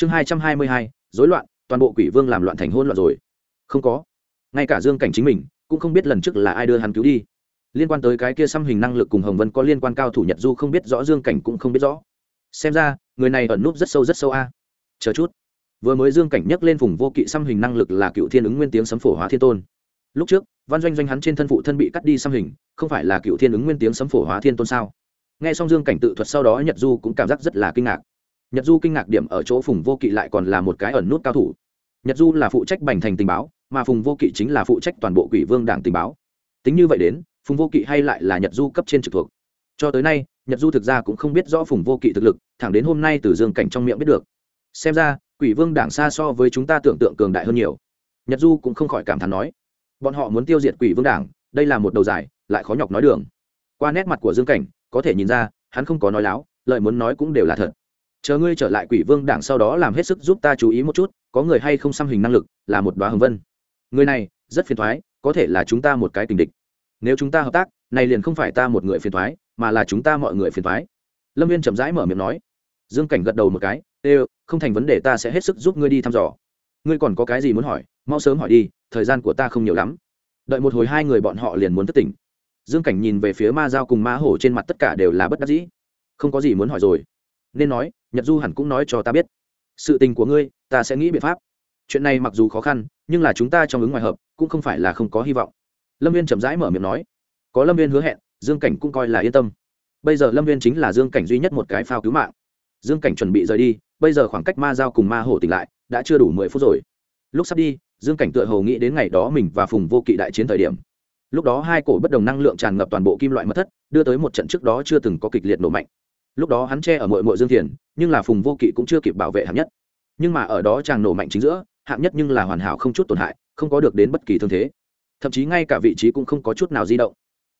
chương hai trăm hai mươi hai dối loạn, toàn bộ quỷ vương làm loạn thành hôn loạn rồi. Không có. Ngay cả dương cảnh chính mình, cũng không biết lần trước là ai đưa hắn cứu đi. Liên quan tới cái kia xăm hình năng lực cùng hồng vân có liên quan cao thủ nhật du không biết rõ, dương cảnh cũng không biết rõ. Xem ra, người này ẩn núp rất sâu rất sâu a. Chờ chút. Vừa mới dương cảnh nhắc lên vùng vô kỵ xăm hình năng lực là cựu thiên ứng nguyên tiếng sấm phổ hóa thiên tôn. Lúc trước, văn doanh doanh hắn trên thân phụ thân bị cắt đi xăm hình, không phải là cựu thiên ứng nguyên tiếng sấm phổ hóa thiên tôn sao? Nghe xong dương cảnh tự thuật sau đó, nhật du cũng cảm giác rất là kinh ngạc nhật du kinh ngạc điểm ở chỗ phùng vô kỵ lại còn là một cái ẩn nút cao thủ. Nhật du là phụ trách bành thành tình báo, mà phùng vô kỵ chính là phụ trách toàn bộ quỷ vương đảng tình báo. Tính như vậy đến, phùng vô kỵ hay lại là nhật du cấp trên trực thuộc. Cho tới nay, nhật du thực ra cũng không biết rõ phùng vô kỵ thực lực, thẳng đến hôm nay từ dương cảnh trong miệng biết được. Xem ra, quỷ vương đảng xa so với chúng ta tưởng tượng cường đại hơn nhiều. Nhật du cũng không khỏi cảm thán nói, bọn họ muốn tiêu diệt quỷ vương đảng, đây là một đầu dài, lại khó nhọc nói đường. Qua nét mặt của dương cảnh, có thể nhìn ra, hắn không có nói láo lợi muốn nói cũng đều là thật chờ ngươi trở lại quỷ vương đảng sau đó làm hết sức giúp ta chú ý một chút, có người hay không xăm hình năng lực, là một đoá hồng vân. Người này, rất phiền thoái, có thể là chúng ta một cái tình địch. Nếu chúng ta hợp tác, này liền không phải ta một người phiền thoái, mà là chúng ta mọi người phiền thoái. Lâm viên chậm rãi mở miệng nói. Dương cảnh gật đầu một cái, ê, không thành vấn đề, ta sẽ hết sức giúp ngươi đi thăm dò. Ngươi còn có cái gì muốn hỏi, mau sớm hỏi đi, thời gian của ta không nhiều lắm. Đợi một hồi hai người bọn họ liền muốn thất tỉnh. Dương cảnh nhìn về phía ma giao cùng ma hổ trên mặt tất cả đều là bất đắc dĩ. Không có gì muốn hỏi rồi. Nên nói nhật du hẳn cũng nói cho ta biết. Sự tình của ngươi, ta sẽ nghĩ biện pháp. Chuyện này mặc dù khó khăn, nhưng là chúng ta trong ứng ngoài hợp, cũng không phải là không có hy vọng. Lâm viên chậm rãi mở miệng nói. Có lâm viên hứa hẹn, dương cảnh cũng coi là yên tâm. Bây giờ lâm viên chính là dương cảnh duy nhất một cái phao cứu mạng. Dương cảnh chuẩn bị rời đi, bây giờ khoảng cách ma giao cùng ma hổ tỉnh lại, đã chưa đủ mười phút rồi. Lúc sắp đi, dương cảnh tựa hồ nghĩ đến ngày đó mình và phùng vô kỵ đại chiến thời điểm. Lúc đó hai cổ bất đồng năng lượng tràn ngập toàn bộ kim loại mất thất, đưa tới một trận trước đó chưa từng có kịch liệt nổ mạnh lúc đó hắn che ở mội mội dương thiền, nhưng là phùng vô kỵ cũng chưa kịp bảo vệ hạng nhất. Nhưng mà ở đó chàng nổ mạnh chính giữa, hạng nhất nhưng là hoàn hảo không chút tổn hại, không có được đến bất kỳ thương thế. Thậm chí ngay cả vị trí cũng không có chút nào di động.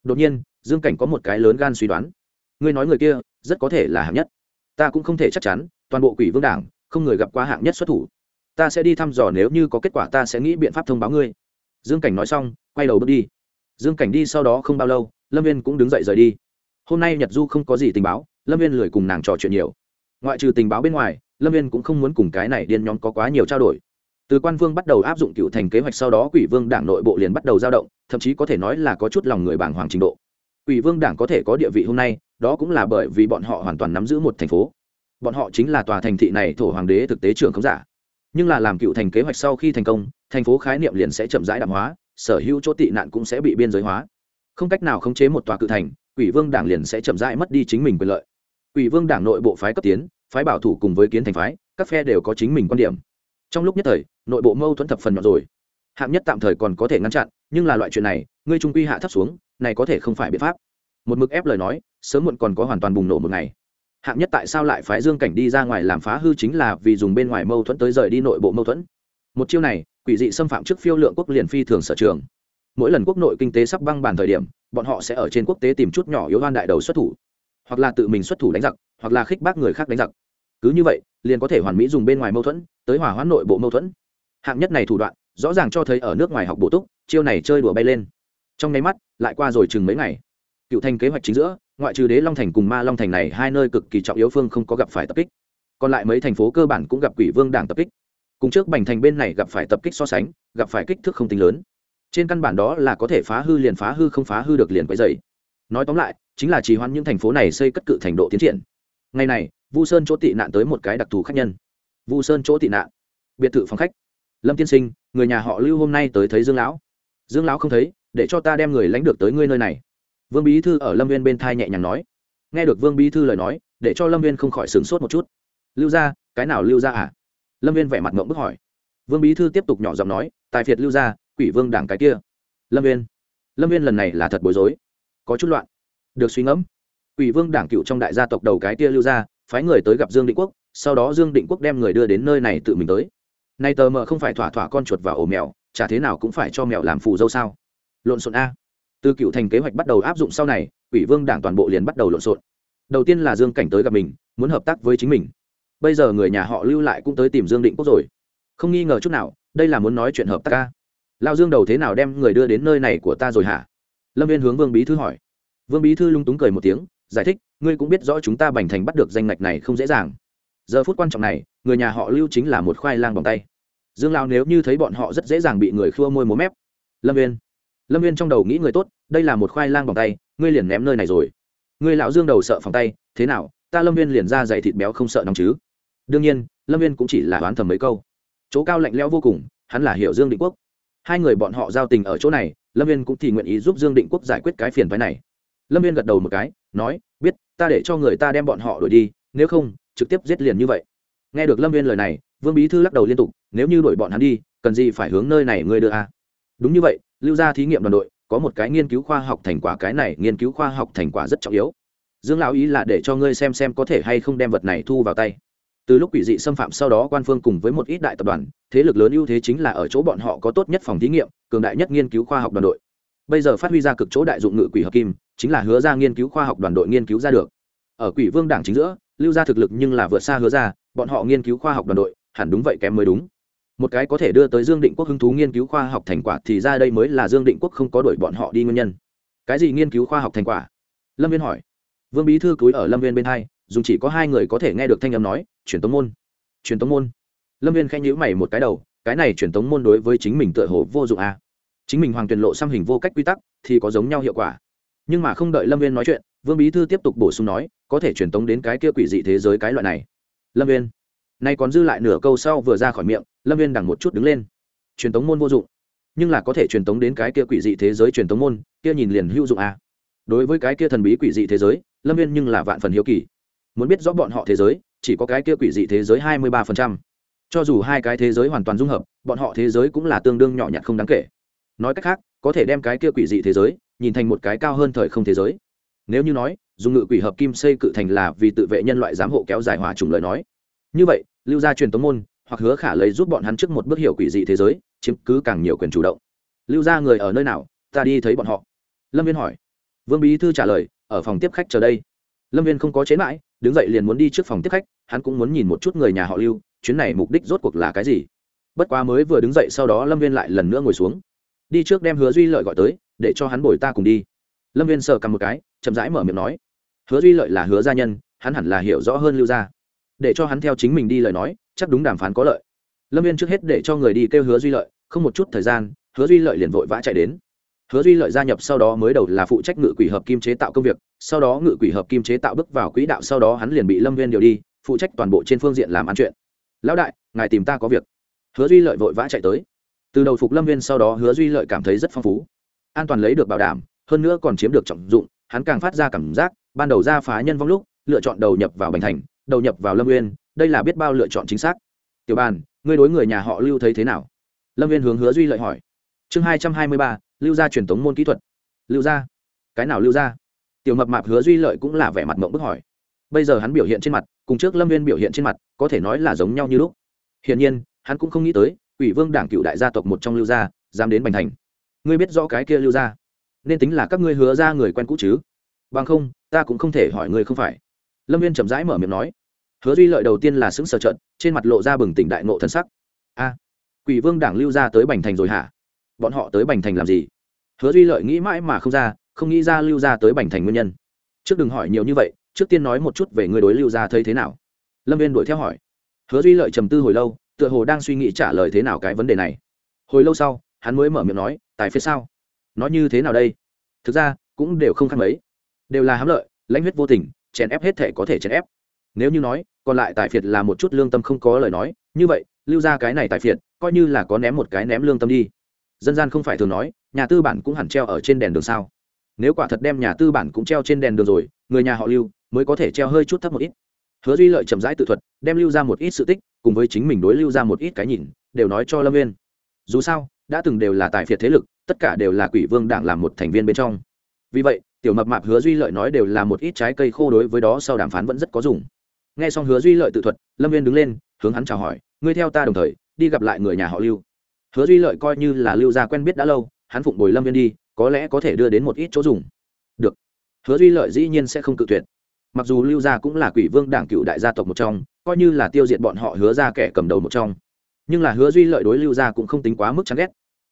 Đột nhiên, dương cảnh có một cái lớn gan suy đoán. Ngươi nói người kia, rất có thể là hạng nhất. Ta cũng không thể chắc chắn, toàn bộ quỷ vương đảng, không người gặp qua hạng nhất xuất thủ. Ta sẽ đi thăm dò nếu như có kết quả ta sẽ nghĩ biện pháp thông báo ngươi. Dương cảnh nói xong, quay đầu bước đi. Dương cảnh đi sau đó không bao lâu, lâm viên cũng đứng dậy rời đi. Hôm nay nhật du không có gì tình báo lâm viên lười cùng nàng trò chuyện nhiều. Ngoại trừ tình báo bên ngoài, lâm viên cũng không muốn cùng cái này điên nhóm có quá nhiều trao đổi. Từ quan vương bắt đầu áp dụng cựu thành kế hoạch sau đó quỷ vương đảng nội bộ liền bắt đầu dao động, thậm chí có thể nói là có chút lòng người bảng hoàng trình độ. Quỷ vương đảng có thể có địa vị hôm nay, đó cũng là bởi vì bọn họ hoàn toàn nắm giữ một thành phố. Bọn họ chính là tòa thành thị này thổ hoàng đế thực tế trưởng không giả. Nhưng là làm cựu thành kế hoạch sau khi thành công, thành phố khái niệm liền sẽ chậm rãi đạm hóa, sở hữu chỗ tị nạn cũng sẽ bị biên giới hóa. Không cách nào khống chế một tòa cự thành, quỷ vương đảng liền sẽ chậm rãi mất đi chính mình quyền lợi quỷ vương đảng nội bộ phái cấp tiến, phái bảo thủ cùng với kiến thành phái, các phe đều có chính mình quan điểm. Trong lúc nhất thời, nội bộ mâu thuẫn thập phần nhỏ rồi. Hạng nhất tạm thời còn có thể ngăn chặn, nhưng là loại chuyện này, ngươi trung quy hạ thấp xuống, này có thể không phải biện pháp. Một mực ép lời nói, sớm muộn còn có hoàn toàn bùng nổ một ngày. Hạng nhất tại sao lại phái dương cảnh đi ra ngoài làm phá hư chính là vì dùng bên ngoài mâu thuẫn tới rời đi nội bộ mâu thuẫn. Một chiêu này, quỷ dị xâm phạm trước phiêu lượng quốc liền phi thường sở trường. Mỗi lần quốc nội kinh tế sắp băng bàn thời điểm, bọn họ sẽ ở trên quốc tế tìm chút nhỏ yếu oan đại đầu xuất thủ hoặc là tự mình xuất thủ đánh giặc, hoặc là khích bác người khác đánh giặc. Cứ như vậy, liền có thể hoàn mỹ dùng bên ngoài mâu thuẫn tới hỏa hoãn nội bộ mâu thuẫn. Hạng nhất này thủ đoạn, rõ ràng cho thấy ở nước ngoài học bổ túc, chiêu này chơi đùa bay lên. Trong nháy mắt, lại qua rồi chừng mấy ngày. Cựu thành kế hoạch chính giữa, ngoại trừ đế long thành cùng ma long thành này, hai nơi cực kỳ trọng yếu phương không có gặp phải tập kích. Còn lại mấy thành phố cơ bản cũng gặp quỷ vương đảng tập kích. Cùng trước bành thành bên này gặp phải tập kích so sánh, gặp phải kích thước không tính lớn. Trên căn bản đó là có thể phá hư liền phá hư, không phá hư được liền quấy dày nói tóm lại chính là trì hoãn những thành phố này xây cất cự thành độ tiến triển. Ngày này, vu sơn chỗ tị nạn tới một cái đặc thù khách nhân. Vu sơn chỗ tị nạn. Biệt thự phòng khách. Lâm tiên sinh, người nhà họ lưu hôm nay tới thấy dương lão. Dương lão không thấy, để cho ta đem người lãnh được tới ngươi nơi này. Vương bí thư ở lâm viên bên thai nhẹ nhàng nói. Nghe được vương bí thư lời nói, để cho lâm viên không khỏi sửng sốt một chút. Lưu ra cái nào lưu ra à? Lâm viên vẻ mặt ngộng bức hỏi. Vương bí thư tiếp tục nhỏ giọng nói, tài phiệt lưu ra quỷ vương đảng cái kia. Lâm viên lâm viên lần này là thật bối rối. Có chút loạn được suy ngẫm. Quỷ vương đảng cựu trong đại gia tộc đầu cái tia lưu ra, phái người tới gặp dương định quốc, sau đó dương định quốc đem người đưa đến nơi này tự mình tới. Nay tờ mờ không phải thỏa thỏa con chuột vào ổ mèo, chả thế nào cũng phải cho mèo làm phù dâu sao? Lộn xộn a. Từ cựu thành kế hoạch bắt đầu áp dụng sau này, quỷ vương đảng toàn bộ liền bắt đầu lộn xộn. Đầu tiên là dương cảnh tới gặp mình, muốn hợp tác với chính mình. Bây giờ người nhà họ lưu lại cũng tới tìm dương định quốc rồi. Không nghi ngờ chút nào, đây là muốn nói chuyện hợp tác ca lao dương đầu thế nào đem người đưa đến nơi này của ta rồi hả? Lâm viên hướng vương bí thư hỏi vương bí thư lung túng cười một tiếng, giải thích, ngươi cũng biết rõ chúng ta bành thành bắt được danh ngạch này không dễ dàng. Giờ phút quan trọng này, người nhà họ lưu chính là một khoai lang bằng tay. Dương lao nếu như thấy bọn họ rất dễ dàng bị người khua môi múa mép. Lâm viên lâm viên trong đầu nghĩ người tốt, đây là một khoai lang bằng tay, ngươi liền ném nơi này rồi. Ngươi lão dương đầu sợ phòng tay, thế nào, ta lâm viên liền ra dày thịt béo không sợ nóng chứ? Đương nhiên, lâm viên cũng chỉ là đoán thầm mấy câu. Chỗ cao lạnh lẽo vô cùng, hắn là hiểu dương định quốc. Hai người bọn họ giao tình ở chỗ này, lâm viên cũng thì nguyện ý giúp dương định quốc giải quyết cái phiền phái này lâm viên gật đầu một cái, nói, biết, ta để cho người ta đem bọn họ đuổi đi, nếu không, trực tiếp giết liền như vậy. Nghe được lâm viên lời này, vương bí thư lắc đầu liên tục, nếu như đuổi bọn hắn đi, cần gì phải hướng nơi này ngươi đưa a? À? đúng như vậy, lưu ra thí nghiệm đoàn đội, có một cái nghiên cứu khoa học thành quả, cái này nghiên cứu khoa học thành quả rất trọng yếu. Dương lão ý là để cho ngươi xem xem có thể hay không đem vật này thu vào tay. Từ lúc quỷ dị xâm phạm sau đó quan phương cùng với một ít đại tập đoàn, thế lực lớn ưu thế chính là ở chỗ bọn họ có tốt nhất phòng thí nghiệm, cường đại nhất nghiên cứu khoa học đoàn đội bây giờ phát huy ra cực chỗ đại dụng ngự quỷ hợp kim, chính là hứa ra nghiên cứu khoa học đoàn đội nghiên cứu ra được. Ở quỷ vương đảng chính giữa, lưu ra thực lực nhưng là vượt xa hứa ra, bọn họ nghiên cứu khoa học đoàn đội, hẳn đúng vậy kém mới đúng. Một cái có thể đưa tới dương định quốc hứng thú nghiên cứu khoa học thành quả thì ra đây mới là dương định quốc không có đuổi bọn họ đi nguyên nhân. Cái gì nghiên cứu khoa học thành quả? Lâm viên hỏi. Vương bí thư cúi ở lâm viên bên hai dùng chỉ có hai người có thể nghe được thanh âm nói, truyền tống môn, truyền tống môn. Lâm viên khanh nhữ mày một cái đầu, cái này truyền tống môn đối với chính mình tựa hồ vô dụng à chính mình hoàng tuyển lộ xăm hình vô cách quy tắc thì có giống nhau hiệu quả. Nhưng mà không đợi lâm viên nói chuyện, vương bí thư tiếp tục bổ sung nói, có thể truyền tống đến cái kia quỷ dị thế giới cái loại này. Lâm viên nay còn dư lại nửa câu sau vừa ra khỏi miệng, lâm viên đằng một chút đứng lên. Truyền tống môn vô dụng. Nhưng là có thể truyền tống đến cái kia quỷ dị thế giới truyền tống môn, kia nhìn liền hữu dụng à. đối với cái kia thần bí quỷ dị thế giới, lâm viên nhưng là vạn phần hiếu kỳ. Muốn biết rõ bọn họ thế giới, chỉ có cái kia quỷ dị thế giới hai mươi ba phần trăm. Cho dù hai cái thế giới hoàn toàn dung hợp, bọn họ thế giới cũng là tương đương nhỏ nhặt không đáng kể nói cách khác, có thể đem cái kia quỷ dị thế giới nhìn thành một cái cao hơn thời không thế giới. Nếu như nói, dùng ngự quỷ hợp kim xây cự thành là vì tự vệ nhân loại giám hộ kéo dài hòa trùng lời nói. Như vậy, lưu gia truyền tống môn hoặc hứa khả lấy giúp bọn hắn trước một bước hiểu quỷ dị thế giới, chiếm cứ càng nhiều quyền chủ động. Lưu gia người ở nơi nào, ta đi thấy bọn họ. Lâm viên hỏi. Vương bí thư trả lời, ở phòng tiếp khách chờ đây. Lâm viên không có chế mãi, đứng dậy liền muốn đi trước phòng tiếp khách, hắn cũng muốn nhìn một chút người nhà họ lưu, chuyến này mục đích rốt cuộc là cái gì. Bất quá mới vừa đứng dậy sau đó lâm viên lại lần nữa ngồi xuống đi trước đem hứa duy lợi gọi tới, để cho hắn bồi ta cùng đi. Lâm viên sờ cầm một cái, chậm rãi mở miệng nói. Hứa duy lợi là hứa gia nhân, hắn hẳn là hiểu rõ hơn lưu gia. Để cho hắn theo chính mình đi lời nói, chắc đúng đàm phán có lợi. Lâm viên trước hết để cho người đi kêu hứa duy lợi, không một chút thời gian, hứa duy lợi liền vội vã chạy đến. Hứa duy lợi gia nhập sau đó mới đầu là phụ trách ngự quỷ hợp kim chế tạo công việc, sau đó ngự quỷ hợp kim chế tạo bước vào quỹ đạo sau đó hắn liền bị lâm viên điều đi, phụ trách toàn bộ trên phương diện làm ăn chuyện. Lão đại, ngài tìm ta có việc. Hứa duy lợi vội vã chạy tới từ đầu phục lâm viên sau đó hứa duy lợi cảm thấy rất phong phú an toàn lấy được bảo đảm hơn nữa còn chiếm được trọng dụng hắn càng phát ra cảm giác ban đầu ra phá nhân vong lúc lựa chọn đầu nhập vào bành thành đầu nhập vào lâm viên đây là biết bao lựa chọn chính xác tiểu bàn ngươi đối người nhà họ lưu thấy thế nào lâm viên hướng hứa duy lợi hỏi chương hai trăm hai mươi ba lưu gia truyền thống môn kỹ thuật lưu gia cái nào lưu gia tiểu mập mạp hứa duy lợi cũng là vẻ mặt mộng bức hỏi bây giờ hắn biểu hiện trên mặt cùng trước lâm viên biểu hiện trên mặt có thể nói là giống nhau như lúc hiển nhiên hắn cũng không nghĩ tới ủy vương đảng cựu đại gia tộc một trong lưu gia, dám đến bành thành. Ngươi biết rõ cái kia lưu gia, nên tính là các ngươi hứa ra người quen cũ chứ? Bằng không, ta cũng không thể hỏi ngươi không phải. Lâm viên chậm rãi mở miệng nói. Hứa duy lợi đầu tiên là xứng sở trận trên mặt lộ ra bừng tỉnh đại nộ thân sắc. A, quỷ vương đảng lưu ra tới bành thành rồi hả? Bọn họ tới bành thành làm gì? Hứa duy lợi nghĩ mãi mà không ra, không nghĩ ra lưu ra tới bành thành nguyên nhân. Trước đừng hỏi nhiều như vậy, trước tiên nói một chút về người đối lưu ra thấy thế nào. Lâm viên đuổi theo hỏi. Hứa duy lợi trầm tư hồi lâu tựa hồ đang suy nghĩ trả lời thế nào cái vấn đề này. Hồi lâu sau, hắn mới mở miệng nói, tài phía sao? Nói như thế nào đây? Thực ra, cũng đều không khác mấy. Đều là hám lợi, lãnh huyết vô tình, chèn ép hết thể có thể chèn ép. Nếu như nói, còn lại tài phiệt là một chút lương tâm không có lời nói, như vậy, lưu ra cái này tài phiệt, coi như là có ném một cái ném lương tâm đi. Dân gian không phải thường nói, nhà tư bản cũng hẳn treo ở trên đèn đường sao? Nếu quả thật đem nhà tư bản cũng treo trên đèn đường rồi, người nhà họ lưu mới có thể treo hơi chút thấp một ít. Hứa duy lợi chậm rãi tự thuật, đem lưu ra một ít sự tích cùng với chính mình đối lưu ra một ít cái nhìn, đều nói cho lâm viên dù sao, đã từng đều là tài phiệt thế lực, tất cả đều là quỷ vương đảng làm một thành viên bên trong. Vì vậy, tiểu mập mạp hứa duy lợi nói đều là một ít trái cây khô đối với đó sau đàm phán vẫn rất có dùng. Nghe xong hứa duy lợi tự thuật, lâm viên đứng lên, hướng hắn chào hỏi, ngươi theo ta đồng thời, đi gặp lại người nhà họ lưu. Hứa duy lợi coi như là lưu gia quen biết đã lâu, hắn phụng bồi lâm viên đi, có lẽ có thể đưa đến một ít chỗ dùng. Được. Hứa duy lợi dĩ nhiên sẽ không cự tuyệt. Mặc dù lưu gia cũng là quỷ vương đảng cựu đại gia tộc một trong coi như là tiêu diệt bọn họ hứa ra kẻ cầm đầu một trong. Nhưng là hứa duy lợi đối lưu gia cũng không tính quá mức chán ghét.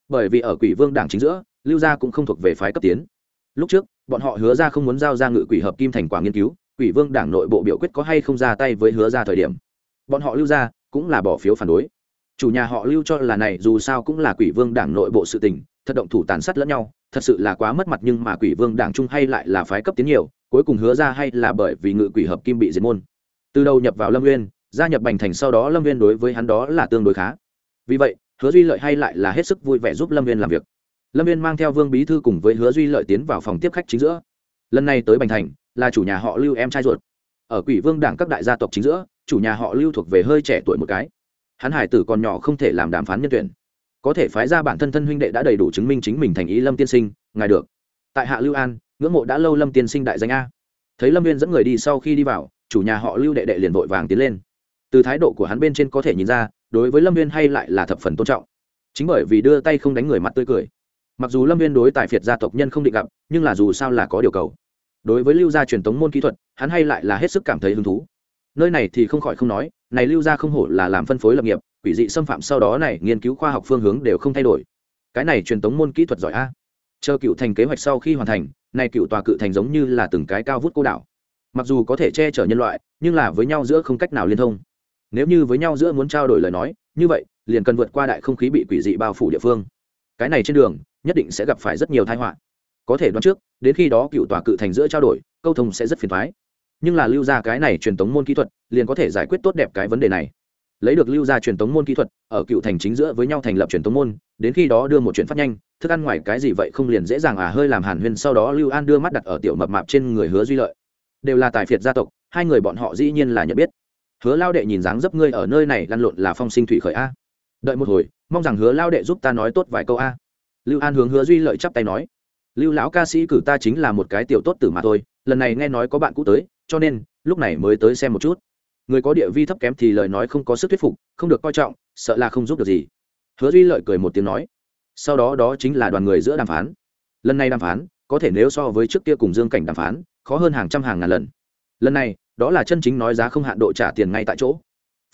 Bởi vì ở quỷ vương đảng chính giữa, lưu gia cũng không thuộc về phái cấp tiến. Lúc trước, bọn họ hứa ra không muốn giao ra ngự quỷ hợp kim thành quả nghiên cứu, quỷ vương đảng nội bộ biểu quyết có hay không ra tay với hứa ra thời điểm. Bọn họ lưu ra cũng là bỏ phiếu phản đối. Chủ nhà họ lưu cho là này dù sao cũng là quỷ vương đảng nội bộ sự tình, thật động thủ tàn sát lẫn nhau, thật sự là quá mất mặt nhưng mà quỷ vương đảng trung hay lại là phái cấp tiến nhiều, cuối cùng hứa ra hay là bởi vì ngự quỷ hợp kim bị diệt môn từ đầu nhập vào lâm nguyên gia nhập bành thành sau đó lâm viên đối với hắn đó là tương đối khá. Vì vậy, hứa duy lợi hay lại là hết sức vui vẻ giúp lâm viên làm việc. Lâm viên mang theo vương bí thư cùng với hứa duy lợi tiến vào phòng tiếp khách chính giữa. Lần này tới bành thành, là chủ nhà họ lưu em trai ruột. Ở quỷ vương đảng các đại gia tộc chính giữa, chủ nhà họ lưu thuộc về hơi trẻ tuổi một cái. Hắn hải tử còn nhỏ không thể làm đàm phán nhân tuyển. Có thể phái ra bản thân thân huynh đệ đã đầy đủ chứng minh chính mình thành ý lâm tiên sinh, ngài được. Tại hạ lưu an, ngưỡng mộ đã lâu lâm tiên sinh đại danh a. Thấy lâm viên dẫn người đi sau khi đi vào chủ nhà họ lưu đệ đệ liền vội vàng tiến lên. Từ thái độ của hắn bên trên có thể nhìn ra, đối với lâm viên hay lại là thập phần tôn trọng. Chính bởi vì đưa tay không đánh người mặt tươi cười. Mặc dù lâm viên đối tài phiệt gia tộc nhân không định gặp, nhưng là dù sao là có điều cầu. Đối với lưu gia truyền thống môn kỹ thuật, hắn hay lại là hết sức cảm thấy hứng thú. Nơi này thì không khỏi không nói, này lưu gia không hổ là làm phân phối lập nghiệp, quỷ dị xâm phạm sau đó này nghiên cứu khoa học phương hướng đều không thay đổi. Cái này truyền thống môn kỹ thuật giỏi a. Chờ cựu thành kế hoạch sau khi hoàn thành, này cựu tòa cự thành giống như là từng cái cao vút cô đảo mặc dù có thể che chở nhân loại, nhưng là với nhau giữa không cách nào liên thông. Nếu như với nhau giữa muốn trao đổi lời nói, như vậy, liền cần vượt qua đại không khí bị quỷ dị bao phủ địa phương. Cái này trên đường, nhất định sẽ gặp phải rất nhiều tai họa. Có thể đoán trước, đến khi đó cựu tòa cự thành giữa trao đổi, câu thông sẽ rất phiền thoái. Nhưng là lưu ra cái này truyền thống môn kỹ thuật, liền có thể giải quyết tốt đẹp cái vấn đề này. Lấy được lưu ra truyền thống môn kỹ thuật, ở cựu thành chính giữa với nhau thành lập truyền thống môn, đến khi đó đưa một chuyện phát nhanh, thức ăn ngoài cái gì vậy không liền dễ dàng à hơi làm hàn huyên sau đó lưu an đưa mắt đặt ở tiểu mập mạp trên người hứa duy lợi đều là tài phiệt gia tộc, hai người bọn họ dĩ nhiên là nhận biết. Hứa lao đệ nhìn dáng dấp ngươi ở nơi này lăn lộn là phong sinh thủy khởi a. Đợi một hồi, mong rằng hứa lao đệ giúp ta nói tốt vài câu a. Lưu an hướng hứa duy lợi chắp tay nói, lưu lão ca sĩ cử ta chính là một cái tiểu tốt tử mà thôi, lần này nghe nói có bạn cũ tới, cho nên lúc này mới tới xem một chút. Người có địa vi thấp kém thì lời nói không có sức thuyết phục, không được coi trọng, sợ là không giúp được gì. Hứa duy lợi cười một tiếng nói, sau đó đó chính là đoàn người giữa đàm phán. Lần này đàm phán có thể nếu so với trước kia cùng dương cảnh đàm phán, khó hơn hàng trăm hàng ngàn lần. Lần này, đó là chân chính nói giá không hạn độ trả tiền ngay tại chỗ.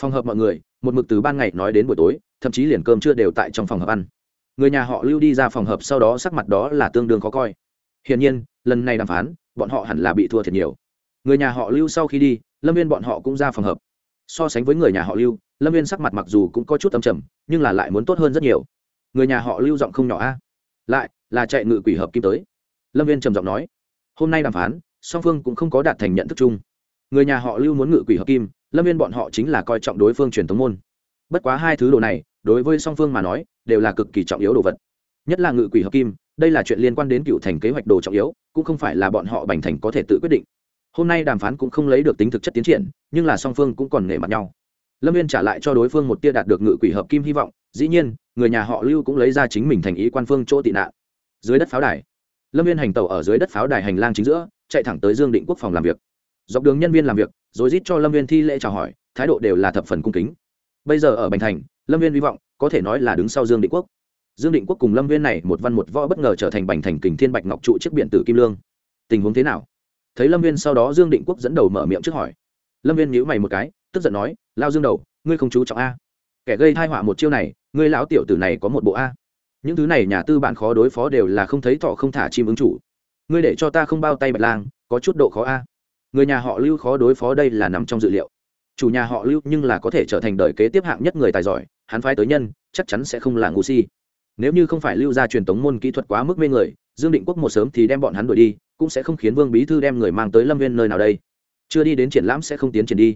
Phòng hợp mọi người, một mực từ ban ngày nói đến buổi tối, thậm chí liền cơm chưa đều tại trong phòng hợp ăn. Người nhà họ lưu đi ra phòng hợp sau đó sắc mặt đó là tương đương khó coi. Hiển nhiên, lần này đàm phán, bọn họ hẳn là bị thua thiệt nhiều. Người nhà họ lưu sau khi đi, lâm viên bọn họ cũng ra phòng hợp so sánh với người nhà họ lưu, lâm viên sắc mặt mặc dù cũng có chút âm trầm, nhưng là lại muốn tốt hơn rất nhiều. Người nhà họ lưu giọng không nhỏ a. Lại là chạy ngự quỷ hợp kim tới lâm viên trầm giọng nói, hôm nay đàm phán, song phương cũng không có đạt thành nhận thức chung. Người nhà họ lưu muốn ngự quỷ hợp kim, lâm viên bọn họ chính là coi trọng đối phương truyền thống môn. Bất quá hai thứ đồ này, đối với song phương mà nói, đều là cực kỳ trọng yếu đồ vật. Nhất là ngự quỷ hợp kim, đây là chuyện liên quan đến cựu thành kế hoạch đồ trọng yếu, cũng không phải là bọn họ bành thành có thể tự quyết định. Hôm nay đàm phán cũng không lấy được tính thực chất tiến triển, nhưng là song phương cũng còn nể mặt nhau. Lâm viên trả lại cho đối phương một tia đạt được ngự quỷ hợp kim hy vọng, dĩ nhiên, người nhà họ lưu cũng lấy ra chính mình thành ý quan phương chỗ tị nạn. Dưới đất pháo đài lâm viên hành tàu ở dưới đất pháo đài hành lang chính giữa, chạy thẳng tới dương định quốc phòng làm việc. Dọc đường nhân viên làm việc rồi rít cho lâm viên thi lễ chào hỏi, thái độ đều là thập phần cung kính. Bây giờ ở bành thành, lâm viên hy vọng có thể nói là đứng sau dương định quốc. Dương định quốc cùng lâm viên này một văn một võ bất ngờ trở thành bành thành kình thiên bạch ngọc trụ trước biện tử kim lương. Tình huống thế nào? Thấy lâm viên sau đó dương định quốc dẫn đầu mở miệng trước hỏi. Lâm viên nhíu mày một cái, tức giận nói, lao dương đầu, ngươi không chú trọng a. Kẻ gây thai họa một chiêu này, ngươi lão tiểu tử này có một bộ a những thứ này nhà tư bản khó đối phó đều là không thấy thọ không thả chim ứng chủ. Ngươi để cho ta không bao tay bạch lang, có chút độ khó a. Người nhà họ lưu khó đối phó đây là nằm trong dự liệu. Chủ nhà họ lưu nhưng là có thể trở thành đời kế tiếp hạng nhất người tài giỏi, hắn phái tới nhân, chắc chắn sẽ không là ngu si. Nếu như không phải lưu ra truyền tống môn kỹ thuật quá mức mê người, dương định quốc một sớm thì đem bọn hắn đuổi đi, cũng sẽ không khiến vương bí thư đem người mang tới lâm viên nơi nào đây. Chưa đi đến triển lãm sẽ không tiến triển đi.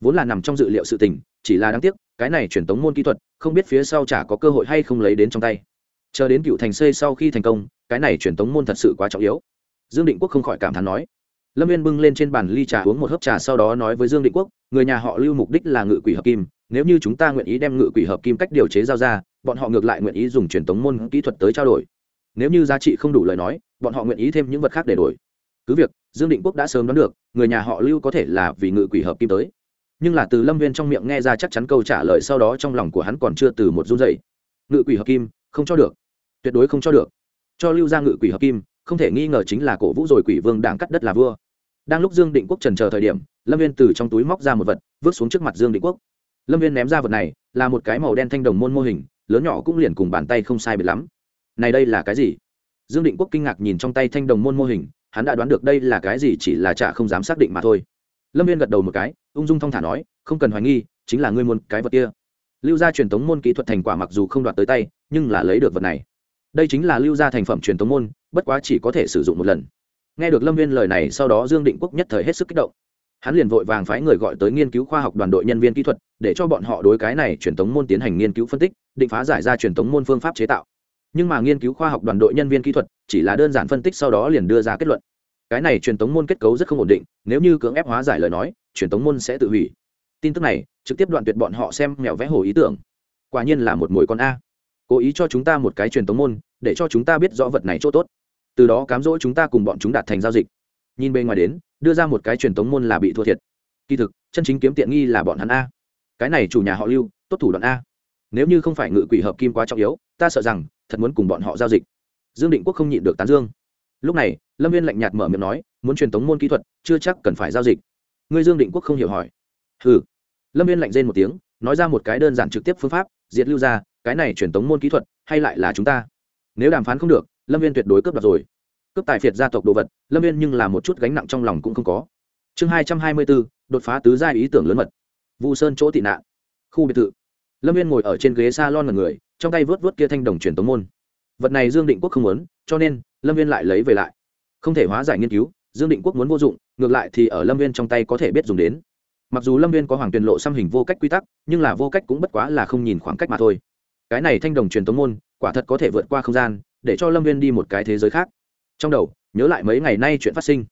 Vốn là nằm trong dự liệu sự tình, chỉ là đáng tiếc, cái này truyền tống môn kỹ thuật, không biết phía sau chả có cơ hội hay không lấy đến trong tay chờ đến cựu thành xây sau khi thành công, cái này truyền tống môn thật sự quá trọng yếu. Dương định quốc không khỏi cảm thán nói. Lâm viên bưng lên trên bàn ly trà uống một hớp trà sau đó nói với dương định quốc, người nhà họ lưu mục đích là ngự quỷ hợp kim, nếu như chúng ta nguyện ý đem ngự quỷ hợp kim cách điều chế giao ra, bọn họ ngược lại nguyện ý dùng truyền tống môn kỹ thuật tới trao đổi. Nếu như giá trị không đủ lời nói, bọn họ nguyện ý thêm những vật khác để đổi. Cứ việc, dương định quốc đã sớm đoán được, người nhà họ lưu có thể là vì ngự quỷ hợp kim tới. Nhưng là từ lâm viên trong miệng nghe ra chắc chắn câu trả lời sau đó trong lòng của hắn còn chưa từ một run dậy ngự quỷ hợp kim, không cho được tuyệt đối không cho được. Cho lưu ra ngự quỷ hợp kim, không thể nghi ngờ chính là cổ vũ rồi quỷ vương đảng cắt đất là vua. Đang lúc dương định quốc trần chờ thời điểm, lâm viên từ trong túi móc ra một vật, vứt xuống trước mặt dương định quốc. Lâm viên ném ra vật này, là một cái màu đen thanh đồng môn mô hình, lớn nhỏ cũng liền cùng bàn tay không sai biệt lắm. Này đây là cái gì? Dương định quốc kinh ngạc nhìn trong tay thanh đồng môn mô hình, hắn đã đoán được đây là cái gì chỉ là chả không dám xác định mà thôi. Lâm viên gật đầu một cái, ung dung thong thả nói, không cần hoài nghi, chính là ngươi muốn cái vật kia. Lưu gia truyền thống môn kỹ thuật thành quả mặc dù không đoạt tới tay, nhưng là lấy được vật này đây chính là lưu gia thành phẩm truyền thống môn, bất quá chỉ có thể sử dụng một lần. Nghe được lâm viên lời này, sau đó dương định quốc nhất thời hết sức kích động. Hắn liền vội vàng phái người gọi tới nghiên cứu khoa học đoàn đội nhân viên kỹ thuật, để cho bọn họ đối cái này truyền thống môn tiến hành nghiên cứu phân tích, định phá giải ra truyền thống môn phương pháp chế tạo. Nhưng mà nghiên cứu khoa học đoàn đội nhân viên kỹ thuật, chỉ là đơn giản phân tích sau đó liền đưa ra kết luận. Cái này truyền thống môn kết cấu rất không ổn định, nếu như cưỡng ép hóa giải lời nói, truyền thống môn sẽ tự hủy. Tin tức này, trực tiếp đoạn tuyệt bọn họ xem mèo vẽ hồ ý tưởng. Quả nhiên là một mồi con a cố ý cho chúng ta một cái truyền tống môn, để cho chúng ta biết rõ vật này chỗ tốt. Từ đó cám dỗ chúng ta cùng bọn chúng đạt thành giao dịch. Nhìn bên ngoài đến, đưa ra một cái truyền tống môn là bị thua thiệt. Kỳ thực, chân chính kiếm tiện nghi là bọn hắn a. Cái này chủ nhà họ lưu, tốt thủ đoạn a. Nếu như không phải ngự quỷ hợp kim quá trọng yếu, ta sợ rằng, thật muốn cùng bọn họ giao dịch. Dương định quốc không nhịn được tán dương. Lúc này, lâm viên lạnh nhạt mở miệng nói, muốn truyền tống môn kỹ thuật, chưa chắc cần phải giao dịch. Ngươi dương định quốc không hiểu hỏi. Ừ lâm viên lạnh rên một tiếng, nói ra một cái đơn giản trực tiếp phương pháp, diệt lưu ra cái này truyền thống môn kỹ thuật hay lại là chúng ta? Nếu đàm phán không được, lâm viên tuyệt đối cướp đoạt rồi. Cướp tài phiệt gia tộc đồ vật, lâm viên nhưng là một chút gánh nặng trong lòng cũng không có. Chương hai trăm hai mươi bốn đột phá tứ gia ý tưởng lớn mật. Vu sơn chỗ tị nạn. Khu biệt thự. Lâm viên ngồi ở trên ghế s a lon mật người, trong tay vớt vớt kia thanh đồng truyền tống môn. Vật này dương định quốc không muốn, cho nên lâm viên lại lấy về lại. Không thể hóa giải nghiên cứu, dương định quốc muốn vô dụng, ngược lại thì ở lâm viên trong tay có thể biết dùng đến. Mặc dù lâm viên có hoàng tuyền lộ xăm hình vô cách quy tắc, nhưng là vô cách cũng bất quá là không nhìn khoảng cách mà thôi cái này thanh đồng truyền tống môn, quả thật có thể vượt qua không gian, để cho lâm viên đi một cái thế giới khác. Trong đầu, nhớ lại mấy ngày nay chuyện phát sinh.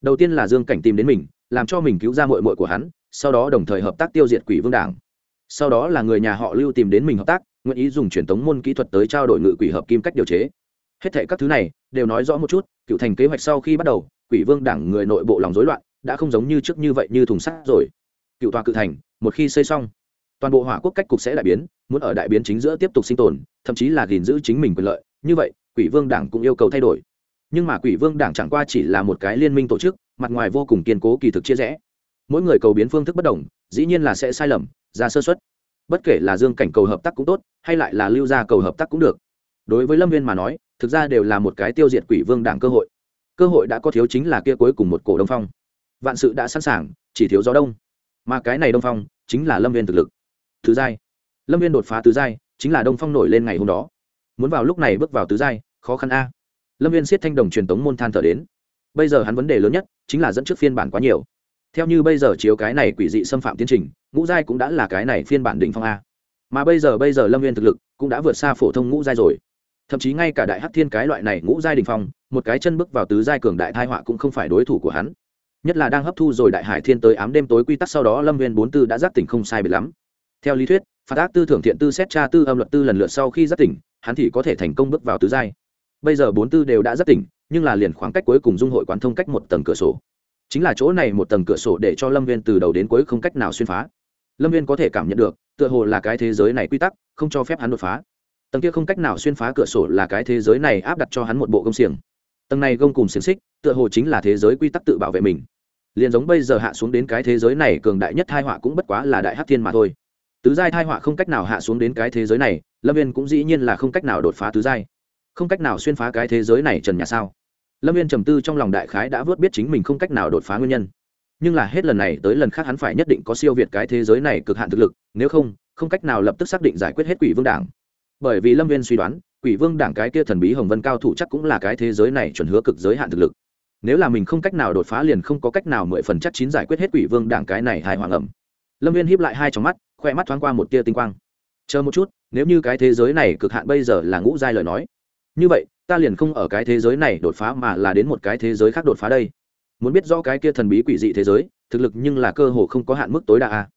Đầu tiên là dương cảnh tìm đến mình, làm cho mình cứu ra mội mội của hắn, sau đó đồng thời hợp tác tiêu diệt quỷ vương đảng. Sau đó là người nhà họ lưu tìm đến mình hợp tác, nguyện ý dùng truyền tống môn kỹ thuật tới trao đổi ngự quỷ hợp kim cách điều chế. Hết thệ các thứ này đều nói rõ một chút, cựu thành kế hoạch sau khi bắt đầu, quỷ vương đảng người nội bộ lòng rối loạn, đã không giống như trước như vậy như thùng sắt rồi. Cựu tòa cự thành, một khi xây xong toàn bộ hỏa quốc cách cục sẽ đại biến, muốn ở đại biến chính giữa tiếp tục sinh tồn, thậm chí là gìn giữ chính mình quyền lợi. Như vậy, quỷ vương đảng cũng yêu cầu thay đổi. Nhưng mà quỷ vương đảng chẳng qua chỉ là một cái liên minh tổ chức, mặt ngoài vô cùng kiên cố kỳ thực chia rẽ. Mỗi người cầu biến phương thức bất đồng, dĩ nhiên là sẽ sai lầm, ra sơ xuất bất kể là dương cảnh cầu hợp tác cũng tốt, hay lại là lưu gia cầu hợp tác cũng được. Đối với lâm viên mà nói, thực ra đều là một cái tiêu diệt quỷ vương đảng cơ hội. Cơ hội đã có thiếu chính là kia cuối cùng một cổ đông phong. Vạn sự đã sẵn sàng, chỉ thiếu gió đông. Mà cái này đông phong, chính là lâm viên thực lực thứ giai. Lâm viên đột phá tứ giai, chính là đông phong nổi lên ngày hôm đó. Muốn vào lúc này bước vào tứ giai, khó khăn a. Lâm viên siết thanh đồng truyền tống môn than thở đến. Bây giờ hắn vấn đề lớn nhất chính là dẫn trước phiên bản quá nhiều. Theo như bây giờ chiếu cái này quỷ dị xâm phạm tiến trình, ngũ giai cũng đã là cái này phiên bản đỉnh phong a. Mà bây giờ bây giờ lâm viên thực lực cũng đã vượt xa phổ thông ngũ giai rồi. Thậm chí ngay cả đại hắc thiên cái loại này ngũ giai đỉnh phong, một cái chân bước vào tứ giai cường đại thai họa cũng không phải đối thủ của hắn. Nhất là đang hấp thu rồi đại hải thiên tới ám đêm tối quy tắc sau đó lâm viên bốn tư đã giác tỉnh không sai biệt lắm theo lý thuyết, phạt ác tư thưởng thiện tư xét tra tư âm luật tư lần lượt sau khi giác tỉnh, hắn thì có thể thành công bước vào tứ giai. Bây giờ bốn tư đều đã giác tỉnh, nhưng là liền khoảng cách cuối cùng dung hội quán thông cách một tầng cửa sổ. Chính là chỗ này một tầng cửa sổ để cho lâm viên từ đầu đến cuối không cách nào xuyên phá. Lâm viên có thể cảm nhận được, tựa hồ là cái thế giới này quy tắc, không cho phép hắn đột phá. Tầng kia không cách nào xuyên phá cửa sổ là cái thế giới này áp đặt cho hắn một bộ công xiềng. Tầng này gông cùng xiềng xích, tựa hồ chính là thế giới quy tắc tự bảo vệ mình. Liền giống bây giờ hạ xuống đến cái thế giới này cường đại nhất thai họa cũng bất quá là đại hát thiên mà thôi tứ giai thai họa không cách nào hạ xuống đến cái thế giới này, lâm viên cũng dĩ nhiên là không cách nào đột phá tứ giai. Không cách nào xuyên phá cái thế giới này trần nhà sao? Lâm viên trầm tư trong lòng đại khái đã vớt biết chính mình không cách nào đột phá nguyên nhân. Nhưng là hết lần này tới lần khác hắn phải nhất định có siêu việt cái thế giới này cực hạn thực lực, nếu không không cách nào lập tức xác định giải quyết hết quỷ vương đảng. Bởi vì lâm viên suy đoán, quỷ vương đảng cái kia thần bí hồng vân cao thủ chắc cũng là cái thế giới này chuẩn hứa cực giới hạn thực lực. Nếu là mình không cách nào đột phá liền không có cách nào mười phần chắc chín giải quyết hết quỷ vương đảng cái này hài hoàng ẩm. Lâm viên hiếp lại hai trong mắt khoe mắt thoáng qua một tia tinh quang. Chờ một chút, nếu như cái thế giới này cực hạn bây giờ là ngũ giai lời nói, như vậy, ta liền không ở cái thế giới này đột phá mà là đến một cái thế giới khác đột phá đây. Muốn biết rõ cái kia thần bí quỷ dị thế giới, thực lực nhưng là cơ hồ không có hạn mức tối đa a.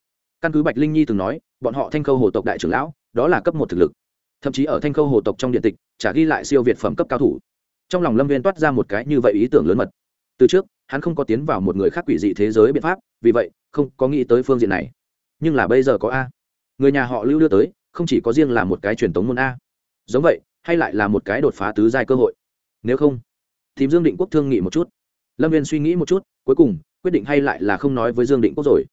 Căn cứ bạch linh nhi từng nói, bọn họ thanh khâu hồ tộc đại trưởng lão, đó là cấp một thực lực. Thậm chí ở thanh khâu hồ tộc trong điện tịch, chả ghi lại siêu việt phẩm cấp cao thủ. Trong lòng lâm viên toát ra một cái như vậy ý tưởng lớn mật. Từ trước, hắn không có tiến vào một người khác quỷ dị thế giới biện pháp, vì vậy, không có nghĩ tới phương diện này nhưng là bây giờ có a. Người nhà họ lưu đưa tới, không chỉ có riêng là một cái truyền thống môn a. Giống vậy, hay lại là một cái đột phá tứ giai cơ hội. Nếu không thì dương định quốc thương nghị một chút. Lâm viên suy nghĩ một chút, cuối cùng, quyết định hay lại là không nói với dương định quốc rồi.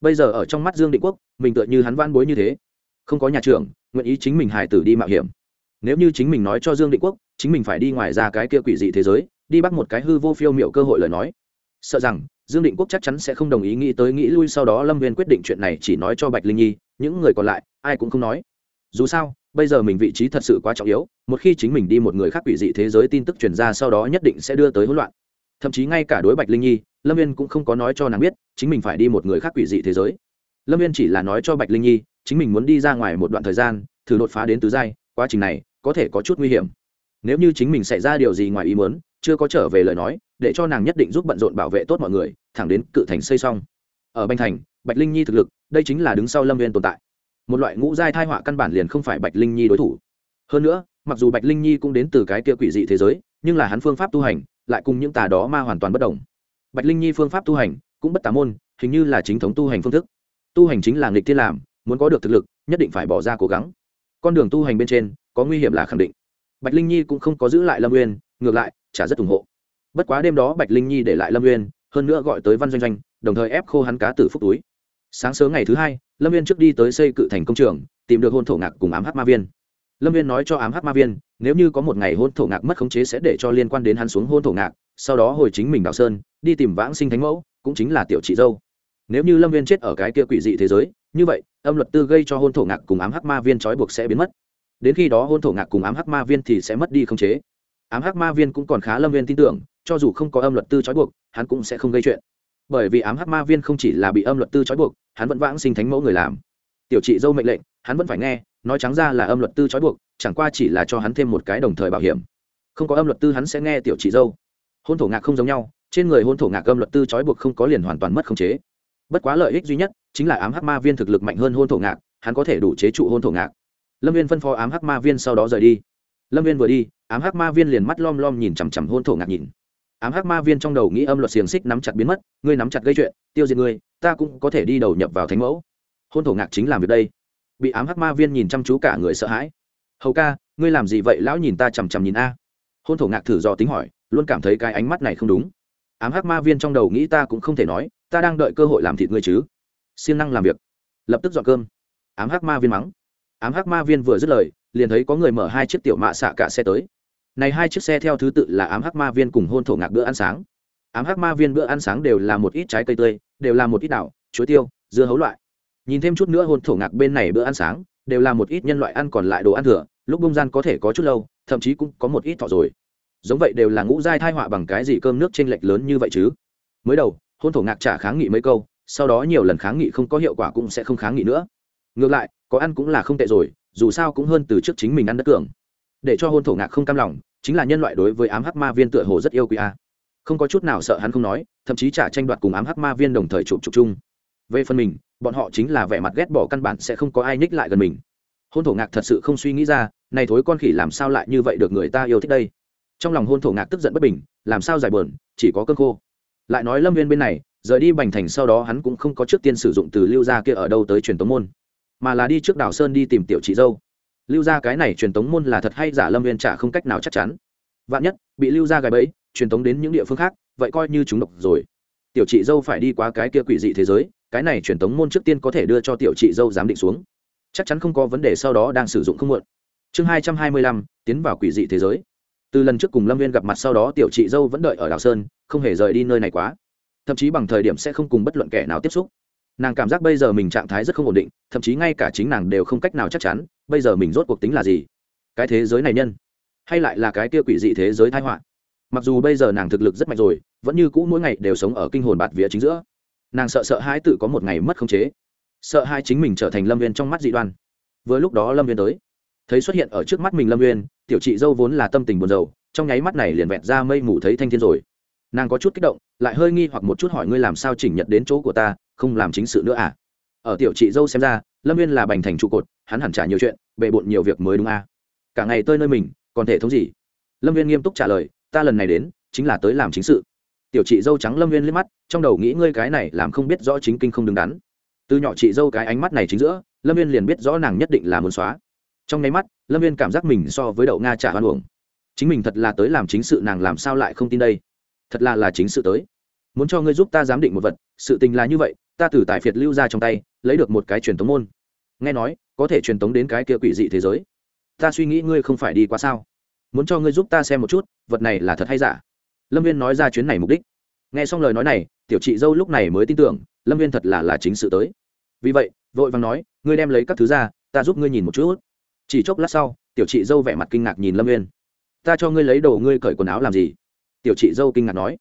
Bây giờ ở trong mắt dương định quốc, mình tựa như hắn van bối như thế. Không có nhà trường nguyện ý chính mình hài tử đi mạo hiểm. Nếu như chính mình nói cho dương định quốc, chính mình phải đi ngoài ra cái kia quỷ dị thế giới, đi bắt một cái hư vô phiêu m i ệ u cơ hội lời nói. Sợ rằng dương định quốc chắc chắn sẽ không đồng ý nghĩ tới nghĩ lui sau đó lâm viên quyết định chuyện này chỉ nói cho bạch linh nhi, những người còn lại, ai cũng không nói. Dù sao, bây giờ mình vị trí thật sự quá trọng yếu, một khi chính mình đi một người khác quỷ dị thế giới tin tức truyền ra sau đó nhất định sẽ đưa tới hỗn loạn. Thậm chí ngay cả đối bạch linh nhi, lâm viên cũng không có nói cho nàng biết, chính mình phải đi một người khác quỷ dị thế giới. Lâm viên chỉ là nói cho bạch linh nhi, chính mình muốn đi ra ngoài một đoạn thời gian, thử đột phá đến tứ giai, quá trình này có thể có chút nguy hiểm. Nếu như chính mình xảy ra điều gì ngoài ý muốn, chưa có trở về lời nói để cho nàng nhất định giúp bận rộn bảo vệ tốt mọi người, thẳng đến cự thành xây xong. Ở banh thành, bạch linh nhi thực lực, đây chính là đứng sau lâm viên tồn tại. Một loại ngũ giai thai họa căn bản liền không phải bạch linh nhi đối thủ. Hơn nữa, mặc dù bạch linh nhi cũng đến từ cái kia quỷ dị thế giới, nhưng là hắn phương pháp tu hành lại cùng những tà đó ma hoàn toàn bất đồng. Bạch linh nhi phương pháp tu hành cũng bất tà môn, hình như là chính thống tu hành phương thức. Tu hành chính là nghịch thiên làm, muốn có được thực lực, nhất định phải bỏ ra cố gắng. Con đường tu hành bên trên có nguy hiểm là khẳng định. Bạch linh nhi cũng không có giữ lại lâm uyên, ngược lại chả rất ủng hộ bất quá đêm đó bạch linh nhi để lại lâm uyên, hơn nữa gọi tới văn doanh doanh, đồng thời ép khô hắn cá tử phúc túi. Sáng sớm ngày thứ hai, lâm viên trước đi tới xây cự thành công trường, tìm được hôn thổ ngạc cùng ám hát ma viên. Lâm viên nói cho ám hát ma viên, nếu như có một ngày hôn thổ ngạc mất khống chế sẽ để cho liên quan đến hắn xuống hôn thổ ngạc, sau đó hồi chính mình đào sơn, đi tìm vãng sinh thánh mẫu, cũng chính là tiểu chị dâu. Nếu như lâm viên chết ở cái kia quỷ dị thế giới, như vậy, âm luật tư gây cho hôn thổ ngạc cùng ám hắc ma viên trói buộc sẽ biến mất. Đến khi đó hôn thổ ngạc cùng ám hắc ma viên thì sẽ mất đi khống chế. Ám hắc ma viên cũng còn khá lâm viên tin tưởng cho dù không có âm luật tư trói buộc, hắn cũng sẽ không gây chuyện. Bởi vì ám hắc ma viên không chỉ là bị âm luật tư trói buộc, hắn vẫn vãng sinh thánh mẫu người làm. Tiểu trị dâu mệnh lệnh, hắn vẫn phải nghe, nói trắng ra là âm luật tư trói buộc, chẳng qua chỉ là cho hắn thêm một cái đồng thời bảo hiểm. Không có âm luật tư hắn sẽ nghe tiểu trị dâu. Hôn thổ ngạc không giống nhau, trên người hôn thổ ngạc âm luật tư trói buộc không có liền hoàn toàn mất khống chế. Bất quá lợi ích duy nhất chính là ám hắc ma viên thực lực mạnh hơn hôn thổ ngạc, hắn có thể đủ chế trụ hôn thổ ngạc. Lâm viên phân phó ám hắc ma viên sau đó rời đi. Lâm viên vừa đi, ám hắc ma viên liền mắt lom lom nhìn chằm chằm hôn thổ ngạc nhìn ám hắc ma viên trong đầu nghĩ âm luật xiềng xích nắm chặt biến mất, ngươi nắm chặt gây chuyện, tiêu diệt ngươi, ta cũng có thể đi đầu nhập vào thánh mẫu. Hôn thổ ngạc chính làm việc đây. Bị ám hắc ma viên nhìn chăm chú cả người sợ hãi. Hầu ca, ngươi làm gì vậy? Lão nhìn ta chằm chằm nhìn a. Hôn thổ ngạc thử do tính hỏi, luôn cảm thấy cái ánh mắt này không đúng. Ám hắc ma viên trong đầu nghĩ ta cũng không thể nói, ta đang đợi cơ hội làm thịt ngươi chứ. Siêng năng làm việc. Lập tức dọn cơm. Ám hắc ma viên mắng. Ám hắc ma viên vừa dứt lời, liền thấy có người mở hai chiếc tiểu mạ xạ cả xe tới này hai chiếc xe theo thứ tự là ám hắc ma viên cùng hôn thổ ngạc bữa ăn sáng. Ám hắc ma viên bữa ăn sáng đều là một ít trái cây tươi, đều là một ít đảo, chuối tiêu, dưa hấu loại. Nhìn thêm chút nữa hôn thổ ngạc bên này bữa ăn sáng, đều là một ít nhân loại ăn còn lại đồ ăn thừa, lúc bông gian có thể có chút lâu, thậm chí cũng có một ít thọ rồi. Giống vậy đều là ngũ giai thai họa bằng cái gì cơm nước t r ê n lệch lớn như vậy chứ? Mới đầu, hôn thổ ngạc trả kháng nghị mấy câu, sau đó nhiều lần kháng nghị không có hiệu quả cũng sẽ không kháng nghị nữa. Ngược lại, có ăn cũng là không tệ rồi, dù sao cũng hơn từ trước chính mình ăn đất cường để cho hôn thổ ngạc không cam lòng, chính là nhân loại đối với ám hắc ma viên tựa hồ rất yêu quý a. Không có chút nào sợ hắn không nói, thậm chí trả tranh đoạt cùng ám hắc ma viên đồng thời chụp chụp chung. Về phần mình, bọn họ chính là vẻ mặt ghét bỏ căn bản sẽ không có ai ních lại gần mình. Hôn thổ ngạc thật sự không suy nghĩ ra, này thối con khỉ làm sao lại như vậy được người ta yêu thích đây? Trong lòng hôn thổ ngạc tức giận bất bình, làm sao giải bờn chỉ có cơn khô. Lại nói lâm viên bên này, rời đi bành thành sau đó hắn cũng không có trước tiên sử dụng từ lưu gia kia ở đâu tới truyền tống môn, mà là đi trước đảo sơn đi tìm tiểu chị dâu lưu gia cái này truyền tống môn là thật hay giả lâm viên trả không cách nào chắc chắn. Vạn nhất, bị lưu gia gài bẫy, truyền tống đến những địa phương khác, vậy coi như chúng độc rồi. Tiểu chị dâu phải đi qua cái kia quỷ dị thế giới, cái này truyền tống môn trước tiên có thể đưa cho tiểu chị dâu giám định xuống. Chắc chắn không có vấn đề sau đó đang sử dụng không muộn. Chương hai trăm hai mươi lăm, tiến vào quỷ dị thế giới. Từ lần trước cùng lâm viên gặp mặt sau đó tiểu chị dâu vẫn đợi ở đảo sơn, không hề rời đi nơi này quá. Thậm chí bằng thời điểm sẽ không cùng bất luận kẻ nào tiếp xúc nàng cảm giác bây giờ mình trạng thái rất không ổn định, thậm chí ngay cả chính nàng đều không cách nào chắc chắn, bây giờ mình rốt cuộc tính là gì? Cái thế giới này nhân, hay lại là cái kia quỷ dị thế giới thái họa? Mặc dù bây giờ nàng thực lực rất mạnh rồi, vẫn như cũ mỗi ngày đều sống ở kinh hồn bạt vía chính giữa. Nàng sợ sợ hai tự có một ngày mất khống chế. Sợ hai chính mình trở thành lâm viên trong mắt dị đoan. Vừa lúc đó lâm viên tới, thấy xuất hiện ở trước mắt mình lâm viên tiểu chị dâu vốn là tâm tình buồn rầu, trong nháy mắt này liền vẹn ra mây mù thấy thanh thiên rồi. Nàng có chút kích động, lại hơi nghi hoặc một chút hỏi ngươi làm sao chỉnh nhật đến chỗ của ta không làm chính sự nữa à? Ở tiểu chị dâu xem ra, lâm viên là bành thành trụ cột, hắn hẳn trả nhiều chuyện, bề bộn nhiều việc mới đúng à? Cả ngày tơi nơi mình, còn thể thống gì? Lâm viên nghiêm túc trả lời, ta lần này đến, chính là tới làm chính sự. Tiểu chị dâu trắng lâm viên liếc mắt, trong đầu nghĩ ngươi cái này làm không biết rõ chính kinh không đứng đắn. Từ nhỏ chị dâu cái ánh mắt này chính giữa, lâm viên liền biết rõ nàng nhất định là muốn xóa. Trong nháy mắt, lâm viên cảm giác mình so với đậu nga trả hoan uổng. Chính mình thật là tới làm chính sự nàng làm sao lại không tin đây? Thật là là chính sự tới. Muốn cho ngươi giúp ta giám định một vật, sự tình là như vậy ta từ tài phiệt lưu ra trong tay, lấy được một cái truyền tống môn. Nghe nói, có thể truyền tống đến cái kia quỷ dị thế giới. Ta suy nghĩ ngươi không phải đi qua sao? Muốn cho ngươi giúp ta xem một chút, vật này là thật hay giả? Lâm viên nói ra chuyến này mục đích. Nghe xong lời nói này, tiểu chị dâu lúc này mới tin tưởng, lâm viên thật là là chính sự tới. Vì vậy, vội vàng nói, ngươi đem lấy các thứ ra, ta giúp ngươi nhìn một chút. Chỉ chốc lát sau, tiểu chị dâu vẻ mặt kinh ngạc nhìn lâm viên. Ta cho ngươi lấy đồ ngươi cởi quần áo làm gì? Tiểu chị dâu kinh ngạc nói.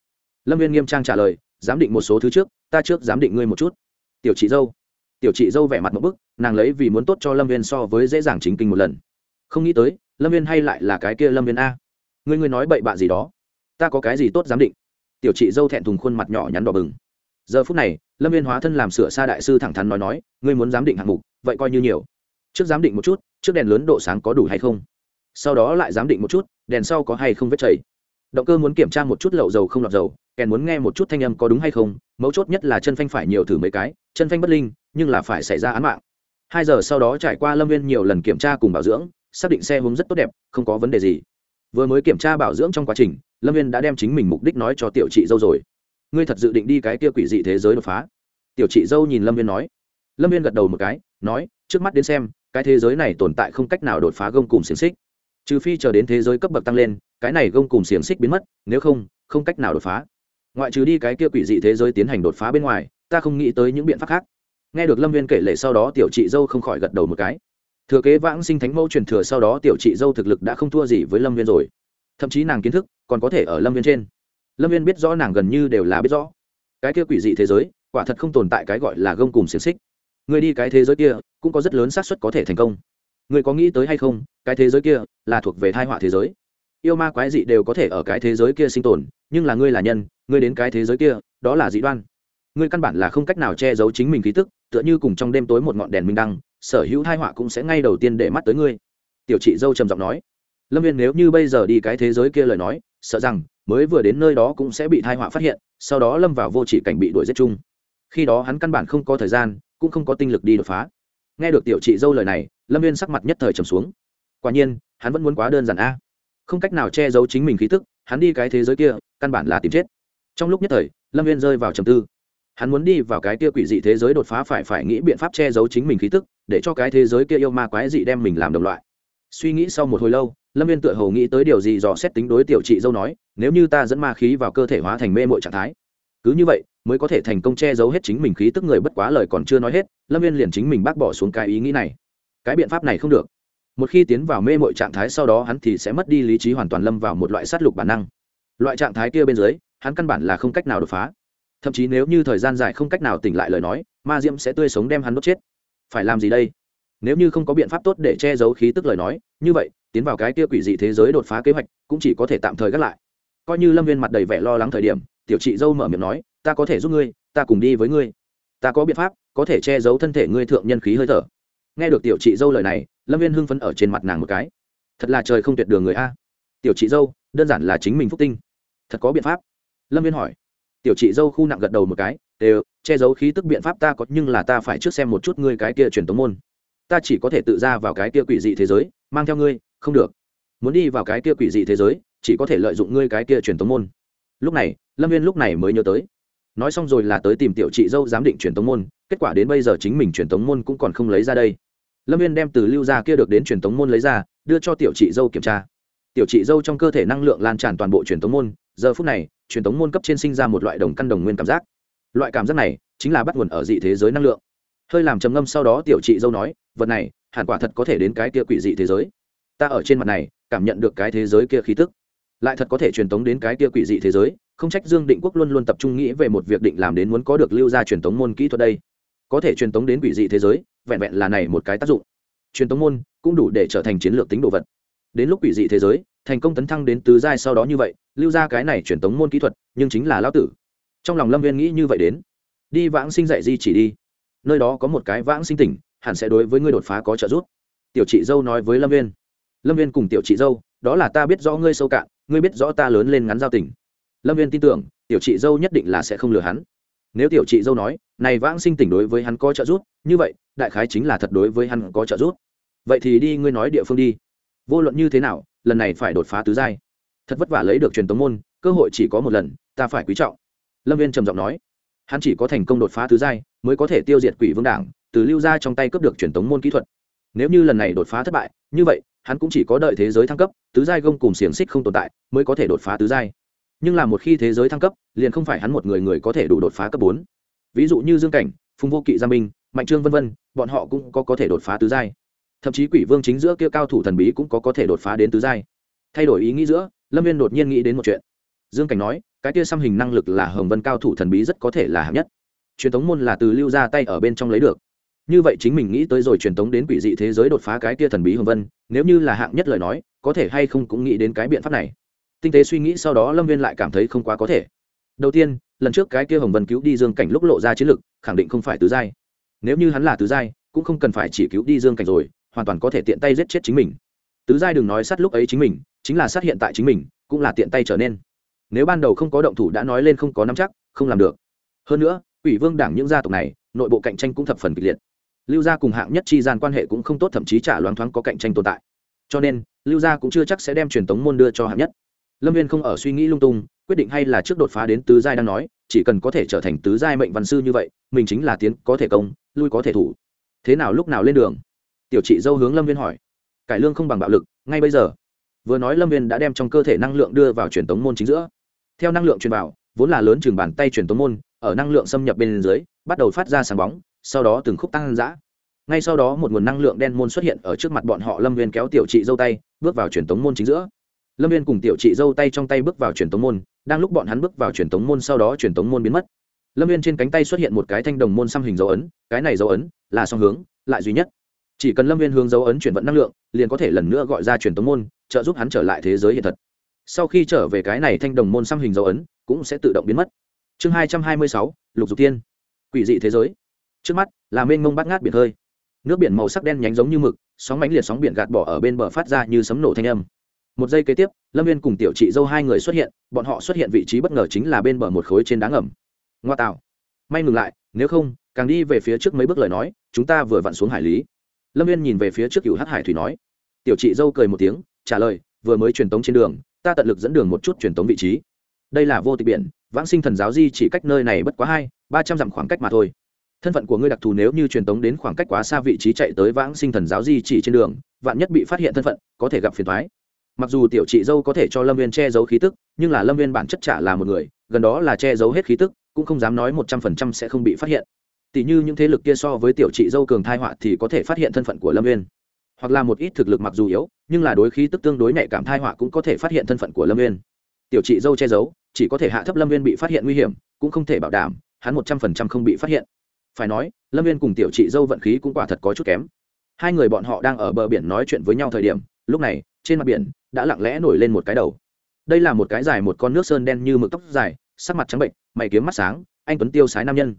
Lâm viên nghiêm trang trả lời giám định một số thứ trước, ta trước giám định ngươi một chút. Tiểu chị dâu. Tiểu chị dâu vẻ mặt một bức, nàng lấy vì muốn tốt cho lâm viên so với dễ dàng chính kinh một lần. Không nghĩ tới, lâm viên hay lại là cái kia lâm viên a. Ngươi ngươi nói bậy bạ gì đó? Ta có cái gì tốt giám định? Tiểu chị dâu thẹn thùng khuôn mặt nhỏ nhắn đỏ bừng. Giờ phút này, lâm viên hóa thân làm sửa xa đại sư thẳng thắn nói nói, ngươi muốn giám định hạng mục, vậy coi như nhiều. Trước giám định một chút, trước đèn lớn độ sáng có đủ hay không? Sau đó lại giám định một chút, đèn sau có hay không vết chảy? Động cơ muốn kiểm tra một chút lậu dầu không lọt dầu, kèn muốn nghe một chút thanh âm có đúng hay không, mấu chốt nhất là chân phanh phải nhiều thử mấy cái, chân phanh bất linh, nhưng là phải xảy ra án mạng. Hai giờ sau đó trải qua lâm viên nhiều lần kiểm tra cùng bảo dưỡng, xác định xe hướng rất tốt đẹp, không có vấn đề gì. Vừa mới kiểm tra bảo dưỡng trong quá trình, lâm viên đã đem chính mình mục đích nói cho tiểu chị dâu rồi. Ngươi thật dự định đi cái kia quỷ dị thế giới đột phá? Tiểu chị dâu nhìn lâm viên nói. Lâm viên gật đầu một cái, nói, trước mắt đến xem, cái thế giới này tồn tại không cách nào đột phá gông cùng xiềng xích. Trừ phi chờ đến thế giới cấp bậc tăng lên cái này gông cùng xiềng xích biến mất, nếu không không cách nào đột phá. Ngoại trừ đi cái kia quỷ dị thế giới tiến hành đột phá bên ngoài, ta không nghĩ tới những biện pháp khác. Nghe được lâm viên kể lệ sau đó, tiểu chị dâu không khỏi gật đầu một cái. Thừa kế vãng sinh thánh mẫu truyền thừa sau đó, tiểu chị dâu thực lực đã không thua gì với lâm viên rồi. Thậm chí nàng kiến thức còn có thể ở lâm viên trên. Lâm viên biết rõ nàng gần như đều là biết rõ. Cái kia quỷ dị thế giới, quả thật không tồn tại cái gọi là gông cùng xiềng xích. Người đi cái thế giới kia, cũng có rất lớn xác suất có thể thành công. Người có nghĩ tới hay không, cái thế giới kia là thuộc về thai họa thế giới yêu ma quái dị đều có thể ở cái thế giới kia sinh tồn, nhưng là ngươi là nhân, ngươi đến cái thế giới kia, đó là dị đoan. Ngươi căn bản là không cách nào che giấu chính mình khí tức, tựa như cùng trong đêm tối một ngọn đèn minh đăng, sở hữu thai họa cũng sẽ ngay đầu tiên để mắt tới ngươi. Tiểu chị dâu trầm giọng nói. Lâm viên, nếu như bây giờ đi cái thế giới kia lời nói, sợ rằng mới vừa đến nơi đó cũng sẽ bị thai họa phát hiện, sau đó lâm vào vô chỉ cảnh bị đuổi giết chung. Khi đó hắn căn bản không có thời gian, cũng không có tinh lực đi đột phá. Nghe được tiểu chị dâu lời này, lâm viên sắc mặt nhất thời trầm xuống. Quả nhiên, hắn vẫn muốn quá đơn giản a không cách nào che giấu chính mình khí tức, hắn đi cái thế giới kia, căn bản là tìm chết. Trong lúc nhất thời, lâm viên rơi vào trầm tư. Hắn muốn đi vào cái kia quỷ dị thế giới đột phá phải phải nghĩ biện pháp che giấu chính mình khí tức, để cho cái thế giới kia yêu ma quái dị đem mình làm đồng loại. Suy nghĩ sau một hồi lâu, lâm viên tựa hồ nghĩ tới điều gì dò xét tính đối tiểu chị dâu nói, nếu như ta dẫn ma khí vào cơ thể hóa thành mê mội trạng thái, cứ như vậy, mới có thể thành công che giấu hết chính mình khí tức người bất quá lời còn chưa nói hết. Lâm viên liền chính mình bác bỏ xuống cái ý nghĩ này. Cái biện pháp này không được một khi tiến vào mê mội trạng thái sau đó hắn thì sẽ mất đi lý trí hoàn toàn lâm vào một loại sát lục bản năng. Loại trạng thái kia bên dưới, hắn căn bản là không cách nào đột phá. Thậm chí nếu như thời gian dài không cách nào tỉnh lại lời nói, ma diễm sẽ tươi sống đem hắn đốt chết. Phải làm gì đây? Nếu như không có biện pháp tốt để che giấu khí tức lời nói, như vậy, tiến vào cái kia quỷ dị thế giới đột phá kế hoạch cũng chỉ có thể tạm thời gác lại. Coi như lâm viên mặt đầy vẻ lo lắng thời điểm, tiểu chị dâu mở miệng nói, ta có thể giúp ngươi, ta cùng đi với ngươi. Ta có biện pháp, có thể che giấu thân thể ngươi thượng nhân khí hơi thở. Nghe được tiểu chị dâu lời này lâm viên hưng phấn ở trên mặt nàng một cái thật là trời không tuyệt đường người a tiểu chị dâu đơn giản là chính mình phúc tinh thật có biện pháp lâm viên hỏi tiểu chị dâu khu nặng gật đầu một cái đều che giấu khí tức biện pháp ta có nhưng là ta phải trước xem một chút ngươi cái kia truyền tống môn ta chỉ có thể tự ra vào cái kia quỷ dị thế giới mang theo ngươi không được muốn đi vào cái kia quỷ dị thế giới chỉ có thể lợi dụng ngươi cái kia truyền tống môn lúc này lâm viên lúc này mới nhớ tới nói xong rồi là tới tìm tiểu chị dâu giám định truyền tống môn kết quả đến bây giờ chính mình truyền tống môn cũng còn không lấy ra đây lâm viên đem từ lưu gia kia được đến truyền tống môn lấy ra, đưa cho tiểu chị dâu kiểm tra. Tiểu chị dâu trong cơ thể năng lượng lan tràn toàn bộ truyền tống môn, giờ phút này, truyền tống môn cấp trên sinh ra một loại đồng căn đồng nguyên cảm giác. Loại cảm giác này chính là bắt nguồn ở dị thế giới năng lượng. Hơi làm trầm ngâm sau đó tiểu chị dâu nói, vật này, hẳn quả thật có thể đến cái kia quỷ dị thế giới. Ta ở trên mặt này, cảm nhận được cái thế giới kia khí tức. Lại thật có thể truyền tống đến cái kia quỷ dị thế giới, không trách dương định quốc luôn luôn tập trung nghĩ về một việc định làm đến muốn có được lưu ra truyền tống môn kỹ thuật đây có thể truyền tống đến quỷ dị thế giới, vẹn vẹn là này một cái tác dụng. Truyền tống môn cũng đủ để trở thành chiến lược tính đồ vật. Đến lúc quỷ dị thế giới, thành công tấn thăng đến tứ giai sau đó như vậy, lưu ra cái này truyền tống môn kỹ thuật, nhưng chính là lão tử. Trong lòng lâm viên nghĩ như vậy đến. Đi vãng sinh dạy di chỉ đi. Nơi đó có một cái vãng sinh tỉnh, hẳn sẽ đối với ngươi đột phá có trợ giúp. Tiểu chị dâu nói với lâm viên. Lâm viên cùng tiểu chị dâu, đó là ta biết rõ ngươi sâu cạn, ngươi biết rõ ta lớn lên ngắn giao tỉnh lâm viên tin tưởng, tiểu chị dâu nhất định là sẽ không lừa hắn nếu tiểu chị dâu nói, này vãng sinh tỉnh đối với hắn có trợ giúp, như vậy, đại khái chính là thật đối với hắn có trợ giúp. Vậy thì đi, ngươi nói địa phương đi. Vô luận như thế nào, lần này phải đột phá tứ giai. Thật vất vả lấy được truyền tống môn, cơ hội chỉ có một lần, ta phải quý trọng. Lâm viên trầm giọng nói. Hắn chỉ có thành công đột phá tứ giai, mới có thể tiêu diệt quỷ vương đảng, từ lưu ra trong tay cướp được truyền tống môn kỹ thuật. Nếu như lần này đột phá thất bại, như vậy, hắn cũng chỉ có đợi thế giới thăng cấp, tứ giai gông cùng xiềng xích không tồn tại, mới có thể đột phá tứ giai nhưng là một khi thế giới thăng cấp, liền không phải hắn một người người có thể đủ đột phá cấp bốn. Ví dụ như dương cảnh, phùng vô kỵ gia minh, mạnh trương vân vân, bọn họ cũng có có thể đột phá tứ giai. Thậm chí quỷ vương chính giữa kia cao thủ thần bí cũng có có thể đột phá đến tứ giai. Thay đổi ý nghĩ giữa, lâm viên đột nhiên nghĩ đến một chuyện. Dương cảnh nói, cái kia xăm hình năng lực là hồng vân cao thủ thần bí rất có thể là hạng nhất. Truyền thống môn là từ lưu ra tay ở bên trong lấy được. Như vậy chính mình nghĩ tới rồi truyền thống đến quỷ dị thế giới đột phá cái kia thần bí hồng vân, nếu như là hạng nhất lời nói, có thể hay không cũng nghĩ đến cái biện pháp này tinh tế suy nghĩ sau đó lâm viên lại cảm thấy không quá có thể đầu tiên lần trước cái kia hồng vân cứu đi dương cảnh lúc lộ ra chiến lực, khẳng định không phải tứ giai nếu như hắn là tứ giai cũng không cần phải chỉ cứu đi dương cảnh rồi hoàn toàn có thể tiện tay giết chết chính mình tứ giai đừng nói sát lúc ấy chính mình chính là sát hiện tại chính mình cũng là tiện tay trở nên nếu ban đầu không có động thủ đã nói lên không có nắm chắc không làm được hơn nữa ủy vương đảng những gia tộc này nội bộ cạnh tranh cũng thập phần kịch liệt lưu gia cùng hạng nhất chi gian quan hệ cũng không tốt thậm chí trả loáng thoáng có cạnh tranh tồn tại cho nên lưu gia cũng chưa chắc sẽ đem truyền tống môn đưa cho hạng nhất lâm viên không ở suy nghĩ lung tung, quyết định hay là trước đột phá đến tứ giai đang nói, chỉ cần có thể trở thành tứ giai mệnh văn sư như vậy, mình chính là tiến có thể công, lui có thể thủ. Thế nào lúc nào lên đường? Tiểu chị dâu hướng lâm viên hỏi. Cải lương không bằng bạo lực, ngay bây giờ. Vừa nói lâm viên đã đem trong cơ thể năng lượng đưa vào truyền tống môn chính giữa. Theo năng lượng truyền vào, vốn là lớn chừng bàn tay truyền tống môn, ở năng lượng xâm nhập bên dưới, bắt đầu phát ra sáng bóng, sau đó từng khúc tăng giã ngay sau đó một nguồn năng lượng đen môn xuất hiện ở trước mặt bọn họ, lâm viên kéo tiểu chị dâu tay, bước vào truyền tống môn chính giữa lâm viên cùng tiểu chị dâu tay trong tay bước vào truyền tống môn, đang lúc bọn hắn bước vào truyền tống môn sau đó truyền tống môn biến mất. Lâm viên trên cánh tay xuất hiện một cái thanh đồng môn xăm hình dấu ấn, cái này dấu ấn là song hướng, lại duy nhất. Chỉ cần lâm viên hướng dấu ấn chuyển vận năng lượng, liền có thể lần nữa gọi ra truyền tống môn, trợ giúp hắn trở lại thế giới hiện thật. Sau khi trở về cái này thanh đồng môn xăm hình dấu ấn, cũng sẽ tự động biến mất. Chương hai trăm hai mươi sáu, lục dục tiên quỷ dị thế giới. Trước mắt, là mênh mông bát ngát biển hơi. Nước biển màu sắc đen nhánh giống như mực, sóng mánh liệt sóng biển gạt bỏ ở bên bờ phát ra như sấm nổ thanh âm một giây kế tiếp, lâm viên cùng tiểu chị dâu hai người xuất hiện, bọn họ xuất hiện vị trí bất ngờ chính là bên bờ một khối trên đá ngầm. Ngoa tạo. May ngừng lại, nếu không, càng đi về phía trước mấy bước lời nói, chúng ta vừa vặn xuống hải lý. Lâm viên nhìn về phía trước cựu hát hải thủy nói. Tiểu chị dâu cười một tiếng, trả lời, vừa mới truyền tống trên đường, ta tận lực dẫn đường một chút truyền tống vị trí. Đây là vô tịch biển, vãng sinh thần giáo di chỉ cách nơi này bất quá hai, ba trăm dặm khoảng cách mà thôi. Thân phận của ngươi đặc thù nếu như truyền tống đến khoảng cách quá xa vị trí chạy tới vãng sinh thần giáo di chỉ trên đường, vạn nhất bị phát hiện thân phận, có thể gặp phiền thoái mặc dù tiểu chị dâu có thể cho lâm viên che giấu khí tức, nhưng là lâm viên bản chất trả là một người, gần đó là che giấu hết khí tức, cũng không dám nói một trăm phần trăm sẽ không bị phát hiện. Tỷ như những thế lực kia so với tiểu chị dâu cường thai họa thì có thể phát hiện thân phận của lâm viên hoặc là một ít thực lực mặc dù yếu, nhưng là đối khí tức tương đối nhạy cảm thai họa cũng có thể phát hiện thân phận của lâm viên tiểu chị dâu che giấu, chỉ có thể hạ thấp lâm viên bị phát hiện nguy hiểm, cũng không thể bảo đảm hắn một trăm phần trăm không bị phát hiện. Phải nói, lâm viên cùng tiểu chị dâu vận khí cũng quả thật có chút kém. Hai người bọn họ đang ở bờ biển nói chuyện với nhau thời điểm, lúc này, trên mặt biển đã lặng lẽ nổi lên một cái đầu. Đây là một cái dài một con nước sơn đen như mực tóc dài, sắc mặt trắng bệnh, mày kiếm mắt sáng, anh tuấn tiêu sái nam nhân.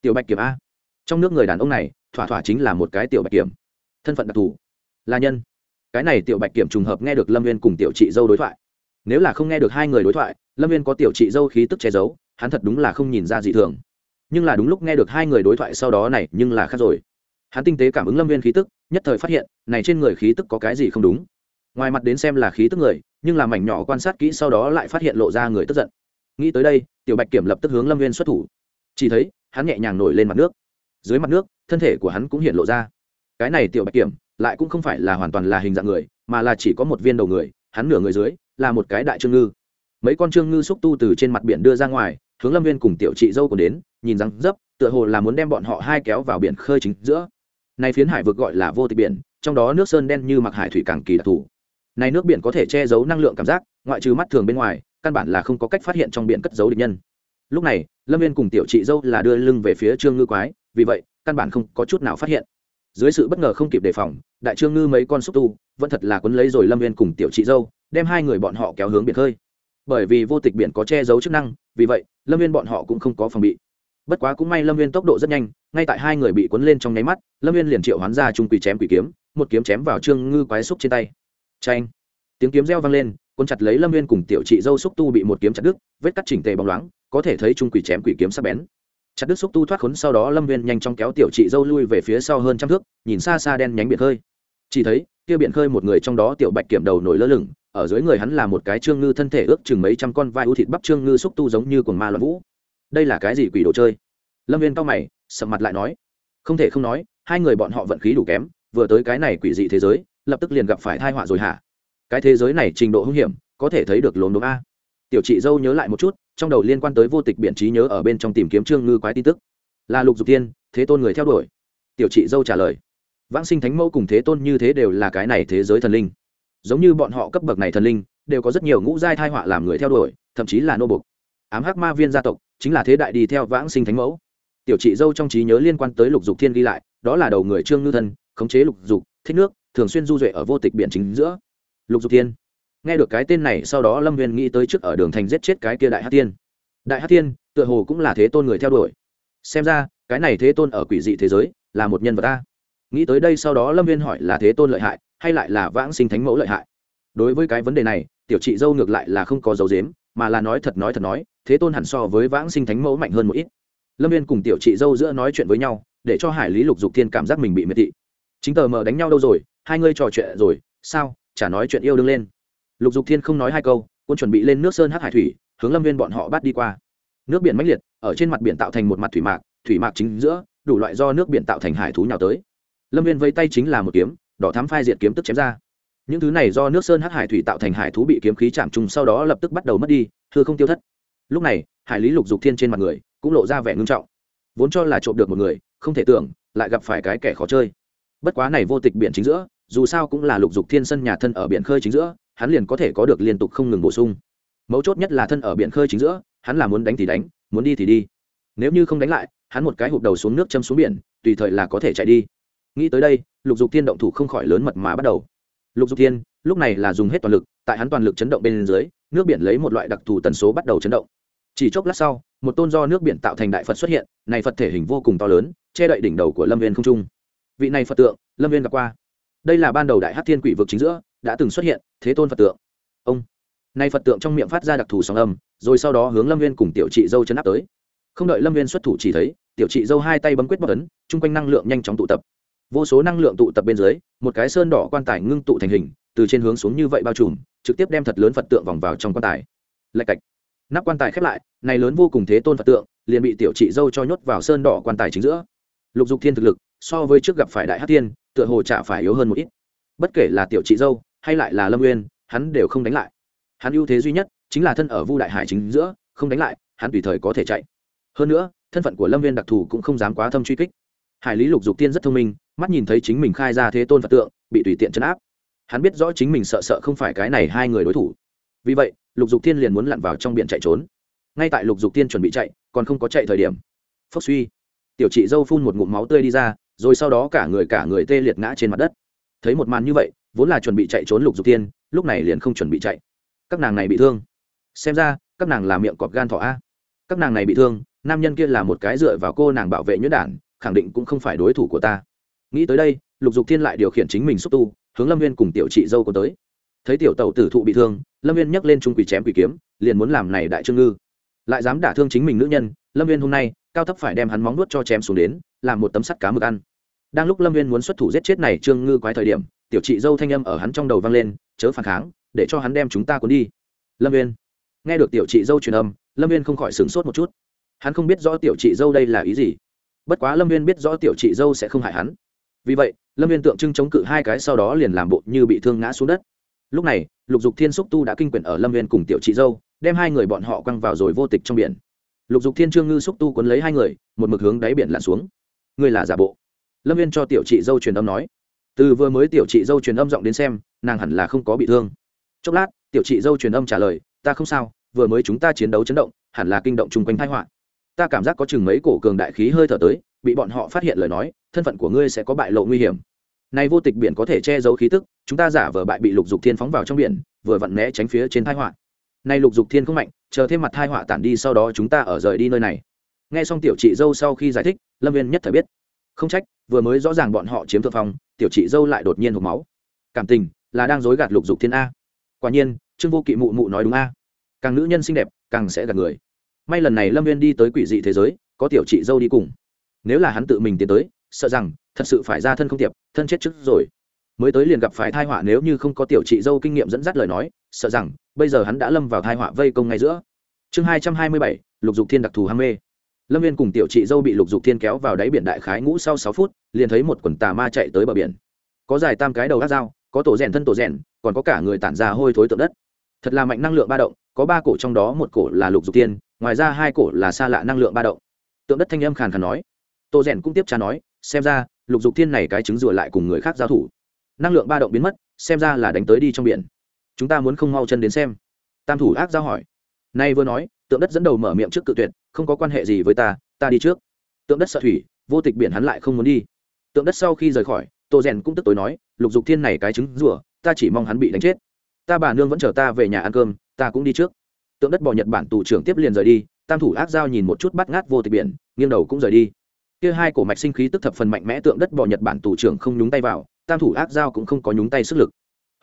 Tiểu bạch kiểm a. Trong nước người đàn ông này, thỏa thỏa chính là một cái tiểu bạch kiểm. Thân phận đặc thù. Là nhân. Cái này tiểu bạch kiểm trùng hợp nghe được lâm viên cùng tiểu chị dâu đối thoại. Nếu là không nghe được hai người đối thoại, lâm viên có tiểu chị dâu khí tức che giấu, hắn thật đúng là không nhìn ra dị thường. Nhưng là đúng lúc nghe được hai người đối thoại sau đó này, nhưng là khác rồi. Hắn tinh tế cảm ứng lâm viên khí tức, nhất thời phát hiện, này trên người khí tức có cái gì không đúng ngoài mặt đến xem là khí tức người, nhưng làm mảnh nhỏ quan sát kỹ sau đó lại phát hiện lộ ra người tức giận. Nghĩ tới đây, tiểu bạch kiểm lập tức hướng lâm viên xuất thủ. Chỉ thấy, hắn nhẹ nhàng nổi lên mặt nước. Dưới mặt nước, thân thể của hắn cũng hiện lộ ra. Cái này tiểu bạch kiểm lại cũng không phải là hoàn toàn là hình dạng người, mà là chỉ có một viên đầu người, hắn nửa người dưới, là một cái đại trương ngư. Mấy con trương ngư xúc tu từ trên mặt biển đưa ra ngoài, hướng lâm viên cùng tiểu chị dâu còn đến, nhìn rằng, dấp, tựa hồ là muốn đem bọn họ hai kéo vào biển khơi chính giữa. Nay phiến hải vực gọi là vô tịch biển, trong đó nước sơn đen như mặc hải thủy càng kỳ đặc thù này nước biển có thể che giấu năng lượng cảm giác, ngoại trừ mắt thường bên ngoài, căn bản là không có cách phát hiện trong biển cất giấu địch nhân. Lúc này, lâm viên cùng tiểu chị dâu là đưa lưng về phía trương ngư quái, vì vậy, căn bản không có chút nào phát hiện. Dưới sự bất ngờ không kịp đề phòng, đại trương ngư mấy con xúc tu, vẫn thật là quấn lấy rồi lâm viên cùng tiểu chị dâu, đem hai người bọn họ kéo hướng biển khơi. Bởi vì vô tịch biển có che giấu chức năng, vì vậy, lâm viên bọn họ cũng không có phòng bị. Bất quá cũng may lâm viên tốc độ rất nhanh, ngay tại hai người bị cuốn lên trong nháy mắt, lâm viên liền triệu hoán ra trung quỷ chém quỷ kiếm, một kiếm chém vào trương ngư quái xúc trên tay tranh tiếng kiếm reo vang lên, cuốn chặt lấy lâm viên cùng tiểu chị dâu xúc tu bị một kiếm chặt đứt, vết cắt chỉnh tề bóng loáng, có thể thấy trung quỷ chém quỷ kiếm sắc bén. Chặt đứt xúc tu thoát khốn sau đó lâm viên nhanh chóng kéo tiểu chị dâu lui về phía sau hơn trăm thước, nhìn xa xa đen nhánh biển khơi. Chỉ thấy, kia biển khơi một người trong đó tiểu bạch kiểm đầu nổi lơ lửng, ở dưới người hắn là một cái trương ngư thân thể ước chừng mấy trăm con vai ưu thịt bắp trương ngư xúc tu giống như quần ma loạn vũ. Đây là cái gì quỷ đồ chơi? Lâm viên cao mày, sầm mặt lại nói. Không thể không nói, hai người bọn họ vận khí đủ kém, vừa tới cái này quỷ dị thế giới lập tức liền gặp phải thai họa rồi hả? Cái thế giới này trình độ hung hiểm, có thể thấy được lốm đốm a. Tiểu chị dâu nhớ lại một chút, trong đầu liên quan tới vô tịch biện trí nhớ ở bên trong tìm kiếm trương ngư quái tin tức. Là lục dục tiên thế tôn người theo đuổi. Tiểu chị dâu trả lời. Vãng sinh thánh mẫu cùng thế tôn như thế đều là cái này thế giới thần linh. Giống như bọn họ cấp bậc này thần linh, đều có rất nhiều ngũ giai thai họa làm người theo đuổi, thậm chí là nô bục ám hắc ma viên gia tộc, chính là thế đại đi theo vãng sinh thánh mẫu. Tiểu chị dâu trong trí nhớ liên quan tới lục dục thiên ghi lại, đó là đầu người trương ngư thân, khống chế lục dục, thích nước thường xuyên du duệ ở vô tịch biển chính giữa. Lục dục thiên. Nghe được cái tên này, sau đó lâm viên nghĩ tới trước ở đường thành giết chết cái kia đại hát tiên đại hát tiên tựa hồ cũng là thế tôn người theo đuổi. Xem ra, cái này thế tôn ở quỷ dị thế giới, là một nhân vật ta. Nghĩ tới đây sau đó lâm viên hỏi là thế tôn lợi hại, hay lại là vãng sinh thánh mẫu lợi hại? Đối với cái vấn đề này, tiểu chị dâu ngược lại là không có dấu dếm mà là nói thật nói thật nói, thế tôn hẳn so với vãng sinh thánh mẫu mạnh hơn một ít. Lâm viên cùng tiểu chị dâu giữa nói chuyện với nhau, để cho hải lý lục dục thiên cảm giác mình bị miệt thị. Chính tờ mờ đánh nhau đâu rồi hai ngươi trò chuyện rồi, sao? Chả nói chuyện yêu đương lên. Lục dục thiên không nói hai câu, quân chuẩn bị lên nước sơn hắc hải thủy, hướng lâm viên bọn họ bắt đi qua. Nước biển mãnh liệt, ở trên mặt biển tạo thành một mặt thủy mạc thủy mạc chính giữa, đủ loại do nước biển tạo thành hải thú nhào tới. Lâm viên vây tay chính là một kiếm, đỏ thám phai diệt kiếm tức chém ra. Những thứ này do nước sơn hắc hải thủy tạo thành hải thú bị kiếm khí chạm trùng sau đó lập tức bắt đầu mất đi, thưa không tiêu thất. Lúc này, hải lý lục dục thiên trên mặt người cũng lộ ra vẻ ngưng trọng. Vốn cho là trộm được một người, không thể tưởng, lại gặp phải cái kẻ khó chơi. Bất quá này vô tịch biển chính giữa dù sao cũng là lục dục thiên sân nhà thân ở biển khơi chính giữa, hắn liền có thể có được liên tục không ngừng bổ sung. Mấu chốt nhất là thân ở biển khơi chính giữa, hắn là muốn đánh thì đánh, muốn đi thì đi. Nếu như không đánh lại, hắn một cái hụt đầu xuống nước châm xuống biển, tùy thời là có thể chạy đi. Nghĩ tới đây, lục dục thiên động thủ không khỏi lớn mật mà bắt đầu. Lục dục thiên, lúc này là dùng hết toàn lực, tại hắn toàn lực chấn động bên dưới, nước biển lấy một loại đặc thù tần số bắt đầu chấn động. Chỉ chốc lát sau, một tôn do nước biển tạo thành đại phật xuất hiện, này phật thể hình vô cùng to lớn, che đậy đỉnh đầu của lâm viên không trung. Vị này phật tượng, lâm viên gặp qua đây là ban đầu đại hát thiên quỷ vực chính giữa, đã từng xuất hiện, thế tôn phật tượng. Ông. Nay phật tượng trong miệng phát ra đặc thù sóng âm, rồi sau đó hướng lâm viên cùng tiểu chị dâu chấn áp tới. Không đợi lâm viên xuất thủ chỉ thấy, tiểu chị dâu hai tay bấm quyết bóc ấn, chung quanh năng lượng nhanh chóng tụ tập. Vô số năng lượng tụ tập bên dưới, một cái sơn đỏ quan tài ngưng tụ thành hình, từ trên hướng xuống như vậy bao trùm, trực tiếp đem thật lớn phật tượng vòng vào trong quan tài. Lạch cạch. Nắp quan tài khép lại, này lớn vô cùng thế tôn phật tượng, liền bị tiểu chị dâu cho nhốt vào sơn đỏ quan tài chính giữa. Lục dục thiên thực lực, so với trước gặp phải đại hát tiên tựa hồ chả phải yếu hơn một ít. Bất kể là tiểu chị dâu, hay lại là lâm nguyên hắn đều không đánh lại. Hắn ưu thế duy nhất chính là thân ở vu đại hải chính giữa, không đánh lại, hắn tùy thời có thể chạy. Hơn nữa, thân phận của lâm viên đặc thù cũng không dám quá thâm truy kích. Hải lý lục dục tiên rất thông minh, mắt nhìn thấy chính mình khai ra thế tôn phật tượng, bị tùy tiện chấn áp. Hắn biết rõ chính mình sợ sợ không phải cái này hai người đối thủ. Vì vậy, lục dục tiên liền muốn lặn vào trong biển chạy trốn. Ngay tại lục dục tiên chuẩn bị chạy, còn không có chạy thời điểm. Phốc suy tiểu chị dâu phun một ngụm máu tươi đi ra, rồi sau đó cả người cả người tê liệt ngã trên mặt đất. Thấy một màn như vậy, vốn là chuẩn bị chạy trốn lục dục tiên, lúc này liền không chuẩn bị chạy. Các nàng này bị thương. Xem ra, các nàng là miệng cọp gan thỏ a. Các nàng này bị thương, nam nhân kia là một cái dựa vào cô nàng bảo vệ nhuyễn đản, khẳng định cũng không phải đối thủ của ta. Nghĩ tới đây, lục dục thiên lại điều khiển chính mình xúc tu, hướng lâm viên cùng tiểu chị dâu có tới. Thấy tiểu tàu tử thụ bị thương, lâm viên nhấc lên trung quỷ chém quỷ kiếm, liền muốn làm này đại trương ngư. Lại dám đả thương chính mình nữ nhân, lâm viên hôm nay cao thấp phải đem hắn móng nuốt cho chém xuống đến, làm một tấm sắt cá mực ăn. Đang lúc lâm viên muốn xuất thủ giết chết này trương ngư quái thời điểm, tiểu chị dâu thanh âm ở hắn trong đầu vang lên, chớ phản kháng, để cho hắn đem chúng ta cuốn đi. Lâm viên nghe được tiểu chị dâu truyền âm, lâm viên không khỏi sửng sốt một chút. Hắn không biết rõ tiểu chị dâu đây là ý gì. Bất quá lâm viên biết rõ tiểu chị dâu sẽ không hại hắn. Vì vậy, lâm viên tượng trưng chống cự hai cái sau đó liền làm bộ như bị thương ngã xuống đất. Lúc này, lục dục thiên xúc tu đã kinh quyển ở lâm viên cùng tiểu chị dâu, đem hai người bọn họ quăng vào rồi vô tịch trong biển lục dục thiên trương ngư xúc tu quấn lấy hai người, một mực hướng đáy biển lặn xuống. Ngươi là giả bộ? Lâm viên cho tiểu chị dâu truyền âm nói. Từ vừa mới tiểu chị dâu truyền âm giọng đến xem, nàng hẳn là không có bị thương. Chốc lát, tiểu chị dâu truyền âm trả lời, ta không sao, vừa mới chúng ta chiến đấu chấn động, hẳn là kinh động chung quanh thái họa. Ta cảm giác có chừng mấy cổ cường đại khí hơi thở tới, bị bọn họ phát hiện lời nói, thân phận của ngươi sẽ có bại lộ nguy hiểm. Nay vô tịch biển có thể che giấu khí tức, chúng ta giả vờ bại bị lục dục thiên phóng vào trong biển, vừa vặn né tránh phía trên thái họa nay lục dục thiên không mạnh, chờ thêm mặt thai họa tản đi sau đó chúng ta ở rời đi nơi này. Nghe xong tiểu chị dâu sau khi giải thích, lâm viên nhất thời biết. Không trách, vừa mới rõ ràng bọn họ chiếm thượng phong, tiểu chị dâu lại đột nhiên hộp máu. Cảm tình là đang dối gạt lục dục thiên a. Quả nhiên, trương vô kỵ mụ mụ nói đúng a. Càng nữ nhân xinh đẹp, càng sẽ gạt người. May lần này lâm viên đi tới quỷ dị thế giới, có tiểu chị dâu đi cùng. Nếu là hắn tự mình tiến tới, sợ rằng thật sự phải ra thân không tiệp, thân chết trước rồi mới tới liền gặp phải thai họa nếu như không có tiểu chị dâu kinh nghiệm dẫn dắt lời nói, sợ rằng, bây giờ hắn đã lâm vào thai họa vây công ngay giữa. Chương hai trăm hai mươi bảy, lục dục thiên đặc thù ham mê. Lâm viên cùng tiểu chị dâu bị lục dục thiên kéo vào đáy biển đại khái ngũ sau sáu phút, liền thấy một quần tà ma chạy tới bờ biển. Có dài tam cái đầu gác dao, có tổ rèn thân tổ rèn, còn có cả người tản ra hôi thối tượng đất. Thật là mạnh năng lượng ba động, có ba cổ trong đó một cổ là lục dục tiên ngoài ra hai cổ là xa lạ năng lượng ba động. Tượng đất thanh âm khàn khàn nói. Tổ rèn cũng tiếp tra nói, xem ra, lục dục thiên này cái trứng rùa lại cùng người khác giao thủ năng lượng ba động biến mất xem ra là đánh tới đi trong biển. Chúng ta muốn không mau chân đến xem. Tam thủ ác giao hỏi. Nay vừa nói tượng đất dẫn đầu mở miệng trước cự tuyệt không có quan hệ gì với ta ta đi trước. Tượng đất sợ thủy vô tịch biển hắn lại không muốn đi. Tượng đất sau khi rời khỏi tô rèn cũng tức tối nói lục dục thiên này cái trứng rủa, ta chỉ mong hắn bị đánh chết. Ta bà nương vẫn chờ ta về nhà ăn cơm ta cũng đi trước. Tượng đất bỏ nhật bản tù trưởng tiếp liền rời đi tam thủ ác giao nhìn một chút bắt ngát vô tịch biển nghiêng đầu cũng rời đi. Kia hai cổ mạch sinh khí tức thập phần mạnh mẽ tượng đất bỏ nhật bản tù trưởng không nhúng tay vào tam thủ ác giao cũng không có nhúng tay sức lực.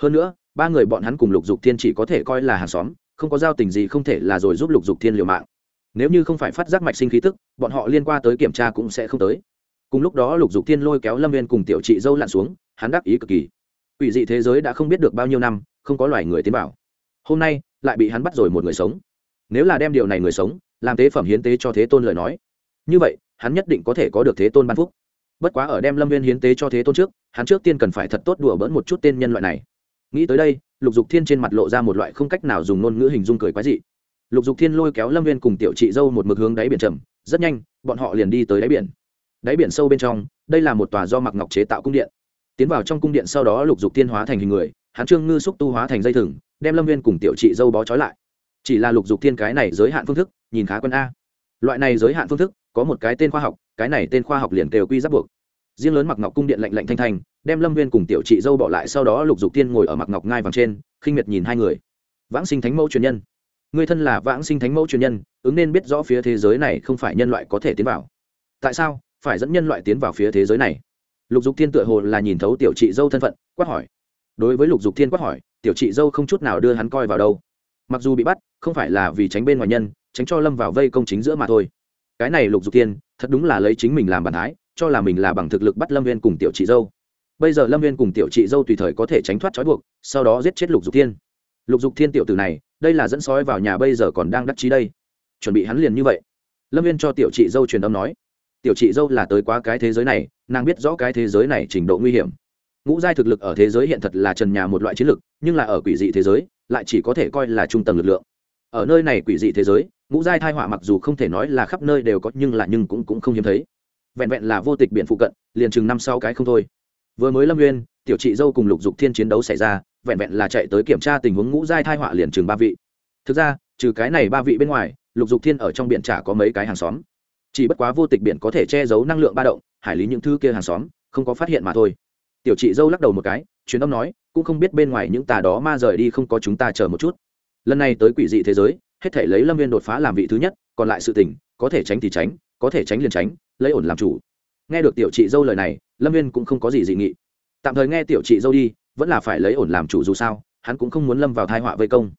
Hơn nữa, ba người bọn hắn cùng lục dục thiên chỉ có thể coi là hàng xóm, không có giao tình gì không thể là rồi giúp lục dục thiên liều mạng. Nếu như không phải phát giác mạch sinh khí tức, bọn họ liên quan tới kiểm tra cũng sẽ không tới. Cùng lúc đó lục dục thiên lôi kéo lâm viên cùng tiểu chị dâu lặn xuống, hắn đắc ý cực kỳ. Quỷ dị thế giới đã không biết được bao nhiêu năm, không có loài người tiến bảo hôm nay, lại bị hắn bắt rồi một người sống. Nếu là đem điều này người sống, làm tế phẩm hiến tế cho thế tôn lời nói, như vậy, hắn nhất định có thể có được thế tôn ban phúc bất quá ở đem lâm viên hiến tế cho thế tôn trước, hắn trước tiên cần phải thật tốt đùa bỡn một chút tên nhân loại này. Nghĩ tới đây, lục dục thiên trên mặt lộ ra một loại không cách nào dùng ngôn ngữ hình dung cười quái dị. Lục dục thiên lôi kéo lâm viên cùng tiểu chị dâu một mực hướng đáy biển trầm, rất nhanh, bọn họ liền đi tới đáy biển. Đáy biển sâu bên trong, đây là một tòa do mặc ngọc chế tạo cung điện. Tiến vào trong cung điện sau đó lục dục thiên hóa thành hình người, hắn trương ngư xúc tu hóa thành dây thừng, đem lâm viên cùng tiểu chị dâu bó trói lại. Chỉ là lục dục thiên cái này giới hạn phương thức, nhìn khá quân a. Loại này giới hạn phương thức, có một cái tên khoa học cái này tên khoa học liền kêu quy giáp buộc. Riêng lớn mặc ngọc cung điện lạnh lạnh thanh thanh, đem lâm viên cùng tiểu chị dâu bỏ lại, sau đó lục dục tiên ngồi ở mặc ngọc ngai vàng trên, khinh miệt nhìn hai người. Vãng sinh thánh mẫu truyền nhân. Người thân là vãng sinh thánh mẫu truyền nhân, ứng nên biết rõ phía thế giới này không phải nhân loại có thể tiến vào. Tại sao phải dẫn nhân loại tiến vào phía thế giới này? Lục dục thiên tựa hồ là nhìn thấu tiểu chị dâu thân phận, quát hỏi. Đối với lục dục thiên quát hỏi, tiểu chị dâu không chút nào đưa hắn coi vào đâu. Mặc dù bị bắt, không phải là vì tránh bên ngoài nhân, tránh cho lâm vào vây công chính giữa mà thôi cái này lục dục thiên thật đúng là lấy chính mình làm bàn thái, cho là mình là bằng thực lực bắt lâm viên cùng tiểu chị dâu. Bây giờ lâm viên cùng tiểu chị dâu tùy thời có thể tránh thoát trói buộc, sau đó giết chết lục dục thiên lục dục thiên tiểu tử này, đây là dẫn sói vào nhà bây giờ còn đang đắc chí đây. Chuẩn bị hắn liền như vậy. Lâm viên cho tiểu chị dâu truyền âm nói, tiểu chị dâu là tới quá cái thế giới này, nàng biết rõ cái thế giới này trình độ nguy hiểm. Ngũ giai thực lực ở thế giới hiện thật là trần nhà một loại chiến lực nhưng là ở quỷ dị thế giới, lại chỉ có thể coi là trung tầng lực lượng. Ở nơi này quỷ dị thế giới ngũ giai thai họa mặc dù không thể nói là khắp nơi đều có, nhưng là nhưng cũng cũng không hiếm thấy. Vẹn vẹn là vô tịch biển phụ cận, liền chừng năm sau cái không thôi. Vừa mới lâm nguyên, tiểu chị dâu cùng lục dục thiên chiến đấu xảy ra, vẹn vẹn là chạy tới kiểm tra tình huống ngũ giai thai họa liền chừng ba vị. Thực ra, trừ cái này ba vị bên ngoài, lục dục thiên ở trong biển chả có mấy cái hàng xóm. Chỉ bất quá vô tịch biển có thể che giấu năng lượng ba động, hải lý những thứ kia hàng xóm, không có phát hiện mà thôi. Tiểu chị dâu lắc đầu một cái, truyền âm nói, cũng không biết bên ngoài những tà đó ma rời đi không có chúng ta chờ một chút. Lần này tới quỷ dị thế giới hết thể lấy lâm viên đột phá làm vị thứ nhất, còn lại sự tình, có thể tránh thì tránh, có thể tránh liền tránh, lấy ổn làm chủ. Nghe được tiểu chị dâu lời này, lâm viên cũng không có gì dị nghị. Tạm thời nghe tiểu chị dâu đi, vẫn là phải lấy ổn làm chủ dù sao, hắn cũng không muốn lâm vào thai họa vây công.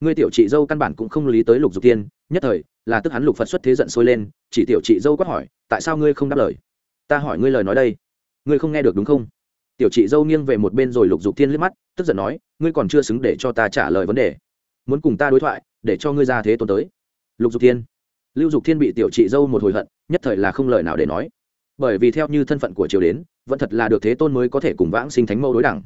Ngươi tiểu chị dâu căn bản cũng không lý tới lục dục tiên, nhất thời, là tức hắn lục phật xuất thế giận sôi lên, chỉ tiểu chị dâu quát hỏi, tại sao ngươi không đáp lời? Ta hỏi ngươi lời nói đây. Ngươi không nghe được đúng không? Tiểu chị dâu nghiêng về một bên rồi lục dục tiên liếc mắt, tức giận nói, ngươi còn chưa xứng để cho ta trả lời vấn đề. Muốn cùng ta đối thoại để cho ngươi ra thế tôn tới. Lục dục thiên. Lưu dục thiên bị tiểu chị dâu một hồi hận, nhất thời là không lời nào để nói. Bởi vì theo như thân phận của triều đến, vẫn thật là được thế tôn mới có thể cùng vãng sinh thánh mẫu đối đẳng.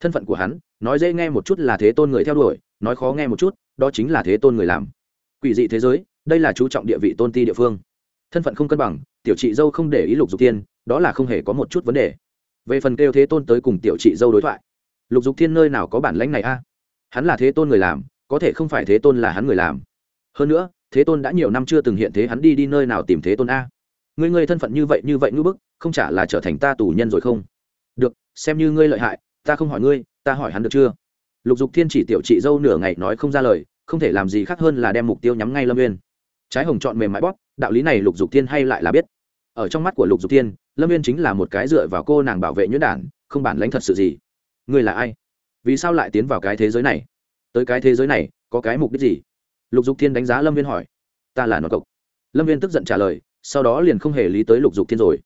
Thân phận của hắn, nói dễ nghe một chút là thế tôn người theo đuổi, nói khó nghe một chút, đó chính là thế tôn người làm. Quỷ dị thế giới, đây là chú trọng địa vị tôn ti địa phương. Thân phận không cân bằng, tiểu chị dâu không để ý lục dục thiên, đó là không hề có một chút vấn đề. Về phần kêu thế tôn tới cùng tiểu chị dâu đối thoại, lục dục thiên nơi nào có bản lãnh này a? Hắn là thế tôn người làm có thể không phải thế tôn là hắn người làm. Hơn nữa, thế tôn đã nhiều năm chưa từng hiện thế hắn đi đi nơi nào tìm thế tôn a. Ngươi ngươi thân phận như vậy như vậy ngữ bức, không chả là trở thành ta tù nhân rồi không? Được, xem như ngươi lợi hại, ta không hỏi ngươi, ta hỏi hắn được chưa? Lục dục thiên chỉ tiểu chị dâu nửa ngày nói không ra lời, không thể làm gì khác hơn là đem mục tiêu nhắm ngay lâm viên trái hồng chọn mềm mại bóp, đạo lý này lục dục thiên hay lại là biết. Ở trong mắt của lục dục thiên, lâm viên chính là một cái dựa vào cô nàng bảo vệ nhuyễn đản, không bản lãnh thật sự gì. Ngươi là ai? Vì sao lại tiến vào cái thế giới này? Tới cái thế giới này, có cái mục đích gì? Lục dục thiên đánh giá lâm viên hỏi. Ta là nó cộc. Lâm viên tức giận trả lời, sau đó liền không hề lý tới lục dục thiên rồi.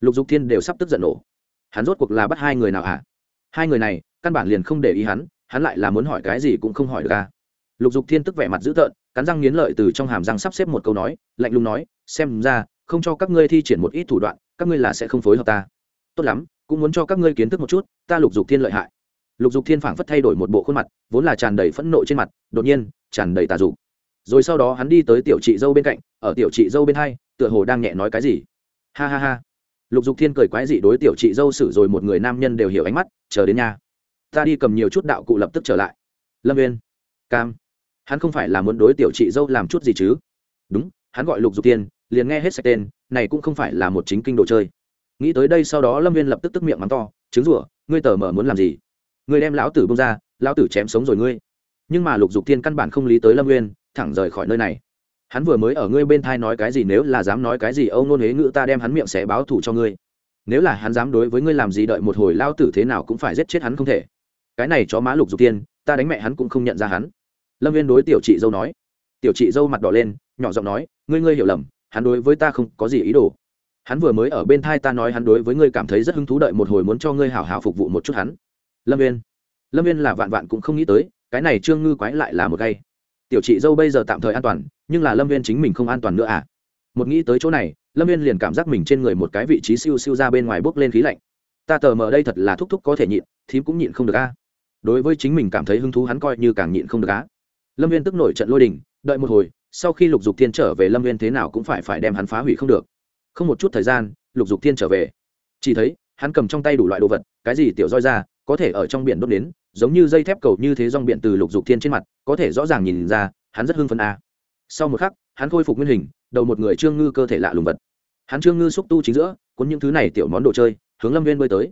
Lục dục thiên đều sắp tức giận nổ. Hắn rốt cuộc là bắt hai người nào hả? Hai người này, căn bản liền không để ý hắn hắn lại là muốn hỏi cái gì cũng không hỏi được ca lục dục thiên tức vẻ mặt dữ tợn, cắn răng nghiến lợi từ trong hàm răng sắp xếp một câu nói, lạnh lùng nói, xem ra, không cho các ngươi thi triển một ít thủ đoạn, các ngươi là sẽ không phối hợp ta. Tốt lắm, cũng muốn cho các ngươi kiến thức một chút, ta lục dục thiên lợi hại lục dục thiên phảng phất thay đổi một bộ khuôn mặt, vốn là tràn đầy phẫn nộ trên mặt, đột nhiên, tràn đầy tà dục. Rồi sau đó hắn đi tới tiểu chị dâu bên cạnh, ở tiểu chị dâu bên hai, tựa hồ đang nhẹ nói cái gì. Ha ha ha. Lục dục thiên cười quái dị đối tiểu chị dâu xử rồi một người nam nhân đều hiểu ánh mắt, chờ đến nhà ta đi cầm nhiều chút đạo cụ lập tức trở lại. Lâm viên cam. Hắn không phải là muốn đối tiểu chị dâu làm chút gì chứ? Đúng, hắn gọi lục dục thiên, liền nghe hết sạch tên, này cũng không phải là một chính kinh đồ chơi. Nghĩ tới đây sau đó lâm viên lập tức tức miệng mắng to, trứng rủa ngươi tờ mở muốn làm gì? Ngươi đem lão tử bông ra, lão tử chém sống rồi ngươi. Nhưng mà lục dục thiên căn bản không lý tới lâm nguyên thẳng rời khỏi nơi này. Hắn vừa mới ở ngươi bên thai nói cái gì nếu là dám nói cái gì, âu nôn huế ngữ ta đem hắn miệng sẽ báo thù cho ngươi. Nếu là hắn dám đối với ngươi làm gì đợi một hồi lao tử thế nào cũng phải giết chết hắn không thể. Cái này chó má lục dục tiên ta đánh mẹ hắn cũng không nhận ra hắn. Lâm viên đối tiểu chị dâu nói. Tiểu chị dâu mặt đỏ lên, nhỏ giọng nói, ngươi ngươi hiểu lầm, hắn đối với ta không có gì ý đồ. Hắn vừa mới ở bên thai ta nói hắn đối với ngươi cảm thấy rất hứng thú đợi một hồi muốn cho ngươi hảo hảo phục vụ một chút hắn lâm viên lâm viên là vạn vạn cũng không nghĩ tới, cái này trương ngư quái lại là một gay. Tiểu chị dâu bây giờ tạm thời an toàn, nhưng là lâm viên chính mình không an toàn nữa à? Một nghĩ tới chỗ này, lâm viên liền cảm giác mình trên người một cái vị trí siêu siêu ra bên ngoài bốc lên khí lạnh. Ta tờ mờ đây thật là thúc thúc có thể nhịn, thím cũng nhịn không được a đối với chính mình cảm thấy hứng thú hắn coi như càng nhịn không được á lâm viên tức nổi trận lôi đình, đợi một hồi, sau khi lục dục thiên trở về lâm viên thế nào cũng phải phải đem hắn phá hủy không được. Không một chút thời gian, lục dục thiên trở về. Chỉ thấy, hắn cầm trong tay đủ loại đồ vật, cái gì tiểu roi ra có thể ở trong biển đốt đến, giống như dây thép cầu như thế dòng biển từ lục dục thiên trên mặt, có thể rõ ràng nhìn ra, hắn rất hưng phấn a. Sau một khắc, hắn khôi phục nguyên hình, đầu một người trương ngư cơ thể lạ lùng vật. Hắn trương ngư xúc tu chính giữa, cuốn những thứ này tiểu món đồ chơi, hướng lâm viên bơi tới.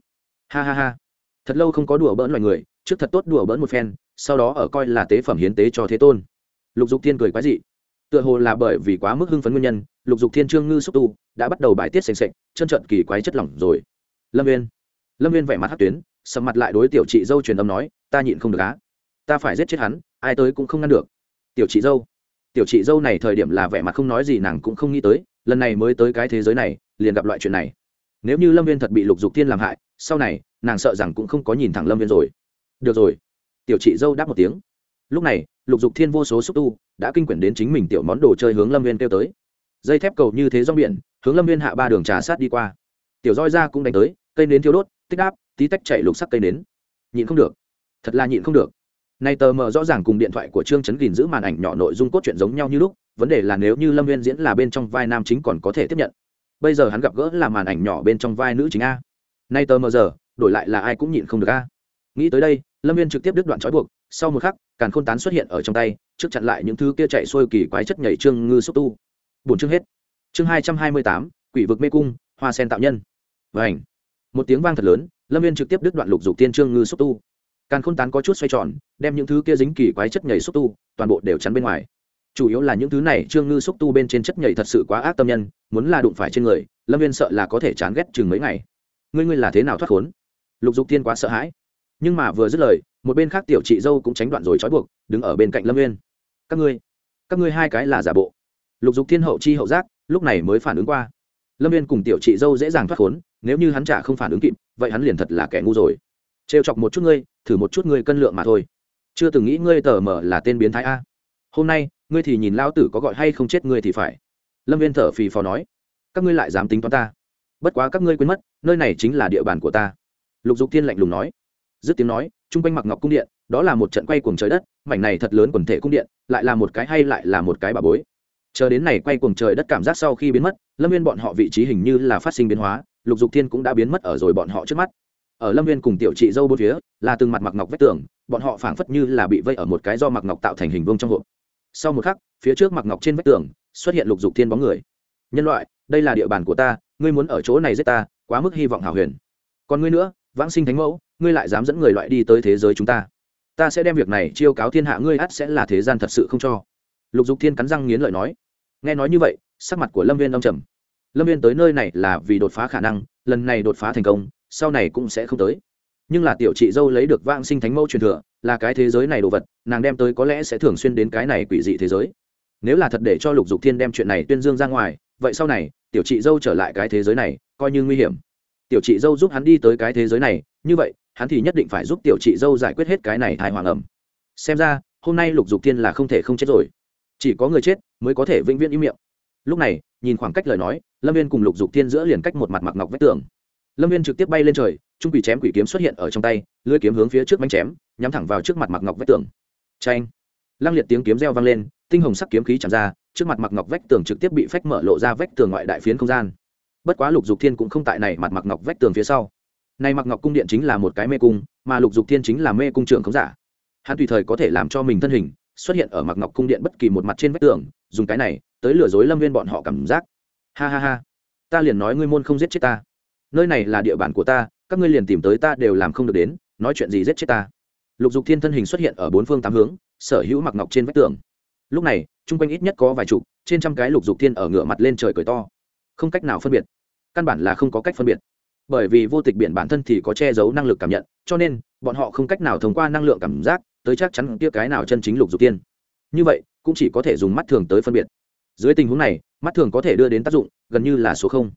Ha ha ha. Thật lâu không có đùa bỡn loài người, trước thật tốt đùa bỡn một phen, sau đó ở coi là tế phẩm hiến tế cho thế tôn. Lục dục thiên cười quái dị. Tựa hồ là bởi vì quá mức hưng phấn nguyên nhân, lục dục thiên trương ngư xúc tu đã bắt đầu bài tiết sành sạch chân trận kỳ quái chất lỏng rồi. Lâm viên. Lâm viên vẻ mặt hát tuyến sầm mặt lại đối tiểu chị dâu truyền âm nói, ta nhịn không được á. Ta phải giết chết hắn, ai tới cũng không ngăn được. Tiểu chị dâu? Tiểu chị dâu này thời điểm là vẻ mặt không nói gì, nàng cũng không nghĩ tới, lần này mới tới cái thế giới này, liền gặp loại chuyện này. Nếu như lâm viên thật bị lục dục thiên làm hại, sau này, nàng sợ rằng cũng không có nhìn thẳng lâm viên rồi. Được rồi. Tiểu chị dâu đáp một tiếng. Lúc này, lục dục thiên vô số xúc tu đã kinh quyển đến chính mình tiểu món đồ chơi hướng lâm viên kêu tới. Dây thép cầu như thế rong biển, hướng lâm viên hạ ba đường trà sát đi qua. Tiểu roi ra cũng đánh tới cây nến thiếu đốt, tích đáp, tí tách chạy lục sắc cây nến. Nhịn không được. Thật là nhịn không được. Nay tờ mờ rõ ràng cùng điện thoại của trương chấn gìn giữ màn ảnh nhỏ nội dung cốt truyện giống nhau như lúc, vấn đề là nếu như lâm viên diễn là bên trong vai nam chính còn có thể tiếp nhận. Bây giờ hắn gặp gỡ là màn ảnh nhỏ bên trong vai nữ chính a. Nay tờ mờ giờ, đổi lại là ai cũng nhịn không được a. Nghĩ tới đây, lâm viên trực tiếp đứt đoạn trói buộc, sau một khắc, càn khôn tán xuất hiện ở trong tay, trước chặn lại những thứ kia chạy xuôi kỳ quái chất nhảy trương ngư xúc tu. Bổn chương hết. Chương hai trăm hai mươi tám, quỷ vực mê cung, hoa sen tạo nhân. Và ảnh một tiếng vang thật lớn, lâm viên trực tiếp đứt đoạn lục dục tiên trương ngư xúc tu. Càn khôn tán có chút xoay tròn, đem những thứ kia dính kỳ quái chất nhảy xúc tu, toàn bộ đều chắn bên ngoài. Chủ yếu là những thứ này trương ngư xúc tu bên trên chất nhảy thật sự quá ác tâm nhân, muốn là đụng phải trên người, lâm viên sợ là có thể chán ghét chừng mấy ngày. Ngươi ngươi là thế nào thoát khốn? Lục dục tiên quá sợ hãi. Nhưng mà vừa dứt lời, một bên khác tiểu chị dâu cũng tránh đoạn rồi trói buộc, đứng ở bên cạnh lâm viên các ngươi các ngươi hai cái là giả bộ. Lục dục thiên hậu chi hậu giác, lúc này mới phản ứng qua. Lâm viên cùng tiểu chị dâu dễ dàng thoát khốn nếu như hắn trả không phản ứng kịp, vậy hắn liền thật là kẻ ngu rồi. Trêu chọc một chút ngươi, thử một chút ngươi cân lượng mà thôi. Chưa từng nghĩ ngươi tờ mờ là tên biến thái a. Hôm nay, ngươi thì nhìn lao tử có gọi hay không chết ngươi thì phải. Lâm viên thở phì phò nói, các ngươi lại dám tính toán ta. Bất quá các ngươi quên mất, nơi này chính là địa bàn của ta. Lục dục thiên lạnh lùng nói, dứt tiếng nói, chung quanh mặc ngọc cung điện, đó là một trận quay cuồng trời đất, mảnh này thật lớn quần thể cung điện, lại là một cái hay lại là một cái bà bối. Chờ đến này quay cuồng trời đất cảm giác sau khi biến mất, lâm viên bọn họ vị trí hình như là phát sinh biến hóa lục dục thiên cũng đã biến mất ở rồi bọn họ trước mắt. Ở lâm viên cùng tiểu chị dâu bốn phía, là từng mặt mặc ngọc vách tường, bọn họ phảng phất như là bị vây ở một cái do mặc ngọc tạo thành hình vương trong hộp. Sau một khắc, phía trước mặc ngọc trên vách tường, xuất hiện lục dục thiên bóng người. Nhân loại, đây là địa bàn của ta, ngươi muốn ở chỗ này giết ta, quá mức hy vọng hảo huyền. Còn ngươi nữa, vãng sinh thánh mẫu, ngươi lại dám dẫn người loại đi tới thế giới chúng ta. Ta sẽ đem việc này chiêu cáo thiên hạ ngươi ắt sẽ là thế gian thật sự không cho. Lục dục thiên cắn răng nghiến lợi nói. Nghe nói như vậy, sắc mặt của lâm viên đông trầm lâm viên tới nơi này là vì đột phá khả năng, lần này đột phá thành công, sau này cũng sẽ không tới. Nhưng là tiểu chị dâu lấy được vang sinh thánh mẫu truyền thừa, là cái thế giới này đồ vật, nàng đem tới có lẽ sẽ thường xuyên đến cái này quỷ dị thế giới. Nếu là thật để cho lục dục thiên đem chuyện này tuyên dương ra ngoài, vậy sau này, tiểu chị dâu trở lại cái thế giới này, coi như nguy hiểm. Tiểu chị dâu giúp hắn đi tới cái thế giới này, như vậy, hắn thì nhất định phải giúp tiểu chị dâu giải quyết hết cái này hài hoàng ẩm. Xem ra, hôm nay lục dục thiên là không thể không chết rồi. Chỉ có người chết mới có thể vĩnh viễn im miệng lúc này, nhìn khoảng cách lời nói, lâm viên cùng lục dục thiên giữa liền cách một mặt mặc ngọc vách tường. Lâm viên trực tiếp bay lên trời, trung quỷ chém quỷ kiếm xuất hiện ở trong tay, lưới kiếm hướng phía trước bánh chém, nhắm thẳng vào trước mặt mặc ngọc vách tường. Tranh lăng liệt tiếng kiếm reo vang lên, tinh hồng sắc kiếm khí chạm ra, trước mặt mặc ngọc vách tường trực tiếp bị phách mở lộ ra vách tường ngoại đại phiến không gian. Bất quá lục dục thiên cũng không tại này mặt mặc ngọc vách tường phía sau. Này mặc ngọc cung điện chính là một cái mê cung, mà lục dục thiên chính là mê cung trưởng không giả. Hắn tùy thời có thể làm cho mình thân hình, xuất hiện ở mặc ngọc cung điện bất kỳ một mặt trên vách tường, dùng cái này tới lừa dối lâm viên bọn họ cảm giác. Ha ha ha. Ta liền nói ngươi môn không giết chết ta. Nơi này là địa bàn của ta, các ngươi liền tìm tới ta đều làm không được đến, nói chuyện gì giết chết ta. Lục dục thiên thân hình xuất hiện ở bốn phương tám hướng, sở hữu mặc ngọc trên vách tường. Lúc này, chung quanh ít nhất có vài chục, trên trăm cái lục dục thiên ở ngựa mặt lên trời cười to. Không cách nào phân biệt. Căn bản là không có cách phân biệt. Bởi vì vô tịch biển bản thân thì có che giấu năng lực cảm nhận, cho nên, bọn họ không cách nào thông qua năng lượng cảm giác tới chắc chắn kia cái nào chân chính lục dục tiên như vậy, cũng chỉ có thể dùng mắt thường tới phân biệt dưới tình huống này, mắt thường có thể đưa đến tác dụng, gần như là số không.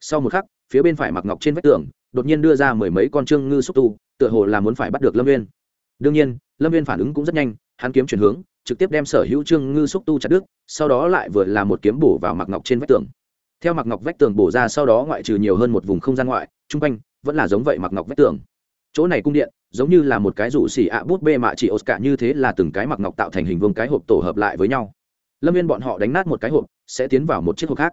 Sau một khắc, phía bên phải mặc ngọc trên vách tường, đột nhiên đưa ra mười mấy con trương ngư xúc tu, tựa hồ là muốn phải bắt được lâm viên đương nhiên, lâm viên phản ứng cũng rất nhanh, hắn kiếm chuyển hướng, trực tiếp đem sở hữu trương ngư xúc tu chặt đứt, sau đó lại vừa là một kiếm bổ vào mặc ngọc trên vách tường. Theo mặc ngọc vách tường bổ ra sau đó ngoại trừ nhiều hơn một vùng không gian ngoại t r u n g quanh vẫn là giống vậy mặc ngọc vách tường. Chỗ này cung điện, giống như là một cái rủ xỉ ạ bút bê mạ chỉ ốt cả như thế là từng cái mặc ngọc tạo thành hình vương cái hộp tổ hợp lại với nhau lâm viên bọn họ đánh nát một cái hộp, sẽ tiến vào một chiếc hộp khác.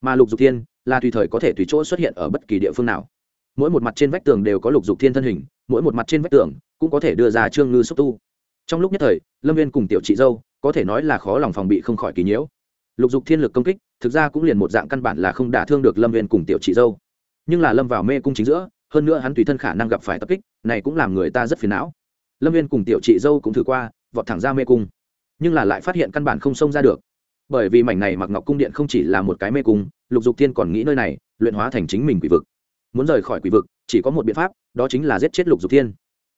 Mà lục dục thiên là tùy thời có thể tùy chỗ xuất hiện ở bất kỳ địa phương nào. Mỗi một mặt trên vách tường đều có lục dục thiên thân hình, mỗi một mặt trên vách tường cũng có thể đưa ra trương ngư xúc tu. Trong lúc nhất thời, lâm viên cùng tiểu chị dâu có thể nói là khó lòng phòng bị không khỏi kỳ nhiễu. Lục dục thiên lực công kích, thực ra cũng liền một dạng căn bản là không đả thương được lâm viên cùng tiểu chị dâu. Nhưng là lâm vào mê cung chính giữa, hơn nữa hắn tùy thân khả năng gặp phải tập kích, này cũng làm người ta rất phiền não. Lâm viên cùng tiểu chị dâu cũng thử qua, vọt thẳng ra mê cung nhưng là lại phát hiện căn bản không xông ra được. Bởi vì mảnh này mặc ngọc cung điện không chỉ là một cái mê cung, lục dục thiên còn nghĩ nơi này, luyện hóa thành chính mình quỷ vực. Muốn rời khỏi quỷ vực, chỉ có một biện pháp, đó chính là giết chết lục dục thiên.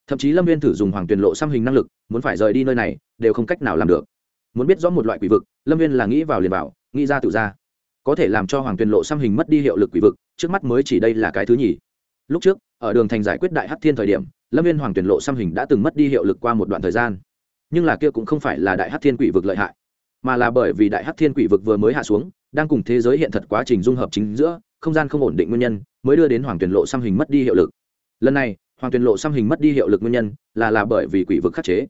Thậm chí lâm viên thử dùng hoàng tuyền lộ xăm hình năng lực, muốn phải rời đi nơi này, đều không cách nào làm được. Muốn biết rõ một loại quỷ vực, lâm viên là nghĩ vào liền vào, nghĩ ra tự ra. Có thể làm cho hoàng tuyền lộ xăm hình mất đi hiệu lực quỷ vực, trước mắt mới chỉ đây là cái thứ nhì. Lúc trước, ở đường thành giải quyết đại hát thiên thời điểm, lâm viên hoàng tuyền lộ xăm hình đã từng mất đi hiệu lực qua một đoạn thời gian nhưng là kia cũng không phải là đại hát thiên quỷ vực lợi hại, mà là bởi vì đại hát thiên quỷ vực vừa mới hạ xuống, đang cùng thế giới hiện thật quá trình dung hợp chính giữa, không gian không ổn định nguyên nhân, mới đưa đến hoàng tuyển lộ xăm hình mất đi hiệu lực. Lần này, hoàng tuyển lộ xăm hình mất đi hiệu lực nguyên nhân là là bởi vì quỷ vực khắc chế.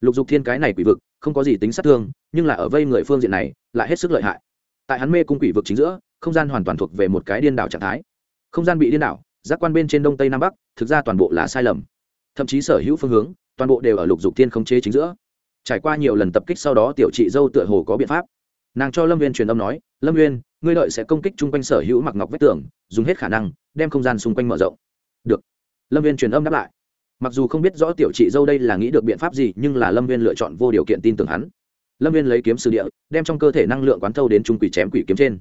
Lục dục thiên cái này quỷ vực, không có gì tính sát thương, nhưng là ở vây người phương diện này, lại hết sức lợi hại. Tại hắn mê cung quỷ vực chính giữa, không gian hoàn toàn thuộc về một cái điên đảo trạng thái. Không gian bị điên đảo, giác quan bên trên đông tây nam bắc, thực ra toàn bộ là sai lầm. Thậm chí sở hữu phương hướng, toàn bộ đều ở lục dục thiên khống chế chính giữa trải qua nhiều lần tập kích sau đó tiểu chị dâu tựa hồ có biện pháp. Nàng cho lâm viên truyền âm nói, lâm viên ngươi đợi sẽ công kích chung quanh sở hữu mặc ngọc vách tường, dùng hết khả năng, đem không gian xung quanh mở rộng. Được. Lâm viên truyền âm đáp lại. Mặc dù không biết rõ tiểu chị dâu đây là nghĩ được biện pháp gì, nhưng là lâm viên lựa chọn vô điều kiện tin tưởng hắn. Lâm viên lấy kiếm sư địa, đem trong cơ thể năng lượng quán thâu đến trung quỷ chém quỷ kiếm trên.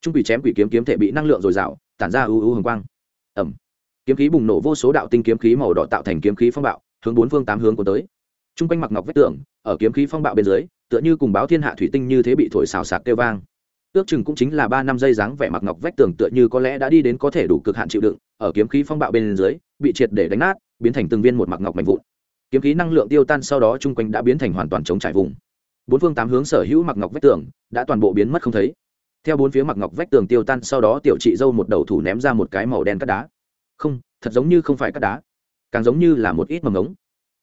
Trung quỷ chém quỷ kiếm kiếm thể bị năng lượng dồi dào, tản ra ưu ưu hồng quang. Ẩm. Kiếm khí bùng nổ vô số đạo tinh kiếm khí màu đỏ tạo thành kiếm khí phong bạo, hướng bốn phương tám hướng của tới t r u n g quanh mặc ngọc vách tường, ở kiếm khí phong bạo bên dưới, tựa như cùng báo thiên hạ thủy tinh như thế bị thổi xào sạc kêu vang. Ước chừng cũng chính là ba năm giây dáng vẻ mặc ngọc vách tường tựa như có lẽ đã đi đến có thể đủ cực hạn chịu đựng, ở kiếm khí phong bạo bên dưới, bị triệt để đánh nát, biến thành từng viên một mặc ngọc mạnh vụn. Kiếm khí năng lượng tiêu tan sau đó chung quanh đã biến thành hoàn toàn chống trải vùng. Bốn phương tám hướng sở hữu mặc ngọc vách tường đã toàn bộ biến mất không thấy. Theo bốn phía mặc ngọc vách tường tiêu tan sau đó tiểu chị dâu một đầu thủ ném ra một cái màu đen cắt đá. Không, thật giống như không phải cắt đá, càng giống như là một ít mầm ngống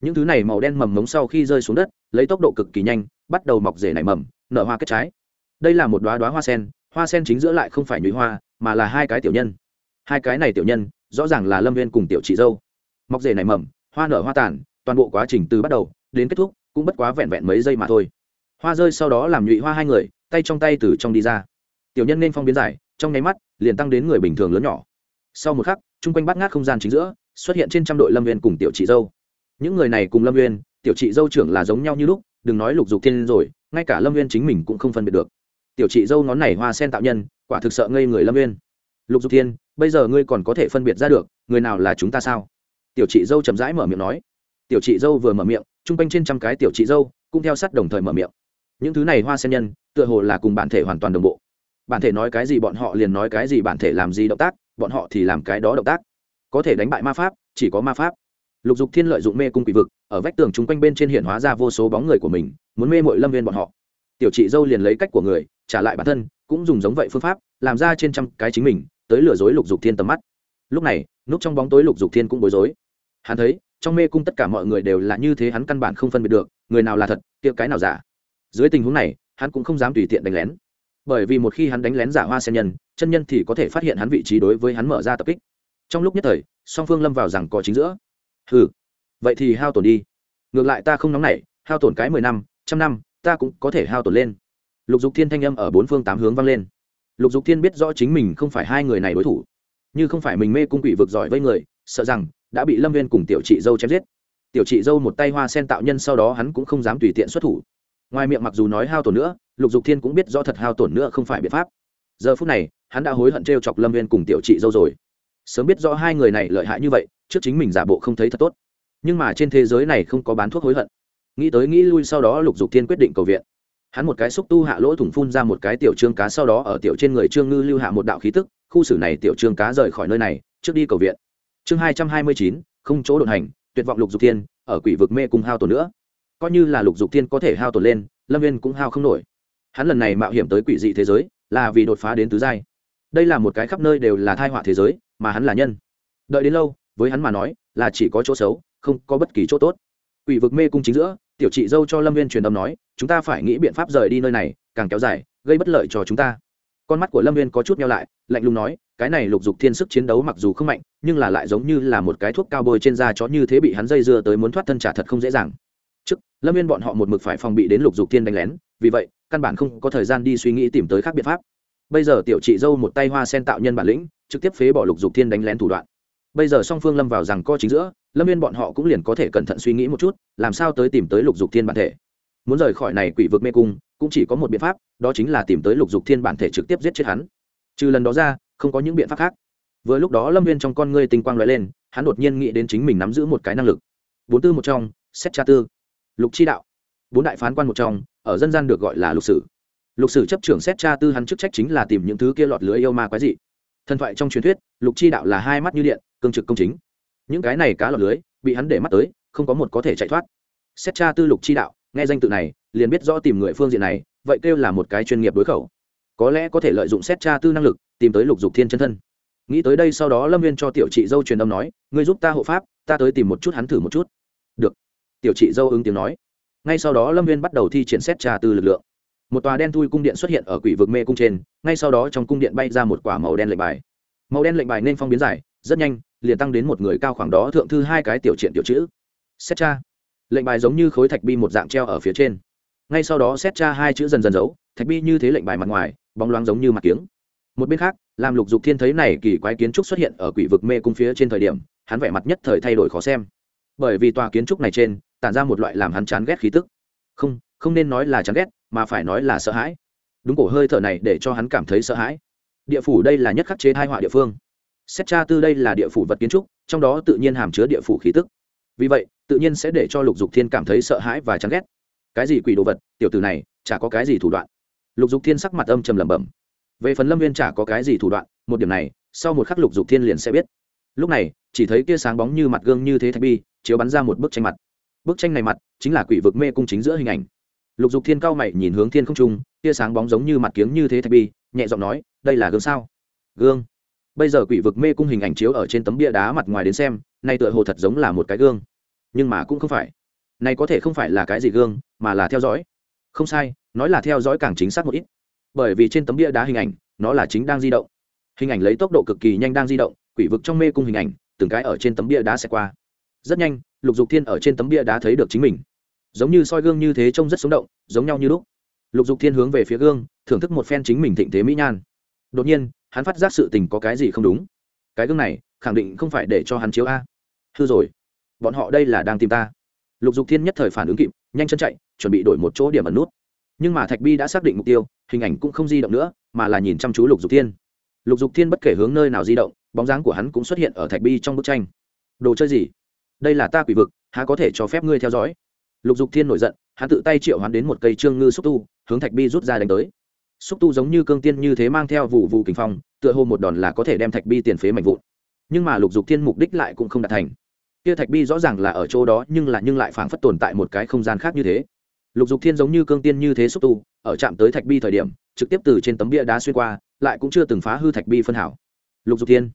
những thứ này màu đen mầm mống sau khi rơi xuống đất, lấy tốc độ cực kỳ nhanh, bắt đầu mọc rể nảy mầm, nở hoa kết trái. Đây là một đoá đoá hoa sen hoa sen chính giữa lại không phải nhụy hoa, mà là hai cái tiểu nhân. Hai cái này tiểu nhân, rõ ràng là lâm viên cùng tiểu chị dâu. Mọc rể nảy mầm, hoa nở hoa tàn, toàn bộ quá trình từ bắt đầu, đến kết thúc, cũng bất quá vẹn vẹn mấy giây mà thôi. Hoa rơi sau đó làm nhụy hoa hai người, tay trong tay từ trong đi ra. Tiểu nhân nên phong biến giải, trong nháy mắt, liền tăng đến người bình thường lớn nhỏ. Sau một khắc, chung quanh bắt ngát không gian chính giữa, xuất hiện trên trăm đội lâm viên cùng tiểu chị dâu những người này cùng lâm Nguyên, tiểu chị dâu trưởng là giống nhau như lúc đừng nói lục dục thiên rồi ngay cả lâm Nguyên chính mình cũng không phân biệt được. Tiểu chị dâu ngón này hoa sen tạo nhân quả thực sợ ngây người lâm Nguyên. lục dục thiên bây giờ ngươi còn có thể phân biệt ra được người nào là chúng ta sao? Tiểu chị dâu chậm rãi mở miệng nói. Tiểu chị dâu vừa mở miệng chung quanh trên trăm cái tiểu chị dâu cũng theo sát đồng thời mở miệng. Những thứ này hoa sen nhân tựa hồ là cùng bản thể hoàn toàn đồng bộ. Bản thể nói cái gì bọn họ liền nói cái gì bản thể làm gì động tác bọn họ thì làm cái đó động tác. Có thể đánh bại ma pháp chỉ có ma pháp lục dục thiên lợi dụng mê cung quỷ vực, ở vách tường chung quanh bên trên hiện hóa ra vô số bóng người của mình, muốn mê mội lâm viên bọn họ. Tiểu chị dâu liền lấy cách của người, trả lại bản thân, cũng dùng giống vậy phương pháp, làm ra trên trăm cái chính mình, tới lừa dối lục dục thiên tầm mắt. Lúc này, núp trong bóng tối lục dục thiên cũng bối rối. Hắn thấy, trong mê cung tất cả mọi người đều là như thế hắn căn bản không phân biệt được, người nào là thật tiệc cái nào giả. Dưới tình huống này, hắn cũng không dám tùy tiện đánh lén. Bởi vì một khi hắn đánh lén giả hoa sen nhân, chân nhân thì có thể phát hiện hắn vị trí đối với hắn mở ra tập kích. Trong lúc nhất thời, song phương lâm vào rằng có chính giữa ừ vậy thì hao tổn đi. Ngược lại ta không nóng nảy, hao tổn cái mười năm, trăm năm, ta cũng có thể hao tổn lên. Lục dục thiên thanh âm ở bốn phương tám hướng vang lên. Lục dục thiên biết rõ chính mình không phải hai người này đối thủ. Như không phải mình mê cung quỷ vực giỏi với người, sợ rằng đã bị lâm viên cùng tiểu chị dâu chém giết. Tiểu chị dâu một tay hoa sen tạo nhân sau đó hắn cũng không dám tùy tiện xuất thủ. Ngoài miệng mặc dù nói hao tổn nữa, lục dục thiên cũng biết rõ thật hao tổn nữa không phải biện pháp. Giờ phút này, hắn đã hối hận t r e o chọc lâm viên cùng tiểu chị dâu rồi. Sớm biết rõ hai người này lợi hại như vậy trước chính mình giả bộ không thấy thật tốt. Nhưng mà trên thế giới này không có bán thuốc hối hận. Nghĩ tới nghĩ lui sau đó lục dục thiên quyết định cầu viện. Hắn một cái xúc tu hạ lỗ thủng phun ra một cái tiểu trương cá sau đó ở tiểu trên người trương ngư lưu hạ một đạo khí tức, khu xử này tiểu trương cá rời khỏi nơi này, trước đi cầu viện. Chương hai trăm hai mươi chín, không chỗ đột hành, tuyệt vọng lục dục thiên, ở quỷ vực mê cùng hao tổn nữa. Coi như là lục dục thiên có thể hao tổn lên, lâm viên cũng hao không nổi. Hắn lần này mạo hiểm tới quỷ dị thế giới, là vì đột phá đến tứ giai. Đây là một cái khắp nơi đều là thai họa thế giới, mà hắn là nhân. Đợi đến lâu với hắn mà nói, là chỉ có chỗ xấu, không có bất kỳ chỗ tốt. Quỷ vực mê cung chính giữa, tiểu chị dâu cho lâm viên truyền âm nói, chúng ta phải nghĩ biện pháp rời đi nơi này, càng kéo dài, gây bất lợi cho chúng ta. Con mắt của lâm viên có chút nhau lại, lạnh lùng nói, cái này lục dục thiên sức chiến đấu mặc dù không mạnh, nhưng là lại giống như là một cái thuốc cao bôi trên da chó như thế bị hắn dây dưa tới muốn thoát thân trả thật không dễ dàng. Trước, lâm viên bọn họ một mực phải phòng bị đến lục dục thiên đánh lén, vì vậy, căn bản không có thời gian đi suy nghĩ tìm tới khác biện pháp. Bây giờ tiểu chị dâu một tay hoa sen tạo nhân bản lĩnh, trực tiếp phế bỏ lục dục thiên đánh lén thủ đoạn bây giờ song phương lâm vào rằng co chính giữa, lâm viên bọn họ cũng liền có thể cẩn thận suy nghĩ một chút, làm sao tới tìm tới lục dục thiên bản thể. Muốn rời khỏi này quỷ vực mê cung, cũng chỉ có một biện pháp, đó chính là tìm tới lục dục thiên bản thể trực tiếp giết chết hắn. Trừ lần đó ra, không có những biện pháp khác. Vừa lúc đó lâm viên trong con ngươi tinh quang lóe lên, hắn đột nhiên nghĩ đến chính mình nắm giữ một cái năng lực. Bốn tư một trong, xét tra tư. Lục chi đạo. Bốn đại phán quan một trong, ở dân gian được gọi là lục sử. Lục sử chấp trưởng xét tra tư hắn chức trách chính là tìm những thứ kia lọt lưới yêu ma quái dị. Thần thoại trong truyền thuyết, lục chi đạo là hai mắt như điện cương trực công chính. Những cái này cá lọt lưới, bị hắn để mắt tới, không có một có thể chạy thoát. Xét tra tư lục chi đạo, nghe danh tự này, liền biết rõ tìm người phương diện này, vậy kêu là một cái chuyên nghiệp đối khẩu. Có lẽ có thể lợi dụng xét tra tư năng lực, tìm tới lục dục thiên chân thân. Nghĩ tới đây sau đó lâm viên cho tiểu chị dâu truyền âm nói, ngươi giúp ta hộ pháp, ta tới tìm một chút hắn thử một chút. Được. Tiểu chị dâu ứng tiếng nói. Ngay sau đó lâm viên bắt đầu thi triển xét tra tư lực lượng. Một tòa đen thui cung điện xuất hiện ở quỷ vực mê cung trên, ngay sau đó trong cung điện bay ra một quả màu đen lệnh bài. Màu đen lệnh bài nên phong biến dài, rất nhanh liền tăng đến một người cao khoảng đó thượng thư hai cái tiểu triện tiểu chữ. Xét cha lệnh bài giống như khối thạch bi một dạng treo ở phía trên. Ngay sau đó xét cha hai chữ dần dần giấu, thạch bi như thế lệnh bài mặt ngoài, bóng loáng giống như mặt kiếng. Một bên khác, làm lục dục thiên thấy này kỳ quái kiến trúc xuất hiện ở quỷ vực mê cung phía trên thời điểm, hắn vẻ mặt nhất thời thay đổi khó xem. Bởi vì tòa kiến trúc này trên, tản ra một loại làm hắn chán ghét khí tức. Không không nên nói là chán ghét, mà phải nói là sợ hãi. Đúng cổ hơi thở này để cho hắn cảm thấy sợ hãi. Địa phủ đây là nhất khắc chế hai họa địa phương xét tra tư đây là địa phủ vật kiến trúc, trong đó tự nhiên hàm chứa địa phủ khí tức. Vì vậy, tự nhiên sẽ để cho lục dục thiên cảm thấy sợ hãi và chán ghét. Cái gì quỷ đồ vật, tiểu tử này, chả có cái gì thủ đoạn. Lục dục thiên sắc mặt âm trầm lẩm bẩm. Về phần lâm viên chả có cái gì thủ đoạn, một điểm này, sau một khắc lục dục thiên liền sẽ biết. Lúc này, chỉ thấy kia sáng bóng như mặt gương như thế thạch bi, chiếu bắn ra một bức tranh mặt. Bức tranh này mặt, chính là quỷ vực mê cung chính giữa hình ảnh. Lục dục thiên cao mày nhìn hướng thiên không trung, kia sáng bóng giống như mặt kiếng như thế thạch bi, nhẹ giọng nói, đây là gương sao? Gương bây giờ quỷ vực mê cung hình ảnh chiếu ở trên tấm bia đá mặt ngoài đến xem, nay tựa hồ thật giống là một cái gương. Nhưng mà cũng không phải. Này có thể không phải là cái gì gương, mà là theo dõi. Không sai, nói là theo dõi càng chính xác một ít. Bởi vì trên tấm bia đá hình ảnh, nó là chính đang di động. Hình ảnh lấy tốc độ cực kỳ nhanh đang di động, quỷ vực trong mê cung hình ảnh, từng cái ở trên tấm bia đá sẽ qua. Rất nhanh, lục dục thiên ở trên tấm bia đá thấy được chính mình. Giống như soi gương như thế trông rất sống động, giống nhau như lúc. Lục dục thiên hướng về phía gương, thưởng thức một phen chính mình thịnh thế mỹ nhan. Đột nhiên hắn phát giác sự tình có cái gì không đúng. Cái gương này, khẳng định không phải để cho hắn chiếu a. Hư rồi. Bọn họ đây là đang tìm ta. Lục dục thiên nhất thời phản ứng kịp, nhanh chân chạy, chuẩn bị đổi một chỗ điểm ẩn nút. Nhưng mà thạch bi đã xác định mục tiêu, hình ảnh cũng không di động nữa, mà là nhìn chăm chú lục dục thiên. Lục dục thiên bất kể hướng nơi nào di động, bóng dáng của hắn cũng xuất hiện ở thạch bi trong bức tranh. Đồ chơi gì? Đây là ta quỷ vực, há có thể cho phép ngươi theo dõi? Lục dục thiên nổi giận, hắn tự tay triệu hắn đến một cây trương ngư xúc tu, hướng thạch bi rút ra đánh tới xúc tu giống như cương tiên như thế mang theo vụ vụ kinh phong, tựa hồ một đòn là có thể đem thạch bi tiền phế mạnh vụn. Nhưng mà lục dục thiên mục đích lại cũng không đạt thành. Kia thạch bi rõ ràng là ở chỗ đó, nhưng là nhưng lại phảng phất tồn tại một cái không gian khác như thế. Lục dục thiên giống như cương tiên như thế xúc tu, ở chạm tới thạch bi thời điểm, trực tiếp từ trên tấm bia đá xuyên qua, lại cũng chưa từng phá hư thạch bi phân hảo. Lục dục thiên.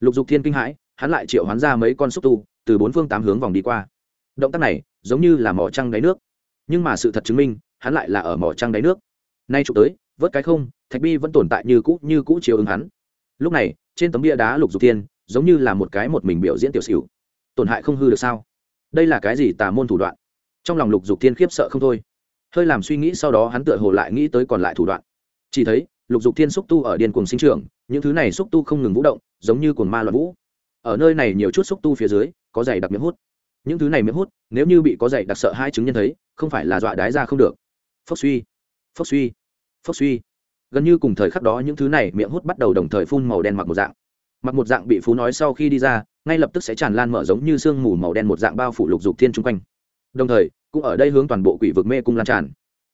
Lục dục thiên kinh hãi, hắn lại triệu hoán ra mấy con xúc tu, từ bốn phương tám hướng vòng đi qua. Động tác này, giống như là mỏ trăng đáy nước. Nhưng mà sự thật chứng minh, hắn lại là ở mỏ trăng đáy nước. Nay chụp tới vớt cái không, thạch bi vẫn tồn tại như cũ như cũ chiều ứng hắn. Lúc này, trên tấm bia đá lục dục thiên, giống như là một cái một mình biểu diễn tiểu xỉu. Tổn hại không hư được sao? Đây là cái gì tà môn thủ đoạn? Trong lòng lục dục thiên khiếp sợ không thôi. Hơi làm suy nghĩ sau đó hắn tựa hồ lại nghĩ tới còn lại thủ đoạn. Chỉ thấy, lục dục thiên xúc tu ở điên cuồng sinh trưởng, những thứ này xúc tu không ngừng vũ động, giống như cuồng ma loạn vũ. Ở nơi này nhiều chút xúc tu phía dưới, có dày đặc miệng hút. Những thứ này miệng hút, nếu như bị có dày đặc sợ hai chứng nhân thấy, không phải là dọa đái ra không được. Phốc suy phốc suy phốc suy. Gần như cùng thời khắc đó những thứ này miệng hút bắt đầu đồng thời phun màu đen mặc một dạng. Mặc một dạng bị phú nói sau khi đi ra, ngay lập tức sẽ tràn lan mở giống như sương mù màu đen một dạng bao phủ lục dục thiên chung quanh. Đồng thời, cũng ở đây hướng toàn bộ quỷ vực mê cung lan tràn.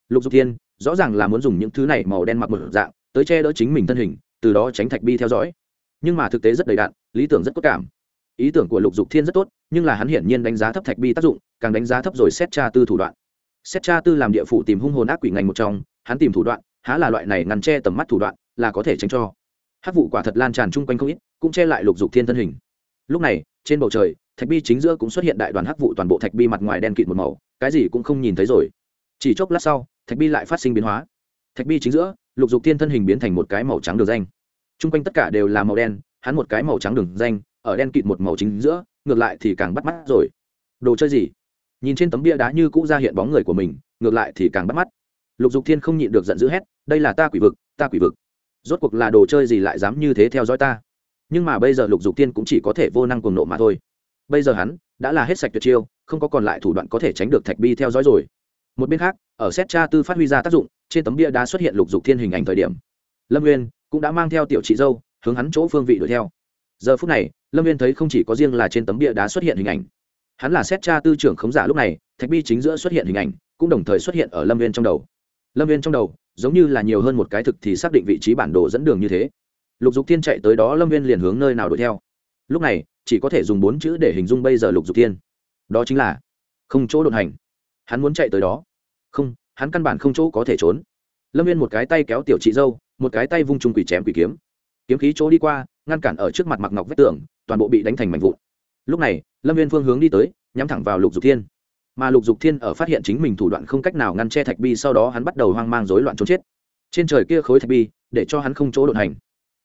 Lục dục thiên, rõ ràng là muốn dùng những thứ này màu đen mặc một dạng tới che đỡ chính mình thân hình, từ đó tránh thạch bi theo dõi. Nhưng mà thực tế rất đầy đạn lý tưởng rất cốt cảm. Ý tưởng của lục dục thiên rất tốt, nhưng là hắn hiển nhiên đánh giá thấp thạch bi tác dụng, càng đánh giá thấp rồi xét tra tư thủ đoạn. Xét tra tư làm địa phủ tìm hung hồn ác quỷ ngành một trong, hắn tìm thủ đoạn há là loại này ngăn che tầm mắt thủ đoạn, là có thể tránh cho. Hát vụ quả thật lan tràn chung quanh không ít, cũng che lại lục dục thiên thân hình. Lúc này, trên bầu trời, thạch bi chính giữa cũng xuất hiện đại đoàn hắc vụ toàn bộ thạch bi mặt ngoài đen kịt một màu, cái gì cũng không nhìn thấy rồi. Chỉ chốc lát sau, thạch bi lại phát sinh biến hóa. Thạch bi chính giữa, lục dục thiên thân hình biến thành một cái màu trắng đường danh. T r u n g quanh tất cả đều là màu đen, hắn một cái màu trắng đường danh, ở đen kịt một màu chính giữa, ngược lại thì càng bắt mắt rồi. Đồ chơi gì? Nhìn trên tấm bia đá như cũ ra hiện bóng người của mình, ngược lại thì càng bắt mắt lục dục thiên không nhịn được giận dữ hét, đây là ta quỷ vực, ta quỷ vực. Rốt cuộc là đồ chơi gì lại dám như thế theo dõi ta? Nhưng mà bây giờ lục dục Thiên cũng chỉ có thể vô năng cuồng nộ mà thôi. Bây giờ hắn đã là hết sạch tuyệt chiêu, không có còn lại thủ đoạn có thể tránh được thạch bi theo dõi rồi. Một bên khác, ở xét tra tư phát huy ra tác dụng, trên tấm bia đá xuất hiện lục dục thiên hình ảnh thời điểm. Lâm nguyên cũng đã mang theo tiểu chị dâu, hướng hắn chỗ phương vị đuổi theo. Giờ phút này, lâm viên thấy không chỉ có riêng là trên tấm bia đá xuất hiện hình ảnh. Hắn là xét tra tư trưởng khống giả lúc này, thạch bi chính giữa xuất hiện hình ảnh, cũng đồng thời xuất hiện ở lâm viên trong đầu lâm viên trong đầu, giống như là nhiều hơn một cái thực thì xác định vị trí bản đồ dẫn đường như thế. Lục dục thiên chạy tới đó, lâm viên liền hướng nơi nào đuổi theo. Lúc này, chỉ có thể dùng bốn chữ để hình dung bây giờ lục dục thiên. Đó chính là, không chỗ đột hành. Hắn muốn chạy tới đó. Không, hắn căn bản không chỗ có thể trốn. Lâm viên một cái tay kéo tiểu chị dâu, một cái tay vung chung quỷ chém quỷ kiếm. Kiếm khí chỗ đi qua, ngăn cản ở trước mặt mặc ngọc vách tường, toàn bộ bị đánh thành mảnh vụn. Lúc này, lâm viên phương hướng đi tới, nhắm thẳng vào lục dục thiên mà lục dục thiên ở phát hiện chính mình thủ đoạn không cách nào ngăn che thạch bi, sau đó hắn bắt đầu hoang mang rối loạn trốn chết. Trên trời kia khối thạch bi, để cho hắn không chỗ đột hành.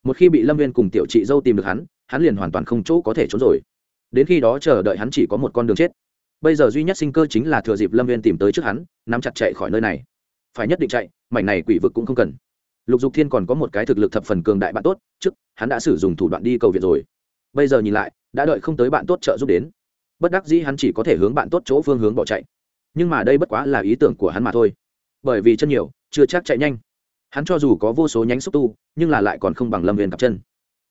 Một khi bị lâm viên cùng tiểu chị dâu tìm được hắn hắn liền hoàn toàn không chỗ có thể trốn rồi. Đến khi đó chờ đợi hắn chỉ có một con đường chết. Bây giờ duy nhất sinh cơ chính là thừa dịp lâm viên tìm tới trước hắn, nắm chặt chạy khỏi nơi này. Phải nhất định chạy, mảnh này quỷ vực cũng không cần. Lục dục thiên còn có một cái thực lực thập phần cường đại bạn tốt, trước, hắn đã sử dụng thủ đoạn đi cầu viện rồi. Bây giờ nhìn lại, đã đợi không tới bạn tốt trợ giúp đến bất đắc dĩ hắn chỉ có thể hướng bạn tốt chỗ phương hướng bỏ chạy. Nhưng mà đây bất quá là ý tưởng của hắn mà thôi. Bởi vì chân nhiều, chưa chắc chạy nhanh. Hắn cho dù có vô số nhánh xúc tu, nhưng là lại còn không bằng lâm viên cặp chân.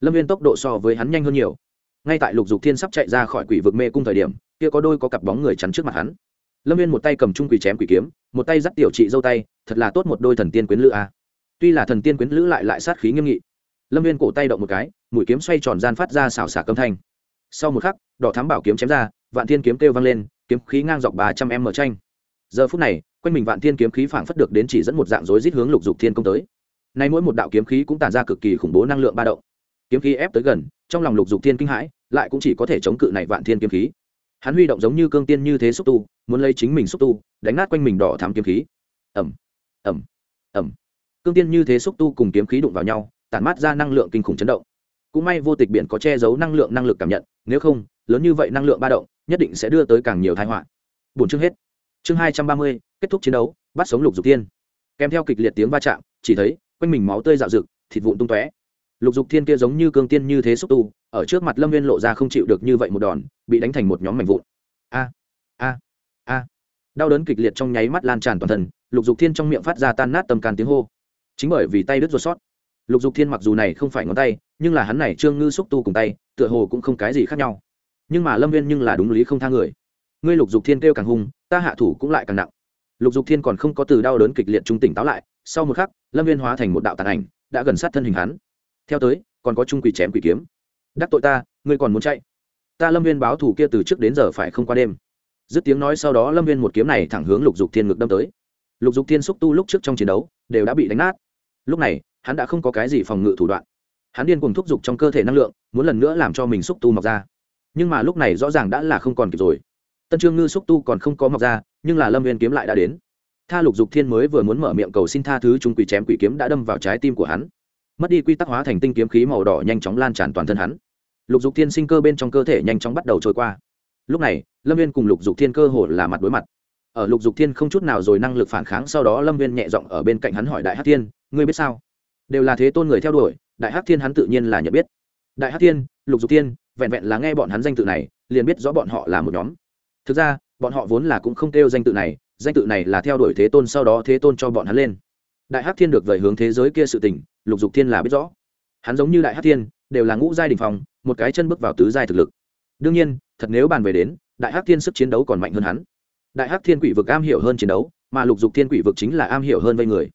Lâm viên tốc độ so với hắn nhanh hơn nhiều. Ngay tại lục dục thiên sắp chạy ra khỏi quỷ vực mê cung thời điểm, kia có đôi có cặp bóng người chắn trước mặt hắn. Lâm viên một tay cầm chung quỷ chém quỷ kiếm, một tay dắt tiểu trị dâu tay, thật là tốt một đôi thần tiên quyến lữ a. À. tuy là thần tiên quyến lữ lại lại sát khí nghiêm nghị. Lâm viên cổ tay động một cái, mũi kiếm xoay tròn gian phát ra xào xả âm thanh sau một khắc, đỏ thám bảo kiếm chém ra, vạn thiên kiếm kêu vang lên, kiếm khí ngang dọc ba trăm em mở tranh. Giờ phút này, quanh mình vạn thiên kiếm khí phảng phất được đến chỉ dẫn một dạng rối rít hướng lục dục thiên công tới. Nay mỗi một đạo kiếm khí cũng tản ra cực kỳ khủng bố năng lượng ba động. Kiếm khí ép tới gần, trong lòng lục dục thiên kinh hãi, lại cũng chỉ có thể chống cự này vạn thiên kiếm khí. Hắn huy động giống như cương tiên như thế xúc tu, muốn lấy chính mình xúc tu, đánh nát quanh mình đỏ thám kiếm khí. Ẩm ẩm ẩm cương tiên như thế xúc tu cùng kiếm khí đụng vào nhau, tản mát ra năng lượng kinh khủng chấn động cũng may vô tịch biển có che giấu năng lượng năng lực cảm nhận, nếu không, lớn như vậy năng lượng ba động, nhất định sẽ đưa tới càng nhiều thái họa. Bốn chương hết. Chương hai trăm ba mươi, kết thúc chiến đấu, bắt sống lục dục tiên kèm theo kịch liệt tiếng va chạm, chỉ thấy, quanh mình máu tươi dạo rực, thịt vụn tung tóe. Lục dục thiên kia giống như cương tiên như thế xúc tu, ở trước mặt lâm viên lộ ra không chịu được như vậy một đòn, bị đánh thành một nhóm mảnh vụn. A a a. Đau đớn kịch liệt trong nháy mắt lan tràn toàn thân, lục dục thiên trong miệng phát ra tan nát tầm càn tiếng hô. Chính bởi vì tay đứt ruột sót. Lục dục thiên mặc dù này không phải ngón tay nhưng là hắn này trương ngư xúc tu cùng tay, tựa hồ cũng không cái gì khác nhau. Nhưng mà lâm viên nhưng là đúng lý không tha người. Ngươi lục dục thiên kêu càng hung, ta hạ thủ cũng lại càng nặng. Lục dục thiên còn không có từ đau đớn kịch liệt trung tỉnh táo lại, sau một khắc, lâm viên hóa thành một đạo tàn ảnh, đã gần sát thân hình hắn. Theo tới, còn có trung quỷ chém quỷ kiếm. Đắc tội ta, ngươi còn muốn chạy? Ta lâm viên báo thủ kia từ trước đến giờ phải không qua đêm. Dứt tiếng nói sau đó lâm viên một kiếm này thẳng hướng lục dục thiên ngực đâm tới. Lục dục thiên xúc tu lúc trước trong chiến đấu, đều đã bị đánh nát. Lúc này, hắn đã không có cái gì phòng ngự thủ đoạn hắn điên cùng thúc giục trong cơ thể năng lượng, muốn lần nữa làm cho mình xúc tu mọc ra. Nhưng mà lúc này rõ ràng đã là không còn kịp rồi. Tân trương ngư xúc tu còn không có mọc ra, nhưng là lâm viên kiếm lại đã đến. Tha lục dục thiên mới vừa muốn mở miệng cầu xin tha thứ, chúng quỷ chém quỷ kiếm đã đâm vào trái tim của hắn. Mất đi quy tắc hóa thành tinh kiếm khí màu đỏ nhanh chóng lan tràn toàn thân hắn. Lục dục thiên sinh cơ bên trong cơ thể nhanh chóng bắt đầu trôi qua. Lúc này, lâm viên cùng lục dục thiên cơ hồ là mặt đối mặt. Ở lục dục thiên không chút nào rồi năng lực phản kháng, sau đó lâm viên nhẹ giọng ở bên cạnh hắn hỏi đại hát thiên, ngươi biết sao? Đều là thế tôn người theo đuổi đại Hắc thiên hắn tự nhiên là nhận biết. Đại Hắc thiên, lục dục thiên, vẹn vẹn là nghe bọn hắn danh tự này, liền biết rõ bọn họ là một nhóm. Thực ra, bọn họ vốn là cũng không kêu danh tự này, danh tự này là theo đuổi thế tôn sau đó thế tôn cho bọn hắn lên. Đại hắc thiên được vời hướng thế giới kia sự tình, lục dục thiên là biết rõ. Hắn giống như đại hắc thiên, đều là ngũ giai đình phòng một cái chân bước vào tứ giai thực lực. Đương nhiên, thật nếu bàn về đến, đại hắc thiên sức chiến đấu còn mạnh hơn hắn. Đại hắc thiên quỷ vực am hiểu hơn chiến đấu, mà lục dục thiên quỷ vực chính là am hiểu hơn vây người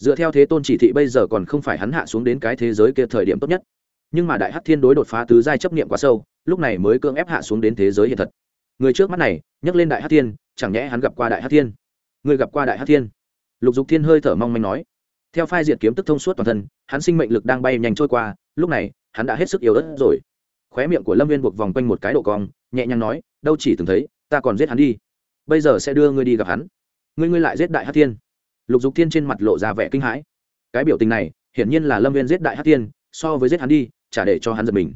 dựa theo thế tôn chỉ thị bây giờ còn không phải hắn hạ xuống đến cái thế giới kia thời điểm tốt nhất. Nhưng mà đại hắc thiên đối đột phá tứ giai chấp niệm quá sâu, lúc này mới cưỡng ép hạ xuống đến thế giới hiện thật. Người trước mắt này, nhắc lên đại hắc thiên, chẳng nhẽ hắn gặp qua đại hắc thiên? Người gặp qua đại hắc thiên? Lục dục thiên hơi thở mong manh nói. Theo phai diệt kiếm tức thông suốt toàn thân, hắn sinh mệnh lực đang bay nhanh trôi qua, lúc này, hắn đã hết sức yếu ớt rồi. Khóe miệng của lâm viên buộc vòng quanh một cái độ cong, nhẹ nhàng nói, đâu chỉ từng thấy, ta còn giết hắn đi. Bây giờ sẽ đưa ngươi đi gặp hắn. Ngươi ngươi lại giết đại hát thiên lục dục thiên trên mặt lộ ra vẻ kinh hãi. Cái biểu tình này hiển nhiên là lâm viên giết đại hát thiên so với giết hắn đi trả để cho hắn giật mình.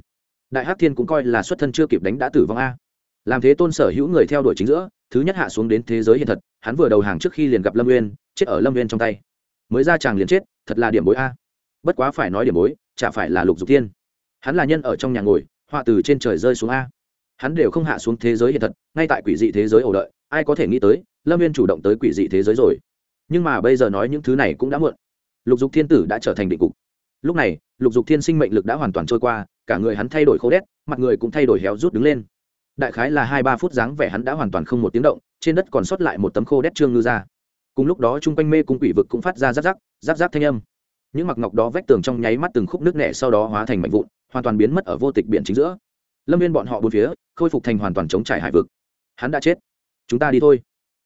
Đại hát thiên cũng coi là xuất thân chưa kịp đánh đã tử vong a. Làm thế tôn sở hữu người theo đuổi chính giữa thứ nhất hạ xuống đến thế giới hiện thật hắn vừa đầu hàng trước khi liền gặp lâm Uyên, chết ở lâm Uyên trong tay. Mới ra chàng liền chết thật là điểm bối a. Bất quá phải nói điểm bối chả phải là lục dục Thiên. hắn là nhân ở trong nhà ngồi họa từ trên trời rơi xuống a. Hắn đều không hạ xuống thế giới hiện thật ngay tại quỷ dị thế giới ổ đợi ai có thể nghĩ tới lâm Uyên chủ động tới quỷ dị thế giới rồi nhưng mà bây giờ nói những thứ này cũng đã muộn. Lục dục thiên tử đã trở thành định cục. Lúc này, lục dục thiên sinh mệnh lực đã hoàn toàn trôi qua, cả người hắn thay đổi khô đét, mặt người cũng thay đổi héo rút đứng lên. Đại khái là hai ba phút dáng vẻ hắn đã hoàn toàn không một tiếng động, trên đất còn sót lại một tấm khô đét trương ngư ra. Cùng lúc đó chung quanh mê cung quỷ vực cũng phát ra rác rác rác rác thanh âm. Những mặc ngọc đó vách tường trong nháy mắt từng khúc nước nẻ sau đó hóa thành mảnh vụn, hoàn toàn biến mất ở vô tịch biển chính giữa. Lâm viên bọn họ bốn phía, khôi phục thành hoàn toàn chống trải hải vực. Hắn đã chết. Chúng ta đi thôi.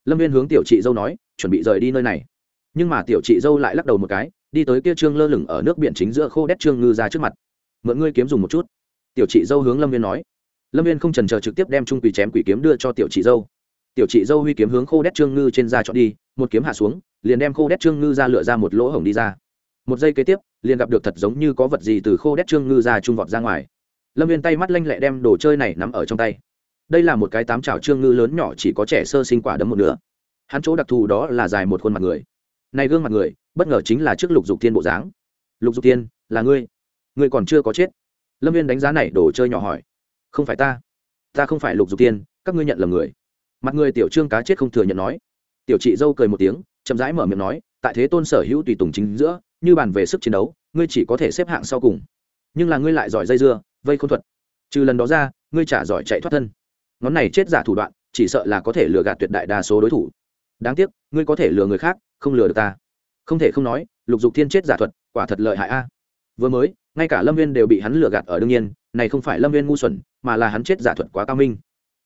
Lâm viên hướng tiểu chị dâu nói chuẩn bị rời đi nơi này. Nhưng mà tiểu chị dâu lại lắc đầu một cái, đi tới kia trương lơ lửng ở nước biển chính giữa khô đét trương ngư ra trước mặt. Mượn ngươi kiếm dùng một chút. Tiểu chị dâu hướng lâm viên nói. Lâm viên không trần chờ trực tiếp đem trung quỷ chém quỷ kiếm đưa cho tiểu chị dâu. Tiểu chị dâu huy kiếm hướng khô đét trương ngư trên da chọn đi, một kiếm hạ xuống, liền đem khô đét trương ngư ra lựa ra một lỗ hổng đi ra. Một giây kế tiếp, liền gặp được thật giống như có vật gì từ khô đét trương ngư ra trung vọt ra ngoài. Lâm viên tay mắt lanh lẹ đem đồ chơi này nắm ở trong tay. Đây là một cái tám chảo trương ngư lớn nhỏ, chỉ có trẻ sơ sinh quả đấm một nửa hắn chỗ đặc thù đó là dài một khuôn mặt người. Này gương mặt người bất ngờ chính là trước lục dục thiên bộ dáng. Lục dục thiên là ngươi? Ngươi còn chưa có chết. Lâm viên đánh giá này đồ chơi nhỏ hỏi. Không phải ta. Ta không phải lục dục thiên, các ngươi nhận lầm người. Mặt người tiểu trương cá chết không thừa nhận nói. Tiểu chị dâu cười một tiếng chậm rãi mở miệng nói tại thế tôn sở hữu tùy tùng chính giữa như bàn về sức chiến đấu ngươi chỉ có thể xếp hạng sau cùng. Nhưng là ngươi lại giỏi dây dưa vây khôn thuật. Trừ lần đó ra ngươi chả giỏi chạy thoát thân. Ngón này chết giả thủ đoạn chỉ sợ là có thể lừa gạt tuyệt đại đa số đối thủ đáng tiếc, ngươi có thể lừa người khác, không lừa được ta. Không thể không nói, lục dục thiên chết giả thuật, quả thật lợi hại a. Vừa mới, ngay cả lâm viên đều bị hắn lừa gạt ở đương nhiên, này không phải lâm viên ngu xuẩn, mà là hắn chết giả thuật quá cao minh.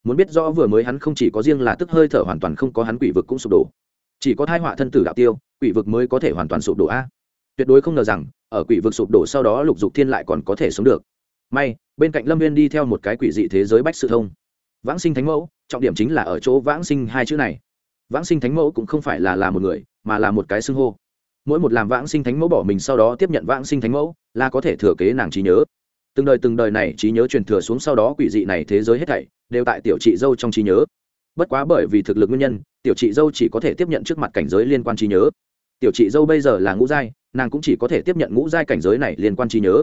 Muốn biết rõ vừa mới hắn không chỉ có riêng là tức hơi thở hoàn toàn không có hắn quỷ vực cũng sụp đổ. Chỉ có thai họa thân tử đạo tiêu, quỷ vực mới có thể hoàn toàn sụp đổ a. Tuyệt đối không ngờ rằng, ở quỷ vực sụp đổ sau đó lục dục thiên lại còn có thể sống được. May, bên cạnh lâm viên đi theo một cái quỷ dị thế giới bách sự thông. Vãng sinh thánh mẫu, trọng điểm chính là ở chỗ vãng sinh hai chữ này vãng sinh thánh mẫu cũng không phải là là một người, mà là một cái xưng hô. Mỗi một làm vãng sinh thánh mẫu bỏ mình sau đó tiếp nhận vãng sinh thánh mẫu, là có thể thừa kế nàng trí nhớ. Từng đời từng đời này trí nhớ truyền thừa xuống sau đó quỷ dị này thế giới hết thảy, đều tại tiểu chị dâu trong trí nhớ. Bất quá bởi vì thực lực nguyên nhân, tiểu chị dâu chỉ có thể tiếp nhận trước mặt cảnh giới liên quan trí nhớ. Tiểu chị dâu bây giờ là ngũ giai, nàng cũng chỉ có thể tiếp nhận ngũ giai cảnh giới này liên quan trí nhớ.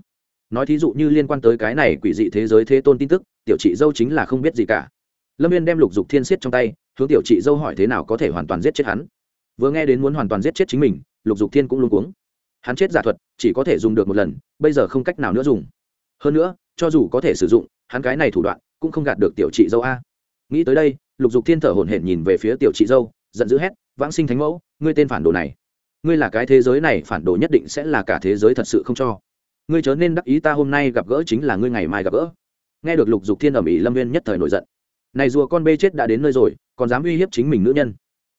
Nói thí dụ như liên quan tới cái này quỷ dị thế giới thế tôn tin tức, tiểu chị dâu chính là không biết gì cả. Lâm viên đem lục dục thiên siết trong tay hướng tiểu chị dâu hỏi thế nào có thể hoàn toàn giết chết hắn. Vừa nghe đến muốn hoàn toàn giết chết chính mình, lục dục thiên cũng luôn cuống. Hắn chết giả thuật, chỉ có thể dùng được một lần, bây giờ không cách nào nữa dùng. Hơn nữa, cho dù có thể sử dụng, hắn cái này thủ đoạn cũng không gạt được tiểu chị dâu a. Nghĩ tới đây, lục dục thiên thở hổn hển nhìn về phía tiểu chị dâu, giận dữ hét, vãng sinh thánh mẫu, ngươi tên phản đồ này. Ngươi là cái thế giới này phản đồ nhất định sẽ là cả thế giới thật sự không cho. Ngươi chớ nên đắc ý ta hôm nay gặp gỡ chính là ngươi ngày mai gặp gỡ. Nghe được lục dục thiên ở mỹ lâm viên nhất thời nổi giận. Này rùa con bê chết đã đến nơi rồi còn dám uy hiếp chính mình nữ nhân.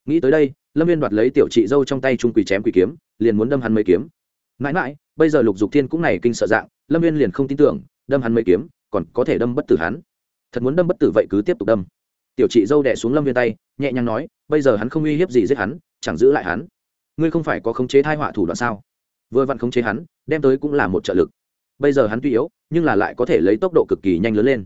Nghĩ tới đây, lâm viên đoạt lấy tiểu chị dâu trong tay trung quỳ chém quỳ kiếm, liền muốn đâm hắn mấy kiếm. Mãi mãi, bây giờ lục dục thiên cũng này kinh sợ dạng, lâm viên liền không tin tưởng, đâm hắn mấy kiếm, còn có thể đâm bất tử hắn. Thật muốn đâm bất tử vậy cứ tiếp tục đâm. Tiểu chị dâu đẻ xuống lâm viên tay, nhẹ nhàng nói, bây giờ hắn không uy hiếp gì giết hắn, chẳng giữ lại hắn. Ngươi không phải có khống chế thai họa thủ đoạn sao? Vừa vặn khống chế hắn, đem tới cũng là một trợ lực. Bây giờ hắn tuy yếu, nhưng là lại có thể lấy tốc độ cực kỳ nhanh lớn lên.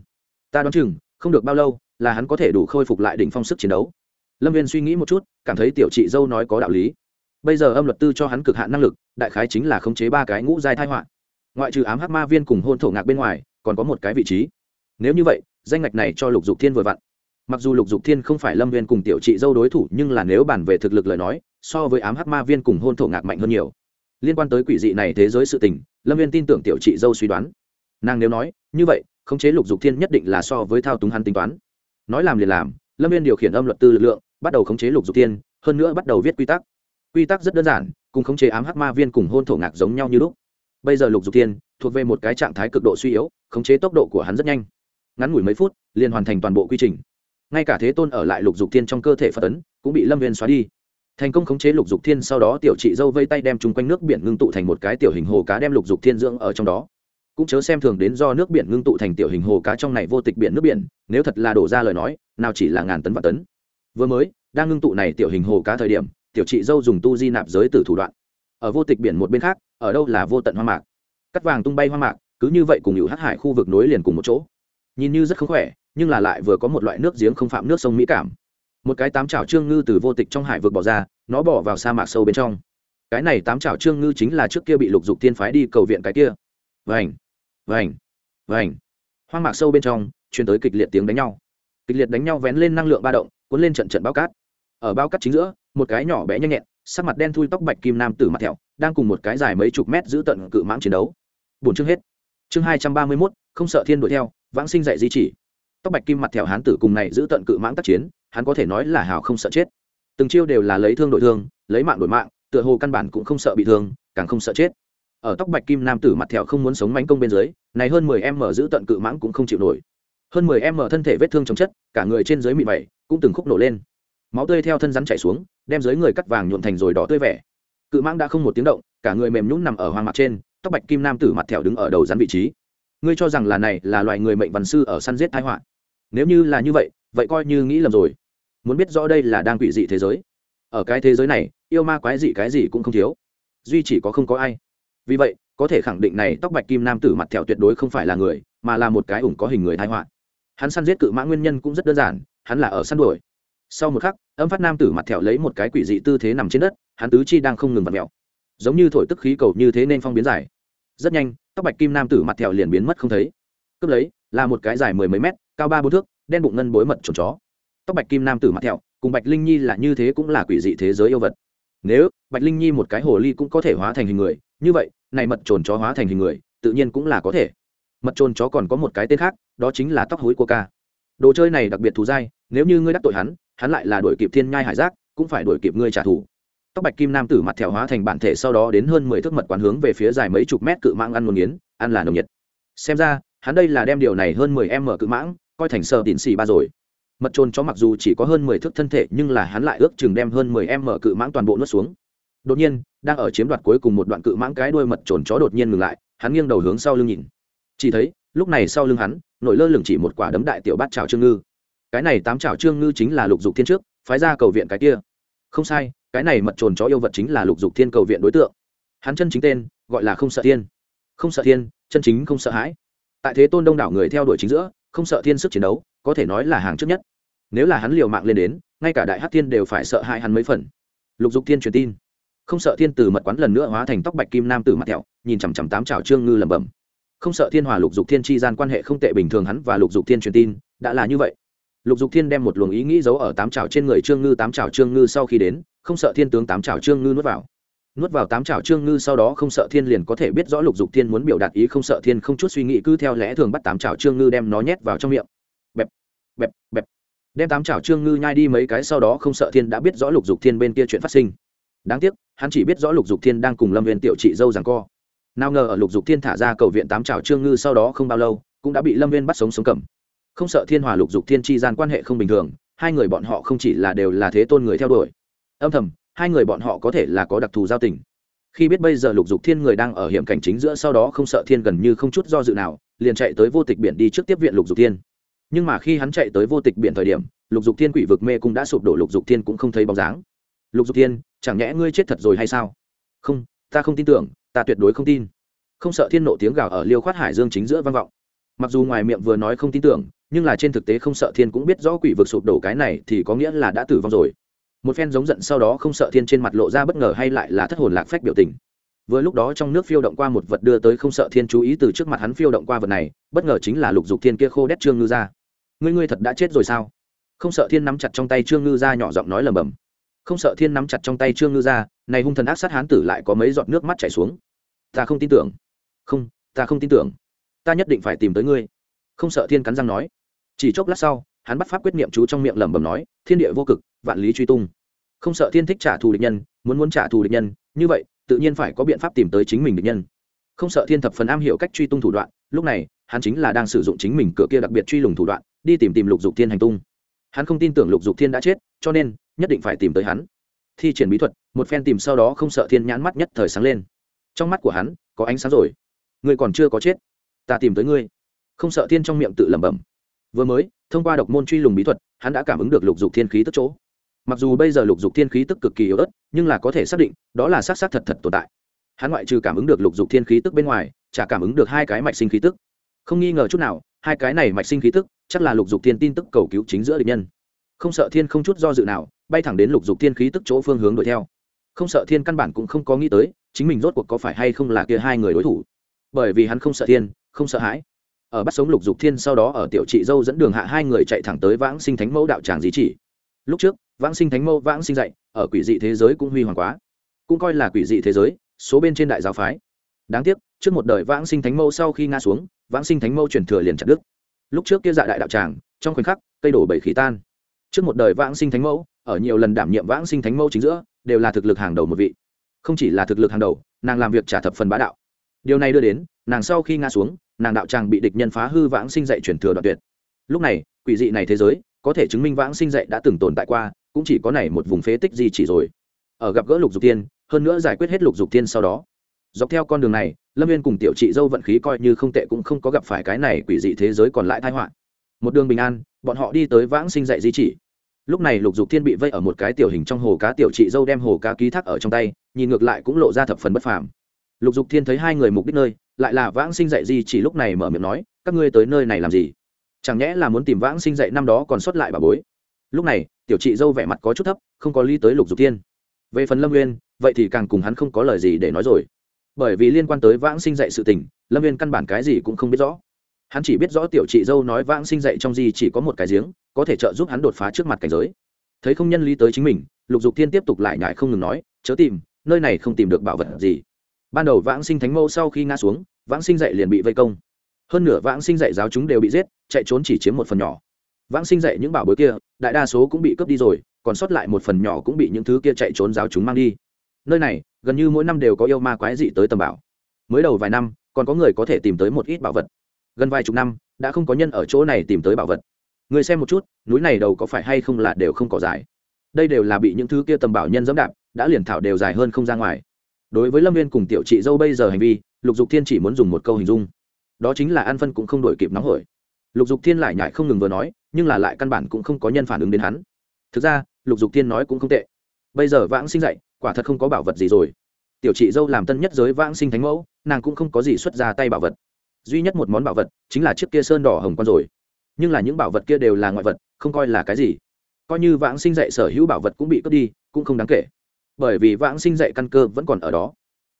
Ta đoán chừng, không được bao lâu là hắn có thể đủ khôi phục lại đỉnh phong sức chiến đấu. Lâm viên suy nghĩ một chút, cảm thấy tiểu chị dâu nói có đạo lý. Bây giờ âm luật tư cho hắn cực hạn năng lực, đại khái chính là khống chế ba cái ngũ giai thai họa. Ngoại trừ ám hắc ma viên cùng hôn thổ ngạc bên ngoài, còn có một cái vị trí. Nếu như vậy, danh ngạch này cho lục dục thiên vừa vặn. Mặc dù lục dục thiên không phải lâm viên cùng tiểu chị dâu đối thủ, nhưng là nếu bàn về thực lực lời nói, so với ám hắc ma viên cùng hôn thổ ngạc mạnh hơn nhiều. Liên quan tới quỷ dị này thế giới sự tình, lâm viên tin tưởng tiểu chị dâu suy đoán. Nàng nếu nói, như vậy, khống chế lục dục thiên nhất định là so với thao túng hắn tính toán nói làm liền làm, lâm viên điều khiển âm luật tư lực lượng, bắt đầu khống chế lục dục thiên hơn nữa bắt đầu viết quy tắc. Quy tắc rất đơn giản, cùng khống chế ám hắc ma viên cùng hôn thổ ngạc giống nhau như lúc. Bây giờ lục dục thiên thuộc về một cái trạng thái cực độ suy yếu, khống chế tốc độ của hắn rất nhanh. Ngắn ngủi mấy phút, liền hoàn thành toàn bộ quy trình. Ngay cả thế tôn ở lại lục dục thiên trong cơ thể phật tấn cũng bị lâm viên xóa đi. Thành công khống chế lục dục thiên sau đó, tiểu chị dâu vây tay đem chung quanh nước biển ngưng tụ thành một cái tiểu hình hồ cá đem lục dục thiên dưỡng ở trong đó cũng chớ xem thường đến do nước biển ngưng tụ thành tiểu hình hồ cá trong này vô tịch biển nước biển, nếu thật là đổ ra lời nói, nào chỉ là ngàn tấn và tấn. Vừa mới, đang ngưng tụ này tiểu hình hồ cá thời điểm, tiểu chị dâu dùng tu di nạp giới từ thủ đoạn. Ở vô tịch biển một bên khác, ở đâu là vô tận hoa mạc. Cắt vàng tung bay hoa mạc, cứ như vậy cùng hữu hát hải khu vực nối liền cùng một chỗ. Nhìn như rất không khỏe, nhưng là lại vừa có một loại nước giếng không phạm nước sông mỹ cảm. Một cái tám chảo trương ngư từ vô tịch trong hải vực bỏ ra, nó bỏ vào sa mạc sâu bên trong. Cái này tám chảo trương ngư chính là trước kia bị lục dục tiên phái đi cầu viện cái kia. Vành vành vành. Hoang mạc sâu bên trong, truyền tới kịch liệt tiếng đánh nhau. Kịch liệt đánh nhau vén lên năng lượng ba động, cuốn lên trận trận bao cát. Ở bao cát chính giữa, một cái nhỏ bé nhanh nhẹn, sắc mặt đen thui tóc bạch kim nam tử mặt thẹo, đang cùng một cái dài mấy chục mét giữ tận cự mãng chiến đấu. Bổn chương hết. Chương hai trăm ba mươi mốt, không sợ thiên đuổi theo, vãng sinh dạy di chỉ. Tóc bạch kim mặt thẹo hán tử cùng này giữ tận cự mãng tác chiến, hắn có thể nói là hào không sợ chết. Từng chiêu đều là lấy thương đổi thương, lấy mạng đổi mạng, tựa hồ căn bản cũng không sợ bị thương, càng không sợ chết ở tóc bạch kim nam tử mặt thẹo không muốn sống mánh công bên dưới, này hơn mười em mở giữ tận cự mãng cũng không chịu nổi. Hơn mười em mở thân thể vết thương chống chất, cả người trên dưới mịn mẩy, cũng từng khúc nổ lên. Máu tươi theo thân rắn chảy xuống, đem dưới người cắt vàng nhuộn thành rồi đỏ tươi vẻ. Cự mãng đã không một tiếng động, cả người mềm nhũn nằm ở hoang mặt trên, tóc bạch kim nam tử mặt thẹo đứng ở đầu rắn vị trí. Ngươi cho rằng là này là loài người mệnh văn sư ở săn giết thái họa? Nếu như là như vậy vậy coi như nghĩ lầm rồi. Muốn biết rõ đây là đang quỷ dị thế giới. Ở cái thế giới này, yêu ma quái dị cái gì cũng không thiếu. Duy chỉ có không có ai vì vậy, có thể khẳng định này tóc bạch kim nam tử mặt thẹo tuyệt đối không phải là người, mà là một cái ủng có hình người thái họa. Hắn săn giết cự mã nguyên nhân cũng rất đơn giản, hắn là ở săn đuổi. Sau một khắc, âm phát nam tử mặt thẹo lấy một cái quỷ dị tư thế nằm trên đất, hắn tứ chi đang không ngừng vặt mẹo giống như thổi tức khí cầu như thế nên phong biến dài. Rất nhanh, tóc bạch kim nam tử mặt thẹo liền biến mất không thấy. Cướp lấy, là một cái dài mười mấy mét, cao ba bốn thước, đen bụng ngân bối mật trồn chó. Tóc bạch kim nam tử mặt thẹo, cùng bạch linh nhi là như thế cũng là quỷ dị thế giới yêu vật. Nếu bạch linh nhi một cái hồ ly cũng có thể hóa thành hình người. Như vậy, này mật trồn chó hóa thành hình người, tự nhiên cũng là có thể. Mật trồn chó còn có một cái tên khác, đó chính là tóc hối của ca. Đồ chơi này đặc biệt thù dai, nếu như ngươi đắc tội hắn hắn lại là đuổi kịp thiên nhai hải giác, cũng phải đuổi kịp ngươi trả thù. Tóc bạch kim nam tử mặt thẹo hóa thành bản thể sau đó đến hơn mười thước mật quán hướng về phía dài mấy chục mét cự mãng ăn nguồn nghiến, ăn là nồng nhiệt. Xem ra, hắn đây là đem điều này hơn mười em mở cự mãng, coi thành sợ tín xì ba rồi. Mật trồn chó mặc dù chỉ có hơn mười thước thân thể nhưng là hắn lại ước chừng đem hơn mười em mở cự mãng toàn bộ nuốt xuống đột nhiên, đang ở chiếm đoạt cuối cùng một đoạn cự mãng cái đuôi mật trồn chó đột nhiên ngừng lại, hắn nghiêng đầu hướng sau lưng nhìn. Chỉ thấy, lúc này sau lưng hắn, nổi lơ lửng chỉ một quả đấm đại tiểu bát trào trương ngư. Cái này tám trào trương ngư chính là lục dục thiên trước, phái ra cầu viện cái kia. Không sai, cái này mật trồn chó yêu vật chính là lục dục thiên cầu viện đối tượng. Hắn chân chính tên, gọi là không sợ thiên. Không sợ thiên, chân chính không sợ hãi. Tại thế tôn đông đảo người theo đuổi chính giữa, không sợ thiên sức chiến đấu, có thể nói là hàng trước nhất. Nếu là hắn liều mạng lên đến, ngay cả đại hát thiên đều phải sợ hãi hắn mấy phần. Lục dục thiên truyền tin không sợ thiên từ mật quán lần nữa hóa thành tóc bạch kim nam tử mặt thẹo, nhìn chằm chằm tám trào trương ngư lẩm bẩm. Không sợ thiên hòa lục dục thiên chi gian quan hệ không tệ bình thường hắn và lục dục thiên truyền tin, đã là như vậy. Lục dục thiên đem một luồng ý nghĩ giấu ở tám trào trên người trương ngư, tám trào trương ngư sau khi đến, không sợ thiên tướng tám trào trương ngư nuốt vào. Nuốt vào tám trào trương ngư sau đó không sợ thiên liền có thể biết rõ lục dục thiên muốn biểu đạt ý không sợ thiên không chút suy nghĩ, cứ theo lẽ thường bắt tám trào trương ngư đem nó nhét vào trong miệng. Bẹp bẹp bẹp. Đem tám trào trương ngư nhai đi mấy cái sau đó không sợ thiên đã biết rõ lục dục thiên bên kia chuyện phát sinh đáng tiếc, hắn chỉ biết rõ lục dục thiên đang cùng lâm viên tiểu trị dâu rằng co. Nào ngờ ở lục dục thiên thả ra cầu viện tám trào trương ngư sau đó không bao lâu, cũng đã bị lâm viên bắt sống sống cầm. Không sợ thiên hòa lục dục thiên chi gian quan hệ không bình thường, hai người bọn họ không chỉ là đều là thế tôn người theo đuổi. Âm thầm, hai người bọn họ có thể là có đặc thù giao tình. Khi biết bây giờ lục dục thiên người đang ở hiểm cảnh chính giữa sau đó không sợ thiên gần như không chút do dự nào, liền chạy tới vô tịch biển đi trước tiếp viện lục dục thiên. Nhưng mà khi hắn chạy tới vô tịch biển thời điểm, lục dục thiên quỷ vực mê cũng đã sụp đổ, lục dục thiên cũng không thấy bóng dáng. Lục dục thiên chẳng nhẽ ngươi chết thật rồi hay sao? Không, ta không tin tưởng, ta tuyệt đối không tin. Không sợ thiên nộ tiếng gào ở liêu khoát hải dương chính giữa vang vọng. Mặc dù ngoài miệng vừa nói không tin tưởng, nhưng là trên thực tế không sợ thiên cũng biết rõ quỷ vực sụp đổ cái này thì có nghĩa là đã tử vong rồi. Một phen giống giận sau đó không sợ thiên trên mặt lộ ra bất ngờ hay lại là thất hồn lạc phách biểu tình. Vừa lúc đó trong nước phiêu động qua một vật đưa tới không sợ thiên chú ý từ trước mặt hắn phiêu động qua vật này, bất ngờ chính là lục dục thiên kia khô đét trương ngư ra ngươi ngươi thật đã chết rồi sao? Không sợ thiên nắm chặt trong tay trương ngư ra nhỏ giọng nói lầm bầm không sợ thiên nắm chặt trong tay trương ngư ra, này hung thần ác sát hán tử lại có mấy giọt nước mắt chảy xuống. Ta không tin tưởng. Không, ta không tin tưởng. Ta nhất định phải tìm tới ngươi. Không sợ thiên cắn răng nói. Chỉ chốc lát sau, hắn bắt pháp quyết niệm chú trong miệng lẩm bẩm nói, thiên địa vô cực, vạn lý truy tung. Không sợ thiên thích trả thù địch nhân, muốn muốn trả thù địch nhân, như vậy, tự nhiên phải có biện pháp tìm tới chính mình địch nhân. Không sợ thiên thập phần am hiểu cách truy tung thủ đoạn, lúc này, hắn chính là đang sử dụng chính mình cửa kia đặc biệt truy lùng thủ đoạn, đi tìm tìm lục dục thiên hành tung. Hắn không tin tưởng lục dục thiên đã chết, cho nên nhất định phải tìm tới hắn. Thi triển bí thuật, một phen tìm sau đó không sợ thiên nhãn mắt nhất thời sáng lên. Trong mắt của hắn, có ánh sáng rồi. Ngươi còn chưa có chết. Ta tìm tới ngươi. Không sợ thiên trong miệng tự lẩm bẩm. Vừa mới, thông qua độc môn truy lùng bí thuật, hắn đã cảm ứng được lục dục thiên khí tức chỗ. Mặc dù bây giờ lục dục thiên khí tức cực kỳ yếu ớt, nhưng là có thể xác định, đó là xác xác thật thật tồn tại. Hắn ngoại trừ cảm ứng được lục dục thiên khí tức bên ngoài, chả cảm ứng được hai cái mạch sinh khí tức. Không nghi ngờ chút nào, hai cái này mạch sinh khí tức, chắc là lục dục thiên tin tức cầu cứu chính giữa địch nhân. Không sợ thiên không chút do dự nào bay thẳng đến lục dục thiên khí tức chỗ phương hướng đuổi theo. Không sợ thiên căn bản cũng không có nghĩ tới, chính mình rốt cuộc có phải hay không là kia hai người đối thủ. Bởi vì hắn không sợ thiên, không sợ hãi. Ở bắt sống lục dục thiên sau đó ở tiểu trị dâu dẫn đường hạ hai người chạy thẳng tới vãng sinh thánh mẫu đạo tràng di chỉ. Lúc trước, vãng sinh thánh mẫu vãng sinh dạy, ở quỷ dị thế giới cũng huy hoàng quá. Cũng coi là quỷ dị thế giới, số bên trên đại giáo phái. Đáng tiếc, trước một đời vãng sinh thánh mẫu sau khi nga xuống, vãng sinh thánh mẫu chuyển thừa liền chặt đức lúc trước kia dạ đại đạo tràng, trong khoảnh khắc, cây đổ bảy khí tan. Trước một đời vãng sinh thánh mẫu ở nhiều lần đảm nhiệm vãng sinh thánh mẫu chính giữa, đều là thực lực hàng đầu một vị. Không chỉ là thực lực hàng đầu, nàng làm việc trả thập phần bá đạo. Điều này đưa đến, nàng sau khi ngã xuống, nàng đạo tràng bị địch nhân phá hư vãng sinh dạy truyền thừa đoạn tuyệt. Lúc này, quỷ dị này thế giới, có thể chứng minh vãng sinh dạy đã từng tồn tại qua, cũng chỉ có này một vùng phế tích gì chỉ rồi. Ở gặp gỡ lục dục tiên hơn nữa giải quyết hết lục dục tiên sau đó. Dọc theo con đường này, lâm viên cùng tiểu chị dâu vận khí coi như không tệ cũng không có gặp phải cái này quỷ dị thế giới còn lại thai họa. Một đường bình an, bọn họ đi tới vãng sinh dạy di chỉ lúc này lục dục thiên bị vây ở một cái tiểu hình trong hồ cá tiểu chị dâu đem hồ cá ký thác ở trong tay, nhìn ngược lại cũng lộ ra thập phần bất phàm. Lục dục thiên thấy hai người mục đích nơi, lại là vãng sinh dạy di chỉ lúc này mở miệng nói, các ngươi tới nơi này làm gì? Chẳng nhẽ là muốn tìm vãng sinh dạy năm đó còn sót lại bà bối? Lúc này, tiểu chị dâu vẻ mặt có chút thấp, không có ly tới lục dục thiên. Về phần lâm nguyên vậy thì càng cùng hắn không có lời gì để nói rồi. Bởi vì liên quan tới vãng sinh dạy sự tình, lâm viên căn bản cái gì cũng không biết rõ. Hắn chỉ biết rõ tiểu chị dâu nói vãng sinh dạy trong gì chỉ có một cái giếng có thể trợ giúp hắn đột phá trước mặt cảnh giới. Thấy không nhân lý tới chính mình, lục dục thiên tiếp tục lại nhải không ngừng nói, chớ tìm, nơi này không tìm được bảo vật gì. Ban đầu vãng sinh thánh mâu sau khi ngã xuống, vãng sinh dạy liền bị vây công. Hơn nửa vãng sinh dạy giáo chúng đều bị giết, chạy trốn chỉ chiếm một phần nhỏ. Vãng sinh dạy những bảo bối kia, đại đa số cũng bị cướp đi rồi, còn sót lại một phần nhỏ cũng bị những thứ kia chạy trốn giáo chúng mang đi. Nơi này, gần như mỗi năm đều có yêu ma quái dị tới tầm bảo. Mới đầu vài năm, còn có người có thể tìm tới một ít bảo vật. Gần vài chục năm, đã không có nhân ở chỗ này tìm tới bảo vật người xem một chút, núi này đầu có phải hay không là đều không cỏ dài đây đều là bị những thứ kia tầm bảo nhân dẫm đạp, đã liền thảo đều dài hơn không ra ngoài. Đối với lâm viên cùng tiểu chị dâu bây giờ hành vi, lục dục thiên chỉ muốn dùng một câu hình dung. Đó chính là an phân cũng không đổi kịp nóng hổi. Lục dục thiên lại nhại không ngừng vừa nói, nhưng là lại căn bản cũng không có nhân phản ứng đến hắn. Thực ra, lục dục thiên nói cũng không tệ. Bây giờ vãng sinh dạy quả thật không có bảo vật gì rồi. Tiểu chị dâu làm tân nhất giới vãng sinh thánh mẫu, nàng cũng không có gì xuất ra tay bảo vật. Duy nhất một món bảo vật chính là chiếc kia sơn đỏ hồng con rồi nhưng là những bảo vật kia đều là ngoại vật, không coi là cái gì. Coi như vãng sinh dạy sở hữu bảo vật cũng bị cướp đi, cũng không đáng kể. Bởi vì vãng sinh dạy căn cơ vẫn còn ở đó.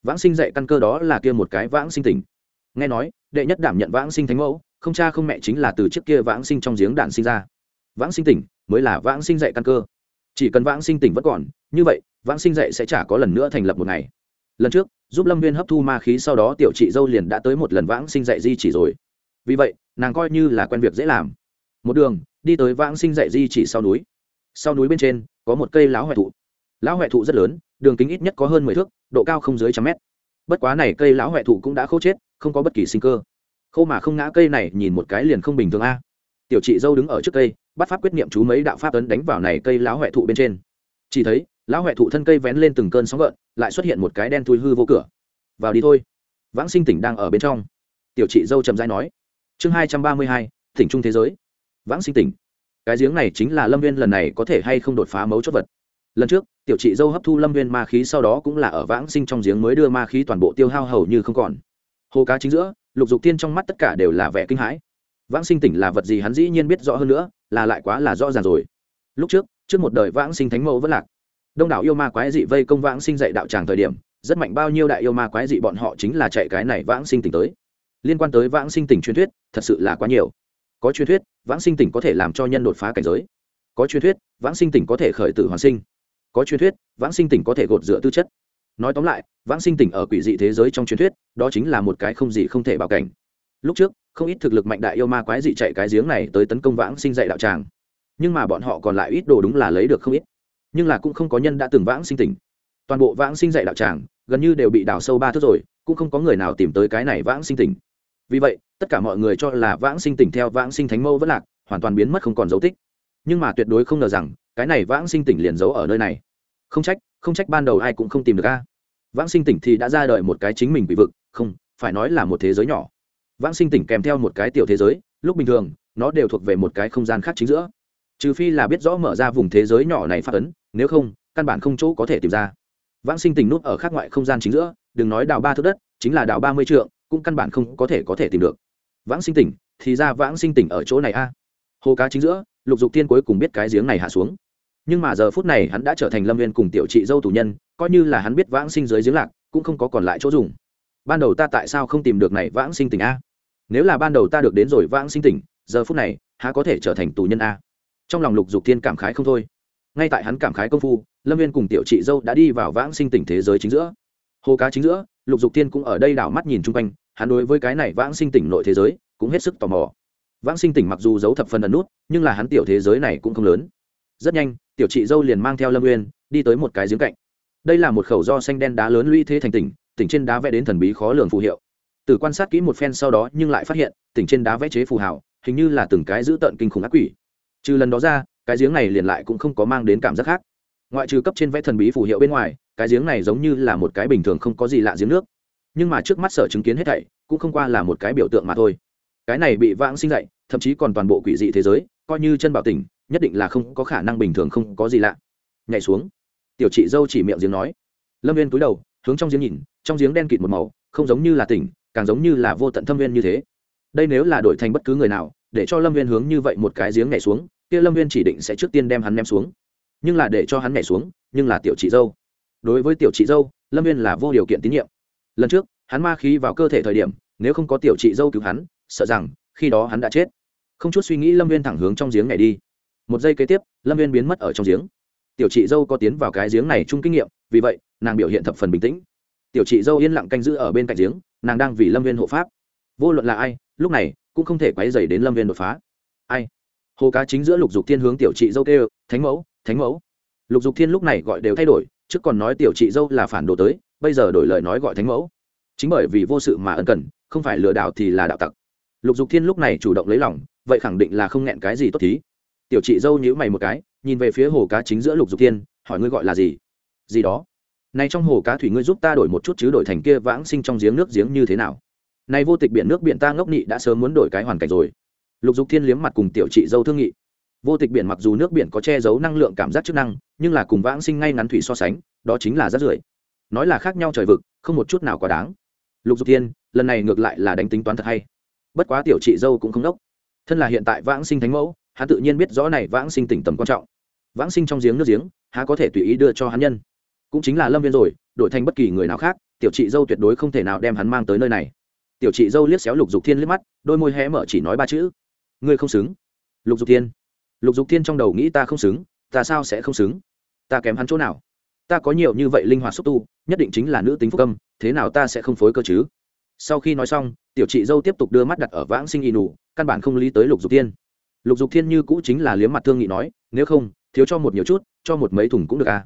Vãng sinh dạy căn cơ đó là kia một cái vãng sinh tình. nghe nói, đệ nhất đảm nhận vãng sinh thánh mẫu, không cha không mẹ chính là từ trước kia vãng sinh trong giếng đạn sinh ra. Vãng sinh tỉnh mới là vãng sinh dạy căn cơ. Chỉ cần vãng sinh tỉnh vẫn còn, như vậy, vãng sinh dạy sẽ chả có lần nữa thành lập một ngày. Lần trước, giúp lâm viên hấp thu ma khí sau đó tiểu chị dâu liền đã tới một lần vãng sinh dạy di chỉ rồi. Vì vậy nàng coi như là quen việc dễ làm. Một đường, đi tới vãng sinh dạy di chỉ sau núi. Sau núi bên trên, có một cây lão hoại thụ. Lão hoại thụ rất lớn, đường kính ít nhất có hơn mười thước, độ cao không dưới trăm mét. Bất quá này cây lão hoại thụ cũng đã khô chết, không có bất kỳ sinh cơ. Khô mà không ngã cây này nhìn một cái liền không bình thường a. Tiểu chị dâu đứng ở trước cây, bắt pháp quyết niệm chú mấy đạo pháp ấn đánh vào này cây lão hoại thụ bên trên. Chỉ thấy, lão huệ thụ thân cây vén lên từng cơn sóng gợn, lại xuất hiện một cái đen thui hư vô cửa. Vào đi thôi. Vãng sinh tỉnh đang ở bên trong. Tiểu chị dâu trầm dai nói chương hai trăm ba mươi hai tỉnh trung thế giới. Vãng sinh tỉnh. Cái giếng này chính là lâm viên lần này có thể hay không đột phá mấu chốt vật. Lần trước, tiểu chị dâu hấp thu lâm viên ma khí sau đó cũng là ở vãng sinh trong giếng mới đưa ma khí toàn bộ tiêu hao hầu như không còn. Hồ cá chính giữa, lục dục tiên trong mắt tất cả đều là vẻ kinh hãi. Vãng sinh tỉnh là vật gì hắn dĩ nhiên biết rõ hơn nữa, là lại quá là rõ ràng rồi. Lúc trước trước một đời vãng sinh thánh mẫu vẫn lạc. Đông đảo yêu ma quái dị vây công vãng sinh dạy đạo tràng thời điểm, rất mạnh bao nhiêu đại yêu ma quái dị bọn họ chính là chạy cái này vãng sinh tỉnh tới liên quan tới vãng sinh tỉnh truyền thuyết, thật sự là quá nhiều. Có truyền thuyết, vãng sinh tỉnh có thể làm cho nhân đột phá cảnh giới. Có truyền thuyết, vãng sinh tỉnh có thể khởi tử hoàn sinh. Có truyền thuyết, vãng sinh tỉnh có thể gột rửa tư chất. Nói tóm lại, vãng sinh tỉnh ở quỷ dị thế giới trong truyền thuyết, đó chính là một cái không gì không thể bảo cảnh. Lúc trước, không ít thực lực mạnh đại yêu ma quái dị chạy cái giếng này tới tấn công vãng sinh dạy đạo tràng. Nhưng mà bọn họ còn lại ít đồ đúng là lấy được không ít. Nhưng là cũng không có nhân đã từng vãng sinh tỉnh toàn bộ vãng sinh dạy đạo tràng, gần như đều bị đào sâu ba thước rồi, cũng không có người nào tìm tới cái này vãng sinh tỉnh vì vậy, tất cả mọi người cho là vãng sinh tỉnh theo vãng sinh thánh mâu vẫn lạc, hoàn toàn biến mất không còn dấu tích. Nhưng mà tuyệt đối không ngờ rằng, cái này vãng sinh tỉnh liền giấu ở nơi này. Không trách không trách ban đầu ai cũng không tìm được a. Vãng sinh tỉnh thì đã ra đời một cái chính mình bị vực, không, phải nói là một thế giới nhỏ. Vãng sinh tỉnh kèm theo một cái tiểu thế giới, lúc bình thường, nó đều thuộc về một cái không gian khác chính giữa. Trừ phi là biết rõ mở ra vùng thế giới nhỏ này phát ấn, nếu không, căn bản không chỗ có thể tìm ra. Vãng sinh tỉnh nút ở khác ngoại không gian chính giữa, đừng nói đào ba thước đất, chính là đào ba mươi trượng cũng căn bản không có thể có thể tìm được. Vãng sinh tỉnh, thì ra vãng sinh tỉnh ở chỗ này a. Hồ cá chính giữa, lục dục tiên cuối cùng biết cái giếng này hạ xuống. Nhưng mà giờ phút này hắn đã trở thành lâm viên cùng tiểu trị dâu tù nhân, coi như là hắn biết vãng sinh dưới giếng lạc, cũng không có còn lại chỗ dùng. Ban đầu ta tại sao không tìm được này vãng sinh tỉnh a? Nếu là ban đầu ta được đến rồi vãng sinh tỉnh, giờ phút này, há có thể trở thành tù nhân a? Trong lòng lục dục tiên cảm khái không thôi. Ngay tại hắn cảm khái công phu, lâm viên cùng tiểu chị dâu đã đi vào vãng sinh tỉnh thế giới chính giữa. Hồ cá chính giữa, lục dục tiên cũng ở đây đảo mắt nhìn chung quanh hắn đối với cái này vãng sinh tỉnh nội thế giới cũng hết sức tò mò. Vãng sinh tỉnh mặc dù giấu thập phần ẩn nút, nhưng là hắn tiểu thế giới này cũng không lớn. Rất nhanh, tiểu chị dâu liền mang theo lâm nguyên đi tới một cái giếng cạnh. Đây là một khẩu do xanh đen đá lớn lũy thế thành tỉnh tỉnh trên đá vẽ đến thần bí khó lường phù hiệu. Từ quan sát kỹ một phen sau đó nhưng lại phát hiện, tỉnh trên đá vẽ chế phù hảo hình như là từng cái giữ tợn kinh khủng ác quỷ. Trừ lần đó ra, cái giếng này liền lại cũng không có mang đến cảm giác khác. Ngoại trừ cấp trên vẽ thần bí phù hiệu bên ngoài, cái giếng này giống như là một cái bình thường không có gì lạ giếng nước nhưng mà trước mắt sở chứng kiến hết thảy cũng không qua là một cái biểu tượng mà thôi. Cái này bị vãng sinh dạy thậm chí còn toàn bộ quỷ dị thế giới, coi như chân bảo tỉnh, nhất định là không có khả năng bình thường không có gì lạ. Nhảy xuống. Tiểu chị dâu chỉ miệng giếng nói. Lâm viên túi đầu, hướng trong giếng nhìn, trong giếng đen kịt một màu, không giống như là tỉnh, càng giống như là vô tận thâm viên như thế. Đây nếu là đổi thành bất cứ người nào, để cho lâm viên hướng như vậy một cái giếng nhảy xuống, kia lâm viên chỉ định sẽ trước tiên đem hắn ném xuống. Nhưng là để cho hắn nhảy xuống, nhưng là tiểu chị dâu. Đối với tiểu chị dâu, lâm viên là vô điều kiện tín nhiệm lần trước, hắn ma khí vào cơ thể thời điểm, nếu không có tiểu chị dâu cứu hắn, sợ rằng, khi đó hắn đã chết. Không chút suy nghĩ, lâm viên thẳng hướng trong giếng này đi. Một giây kế tiếp, lâm viên biến mất ở trong giếng. Tiểu chị dâu có tiến vào cái giếng này chung kinh nghiệm, vì vậy, nàng biểu hiện thập phần bình tĩnh. Tiểu chị dâu yên lặng canh giữ ở bên cạnh giếng, nàng đang vì lâm viên hộ pháp. Vô luận là ai, lúc này, cũng không thể quấy dày đến lâm viên đột phá. Ai? Hồ cá chính giữa lục dục thiên hướng tiểu chị dâu kêu, thánh mẫu thánh mẫu. Lục dục thiên lúc này gọi đều thay đổi, trước còn nói tiểu chị dâu là phản đồ tới bây giờ đổi lời nói gọi thánh mẫu. Chính bởi vì vô sự mà ân cần, không phải lừa đảo thì là đạo tặc. Lục dục thiên lúc này chủ động lấy lòng, vậy khẳng định là không nghẹn cái gì tốt thí. Tiểu chị dâu nhíu mày một cái, nhìn về phía hồ cá chính giữa lục dục thiên, hỏi ngươi gọi là gì? Gì đó. Nay trong hồ cá thủy ngươi giúp ta đổi một chút chứ đổi thành kia vãng sinh trong giếng nước giếng như thế nào? Nay vô tịch biển nước biển ta ngốc nị đã sớm muốn đổi cái hoàn cảnh rồi. Lục dục thiên liếm mặt cùng tiểu chị dâu thương nghị. Vô tịch biển mặc dù nước biển có che giấu năng lượng cảm giác chức năng, nhưng là cùng vãng sinh ngay ngắn thủy so sánh, đó chính là rất rưởi nói là khác nhau trời vực, không một chút nào quá đáng. Lục dục thiên, lần này ngược lại là đánh tính toán thật hay. Bất quá tiểu chị dâu cũng không đốc. Thân là hiện tại vãng sinh thánh mẫu hắn tự nhiên biết rõ này vãng sinh tỉnh tầm quan trọng. Vãng sinh trong giếng nước giếng, há có thể tùy ý đưa cho hắn nhân. Cũng chính là lâm viên rồi, đổi thành bất kỳ người nào khác, tiểu chị dâu tuyệt đối không thể nào đem hắn mang tới nơi này. Tiểu chị dâu liếc xéo lục dục thiên liếc mắt, đôi môi hé mở chỉ nói ba chữ. Ngươi không xứng. Lục dục thiên. Lục dục thiên trong đầu nghĩ ta không xứng, ta sao sẽ không xứng? Ta kém hắn chỗ nào? Ta có nhiều như vậy linh hoạt xúc tu, nhất định chính là nữ tính phúc âm, thế nào ta sẽ không phối cơ chứ? Sau khi nói xong, tiểu chị dâu tiếp tục đưa mắt đặt ở vãng sinh y nụ, căn bản không lý tới lục dục thiên. Lục dục thiên như cũ chính là liếm mặt thương nghị nói, nếu không, thiếu cho một nhiều chút, cho một mấy thùng cũng được à?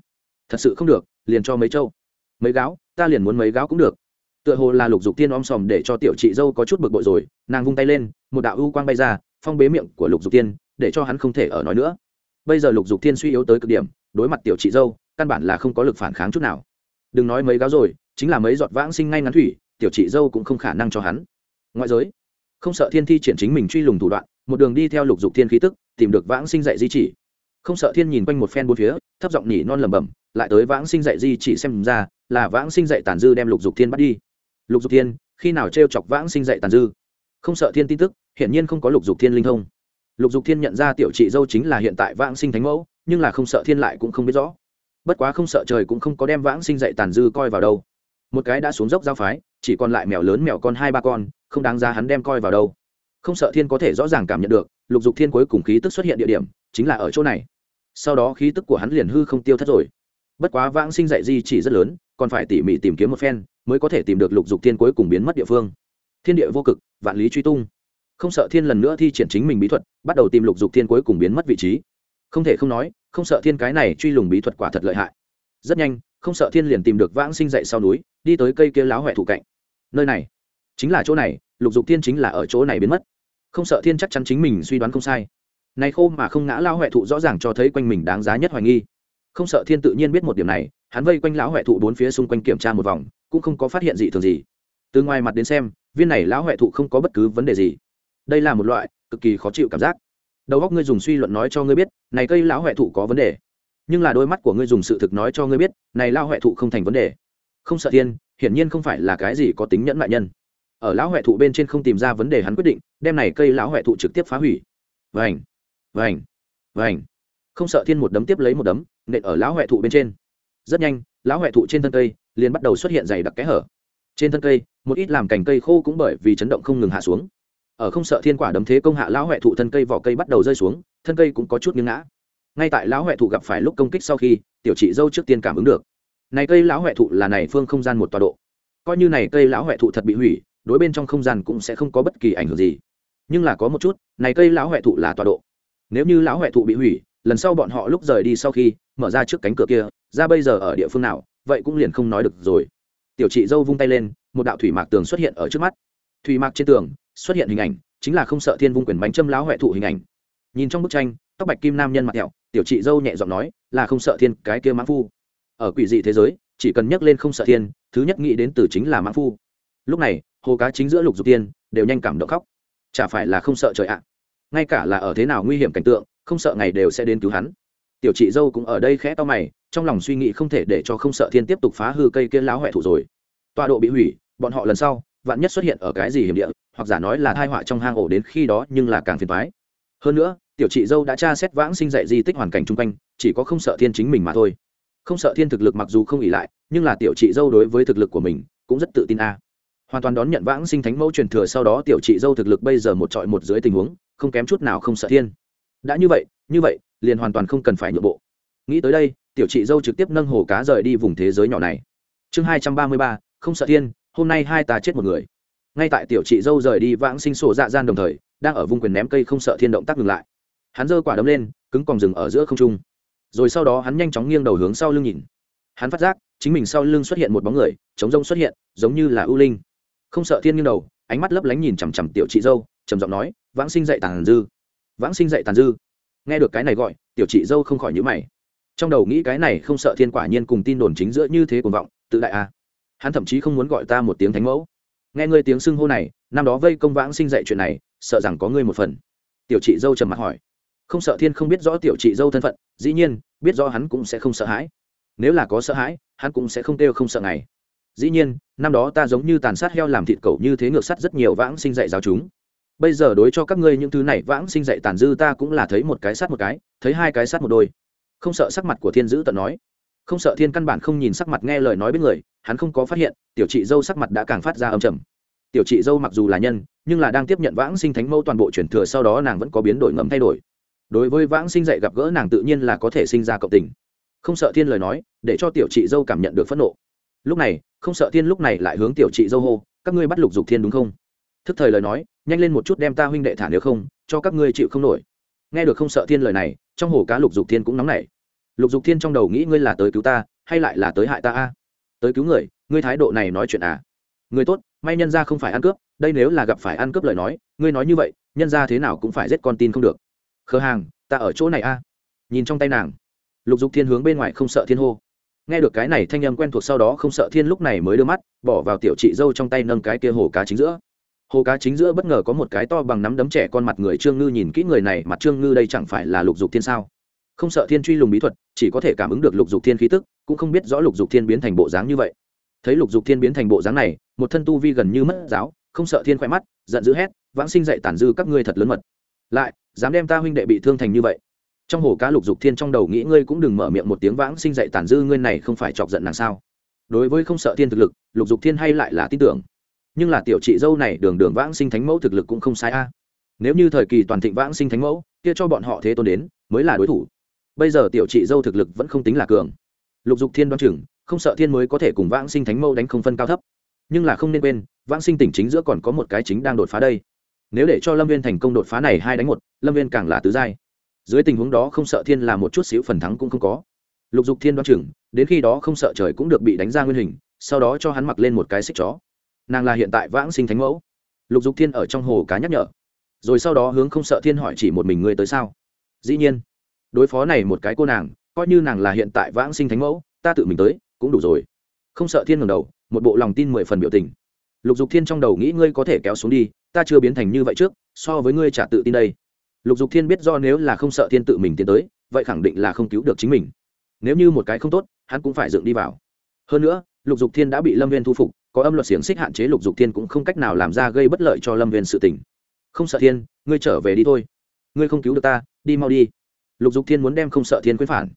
Thật sự không được, liền cho mấy trâu mấy gáo, ta liền muốn mấy gáo cũng được. Tựa hồ là lục dục tiên om sòm để cho tiểu chị dâu có chút bực bội rồi, nàng vung tay lên, một đạo ưu quang bay ra, phong bế miệng của lục dục tiên để cho hắn không thể ở nói nữa. Bây giờ lục dục tiên suy yếu tới cực điểm, đối mặt tiểu chị dâu căn bản là không có lực phản kháng chút nào. Đừng nói mấy gáo rồi, chính là mấy giọt vãng sinh ngay ngắn thủy, tiểu chị dâu cũng không khả năng cho hắn. Ngoại giới, không sợ thiên thi triển chính mình truy lùng thủ đoạn, một đường đi theo lục dục thiên khí tức, tìm được vãng sinh dạy di chỉ. Không sợ thiên nhìn quanh một phen bốn phía, thấp giọng nhỉ non lẩm bẩm, lại tới vãng sinh dạy di chỉ xem ra, là vãng sinh dạy tàn dư đem lục dục thiên bắt đi. Lục dục thiên, khi nào t r e o chọc vãng sinh dạy tàn dư? Không sợ thiên tin tức, hiển nhiên không có lục dục thiên linh thông. Lục dục thiên nhận ra tiểu chị dâu chính là hiện tại vãng sinh thánh mẫu, nhưng là không sợ thiên lại cũng không biết rõ bất quá không sợ trời cũng không có đem vãng sinh dạy tàn dư coi vào đâu. Một cái đã xuống dốc giao phái, chỉ còn lại mèo lớn mèo con hai ba con, không đáng giá hắn đem coi vào đâu. Không sợ thiên có thể rõ ràng cảm nhận được, lục dục thiên cuối cùng khí tức xuất hiện địa điểm, chính là ở chỗ này. Sau đó khí tức của hắn liền hư không tiêu thất rồi. Bất quá vãng sinh dạy di chỉ rất lớn, còn phải tỉ mỉ tìm kiếm một phen, mới có thể tìm được lục dục thiên cuối cùng biến mất địa phương. Thiên địa vô cực, vạn lý truy tung. Không sợ thiên lần nữa thi triển chính mình bí thuật, bắt đầu tìm lục dục thiên cuối cùng biến mất vị trí. Không thể không nói không sợ thiên cái này truy lùng bí thuật quả thật lợi hại. Rất nhanh, không sợ thiên liền tìm được vãng sinh dậy sau núi, đi tới cây kia láo huệ thụ cạnh. Nơi này chính là chỗ này, lục dục thiên chính là ở chỗ này biến mất. Không sợ thiên chắc chắn chính mình suy đoán không sai. Này khô mà không ngã lao huệ thụ rõ ràng cho thấy quanh mình đáng giá nhất hoài nghi. Không sợ thiên tự nhiên biết một điểm này, hắn vây quanh lão huệ thụ bốn phía xung quanh kiểm tra một vòng, cũng không có phát hiện gì thường gì. Từ ngoài mặt đến xem, viên này lão huệ thụ không có bất cứ vấn đề gì. Đây là một loại cực kỳ khó chịu cảm giác đầu óc ngươi dùng suy luận nói cho ngươi biết, này cây lão huệ thụ có vấn đề. Nhưng là đôi mắt của ngươi dùng sự thực nói cho ngươi biết, này lão huệ thụ không thành vấn đề. Không sợ thiên, hiển nhiên không phải là cái gì có tính nhẫn lại nhân. Ở lão huệ thụ bên trên không tìm ra vấn đề hắn quyết định, đem này cây lão huệ thụ trực tiếp phá hủy. Vành vành vành. Không sợ thiên một đấm tiếp lấy một đấm, nện ở lão huệ thụ bên trên. Rất nhanh, lão huệ thụ trên thân cây liền bắt đầu xuất hiện dày đặc kẽ hở. Trên thân cây, một ít làm cành cây khô cũng bởi vì chấn động không ngừng hạ xuống ở không sợ thiên quả đấm thế công hạ lão huệ thụ thân cây vỏ cây bắt đầu rơi xuống, thân cây cũng có chút nghiêng ngã. Ngay tại lão huệ thụ gặp phải lúc công kích sau khi, tiểu chị dâu trước tiên cảm ứng được. Này cây lão huệ thụ là này phương không gian một tọa độ. Coi như này cây lão huệ thụ thật bị hủy, đối bên trong không gian cũng sẽ không có bất kỳ ảnh hưởng gì. Nhưng là có một chút, này cây lão huệ thụ là tọa độ. Nếu như lão huệ thụ bị hủy, lần sau bọn họ lúc rời đi sau khi, mở ra trước cánh cửa kia, ra bây giờ ở địa phương nào, vậy cũng liền không nói được rồi. Tiểu chị dâu vung tay lên, một đạo thủy mạc tường xuất hiện ở trước mắt. Thủy mạc trên tường xuất hiện hình ảnh, chính là không sợ thiên vung quyền bánh châm lão huệ thụ hình ảnh. Nhìn trong bức tranh, tóc bạch kim nam nhân mặt thẹo tiểu chị dâu nhẹ giọng nói, là không sợ thiên, cái kia mãn phu. Ở quỷ dị thế giới, chỉ cần nhắc lên không sợ thiên, thứ nhất nghĩ đến từ chính là mãn phu. Lúc này, hồ cá chính giữa lục dục tiên, đều nhanh cảm động khóc. Chả phải là không sợ trời ạ. Ngay cả là ở thế nào nguy hiểm cảnh tượng, không sợ ngày đều sẽ đến cứu hắn. Tiểu chị dâu cũng ở đây khẽ to mày, trong lòng suy nghĩ không thể để cho không sợ thiên tiếp tục phá hư cây kia láo huệ thủ rồi. Tọa độ bị hủy, bọn họ lần sau, vạn nhất xuất hiện ở cái gì hiểm địa hoặc giả nói là thai họa trong hang ổ đến khi đó nhưng là càng phiền thoái. Hơn nữa, tiểu chị dâu đã tra xét vãng sinh dạy di tích hoàn cảnh chung quanh, chỉ có không sợ thiên chính mình mà thôi. Không sợ thiên thực lực mặc dù không ỉ lại, nhưng là tiểu chị dâu đối với thực lực của mình cũng rất tự tin a. Hoàn toàn đón nhận vãng sinh thánh mẫu truyền thừa sau đó tiểu chị dâu thực lực bây giờ một trọi một dưới tình huống, không kém chút nào không sợ thiên. Đã như vậy như vậy, liền hoàn toàn không cần phải nhượng bộ. Nghĩ tới đây, tiểu chị dâu trực tiếp nâng hồ cá rời đi vùng thế giới nhỏ này. Chương hai trăm ba mươi ba, không sợ thiên, hôm nay hai ta chết một người ngay tại tiểu chị dâu rời đi vãng sinh sổ dạ gian đồng thời, đang ở vùng quyền ném cây không sợ thiên động tác ngừng lại. Hắn giơ quả đấm lên, cứng còn rừng ở giữa không trung. Rồi sau đó hắn nhanh chóng nghiêng đầu hướng sau lưng nhìn. Hắn phát giác, chính mình sau lưng xuất hiện một bóng người, chống rông xuất hiện, giống như là ưu linh. Không sợ thiên nghiêng đầu, ánh mắt lấp lánh nhìn chằm chằm tiểu chị dâu, trầm giọng nói, vãng sinh dạy tàn dư. Vãng sinh dạy tàn dư? Nghe được cái này gọi, tiểu chị dâu không khỏi nhữ mày. Trong đầu nghĩ cái này không sợ thiên quả nhiên cùng tin đồn chính giữa như thế cuồng vọng, tự đại a à. hắn thậm chí không muốn gọi ta một tiếng thánh mẫu nghe ngươi tiếng xưng hô này, năm đó vây công vãng sinh dạy chuyện này, sợ rằng có ngươi một phần. Tiểu chị dâu trầm mặt hỏi. Không sợ thiên không biết rõ tiểu chị dâu thân phận, dĩ nhiên, biết rõ hắn cũng sẽ không sợ hãi. Nếu là có sợ hãi, hắn cũng sẽ không kêu không sợ ngày. Dĩ nhiên, năm đó ta giống như tàn sát heo làm thịt cẩu như thế ngược sắt rất nhiều vãng sinh dạy giáo chúng. Bây giờ đối cho các ngươi những thứ này vãng sinh dạy tàn dư ta cũng là thấy một cái sát một cái, thấy hai cái sát một đôi. Không sợ sắc mặt của thiên dữ tận nói không sợ thiên căn bản không nhìn sắc mặt nghe lời nói bên người, hắn không có phát hiện, tiểu chị dâu sắc mặt đã càng phát ra âm trầm. Tiểu chị dâu mặc dù là nhân, nhưng là đang tiếp nhận vãng sinh thánh mẫu toàn bộ chuyển thừa sau đó nàng vẫn có biến đổi ngầm thay đổi. Đối với vãng sinh dạy gặp gỡ nàng tự nhiên là có thể sinh ra cộng tình. Không sợ thiên lời nói, để cho tiểu chị dâu cảm nhận được phẫn nộ. Lúc này, không sợ thiên lúc này lại hướng tiểu chị dâu hô, các ngươi bắt lục dục thiên đúng không? Thức thời lời nói, nhanh lên một chút đem ta huynh đệ thả nếu không, cho các ngươi chịu không nổi. Nghe được không sợ thiên lời này, trong hồ cá lục dục thiên cũng nóng nảy lục dục thiên trong đầu nghĩ ngươi là tới cứu ta, hay lại là tới hại ta a? Tới cứu người, ngươi thái độ này nói chuyện à? Người tốt, may nhân ra không phải ăn cướp, đây nếu là gặp phải ăn cướp lời nói, ngươi nói như vậy, nhân ra thế nào cũng phải giết con tin không được. Khờ hàng, ta ở chỗ này a? Nhìn trong tay nàng, lục dục thiên hướng bên ngoài không sợ thiên hô. Nghe được cái này thanh âm quen thuộc sau đó không sợ thiên lúc này mới đưa mắt, bỏ vào tiểu chị dâu trong tay nâng cái kia hồ cá chính giữa. Hồ cá chính giữa bất ngờ có một cái to bằng nắm đấm trẻ con mặt người trương ngư nhìn kỹ người này, mặt trương ngư đây chẳng phải là lục dục thiên sao? Không sợ thiên truy lùng bí thuật chỉ có thể cảm ứng được lục dục thiên khí tức, cũng không biết rõ lục dục thiên biến thành bộ dáng như vậy. Thấy lục dục thiên biến thành bộ dáng này, một thân tu vi gần như mất giáo, không sợ thiên khoe mắt, giận dữ hét, vãng sinh dạy tản dư các ngươi thật lớn mật. Lại, dám đem ta huynh đệ bị thương thành như vậy? Trong hồ cá lục dục thiên trong đầu nghĩ ngươi cũng đừng mở miệng một tiếng vãng sinh dạy tản dư ngươi này không phải chọc giận nàng sao? Đối với không sợ thiên thực lực, lục dục thiên hay lại là tin tưởng. Nhưng là tiểu chị dâu này đường đường vãng sinh thánh mẫu thực lực cũng không sai a. Nếu như thời kỳ toàn thịnh vãng sinh thánh mẫu, kia cho bọn họ thế tôn đến, mới là đối thủ bây giờ tiểu chị dâu thực lực vẫn không tính là cường. Lục dục thiên đoán chừng, không sợ thiên mới có thể cùng vãng sinh thánh mẫu đánh không phân cao thấp. Nhưng là không nên quên, vãng sinh tỉnh chính giữa còn có một cái chính đang đột phá đây. Nếu để cho lâm viên thành công đột phá này hai đánh một, lâm viên càng là tứ giai. Dưới tình huống đó không sợ thiên là một chút xíu phần thắng cũng không có. Lục dục thiên đoán chừng, đến khi đó không sợ trời cũng được bị đánh ra nguyên hình, sau đó cho hắn mặc lên một cái xích chó. Nàng là hiện tại vãng sinh thánh mẫu. Lục dục thiên ở trong hồ cá nhắc nhở. Rồi sau đó hướng không sợ thiên hỏi chỉ một mình ngươi tới sao? Dĩ nhiên đối phó này một cái cô nàng, coi như nàng là hiện tại vãng sinh thánh mẫu, ta tự mình tới, cũng đủ rồi. Không sợ thiên ngầm đầu, một bộ lòng tin mười phần biểu tình. Lục dục thiên trong đầu nghĩ ngươi có thể kéo xuống đi, ta chưa biến thành như vậy trước, so với ngươi trả tự tin đây. Lục dục thiên biết do nếu là không sợ thiên tự mình tiến tới, vậy khẳng định là không cứu được chính mình. Nếu như một cái không tốt, hắn cũng phải dựng đi vào. Hơn nữa, lục dục thiên đã bị lâm viên thu phục, có âm luật xiềng xích hạn chế lục dục thiên cũng không cách nào làm ra gây bất lợi cho lâm viên sự tình. Không sợ thiên, ngươi trở về đi thôi. Ngươi không cứu được ta, đi mau đi lục dục thiên muốn đem không sợ thiên khuyến phản.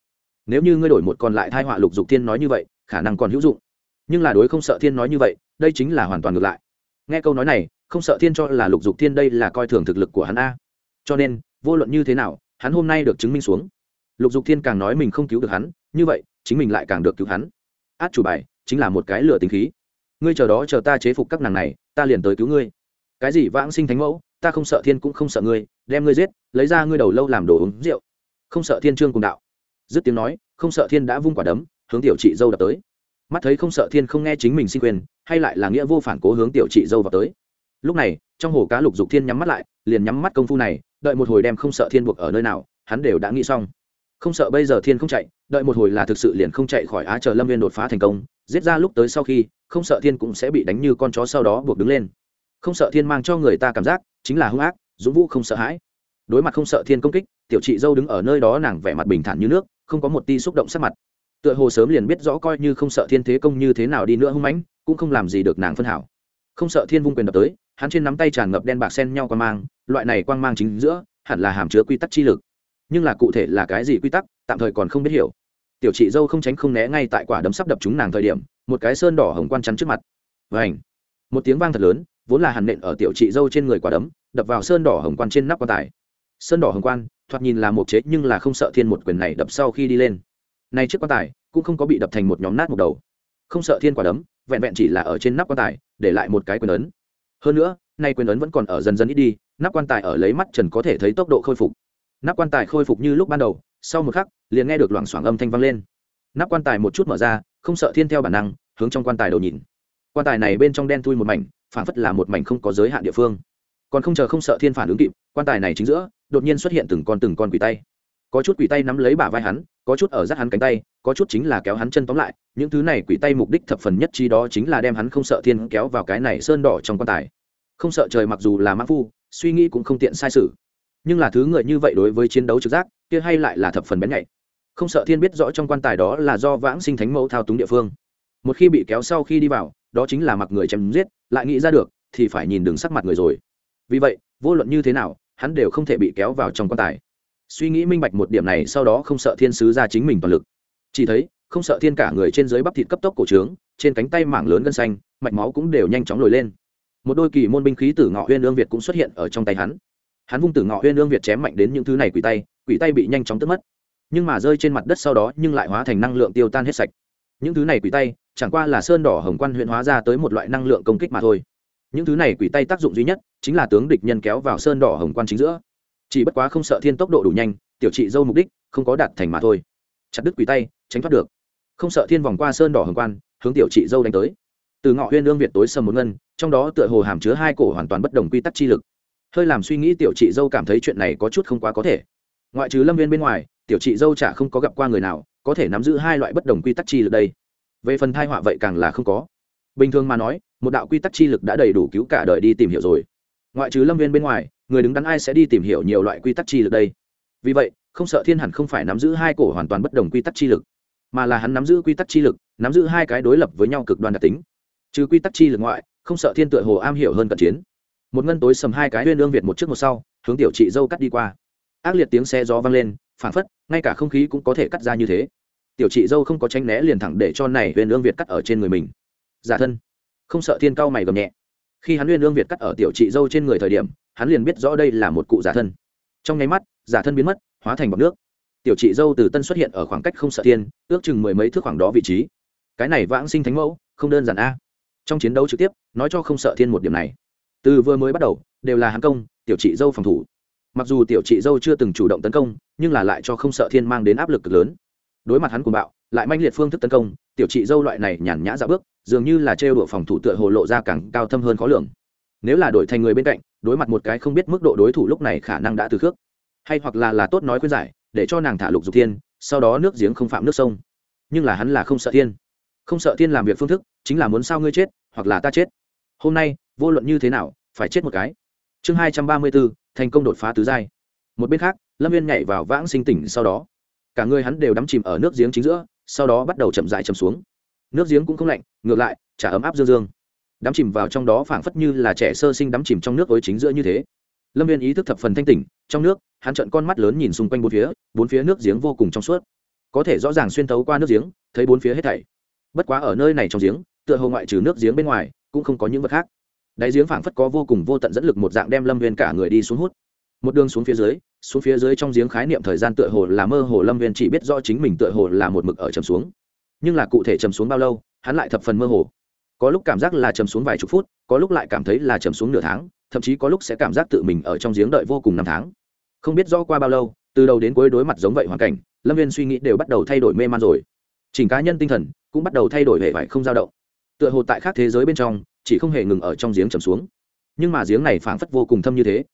Nếu như ngươi đổi một còn lại thai họa lục dục thiên nói như vậy, khả năng còn hữu dụng. Nhưng là đối không sợ thiên nói như vậy, đây chính là hoàn toàn ngược lại. Nghe câu nói này, không sợ thiên cho là lục dục thiên đây là coi thường thực lực của hắn a. Cho nên, vô luận như thế nào, hắn hôm nay được chứng minh xuống. Lục dục thiên càng nói mình không cứu được hắn, như vậy, chính mình lại càng được cứu hắn. Át chủ bài, chính là một cái lửa tính khí. Ngươi chờ đó chờ ta chế phục các nàng này, ta liền tới cứu ngươi. Cái gì vãng sinh thánh mẫu, ta không sợ thiên cũng không sợ ngươi, đem ngươi giết, lấy ra ngươi đầu lâu làm đồ uống rượu không sợ thiên trương cùng đạo. Dứt tiếng nói, không sợ thiên đã vung quả đấm, hướng tiểu chị dâu đập tới. Mắt thấy không sợ thiên không nghe chính mình xin quyền, hay lại là nghĩa vô phản cố hướng tiểu chị dâu vào tới. Lúc này, trong hồ cá lục dục thiên nhắm mắt lại, liền nhắm mắt công phu này, đợi một hồi đem không sợ thiên buộc ở nơi nào, hắn đều đã nghĩ xong. Không sợ bây giờ thiên không chạy, đợi một hồi là thực sự liền không chạy khỏi á chờ lâm viên đột phá thành công, giết ra lúc tới sau khi, không sợ thiên cũng sẽ bị đánh như con chó sau đó buộc đứng lên. Không sợ thiên mang cho người ta cảm giác, chính là hung ác, dũng vũ không sợ hãi. Đối mặt không sợ thiên công kích tiểu chị dâu đứng ở nơi đó nàng vẻ mặt bình thản như nước, không có một ti xúc động sắc mặt. Tựa hồ sớm liền biết rõ coi như không sợ thiên thế công như thế nào đi nữa hung mãnh, cũng không làm gì được nàng phân hảo. Không sợ thiên vung quyền đập tới, hắn trên nắm tay tràn ngập đen bạc sen nhau quan mang, loại này quang mang chính giữa, hẳn là hàm chứa quy tắc chi lực. Nhưng là cụ thể là cái gì quy tắc, tạm thời còn không biết hiểu. Tiểu chị dâu không tránh không né ngay tại quả đấm sắp đập chúng nàng thời điểm, một cái sơn đỏ hồng quan chắn trước mặt. Vảnh một tiếng vang thật lớn, vốn là hàn nện ở tiểu chị dâu trên người quả đấm, đập vào sơn đỏ hồng quan trên nắp quan tài. Sơn đỏ hồng quan thoạt nhìn là một chế nhưng là không sợ thiên một quyền này đập sau khi đi lên. Nay chiếc quan tài cũng không có bị đập thành một nhóm nát một đầu. Không sợ thiên quả đấm, vẹn vẹn chỉ là ở trên nắp quan tài, để lại một cái quyền ấn. Hơn nữa, nay quyền ấn vẫn còn ở dần dần ít đi, nắp quan tài ở lấy mắt trần có thể thấy tốc độ khôi phục. Nắp quan tài khôi phục như lúc ban đầu, sau một khắc, liền nghe được loảng xoảng âm thanh vang lên. Nắp quan tài một chút mở ra, không sợ thiên theo bản năng, hướng trong quan tài đầu nhìn. Quan tài này bên trong đen thui một mảnh, phản phất là một mảnh không có giới hạn địa phương. Còn không chờ không sợ thiên phản ứng kịp, quan tài này chính giữa đột nhiên xuất hiện từng con từng con quỷ tay. Có chút quỷ tay nắm lấy bả vai hắn, có chút ở rắt hắn cánh tay, có chút chính là kéo hắn chân tóm lại. Những thứ này quỷ tay mục đích thập phần nhất trí đó chính là đem hắn không sợ thiên kéo vào cái này sơn đỏ trong quan tài. Không sợ trời mặc dù là mã phu, suy nghĩ cũng không tiện sai sự. Nhưng là thứ người như vậy đối với chiến đấu trực giác, kia hay lại là thập phần bén nhạy. Không sợ thiên biết rõ trong quan tài đó là do vãng sinh thánh mẫu thao túng địa phương. Một khi bị kéo sau khi đi vào, đó chính là mặc người chém giết, lại nghĩ ra được, thì phải nhìn đường sắc mặt người rồi. Vì vậy, vô luận như thế nào hắn đều không thể bị kéo vào trong quan tài. Suy nghĩ minh bạch một điểm này, sau đó không sợ thiên sứ ra chính mình toàn lực. Chỉ thấy, không sợ thiên cả người trên dưới bắp thịt cấp tốc cổ trướng, trên cánh tay mảng lớn gân xanh, mạch máu cũng đều nhanh chóng lồi lên. Một đôi kỳ môn binh khí tử ngọ huyên lương việt cũng xuất hiện ở trong tay hắn. Hắn vung tử ngọ huyên lương việt chém mạnh đến những thứ này quỷ tay quỷ tay bị nhanh chóng tức mất. Nhưng mà rơi trên mặt đất sau đó, nhưng lại hóa thành năng lượng tiêu tan hết sạch. Những thứ này quỷ tay, chẳng qua là sơn đỏ hồng quan huyện hóa ra tới một loại năng lượng công kích mà thôi những thứ này quỷ tay tác dụng duy nhất chính là tướng địch nhân kéo vào sơn đỏ hồng quan chính giữa. Chỉ bất quá không sợ thiên tốc độ đủ nhanh, tiểu trị dâu mục đích không có đạt thành mà thôi. Chặt đứt quỷ tay, tránh thoát được. Không sợ thiên vòng qua sơn đỏ hồng quan, hướng tiểu trị dâu đánh tới. Từ ngọ huyên lương việt tối sầm một ngân, trong đó tựa hồ hàm chứa hai cổ hoàn toàn bất đồng quy tắc chi lực. Hơi làm suy nghĩ tiểu chị dâu cảm thấy chuyện này có chút không quá có thể. Ngoại trừ lâm viên bên ngoài, tiểu chị dâu chả không có gặp qua người nào có thể nắm giữ hai loại bất đồng quy tắc chi lực đây. Về phần thai họa vậy càng là không có bình thường mà nói, một đạo quy tắc chi lực đã đầy đủ cứu cả đời đi tìm hiểu rồi. Ngoại trừ lâm viên bên ngoài, người đứng đắn ai sẽ đi tìm hiểu nhiều loại quy tắc chi lực đây? Vì vậy, không sợ thiên hẳn không phải nắm giữ hai cổ hoàn toàn bất đồng quy tắc chi lực, mà là hắn nắm giữ quy tắc chi lực, nắm giữ hai cái đối lập với nhau cực đoan đặc tính. Trừ quy tắc chi lực ngoại, không sợ thiên tựa hồ am hiểu hơn cận chiến. Một ngân tối sầm hai cái huyên lương việt một trước một sau, hướng tiểu trị dâu cắt đi qua. Ác liệt tiếng xe gió vang lên, phảng phất, ngay cả không khí cũng có thể cắt ra như thế. Tiểu trị dâu không có tránh né liền thẳng để cho này huyên lương việt cắt ở trên người mình giả thân. Không sợ thiên cao mày gầm nhẹ. Khi hắn huyền lương việt cắt ở tiểu trị dâu trên người thời điểm, hắn liền biết rõ đây là một cụ giả thân. Trong nháy mắt, giả thân biến mất, hóa thành bọc nước. Tiểu trị dâu từ tân xuất hiện ở khoảng cách không sợ thiên, ước chừng mười mấy thước khoảng đó vị trí. Cái này vãng sinh thánh mẫu, không đơn giản a. Trong chiến đấu trực tiếp, nói cho không sợ thiên một điểm này. Từ vừa mới bắt đầu, đều là hắn công, tiểu trị dâu phòng thủ. Mặc dù tiểu trị dâu chưa từng chủ động tấn công, nhưng là lại cho không sợ thiên mang đến áp lực cực lớn. Đối mặt hắn cùng bạo, lại manh liệt phương thức tấn công, tiểu trị dâu loại này nhàn nhã ra bước dường như là trêu đùa phòng thủ tựa hồ lộ ra càng cao thâm hơn khó lường. Nếu là đổi thành người bên cạnh, đối mặt một cái không biết mức độ đối thủ lúc này khả năng đã từ khước. Hay hoặc là là tốt nói khuyên giải, để cho nàng thả lục dục thiên, sau đó nước giếng không phạm nước sông. Nhưng là hắn là không sợ thiên. Không sợ thiên làm việc phương thức, chính là muốn sao ngươi chết, hoặc là ta chết. Hôm nay, vô luận như thế nào, phải chết một cái. Chương hai trăm ba mươi bốn thành công đột phá tứ giai. Một bên khác, lâm viên nhảy vào vãng sinh tỉnh sau đó. Cả người hắn đều đắm chìm ở nước giếng chính giữa, sau đó bắt đầu chậm dại chầm xuống nước giếng cũng không lạnh, ngược lại chả ấm áp dương dương. Đắm chìm vào trong đó phảng phất như là trẻ sơ sinh đắm chìm trong nước ối chính giữa như thế. Lâm viên ý thức thập phần thanh tỉnh, trong nước, hắn trận con mắt lớn nhìn xung quanh bốn phía bốn phía nước giếng vô cùng trong suốt. Có thể rõ ràng xuyên thấu qua nước giếng, thấy bốn phía hết thảy. Bất quá ở nơi này trong giếng, tựa hồ ngoại trừ nước giếng bên ngoài, cũng không có những vật khác. Đáy giếng phảng phất có vô cùng vô tận dẫn lực một dạng đem lâm viên cả người đi xuống hút. Một đường xuống phía dưới, xuống phía dưới trong giếng khái niệm thời gian tựa hồ là mơ hồ lâm viên chỉ biết rõ chính mình tựa hồ là một mực ở trầm xuống nhưng là cụ thể trầm xuống bao lâu, hắn lại thập phần mơ hồ. Có lúc cảm giác là trầm xuống vài chục phút, có lúc lại cảm thấy là trầm xuống nửa tháng, thậm chí có lúc sẽ cảm giác tự mình ở trong giếng đợi vô cùng năm tháng. Không biết rõ qua bao lâu, từ đầu đến cuối đối mặt giống vậy hoàn cảnh, lâm viên suy nghĩ đều bắt đầu thay đổi mê man rồi. Chỉnh cá nhân tinh thần cũng bắt đầu thay đổi hệ vải không dao động. Tựa hồ tại khác thế giới bên trong, chỉ không hề ngừng ở trong giếng trầm xuống. Nhưng mà giếng này phảng phất vô cùng thâm như thế.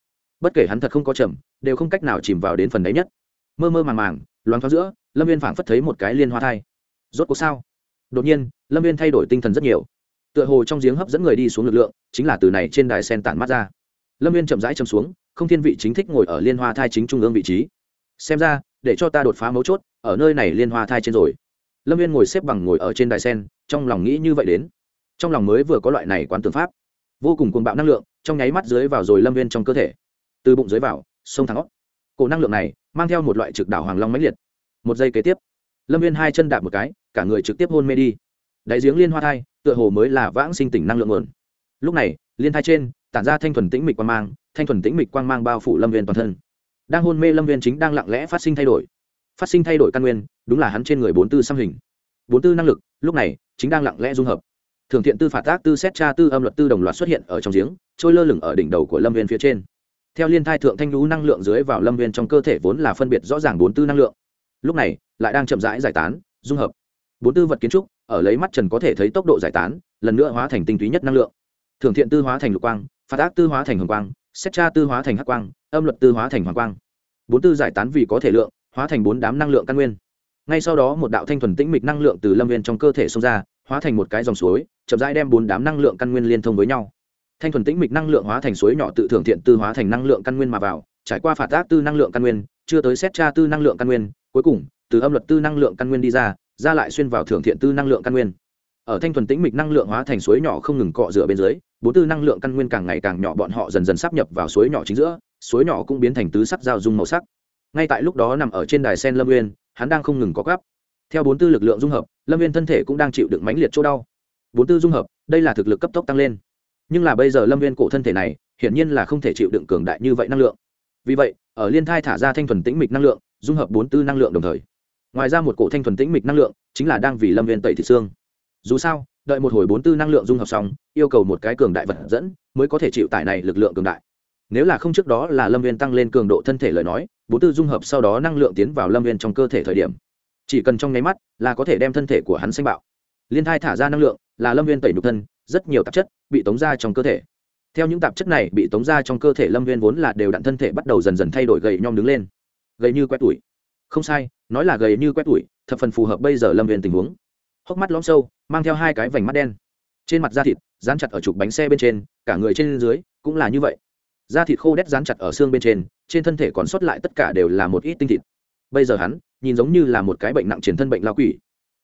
Bất kể hắn thật không có trầm đều không cách nào chìm vào đến phần đấy nhất. Mơ mơ màng màng, loáng thoáng giữa, lâm viên phảng phất thấy một cái liên hoa thai rốt cuộc sao? Đột nhiên, lâm viên thay đổi tinh thần rất nhiều. Tựa hồ trong giếng hấp dẫn người đi xuống lực lượng, chính là từ này trên đài sen tản mắt ra. Lâm viên chậm rãi chầm xuống, không thiên vị chính thích ngồi ở liên hoa thai chính trung ương vị trí. Xem ra, để cho ta đột phá mấu chốt, ở nơi này liên hoa thai trên rồi. Lâm viên ngồi xếp bằng ngồi ở trên đài sen, trong lòng nghĩ như vậy đến. Trong lòng mới vừa có loại này quán tư pháp. Vô cùng cuồng bạo năng lượng, trong nháy mắt dưới vào rồi lâm viên trong cơ thể. Từ bụng dưới vào, sông thẳng óc. Cổ năng lượng này, mang theo một loại trực đảo hoàng long mãnh liệt. Một giây kế tiếp lâm viên hai chân đạp một cái, cả người trực tiếp hôn mê đi. Đáy giếng liên hoa thai, tựa hồ mới là vãng sinh tỉnh năng lượng nguồn. Lúc này, liên thai trên, tản ra thanh thuần tĩnh mịch quang mang, thanh thuần tĩnh mịch quang mang bao phủ lâm viên toàn thân. Đang hôn mê lâm viên chính đang lặng lẽ phát sinh thay đổi. Phát sinh thay đổi căn nguyên, đúng là hắn trên người bốn tư xăm hình. Bốn tư năng lực, lúc này, chính đang lặng lẽ dung hợp. Thường thiện tư phạt tác tư xét tra tư âm luật tư đồng loạt xuất hiện ở trong giếng, trôi lơ lửng ở đỉnh đầu của lâm viên phía trên. Theo liên thai thượng thanh lũ năng lượng dưới vào lâm viên trong cơ thể vốn là phân biệt rõ ràng bốn tư năng lượng. Lúc này lại đang chậm rãi giải tán, dung hợp. Bốn tư vật kiến trúc, ở lấy mắt trần có thể thấy tốc độ giải tán, lần nữa hóa thành tinh túy nhất năng lượng. Thường thiện tư hóa thành lục quang, phạt ác tư hóa thành hồng quang, xét tra tư hóa thành hắc quang, âm luật tư hóa thành hoàng quang. Bốn tư giải tán vì có thể lượng, hóa thành bốn đám năng lượng căn nguyên. Ngay sau đó một đạo thanh thuần tĩnh mịch năng lượng từ lâm viên trong cơ thể xông ra, hóa thành một cái dòng suối, chậm rãi đem bốn đám năng lượng căn nguyên liên thông với nhau. Thanh thuần tĩnh mịch năng lượng hóa thành suối nhỏ tự thưởng thiện tư hóa thành năng lượng căn nguyên mà vào, trải qua phạt ác tư năng lượng căn nguyên, chưa tới xét tra tư năng lượng căn nguyên, cuối cùng từ âm luật tư năng lượng căn nguyên đi ra ra lại xuyên vào thưởng thiện tư năng lượng căn nguyên. Ở thanh thuần tĩnh mịch năng lượng hóa thành suối nhỏ không ngừng cọ rửa bên dưới, bốn tư năng lượng căn nguyên càng ngày càng nhỏ bọn họ dần dần sắp nhập vào suối nhỏ chính giữa, suối nhỏ cũng biến thành tứ sắc giao dung màu sắc. Ngay tại lúc đó nằm ở trên đài sen lâm nguyên hắn đang không ngừng có gấp theo bốn tư lực lượng dung hợp, lâm viên thân thể cũng đang chịu đựng mãnh liệt chỗ đau. Bốn tư dung hợp, đây là thực lực cấp tốc tăng lên. Nhưng là bây giờ lâm viên cổ thân thể này, hiển nhiên là không thể chịu đựng cường đại như vậy năng lượng. Vì vậy, ở liên thai thả ra thanh thuần tĩnh mịch năng lượng, dung hợp bốn tư năng lượng đồng thời ngoài ra một cổ thanh thuần tĩnh mịch năng lượng, chính là đang vì lâm viên tẩy thị xương. Dù sao, đợi một hồi bốn tư năng lượng dung hợp xong, yêu cầu một cái cường đại vật dẫn, mới có thể chịu tải này lực lượng cường đại. Nếu là không trước đó là lâm viên tăng lên cường độ thân thể lời nói, bốn tư dung hợp sau đó năng lượng tiến vào lâm viên trong cơ thể thời điểm. Chỉ cần trong nháy mắt là có thể đem thân thể của hắn xanh bạo. Liên thai thả ra năng lượng là lâm viên tẩy nhục thân, rất nhiều tạp chất bị tống ra trong cơ thể. Theo những tạp chất này bị tống ra trong cơ thể lâm viên vốn là đều đặn thân thể bắt đầu dần dần thay đổi gầy nhom đứng lên. Gầy như quét tủi không sai, nói là gầy như quét tủi thập phần phù hợp bây giờ lâm viên tình huống. Hốc mắt lõm sâu, mang theo hai cái vành mắt đen. Trên mặt da thịt, dán chặt ở trục bánh xe bên trên, cả người trên dưới cũng là như vậy. Da thịt khô đét dán chặt ở xương bên trên trên thân thể còn sót lại tất cả đều là một ít tinh thịt. Bây giờ hắn, nhìn giống như là một cái bệnh nặng triển thân bệnh lao quỷ.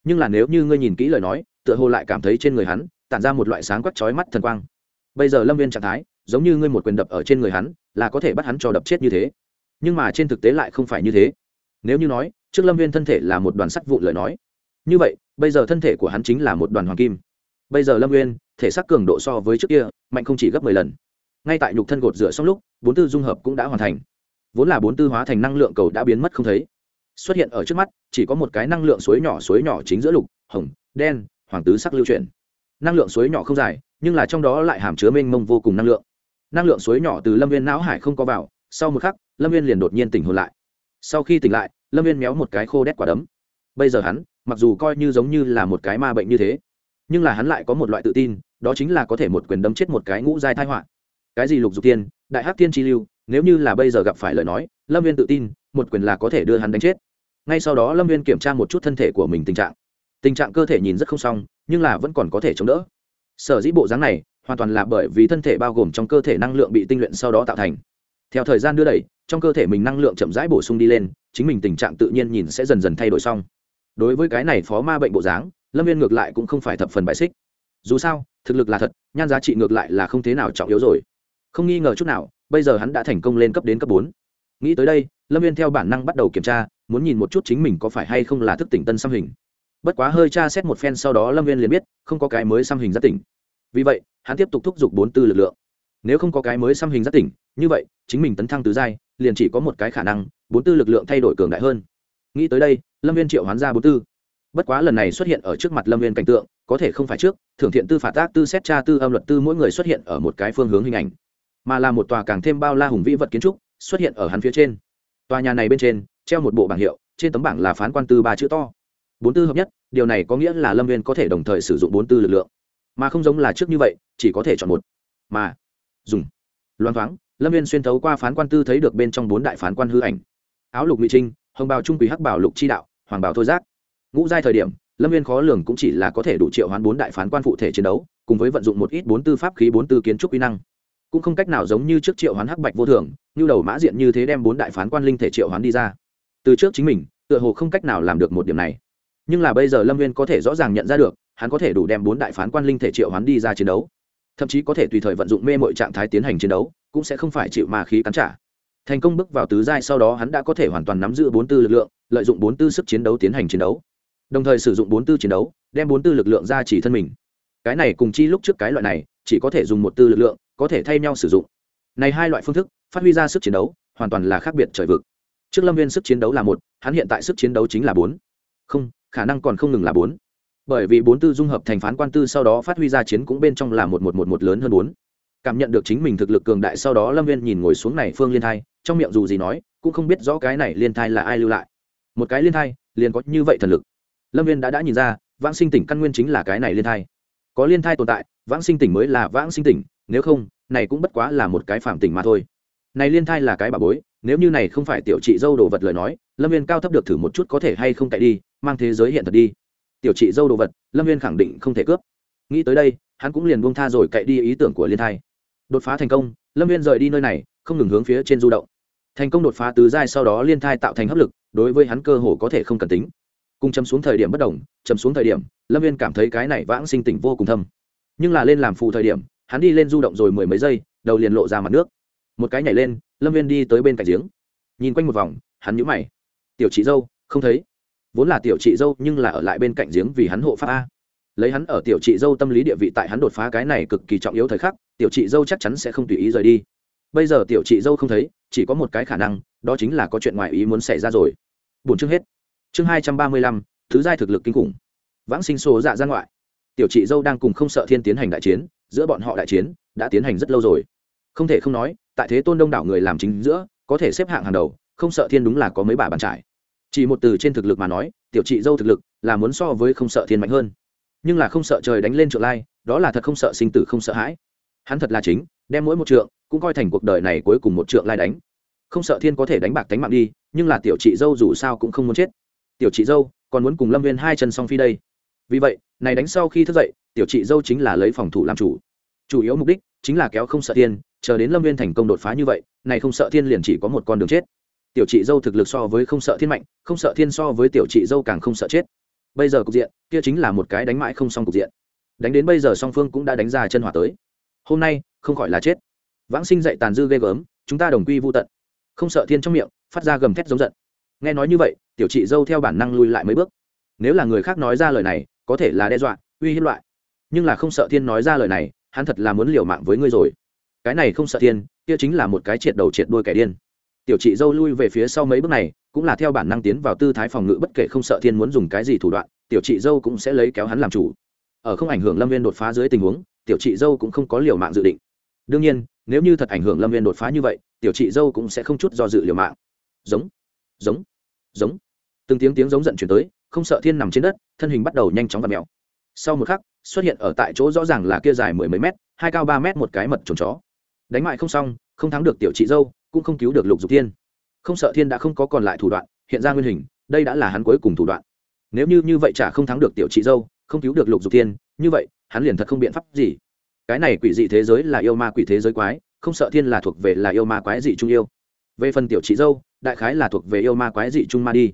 Nhưng là nếu như ngươi nhìn kỹ lời nói, tựa hồ lại cảm thấy trên người hắn, tản ra một loại sáng quắc chói mắt thần quang. Bây giờ lâm viên trạng thái, giống như ngươi một quyền đập ở trên người hắn, là có thể bắt hắn cho đập chết như thế. Nhưng mà trên thực tế lại không phải như thế nếu như nói trước lâm viên thân thể là một đoàn sắt vụn lời nói. Như vậy, bây giờ thân thể của hắn chính là một đoàn hoàng kim. Bây giờ lâm viên thể xác cường độ so với trước kia, mạnh không chỉ gấp mười lần. Ngay tại nhục thân gột rửa xong lúc, bốn tư dung hợp cũng đã hoàn thành. Vốn là bốn tư hóa thành năng lượng cầu đã biến mất không thấy. Xuất hiện ở trước mắt, chỉ có một cái năng lượng suối nhỏ suối nhỏ chính giữa lục, hồng, đen, hoàng tứ sắc lưu chuyển. Năng lượng suối nhỏ không dài, nhưng là trong đó lại hàm chứa mênh mông vô cùng năng lượng. Năng lượng suối nhỏ từ lâm viên não hải không có vào, sau một khắc, lâm viên liền đột nhiên tỉnh hồn lại sau khi tỉnh lại, lâm viên méo một cái khô đét quả đấm. Bây giờ hắn, mặc dù coi như giống như là một cái ma bệnh như thế, nhưng là hắn lại có một loại tự tin, đó chính là có thể một quyền đấm chết một cái ngũ giai thai họa. Cái gì lục dục tiên, đại hắc tiên chi lưu, nếu như là bây giờ gặp phải lời nói, lâm viên tự tin, một quyền là có thể đưa hắn đánh chết. Ngay sau đó lâm viên kiểm tra một chút thân thể của mình tình trạng. Tình trạng cơ thể nhìn rất không xong, nhưng là vẫn còn có thể chống đỡ. Sở dĩ bộ dáng này, hoàn toàn là bởi vì thân thể bao gồm trong cơ thể năng lượng bị tinh luyện sau đó tạo thành theo thời gian đưa đẩy, trong cơ thể mình năng lượng chậm rãi bổ sung đi lên, chính mình tình trạng tự nhiên nhìn sẽ dần dần thay đổi xong. Đối với cái này phó ma bệnh bộ dáng, lâm viên ngược lại cũng không phải thập phần bại xích. Dù sao, thực lực là thật, nhan giá trị ngược lại là không thế nào trọng yếu rồi. Không nghi ngờ chút nào, bây giờ hắn đã thành công lên cấp đến cấp bốn. Nghĩ tới đây, lâm viên theo bản năng bắt đầu kiểm tra, muốn nhìn một chút chính mình có phải hay không là thức tỉnh tân xăm hình. Bất quá hơi tra xét một phen sau đó lâm viên liền biết, không có cái mới xăm hình giác tỉnh. Vì vậy, hắn tiếp tục thúc giục bốn tư lực lượng nếu không có cái mới xăm hình giác tỉnh, như vậy, chính mình tấn thăng tứ giai, liền chỉ có một cái khả năng, bốn tư lực lượng thay đổi cường đại hơn. Nghĩ tới đây, lâm viên triệu hoán ra bốn tư. Bất quá lần này xuất hiện ở trước mặt lâm viên cảnh tượng, có thể không phải trước, thưởng thiện tư, phạt tác tư, xét tra tư, âm luật tư, mỗi người xuất hiện ở một cái phương hướng hình ảnh. Mà là một tòa càng thêm bao la hùng vĩ vật kiến trúc, xuất hiện ở hắn phía trên. Tòa nhà này bên trên, treo một bộ bảng hiệu, trên tấm bảng là phán quan tư ba chữ to. Bốn tư hợp nhất, điều này có nghĩa là lâm viên có thể đồng thời sử dụng bốn tư lực lượng. Mà không giống là trước như vậy, chỉ có thể chọn một. Mà dùng. Loan thoáng, lâm viên xuyên thấu qua phán quan tư thấy được bên trong bốn đại phán quan hư ảnh. Áo lục ngụy trinh, hồng bào trung quý hắc bảo lục chi đạo, hoàng bảo thôi giác. Ngũ giai thời điểm, lâm viên khó lường cũng chỉ là có thể đủ triệu hoán bốn đại phán quan phụ thể chiến đấu, cùng với vận dụng một ít bốn tư pháp khí bốn tư kiến trúc kỹ năng. Cũng không cách nào giống như trước triệu hoán hắc bạch vô thường, như đầu mã diện như thế đem bốn đại phán quan linh thể triệu hoán đi ra. Từ trước chính mình, tựa hồ không cách nào làm được một điểm này. Nhưng là bây giờ lâm viên có thể rõ ràng nhận ra được, hắn có thể đủ đem bốn đại phán quan linh thể triệu hoán đi ra chiến đấu thậm chí có thể tùy thời vận dụng mê mọi trạng thái tiến hành chiến đấu, cũng sẽ không phải chịu ma khí cắn trả. Thành công bước vào tứ giai sau đó hắn đã có thể hoàn toàn nắm giữ bốn tư lực lượng, lợi dụng bốn tư sức chiến đấu tiến hành chiến đấu. Đồng thời sử dụng bốn tư chiến đấu, đem bốn tư lực lượng ra chỉ thân mình. Cái này cùng chi lúc trước cái loại này, chỉ có thể dùng một tư lực lượng, có thể thay nhau sử dụng. Này hai loại phương thức, phát huy ra sức chiến đấu, hoàn toàn là khác biệt trời vực. Trước lâm viên sức chiến đấu là một, hắn hiện tại sức chiến đấu chính là bốn. Không, khả năng còn không ngừng là bốn bởi vì bốn tư dung hợp thành phán quan tư sau đó phát huy ra chiến cũng bên trong là một một một một lớn hơn bốn. Cảm nhận được chính mình thực lực cường đại sau đó lâm viên nhìn ngồi xuống này phương liên thai, trong miệng dù gì nói, cũng không biết rõ cái này liên thai là ai lưu lại. Một cái liên thai, liền có như vậy thần lực. Lâm viên đã đã nhìn ra, vãng sinh tỉnh căn nguyên chính là cái này liên thai. Có liên thai tồn tại, vãng sinh tỉnh mới là vãng sinh tỉnh, nếu không, này cũng bất quá là một cái phạm tỉnh mà thôi. Này liên thai là cái bà bối, nếu như này không phải tiểu chị dâu đồ vật lời nói, lâm viên cao thấp được thử một chút có thể hay không cậy đi, mang thế giới hiện thật đi tiểu chị dâu đồ vật, lâm viên khẳng định không thể cướp. Nghĩ tới đây, hắn cũng liền buông tha rồi cậy đi ý tưởng của liên thai. Đột phá thành công, lâm viên rời đi nơi này, không ngừng hướng phía trên du động. Thành công đột phá tứ giai sau đó liên thai tạo thành hấp lực, đối với hắn cơ hồ có thể không cần tính. Cùng chấm xuống thời điểm bất đồng, chấm xuống thời điểm, lâm viên cảm thấy cái này vãng sinh tỉnh vô cùng thâm. Nhưng là lên làm phụ thời điểm, hắn đi lên du động rồi mười mấy giây, đầu liền lộ ra mặt nước. Một cái nhảy lên, lâm viên đi tới bên cạnh giếng. Nhìn quanh một vòng, hắn nhũ mày. Tiểu chị dâu, không thấy vốn là tiểu chị dâu nhưng là ở lại bên cạnh giếng vì hắn hộ pháp a. Lấy hắn ở tiểu chị dâu tâm lý địa vị tại hắn đột phá cái này cực kỳ trọng yếu thời khắc, tiểu chị dâu chắc chắn sẽ không tùy ý rời đi. Bây giờ tiểu chị dâu không thấy, chỉ có một cái khả năng, đó chính là có chuyện ngoài ý muốn xảy ra rồi. Bốn chương hết. Chương hai trăm ba mươi lăm, thứ giai thực lực kinh khủng. Vãng sinh số dạ ra ngoại. Tiểu chị dâu đang cùng không sợ thiên tiến hành đại chiến, giữa bọn họ đại chiến, đã tiến hành rất lâu rồi. Không thể không nói, tại thế tôn đông đảo người làm chính giữa, có thể xếp hạng hàng đầu, không sợ thiên đúng là có mấy bà bàn trải chỉ một từ trên thực lực mà nói, tiểu chị dâu thực lực là muốn so với không sợ thiên mạnh hơn. Nhưng là không sợ trời đánh lên trượng lai, đó là thật không sợ sinh tử không sợ hãi. Hắn thật là chính, đem mỗi một trượng cũng coi thành cuộc đời này cuối cùng một trượng lai đánh. Không sợ thiên có thể đánh bạc đánh mạng đi, nhưng là tiểu chị dâu dù sao cũng không muốn chết. Tiểu chị dâu còn muốn cùng lâm viên hai chân song phi đây. Vì vậy, này đánh sau khi thức dậy, tiểu chị dâu chính là lấy phòng thủ làm chủ. Chủ yếu mục đích chính là kéo không sợ thiên, chờ đến lâm viên thành công đột phá như vậy, này không sợ thiên liền chỉ có một con đường chết tiểu chị dâu thực lực so với không sợ thiên mạnh, không sợ thiên so với tiểu chị dâu càng không sợ chết. Bây giờ cục diện, kia chính là một cái đánh mãi không xong cục diện. Đánh đến bây giờ song phương cũng đã đánh ra chân hỏa tới. Hôm nay, không khỏi là chết. Vãng sinh dạy tàn dư ghê gớm, chúng ta đồng quy vô tận. Không sợ thiên trong miệng, phát ra gầm thét giống giận. Nghe nói như vậy, tiểu chị dâu theo bản năng lui lại mấy bước. Nếu là người khác nói ra lời này, có thể là đe dọa, uy hiếp loại. Nhưng là không sợ thiên nói ra lời này, hắn thật là muốn liều mạng với ngươi rồi. Cái này không sợ thiên, kia chính là một cái triệt đầu triệt đuôi kẻ điên tiểu chị dâu lui về phía sau mấy bước này, cũng là theo bản năng tiến vào tư thái phòng ngự bất kể không sợ thiên muốn dùng cái gì thủ đoạn, tiểu chị dâu cũng sẽ lấy kéo hắn làm chủ. Ở không ảnh hưởng lâm viên đột phá dưới tình huống, tiểu chị dâu cũng không có liều mạng dự định. Đương nhiên, nếu như thật ảnh hưởng lâm viên đột phá như vậy, tiểu chị dâu cũng sẽ không chút do dự liều mạng. Giống giống giống. Từng tiếng tiếng giống giận chuyển tới, không sợ thiên nằm trên đất, thân hình bắt đầu nhanh chóng và mèo. Sau một khắc, xuất hiện ở tại chỗ rõ ràng là kia dài mười mấy mét, hai cao ba mét một cái mật trồn chó. Đánh mại không xong, không thắng được tiểu chị dâu cũng không cứu được lục dục thiên. Không sợ thiên đã không có còn lại thủ đoạn, hiện ra nguyên hình, đây đã là hắn cuối cùng thủ đoạn. Nếu như như vậy chả không thắng được tiểu chị dâu, không cứu được lục dục thiên, như vậy, hắn liền thật không biện pháp gì. Cái này quỷ dị thế giới là yêu ma quỷ thế giới quái, không sợ thiên là thuộc về là yêu ma quái dị trung yêu. Về phần tiểu chị dâu, đại khái là thuộc về yêu ma quái dị trung ma đi.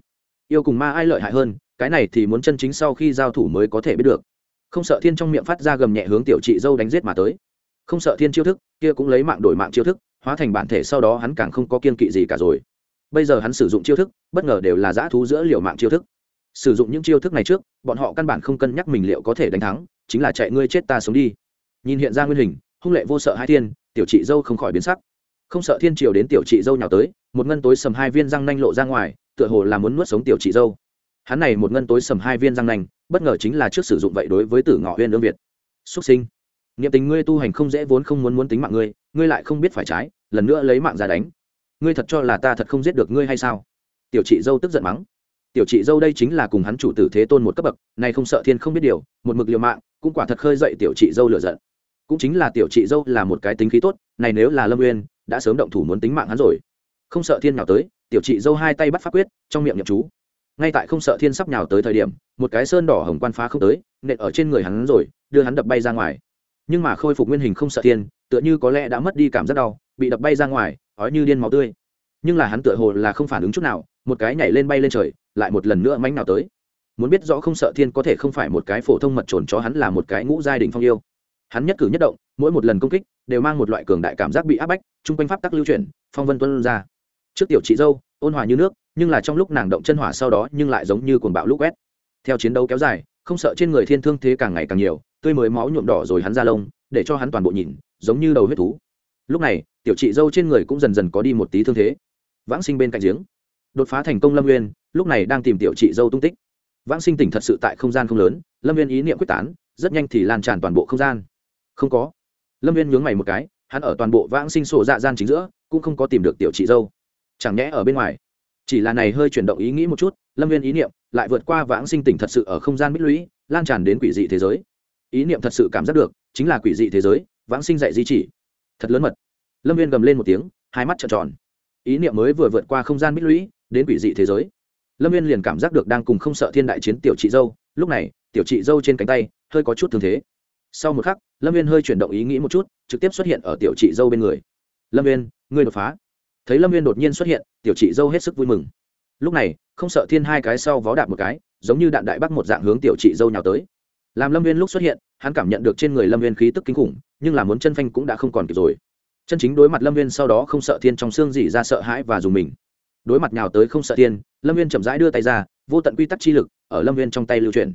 Yêu cùng ma ai lợi hại hơn, cái này thì muốn chân chính sau khi giao thủ mới có thể biết được. Không sợ thiên trong miệng phát ra gầm nhẹ hướng tiểu chị dâu đánh giết mà tới. Không sợ thiên chiêu thức, kia cũng lấy mạng đổi mạng chiêu thức hóa thành bản thể sau đó hắn càng không có kiên kỵ gì cả rồi. Bây giờ hắn sử dụng chiêu thức, bất ngờ đều là giã thú giữa liều mạng chiêu thức. Sử dụng những chiêu thức này trước, bọn họ căn bản không cân nhắc mình liệu có thể đánh thắng, chính là chạy ngươi chết ta sống đi. Nhìn hiện ra nguyên hình, hung lệ vô sợ hai thiên, tiểu chị dâu không khỏi biến sắc. Không sợ thiên triều đến tiểu chị dâu nhào tới, một ngân tối sầm hai viên răng nanh lộ ra ngoài, tựa hồ là muốn nuốt sống tiểu chị dâu. Hắn này một ngân tối sầm hai viên răng nanh, bất ngờ chính là trước sử dụng vậy đối với tử ngọ huyên lương việt. Xuất sinh niệm tình ngươi tu hành không dễ vốn không muốn muốn tính mạng ngươi ngươi lại không biết phải trái, lần nữa lấy mạng ra đánh. Ngươi thật cho là ta thật không giết được ngươi hay sao? Tiểu chị dâu tức giận mắng. Tiểu chị dâu đây chính là cùng hắn chủ tử thế tôn một cấp bậc này không sợ thiên không biết điều, một mực liều mạng, cũng quả thật khơi dậy tiểu chị dâu lựa giận. Cũng chính là tiểu chị dâu là một cái tính khí tốt, này nếu là lâm uyên, đã sớm động thủ muốn tính mạng hắn rồi. Không sợ thiên nào tới, tiểu chị dâu hai tay bắt pháp quyết, trong miệng nhậm chú. Ngay tại không sợ thiên sắp nhào tới thời điểm, một cái sơn đỏ hồng quan phá không tới, nện ở trên người hắn rồi, đưa hắn đập bay ra ngoài nhưng mà khôi phục nguyên hình không sợ thiên, tựa như có lẽ đã mất đi cảm giác đau, bị đập bay ra ngoài, ói như điên máu tươi. Nhưng là hắn tựa hồ là không phản ứng chút nào, một cái nhảy lên bay lên trời, lại một lần nữa mánh nào tới. Muốn biết rõ không sợ thiên có thể không phải một cái phổ thông mật trồn cho hắn là một cái ngũ giai đình phong yêu. Hắn nhất cử nhất động, mỗi một lần công kích, đều mang một loại cường đại cảm giác bị áp bách, chung quanh pháp tắc lưu chuyển, phong vân tuân ra. Trước tiểu chị dâu, ôn hòa như nước, nhưng là trong lúc nàng động chân hỏa sau đó nhưng lại giống như cuồng bạo lúc quét. Theo chiến đấu kéo dài không sợ trên người thiên thương thế càng ngày càng nhiều, tươi mới máu nhuộm đỏ rồi hắn ra lông, để cho hắn toàn bộ nhìn, giống như đầu huyết thú. Lúc này, tiểu chị dâu trên người cũng dần dần có đi một tí thương thế. Vãng sinh bên cạnh giếng. Đột phá thành công lâm nguyên lúc này đang tìm tiểu chị dâu tung tích. Vãng sinh tỉnh thật sự tại không gian không lớn, lâm viên ý niệm quyết tán, rất nhanh thì lan tràn toàn bộ không gian. Không có. Lâm viên nhướng mày một cái, hắn ở toàn bộ vãng sinh sổ dạ gian chính giữa, cũng không có tìm được tiểu chị dâu. Chẳng nhẽ ở bên ngoài. Chỉ là này hơi chuyển động ý nghĩ một chút lâm viên ý niệm lại vượt qua vãng sinh tỉnh thật sự ở không gian bích lũy, lan tràn đến quỷ dị thế giới. Ý niệm thật sự cảm giác được, chính là quỷ dị thế giới, vãng sinh dạy di chỉ. Thật lớn mật. Lâm viên gầm lên một tiếng, hai mắt trợn tròn. Ý niệm mới vừa vượt qua không gian bích lũy, đến quỷ dị thế giới. Lâm viên liền cảm giác được đang cùng không sợ thiên đại chiến tiểu chị dâu, lúc này, tiểu chị dâu trên cánh tay, hơi có chút thương thế. Sau một khắc, lâm viên hơi chuyển động ý nghĩ một chút, trực tiếp xuất hiện ở tiểu chị dâu bên người. Lâm viên, ngươi đột phá. Thấy lâm viên đột nhiên xuất hiện, tiểu chị dâu hết sức vui mừng. Lúc này không sợ thiên hai cái sau vó đạp một cái, giống như đạn đại bắc một dạng hướng tiểu chị dâu nhào tới. Làm lâm viên lúc xuất hiện, hắn cảm nhận được trên người lâm viên khí tức kinh khủng, nhưng là muốn chân phanh cũng đã không còn kịp rồi. Chân chính đối mặt lâm viên sau đó không sợ thiên trong xương dỉ ra sợ hãi và dùng mình. Đối mặt nhào tới không sợ thiên, lâm viên chậm rãi đưa tay ra, vô tận quy tắc chi lực ở lâm viên trong tay lưu truyền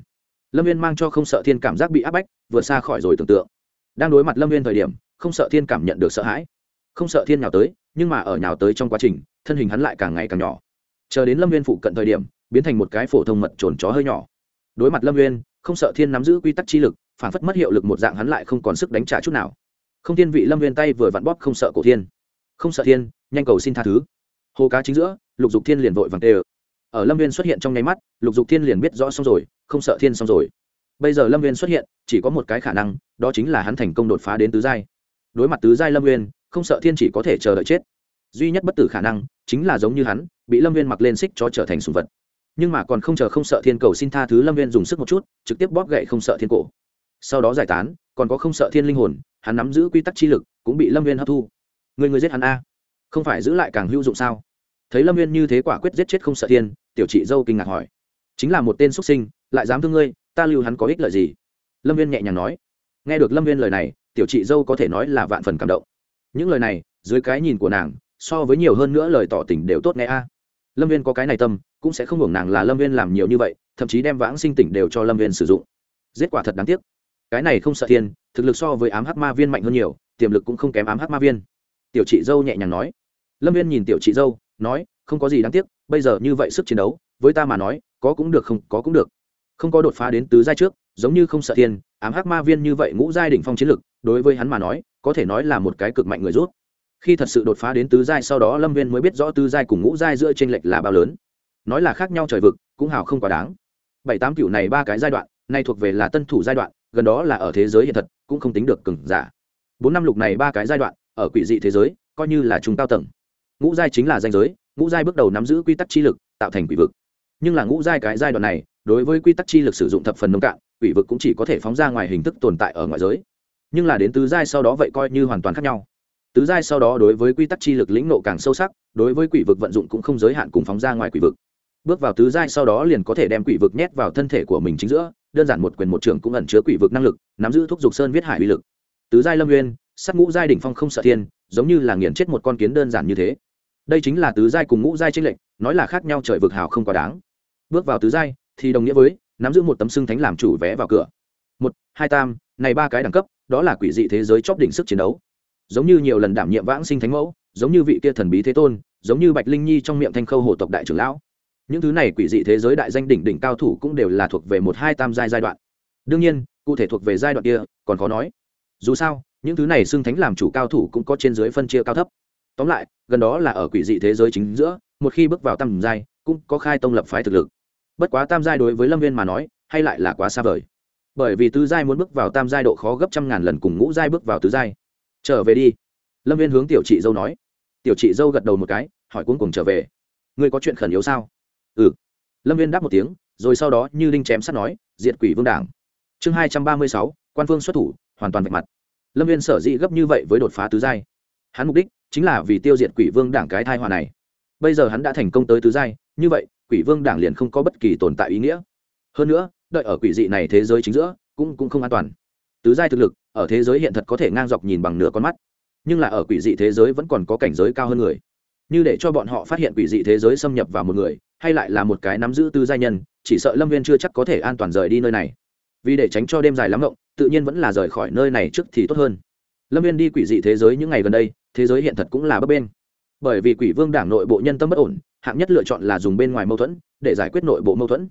lâm viên mang cho không sợ thiên cảm giác bị áp bách vượt xa khỏi rồi tưởng tượng. Đang đối mặt lâm viên thời điểm, không sợ thiên cảm nhận được sợ hãi. Không sợ thiên nhào tới, nhưng mà ở nhào tới trong quá trình, thân hình hắn lại càng ngày càng nhỏ chờ đến lâm viên phụ cận thời điểm, biến thành một cái phổ thông mật trồn chó hơi nhỏ. Đối mặt lâm viên không sợ thiên nắm giữ quy tắc chi lực, phản phất mất hiệu lực một dạng hắn lại không còn sức đánh trả chút nào. Không thiên vị lâm viên tay vừa vặn bóp không sợ cổ thiên. Không sợ thiên, nhanh cầu xin tha thứ. Hồ cá chính giữa, lục dục thiên liền vội vàng tê ở ở lâm viên xuất hiện trong nháy mắt, lục dục thiên liền biết rõ xong rồi, không sợ thiên xong rồi. Bây giờ lâm viên xuất hiện, chỉ có một cái khả năng, đó chính là hắn thành công đột phá đến tứ giai. Đối mặt tứ giai lâm viên không sợ thiên chỉ có thể chờ đợi chết. Duy nhất bất tử khả năng, chính là giống như hắn bị lâm viên mặc lên xích cho trở thành sùng vật. Nhưng mà còn không chờ không sợ thiên cầu xin tha thứ, lâm viên dùng sức một chút, trực tiếp bóp gậy không sợ thiên cổ. Sau đó giải tán, còn có không sợ thiên linh hồn, hắn nắm giữ quy tắc chi lực, cũng bị lâm viên hấp thu. Người người giết hắn a. Không phải giữ lại càng hữu dụng sao? Thấy lâm viên như thế quả quyết giết chết không sợ thiên, tiểu chị dâu kinh ngạc hỏi. Chính là một tên xuất sinh, lại dám thương ngươi, ta lưu hắn có ích lợi gì? Lâm viên nhẹ nhàng nói. Nghe được lâm viên lời này, tiểu chị dâu có thể nói là vạn phần cảm động. Những lời này, dưới cái nhìn của nàng, so với nhiều hơn nữa lời tỏ tình đều tốt nghe a lâm viên có cái này tâm, cũng sẽ không hưởng nàng là lâm viên làm nhiều như vậy, thậm chí đem vãng sinh tỉnh đều cho lâm viên sử dụng. Giết quả thật đáng tiếc. Cái này không sợ thiên, thực lực so với ám hắc ma viên mạnh hơn nhiều, tiềm lực cũng không kém ám hắc ma viên. Tiểu chị dâu nhẹ nhàng nói. Lâm viên nhìn tiểu chị dâu, nói, không có gì đáng tiếc, bây giờ như vậy sức chiến đấu, với ta mà nói, có cũng được không, có cũng được. Không có đột phá đến tứ giai trước, giống như không sợ thiên, ám hắc ma viên như vậy ngũ giai đỉnh phong chiến lực, đối với hắn mà nói, có thể nói là một cái cực mạnh người rút khi thật sự đột phá đến tứ giai sau đó lâm viên mới biết rõ tứ giai cùng ngũ giai giữa t r ê n lệch là bao lớn. Nói là khác nhau trời vực, cũng hào không quá đáng. Bảy tám cựu này ba cái giai đoạn, nay thuộc về là tân thủ giai đoạn, gần đó là ở thế giới hiện thật, cũng không tính được cừng giả. Bốn năm lục này ba cái giai đoạn, ở quỷ dị thế giới, coi như là chúng cao tầng. Ngũ giai chính là danh giới, ngũ giai bước đầu nắm giữ quy tắc chi lực, tạo thành quỷ vực. Nhưng là ngũ giai cái giai đoạn này, đối với quy tắc chi lực sử dụng thập phần nông cạn, quỷ vực cũng chỉ có thể phóng ra ngoài hình thức tồn tại ở ngoại giới. Nhưng là đến tứ giai sau đó vậy coi như hoàn toàn khác nhau tứ giai sau đó đối với quy tắc chi lực lĩnh nộ càng sâu sắc, đối với quỷ vực vận dụng cũng không giới hạn cùng phóng ra ngoài quỷ vực. Bước vào tứ giai sau đó liền có thể đem quỷ vực nhét vào thân thể của mình chính giữa, đơn giản một quyền một trường cũng ẩn chứa quỷ vực năng lực, nắm giữ thúc giục sơn viết hải uy lực. Tứ giai lâm nguyên sắt ngũ giai đỉnh phong không sợ thiên, giống như là nghiền chết một con kiến đơn giản như thế. Đây chính là tứ giai cùng ngũ giai trinh lệch, nói là khác nhau trời vực hào không quá đáng. Bước vào tứ giai, thì đồng nghĩa với, nắm giữ một tấm xương thánh làm chủ vé vào cửa. Một, hai tam, này ba cái đẳng cấp, đó là quỷ dị thế giới chóp đỉnh sức chiến đấu giống như nhiều lần đảm nhiệm vãng sinh thánh mẫu, giống như vị kia thần bí thế tôn, giống như bạch linh nhi trong miệng thanh khâu hồ tộc đại trưởng lão. Những thứ này quỷ dị thế giới đại danh đỉnh đỉnh cao thủ cũng đều là thuộc về một hai tam giai giai đoạn. Đương nhiên, cụ thể thuộc về giai đoạn kia, còn khó nói. Dù sao, những thứ này xưng thánh làm chủ cao thủ cũng có trên dưới phân chia cao thấp. Tóm lại, gần đó là ở quỷ dị thế giới chính giữa, một khi bước vào tam giai, cũng có khai tông lập phái thực lực. Bất quá tam giai đối với lâm viên mà nói, hay lại là quá xa vời. Bởi vì tứ giai muốn bước vào tam giai độ khó gấp trăm ngàn lần cùng ngũ giai bước vào tứ giai trở về đi. Lâm viên hướng tiểu chị dâu nói. Tiểu chị dâu gật đầu một cái, hỏi cuống cùng trở về. Ngươi có chuyện khẩn yếu sao? Ừ. Lâm viên đáp một tiếng, rồi sau đó như linh chém sắt nói, diệt quỷ vương đảng. Chương hai trăm ba mươi sáu, quan phương xuất thủ, hoàn toàn vạch mặt. Lâm viên sở dĩ gấp như vậy với đột phá tứ giai. Hắn mục đích chính là vì tiêu diệt quỷ vương đảng cái thai hòa này. Bây giờ hắn đã thành công tới tứ giai, như vậy, quỷ vương đảng liền không có bất kỳ tồn tại ý nghĩa. Hơn nữa, đợi ở quỷ dị này thế giới chính giữa, cũng cũng không an toàn. Tứ giai thực lực ở thế giới hiện thật có thể ngang dọc nhìn bằng nửa con mắt. Nhưng là ở quỷ dị thế giới vẫn còn có cảnh giới cao hơn người. Như để cho bọn họ phát hiện quỷ dị thế giới xâm nhập vào một người, hay lại là một cái nắm giữ tư giai nhân, chỉ sợ lâm viên chưa chắc có thể an toàn rời đi nơi này. Vì để tránh cho đêm dài lắm rộng tự nhiên vẫn là rời khỏi nơi này trước thì tốt hơn. Lâm viên đi quỷ dị thế giới những ngày gần đây, thế giới hiện thật cũng là bấp bên bởi vì quỷ vương đảng nội bộ nhân tâm bất ổn, hạng nhất lựa chọn là dùng bên ngoài mâu thuẫn, để giải quyết nội bộ mâu thuẫn.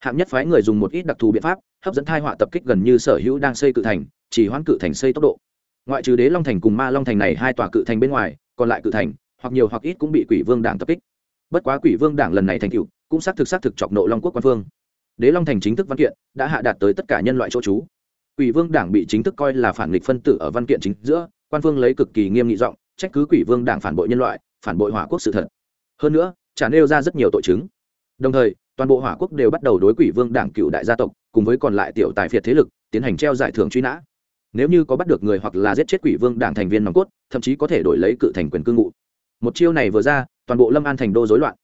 Hạng nhất phái người dùng một ít đặc thù biện pháp, hấp dẫn thai họa tập kích gần như sở hữu đang xây cự thành chỉ hoãn cự thành xây tốc độ. Ngoại trừ đế long thành cùng ma long thành này hai tòa cự thành bên ngoài, còn lại cự thành, hoặc nhiều hoặc ít cũng bị quỷ vương đảng tập kích. Bất quá quỷ vương đảng lần này thành cựu cũng xác thực xác thực chọc nộ long quốc quan phương. Đế long thành chính thức văn kiện đã hạ đạt tới tất cả nhân loại chỗ trú. Quỷ vương đảng bị chính thức coi là phản nghịch phân tử ở văn kiện chính giữa, quan phương lấy cực kỳ nghiêm nghị giọng, trách cứ quỷ vương đảng phản bội nhân loại, phản bội hỏa quốc sự thật. Hơn nữa, trả nêu ra rất nhiều tội chứng. Đồng thời, toàn bộ hỏa quốc đều bắt đầu đối quỷ vương đảng cựu đại gia tộc, cùng với còn lại tiểu tài phiệt thế lực, tiến hành treo giải thưởng truy nã nếu như có bắt được người hoặc là giết chết quỷ vương đảng thành viên nòng cốt, thậm chí có thể đổi lấy cự thành quyền cư ngụ. Một chiêu này vừa ra, toàn bộ lâm an thành đô rối loạn.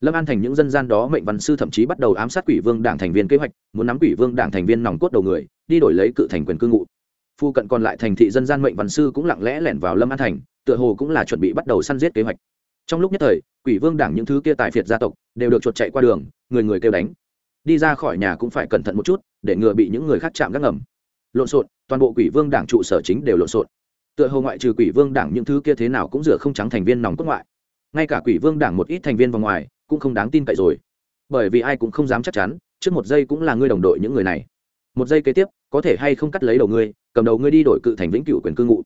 Lâm an thành những dân gian đó mệnh văn sư thậm chí bắt đầu ám sát quỷ vương đảng thành viên kế hoạch, muốn nắm quỷ vương đảng thành viên nòng cốt đầu người, đi đổi lấy cự thành quyền cư ngụ. Phu cận còn lại thành thị dân gian mệnh văn sư cũng lặng lẽ lẻn vào lâm an thành, tựa hồ cũng là chuẩn bị bắt đầu săn giết kế hoạch. Trong lúc nhất thời, quỷ vương đảng những thứ kia tài phiệt gia tộc đều được chuột chạy qua đường, người người kêu đánh. Đi ra khỏi nhà cũng phải cẩn thận một chút, để ngừa bị những người khác chạm gác ngầm lộn xộn, toàn bộ quỷ vương đảng trụ sở chính đều lộn xộn. Tựa hồ ngoại trừ quỷ vương đảng những thứ kia thế nào cũng rửa không trắng thành viên nòng cốt ngoại. Ngay cả quỷ vương đảng một ít thành viên vào ngoài cũng không đáng tin cậy rồi. Bởi vì ai cũng không dám chắc chắn, trước một giây cũng là ngươi đồng đội những người này. Một giây kế tiếp, có thể hay không cắt lấy đầu ngươi, cầm đầu ngươi đi đổi cự thành vĩnh cửu quyền cư ngụ.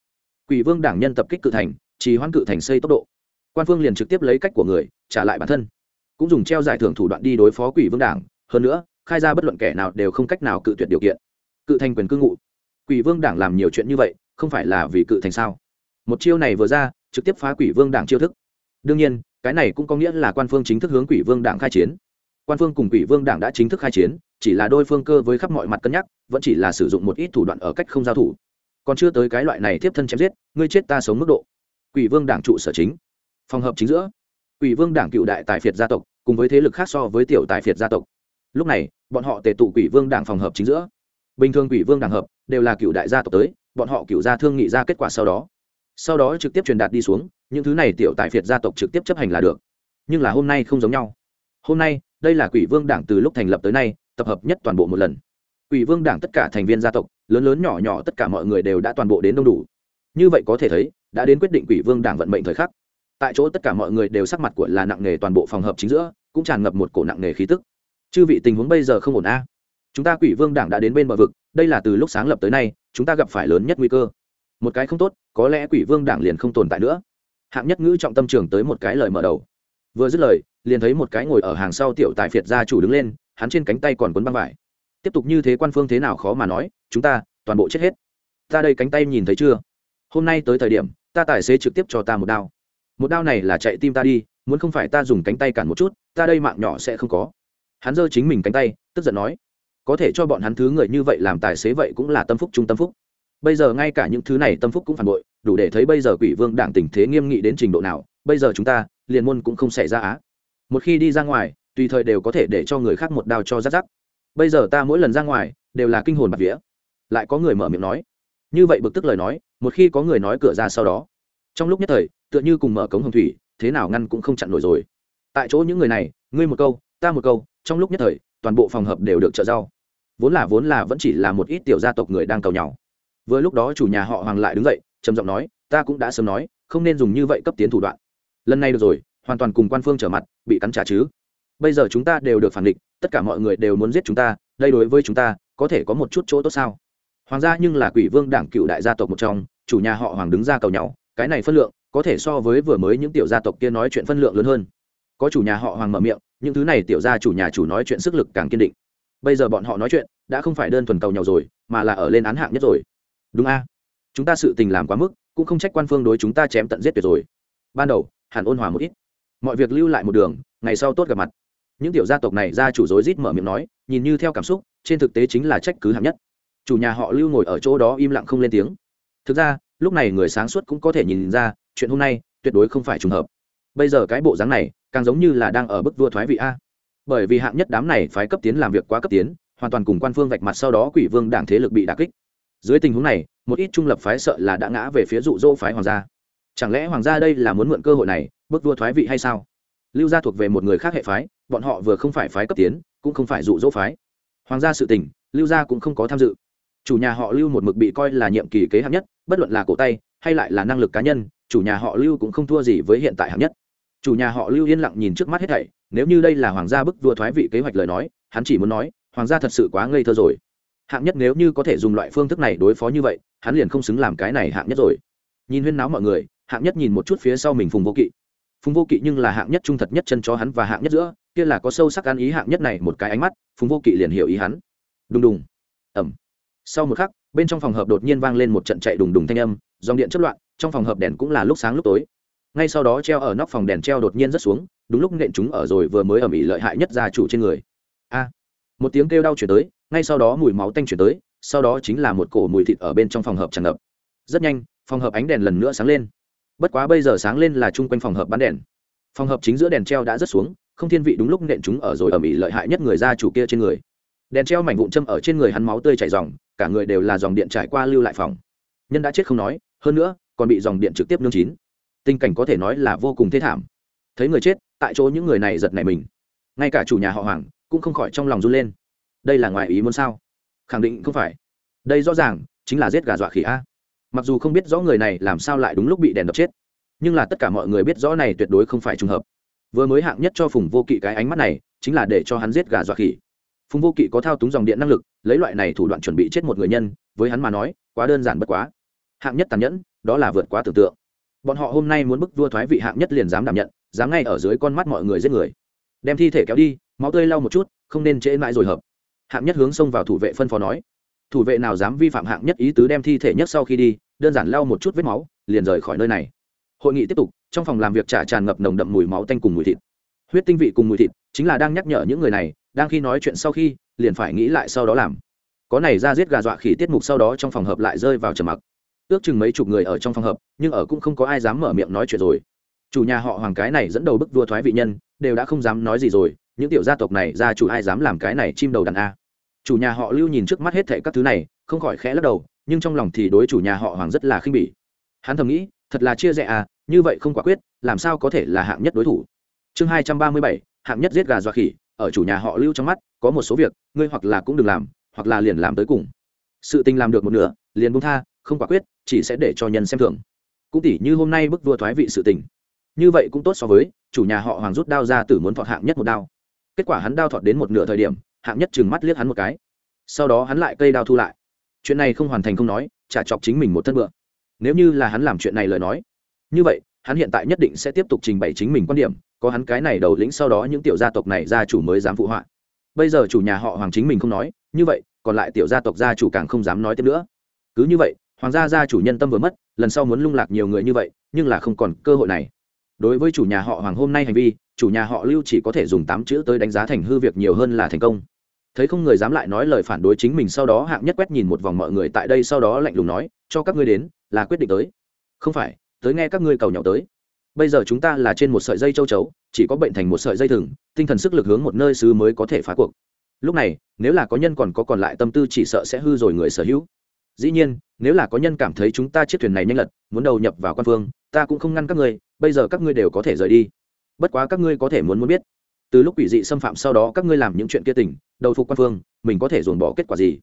Quỷ vương đảng nhân tập kích cự thành, trì hoãn cự thành xây tốc độ. Quan phương liền trực tiếp lấy cách của người, trả lại bản thân. Cũng dùng treo giải thưởng thủ đoạn đi đối phó quỷ vương đảng. Hơn nữa, khai ra bất luận kẻ nào đều không cách nào cự tuyệt điều kiện cự thành quyền cư ngụ. Quỷ vương đảng làm nhiều chuyện như vậy, không phải là vì cự thành sao? Một chiêu này vừa ra, trực tiếp phá quỷ vương đảng chiêu thức. Đương nhiên, cái này cũng có nghĩa là quan phương chính thức hướng quỷ vương đảng khai chiến. Quan phương cùng quỷ vương đảng đã chính thức khai chiến, chỉ là đôi phương cơ với khắp mọi mặt cân nhắc, vẫn chỉ là sử dụng một ít thủ đoạn ở cách không giao thủ. Còn chưa tới cái loại này tiếp thân chém giết, ngươi chết ta sống mức độ. Quỷ vương đảng trụ sở chính. Phòng hợp chính giữa, quỷ vương đảng cựu đại tài phiệt gia tộc, cùng với thế lực khác so với tiểu tài phiệt gia tộc. Lúc này, bọn họ tề tụ quỷ vương đảng phòng hợp chính giữa bình thường quỷ vương đảng hợp, đều là cựu đại gia tộc tới, bọn họ cựu gia thương nghị ra kết quả sau đó. Sau đó trực tiếp truyền đạt đi xuống, những thứ này tiểu tài phiệt gia tộc trực tiếp chấp hành là được. Nhưng là hôm nay không giống nhau. Hôm nay, đây là quỷ vương đảng từ lúc thành lập tới nay, tập hợp nhất toàn bộ một lần. Quỷ vương đảng tất cả thành viên gia tộc, lớn lớn nhỏ nhỏ tất cả mọi người đều đã toàn bộ đến đông đủ. Như vậy có thể thấy, đã đến quyết định quỷ vương đảng vận mệnh thời khắc. Tại chỗ tất cả mọi người đều sắc mặt của là nặng nề toàn bộ phòng hợp chính giữa, cũng tràn ngập một cổ nặng nề khí tức. Chư vị tình huống bây giờ không ổn a chúng ta quỷ vương đảng đã đến bên bờ vực, đây là từ lúc sáng lập tới nay, chúng ta gặp phải lớn nhất nguy cơ. Một cái không tốt, có lẽ quỷ vương đảng liền không tồn tại nữa. Hạng nhất ngữ trọng tâm trường tới một cái lời mở đầu. Vừa dứt lời, liền thấy một cái ngồi ở hàng sau tiểu tài phiệt gia chủ đứng lên, hắn trên cánh tay còn quấn băng vải. Tiếp tục như thế quan phương thế nào khó mà nói, chúng ta, toàn bộ chết hết. Ta đây cánh tay nhìn thấy chưa? Hôm nay tới thời điểm, ta tài xế trực tiếp cho ta một đao. Một đao này là chạy tim ta đi, muốn không phải ta dùng cánh tay cản một chút, ta đây mạng nhỏ sẽ không có. Hắn giơ chính mình cánh tay, tức giận nói có thể cho bọn hắn thứ người như vậy làm tài xế vậy cũng là tâm phúc trung tâm phúc. Bây giờ ngay cả những thứ này tâm phúc cũng phản bội, đủ để thấy bây giờ quỷ vương đảng tình thế nghiêm nghị đến trình độ nào, bây giờ chúng ta, liền môn cũng không xảy ra á. Một khi đi ra ngoài, tùy thời đều có thể để cho người khác một đao cho rắc rắc. Bây giờ ta mỗi lần ra ngoài, đều là kinh hồn bạc vía. Lại có người mở miệng nói. Như vậy bực tức lời nói, một khi có người nói cửa ra sau đó. Trong lúc nhất thời, tựa như cùng mở cống hồng thủy, thế nào ngăn cũng không chặn nổi rồi. Tại chỗ những người này, ngươi một câu, ta một câu, trong lúc nhất thời, toàn bộ phòng hợp đều được trợ rau vốn là vốn là vẫn chỉ là một ít tiểu gia tộc người đang cầu nhau. Vừa lúc đó chủ nhà họ hoàng lại đứng dậy, trầm giọng nói, ta cũng đã sớm nói, không nên dùng như vậy cấp tiến thủ đoạn. Lần này được rồi, hoàn toàn cùng quan phương trở mặt, bị cắn trả chứ. Bây giờ chúng ta đều được phản định tất cả mọi người đều muốn giết chúng ta, đây đối với chúng ta, có thể có một chút chỗ tốt sao? Hoàng gia nhưng là quỷ vương đảng cựu đại gia tộc một trong, chủ nhà họ hoàng đứng ra cầu nhau, cái này phân lượng, có thể so với vừa mới những tiểu gia tộc kia nói chuyện phân lượng lớn hơn. Có chủ nhà họ hoàng mở miệng, những thứ này tiểu gia chủ nhà chủ nói chuyện sức lực càng kiên định bây giờ bọn họ nói chuyện đã không phải đơn thuần cầu nhau rồi, mà là ở lên án hạng nhất rồi. Đúng a? Chúng ta sự tình làm quá mức, cũng không trách quan phương đối chúng ta chém tận giết tuyệt rồi. Ban đầu, hẳn ôn hòa một ít. Mọi việc lưu lại một đường, ngày sau tốt gặp mặt. Những tiểu gia tộc này ra chủ dối rít mở miệng nói, nhìn như theo cảm xúc, trên thực tế chính là trách cứ hạng nhất. Chủ nhà họ lưu ngồi ở chỗ đó im lặng không lên tiếng. Thực ra, lúc này người sáng suốt cũng có thể nhìn ra, chuyện hôm nay tuyệt đối không phải trùng hợp. Bây giờ cái bộ dáng này, càng giống như là đang ở bức vua thoái vị a bởi vì hạng nhất đám này phái cấp tiến làm việc quá cấp tiến, hoàn toàn cùng quan phương vạch mặt sau đó quỷ vương đảng thế lực bị đà kích. Dưới tình huống này, một ít trung lập phái sợ là đã ngã về phía dụ dỗ phái hoàng gia. Chẳng lẽ hoàng gia đây là muốn mượn cơ hội này, bước vua thoái vị hay sao? Lưu gia thuộc về một người khác hệ phái, bọn họ vừa không phải phái cấp tiến, cũng không phải dụ dỗ phái. Hoàng gia sự tình, lưu gia cũng không có tham dự. Chủ nhà họ lưu một mực bị coi là nhiệm kỳ kế hạng nhất, bất luận là cổ tay, hay lại là năng lực cá nhân, chủ nhà họ lưu cũng không thua gì với hiện tại hạng nhất. Chủ nhà họ lưu yên lặng nhìn trước mắt hết thảy nếu như đây là hoàng gia bức vua thoái vị kế hoạch lời nói, hắn chỉ muốn nói, hoàng gia thật sự quá ngây thơ rồi. Hạng nhất nếu như có thể dùng loại phương thức này đối phó như vậy, hắn liền không xứng làm cái này hạng nhất rồi. Nhìn huyên náo mọi người, hạng nhất nhìn một chút phía sau mình phùng vô kỵ. Phùng vô kỵ nhưng là hạng nhất trung thật nhất chân cho hắn và hạng nhất giữa, kia là có sâu sắc ăn ý hạng nhất này một cái ánh mắt, phùng vô kỵ liền hiểu ý hắn. Đùng đùng. Ẩm sau một khắc, bên trong phòng hợp đột nhiên vang lên một trận chạy đùng đùng thanh âm, dòng điện chất loạn, trong phòng hợp đèn cũng là lúc sáng lúc tối ngay sau đó treo ở nóc phòng đèn treo đột nhiên rất xuống, đúng lúc nện chúng ở rồi vừa mới ở mỹ lợi hại nhất gia chủ trên người. A! Một tiếng kêu đau chuyển tới, ngay sau đó mùi máu tanh chuyển tới, sau đó chính là một cổ mùi thịt ở bên trong phòng hợp tràn ngập. Rất nhanh, phòng hợp ánh đèn lần nữa sáng lên. Bất quá bây giờ sáng lên là chung quanh phòng hợp bán đèn. Phòng hợp chính giữa đèn treo đã rất xuống, không thiên vị đúng lúc nện chúng ở rồi ở mỹ lợi hại nhất người gia chủ kia trên người. Đèn treo mảnh vụn châm ở trên người hắn máu tươi chảy dòng cả người đều là dòng điện trải qua lưu lại phòng. Nhân đã chết không nói, hơn nữa, còn bị dòng điện trực tiếp nương chín tình cảnh có thể nói là vô cùng thê thảm. Thấy người chết, tại chỗ những người này giật nảy mình. Ngay cả chủ nhà họ hoàng cũng không khỏi trong lòng run lên. Đây là ngoài ý muốn sao? Khẳng định không phải. Đây rõ ràng chính là giết gà dọa khỉ a. Mặc dù không biết rõ người này làm sao lại đúng lúc bị đèn đập chết, nhưng là tất cả mọi người biết rõ này tuyệt đối không phải trùng hợp. Vừa mới hạng nhất cho phùng vô kỵ cái ánh mắt này, chính là để cho hắn giết gà dọa khỉ. Phùng vô kỵ có thao túng dòng điện năng lực, lấy loại này thủ đoạn chuẩn bị chết một người nhân, với hắn mà nói, quá đơn giản bất quá. Hạng nhất tàn nhẫn, đó là vượt quá tưởng tượng bọn họ hôm nay muốn bức vua thoái vị hạng nhất liền dám đảm nhận, dám ngay ở dưới con mắt mọi người giết người. Đem thi thể kéo đi, máu tươi lau một chút, không nên trễ mãi rồi hợp. Hạng nhất hướng xông vào thủ vệ phân phó nói. Thủ vệ nào dám vi phạm hạng nhất ý tứ đem thi thể nhất sau khi đi, đơn giản lau một chút vết máu, liền rời khỏi nơi này. Hội nghị tiếp tục, trong phòng làm việc trả tràn ngập nồng đậm mùi máu tanh cùng mùi thịt. Huyết tinh vị cùng mùi thịt, chính là đang nhắc nhở những người này, đang khi nói chuyện sau khi, liền phải nghĩ lại sau đó làm. Có này ra giết gà dọa khỉ tiết mục sau đó trong phòng hợp lại rơi vào trầm mặc ước chừng mấy chục người ở trong phòng hợp, nhưng ở cũng không có ai dám mở miệng nói chuyện rồi. Chủ nhà họ hoàng cái này dẫn đầu bức vua thoái vị nhân, đều đã không dám nói gì rồi, những tiểu gia tộc này gia chủ ai dám làm cái này chim đầu đàn a? Chủ nhà họ lưu nhìn trước mắt hết thệ các thứ này, không khỏi khẽ lắc đầu, nhưng trong lòng thì đối chủ nhà họ hoàng rất là khinh bỉ. Hắn thầm nghĩ, thật là chia rẽ à như vậy không quả quyết, làm sao có thể là hạng nhất đối thủ? Chương hai trăm ba mươi bảy, hạng nhất giết gà dọa khỉ, ở chủ nhà họ lưu trong mắt, có một số việc, ngươi hoặc là cũng đừng làm, hoặc là liền làm tới cùng. Sự tình làm được một nửa, liền bung tha không quả quyết, chỉ sẽ để cho nhân xem thường. Cũng tỷ như hôm nay bức vua thoái vị sự tình. Như vậy cũng tốt so với, chủ nhà họ hoàng rút đao ra tử muốn thọt hạng nhất một đao. Kết quả hắn đao thọt đến một nửa thời điểm, hạng nhất chừng mắt liếc hắn một cái. Sau đó hắn lại cây đao thu lại. Chuyện này không hoàn thành không nói, trả chọc chính mình một thân bựa. Nếu như là hắn làm chuyện này lời nói, như vậy, hắn hiện tại nhất định sẽ tiếp tục trình bày chính mình quan điểm, có hắn cái này đầu lĩnh sau đó những tiểu gia tộc này gia chủ mới dám phụ họa. Bây giờ chủ nhà họ hoàng chính mình không nói, như vậy, còn lại tiểu gia tộc gia chủ càng không dám nói tiếp nữa. Cứ như vậy hoàng gia gia chủ nhân tâm vừa mất, lần sau muốn lung lạc nhiều người như vậy, nhưng là không còn cơ hội này. Đối với chủ nhà họ hoàng hôm nay hành vi, chủ nhà họ lưu chỉ có thể dùng tám chữ tới đánh giá thành hư việc nhiều hơn là thành công. Thấy không người dám lại nói lời phản đối chính mình sau đó hạng nhất quét nhìn một vòng mọi người tại đây sau đó lạnh lùng nói, cho các ngươi đến, là quyết định tới. Không phải, tới nghe các ngươi cầu nhậu tới. Bây giờ chúng ta là trên một sợi dây châu chấu, chỉ có bệnh thành một sợi dây thừng, tinh thần sức lực hướng một nơi xứ mới có thể phá cuộc. Lúc này, nếu là có nhân còn có còn lại tâm tư chỉ sợ sẽ hư rồi người sở hữu dĩ nhiên, nếu là có nhân cảm thấy chúng ta chiếc thuyền này nhanh lật, muốn đầu nhập vào quan phương, ta cũng không ngăn các ngươi, bây giờ các ngươi đều có thể rời đi. Bất quá các ngươi có thể muốn muốn biết. Từ lúc quỷ dị xâm phạm sau đó các ngươi làm những chuyện kia tỉnh đầu phục quan phương, mình có thể dồn bỏ kết quả gì?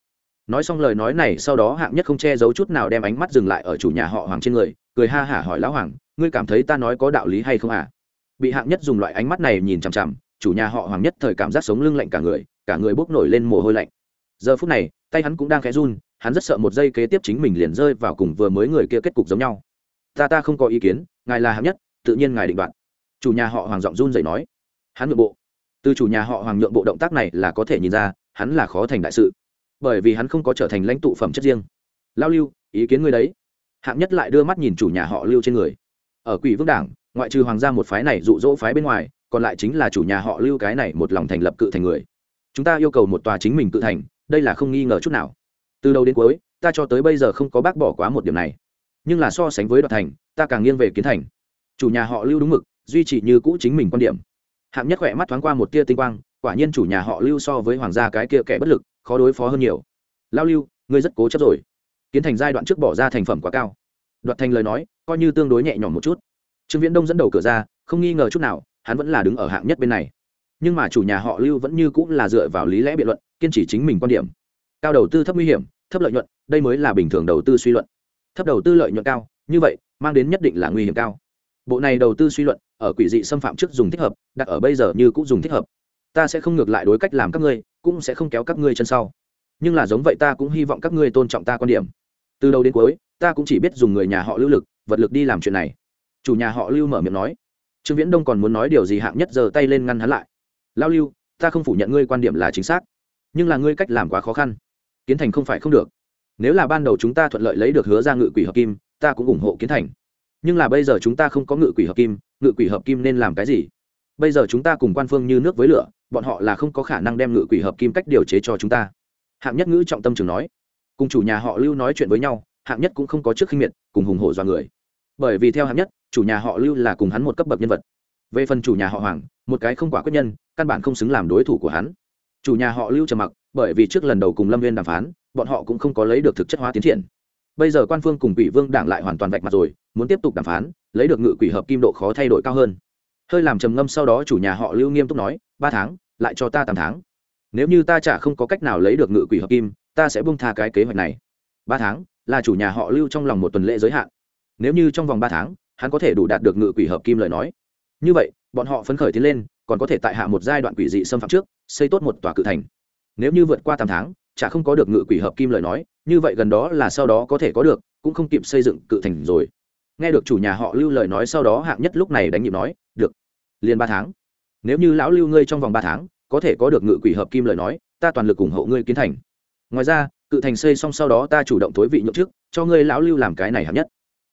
Nói xong lời nói này, sau đó hạng nhất không che giấu chút nào đem ánh mắt dừng lại ở chủ nhà họ hoàng trên người, cười ha hả hỏi lão hoàng, ngươi cảm thấy ta nói có đạo lý hay không à bị hạng nhất dùng loại ánh mắt này nhìn chằm chằm, chủ nhà họ hoàng nhất thời cảm giác sống lưng lạnh cả người cả người bốc nổi lên mồ hôi lạnh. Giờ phút này, tay hắn cũng đang khẽ run hắn rất sợ một giây kế tiếp chính mình liền rơi vào cùng vừa mới người kia kết cục giống nhau. Ta ta không có ý kiến, ngài là hạng nhất, tự nhiên ngài định đoạt. Chủ nhà họ hoàng giọng run dậy nói. Hắn nhượng bộ. Từ chủ nhà họ hoàng nhượng bộ động tác này là có thể nhìn ra, hắn là khó thành đại sự. Bởi vì hắn không có trở thành lãnh tụ phẩm chất riêng. Lao lưu, ý kiến ngươi đấy. Hạng nhất lại đưa mắt nhìn chủ nhà họ lưu trên người. Ở quỷ vương đảng, ngoại trừ hoàng gia một phái này dụ dỗ phái bên ngoài, còn lại chính là chủ nhà họ lưu cái này một lòng thành lập cự thành người. Chúng ta yêu cầu một tòa chính mình cự thành, đây là không nghi ngờ chút nào từ đầu đến cuối, ta cho tới bây giờ không có bác bỏ quá một điểm này. Nhưng là so sánh với đoạt thành, ta càng nghiêng về kiến thành. Chủ nhà họ lưu đúng mực, duy trì như cũ chính mình quan điểm. Hạng nhất khỏe mắt thoáng qua một tia tinh quang, quả nhiên chủ nhà họ lưu so với hoàng gia cái kia kẻ bất lực, khó đối phó hơn nhiều. Lao lưu, ngươi rất cố chấp rồi. Kiến thành giai đoạn trước bỏ ra thành phẩm quá cao. Đoạt thành lời nói, coi như tương đối nhẹ nhõm một chút. Trương viễn đông dẫn đầu cửa ra, không nghi ngờ chút nào, hắn vẫn là đứng ở hạng nhất bên này. Nhưng mà chủ nhà họ lưu vẫn như cũng là dựa vào lý lẽ biện luận, kiên trì chính mình quan điểm. Cao đầu tư thấp nguy hiểm thấp lợi nhuận, đây mới là bình thường đầu tư suy luận. Thấp đầu tư lợi nhuận cao, như vậy, mang đến nhất định là nguy hiểm cao. Bộ này đầu tư suy luận, ở quỷ dị xâm phạm trước dùng thích hợp, đặt ở bây giờ như cũng dùng thích hợp. Ta sẽ không ngược lại đối cách làm các ngươi, cũng sẽ không kéo các ngươi chân sau. Nhưng là giống vậy ta cũng hy vọng các ngươi tôn trọng ta quan điểm. Từ đầu đến cuối, ta cũng chỉ biết dùng người nhà họ lưu lực, vật lực đi làm chuyện này. Chủ nhà họ lưu mở miệng nói. Trương viễn đông còn muốn nói điều gì hạng nhất giờ tay lên ngăn hắn lại. Lao lưu, ta không phủ nhận ngươi quan điểm là chính xác, nhưng là ngươi cách làm quá khó khăn kiến thành không phải không được. Nếu là ban đầu chúng ta thuận lợi lấy được hứa ra ngự quỷ hợp kim, ta cũng ủng hộ kiến thành. Nhưng là bây giờ chúng ta không có ngự quỷ hợp kim, ngự quỷ hợp kim nên làm cái gì? Bây giờ chúng ta cùng quan phương như nước với lửa, bọn họ là không có khả năng đem ngự quỷ hợp kim cách điều chế cho chúng ta. Hạng nhất ngữ trọng tâm trường nói. Cùng chủ nhà họ lưu nói chuyện với nhau, hạng nhất cũng không có trước khinh miệt, cùng hùng hổ do người. Bởi vì theo hạng nhất, chủ nhà họ lưu là cùng hắn một cấp bậc nhân vật. Về phần chủ nhà họ hoàng, một cái không quả quyết nhân, căn bản không xứng làm đối thủ của hắn chủ nhà họ lưu trầm mặc, bởi vì trước lần đầu cùng lâm viên đàm phán, bọn họ cũng không có lấy được thực chất hóa tiến triển. Bây giờ quan phương cùng quỷ vương đảng lại hoàn toàn vạch mặt rồi, muốn tiếp tục đàm phán, lấy được ngự quỷ hợp kim độ khó thay đổi cao hơn. Hơi làm trầm ngâm sau đó chủ nhà họ lưu nghiêm túc nói, ba tháng, lại cho ta tám tháng. Nếu như ta chả không có cách nào lấy được ngự quỷ hợp kim, ta sẽ bung tha cái kế hoạch này. Ba tháng, là chủ nhà họ lưu trong lòng một tuần lễ giới hạn. Nếu như trong vòng ba tháng, hắn có thể đủ đạt được ngự quỷ hợp kim lời nói. Như vậy, bọn họ phấn khởi tiến lên còn có thể tại hạ một giai đoạn quỷ dị xâm phạm trước, xây tốt một tòa cự thành. Nếu như vượt qua tám tháng, chả không có được ngự quỷ hợp kim lời nói, như vậy gần đó là sau đó có thể có được, cũng không kịp xây dựng cự thành rồi. Nghe được chủ nhà họ lưu lời nói sau đó hạng nhất lúc này đánh nhịp nói, được, liền ba tháng. Nếu như lão lưu ngươi trong vòng ba tháng, có thể có được ngự quỷ hợp kim lời nói, ta toàn lực ủng hộ ngươi kiến thành. Ngoài ra, cự thành xây xong sau đó ta chủ động thối vị nhượng trước, cho ngươi lão lưu làm cái này hạng nhất.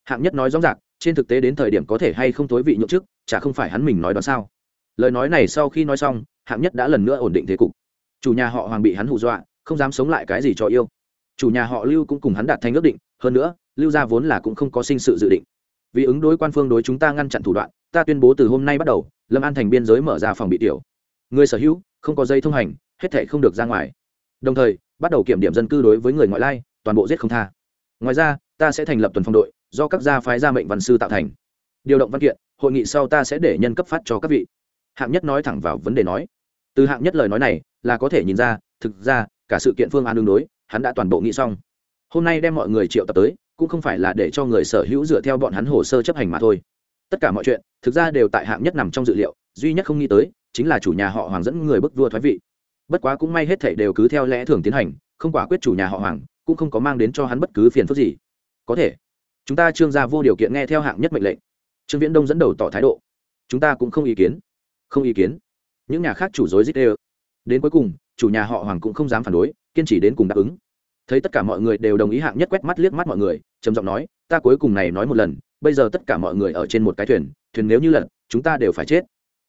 Hạng nhất nói rõ ràng, trên thực tế đến thời điểm có thể hay không thối vị nhượng chức chả không phải hắn mình nói đó sao lời nói này sau khi nói xong, hạng nhất đã lần nữa ổn định thế cục. Chủ nhà họ hoàng bị hắn hù dọa, không dám sống lại cái gì cho yêu. Chủ nhà họ lưu cũng cùng hắn đạt thành ước định, hơn nữa, lưu gia vốn là cũng không có sinh sự dự định. Vì ứng đối quan phương đối chúng ta ngăn chặn thủ đoạn, ta tuyên bố từ hôm nay bắt đầu, lâm an thành biên giới mở ra phòng bị tiểu. Người sở hữu, không có dây thông hành, hết thể không được ra ngoài. Đồng thời, bắt đầu kiểm điểm dân cư đối với người ngoại lai, toàn bộ giết không tha. Ngoài ra, ta sẽ thành lập tuần phòng đội, do các gia phái gia mệnh văn sư tạo thành. Điều động văn kiện, hội nghị sau ta sẽ để nhân cấp phát cho các vị hạng nhất nói thẳng vào vấn đề nói. Từ hạng nhất lời nói này là có thể nhìn ra, thực ra, cả sự kiện phương án đương đối, hắn đã toàn bộ nghĩ xong. Hôm nay đem mọi người triệu tập tới, cũng không phải là để cho người sở hữu dựa theo bọn hắn hồ sơ chấp hành mà thôi. Tất cả mọi chuyện, thực ra đều tại hạng nhất nằm trong dự liệu, duy nhất không nghĩ tới, chính là chủ nhà họ hoàng dẫn người bức vua thoái vị. Bất quá cũng may hết thảy đều cứ theo lẽ thường tiến hành, không quả quyết chủ nhà họ hoàng cũng không có mang đến cho hắn bất cứ phiền phức gì. Có thể, chúng ta trương gia vô điều kiện nghe theo hạng nhất mệnh lệnh. Trương viễn đông dẫn đầu tỏ thái độ. Chúng ta cũng không ý kiến không ý kiến. Những nhà khác chủ dối dít ê đến cuối cùng, chủ nhà họ hoàng cũng không dám phản đối, kiên trì đến cùng đáp ứng. Thấy tất cả mọi người đều đồng ý hạng nhất quét mắt liếc mắt mọi người, trầm giọng nói, ta cuối cùng này nói một lần, bây giờ tất cả mọi người ở trên một cái thuyền thuyền nếu như lật, chúng ta đều phải chết.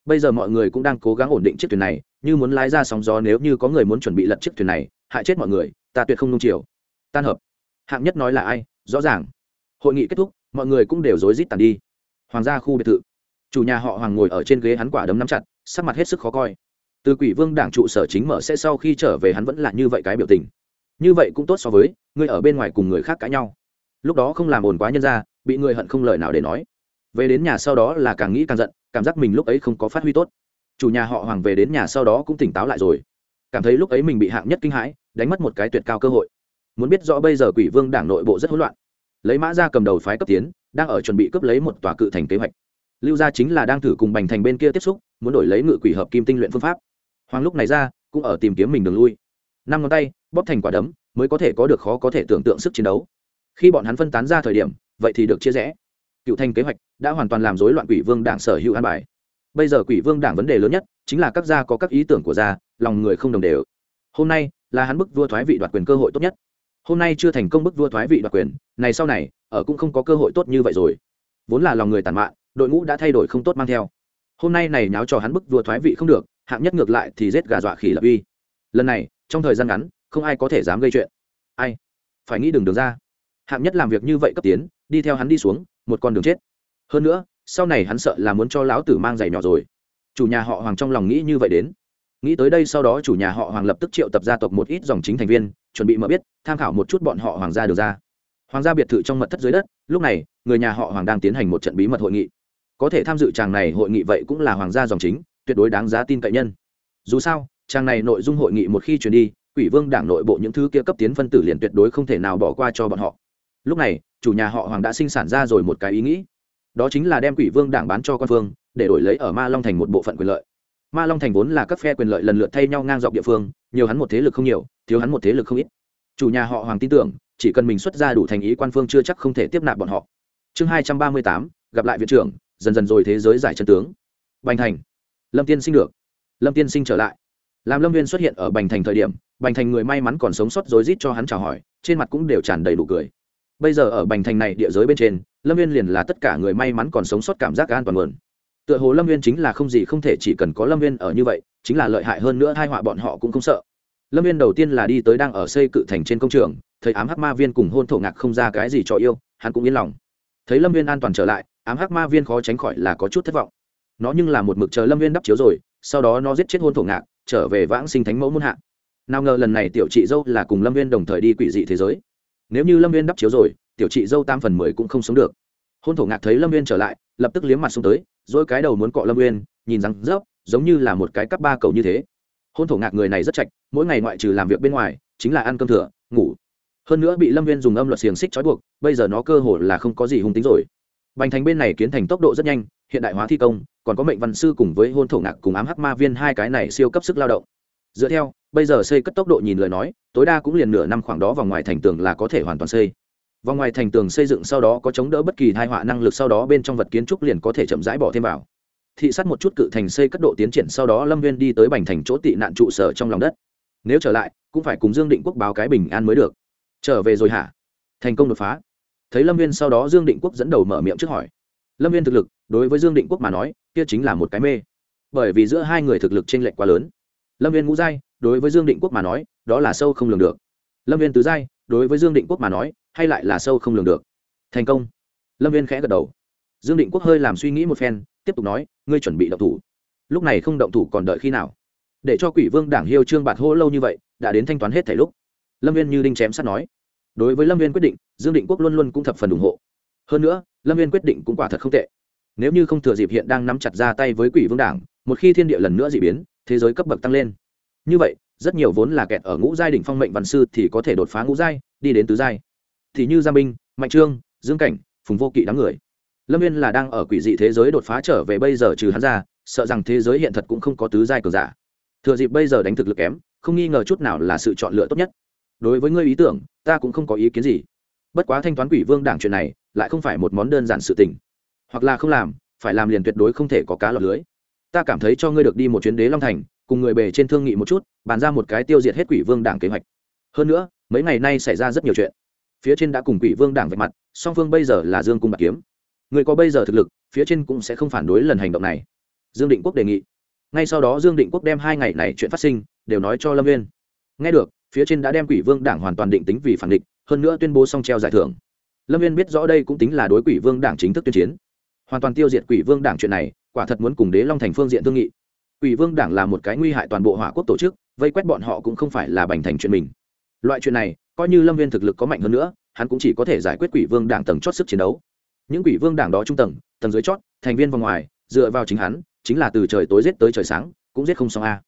Bây giờ mọi người cũng đang cố gắng ổn định chiếc thuyền này, như muốn lái ra sóng gió nếu như có người muốn chuẩn bị lật chiếc thuyền này, hại chết mọi người, ta tuyệt không nung chiều. Tan hợp. Hạng nhất nói là ai? Rõ ràng. Hội nghị kết thúc, mọi người cũng đều rối rít tàn đi. Hoàng gia khu biệt thự chủ nhà họ hoàng ngồi ở trên ghế hắn quả đấm nắm chặt, sắc mặt hết sức khó coi. Từ quỷ vương đảng trụ sở chính mở sẽ sau khi trở về hắn vẫn là như vậy cái biểu tình. Như vậy cũng tốt so với người ở bên ngoài cùng người khác cãi nhau. Lúc đó không làm ồn quá nhân ra, bị người hận không lời nào để nói. Về đến nhà sau đó là càng nghĩ càng giận, cảm giác mình lúc ấy không có phát huy tốt. Chủ nhà họ hoàng về đến nhà sau đó cũng tỉnh táo lại rồi. Cảm thấy lúc ấy mình bị hạng nhất kinh hãi, đánh mất một cái tuyệt cao cơ hội. Muốn biết rõ bây giờ quỷ vương đảng nội bộ rất hỗn loạn. Lấy mã ra cầm đầu phái cấp tiến, đang ở chuẩn bị cướp lấy một tòa cự thành kế hoạch lưu gia chính là đang thử cùng bành thành bên kia tiếp xúc, muốn đổi lấy ngự quỷ hợp kim tinh luyện phương pháp. Hoàng lúc này ra, cũng ở tìm kiếm mình đường lui. Năm ngón tay, bóp thành quả đấm, mới có thể có được khó có thể tưởng tượng sức chiến đấu. Khi bọn hắn phân tán ra thời điểm, vậy thì được chia rẽ. Cựu thành kế hoạch đã hoàn toàn làm rối loạn quỷ vương đảng sở hữu an bài. Bây giờ quỷ vương đảng vấn đề lớn nhất chính là các gia có các ý tưởng của gia, lòng người không đồng đều. Hôm nay là hắn bức vua thoái vị đoạt quyền cơ hội tốt nhất. Hôm nay chưa thành công bức vua thoái vị đoạt quyền, này sau này, ở cũng không có cơ hội tốt như vậy rồi. Vốn là lòng người tàn mạn đội ngũ đã thay đổi không tốt mang theo. Hôm nay này nháo cho hắn bức vua thoái vị không được, hạng nhất ngược lại thì giết gà dọa khỉ lập uy. Lần này, trong thời gian ngắn, không ai có thể dám gây chuyện. Ai? Phải nghĩ đường đường ra. Hạng nhất làm việc như vậy cấp tiến, đi theo hắn đi xuống, một con đường chết. Hơn nữa, sau này hắn sợ là muốn cho lão tử mang giày nhỏ rồi. Chủ nhà họ hoàng trong lòng nghĩ như vậy đến. Nghĩ tới đây sau đó chủ nhà họ hoàng lập tức triệu tập gia tộc một ít dòng chính thành viên, chuẩn bị mở biết, tham khảo một chút bọn họ hoàng gia được ra. Hoàng gia biệt thự trong mật thất dưới đất, lúc này, người nhà họ hoàng đang tiến hành một trận bí mật hội nghị có thể tham dự tràng này hội nghị vậy cũng là hoàng gia dòng chính, tuyệt đối đáng giá tin cậy nhân. Dù sao tràng này nội dung hội nghị một khi truyền đi, quỷ vương đảng nội bộ những thứ kia cấp tiến phân tử liền tuyệt đối không thể nào bỏ qua cho bọn họ. Lúc này, chủ nhà họ hoàng đã sinh sản ra rồi một cái ý nghĩ. Đó chính là đem quỷ vương đảng bán cho quan phương để đổi lấy ở ma long thành một bộ phận quyền lợi. Ma long thành vốn là các phe quyền lợi lần lượt thay nhau ngang dọc địa phương, nhiều hắn một thế lực không nhiều, thiếu hắn một thế lực không ít. Chủ nhà họ hoàng tin tưởng, chỉ cần mình xuất ra đủ thành ý quan phương chưa chắc không thể tiếp nạp bọn họ. Chương hai trăm ba mươi tám, gặp lại viện trưởng dần dần rồi thế giới giải chân tướng. Bành thành. Lâm tiên sinh được. Lâm tiên sinh trở lại. Làm lâm viên xuất hiện ở bành thành thời điểm, bành thành người may mắn còn sống sót rối rít cho hắn chào hỏi, trên mặt cũng đều tràn đầy đủ cười. Bây giờ ở bành thành này địa giới bên trên, lâm viên liền là tất cả người may mắn còn sống sót cảm giác an toàn nguồn. Tựa hồ lâm viên chính là không gì không thể chỉ cần có lâm viên ở như vậy, chính là lợi hại hơn nữa, hai họa bọn họ cũng không sợ. Lâm viên đầu tiên là đi tới đang ở xây cự thành trên công trường, thấy ám hắc ma viên cùng hôn thổ ngạc không ra cái gì cho yêu, hắn cũng yên lòng. Thấy lâm viên an toàn trở lại ám hắc ma viên khó tránh khỏi là có chút thất vọng. Nó nhưng là một mực chờ lâm viên đắp chiếu rồi, sau đó nó giết chết hôn thổ ngạc, trở về vãng sinh thánh mẫu muôn hạ. Nào ngờ lần này tiểu chị dâu là cùng lâm viên đồng thời đi quỷ dị thế giới. Nếu như lâm viên đắp chiếu rồi, tiểu chị dâu tam phần mười cũng không sống được. Hôn thổ ngạc thấy lâm viên trở lại, lập tức liếm mặt xuống tới, dỗi cái đầu muốn cọ lâm viên nhìn rằng rớp, giống như là một cái cắp ba cầu như thế. Hôn thổ ngạc người này rất chạch mỗi ngày ngoại trừ làm việc bên ngoài, chính là ăn cơm thừa, ngủ. Hơn nữa bị lâm viên dùng âm luật xiềng xích trói buộc, bây giờ nó cơ hồ là không có gì hung tính rồi bành thành bên này kiến thành tốc độ rất nhanh, hiện đại hóa thi công, còn có mệnh văn sư cùng với hôn thổ ngạc cùng ám hắc ma viên hai cái này siêu cấp sức lao động. Dựa theo, bây giờ xây cất tốc độ nhìn lời nói, tối đa cũng liền nửa năm khoảng đó vòng ngoài thành tường là có thể hoàn toàn xây. Vòng ngoài thành tường xây dựng sau đó có chống đỡ bất kỳ tai họa năng lực sau đó bên trong vật kiến trúc liền có thể chậm rãi bỏ thêm vào. Thị sát một chút cự thành xây cất độ tiến triển sau đó lâm viên đi tới bành thành chỗ tị nạn trụ sở trong lòng đất. Nếu trở lại, cũng phải cùng dương định quốc báo cái bình an mới được. Trở về rồi hả? Thành công đột phá thấy lâm viên sau đó dương định quốc dẫn đầu mở miệng trước hỏi. Lâm viên thực lực, đối với dương định quốc mà nói, kia chính là một cái mê. Bởi vì giữa hai người thực lực t r ê n lệch quá lớn. Lâm viên ngũ giai, đối với dương định quốc mà nói, đó là sâu không lường được. Lâm viên tứ giai, đối với dương định quốc mà nói, hay lại là sâu không lường được. Thành công. Lâm viên khẽ gật đầu. Dương định quốc hơi làm suy nghĩ một phen, tiếp tục nói, ngươi chuẩn bị động thủ. Lúc này không động thủ còn đợi khi nào? Để cho quỷ vương đảng hiêu trương bạt hô lâu như vậy, đã đến thanh toán hết thảy lúc. Lâm viên như đinh chém sắt nói đối với lâm viên quyết định, dương định quốc luôn luôn cũng thập phần ủng hộ. Hơn nữa, lâm viên quyết định cũng quả thật không tệ. Nếu như không thừa dịp hiện đang nắm chặt ra tay với quỷ vương đảng, một khi thiên địa lần nữa d ị biến, thế giới cấp bậc tăng lên. Như vậy, rất nhiều vốn là kẹt ở ngũ giai đ ỉ n h phong mệnh văn sư thì có thể đột phá ngũ giai, đi đến tứ giai. Thì như gia minh, mạnh trương, dương cảnh, phùng vô kỵ đám người. Lâm viên là đang ở quỷ dị thế giới đột phá trở về bây giờ trừ hắn ra, sợ rằng thế giới hiện thật cũng không có tứ giai cờ giả. Thừa dịp bây giờ đánh thực lực kém, không nghi ngờ chút nào là sự chọn lựa tốt nhất đối với ngươi ý tưởng, ta cũng không có ý kiến gì. Bất quá thanh toán quỷ vương đảng chuyện này, lại không phải một món đơn giản sự tình. Hoặc là không làm, phải làm liền tuyệt đối không thể có cá lọt lưới. Ta cảm thấy cho ngươi được đi một chuyến đế long thành, cùng người bề trên thương nghị một chút, bàn ra một cái tiêu diệt hết quỷ vương đảng kế hoạch. Hơn nữa, mấy ngày nay xảy ra rất nhiều chuyện. Phía trên đã cùng quỷ vương đảng vạch mặt, song phương bây giờ là dương cung bạc kiếm. Người có bây giờ thực lực, phía trên cũng sẽ không phản đối lần hành động này. Dương định quốc đề nghị. Ngay sau đó dương định quốc đem hai ngày này chuyện phát sinh, đều nói cho lâm viên nghe được phía trên đã đem quỷ vương đảng hoàn toàn định tính vì phản địch, hơn nữa tuyên bố song treo giải thưởng. Lâm viên biết rõ đây cũng tính là đối quỷ vương đảng chính thức tuyên chiến. Hoàn toàn tiêu diệt quỷ vương đảng chuyện này, quả thật muốn cùng đế long thành phương diện thương nghị. Quỷ vương đảng là một cái nguy hại toàn bộ hỏa quốc tổ chức, vây quét bọn họ cũng không phải là bành thành chuyện mình. Loại chuyện này, coi như lâm viên thực lực có mạnh hơn nữa, hắn cũng chỉ có thể giải quyết quỷ vương đảng tầng chót sức chiến đấu. Những quỷ vương đảng đó trung tầng tầng dưới chót, thành viên vòng ngoài, dựa vào chính hắn, chính là từ trời tối giết tới trời sáng, cũng giết không xong a.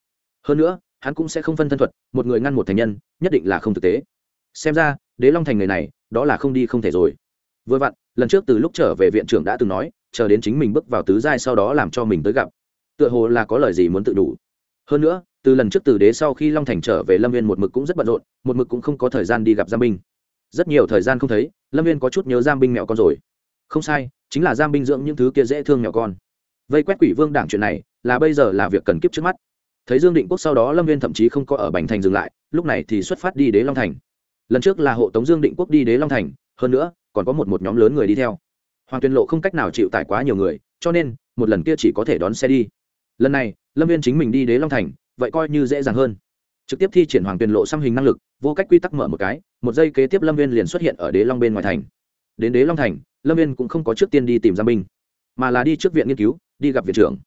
Hơn nữa hắn cũng sẽ không phân thân thuật, một người ngăn một thành nhân, nhất định là không thực tế. Xem ra, đế long thành người này, đó là không đi không thể rồi. Vừa vặn, lần trước từ lúc trở về viện trưởng đã từng nói, chờ đến chính mình bước vào tứ giai sau đó làm cho mình tới gặp. Tựa hồ là có lời gì muốn tự đủ. Hơn nữa, từ lần trước từ đế sau khi long thành trở về, lâm viên một mực cũng rất bận rộn, một mực cũng không có thời gian đi gặp giam binh. Rất nhiều thời gian không thấy, lâm viên có chút nhớ giam binh mẹo con rồi. Không sai, chính là giam binh dưỡng những thứ kia dễ thương mẹo con. Vây quét quỷ vương đảng chuyện này, là bây giờ là việc cần kiếp trước mắt thấy dương định quốc sau đó lâm viên thậm chí không có ở bành thành dừng lại, lúc này thì xuất phát đi đế long thành. Lần trước là hộ tống dương định quốc đi đế long thành, hơn nữa, còn có một một nhóm lớn người đi theo. Hoàng tuyên lộ không cách nào chịu tải quá nhiều người, cho nên, một lần kia chỉ có thể đón xe đi. Lần này, lâm viên chính mình đi đế long thành, vậy coi như dễ dàng hơn. Trực tiếp thi triển hoàng tuyên lộ xăm hình năng lực, vô cách quy tắc mở một cái, một giây kế tiếp lâm viên liền xuất hiện ở đế long bên ngoài thành. Đến đế long thành, lâm viên cũng không có trước tiên đi tìm giam binh, mà là đi trước viện nghiên cứu, đi gặp viện trưởng.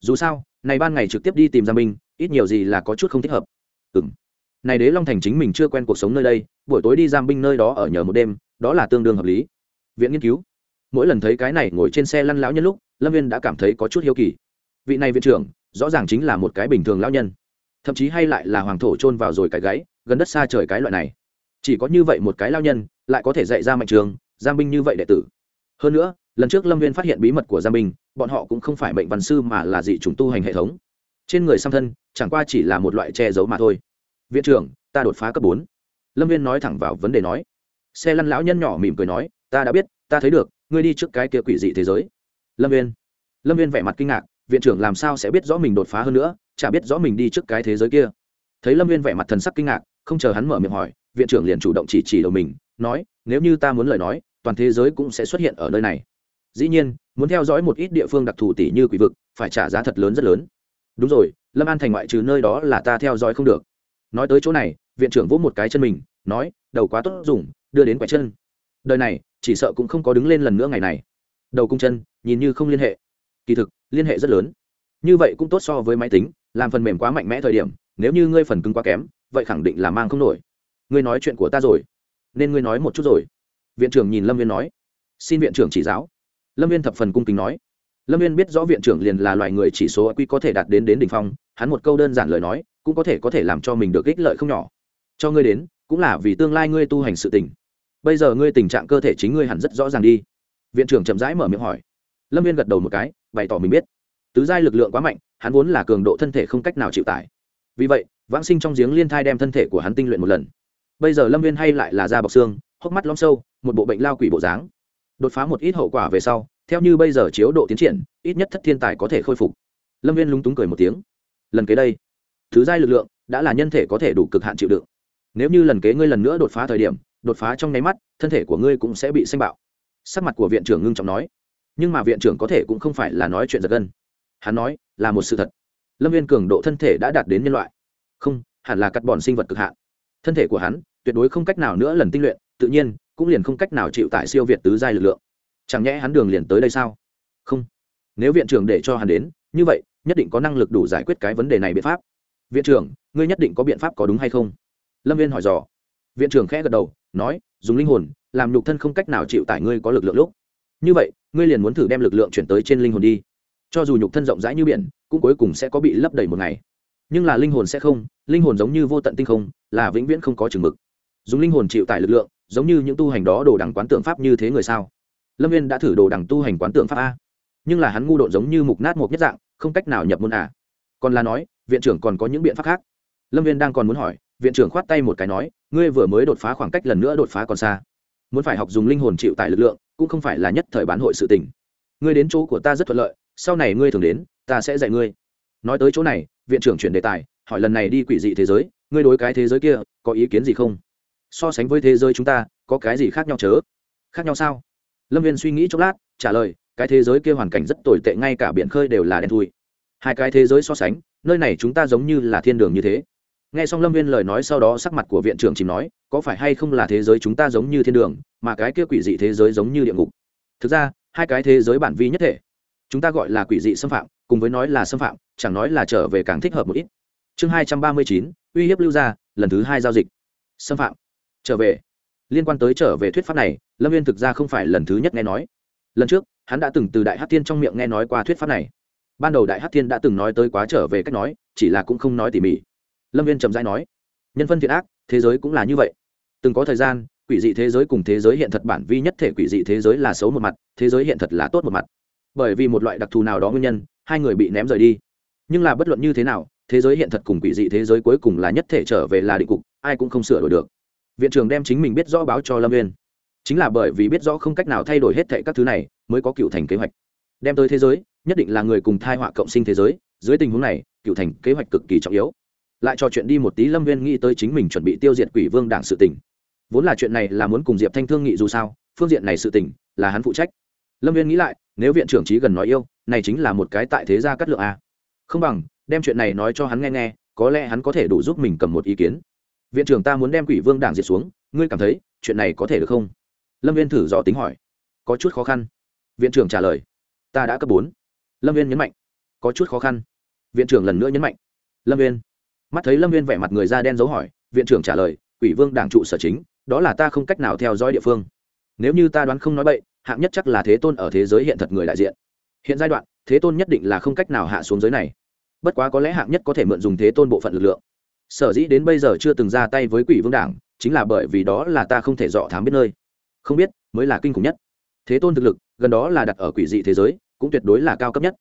Dù sao, này ban ngày trực tiếp đi tìm giam binh ít nhiều gì là có chút không thích hợp. Ừ m này đế long thành chính mình chưa quen cuộc sống nơi đây, buổi tối đi giam binh nơi đó ở nhờ một đêm, đó là tương đương hợp lý. Viện nghiên cứu. Mỗi lần thấy cái này ngồi trên xe lăn lão nhân lúc, lâm viên đã cảm thấy có chút hiếu kỳ. Vị này viện trưởng, rõ ràng chính là một cái bình thường lão nhân. Thậm chí hay lại là hoàng thổ chôn vào rồi cái gáy, gần đất xa trời cái loại này. Chỉ có như vậy một cái lao nhân, lại có thể dạy ra mạnh trường, giam binh như vậy đệ tử. Hơn nữa, lần trước lâm viên phát hiện bí mật của giam binh, bọn họ cũng không phải mệnh văn sư mà là dị chúng tu hành hệ thống trên người xăm thân, chẳng qua chỉ là một loại che giấu mà thôi. Viện trưởng, ta đột phá cấp bốn. Lâm viên nói thẳng vào vấn đề nói. Xe lăn lão nhân nhỏ mỉm cười nói, ta đã biết, ta thấy được, ngươi đi trước cái kia quỷ dị thế giới. Lâm viên. Lâm viên vẻ mặt kinh ngạc, viện trưởng làm sao sẽ biết rõ mình đột phá hơn nữa, chả biết rõ mình đi trước cái thế giới kia. Thấy lâm viên vẻ mặt thần sắc kinh ngạc, không chờ hắn mở miệng hỏi, viện trưởng liền chủ động chỉ chỉ đầu mình, nói, nếu như ta muốn lời nói, toàn thế giới cũng sẽ xuất hiện ở nơi này. Dĩ nhiên, muốn theo dõi một ít địa phương đặc thù tỷ như quỷ vực, phải trả giá thật lớn rất lớn đúng rồi, lâm an thành ngoại trừ nơi đó là ta theo dõi không được. Nói tới chỗ này, viện trưởng vỗ một cái chân mình, nói, đầu quá tốt dùng, đưa đến quẹt chân. Đời này, chỉ sợ cũng không có đứng lên lần nữa ngày này. Đầu cung chân, nhìn như không liên hệ. Kỳ thực, liên hệ rất lớn. Như vậy cũng tốt so với máy tính, làm phần mềm quá mạnh mẽ thời điểm, nếu như ngươi phần cứng quá kém, vậy khẳng định là mang không nổi. Ngươi nói chuyện của ta rồi, nên ngươi nói một chút rồi. Viện trưởng nhìn lâm viên nói. Xin viện trưởng chỉ giáo. Lâm viên thập phần cung kính nói lâm viên biết rõ viện trưởng liền là loài người chỉ số q có thể đạt đến đến đ ỉ n h phong, hắn một câu đơn giản lời nói, cũng có thể có thể làm cho mình được ích lợi không nhỏ. Cho ngươi đến, cũng là vì tương lai ngươi tu hành sự tình. Bây giờ ngươi tình trạng cơ thể chính ngươi hẳn rất rõ ràng đi. Viện trưởng chậm rãi mở miệng hỏi. Lâm viên gật đầu một cái, bày tỏ mình biết. Tứ giai lực lượng quá mạnh, hắn vốn là cường độ thân thể không cách nào chịu tải. Vì vậy, vãng sinh trong giếng liên thai đem thân thể của hắn tinh luyện một lần. Bây giờ lâm viên hay lại là da bọc xương, hốc mắt lõm sâu, một bộ bệnh lao quỷ bộ dáng. Đột phá một ít hậu quả về sau theo như bây giờ chiếu độ tiến triển, ít nhất thất thiên tài có thể khôi phục. Lâm viên lúng túng cười một tiếng. Lần kế đây, thứ giai lực lượng đã là nhân thể có thể đủ cực hạn chịu đựng. Nếu như lần kế ngươi lần nữa đột phá thời điểm, đột phá trong nháy mắt, thân thể của ngươi cũng sẽ bị xanh bạo. Sắc mặt của viện trưởng ngưng trọng nói. Nhưng mà viện trưởng có thể cũng không phải là nói chuyện giật gân. Hắn nói, là một sự thật. Lâm viên cường độ thân thể đã đạt đến nhân loại. Không, hẳn là cắt bọn sinh vật cực hạn. Thân thể của hắn, tuyệt đối không cách nào nữa lần tinh luyện, tự nhiên, cũng liền không cách nào chịu tại siêu việt tứ giai lực lượng chẳng nhẽ hắn đường liền tới đây sao? Không. Nếu viện trưởng để cho hắn đến, như vậy, nhất định có năng lực đủ giải quyết cái vấn đề này biện pháp. Viện trưởng, ngươi nhất định có biện pháp có đúng hay không? Lâm viên hỏi dò. Viện trưởng khẽ gật đầu, nói, dùng linh hồn, làm nhục thân không cách nào chịu tải ngươi có lực lượng lúc. Như vậy, ngươi liền muốn thử đem lực lượng chuyển tới trên linh hồn đi. Cho dù nhục thân rộng rãi như biển, cũng cuối cùng sẽ có bị lấp đầy một ngày. Nhưng là linh hồn sẽ không, linh hồn giống như vô tận tinh không, là vĩnh viễn không có chừng mực. Dùng linh hồn chịu tải lực lượng, giống như những tu hành đó đồ đằng quán tượng pháp như thế người sao? Lâm viên đã thử đồ đằng tu hành quán tượng pháp a. Nhưng là hắn ngu độn giống như mục nát một nhất dạng, không cách nào nhập môn à. Còn là nói, viện trưởng còn có những biện pháp khác. Lâm viên đang còn muốn hỏi, viện trưởng khoát tay một cái nói, ngươi vừa mới đột phá khoảng cách lần nữa đột phá còn xa. Muốn phải học dùng linh hồn chịu tại lực lượng, cũng không phải là nhất thời bán hội sự tình. Ngươi đến chỗ của ta rất thuận lợi, sau này ngươi thường đến, ta sẽ dạy ngươi. Nói tới chỗ này, viện trưởng chuyển đề tài, hỏi lần này đi quỷ dị thế giới, ngươi đối cái thế giới kia có ý kiến gì không? So sánh với thế giới chúng ta, có cái gì khác nhau chớ? Khác nhau sao? Lâm viên suy nghĩ chốc lát trả lời cái thế giới kia hoàn cảnh rất tồi tệ ngay cả biển khơi đều là đen thui. Hai cái thế giới so sánh nơi này chúng ta giống như là thiên đường như thế. Nghe xong lâm viên lời nói sau đó sắc mặt của viện trưởng chìm nói có phải hay không là thế giới chúng ta giống như thiên đường mà cái kia quỷ dị thế giới giống như địa ngục? Thực ra hai cái thế giới bản vi nhất thể chúng ta gọi là quỷ dị xâm phạm cùng với nói là xâm phạm chẳng nói là trở về càng thích hợp một ít. Chương hai trăm ba mươi chín uy hiếp lưu gia, lần thứ hai giao dịch. Xâm phạm. Trở về liên quan tới trở về thuyết pháp này, lâm viên thực ra không phải lần thứ nhất nghe nói. Lần trước, hắn đã từng từ đại hát thiên trong miệng nghe nói qua thuyết pháp này. Ban đầu đại hát thiên đã từng nói tới quá trở về cách nói, chỉ là cũng không nói tỉ mỉ. Lâm viên trầm dai nói, nhân phân thiện ác, thế giới cũng là như vậy. Từng có thời gian, quỷ dị thế giới cùng thế giới hiện thật bản vi nhất thể quỷ dị thế giới là xấu một mặt, thế giới hiện thật là tốt một mặt. Bởi vì một loại đặc thù nào đó nguyên nhân, hai người bị ném rời đi. Nhưng là bất luận như thế nào, thế giới hiện thật cùng quỷ dị thế giới cuối cùng là nhất thể trở về là định cục, ai cũng không sửa đổi được viện trưởng đem chính mình biết rõ báo cho lâm viên chính là bởi vì biết rõ không cách nào thay đổi hết thệ các thứ này, mới có cựu thành kế hoạch. Đem tới thế giới, nhất định là người cùng thai họa cộng sinh thế giới, dưới tình huống này, cựu thành kế hoạch cực kỳ trọng yếu. Lại trò chuyện đi một tí, lâm viên nghĩ tới chính mình chuẩn bị tiêu diệt quỷ vương đảng sự tỉnh vốn là chuyện này là muốn cùng diệp thanh thương nghị dù sao, phương diện này sự tỉnh là hắn phụ trách. Lâm viên nghĩ lại, nếu viện trưởng trí gần nói yêu, này chính là một cái tại thế gia cắt lượng a. Không bằng, đem chuyện này nói cho hắn nghe nghe, có lẽ hắn có thể đủ giúp mình cầm một ý kiến viện trưởng ta muốn đem quỷ vương đảng diệt xuống, ngươi cảm thấy chuyện này có thể được không? Lâm viên thử dò tính hỏi. Có chút khó khăn. Viện trưởng trả lời. Ta đã cấp bốn. Lâm viên nhấn mạnh. Có chút khó khăn. Viện trưởng lần nữa nhấn mạnh. Lâm viên. Mắt thấy lâm viên vẻ mặt người da đen dấu hỏi, viện trưởng trả lời, quỷ vương đảng trụ sở chính, đó là ta không cách nào theo dõi địa phương. Nếu như ta đoán không nói bậy, hạng nhất chắc là thế tôn ở thế giới hiện thật người đại diện. Hiện giai đoạn, thế tôn nhất định là không cách nào hạ xuống giới này. Bất quá có lẽ hạng nhất có thể mượn dùng thế tôn bộ phận lực lượng sở dĩ đến bây giờ chưa từng ra tay với quỷ vương đảng, chính là bởi vì đó là ta không thể dọ thám biết nơi. Không biết, mới là kinh khủng nhất. Thế tôn thực lực, gần đó là đặt ở quỷ dị thế giới, cũng tuyệt đối là cao cấp nhất.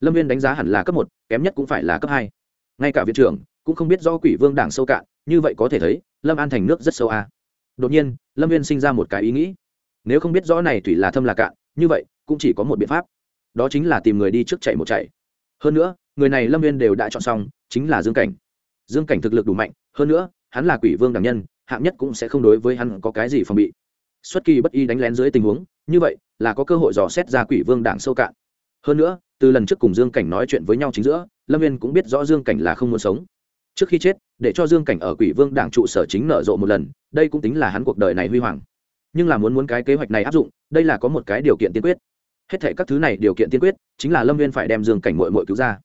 Lâm viên đánh giá hẳn là cấp một, kém nhất cũng phải là cấp hai. Ngay cả viện trưởng, cũng không biết do quỷ vương đảng sâu cạn, như vậy có thể thấy, lâm an thành nước rất sâu a. À. đột nhiên, lâm viên sinh ra một cái ý nghĩ. Nếu không biết rõ này thủy là thâm là cạn, như vậy, cũng chỉ có một biện pháp. Đó chính là tìm người đi trước chạy một chạy. Hơn nữa, người này lâm viên đều đã chọn xong, chính là dương cảnh dương cảnh thực lực đủ mạnh, hơn nữa, hắn là quỷ vương đảm nhân, hạng nhất cũng sẽ không đối với hắn có cái gì phòng bị. Xuất kỳ bất y đánh lén dưới tình huống, như vậy, là có cơ hội dò xét ra quỷ vương đảng sâu cạn. Hơn nữa, từ lần trước cùng dương cảnh nói chuyện với nhau chính giữa, lâm viên cũng biết rõ dương cảnh là không muốn sống. Trước khi chết, để cho dương cảnh ở quỷ vương đảng trụ sở chính nở rộ một lần, đây cũng tính là hắn cuộc đời này huy hoàng. Nhưng là muốn muốn cái kế hoạch này áp dụng, đây là có một cái điều kiện tiên quyết. Hết thể các thứ này điều kiện tiên quyết, chính là lâm viên phải đem dương cảnh mội mội cứu ra.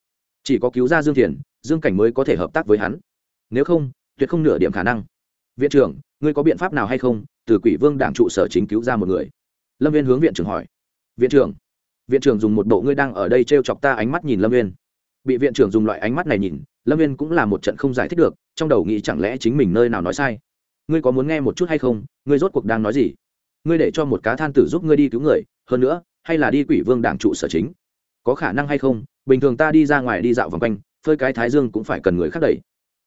Chỉ có cứu ra dương thiền dương cảnh mới có thể hợp tác với hắn. Nếu không, tuyệt không nửa điểm khả năng. Viện trưởng, ngươi có biện pháp nào hay không? Từ quỷ vương đảng trụ sở chính cứu ra một người. Lâm viên hướng viện trưởng hỏi. Viện trưởng viện trưởng dùng một bộ ngươi đang ở đây t r e o chọc ta ánh mắt nhìn lâm viên bị viện trưởng dùng loại ánh mắt này nhìn, lâm viên cũng là một trận không giải thích được, trong đầu nghĩ chẳng lẽ chính mình nơi nào nói sai. Ngươi có muốn nghe một chút hay không? Ngươi rốt cuộc đang nói gì? Ngươi để cho một cá than tử giúp ngươi đi cứu người, hơn nữa, hay là đi quỷ vương đảng trụ sở chính? Có khả năng hay không? Bình thường ta đi ra ngoài đi dạo vòng quanh phơi cái thái dương cũng phải cần người khác đẩy.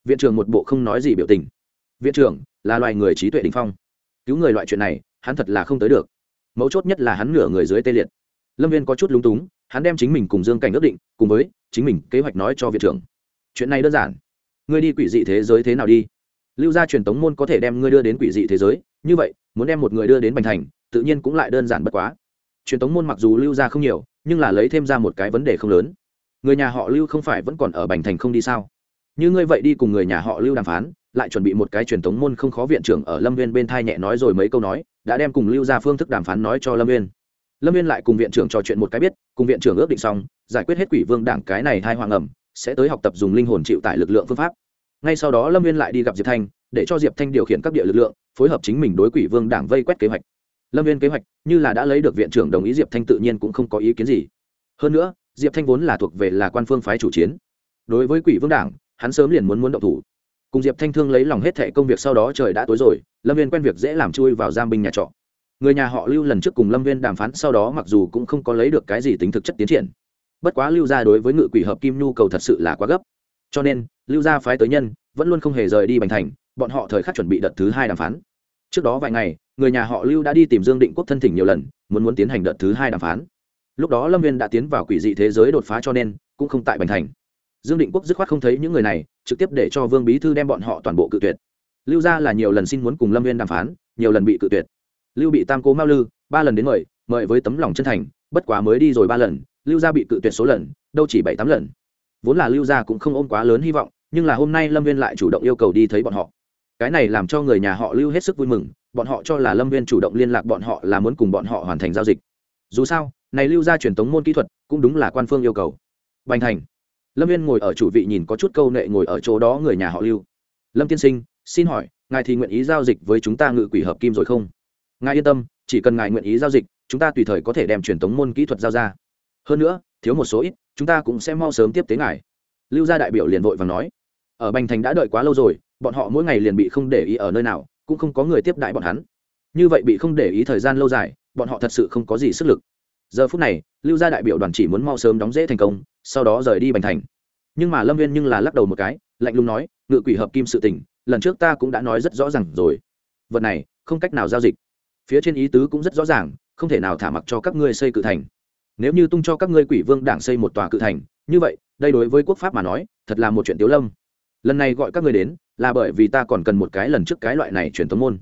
Viện trưởng một bộ không nói gì biểu tình. Viện trưởng, là loài người trí tuệ đình phong. Cứu người loại chuyện này, hắn thật là không tới được. Mấu chốt nhất là hắn nửa người dưới tê liệt. Lâm viên có chút lúng túng, hắn đem chính mình cùng dương cảnh ước định, cùng với chính mình kế hoạch nói cho viện trưởng. Chuyện này đơn giản. Ngươi đi quỷ dị thế giới thế nào đi? Lưu gia truyền tống môn có thể đem ngươi đưa đến quỷ dị thế giới, như vậy, muốn đem một người đưa đến bành thành, tự nhiên cũng lại đơn giản bất quá. Truyền tống môn mặc dù lưu gia không nhiều, nhưng là lấy thêm ra một cái vấn đề không lớn người nhà họ lưu không phải vẫn còn ở bành thành không đi sao? Như ngươi vậy đi cùng người nhà họ lưu đàm phán, lại chuẩn bị một cái truyền thống môn không khó viện trưởng ở lâm viên bên thai nhẹ nói rồi mấy câu nói, đã đem cùng lưu ra phương thức đàm phán nói cho lâm viên lâm viên lại cùng viện trưởng trò chuyện một cái biết, cùng viện trưởng ước định xong, giải quyết hết quỷ vương đảng cái này thai hoàng ẩm, sẽ tới học tập dùng linh hồn chịu tải lực lượng phương pháp. Ngay sau đó lâm viên lại đi gặp diệp thanh, để cho diệp thanh điều khiển các địa lực lượng, phối hợp chính mình đối quỷ vương đảng vây quét kế hoạch. Lâm viên kế hoạch, như là đã lấy được viện trưởng đồng ý, diệp thanh tự nhiên cũng không có ý kiến gì. Hơn nữa diệp thanh vốn là thuộc về là quan phương phái chủ chiến. Đối với quỷ vương đảng, hắn sớm liền muốn muốn động thủ. Cùng diệp thanh thương lấy lòng hết thẻ công việc sau đó trời đã tối rồi, lâm viên quen việc dễ làm chui vào giam binh nhà trọ. Người nhà họ lưu lần trước cùng lâm viên đàm phán sau đó mặc dù cũng không có lấy được cái gì tính thực chất tiến triển. Bất quá lưu gia đối với ngự quỷ hợp kim nhu cầu thật sự là quá gấp. Cho nên, lưu gia phái tới nhân, vẫn luôn không hề rời đi bành thành, bọn họ thời khắc chuẩn bị đợt thứ hai đàm phán. Trước đó vài ngày, người nhà họ lưu đã đi tìm dương định quốc thân thỉnh nhiều lần, muốn muốn tiến hành đợt thứ hai đàm phán lúc đó lâm viên đã tiến vào quỷ dị thế giới đột phá cho nên cũng không tại bành thành. Dương định quốc dứt khoát không thấy những người này, trực tiếp để cho vương bí thư đem bọn họ toàn bộ cự tuyệt. Lưu gia là nhiều lần xin muốn cùng lâm viên đàm phán, nhiều lần bị cự tuyệt. Lưu bị tam cố mao lư, ba lần đến mời mời với tấm lòng chân thành, bất quá mới đi rồi ba lần, lưu gia bị cự tuyệt số lần, đâu chỉ bảy tám lần. Vốn là lưu gia cũng không ôm quá lớn hy vọng, nhưng là hôm nay lâm viên lại chủ động yêu cầu đi thấy bọn họ. Cái này làm cho người nhà họ lưu hết sức vui mừng, bọn họ cho là lâm viên chủ động liên lạc bọn họ là muốn cùng bọn họ hoàn thành giao dịch. Dù sao này lưu gia truyền tống môn kỹ thuật, cũng đúng là quan phương yêu cầu. Bành thành. Lâm viên ngồi ở chủ vị nhìn có chút câu nệ ngồi ở chỗ đó người nhà họ lưu. Lâm tiên sinh, xin hỏi, ngài thì nguyện ý giao dịch với chúng ta ngự quỷ hợp kim rồi không? Ngài yên tâm, chỉ cần ngài nguyện ý giao dịch, chúng ta tùy thời có thể đem truyền tống môn kỹ thuật giao ra. Hơn nữa, thiếu một số ít, chúng ta cũng sẽ mau sớm tiếp tế ngài. Lưu gia đại biểu liền vội và nói. Ở bành thành đã đợi quá lâu rồi, bọn họ mỗi ngày liền bị không để ý ở nơi nào, cũng không có người tiếp đại bọn hắn. Như vậy bị không để ý thời gian lâu dài, bọn họ thật sự không có gì sức lực giờ phút này, lưu gia đại biểu đoàn chỉ muốn mau sớm đóng dễ thành công, sau đó rời đi bành thành. Nhưng mà lâm viên nhưng là lắc đầu một cái, lạnh lùng nói, ngự quỷ hợp kim sự tình, lần trước ta cũng đã nói rất rõ ràng rồi. Vật này, không cách nào giao dịch. Phía trên ý tứ cũng rất rõ ràng, không thể nào thả mặc cho các ngươi xây cự thành. Nếu như tung cho các ngươi quỷ vương đảng xây một tòa cự thành, như vậy, đây đối với quốc pháp mà nói, thật là một chuyện tiếu lâm. Lần này gọi các ngươi đến, là bởi vì ta còn cần một cái lần trước cái loại này truyền thống môn.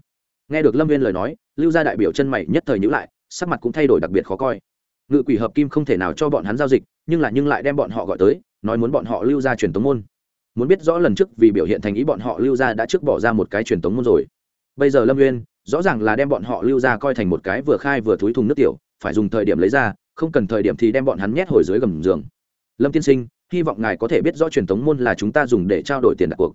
Nghe được lâm viên lời nói, lưu gia đại biểu chân mày nhất thời nhữ lại, sắc mặt cũng thay đổi đặc biệt khó coi ngự quỷ hợp kim không thể nào cho bọn hắn giao dịch, nhưng là nhưng lại đem bọn họ gọi tới, nói muốn bọn họ lưu ra truyền tống môn. Muốn biết rõ lần trước vì biểu hiện thành ý bọn họ lưu ra đã trước bỏ ra một cái truyền tống môn rồi. Bây giờ lâm nguyên rõ ràng là đem bọn họ lưu ra coi thành một cái vừa khai vừa thúi thùng nước tiểu, phải dùng thời điểm lấy ra, không cần thời điểm thì đem bọn hắn nhét hồi dưới gầm giường. Lâm tiên sinh, hy vọng ngài có thể biết rõ truyền tống môn là chúng ta dùng để trao đổi tiền đặt cuộc.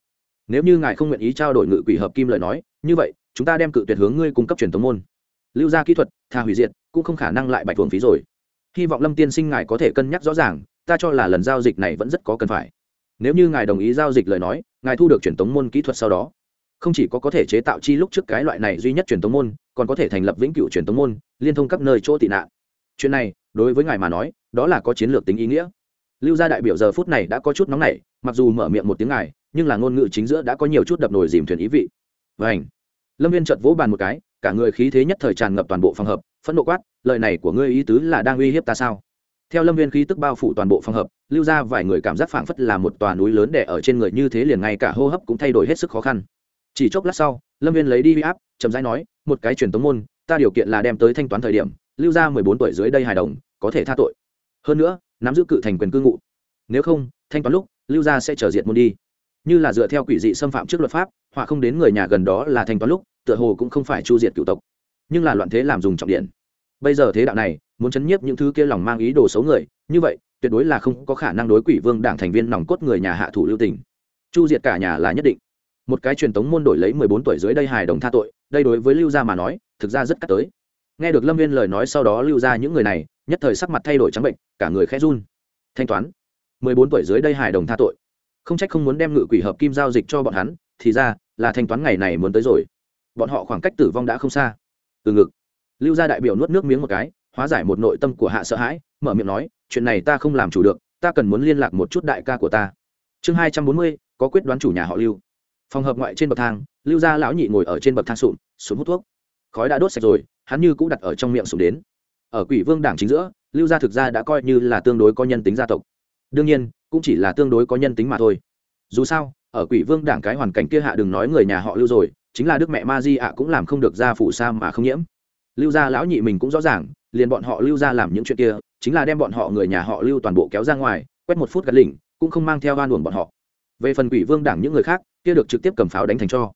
Nếu như ngài không nguyện ý trao đổi ngự quỷ hợp kim lời nói, như vậy, chúng ta đem cự tuyệt hướng ngươi cung cấp truyền tống môn. Lưu ra kỹ thuật tha hủy diệt, cũng không khả năng lại bạch thuồng phí rồi hy vọng lâm tiên sinh ngài có thể cân nhắc rõ ràng, ta cho là lần giao dịch này vẫn rất có cần phải. Nếu như ngài đồng ý giao dịch lời nói, ngài thu được truyền tống môn kỹ thuật sau đó. Không chỉ có có thể chế tạo chi lúc trước cái loại này duy nhất truyền tống môn, còn có thể thành lập vĩnh cửu truyền tống môn, liên thông các nơi chỗ tị nạn. Chuyện này, đối với ngài mà nói, đó là có chiến lược tính ý nghĩa. Lưu gia đại biểu giờ phút này đã có chút nóng nảy, mặc dù mở miệng một tiếng ngài, nhưng là ngôn ngữ chính giữa đã có nhiều chút đập nổi dìm thuyền ý vị. Vảnh lâm viên chợt vỗ bàn một cái, cả người khí thế nhất thời tràn ngập toàn bộ phòng hợp phẫn nộ quát, lời này của ngươi ý tứ là đang uy hiếp ta sao? Theo lâm viên khí tức bao phủ toàn bộ phòng hợp, lưu ra vài người cảm giác phảng phất là một tòa núi lớn đẻ ở trên người như thế liền ngay cả hô hấp cũng thay đổi hết sức khó khăn. Chỉ chốc lát sau, lâm viên lấy đi huy áp, chậm rãi nói, một cái truyền tống môn, ta điều kiện là đem tới thanh toán thời điểm, lưu ra mười bốn tuổi dưới đây hài đồng, có thể tha tội. Hơn nữa, nắm giữ cự thành quyền cư ngụ. Nếu không, thanh toán lúc, lưu gia sẽ trở diệt môn đi. Như là dựa theo quỷ dị xâm phạm trước luật pháp, họa không đến người nhà gần đó là thanh toán lúc, tựa hồ cũng không phải chu diệt cựu tộc nhưng là loạn thế làm dùng trọng điện. Bây giờ thế đạo này, muốn chấn nhiếp những thứ kia lòng mang ý đồ xấu người, như vậy, tuyệt đối là không có khả năng đối quỷ vương đảng thành viên nòng cốt người nhà hạ thủ lưu tình. Chu diệt cả nhà là nhất định. Một cái truyền tống môn đổi lấy mười bốn tuổi dưới đây hài đồng tha tội, đây đối với lưu gia mà nói, thực ra rất cắt tới. Nghe được lâm viên lời nói sau đó lưu ra những người này, nhất thời sắc mặt thay đổi trắng bệnh, cả người khẽ run. Thanh toán. mười bốn tuổi dưới đây hài đồng tha tội. Không trách không muốn đem ngự quỷ hợp kim giao dịch cho bọn hắn, thì ra, là thanh toán ngày này muốn tới rồi. Bọn họ khoảng cách tử vong đã không xa từ ngực. Lưu gia đại biểu nuốt nước miếng một cái, hóa giải một nội tâm của hạ sợ hãi, mở miệng nói, chuyện này ta không làm chủ được, ta cần muốn liên lạc một chút đại ca của ta. Chương hai trăm bốn mươi, có quyết đoán chủ nhà họ lưu. Phòng hợp ngoại trên bậc thang, lưu gia lão nhị ngồi ở trên bậc thang sụn sụn hút thuốc. Khói đã đốt sạch rồi, hắn như cũng đặt ở trong miệng sụn đến. Ở quỷ vương đảng chính giữa, lưu gia thực ra đã coi như là tương đối có nhân tính gia tộc. Đương nhiên, cũng chỉ là tương đối có nhân tính mà thôi. Dù sao, ở quỷ vương đảng cái hoàn cảnh kia hạ đừng nói người nhà họ lưu rồi chính là đức mẹ ma di ạ cũng làm không được ra phủ sa mà không nhiễm. Lưu gia lão nhị mình cũng rõ ràng, liền bọn họ lưu ra làm những chuyện kia, chính là đem bọn họ người nhà họ lưu toàn bộ kéo ra ngoài, quét một phút gật lỉnh, cũng không mang theo oan uổng bọn họ. Về phần quỷ vương đảng những người khác, kia được trực tiếp cầm pháo đánh thành cho.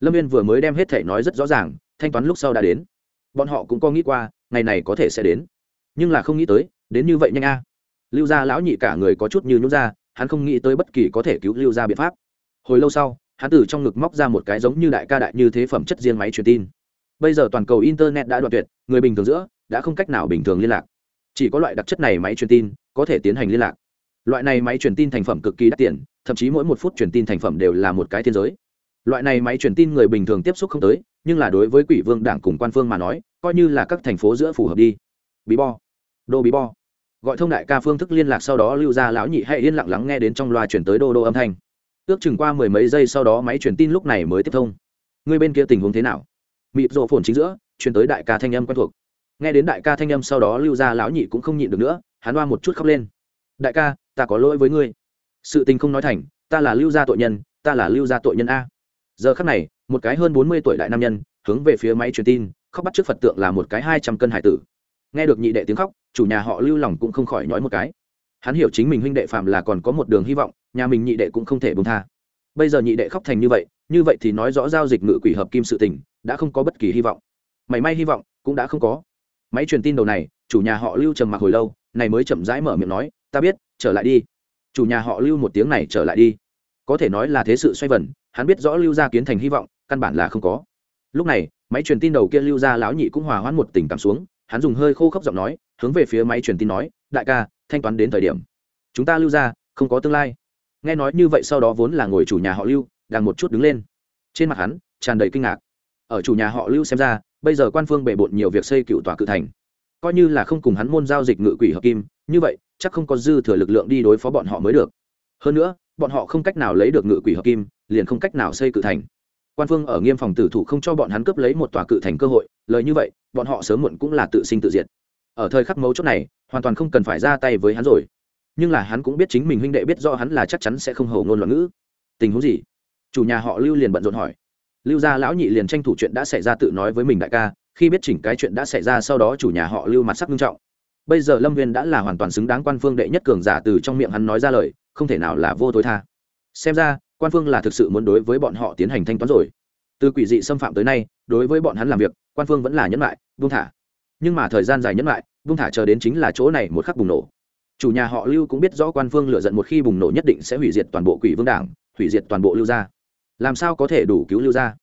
Lâm viên vừa mới đem hết thể nói rất rõ ràng, thanh toán lúc sau đã đến. Bọn họ cũng có nghĩ qua, ngày này có thể sẽ đến. Nhưng là không nghĩ tới, đến như vậy nhanh a. Lưu gia lão nhị cả người có chút như nhút ra, hắn không nghĩ tới bất kỳ có thể cứu lưu gia biện pháp. Hồi lâu sau hắn từ trong ngực móc ra một cái giống như đại ca đại như thế phẩm chất riêng máy truyền tin. Bây giờ toàn cầu internet đã đoạn tuyệt, người bình thường giữa đã không cách nào bình thường liên lạc. Chỉ có loại đặc chất này máy truyền tin có thể tiến hành liên lạc. Loại này máy truyền tin thành phẩm cực kỳ đắt tiền, thậm chí mỗi một phút truyền tin thành phẩm đều là một cái thiên giới. Loại này máy truyền tin người bình thường tiếp xúc không tới, nhưng là đối với quỷ vương đảng cùng quan phương mà nói, coi như là các thành phố giữa phù hợp đi. Bí bo đô bí bo gọi thông đại ca phương thức liên lạc sau đó lưu ra lão nhị hay yên lặng lắng nghe đến trong loa chuyển tới đô đô âm thanh ước chừng qua mười mấy giây sau đó máy truyền tin lúc này mới tiếp thông. Người bên kia tình huống thế nào? Mịp rộ phồn chính giữa chuyển tới đại ca thanh âm quen thuộc. Nghe đến đại ca thanh âm sau đó lưu ra lão nhị cũng không nhịn được nữa, hắn đoa một chút khóc lên. Đại ca, ta có lỗi với ngươi. Sự tình không nói thành, ta là lưu gia tội nhân, ta là lưu gia tội nhân a. Giờ khắc này, một cái hơn bốn mươi tuổi đại nam nhân, hướng về phía máy truyền tin, khóc bắt trước phật tượng là một cái hai trăm cân hải tử. Nghe được nhị đệ tiếng khóc, chủ nhà họ lưu lòng cũng không khỏi nói một cái. Hắn hiểu chính mình huynh đệ phạm là còn có một đường hy vọng nhà mình nhị đệ cũng không thể bông tha. Bây giờ nhị đệ khóc thành như vậy như vậy thì nói rõ giao dịch ngự quỷ hợp kim sự tình, đã không có bất kỳ hy vọng. Mảy may hy vọng, cũng đã không có. Máy truyền tin đầu này, chủ nhà họ lưu trầm mặc hồi lâu, này mới chậm rãi mở miệng nói, ta biết, trở lại đi. Chủ nhà họ lưu một tiếng này, trở lại đi. Có thể nói là thế sự xoay vần, hắn biết rõ lưu gia kiến thành hy vọng, căn bản là không có. Lúc này, máy truyền tin đầu kia lưu gia lão nhị cũng hòa hoãn một tình cảm xuống, hắn dùng hơi khô khốc giọng nói, hướng về phía máy truyền tin nói, đại ca, thanh toán đến thời điểm. Chúng ta lưu gia, không có tương lai nghe nói như vậy sau đó vốn là ngồi chủ nhà họ lưu, đang một chút đứng lên. Trên mặt hắn, tràn đầy kinh ngạc. Ở chủ nhà họ lưu xem ra, bây giờ quan phương bề bộn nhiều việc xây cựu tòa cự thành. Coi như là không cùng hắn môn giao dịch ngự quỷ hợp kim, như vậy, chắc không có dư thừa lực lượng đi đối phó bọn họ mới được. Hơn nữa, bọn họ không cách nào lấy được ngự quỷ hợp kim, liền không cách nào xây cự thành. Quan phương ở nghiêm phòng tử thủ không cho bọn hắn cướp lấy một tòa cự thành cơ hội, lời như vậy, bọn họ sớm muộn cũng là tự sinh tự diệt. Ở thời khắc mấu chốt này, hoàn toàn không cần phải ra tay với hắn rồi nhưng là hắn cũng biết chính mình huynh đệ biết do hắn là chắc chắn sẽ không hầu ngôn loạn ngữ. Tình huống gì? Chủ nhà họ lưu liền bận rộn hỏi. Lưu gia lão nhị liền tranh thủ chuyện đã xảy ra tự nói với mình đại ca, khi biết chỉnh cái chuyện đã xảy ra sau đó chủ nhà họ lưu mặt sắc nghiêm trọng. Bây giờ lâm viên đã là hoàn toàn xứng đáng quan phương đệ nhất cường giả từ trong miệng hắn nói ra lời, không thể nào là vô tối tha. Xem ra, quan phương là thực sự muốn đối với bọn họ tiến hành thanh toán rồi. Từ quỷ dị xâm phạm tới nay, đối với bọn hắn làm việc, quan phương vẫn là nhẫn lại buông thả. Nhưng mà thời gian dài nhẫn lại buông thả chờ đến chính là chỗ này một khắc bùng nổ chủ nhà họ lưu cũng biết rõ quan phương lựa giận một khi bùng nổ nhất định sẽ hủy diệt toàn bộ quỷ vương đảng, hủy diệt toàn bộ lưu gia. Làm sao có thể đủ cứu lưu gia?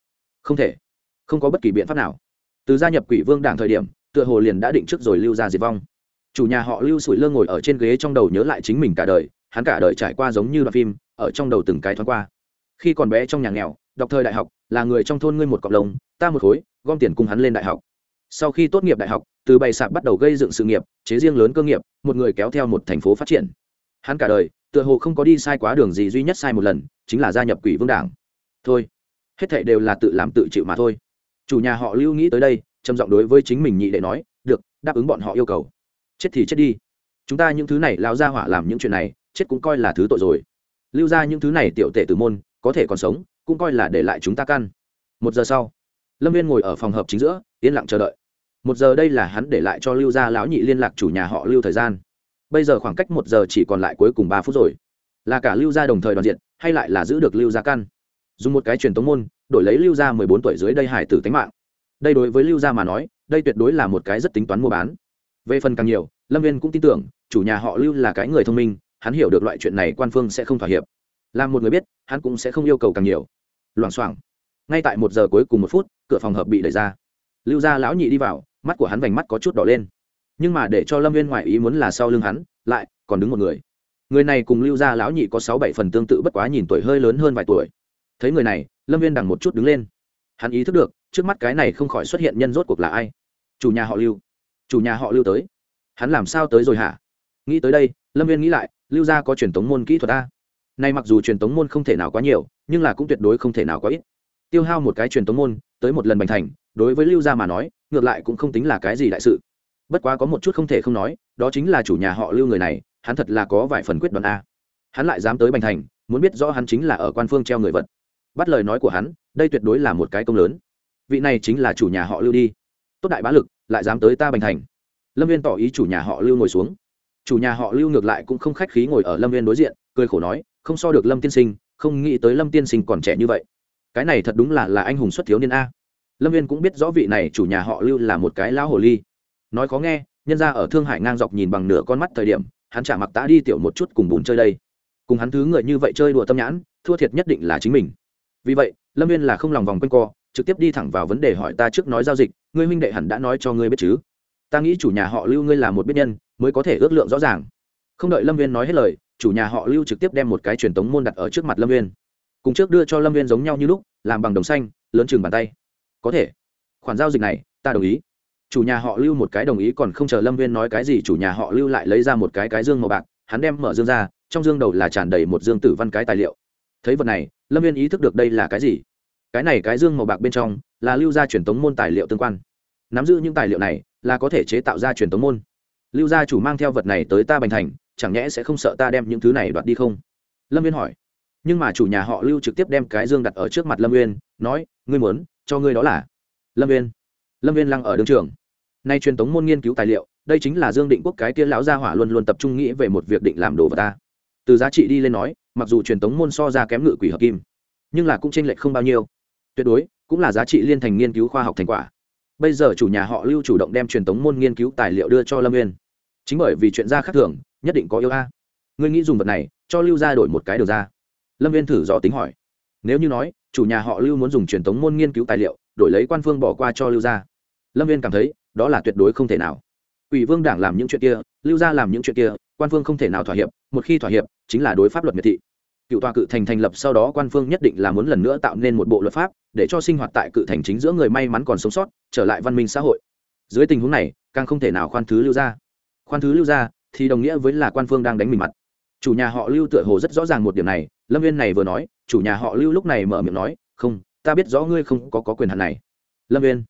Không thể. Không có bất kỳ biện pháp nào. Từ gia nhập quỷ vương đảng thời điểm, tựa hồ liền đã định trước rồi lưu gia diệt vong. Chủ nhà họ lưu sủi lơ ngồi ở trên ghế trong đầu nhớ lại chính mình cả đời, hắn cả đời trải qua giống như đoạn phim, ở trong đầu từng cái thoáng qua. Khi còn bé trong nhà nghèo, đọc thời đại học, là người trong thôn ngươi một cộng đồng ta một khối, gom tiền cùng hắn lên đại học. Sau khi tốt nghiệp đại học từ bày sạp bắt đầu gây dựng sự nghiệp, chế riêng lớn cơ nghiệp, một người kéo theo một thành phố phát triển. Hắn cả đời, tựa hồ không có đi sai quá đường gì duy nhất sai một lần, chính là gia nhập quỷ vương đảng. Thôi, hết thệ đều là tự làm tự chịu mà thôi. Chủ nhà họ lưu nghĩ tới đây, trầm giọng đối với chính mình nhị đệ nói, được, đáp ứng bọn họ yêu cầu. Chết thì chết đi. Chúng ta những thứ này lao ra hỏa làm những chuyện này, chết cũng coi là thứ tội rồi. Lưu ra những thứ này tiểu tệ tử môn, có thể còn sống, cũng coi là để lại chúng ta căn. Một giờ sau, lâm viên ngồi ở phòng hợp chính giữa, yên lặng chờ đợi một giờ đây là hắn để lại cho lưu gia lão nhị liên lạc chủ nhà họ lưu thời gian. Bây giờ khoảng cách một giờ chỉ còn lại cuối cùng ba phút rồi. Là cả lưu gia đồng thời đoàn diện, hay lại là giữ được lưu gia căn? Dùng một cái truyền tống môn, đổi lấy lưu gia mười bốn tuổi dưới đây hải tử tánh mạng. Đây đối với lưu gia mà nói, đây tuyệt đối là một cái rất tính toán mua bán. Về phần càng nhiều, lâm viên cũng tin tưởng, chủ nhà họ lưu là cái người thông minh, hắn hiểu được loại chuyện này quan phương sẽ không thỏa hiệp. Làm một người biết, hắn cũng sẽ không yêu cầu càng nhiều. Loảng xoảng. Ngay tại một giờ cuối cùng một phút, cửa phòng hợp bị đẩy ra. Lưu gia lão nhị đi vào mắt của hắn vành mắt có chút đỏ lên. Nhưng mà để cho lâm viên ngoại ý muốn là sau lưng hắn, lại còn đứng một người. Người này cùng lưu gia lão nhị có sáu bảy phần tương tự bất quá nhìn tuổi hơi lớn hơn vài tuổi. Thấy người này, lâm viên đằng một chút đứng lên. Hắn ý thức được, trước mắt cái này không khỏi xuất hiện nhân rốt cuộc là ai. Chủ nhà họ lưu. Chủ nhà họ lưu tới. Hắn làm sao tới rồi hả? Nghĩ tới đây, lâm viên nghĩ lại, lưu gia có truyền thống môn kỹ thuật a. Nay mặc dù truyền thống môn không thể nào quá nhiều, nhưng là cũng tuyệt đối không thể nào quá ít. Tiêu hao một cái truyền thống môn, tới một lần bành thành đối với lưu gia mà nói, ngược lại cũng không tính là cái gì đại sự. Bất quá có một chút không thể không nói, đó chính là chủ nhà họ lưu người này, hắn thật là có vài phần quyết đoán a. Hắn lại dám tới bành thành, muốn biết rõ hắn chính là ở quan phương treo người vật. Bắt lời nói của hắn, đây tuyệt đối là một cái công lớn. Vị này chính là chủ nhà họ lưu đi. Tốt đại bá lực, lại dám tới ta bành thành. Lâm viên tỏ ý chủ nhà họ lưu ngồi xuống. Chủ nhà họ lưu ngược lại cũng không khách khí ngồi ở lâm viên đối diện, cười khổ nói, không so được lâm tiên sinh, không nghĩ tới lâm tiên sinh còn trẻ như vậy. Cái này thật đúng là là anh hùng xuất thiếu niên a lâm viên cũng biết rõ vị này chủ nhà họ lưu là một cái lão hồ ly. Nói khó nghe, nhân ra ở thương hải ngang dọc nhìn bằng nửa con mắt thời điểm, hắn trả mặc tá đi tiểu một chút cùng bùn chơi đây. Cùng hắn thứ người như vậy chơi đùa tâm nhãn, thua thiệt nhất định là chính mình. Vì vậy, lâm viên là không lòng vòng quanh co, trực tiếp đi thẳng vào vấn đề hỏi ta trước nói giao dịch, ngươi huynh đệ hẳn đã nói cho ngươi biết chứ? Ta nghĩ chủ nhà họ lưu ngươi là một biết nhân, mới có thể ước lượng rõ ràng. Không đợi lâm viên nói hết lời, chủ nhà họ lưu trực tiếp đem một cái truyền tống môn đặt ở trước mặt lâm viên cùng trước đưa cho lâm viên giống nhau như lúc, làm bằng đồng xanh, lớn chừng bàn tay có thể. Khoản giao dịch này, ta đồng ý. Chủ nhà họ lưu một cái đồng ý, còn không chờ lâm viên nói cái gì, chủ nhà họ lưu lại lấy ra một cái cái dương màu bạc, hắn đem mở dương ra, trong dương đầu là tràn đầy một dương tử văn cái tài liệu. Thấy vật này, lâm viên ý thức được đây là cái gì? Cái này cái dương màu bạc bên trong, là lưu ra truyền tống môn tài liệu tương quan. Nắm giữ những tài liệu này, là có thể chế tạo ra truyền tống môn. Lưu gia chủ mang theo vật này tới ta bành thành, chẳng nhẽ sẽ không sợ ta đem những thứ này đoạt đi không? Lâm viên hỏi nhưng mà chủ nhà họ lưu trực tiếp đem cái dương đặt ở trước mặt lâm uyên, nói, ngươi muốn, cho ngươi đó là. Lâm uyên lâm uyên lăng ở đường trường. Nay truyền tống môn nghiên cứu tài liệu, đây chính là dương định quốc cái kia lão gia hỏa luôn luôn tập trung nghĩ về một việc định làm đồ vật ta. Từ giá trị đi lên nói, mặc dù truyền tống môn so ra kém ngự quỷ hợp kim, nhưng là cũng tranh lệch không bao nhiêu. Tuyệt đối, cũng là giá trị liên thành nghiên cứu khoa học thành quả. Bây giờ chủ nhà họ lưu chủ động đem truyền tống môn nghiên cứu tài liệu đưa cho lâm uyên. Chính bởi vì chuyện ra khác thường, nhất định có yêu a. Ngươi nghĩ dùng vật này, cho lưu ra đổi một cái đầu ra lâm viên thử dò tính hỏi. Nếu như nói, chủ nhà họ lưu muốn dùng truyền thống môn nghiên cứu tài liệu, đổi lấy quan phương bỏ qua cho lưu gia. Lâm viên cảm thấy, đó là tuyệt đối không thể nào. Ủy vương đảng làm những chuyện kia, lưu gia làm những chuyện kia, quan phương không thể nào thỏa hiệp, một khi thỏa hiệp, chính là đối pháp luật miệt thị. Cựu tòa cự thành thành lập sau đó quan phương nhất định là muốn lần nữa tạo nên một bộ luật pháp, để cho sinh hoạt tại cự thành chính giữa người may mắn còn sống sót, trở lại văn minh xã hội. Dưới tình huống này, càng không thể nào khoan thứ lưu gia. khoan thứ lưu gia thì đồng nghĩa với là quan phương đang đánh mình mặt chủ nhà họ lưu tựa hồ rất rõ ràng một điểm này lâm viên này vừa nói chủ nhà họ lưu lúc này mở miệng nói không ta biết rõ ngươi không có, có quyền hạn này. Lâm viên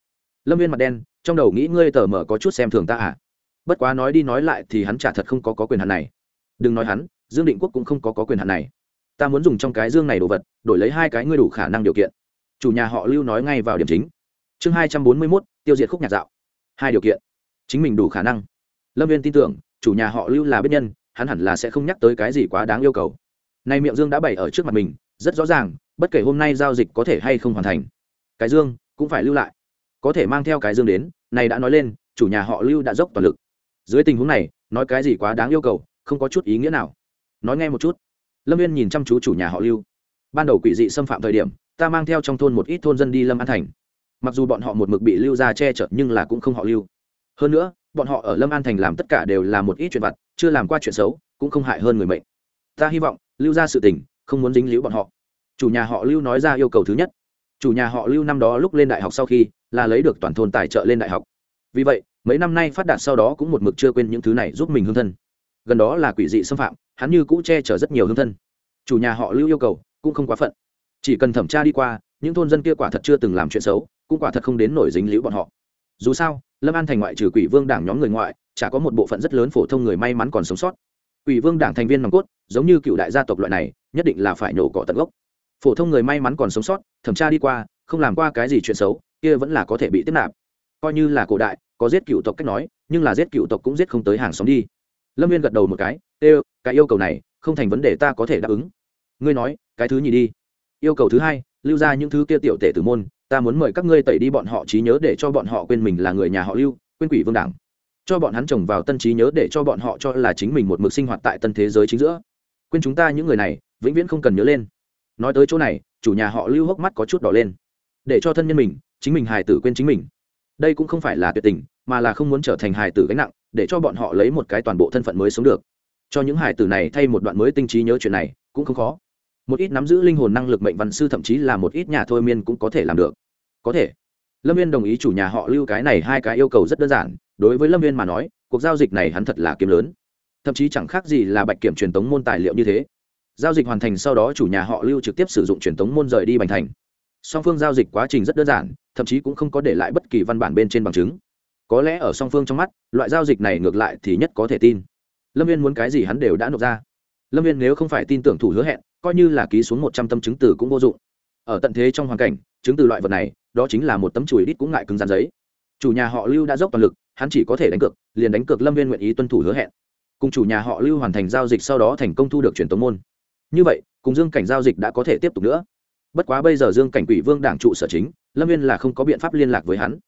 lâm viên mặt đen trong đầu nghĩ ngươi tờ mở có chút xem thường ta à? Bất quá nói đi nói lại thì hắn chả thật không có, có quyền hạn này. Đừng nói hắn dương định quốc cũng không có, có quyền hạn này. Ta muốn dùng trong cái dương này đồ vật đổi lấy hai cái ngươi đủ khả năng điều kiện. Chủ nhà họ lưu nói ngay vào điểm chính. Chương hai trăm bốn mươi mốt tiêu diệt khúc nhạc dạo. Hai điều kiện. Chính mình đủ khả năng. Lâm viên tin tưởng chủ nhà họ lưu là biết nhân hắn hẳn là sẽ không nhắc tới cái gì quá đáng yêu cầu. Nay miệng dương đã bày ở trước mặt mình, rất rõ ràng, bất kể hôm nay giao dịch có thể hay không hoàn thành. Cái dương cũng phải lưu lại. Có thể mang theo cái dương đến, này đã nói lên, chủ nhà họ lưu đã dốc toàn lực. Dưới tình huống này, nói cái gì quá đáng yêu cầu, không có chút ý nghĩa nào. Nói nghe một chút. Lâm viên nhìn chăm chú chủ nhà họ lưu. Ban đầu quỷ dị xâm phạm thời điểm, ta mang theo trong thôn một ít thôn dân đi lâm an thành. Mặc dù bọn họ một mực bị lưu ra che chở, nhưng là cũng không họ lưu. Hơn nữa bọn họ ở lâm an thành làm tất cả đều là một ít chuyện vặt, chưa làm qua chuyện xấu, cũng không hại hơn người mệnh. Ta hy vọng, lưu ra sự tình, không muốn dính líu bọn họ. Chủ nhà họ lưu nói ra yêu cầu thứ nhất. Chủ nhà họ lưu năm đó lúc lên đại học sau khi, là lấy được toàn thôn tài trợ lên đại học. Vì vậy, mấy năm nay phát đạt sau đó cũng một mực chưa quên những thứ này giúp mình hương thân. Gần đó là quỷ dị xâm phạm, hắn như cũ che chở rất nhiều hương thân. Chủ nhà họ lưu yêu cầu, cũng không quá phận. Chỉ cần thẩm tra đi qua, những thôn dân kia quả thật chưa từng làm chuyện xấu, cũng quả thật không đến nổi dính líu bọn họ. Dù sao lâm an thành ngoại trừ quỷ vương đảng nhóm người ngoại, chả có một bộ phận rất lớn phổ thông người may mắn còn sống sót. Quỷ vương đảng thành viên nòng cốt, giống như cựu đại gia tộc loại này, nhất định là phải nổ cỏ tận gốc. Phổ thông người may mắn còn sống sót, thẩm tra đi qua, không làm qua cái gì chuyện xấu, kia vẫn là có thể bị tiếp nạp. Coi như là cổ đại, có giết cựu tộc cách nói, nhưng là giết cựu tộc cũng giết không tới hàng xóm đi. Lâm viên gật đầu một cái, ê, cái yêu cầu này, không thành vấn đề ta có thể đáp ứng. Ngươi nói, cái thứ nhì đi. Yêu cầu thứ hai, lưu ra những thứ kia tiểu tể tử môn ta muốn mời các ngươi tẩy đi bọn họ trí nhớ để cho bọn họ quên mình là người nhà họ lưu, quên quỷ vương đảng. Cho bọn hắn trồng vào tân trí nhớ để cho bọn họ cho là chính mình một mực sinh hoạt tại tân thế giới chính giữa. Quên chúng ta những người này, vĩnh viễn không cần nhớ lên. Nói tới chỗ này, chủ nhà họ lưu hốc mắt có chút đỏ lên. Để cho thân nhân mình, chính mình hài tử quên chính mình. Đây cũng không phải là tuyệt tình, mà là không muốn trở thành hài tử gánh nặng, để cho bọn họ lấy một cái toàn bộ thân phận mới sống được. Cho những hài tử này thay một đoạn mới tinh trí nhớ chuyện này, cũng không khó một ít nắm giữ linh hồn năng lực mệnh văn sư thậm chí là một ít nhà thôi miên cũng có thể làm được. Có thể. Lâm viên đồng ý chủ nhà họ lưu cái này hai cái yêu cầu rất đơn giản. Đối với lâm viên mà nói, cuộc giao dịch này hắn thật là kiếm lớn. Thậm chí chẳng khác gì là bạch kiểm truyền tống môn tài liệu như thế. Giao dịch hoàn thành sau đó chủ nhà họ lưu trực tiếp sử dụng truyền tống môn rời đi bành thành. Song phương giao dịch quá trình rất đơn giản, thậm chí cũng không có để lại bất kỳ văn bản bên trên bằng chứng. Có lẽ ở song phương trong mắt, loại giao dịch này ngược lại thì nhất có thể tin. Lâm viên muốn cái gì hắn đều đã nộp ra lâm viên nếu không phải tin tưởng thủ hứa hẹn, coi như là ký xuống một trăm tâm chứng từ cũng vô dụng. Ở tận thế trong hoàn cảnh, chứng từ loại vật này, đó chính là một tấm chùi đít cũng ngại cứng rán giấy. Chủ nhà họ lưu đã dốc toàn lực, hắn chỉ có thể đánh cược, liền đánh cược lâm viên nguyện ý tuân thủ hứa hẹn. Cùng chủ nhà họ lưu hoàn thành giao dịch sau đó thành công thu được truyền tống môn. Như vậy, cùng dương cảnh giao dịch đã có thể tiếp tục nữa. Bất quá bây giờ dương cảnh quỷ vương đảng trụ sở chính, lâm viên là không có biện pháp liên lạc với hắn.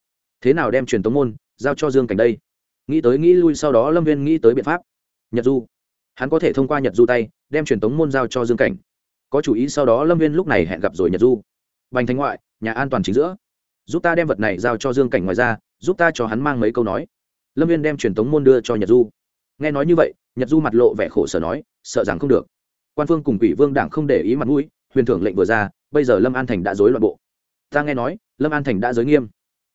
Thế nào đem truyền tống môn giao cho dương cảnh đây? Nghĩ tới nghĩ lui sau đó lâm viên nghĩ tới biện pháp. Nhật du hắn có thể thông qua nhật du tay, đem truyền tống môn giao cho dương cảnh. Có chủ ý sau đó lâm viên lúc này hẹn gặp rồi nhật du. Bành Thanh ngoại, nhà an toàn chính giữa. Giúp ta đem vật này giao cho dương cảnh ngoài ra, giúp ta cho hắn mang mấy câu nói. Lâm viên đem truyền tống môn đưa cho nhật du. Nghe nói như vậy, nhật du mặt lộ vẻ khổ sở nói, sợ rằng không được. Quan phương cùng quỷ vương đảng không để ý mặt mũi, huyền thưởng lệnh vừa ra, bây giờ lâm an thành đã dối loạn bộ. Ta nghe nói, lâm an thành đã giới nghiêm.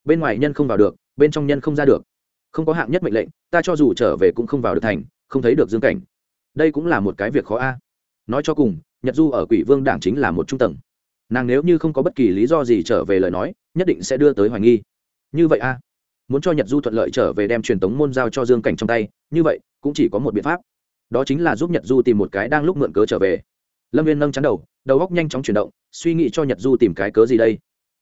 Bên ngoài nhân không vào được, bên trong nhân không ra được. Không có hạng nhất mệnh lệnh, ta cho dù trở về cũng không vào được thành, không thấy được dương cảnh đây cũng là một cái việc khó a. Nói cho cùng, nhật du ở quỷ vương đảng chính là một trung tầng. Nàng nếu như không có bất kỳ lý do gì trở về lời nói, nhất định sẽ đưa tới hoài nghi. Như vậy a, muốn cho nhật du thuận lợi trở về đem truyền tống môn giao cho dương cảnh trong tay, như vậy cũng chỉ có một biện pháp. Đó chính là giúp nhật du tìm một cái đang lúc mượn cớ trở về. Lâm viên nâng chắn đầu đầu góc nhanh chóng chuyển động, suy nghĩ cho nhật du tìm cái cớ gì đây.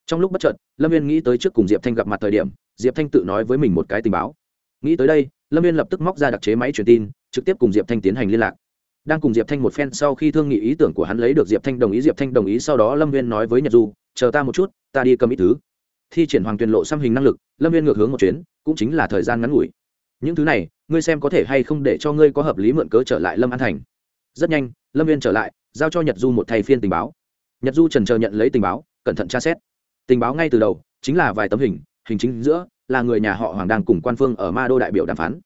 Trong lúc bất chợt, lâm viên nghĩ tới trước cùng diệp thanh gặp mặt thời điểm, diệp thanh tự nói với mình một cái tình báo. Nghĩ tới đây, lâm viên lập tức móc ra đặc chế máy truyền tin trực tiếp cùng diệp thanh tiến hành liên lạc. Đang cùng diệp thanh một phen sau khi thương nghị ý tưởng của hắn lấy được, diệp thanh đồng ý, diệp thanh đồng ý, sau đó lâm viên nói với nhật du, chờ ta một chút, ta đi cầm ít thứ. Thi triển hoàng tuyền lộ xăm hình năng lực, lâm viên ngược hướng một chuyến, cũng chính là thời gian ngắn ngủi. Những thứ này, ngươi xem có thể hay không để cho ngươi có hợp lý mượn cớ trở lại lâm an thành? Rất nhanh, lâm viên trở lại, giao cho nhật du một thay phiên tình báo. Nhật du trần chờ nhận lấy tình báo, cẩn thận tra xét. Tình báo ngay từ đầu, chính là vài tấm hình hình chính giữa, là người nhà họ hoàng đang cùng quan phương ở ma đô đại biểu đàm phán.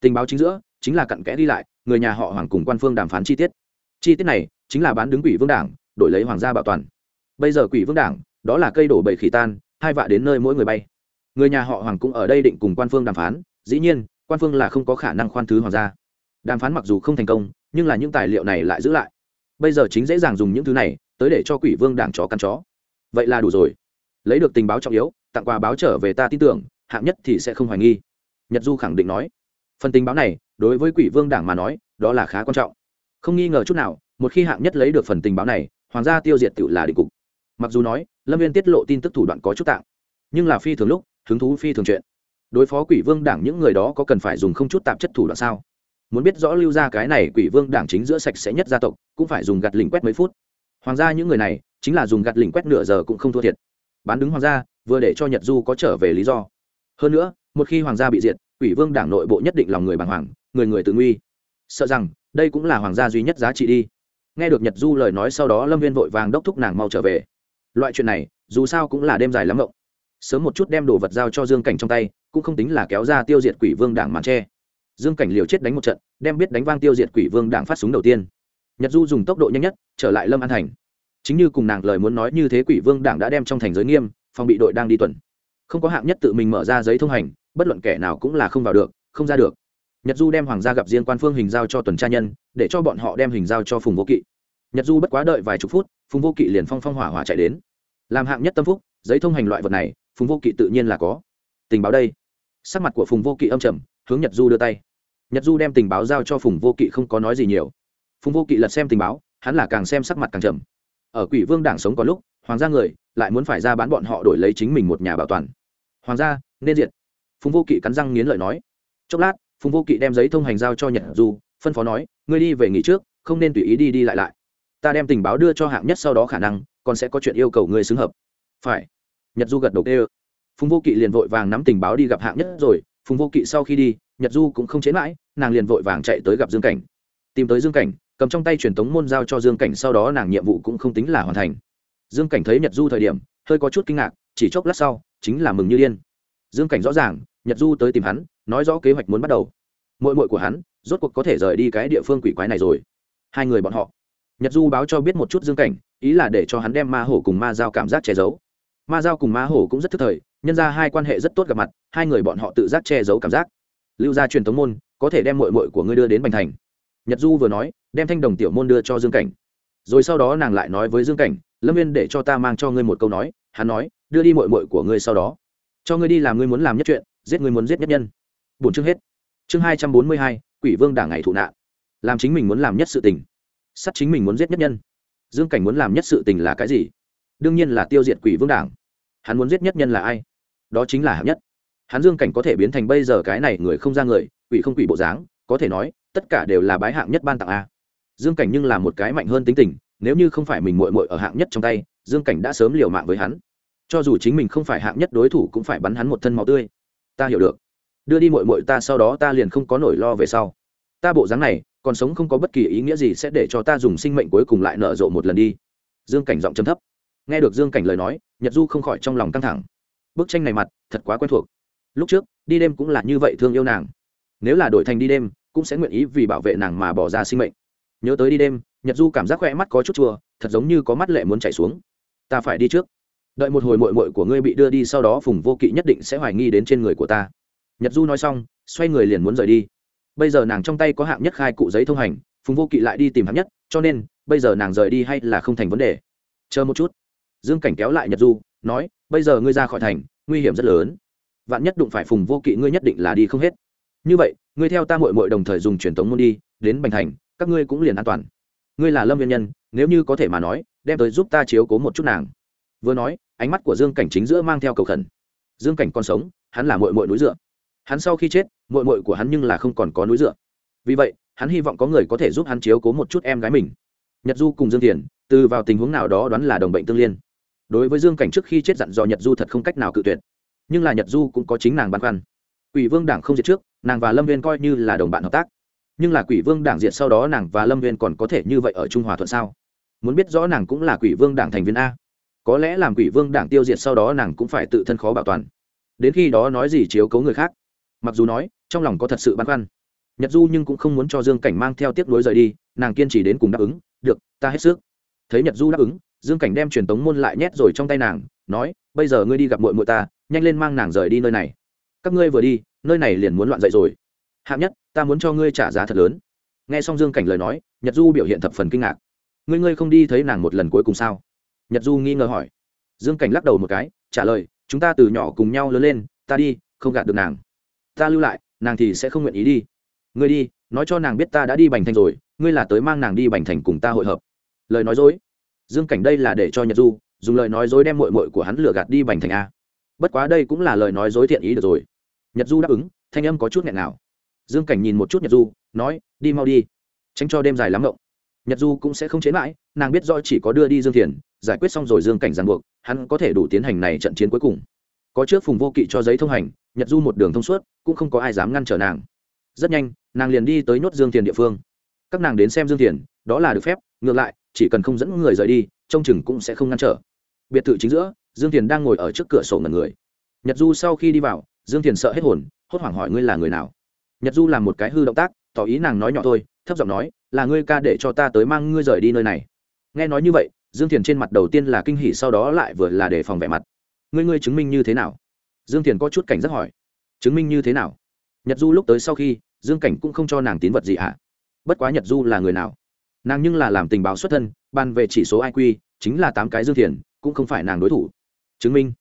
Tình báo chính giữa chính là cặn kẽ đi lại, người nhà họ hoàng cùng quan phương đàm phán chi tiết. Chi tiết này chính là bán đứng quỷ vương đảng, đổi lấy hoàng gia bảo toàn. Bây giờ quỷ vương đảng, đó là cây đổ bầy khỉ tan, hai vạ đến nơi mỗi người bay. Người nhà họ hoàng cũng ở đây định cùng quan phương đàm phán, dĩ nhiên, quan phương là không có khả năng khoan thứ hoàng gia. Đàm phán mặc dù không thành công, nhưng là những tài liệu này lại giữ lại. Bây giờ chính dễ dàng dùng những thứ này tới để cho quỷ vương đảng chó căn chó. Vậy là đủ rồi. Lấy được tình báo trọng yếu, tặng quà báo trở về ta tin tưởng, hạng nhất thì sẽ không hoài nghi. Nhật du khẳng định nói. Phần tình báo này đối với quỷ vương đảng mà nói, đó là khá quan trọng. Không nghi ngờ chút nào, một khi hạng nhất lấy được phần tình báo này, hoàng gia tiêu diệt tự là định cục. Mặc dù nói, lâm viên tiết lộ tin tức thủ đoạn có chút tạng nhưng là phi thường lúc, hứng thú phi thường chuyện. Đối phó quỷ vương đảng những người đó có cần phải dùng không chút tạp chất thủ đoạn sao? Muốn biết rõ lưu ra cái này quỷ vương đảng chính giữa sạch sẽ nhất gia tộc, cũng phải dùng gạt lỉnh quét mấy phút. Hoàng gia những người này, chính là dùng gạt lỉnh quét nửa giờ cũng không thua thiệt. Bán đứng hoàng gia, vừa để cho nhật du có trở về lý do. Hơn nữa, một khi hoàng gia bị diệt, quỷ vương đảng nội bộ nhất định lòng người bàng hoàng người người tự nguy. Sợ rằng, đây cũng là hoàng gia duy nhất giá trị đi. Nghe được nhật du lời nói sau đó, lâm viên vội vàng đốc thúc nàng mau trở về. Loại chuyện này, dù sao cũng là đêm dài lắm ngộng sớm một chút đem đồ vật giao cho dương cảnh trong tay, cũng không tính là kéo ra tiêu diệt quỷ vương đảng màn tre. Dương cảnh liều chết đánh một trận, đem biết đánh vang tiêu diệt quỷ vương đảng phát súng đầu tiên. Nhật du dùng tốc độ nhanh nhất, trở lại lâm an thành. Chính như cùng nàng lời muốn nói như thế quỷ vương đảng đã đem trong thành giới nghiêm, phòng bị đội đang đi tuần. Không có hạng nhất tự mình mở ra giấy thông hành, bất luận kẻ nào cũng là không vào được, không ra được nhật du đem hoàng gia gặp riêng quan phương hình giao cho tuần tra nhân, để cho bọn họ đem hình giao cho phùng vô kỵ. Nhật du bất quá đợi vài chục phút, phùng vô kỵ liền phong phong hỏa hỏa chạy đến. Làm hạng nhất tâm phúc, giấy thông hành loại vật này, phùng vô kỵ tự nhiên là có. Tình báo đây. Sắc mặt của phùng vô kỵ âm trầm, hướng nhật du đưa tay. Nhật du đem tình báo giao cho phùng vô kỵ không có nói gì nhiều. Phùng vô kỵ lật xem tình báo, hắn là càng xem sắc mặt càng trầm. Ở quỷ vương đảng sống có lúc, hoàng gia người lại muốn phải ra bán bọn họ đổi lấy chính mình một nhà bảo toàn. Hoàng gia, nên diệt. Phùng vô kỵ cắn răng nghiến lợi nói. Chốc lát phùng vô kỵ đem giấy thông hành giao cho nhật du, phân phó nói, ngươi đi về nghỉ trước, không nên tùy ý đi đi lại lại. Ta đem tình báo đưa cho hạng nhất sau đó khả năng, còn sẽ có chuyện yêu cầu ngươi xứng hợp. Phải. Nhật du gật đầu kêu. Phùng vô kỵ liền vội vàng nắm tình báo đi gặp hạng nhất rồi. Phùng vô kỵ sau khi đi, nhật du cũng không chế mãi, nàng liền vội vàng chạy tới gặp dương cảnh. Tìm tới dương cảnh, cầm trong tay truyền tống môn giao cho dương cảnh sau đó nàng nhiệm vụ cũng không tính là hoàn thành. Dương cảnh thấy nhật du thời điểm, hơi có chút kinh ngạc, chỉ chốc lát sau, chính là mừng như điên. Dương cảnh rõ ràng, nhật du tới tìm hắn nói rõ kế hoạch muốn bắt đầu. Mội mội của hắn, rốt cuộc có thể rời đi cái địa phương quỷ quái này rồi. Hai người bọn họ. Nhật du báo cho biết một chút dương cảnh, ý là để cho hắn đem ma hổ cùng ma giao cảm giác che giấu. Ma giao cùng ma hổ cũng rất thức thời, nhân ra hai quan hệ rất tốt gặp mặt, hai người bọn họ tự giác che giấu cảm giác. Lưu gia truyền thống môn, có thể đem mội mội của ngươi đưa đến bành thành. Nhật du vừa nói, đem thanh đồng tiểu môn đưa cho dương cảnh. Rồi sau đó nàng lại nói với dương cảnh, lâm viên để cho ta mang cho ngươi một câu nói. Hắn nói, đưa đi mội mội của ngươi sau đó. Cho ngươi đi làm ngươi muốn làm nhất chuyện, giết ngươi muốn giết nhất nhân buồn chương hết. Chương hai trăm bốn mươi hai, quỷ vương đảng ngày thụ nạn. Làm chính mình muốn làm nhất sự tình. Sắt chính mình muốn giết nhất nhân. Dương cảnh muốn làm nhất sự tình là cái gì? Đương nhiên là tiêu diệt quỷ vương đảng. Hắn muốn giết nhất nhân là ai? Đó chính là hạng nhất. Hắn dương cảnh có thể biến thành bây giờ cái này người không ra người, quỷ không quỷ bộ dáng, có thể nói, tất cả đều là bái hạng nhất ban tặng a. Dương cảnh nhưng là một cái mạnh hơn tính tình, nếu như không phải mình mội mội ở hạng nhất trong tay, dương cảnh đã sớm liều mạng với hắn. Cho dù chính mình không phải hạng nhất đối thủ cũng phải bắn hắn một thân máu tươi. Ta hiểu được đưa đi mội mội ta sau đó ta liền không có nổi lo về sau. Ta bộ dáng này, còn sống không có bất kỳ ý nghĩa gì sẽ để cho ta dùng sinh mệnh cuối cùng lại nở rộ một lần đi. Dương cảnh giọng chấm thấp. Nghe được dương cảnh lời nói, nhật du không khỏi trong lòng căng thẳng. Bức tranh này mặt, thật quá quen thuộc. Lúc trước, đi đêm cũng là như vậy thương yêu nàng. Nếu là đổi thành đi đêm, cũng sẽ nguyện ý vì bảo vệ nàng mà bỏ ra sinh mệnh. Nhớ tới đi đêm, nhật du cảm giác khỏe mắt có chút chua, thật giống như có mắt lệ muốn chảy xuống. Ta phải đi trước. Đợi một hồi mội mội của ngươi bị đưa đi sau đó phùng vô kỵ nhất định sẽ hoài nghi đến trên người của ta nhật du nói xong, xoay người liền muốn rời đi. Bây giờ nàng trong tay có hạng nhất khai cụ giấy thông hành, phùng vô kỵ lại đi tìm hạng nhất, cho nên, bây giờ nàng rời đi hay là không thành vấn đề. Chờ một chút. Dương cảnh kéo lại nhật du, nói, bây giờ ngươi ra khỏi thành, nguy hiểm rất lớn. Vạn nhất đụng phải phùng vô kỵ ngươi nhất định là đi không hết. Như vậy, ngươi theo ta mội mội đồng thời dùng truyền tống môn đi, đến bành thành, các ngươi cũng liền an toàn. Ngươi là lâm viên nhân, nếu như có thể mà nói, đem tới giúp ta chiếu cố một chút nàng. Vừa nói, ánh mắt của dương cảnh chính giữa mang theo cầu khẩn. Dương cảnh còn sống, hắn là mội mội núi dựa hắn sau khi chết mội mội của hắn nhưng là không còn có núi dựa. Vì vậy, hắn hy vọng có người có thể giúp hắn chiếu cố một chút em gái mình. Nhật du cùng dương thiền, từ vào tình huống nào đó đoán là đồng bệnh tương liên. Đối với dương cảnh trước khi chết dặn dò nhật du thật không cách nào cự tuyệt. Nhưng là nhật du cũng có chính nàng băn khoăn. Quỷ vương đảng không diệt trước, nàng và lâm viên coi như là đồng bạn hợp tác. Nhưng là quỷ vương đảng diệt sau đó nàng và lâm viên còn có thể như vậy ở trung hòa thuận sao? Muốn biết rõ nàng cũng là quỷ vương đảng thành viên a. Có lẽ làm quỷ vương đảng tiêu diệt sau đó nàng cũng phải tự thân khó bảo toàn. Đến khi đó nói gì chiếu cấu người khác mặc dù nói, trong lòng có thật sự băn khoăn. Nhật du nhưng cũng không muốn cho dương cảnh mang theo tiếp nối rời đi, nàng kiên trì đến cùng đáp ứng, được, ta hết sức. Thấy nhật du đáp ứng, dương cảnh đem truyền tống môn lại nhét rồi trong tay nàng, nói, bây giờ ngươi đi gặp mội mội ta, nhanh lên mang nàng rời đi nơi này. Các ngươi vừa đi, nơi này liền muốn loạn dậy rồi. Hạng nhất, ta muốn cho ngươi trả giá thật lớn. Nghe xong dương cảnh lời nói, nhật du biểu hiện thập phần kinh ngạc. Ngươi ngươi không đi thấy nàng một lần cuối cùng sao? Nhật du nghi ngờ hỏi. Dương cảnh lắc đầu một cái, trả lời, chúng ta từ nhỏ cùng nhau lớn lên, ta đi, không gạt được nàng ta lưu lại, nàng thì sẽ không nguyện ý đi. Ngươi đi, nói cho nàng biết ta đã đi bành thành rồi, ngươi là tới mang nàng đi bành thành cùng ta hội hợp. Lời nói dối. Dương cảnh đây là để cho nhật du, dùng lời nói dối đem mội mội của hắn lừa gạt đi bành thành a. Bất quá đây cũng là lời nói dối thiện ý được rồi. Nhật du đáp ứng, thanh âm có chút nghẹn nào dương cảnh nhìn một chút nhật du, nói, đi mau đi, tránh cho đêm dài lắm ngộng. Nhật du cũng sẽ không chế mãi, nàng biết do chỉ có đưa đi dương thiền, giải quyết xong rồi dương cảnh giàn buộc, hắn có thể đủ tiến hành này trận chiến cuối cùng. Có trước phùng vô kỵ cho giấy thông hành nhật du một đường thông suốt, cũng không có ai dám ngăn trở nàng. Rất nhanh, nàng liền đi tới nhốt dương thiền địa phương. Các nàng đến xem dương thiền, đó là được phép, ngược lại, chỉ cần không dẫn người rời đi, trông chừng cũng sẽ không ngăn trở. Biệt thự chính giữa, dương thiền đang ngồi ở trước cửa sổ ngần người. Nhật du sau khi đi vào, dương thiền sợ hết hồn, hốt hoảng hỏi ngươi là người nào? Nhật du làm một cái hư động tác, tỏ ý nàng nói nhỏ thôi, thấp giọng nói, là ngươi ca để cho ta tới mang ngươi rời đi nơi này. Nghe nói như vậy, dương thiền trên mặt đầu tiên là kinh hỉ, sau đó lại vừa là để phòng vẻ mặt. Ngươi ngươi chứng minh như thế nào? Dương thiền có chút cảnh giác hỏi, chứng minh như thế nào? Nhật du lúc tới sau khi, dương cảnh cũng không cho nàng tín vật gì ạ? À? bất quá nhật du là người nào? Nàng nhưng là làm tình báo xuất thân ban về chỉ số iq chính là tám cái dương thiền, cũng không phải nàng đối thủ. Chứng minh?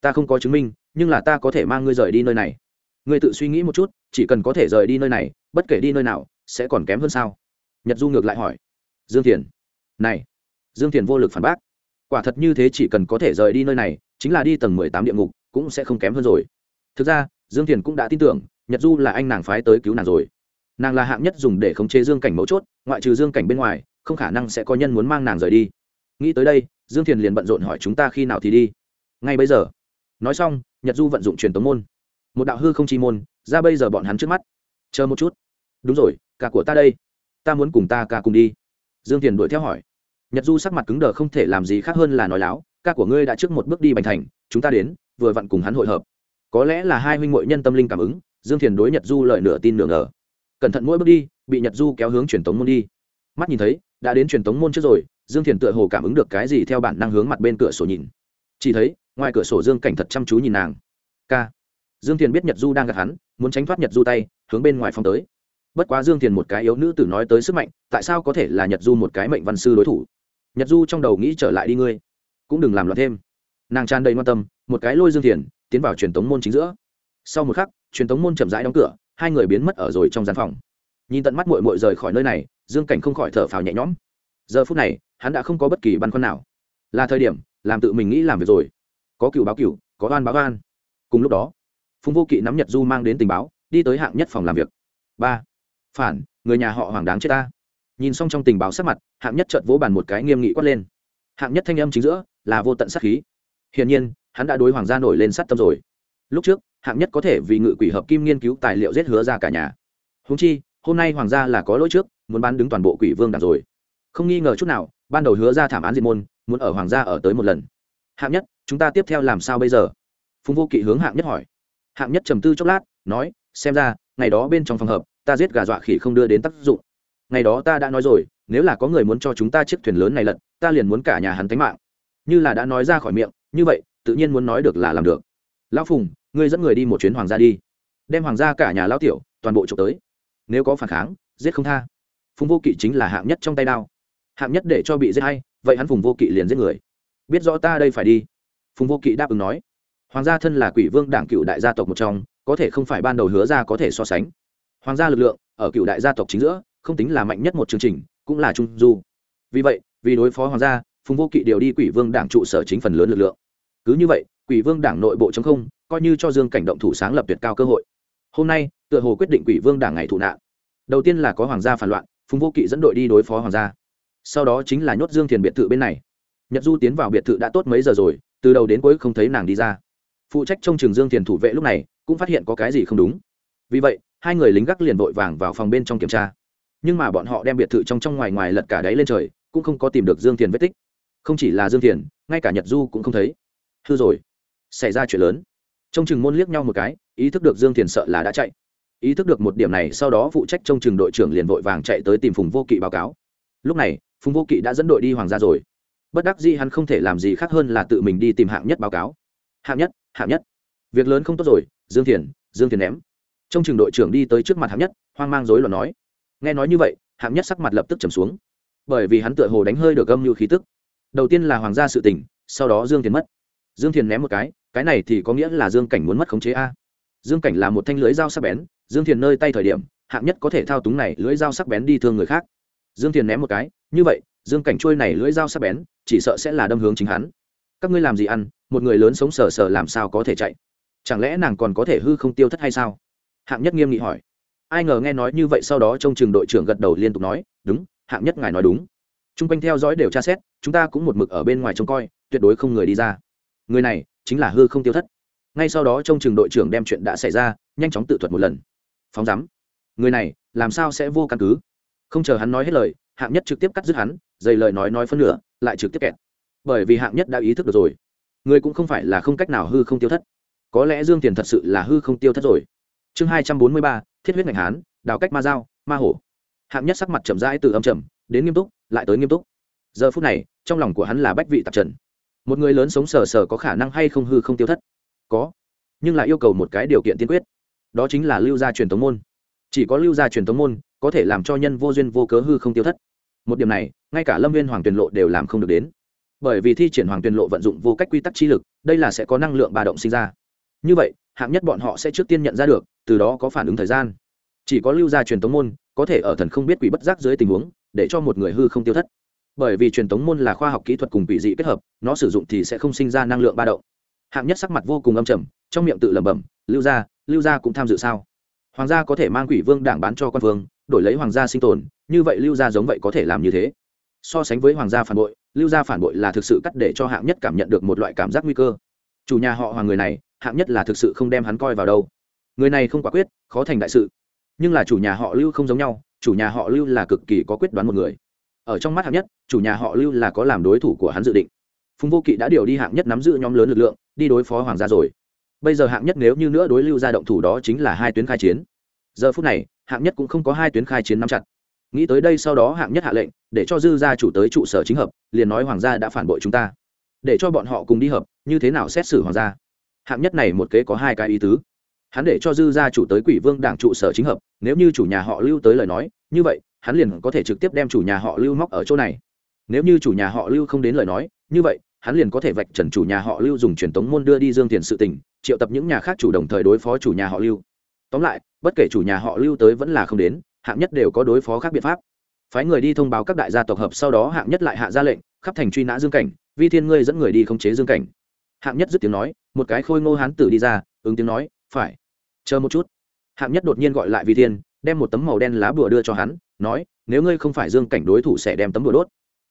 Ta không có chứng minh, nhưng là ta có thể mang ngươi rời đi nơi này. Ngươi tự suy nghĩ một chút, chỉ cần có thể rời đi nơi này, bất kể đi nơi nào, sẽ còn kém hơn sao? Nhật du ngược lại hỏi. Dương thiền. Này, dương thiền vô lực phản bác. Quả thật như thế chỉ cần có thể rời đi nơi này, chính là đi tầng mười tám địa ngục cũng sẽ không kém hơn rồi. Thực ra, dương thiền cũng đã tin tưởng, nhật du là anh nàng phái tới cứu nàng rồi. Nàng là hạng nhất dùng để khống chế dương cảnh mấu chốt, ngoại trừ dương cảnh bên ngoài, không khả năng sẽ có nhân muốn mang nàng rời đi. Nghĩ tới đây, dương thiền liền bận rộn hỏi chúng ta khi nào thì đi. Ngay bây giờ. Nói xong, nhật du vận dụng truyền tống môn. Một đạo hư không chi môn, ra bây giờ bọn hắn trước mắt. Chờ một chút. Đúng rồi, cả của ta đây. Ta muốn cùng ta cả cùng đi. Dương thiền đuổi theo hỏi. Nhật du sắc mặt cứng đờ không thể làm gì khác hơn là nói láo ca của ngươi đã trước một bước đi bành thành, chúng ta đến vừa vặn cùng hắn hội hợp. Có lẽ là hai huynh ngội nhân tâm linh cảm ứng, dương thiền đối nhật du lợi nửa tin nửa ngờ. Cẩn thận mỗi bước đi, bị nhật du kéo hướng truyền tống môn đi. Mắt nhìn thấy, đã đến truyền tống môn trước rồi, dương thiền tựa hồ cảm ứng được cái gì theo bản năng hướng mặt bên cửa sổ nhìn. Chỉ thấy, ngoài cửa sổ dương cảnh thật chăm chú nhìn nàng. K dương thiền biết nhật du đang gặp hắn, muốn tránh thoát nhật du tay, hướng bên ngoài phong tới. Bất quá dương thiền một cái yếu nữ tử nói tới sức mạnh, tại sao có thể là nhật du một cái mệnh văn sư đối thủ? Nhật du trong đầu nghĩ trở lại đi ngươi. Cũng đừng làm loạn thêm. Nàng tràn đầy quan tâm một cái lôi dương thiền tiến vào truyền tống môn chính giữa. Sau một khắc, truyền tống môn chậm rãi đóng cửa, hai người biến mất ở rồi trong gian phòng. Nhìn tận mắt mội mội rời khỏi nơi này, dương cảnh không khỏi thở phào nhẹ nhõm. Giờ phút này, hắn đã không có bất kỳ băn khoăn nào. Là thời điểm, làm tự mình nghĩ làm việc rồi. Có cựu báo cựu, có oan báo oan. Cùng lúc đó, phùng vô kỵ nắm nhật du mang đến tình báo, đi tới hạng nhất phòng làm việc. Ba. Phản, người nhà họ hoàng đáng chết ta. Nhìn xong trong tình báo sắc mặt, hạng nhất trợt vỗ bàn một cái nghiêm nghị quát lên. Hạng nhất thanh âm chính giữa là vô tận sát khí. Hiển nhiên hắn đã đối hoàng gia nổi lên sát tâm rồi. Lúc trước, hạng nhất có thể vì ngự quỷ hợp kim nghiên cứu tài liệu giết hứa ra cả nhà. Húng chi, hôm nay hoàng gia là có lỗi trước, muốn bán đứng toàn bộ quỷ vương đảng rồi. Không nghi ngờ chút nào, ban đầu hứa ra thảm án diệt môn, muốn ở hoàng gia ở tới một lần. Hạng nhất, chúng ta tiếp theo làm sao bây giờ? Phùng vô kỵ hướng hạng nhất hỏi. Hạng nhất trầm tư chốc lát, nói, xem ra, ngày đó bên trong phòng hợp, ta giết gà dọa khỉ không đưa đến tác dụng. Ngày đó ta đã nói rồi, nếu là có người muốn cho chúng ta chiếc thuyền lớn này lật, ta liền muốn cả nhà hắn tánh mạng. Như là đã nói ra khỏi miệng, như vậy tự nhiên muốn nói được là làm được. Lão phùng, ngươi dẫn người đi một chuyến hoàng gia đi. Đem hoàng gia cả nhà lão tiểu, toàn bộ trộm tới. Nếu có phản kháng, giết không tha. Phùng vô kỵ chính là hạng nhất trong tay đao. Hạng nhất để cho bị giết hay, vậy hắn phùng vô kỵ liền giết người. Biết rõ ta đây phải đi. Phùng vô kỵ đáp ứng nói. Hoàng gia thân là quỷ vương đảng cựu đại gia tộc một trong, có thể không phải ban đầu hứa ra có thể so sánh. Hoàng gia lực lượng ở cựu đại gia tộc chính giữa, không tính là mạnh nhất một chương trình, cũng là trung du. Vì vậy, vì đối phó hoàng gia, phùng vô kỵ điều đi quỷ vương đảng trụ sở chính phần lớn lực lượng cứ như vậy, quỷ vương đảng nội bộ chống không, coi như cho dương cảnh động thủ sáng lập tuyệt cao cơ hội. Hôm nay, tựa hồ quyết định quỷ vương đảng ngày thụ nạn. Đầu tiên là có hoàng gia phản loạn, phùng vô kỵ dẫn đội đi đối phó hoàng gia. Sau đó chính là nhốt dương thiền biệt thự bên này. Nhật du tiến vào biệt thự đã tốt mấy giờ rồi, từ đầu đến cuối không thấy nàng đi ra. Phụ trách trong trường dương thiền thủ vệ lúc này, cũng phát hiện có cái gì không đúng. Vì vậy, hai người lính gác liền vội vàng vào phòng bên trong kiểm tra. Nhưng mà bọn họ đem biệt thự trong trong ngoài ngoài lật cả đáy lên trời, cũng không có tìm được dương thiền vết tích. Không chỉ là dương thiền, ngay cả nhật du cũng không thấy hư rồi. Xảy ra chuyện lớn. Trông chừng môn liếc nhau một cái, ý thức được dương thiền sợ là đã chạy. Ý thức được một điểm này, sau đó phụ trách trông chừng đội trưởng liền vội vàng chạy tới tìm phùng vô kỵ báo cáo. Lúc này, phùng vô kỵ đã dẫn đội đi hoàng gia rồi. Bất đắc dĩ hắn không thể làm gì khác hơn là tự mình đi tìm hạng nhất báo cáo. Hạng nhất hạng nhất. Việc lớn không tốt rồi, dương thiền dương thiền ném. Trong trường đội trưởng đi tới trước mặt hạng nhất, hoang mang rối loạn nói. Nghe nói như vậy, hạng nhất sắc mặt lập tức trầm xuống. Bởi vì hắn tựa hồ đánh hơi được âm như khí tức. Đầu tiên là hoàng gia sự tình, sau đó dương thiền mất dương thiền ném một cái cái này thì có nghĩa là dương cảnh muốn mất khống chế a. Dương cảnh là một thanh lưới dao sắc bén, dương thiền nơi tay thời điểm, hạng nhất có thể thao túng này lưới dao sắc bén đi thương người khác. Dương thiền ném một cái, như vậy, dương cảnh trôi này lưỡi dao sắc bén, chỉ sợ sẽ là đâm hướng chính hắn. Các ngươi làm gì ăn, một người lớn sống sờ sờ làm sao có thể chạy? Chẳng lẽ nàng còn có thể hư không tiêu thất hay sao? Hạng nhất nghiêm nghị hỏi. Ai ngờ nghe nói như vậy sau đó trong trường đội trưởng gật đầu liên tục nói, đúng, hạng nhất ngài nói đúng. T r u n g quanh theo dõi đều tra xét, chúng ta cũng một mực ở bên ngoài trông coi, tuyệt đối không người đi ra người này chính là hư không tiêu thất. Ngay sau đó trong trường đội trưởng đem chuyện đã xảy ra, nhanh chóng tự thuật một lần. Phóng rắm người này làm sao sẽ vô căn cứ? Không chờ hắn nói hết lời, hạng nhất trực tiếp cắt dứt hắn, dày lời nói nói phân nửa, lại trực tiếp kẹt. Bởi vì hạng nhất đã ý thức được rồi, người cũng không phải là không cách nào hư không tiêu thất. Có lẽ dương tiền thật sự là hư không tiêu thất rồi. Chương hai trăm bốn mươi ba, thiết huyết ngành hán, đào cách ma dao, ma hổ. Hạng nhất sắc mặt chậm rãi từ âm trầm, đến nghiêm túc, lại tới nghiêm túc. Giờ phút này, trong lòng của hắn là bách vị tạp trần một người lớn sống sờ sờ có khả năng hay không hư không tiêu thất? Có. Nhưng lại yêu cầu một cái điều kiện tiên quyết. Đó chính là lưu gia truyền thống môn. Chỉ có lưu gia truyền thống môn có thể làm cho nhân vô duyên vô cớ hư không tiêu thất. Một điểm này, ngay cả lâm viên hoàng tuyền lộ đều làm không được đến. Bởi vì thi triển hoàng tuyền lộ vận dụng vô cách quy tắc chi lực, đây là sẽ có năng lượng ba động sinh ra. Như vậy, hạng nhất bọn họ sẽ trước tiên nhận ra được, từ đó có phản ứng thời gian. Chỉ có lưu gia truyền tống môn có thể ở thần không biết quỷ bất giác dưới tình huống, để cho một người hư không tiêu thất bởi vì truyền thống môn là khoa học kỹ thuật cùng quỷ dị kết hợp, nó sử dụng thì sẽ không sinh ra năng lượng ba động. Hạng nhất sắc mặt vô cùng âm trầm, trong miệng tự lẩm bẩm, lưu gia lưu gia cũng tham dự sao? Hoàng gia có thể mang quỷ vương đảng bán cho quan vương, đổi lấy hoàng gia sinh tồn, như vậy lưu gia giống vậy có thể làm như thế? So sánh với hoàng gia phản bội, lưu gia phản bội là thực sự cắt để cho hạng nhất cảm nhận được một loại cảm giác nguy cơ. Chủ nhà họ hoàng người này, hạng nhất là thực sự không đem hắn coi vào đâu. Người này không quả quyết, khó thành đại sự. Nhưng là chủ nhà họ lưu không giống nhau, chủ nhà họ lưu là cực kỳ có quyết đoán một người ở trong mắt hạng nhất, chủ nhà họ lưu là có làm đối thủ của hắn dự định. Phùng vô kỵ đã điều đi hạng nhất nắm giữ nhóm lớn lực lượng, đi đối phó hoàng gia rồi. Bây giờ hạng nhất nếu như nữa đối lưu gia động thủ đó chính là hai tuyến khai chiến. Giờ phút này, hạng nhất cũng không có hai tuyến khai chiến nắm chặt. Nghĩ tới đây sau đó hạng nhất hạ lệnh, để cho dư gia chủ tới trụ sở chính hợp, liền nói hoàng gia đã phản bội chúng ta. Để cho bọn họ cùng đi hợp, như thế nào xét xử hoàng gia? Hạng nhất này một kế có hai cái ý tứ. Hắn để cho dư gia chủ tới quỷ vương đảng trụ sở chính hợp, nếu như chủ nhà họ lưu tới lời nói, như vậy hắn liền có thể trực tiếp đem chủ nhà họ lưu móc ở chỗ này. Nếu như chủ nhà họ lưu không đến lời nói, như vậy, hắn liền có thể vạch trần chủ nhà họ lưu dùng truyền tống môn đưa đi dương tiền sự tình, triệu tập những nhà khác chủ đồng thời đối phó chủ nhà họ lưu. Tóm lại, bất kể chủ nhà họ lưu tới vẫn là không đến, hạng nhất đều có đối phó khác biện pháp. Phái người đi thông báo các đại gia tộc hợp sau đó hạng nhất lại hạ ra lệnh, khắp thành truy nã dương cảnh, vi thiên ngươi dẫn người đi khống chế dương cảnh. Hạng nhất dứt tiếng nói, một cái khôi ngô hán tử đi ra, ứng tiếng nói, phải, chờ một chút. Hạng nhất đột nhiên gọi lại vi thiên, đem một tấm màu đen lá bùa đưa cho hắn nói, nếu ngươi không phải dương cảnh đối thủ sẽ đem tấm bùa đốt.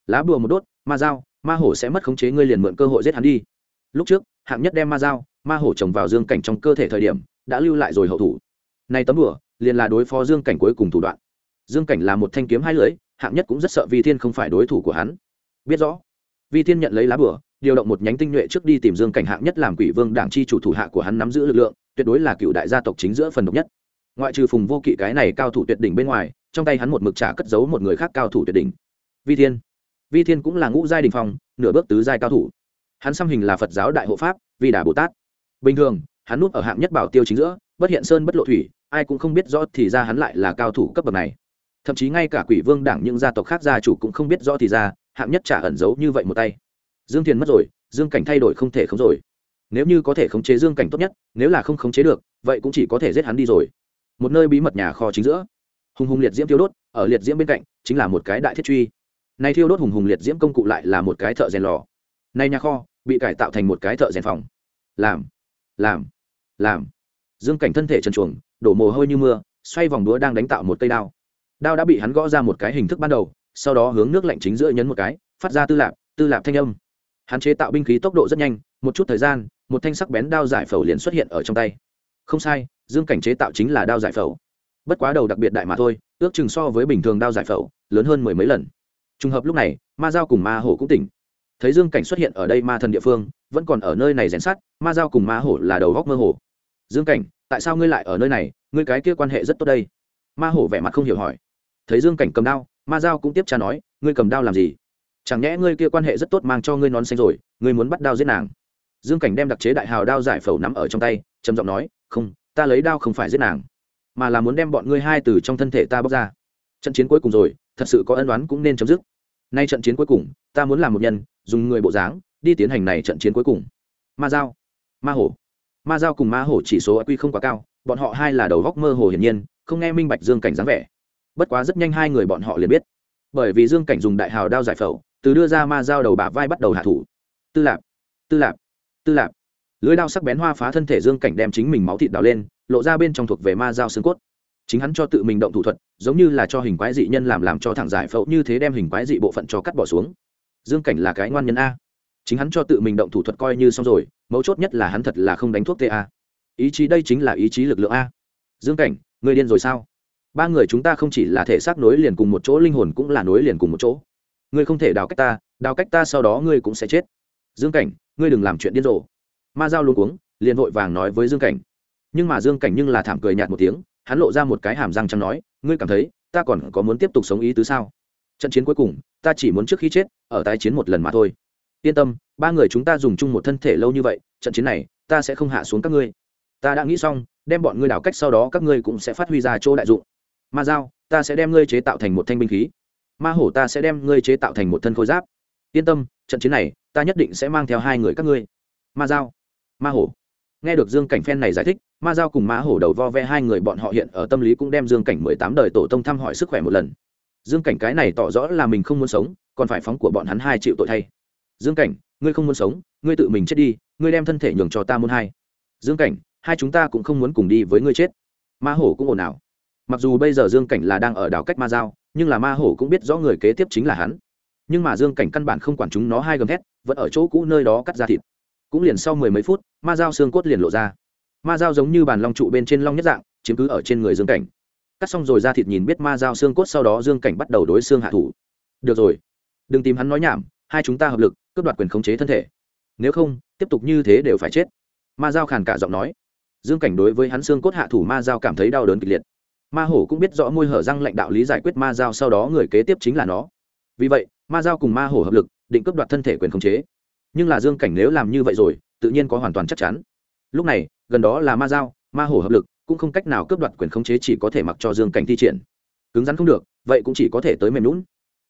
Lá bùa một đốt, ma dao, ma hổ sẽ mất khống chế ngươi liền mượn cơ hội giết hắn đi. Lúc trước, hạng nhất đem ma dao, ma hổ trồng vào dương cảnh trong cơ thể thời điểm, đã lưu lại rồi hậu thủ. Nay tấm bùa liền là đối phó dương cảnh cuối cùng thủ đoạn. Dương cảnh là một thanh kiếm hai lưỡi, hạng nhất cũng rất sợ vi thiên không phải đối thủ của hắn. Biết rõ, vi thiên nhận lấy lá bùa, điều động một nhánh tinh nhuệ trước đi tìm dương cảnh hạng nhất làm quỷ vương đảng chi chủ thủ hạ của hắn nắm giữ lực lượng, tuyệt đối là cựu đại gia tộc chính giữa phần độc nhất. Ngoại trừ phùng vô kỵ cái này cao thủ tuyệt đỉnh bên ngoài trong tay hắn một mực trả cất giấu một người khác cao thủ tuyệt đỉnh. Vi thiên. Vi thiên cũng là ngũ giai đình phong, nửa bước tứ giai cao thủ. Hắn xăm hình là phật giáo đại hộ pháp, vi đà bồ tát. Bình thường, hắn núp ở hạng nhất bảo tiêu chính giữa, bất hiện sơn bất lộ thủy, ai cũng không biết rõ thì ra hắn lại là cao thủ cấp bậc này. Thậm chí ngay cả quỷ vương đảng những gia tộc khác gia chủ cũng không biết rõ thì ra, hạng nhất trả ẩn giấu như vậy một tay. Dương thiền mất rồi, dương cảnh thay đổi không thể không rồi. Nếu như có thể khống chế dương cảnh tốt nhất, nếu là không khống chế được, vậy cũng chỉ có thể giết hắn đi rồi. Một nơi bí mật nhà kho chính giữa hùng hùng liệt diễm thiêu đốt, ở liệt diễm bên cạnh, chính là một cái đại thiết truy. Nay thiêu đốt hùng hùng liệt diễm công cụ lại là một cái thợ rèn lò. Nay nhà kho, bị cải tạo thành một cái thợ rèn phòng. Làm làm làm. Dương cảnh thân thể trần chuồng đổ mồ hôi như mưa, xoay vòng đũa đang đánh tạo một cây đao. Đao đã bị hắn gõ ra một cái hình thức ban đầu, sau đó hướng nước lạnh chính giữa nhấn một cái, phát ra tư lạp tư lạp thanh âm. Hắn chế tạo binh khí tốc độ rất nhanh, một chút thời gian, một thanh sắc bén đao giải phẫu liền xuất hiện ở trong tay. Không sai, dương cảnh chế tạo chính là đao giải phẫu bất quá đầu đặc biệt đại mà thôi ước chừng so với bình thường đao giải phẫu lớn hơn mười mấy lần. Trùng hợp lúc này ma giao cùng ma hổ cũng tỉnh. Thấy dương cảnh xuất hiện ở đây ma thần địa phương vẫn còn ở nơi này rèn sát, ma giao cùng ma hổ là đầu góc mơ hồ. Dương cảnh tại sao ngươi lại ở nơi này? Ngươi cái kia quan hệ rất tốt đây. Ma hổ vẻ mặt không hiểu hỏi. Thấy dương cảnh cầm đao ma giao cũng tiếp tra nói ngươi cầm đao làm gì? Chẳng nhẽ ngươi kia quan hệ rất tốt mang cho ngươi nón xanh rồi ngươi muốn bắt đao giết nàng. Dương cảnh đem đặc chế đại hào đao giải phẫu nắm ở trong tay trầm giọng nói không ta lấy đao không phải giết nàng mà là muốn đem bọn ngươi hai từ trong thân thể ta bóc ra. Trận chiến cuối cùng rồi, thật sự có ân đoán cũng nên chấm dứt. Nay trận chiến cuối cùng, ta muốn làm một nhân, dùng người bộ dáng, đi tiến hành này trận chiến cuối cùng. Ma giao. Ma hổ. Ma giao cùng ma hổ chỉ số quy không quá cao, bọn họ hai là đầu góc mơ hồ hiển nhiên, không nghe minh bạch dương cảnh dáng vẻ. Bất quá rất nhanh hai người bọn họ liền biết. Bởi vì dương cảnh dùng đại hào đao giải phẫu, từ đưa ra ma giao đầu bả vai bắt đầu hạ thủ. Tư lạp. Tư lạp. Tư lạp. Lưới đao sắc bén hoa phá thân thể dương cảnh đem chính mình máu thịt đào lên lộ ra bên trong thuộc về ma giao xương cốt. Chính hắn cho tự mình động thủ thuật, giống như là cho hình quái dị nhân làm làm cho thẳng giải phẫu như thế đem hình quái dị bộ phận cho cắt bỏ xuống. Dương cảnh là cái ngoan nhân a. Chính hắn cho tự mình động thủ thuật coi như xong rồi, mấu chốt nhất là hắn thật là không đánh thuốc ta ý chí đây chính là ý chí lực lượng a. Dương cảnh, người điên rồi sao? Ba người chúng ta không chỉ là thể xác nối liền cùng một chỗ, linh hồn cũng là nối liền cùng một chỗ. Ngươi không thể đào cách ta, đào cách ta sau đó ngươi cũng sẽ chết. Dương cảnh, ngươi đừng làm chuyện điên rồ. Ma giao luôn cuống, liền vội vàng nói với dương cảnh nhưng mà dương cảnh nhưng là thảm cười nhạt một tiếng, hắn lộ ra một cái hàm răng trắng nói, ngươi cảm thấy, ta còn có muốn tiếp tục sống ý tứ sao? Trận chiến cuối cùng, ta chỉ muốn trước khi chết, ở tái chiến một lần mà thôi. Yên tâm, ba người chúng ta dùng chung một thân thể lâu như vậy, trận chiến này, ta sẽ không hạ xuống các ngươi. Ta đã nghĩ xong, đem bọn ngươi đảo cách sau đó các ngươi cũng sẽ phát huy ra chỗ đại dụng. Ma dao ta sẽ đem ngươi chế tạo thành một thanh binh khí. Ma hổ, ta sẽ đem ngươi chế tạo thành một thân khôi giáp. Yên tâm, trận chiến này, ta nhất định sẽ mang theo hai người các ngươi. Ma dao ma hổ nghe được dương cảnh phen này giải thích, ma giao cùng ma hổ đầu vo ve hai người bọn họ hiện ở tâm lý cũng đem dương cảnh mười tám đời tổ tông thăm hỏi sức khỏe một lần. Dương cảnh cái này tỏ rõ là mình không muốn sống, còn phải phóng của bọn hắn hai chịu tội thay. Dương cảnh, ngươi không muốn sống, ngươi tự mình chết đi, ngươi đem thân thể nhường cho ta muốn hai. Dương cảnh, hai chúng ta cũng không muốn cùng đi với ngươi chết. Ma hổ cũng ồn ào. Mặc dù bây giờ dương cảnh là đang ở đảo cách ma giao, nhưng là ma hổ cũng biết rõ người kế tiếp chính là hắn. Nhưng mà dương cảnh căn bản không quản chúng nó hai gầm thét, vẫn ở chỗ cũ nơi đó cắt ra thịt cũng liền sau mười mấy phút, ma dao xương cốt liền lộ ra. Ma dao giống như bàn long trụ bên trên long nhất dạng, chiếm cứ ở trên người dương cảnh. Cắt xong rồi ra thịt nhìn biết ma dao xương cốt sau đó dương cảnh bắt đầu đối xương hạ thủ. Được rồi, đừng tìm hắn nói nhảm, hai chúng ta hợp lực, cướp đoạt quyền khống chế thân thể. Nếu không, tiếp tục như thế đều phải chết. Ma dao khàn cả giọng nói. Dương cảnh đối với hắn xương cốt hạ thủ ma dao cảm thấy đau đớn kịch liệt. Ma hổ cũng biết rõ môi hở răng lãnh đạo lý giải quyết ma dao sau đó người kế tiếp chính là nó. Vì vậy, ma dao cùng ma hổ hợp lực, định cướp đoạt thân thể quyền khống chế nhưng là dương cảnh nếu làm như vậy rồi, tự nhiên có hoàn toàn chắc chắn. Lúc này, gần đó là ma dao ma hổ hợp lực, cũng không cách nào cướp đoạt quyền khống chế chỉ có thể mặc cho dương cảnh thi triển. Cứng rắn không được, vậy cũng chỉ có thể tới mềm lún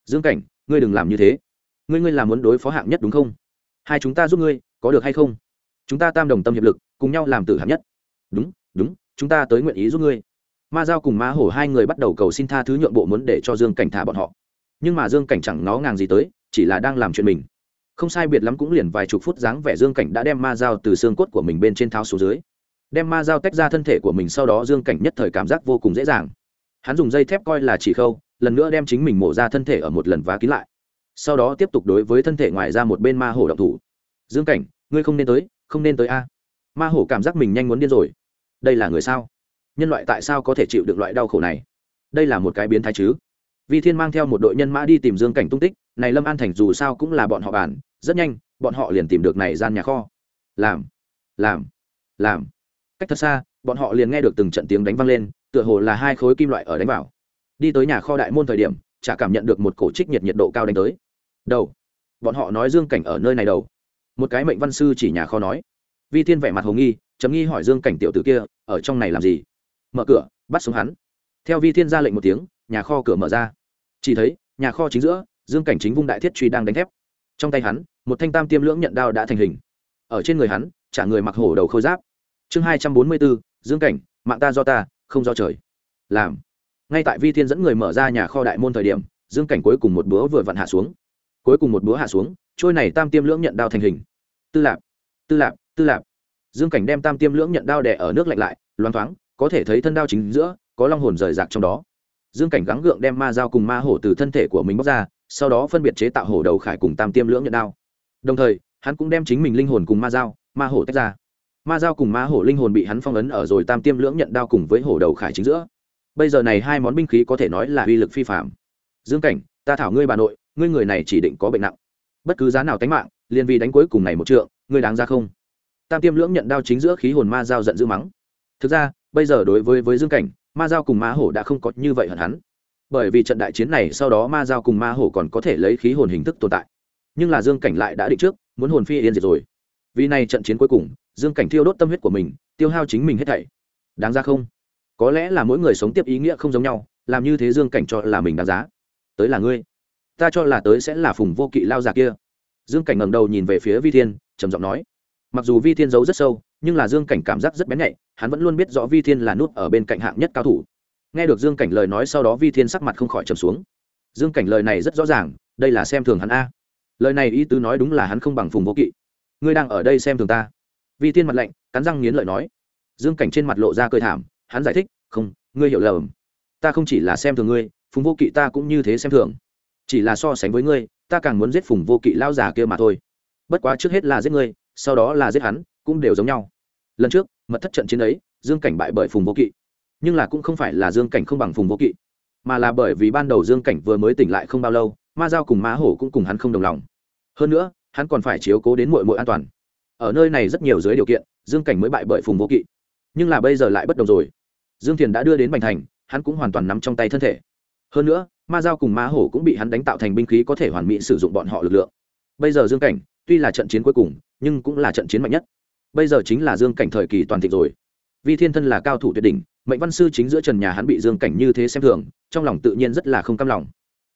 dương cảnh, ngươi đừng làm như thế. Ngươi ngươi làm muốn đối phó hạng nhất đúng không? Hai chúng ta giúp ngươi, có được hay không? Chúng ta tam đồng tâm hiệp lực, cùng nhau làm tử hạng nhất. Đúng đúng, chúng ta tới nguyện ý giúp ngươi. Ma giao cùng ma hổ hai người bắt đầu cầu xin tha thứ nhượng bộ muốn để cho dương cảnh thả bọn họ. Nhưng mà dương cảnh chẳng nó ngàng gì tới, chỉ là đang làm chuyện mình không sai biệt lắm cũng liền vài chục phút dáng vẻ dương cảnh đã đem ma dao từ xương cốt của mình bên trên tháo xuống dưới. Đem ma dao tách ra thân thể của mình sau đó dương cảnh nhất thời cảm giác vô cùng dễ dàng. Hắn dùng dây thép coi là chỉ khâu, lần nữa đem chính mình mổ ra thân thể ở một lần vá kín lại. Sau đó tiếp tục đối với thân thể ngoài ra một bên ma hổ động thủ. Dương cảnh, ngươi không nên tới, không nên tới a. Ma hổ cảm giác mình nhanh muốn điên rồi. Đây là người sao? Nhân loại tại sao có thể chịu được loại đau khổ này? Đây là một cái biến thái chứ? Vi thiên mang theo một đội nhân mã đi tìm dương cảnh tung tích, này lâm an thành dù sao cũng là bọn họ bản, rất nhanh, bọn họ liền tìm được này gian nhà kho. Làm làm làm. Cách thật xa, bọn họ liền nghe được từng trận tiếng đánh vang lên, tựa hồ là hai khối kim loại ở đánh vào. Đi tới nhà kho đại môn thời điểm, chả cảm nhận được một cổ trích nhiệt nhiệt độ cao đánh tới. Đầu, bọn họ nói dương cảnh ở nơi này đầu. Một cái mệnh văn sư chỉ nhà kho nói. Vi thiên vẻ mặt hồ nghi, chấm nghi hỏi dương cảnh tiểu tử kia, ở trong này làm gì? Mở cửa, bắt xuống hắn. Theo vi thiên ra lệnh một tiếng nhà kho cửa mở ra. Chỉ thấy, nhà kho chính giữa, dương cảnh chính vung đại thiết truy đang đánh thép. Trong tay hắn, một thanh tam tiêm lưỡng nhận đao đã thành hình. Ở trên người hắn trả người mặc hổ đầu khôi giáp. Chương hai trăm bốn mươi bốn, dương cảnh, mạng ta do ta, không do trời. Làm. Ngay tại vi thiên dẫn người mở ra nhà kho đại môn thời điểm, dương cảnh cuối cùng một búa vừa vặn hạ xuống. Cuối cùng một búa hạ xuống, trôi này tam tiêm lưỡng nhận đao thành hình. Tư lạp tư lạp tư lạp. Dương cảnh đem tam tiêm lưỡng nhận đao đẻ ở nước lạnh lại, loáng thoáng, có thể thấy thân đao chính giữa, có long hồn rời rạc trong đó dương cảnh gắng gượng đem ma dao cùng ma hổ từ thân thể của mình bóc ra, sau đó phân biệt chế tạo hổ đầu khải cùng tam tiêm lưỡng nhận đao. Đồng thời, hắn cũng đem chính mình linh hồn cùng ma dao, ma hổ tách ra. Ma dao cùng ma hổ linh hồn bị hắn phong ấn ở rồi tam tiêm lưỡng nhận đao cùng với hổ đầu khải chính giữa. Bây giờ này hai món binh khí có thể nói là uy lực phi phạm. Dương cảnh, ta thảo ngươi bà nội, ngươi người này chỉ định có bệnh nặng. Bất cứ giá nào tánh mạng, liền vì đánh cuối cùng này một trượng, ngươi đáng ra không? Tam tiêm lưỡng nhận đao chính giữa khí hồn ma dao giận dữ mắng. Thực ra, bây giờ đối với với dương cảnh ma Giao cùng ma hổ đã không có như vậy hận hắn. Bởi vì trận đại chiến này sau đó ma Giao cùng ma hổ còn có thể lấy khí hồn hình thức tồn tại. Nhưng là dương cảnh lại đã định trước, muốn hồn phi yên diệt rồi. Vì này trận chiến cuối cùng, dương cảnh thiêu đốt tâm huyết của mình, tiêu hao chính mình hết thảy. Đáng ra không? Có lẽ là mỗi người sống tiếp ý nghĩa không giống nhau, làm như thế dương cảnh cho là mình đáng giá. Tới là ngươi. Ta cho là tới sẽ là phùng vô kỵ lao già kia. Dương cảnh ngẩng đầu nhìn về phía vi thiên, trầm giọng nói. Mặc dù vi thiên giấu rất sâu, nhưng là dương cảnh cảm giác rất bén nhạy hắn vẫn luôn biết rõ vi thiên là nút ở bên cạnh hạng nhất cao thủ. Nghe được dương cảnh lời nói sau đó vi thiên sắc mặt không khỏi trầm xuống. Dương cảnh lời này rất rõ ràng, đây là xem thường hắn a. Lời này ý tứ nói đúng là hắn không bằng phùng vô kỵ. Ngươi đang ở đây xem thường ta. Vi thiên mặt lạnh, cắn răng nghiến lợi nói. Dương cảnh trên mặt lộ ra cơ thảm, hắn giải thích, không, ngươi hiểu lầm. Ta không chỉ là xem thường ngươi, phùng vô kỵ ta cũng như thế xem thường. Chỉ là so sánh với ngươi, ta càng muốn giết phùng vô kỵ lao già kia mà thôi. Bất quá trước hết là giết ngươi, sau đó là giết hắn, cũng đều giống nhau. Lần trước mật thất trận chiến ấy, dương cảnh bại bởi phùng vô kỵ. Nhưng là cũng không phải là dương cảnh không bằng phùng vô kỵ, mà là bởi vì ban đầu dương cảnh vừa mới tỉnh lại không bao lâu, ma giao cùng ma hổ cũng cùng hắn không đồng lòng. Hơn nữa, hắn còn phải chiếu cố đến mội mội an toàn. Ở nơi này rất nhiều dưới điều kiện, dương cảnh mới bại bởi phùng vô kỵ. Nhưng là bây giờ lại bất đồng rồi. Dương thiền đã đưa đến bành thành, hắn cũng hoàn toàn nắm trong tay thân thể. Hơn nữa, ma giao cùng ma hổ cũng bị hắn đánh tạo thành binh khí có thể hoàn mỹ sử dụng bọn họ lực lượng. Bây giờ dương cảnh, tuy là trận chiến cuối cùng, nhưng cũng là trận chiến mạnh nhất bây giờ chính là dương cảnh thời kỳ toàn thịnh rồi. Vi thiên thân là cao thủ tuyệt đỉnh, mệnh văn sư chính giữa trần nhà hắn bị dương cảnh như thế xem thường, trong lòng tự nhiên rất là không cam lòng.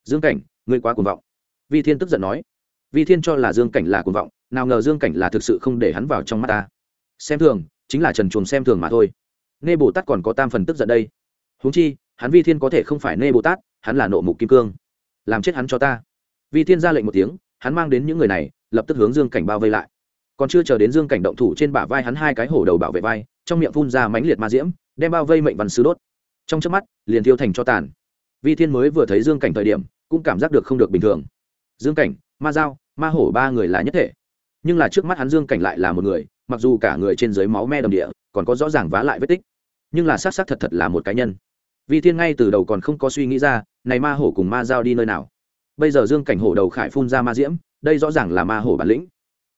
Dương cảnh, ngươi quá cuồng vọng. Vi thiên tức giận nói. Vi thiên cho là dương cảnh là cuồng vọng, nào ngờ dương cảnh là thực sự không để hắn vào trong mắt ta. Xem thường, chính là trần chuồng xem thường mà thôi. Nê bồ tát còn có tam phần tức giận đây. Huống chi, hắn vi thiên có thể không phải nê bồ tát, hắn là nộ mục kim cương. Làm chết hắn cho ta. Vi thiên ra lệnh một tiếng, hắn mang đến những người này, lập tức hướng dương cảnh bao vây lại còn chưa chờ đến dương cảnh động thủ trên bả vai hắn hai cái hổ đầu bảo vệ vai, trong miệng phun ra mãnh liệt ma diễm, đem bao vây mệnh văn sứ đốt. Trong trước mắt, liền thiêu thành cho tàn. Vi thiên mới vừa thấy dương cảnh thời điểm, cũng cảm giác được không được bình thường. Dương cảnh, ma dao, ma hổ ba người là nhất thể. Nhưng là trước mắt hắn dương cảnh lại là một người, mặc dù cả người trên dưới máu me đầm địa, còn có rõ ràng vá lại vết tích. Nhưng là s á c s á c thật thật là một cá nhân. Vi thiên ngay từ đầu còn không có suy nghĩ ra, này ma hổ cùng ma dao đi nơi nào. Bây giờ dương cảnh hổ đầu khải phun ra ma diễm, đây rõ ràng là ma hổ bản lĩnh.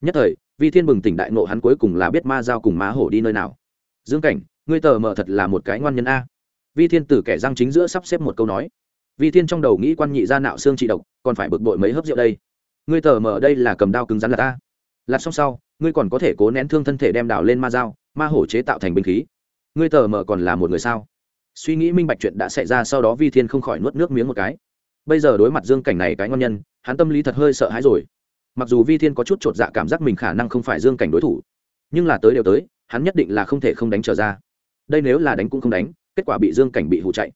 Nhất thời vi thiên bừng tỉnh đại nộ hắn cuối cùng là biết ma dao cùng ma hổ đi nơi nào. Dương cảnh, ngươi tờ mờ thật là một cái ngoan nhân a. Vi thiên từ kẻ răng chính giữa sắp xếp một câu nói. Vi thiên trong đầu nghĩ quan nhị ra nạo xương trị độc, còn phải bực bội mấy hớp rượu đây. Ngươi tờ mờ đây là cầm đao cứng rắn là ta. Lạt xong sau, ngươi còn có thể cố nén thương thân thể đem đào lên ma dao ma hổ chế tạo thành binh khí. Ngươi tờ mờ còn là một người sao? Suy nghĩ minh bạch chuyện đã xảy ra sau đó vi thiên không khỏi nuốt nước miếng một cái. Bây giờ đối mặt dương cảnh này cái ngon nhân, hắn tâm lý thật hơi sợ hãi rồi mặc dù vi thiên có chút t r ộ t dạ cảm giác mình khả năng không phải dương cảnh đối thủ, nhưng là tới đều tới, hắn nhất định là không thể không đánh trở ra. Đây nếu là đánh cũng không đánh, kết quả bị dương cảnh bị hụ chạy.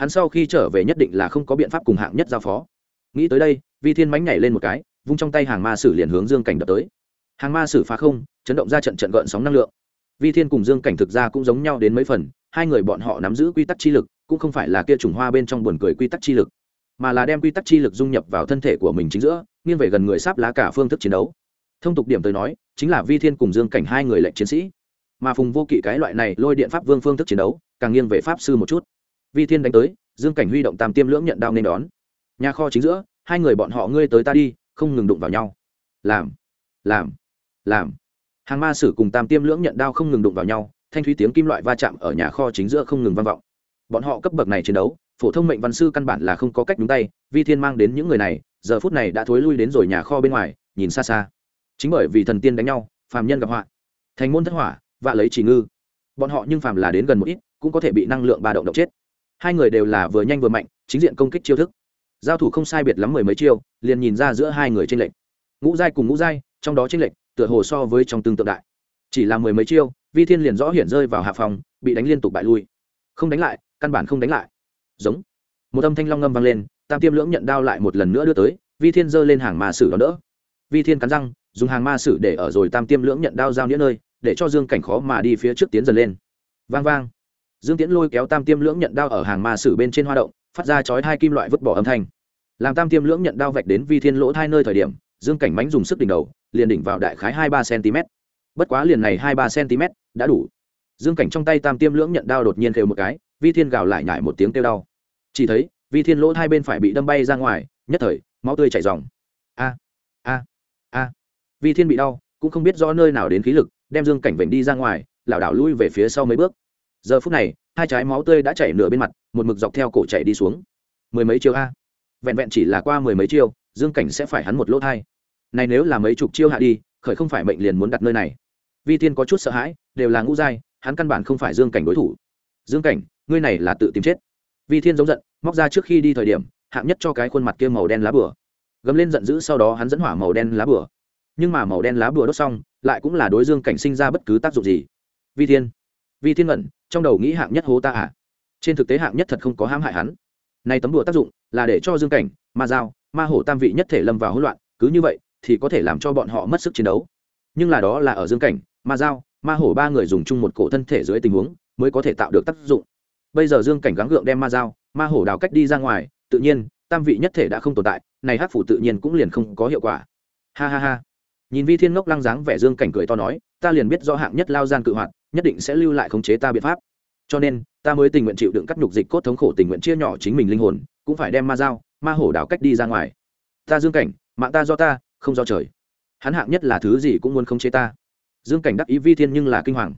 Hắn sau khi trở về nhất định là không có biện pháp cùng hạng nhất giao phó. Nghĩ tới đây, vi thiên mánh nhảy lên một cái, vung trong tay hàng ma sử liền hướng dương cảnh đập tới. Hàng ma sử phá không, chấn động ra trận trận gợn sóng năng lượng. Vi thiên cùng dương cảnh thực ra cũng giống nhau đến mấy phần, hai người bọn họ nắm giữ quy tắc chi lực, cũng không phải là kia trùng hoa bên trong buồn cười quy tắc chi lực, mà là đem quy tắc chi lực dung nhập vào thân thể của mình chính giữa nghiêng về gần người sáp lá cả phương thức chiến đấu. Thông tục điểm tới nói, chính là vi thiên cùng dương cảnh hai người lệnh chiến sĩ. Mà phùng vô kỵ cái loại này lôi điện pháp vương phương thức chiến đấu, càng nghiêng về pháp sư một chút. Vi thiên đánh tới, dương cảnh huy động tam tiêm lưỡng nhận đao nên đón. Nhà kho chính giữa, hai người bọn họ ngươi tới ta đi, không ngừng đụng vào nhau. Làm làm làm. Hàng ma sử cùng tam tiêm lưỡng nhận đao không ngừng đụng vào nhau, thanh thúy tiếng kim loại va chạm ở nhà kho chính giữa không ngừng vang vọng. Bọn họ cấp bậc này chiến đấu, phổ thông mệnh văn sư căn bản là không có cách đúng tay, vi thiên mang đến những người này giờ phút này đã thối lui đến rồi nhà kho bên ngoài, nhìn xa xa. Chính bởi vì thần tiên đánh nhau, phàm nhân gặp họa. Thành môn thất hỏa vạ lấy chỉ ngư. Bọn họ nhưng phàm là đến gần một ít, cũng có thể bị năng lượng ba động động chết. Hai người đều là vừa nhanh vừa mạnh, chính diện công kích chiêu thức. Giao thủ không sai biệt lắm mười mấy chiêu, liền nhìn ra giữa hai người trên lệnh ngũ giai cùng ngũ giai, trong đó trên lệnh tựa hồ so với trong tương tượng đại. Chỉ là mười mấy chiêu, vi thiên liền rõ hiển rơi vào hạ phòng, bị đánh liên tục bại lui. Không đánh lại, căn bản không đánh lại. Giống. Một âm thanh long ngâm vang lên tam tiêm lưỡng nhận đao lại một lần nữa đưa tới, vi thiên giơ lên hàng ma sử đó đỡ. Vi thiên cắn răng, dùng hàng ma sử để ở rồi tam tiêm lưỡng nhận đao giao nghĩa nơi, để cho dương cảnh khó mà đi phía trước tiến dần lên. Vang vang. Dương tiễn lôi kéo tam tiêm lưỡng nhận đao ở hàng ma sử bên trên hoa động, phát ra chói hai kim loại vứt bỏ âm thanh. Làm tam tiêm lưỡng nhận đao vạch đến vi thiên lỗ hai nơi thời điểm, dương cảnh mánh dùng sức đỉnh đầu, liền đỉnh vào đại khái hai ba cm bất quá liền này hai ba cm đã đủ. Dương cảnh trong tay tam tiêm lưỡng nhận đao đột nhiên kêu một cái, vi thiên gào lại nhải một tiếng kêu đau. Chỉ thấy vi thiên lỗ hai bên phải bị đâm bay ra ngoài, nhất thời, máu tươi chảy dòng a a a. Vi thiên bị đau, cũng không biết do nơi nào đến khí lực, đem dương cảnh vểnh đi ra ngoài, lảo đảo lui về phía sau mấy bước. Giờ phút này, hai trái máu tươi đã chảy nửa bên mặt, một mực dọc theo cổ chảy đi xuống. Mười mấy chiêu a. Vẹn vẹn chỉ là qua mười mấy chiêu, dương cảnh sẽ phải hắn một lỗ thai. Này nếu là mấy chục chiêu hạ đi, khởi không phải mệnh liền muốn đặt nơi này. Vi Thiên có chút sợ hãi, đều là ngũ giai, hắn căn bản không phải dương cảnh đối thủ. Dương cảnh, ngươi này là tự tìm chết vi thiên giống giận, móc ra trước khi đi thời điểm, hạng nhất cho cái khuôn mặt kia màu đen lá bửa gấm lên giận dữ sau đó hắn dẫn hỏa màu đen lá bửa nhưng mà màu đen lá bửa đốt xong, lại cũng là đối dương cảnh sinh ra bất cứ tác dụng gì. Vi thiên vi thiên ngẩn, trong đầu nghĩ hạng nhất hố ta à. Trên thực tế hạng nhất thật không có hãm hại hắn. Nay tấm đùa tác dụng là để cho dương cảnh, ma dao ma hổ tam vị nhất thể lâm vào hỗn loạn, cứ như vậy thì có thể làm cho bọn họ mất sức chiến đấu. Nhưng là đó là ở dương cảnh, ma dao ma hổ ba người dùng chung một cổ thân thể dưới tình huống mới có thể tạo được tác dụng bây giờ dương cảnh gắng gượng đem ma dao, ma hổ đào cách đi ra ngoài, tự nhiên, tam vị nhất thể đã không tồn tại, này hát phủ tự nhiên cũng liền không có hiệu quả. Ha ha ha. Nhìn vi thiên ngốc lăng dáng vẻ dương cảnh cười to nói, ta liền biết rõ hạng nhất lao gian cự hoạt, nhất định sẽ lưu lại khống chế ta biện pháp. Cho nên, ta mới tình nguyện chịu đựng cắt nhục dịch cốt thống khổ tình nguyện chia nhỏ chính mình linh hồn, cũng phải đem ma dao, ma hổ đào cách đi ra ngoài. Ta dương cảnh, mạng ta do ta, không do trời. Hắn hạng nhất là thứ gì cũng muốn khống chế ta. Dương cảnh đắc ý vi thiên nhưng là kinh hoàng.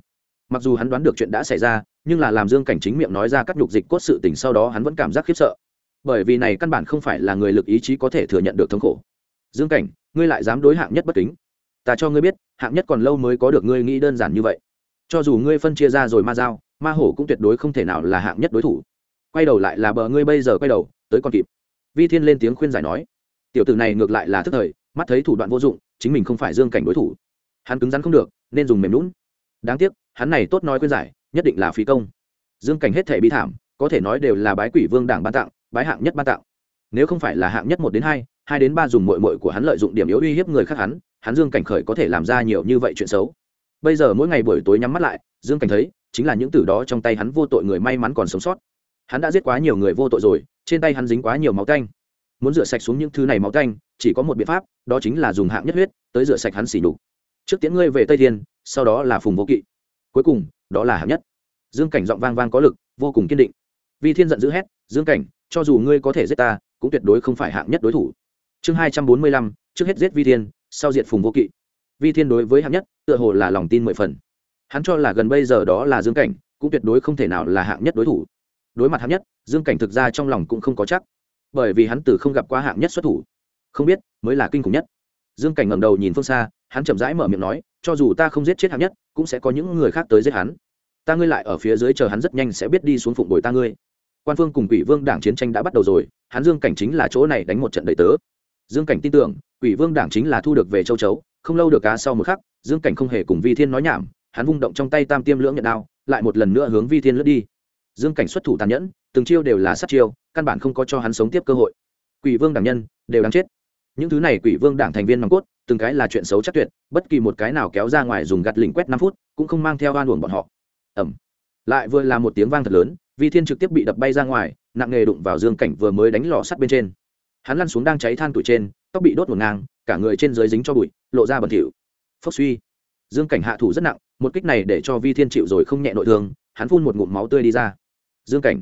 Mặc dù hắn đoán được chuyện đã xảy ra nhưng là làm dương cảnh chính miệng nói ra các nhục dịch cốt sự tình sau đó hắn vẫn cảm giác khiếp sợ. Bởi vì này căn bản không phải là người lực ý chí có thể thừa nhận được thống khổ. Dương cảnh, ngươi lại dám đối hạng nhất bất kính. Ta cho ngươi biết, hạng nhất còn lâu mới có được ngươi nghĩ đơn giản như vậy. Cho dù ngươi phân chia ra rồi ma dao ma hổ cũng tuyệt đối không thể nào là hạng nhất đối thủ. Quay đầu lại là bờ ngươi bây giờ quay đầu, tới còn kịp. Vi thiên lên tiếng khuyên giải nói. Tiểu tử này ngược lại là thức thời, mắt thấy thủ đoạn vô dụng, chính mình không phải dương cảnh đối thủ. Hắn cứng rắn không được, nên dùng mềm lún đáng tiếc, hắn này tốt nói khuyên giải nhất định là phí công. Dương cảnh hết thể bi thảm, có thể nói đều là bái quỷ vương đảng ban tặng, bái hạng nhất ban tặng. Nếu không phải là hạng nhất một đến hai hai đến ba dùng mội mội của hắn lợi dụng điểm yếu uy hiếp người khác hắn hắn dương cảnh khởi có thể làm ra nhiều như vậy chuyện xấu. Bây giờ mỗi ngày buổi tối nhắm mắt lại, dương cảnh thấy, chính là những từ đó trong tay hắn vô tội người may mắn còn sống sót. Hắn đã giết quá nhiều người vô tội rồi, trên tay hắn dính quá nhiều máu tanh. Muốn rửa sạch xuống những thứ này máu tanh, chỉ có một biện pháp, đó chính là dùng hạng nhất huyết, tới rửa sạch hắn xỉ nhục. Trước tiễn ngươi về tây thiên, sau đó là phùng vô kỵ cuối cùng, đó là hạng nhất. Dương cảnh giọng vang vang có lực, vô cùng kiên định. Vi thiên giận dữ hét, dương cảnh, cho dù ngươi có thể giết ta, cũng tuyệt đối không phải hạng nhất đối thủ. Chương hai trăm bốn mươi lăm, trước hết giết vi thiên, sau diệt phùng vô kỵ. Vi thiên đối với hạng nhất, tựa hồ là lòng tin mười phần. Hắn cho là gần bây giờ đó là dương cảnh, cũng tuyệt đối không thể nào là hạng nhất đối thủ. Đối mặt hạng nhất, dương cảnh thực ra trong lòng cũng không có chắc, bởi vì hắn từ không gặp qua hạng nhất xuất thủ. Không biết mới là kinh khủng nhất. Dương cảnh ngẩng đầu nhìn phương xa hắn chậm rãi mở miệng nói, cho dù ta không giết chết hạng nhất, cũng sẽ có những người khác tới giết hắn. Ta ngươi lại ở phía dưới chờ hắn rất nhanh sẽ biết đi xuống phụng bồi ta ngươi. Quan phương cùng quỷ vương đảng chiến tranh đã bắt đầu rồi, hắn dương cảnh chính là chỗ này đánh một trận đầy tớ. Dương cảnh tin tưởng, quỷ vương đảng chính là thu được về châu chấu, không lâu được cá sau một khắc, dương cảnh không hề cùng vi thiên nói nhảm, hắn vung động trong tay tam tiêm lưỡng nhận đao, lại một lần nữa hướng vi thiên lướt đi. Dương cảnh xuất thủ tàn nhẫn, từng chiêu đều là sát chiêu, căn bản không có cho hắn sống tiếp cơ hội. Quỷ vương đảng nhân, đều đáng chết. Những thứ này quỷ vương đảng thành viên nòng cốt từng cái là chuyện xấu chắc tuyệt, bất kỳ một cái nào kéo ra ngoài dùng gạt lỉnh quét năm phút, cũng không mang theo oan uổng bọn họ. Ẩm lại vừa là một tiếng vang thật lớn, vi thiên trực tiếp bị đập bay ra ngoài, nặng nghề đụng vào dương cảnh vừa mới đánh lò sắt bên trên. Hắn lăn xuống đang cháy than tuổi trên, tóc bị đốt một ngang, cả người trên dưới dính cho bụi, lộ ra bẩn thỉu. Phốc suy. Dương cảnh hạ thủ rất nặng, một kích này để cho vi thiên chịu rồi không nhẹ nội thương, hắn phun một ngụm máu tươi đi ra. Dương cảnh,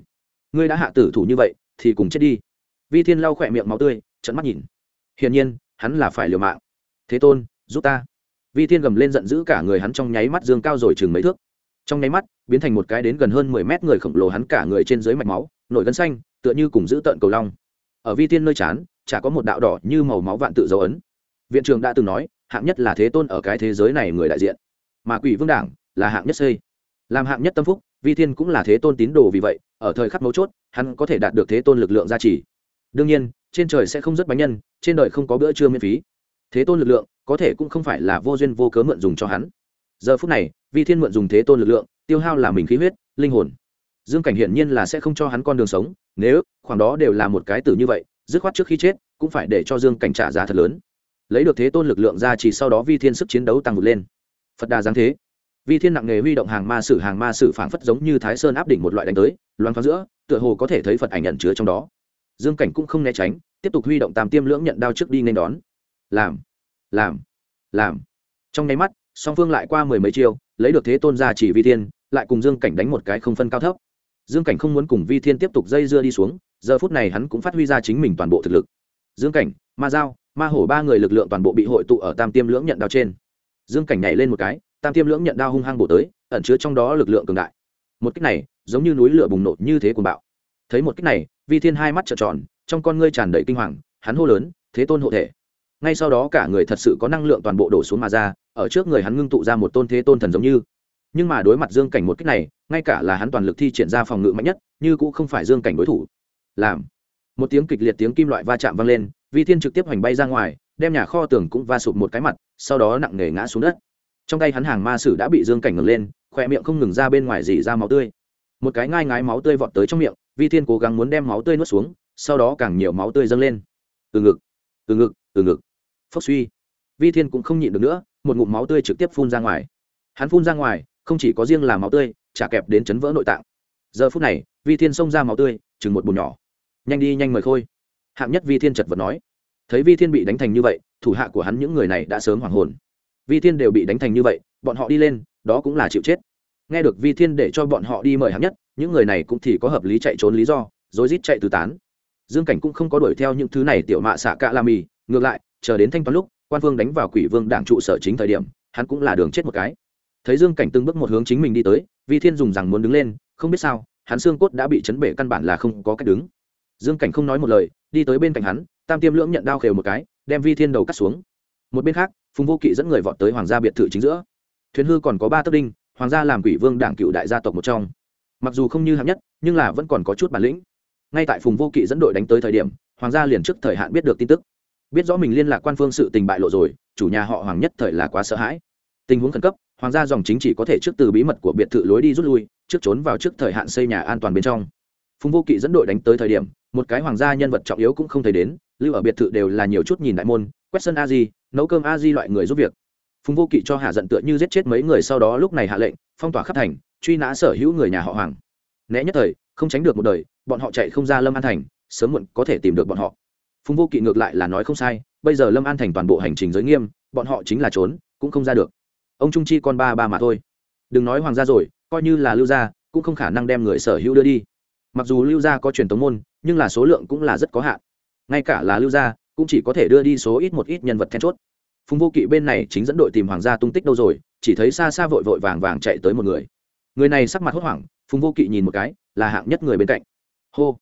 ngươi đã hạ tử thủ như vậy, thì cùng chết đi. Vi thiên lau khỏe miệng máu tươi trận mắt nhìn. Hiển nhiên, hắn là phải liều mạng thế tôn, giúp ta. Vi thiên gầm lên giận dữ cả người hắn trong nháy mắt dương cao rồi chừng mấy thước. Trong nháy mắt, biến thành một cái đến gần hơn mười mét người khổng lồ hắn cả người trên dưới mạch máu, nổi gân xanh, tựa như cùng giữ tợn cầu long. Ở vi thiên nơi chán, chả có một đạo đỏ như màu máu vạn tự dấu ấn. Viện trưởng đã từng nói, hạng nhất là thế tôn ở cái thế giới này người đại diện. Mà quỷ vương đảng là hạng nhất xây. Làm hạng nhất tâm phúc, vi thiên cũng là thế tôn tín đồ vì vậy, ở thời khắc mấu chốt, hắn có thể đạt được thế tôn lực lượng gia trì. Đương nhiên, trên trời sẽ không rất bánh nhân, trên đời không có bữa trưa miễn phí thế tôn lực lượng, có thể cũng không phải là vô duyên vô cớ mượn dùng cho hắn. Giờ phút này, vi thiên mượn dùng thế tôn lực lượng, tiêu hao là mình khí huyết, linh hồn. Dương cảnh hiển nhiên là sẽ không cho hắn con đường sống, nếu, khoảng đó đều là một cái tử như vậy, dứt khoát trước khi chết, cũng phải để cho dương cảnh trả giá thật lớn. Lấy được thế tôn lực lượng ra chỉ sau đó vi thiên sức chiến đấu tăng vượt lên. Phật đà giáng thế. Vi thiên nặng nghề huy động hàng ma sử, hàng ma sử phảng phất giống như thái sơn áp đỉnh một loại đánh tới loan phá giữa, tựa hồ có thể thấy phật ảnh nhận chứa trong đó. Dương cảnh cũng không né tránh, tiếp tục huy động tam tiêm lưỡng nhận đao trước đi nên đón làm làm làm. Trong nháy mắt, song phương lại qua mười mấy chiêu, lấy được thế tôn ra chỉ vi thiên, lại cùng dương cảnh đánh một cái không phân cao thấp. Dương cảnh không muốn cùng vi thiên tiếp tục dây dưa đi xuống, giờ phút này hắn cũng phát huy ra chính mình toàn bộ thực lực. Dương cảnh, ma giao, ma hổ ba người lực lượng toàn bộ bị hội tụ ở tam tiêm lưỡng nhận đao trên. Dương cảnh nhảy lên một cái, tam tiêm lưỡng nhận đao hung hăng bổ tới, ẩn chứa trong đó lực lượng cường đại. Một cách này, giống như núi lửa bùng nổ như thế của bạo. Thấy một cách này, vi thiên hai mắt trợn tròn, trong con ngươi tràn đầy kinh hoàng, hắn hô lớn, thế tôn hộ thể! Ngay sau đó cả người thật sự có năng lượng toàn bộ đổ xuống mà ra, ở trước người hắn ngưng tụ ra một tôn thế tôn thần giống như. Nhưng mà đối mặt dương cảnh một cách này, ngay cả là hắn toàn lực thi triển ra phòng ngự mạnh nhất, như cũng không phải dương cảnh đối thủ. Làm. Một tiếng kịch liệt tiếng kim loại va chạm vang lên, vi thiên trực tiếp hoành bay ra ngoài, đem nhà kho tường cũng va sụp một cái mặt, sau đó nặng nề ngã xuống đất. Trong tay hắn hàng ma sử đã bị dương cảnh ngừng lên khoe miệng không ngừng ra bên ngoài dỉ ra máu tươi. Một cái ngai ngái máu tươi vọt tới trong miệng, vi thiên cố gắng muốn đem máu tươi nuốt xuống, sau đó càng nhiều máu tươi dâng lên. Từ ngực từ ngực từ ngực phốc suy. Vi thiên cũng không nhịn được nữa, một ngụm máu tươi trực tiếp phun ra ngoài. Hắn phun ra ngoài, không chỉ có riêng là máu tươi, chả kẹp đến chấn vỡ nội tạng. Giờ phút này, vi thiên xông ra máu tươi, chừng một bùn nhỏ. Nhanh đi, nhanh mời khôi. Hạng nhất vi thiên chật vật nói. Thấy vi thiên bị đánh thành như vậy, thủ hạ của hắn những người này đã sớm hoảng hồn. Vi thiên đều bị đánh thành như vậy, bọn họ đi lên, đó cũng là chịu chết. Nghe được vi thiên để cho bọn họ đi mời hạng nhất, những người này cũng thì có hợp lý chạy trốn lý do, rối rít chạy tứ tán. Dương cảnh cũng không có đuổi theo những thứ này tiểu mạ xạ cạ la mì, ngược lại chờ đến thanh toán lúc, quan vương đánh vào quỷ vương đảng trụ sở chính thời điểm, hắn cũng là đường chết một cái. Thấy dương cảnh từng bước một hướng chính mình đi tới, vi thiên dùng rằng muốn đứng lên, không biết sao, hắn xương cốt đã bị chấn bể căn bản là không có cách đứng. Dương cảnh không nói một lời, đi tới bên cạnh hắn, tam tiêm lưỡng nhận đao khều một cái, đem vi thiên đầu cắt xuống. Một bên khác, phùng vô kỵ dẫn người vọt tới hoàng gia biệt thự chính giữa. Thuyền hư còn có ba tấc đinh, hoàng gia làm quỷ vương đảng cựu đại gia tộc một trong. Mặc dù không như hạng nhất, nhưng là vẫn còn có chút bản lĩnh. Ngay tại phùng vô kỵ dẫn đội đánh tới thời điểm, hoàng gia liền trước thời hạn biết được tin tức biết rõ mình liên lạc quan phương sự tình bại lộ rồi, chủ nhà họ hoàng nhất thời là quá sợ hãi. Tình huống khẩn cấp, hoàng gia dòng chính chỉ có thể trước từ bí mật của biệt thự lối đi rút lui, trước trốn vào trước thời hạn xây nhà an toàn bên trong. Phùng vô kỵ dẫn đội đánh tới thời điểm, một cái hoàng gia nhân vật trọng yếu cũng không thấy đến, lưu ở biệt thự đều là nhiều chút nhìn đại môn, quét sân a di, nấu cơm a di loại người giúp việc. Phùng vô kỵ cho hạ giận tựa như giết chết mấy người sau đó lúc này hạ lệnh, phong tỏa khắp thành, truy nã sở hữu người nhà họ hoàng. Né nhất thời, không tránh được một đời, bọn họ chạy không ra lâm an thành, sớm muộn có thể tìm được bọn họ phùng vô kỵ ngược lại là nói không sai, bây giờ lâm an thành toàn bộ hành trình giới nghiêm, bọn họ chính là trốn, cũng không ra được. Ông trung chi con ba ba mà thôi. Đừng nói hoàng gia rồi, coi như là lưu gia, cũng không khả năng đem người sở hữu đưa đi. Mặc dù lưu gia có truyền thống môn, nhưng là số lượng cũng là rất có hạn. Ngay cả là lưu gia, cũng chỉ có thể đưa đi số ít một ít nhân vật then chốt. Phùng vô kỵ bên này chính dẫn đội tìm hoàng gia tung tích đâu rồi, chỉ thấy xa xa vội vội vàng vàng chạy tới một người. Người này sắc mặt hốt hoảng, phùng vô kỵ nhìn một cái, là hạng nhất người bên cạnh. Hô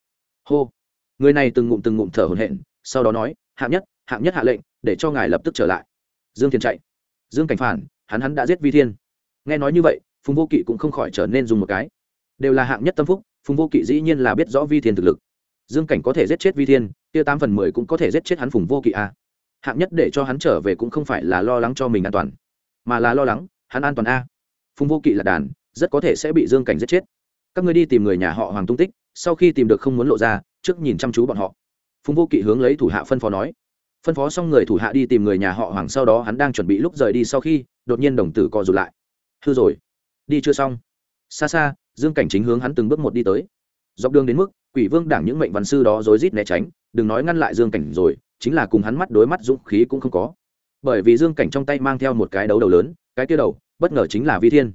hô. Người này từng ngụm từng ngụm thở hổn hển sau đó nói, hạng nhất hạng nhất hạ lệnh, để cho ngài lập tức trở lại. Dương thiên chạy. Dương cảnh phản, hắn hắn đã giết vi thiên. Nghe nói như vậy, phùng vô kỵ cũng không khỏi trở nên dùng một cái. Đều là hạng nhất tâm phúc, phùng vô kỵ dĩ nhiên là biết rõ vi thiên thực lực. Dương cảnh có thể giết chết vi thiên tia tám phần mười cũng có thể giết chết hắn phùng vô kỵ a à. hạng nhất để cho hắn trở về cũng không phải là lo lắng cho mình an toàn, mà là lo lắng hắn an toàn a. Phùng vô kỵ là đàn, rất có thể sẽ bị dương cảnh giết chết. Các ngươi đi tìm người nhà họ hoàng tung tích, sau khi tìm được không muốn lộ ra, trước nhìn chăm chú bọn họ phùng vô kỵ hướng lấy thủ hạ phân phó nói. Phân phó xong người thủ hạ đi tìm người nhà họ hoàng, sau đó hắn đang chuẩn bị lúc rời đi sau khi, đột nhiên đồng tử co rụt lại. Hư rồi. Đi chưa xong? Xa xa, dương cảnh chính hướng hắn từng bước một đi tới. Dọc đường đến mức, quỷ vương đảng những mệnh văn sư đó rối rít né tránh, đừng nói ngăn lại dương cảnh rồi, chính là cùng hắn mắt đối mắt dũng khí cũng không có. Bởi vì dương cảnh trong tay mang theo một cái đấu đầu lớn, cái kia đầu, bất ngờ chính là vi thiên.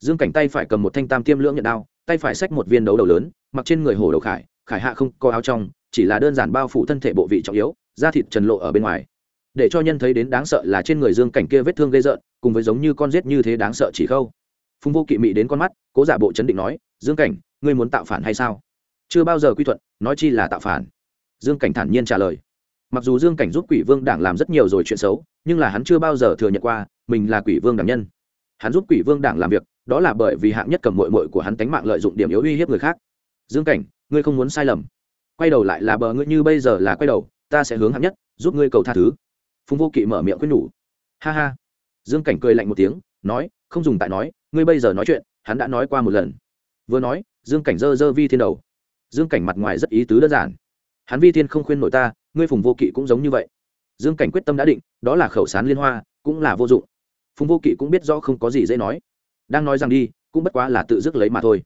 Dương cảnh tay phải cầm một thanh tam tiêm lưỡng nhận đao, tay phải xách một viên đấu đầu lớn, mặc trên người hổ đầu khải khải hạ không có áo trong chỉ là đơn giản bao phủ thân thể bộ vị trọng yếu, da thịt trần lộ ở bên ngoài. Để cho nhân thấy đến đáng sợ là trên người dương cảnh kia vết thương gây rợn, cùng với giống như con rết như thế đáng sợ chỉ khâu. Phùng vô kỵ mị đến con mắt, cố giả bộ chấn định nói, dương cảnh, ngươi muốn tạo phản hay sao? Chưa bao giờ quy thuận, nói chi là tạo phản. Dương cảnh thản nhiên trả lời. Mặc dù dương cảnh giúp quỷ vương đảng làm rất nhiều rồi chuyện xấu, nhưng là hắn chưa bao giờ thừa nhận qua, mình là quỷ vương đảng nhân. Hắn giúp quỷ vương đảng làm việc, đó là bởi vì hạng nhất cầm mội mội của hắn tánh mạng lợi dụng điểm yếu uy hiếp người khác. Dương cảnh, ngươi không muốn sai lầm quay đầu lại là bờ ngươi như bây giờ là quay đầu, ta sẽ hướng hạng nhất, giúp ngươi cầu tha thứ. Phùng vô kỵ mở miệng quyết nhủ. Ha ha. Dương cảnh cười lạnh một tiếng, nói, không dùng tại nói, ngươi bây giờ nói chuyện, hắn đã nói qua một lần. Vừa nói, dương cảnh dơ dơ vi thiên đầu. Dương cảnh mặt ngoài rất ý tứ đơn giản. Hắn vi thiên không khuyên nổi ta, ngươi phùng vô kỵ cũng giống như vậy. Dương cảnh quyết tâm đã định, đó là khẩu sán liên hoa, cũng là vô dụng. Phùng vô kỵ cũng biết rõ không có gì dễ nói. Đang nói rằng đi, cũng bất quá là tự dứt lấy mà thôi.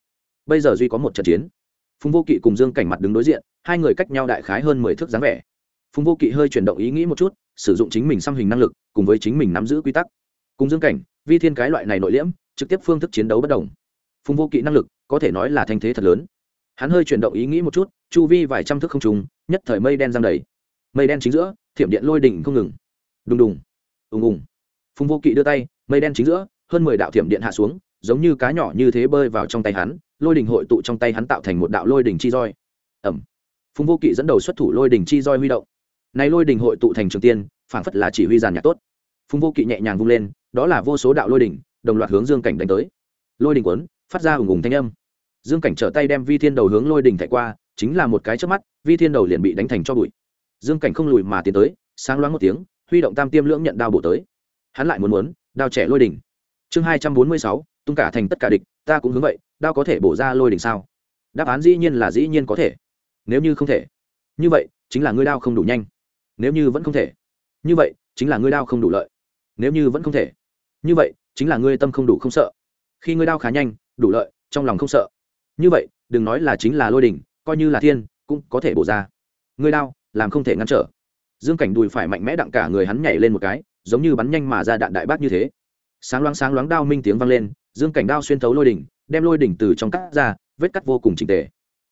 Bây giờ duy có một trận chiến. Phùng vô kỵ cùng dương cảnh mặt đứng đối diện hai người cách nhau đại khái hơn mười thước dáng vẻ. Phùng vô kỵ hơi chuyển động ý nghĩ một chút, sử dụng chính mình xăm hình năng lực, cùng với chính mình nắm giữ quy tắc. Cùng dương cảnh, vi thiên cái loại này nội liễm, trực tiếp phương thức chiến đấu bất đồng. Phùng vô kỵ năng lực, có thể nói là thanh thế thật lớn. Hắn hơi chuyển động ý nghĩ một chút, chu vi vài trăm thước không trùng, nhất thời mây đen giang đầy. Mây đen chính giữa, thiểm điện lôi đỉnh không ngừng. Đùng đùng, ùng ùng. Phùng vô kỵ đưa tay, mây đen chính giữa, hơn mười đạo thiểm điện hạ xuống, giống như cá nhỏ như thế bơi vào trong tay hắn, lôi đỉnh hội tụ trong tay hắn tạo thành một đạo lôi đỉnh chi roi. Ẩm phùng vô kỵ dẫn đầu xuất thủ lôi đỉnh chi roi huy động. Nay lôi đỉnh hội tụ thành trường tiên, phảng phất là chỉ huy giàn nhạc tốt. Phùng vô kỵ nhẹ nhàng vung lên, đó là vô số đạo lôi đỉnh đồng loạt hướng dương cảnh đánh tới. Lôi đỉnh quấn phát ra ùng ùng thanh âm. Dương cảnh trở tay đem vi thiên đầu hướng lôi đỉnh thạy qua, chính là một cái trước mắt, vi thiên đầu liền bị đánh thành cho bụi. Dương cảnh không lùi mà tiến tới, sáng loáng một tiếng, huy động tam tiêm lưỡng nhận đao bổ tới. Hắn lại muốn muốn, đao trẻ lôi đỉnh chương hai trăm bốn mươi sáu, tung cả thành tất cả địch, ta cũng hướng vậy, đao có thể bổ ra lôi đỉnh sao? Đáp án dĩ nhiên là dĩ nhiên có thể nếu như không thể. Như vậy, chính là ngươi đao không đủ nhanh. Nếu như vẫn không thể. Như vậy, chính là ngươi đao không đủ lợi. Nếu như vẫn không thể. Như vậy, chính là ngươi tâm không đủ không sợ. Khi ngươi đao khá nhanh, đủ lợi, trong lòng không sợ. Như vậy, đừng nói là chính là lôi đỉnh, coi như là thiên, cũng có thể bổ ra. Ngươi đao, làm không thể ngăn trở. Dương cảnh đùi phải mạnh mẽ đặng cả người hắn nhảy lên một cái, giống như bắn nhanh mà ra đạn đại bác như thế. Sáng loáng sáng loáng đao minh tiếng vang lên, dương cảnh đao xuyên thấu lôi đỉnh, đem lôi đỉnh từ trong cắt ra, vết cắt vô cùng trình tề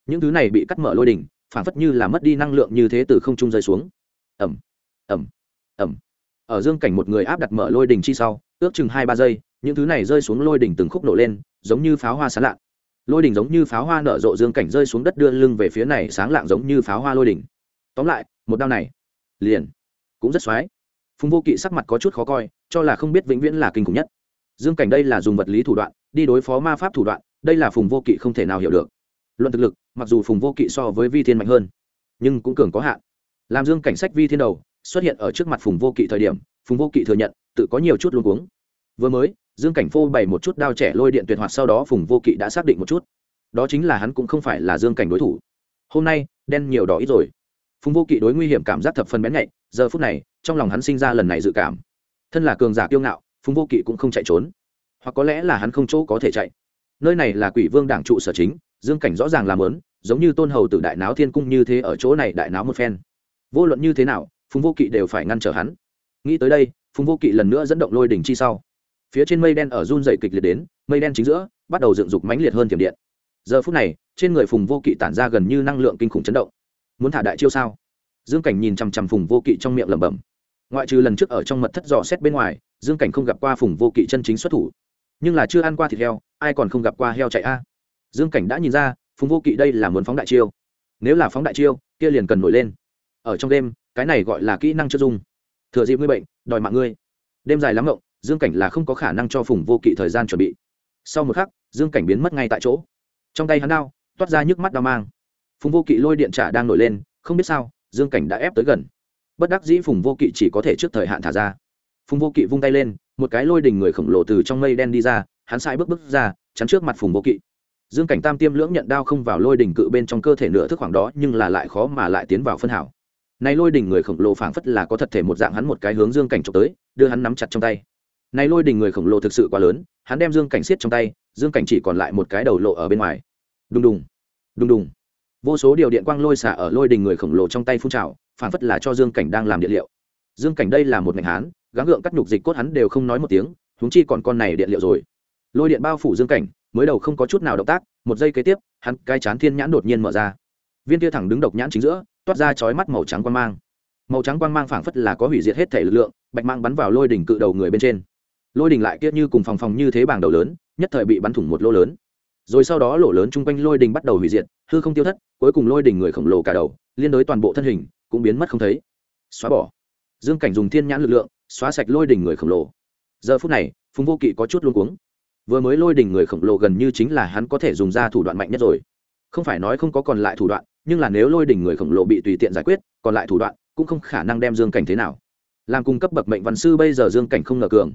những thứ này bị cắt mở lôi đỉnh, phản phất như là mất đi năng lượng như thế từ không trung rơi xuống. Ẩm ẩm ẩm ở dương cảnh một người áp đặt mở lôi đỉnh chi sau, ước chừng hai ba giây, những thứ này rơi xuống lôi đỉnh từng khúc nổ lên, giống như pháo hoa sáng lạng. Lôi đỉnh giống như pháo hoa nở rộ dương cảnh rơi xuống đất đưa lưng về phía này, sáng lạng giống như pháo hoa lôi đỉnh. Tóm lại, một đao này, liền, cũng rất xoái. Phùng vô kỵ sắc mặt có chút khó coi, cho là không biết vĩnh viễn là kinh khủng nhất. Dương cảnh đây là dùng vật lý thủ đoạn, đi đối phó ma pháp thủ đoạn, đây là phùng vô kỵ không thể nào hiểu được luận thực lực, mặc dù phùng vô kỵ so với vi thiên mạnh hơn, nhưng cũng cường có hạn. Làm dương cảnh sách vi thiên đầu, xuất hiện ở trước mặt phùng vô kỵ thời điểm, phùng vô kỵ thừa nhận, tự có nhiều chút luôn cuống. Vừa mới, dương cảnh phô bày một chút đao trẻ lôi điện tuyệt hoạt, sau đó phùng vô kỵ đã xác định một chút. Đó chính là hắn cũng không phải là dương cảnh đối thủ. Hôm nay, đen nhiều đỏ ít rồi. Phùng vô kỵ đối nguy hiểm cảm giác thập phần bén nhạy, giờ phút này, trong lòng hắn sinh ra lần này dự cảm. Thân là cường giả kiêu ngạo, phùng vô kỵ cũng không chạy trốn. Hoặc có lẽ là hắn không chỗ có thể chạy. Nơi này là quỷ vương đảng trụ sở chính dương cảnh rõ ràng làm lớn, giống như tôn hầu từ đại náo thiên cung như thế ở chỗ này đại náo một phen. Vô luận như thế nào, phùng vô kỵ đều phải ngăn trở hắn. Nghĩ tới đây, phùng vô kỵ lần nữa dẫn động lôi đỉnh chi sau. Phía trên mây đen ở run dày kịch liệt đến, mây đen chính giữa, bắt đầu dựng dục mãnh liệt hơn tiềm điện. Giờ phút này, trên người phùng vô kỵ tản ra gần như năng lượng kinh khủng chấn động. Muốn thả đại chiêu sao? Dương cảnh nhìn chằm chằm phùng vô kỵ trong miệng lẩm bẩm. Ngoại trừ lần trước ở trong mật thất dò xét bên ngoài, dương cảnh không gặp qua phùng vô kỵ chân chính xuất thủ. Nhưng là chưa ăn qua thịt heo, ai còn không gặp qua heo chạy a? Dương cảnh đã nhìn ra, phùng vô kỵ đây là muốn phóng đại chiêu. Nếu là phóng đại chiêu, kia liền cần nổi lên. Ở trong đêm, cái này gọi là kỹ năng chất dung. Thừa dịp ngươi bệnh, đòi mạng ngươi. Đêm dài lắm ngộng dương cảnh là không có khả năng cho phùng vô kỵ thời gian chuẩn bị. Sau một khắc, dương cảnh biến mất ngay tại chỗ. Trong tay hắn đao, toát ra nhức mắt đao mang. Phùng vô kỵ lôi điện trả đang nổi lên, không biết sao, dương cảnh đã ép tới gần. Bất đắc dĩ phùng vô kỵ chỉ có thể trước thời hạn thả ra. Phùng vô kỵ vung tay lên, một cái lôi đình người khổng lồ từ trong mây đen đi ra, hắn sai bước bước ra, chắn trước mặt phùng vô kỵ dương cảnh tam tiêm lưỡng nhận đao không vào lôi đỉnh cự bên trong cơ thể nửa thức khoảng đó, nhưng là lại khó mà lại tiến vào phân hảo. Này lôi đỉnh người khổng lồ phảng phất là có thật thể một dạng hắn một cái hướng dương cảnh trộm tới, đưa hắn nắm chặt trong tay. Này lôi đỉnh người khổng lồ thực sự quá lớn, hắn đem dương cảnh siết trong tay, dương cảnh chỉ còn lại một cái đầu lộ ở bên ngoài. Đùng đùng đùng đùng. Vô số điều điện quang lôi xả ở lôi đỉnh người khổng lồ trong tay phun trào, phảng phất là cho dương cảnh đang làm điện liệu. Dương cảnh đây là một ngành hán, gắng gượng cắt nhục dịch cốt hắn đều không nói một tiếng chúng chi còn con này điện liệu rồi. Lôi điện bao phủ dương cảnh mới đầu không có chút nào động tác, một giây kế tiếp, hắn cái chán thiên nhãn đột nhiên mở ra. Viên tia thẳng đứng độc nhãn chính giữa, toát ra chói mắt màu trắng quang mang. Màu trắng quang mang phảng phất là có hủy diệt hết thể lực lượng, bạch mang bắn vào lôi đỉnh cự đầu người bên trên. Lôi đỉnh lại kiết như cùng phòng phòng như thế bảng đầu lớn, nhất thời bị bắn thủng một lỗ lớn. Rồi sau đó lỗ lớn chung quanh lôi đỉnh bắt đầu hủy diệt, hư không tiêu thất, cuối cùng lôi đỉnh người khổng lồ cả đầu, liên đối toàn bộ thân hình, cũng biến mất không thấy. Xóa bỏ. Dương cảnh dùng thiên nhãn lực lượng, xóa sạch lôi đỉnh người khổng lồ. Giờ phút này, phùng vô kỵ có chút luôn cuống vừa mới lôi đỉnh người khổng lồ gần như chính là hắn có thể dùng ra thủ đoạn mạnh nhất rồi. Không phải nói không có còn lại thủ đoạn, nhưng là nếu lôi đỉnh người khổng lồ bị tùy tiện giải quyết, còn lại thủ đoạn cũng không khả năng đem dương cảnh thế nào. Làm cung cấp bậc mệnh văn sư bây giờ dương cảnh không ngờ cường.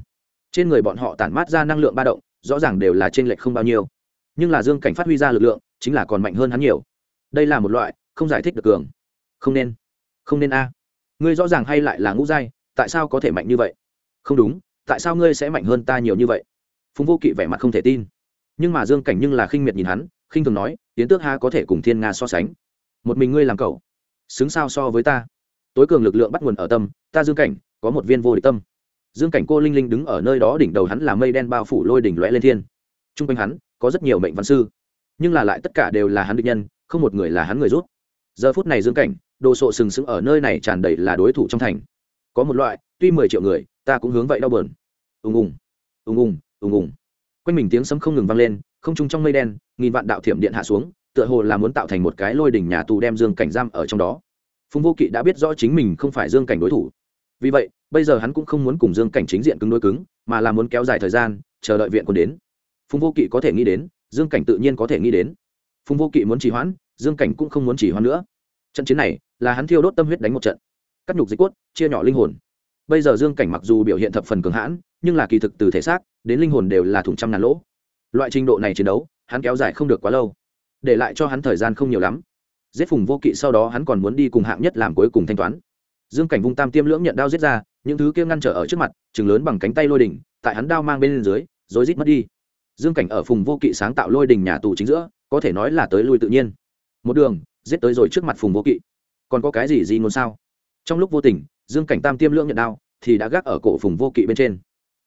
Trên người bọn họ tản mát ra năng lượng ba động, rõ ràng đều là t r ê n lệch không bao nhiêu. Nhưng là dương cảnh phát huy ra lực lượng, chính là còn mạnh hơn hắn nhiều. Đây là một loại không giải thích được cường. Không nên. Không nên a. Ngươi rõ ràng hay lại là ngũ giai, tại sao có thể mạnh như vậy? Không đúng, tại sao ngươi sẽ mạnh hơn ta nhiều như vậy? Phùng vô kỵ vẻ mặt không thể tin. Nhưng mà dương cảnh nhưng là khinh miệt nhìn hắn, khinh thường nói tiến tước ha có thể cùng thiên nga so sánh? Một mình ngươi làm cậu, xứng sao so với ta? Tối cường lực lượng bắt nguồn ở tâm, ta dương cảnh, có một viên vô địch tâm. Dương cảnh cô linh linh đứng ở nơi đó đỉnh đầu hắn là mây đen bao phủ lôi đỉnh lõe lên thiên. T r u n g quanh hắn, có rất nhiều mệnh văn sư, nhưng là lại tất cả đều là hắn định nhân, không một người là hắn người rút. Giờ phút này dương cảnh, đồ sộ sừng sững ở nơi này tràn đầy là đối thủ trong thành. Có một loại, tuy mười triệu người, ta cũng hướng vậy đau bờn ùng ùng ùng ùng ùng ùng. Quanh mình tiếng sấm không ngừng vang lên, không trung trong mây đen, nghìn vạn đạo thiểm điện hạ xuống, tựa hồ là muốn tạo thành một cái lôi đỉnh nhà tù đem dương cảnh giam ở trong đó. Phùng vô kỵ đã biết rõ chính mình không phải dương cảnh đối thủ. Vì vậy, bây giờ hắn cũng không muốn cùng dương cảnh chính diện cứng đối cứng, mà là muốn kéo dài thời gian, chờ đợi viện quân đến. Phùng vô kỵ có thể nghĩ đến, dương cảnh tự nhiên có thể nghĩ đến. Phùng vô kỵ muốn trì hoãn, dương cảnh cũng không muốn trì hoãn nữa. Trận chiến này là hắn thiêu đốt tâm huyết đánh một trận. Cắt nhục dịch quất chia nhỏ linh hồn. Bây giờ dương cảnh mặc dù biểu hiện thập phần cường hãn nhưng là kỳ thực từ thể xác đến linh hồn đều là thủng trăm ngàn lỗ. Loại trình độ này chiến đấu, hắn kéo dài không được quá lâu. Để lại cho hắn thời gian không nhiều lắm. Giết phùng vô kỵ sau đó hắn còn muốn đi cùng hạng nhất làm cuối cùng thanh toán. Dương cảnh vung tam tiêm lưỡng nhận đao giết ra, những thứ kia ngăn trở ở trước mặt chừng lớn bằng cánh tay lôi đỉnh, tại hắn đao mang bên dưới rồi rít mất đi. Dương cảnh ở phùng vô kỵ sáng tạo lôi đỉnh nhà tù chính giữa, có thể nói là tới lui tự nhiên. Một đường, giết tới rồi trước mặt phùng vô kỵ. Còn có cái gì gì ngôn sao? Trong lúc vô tình, dương cảnh tam tiêm lưỡng nhận đao thì đã gác ở cổ phùng vô kỵ bên trên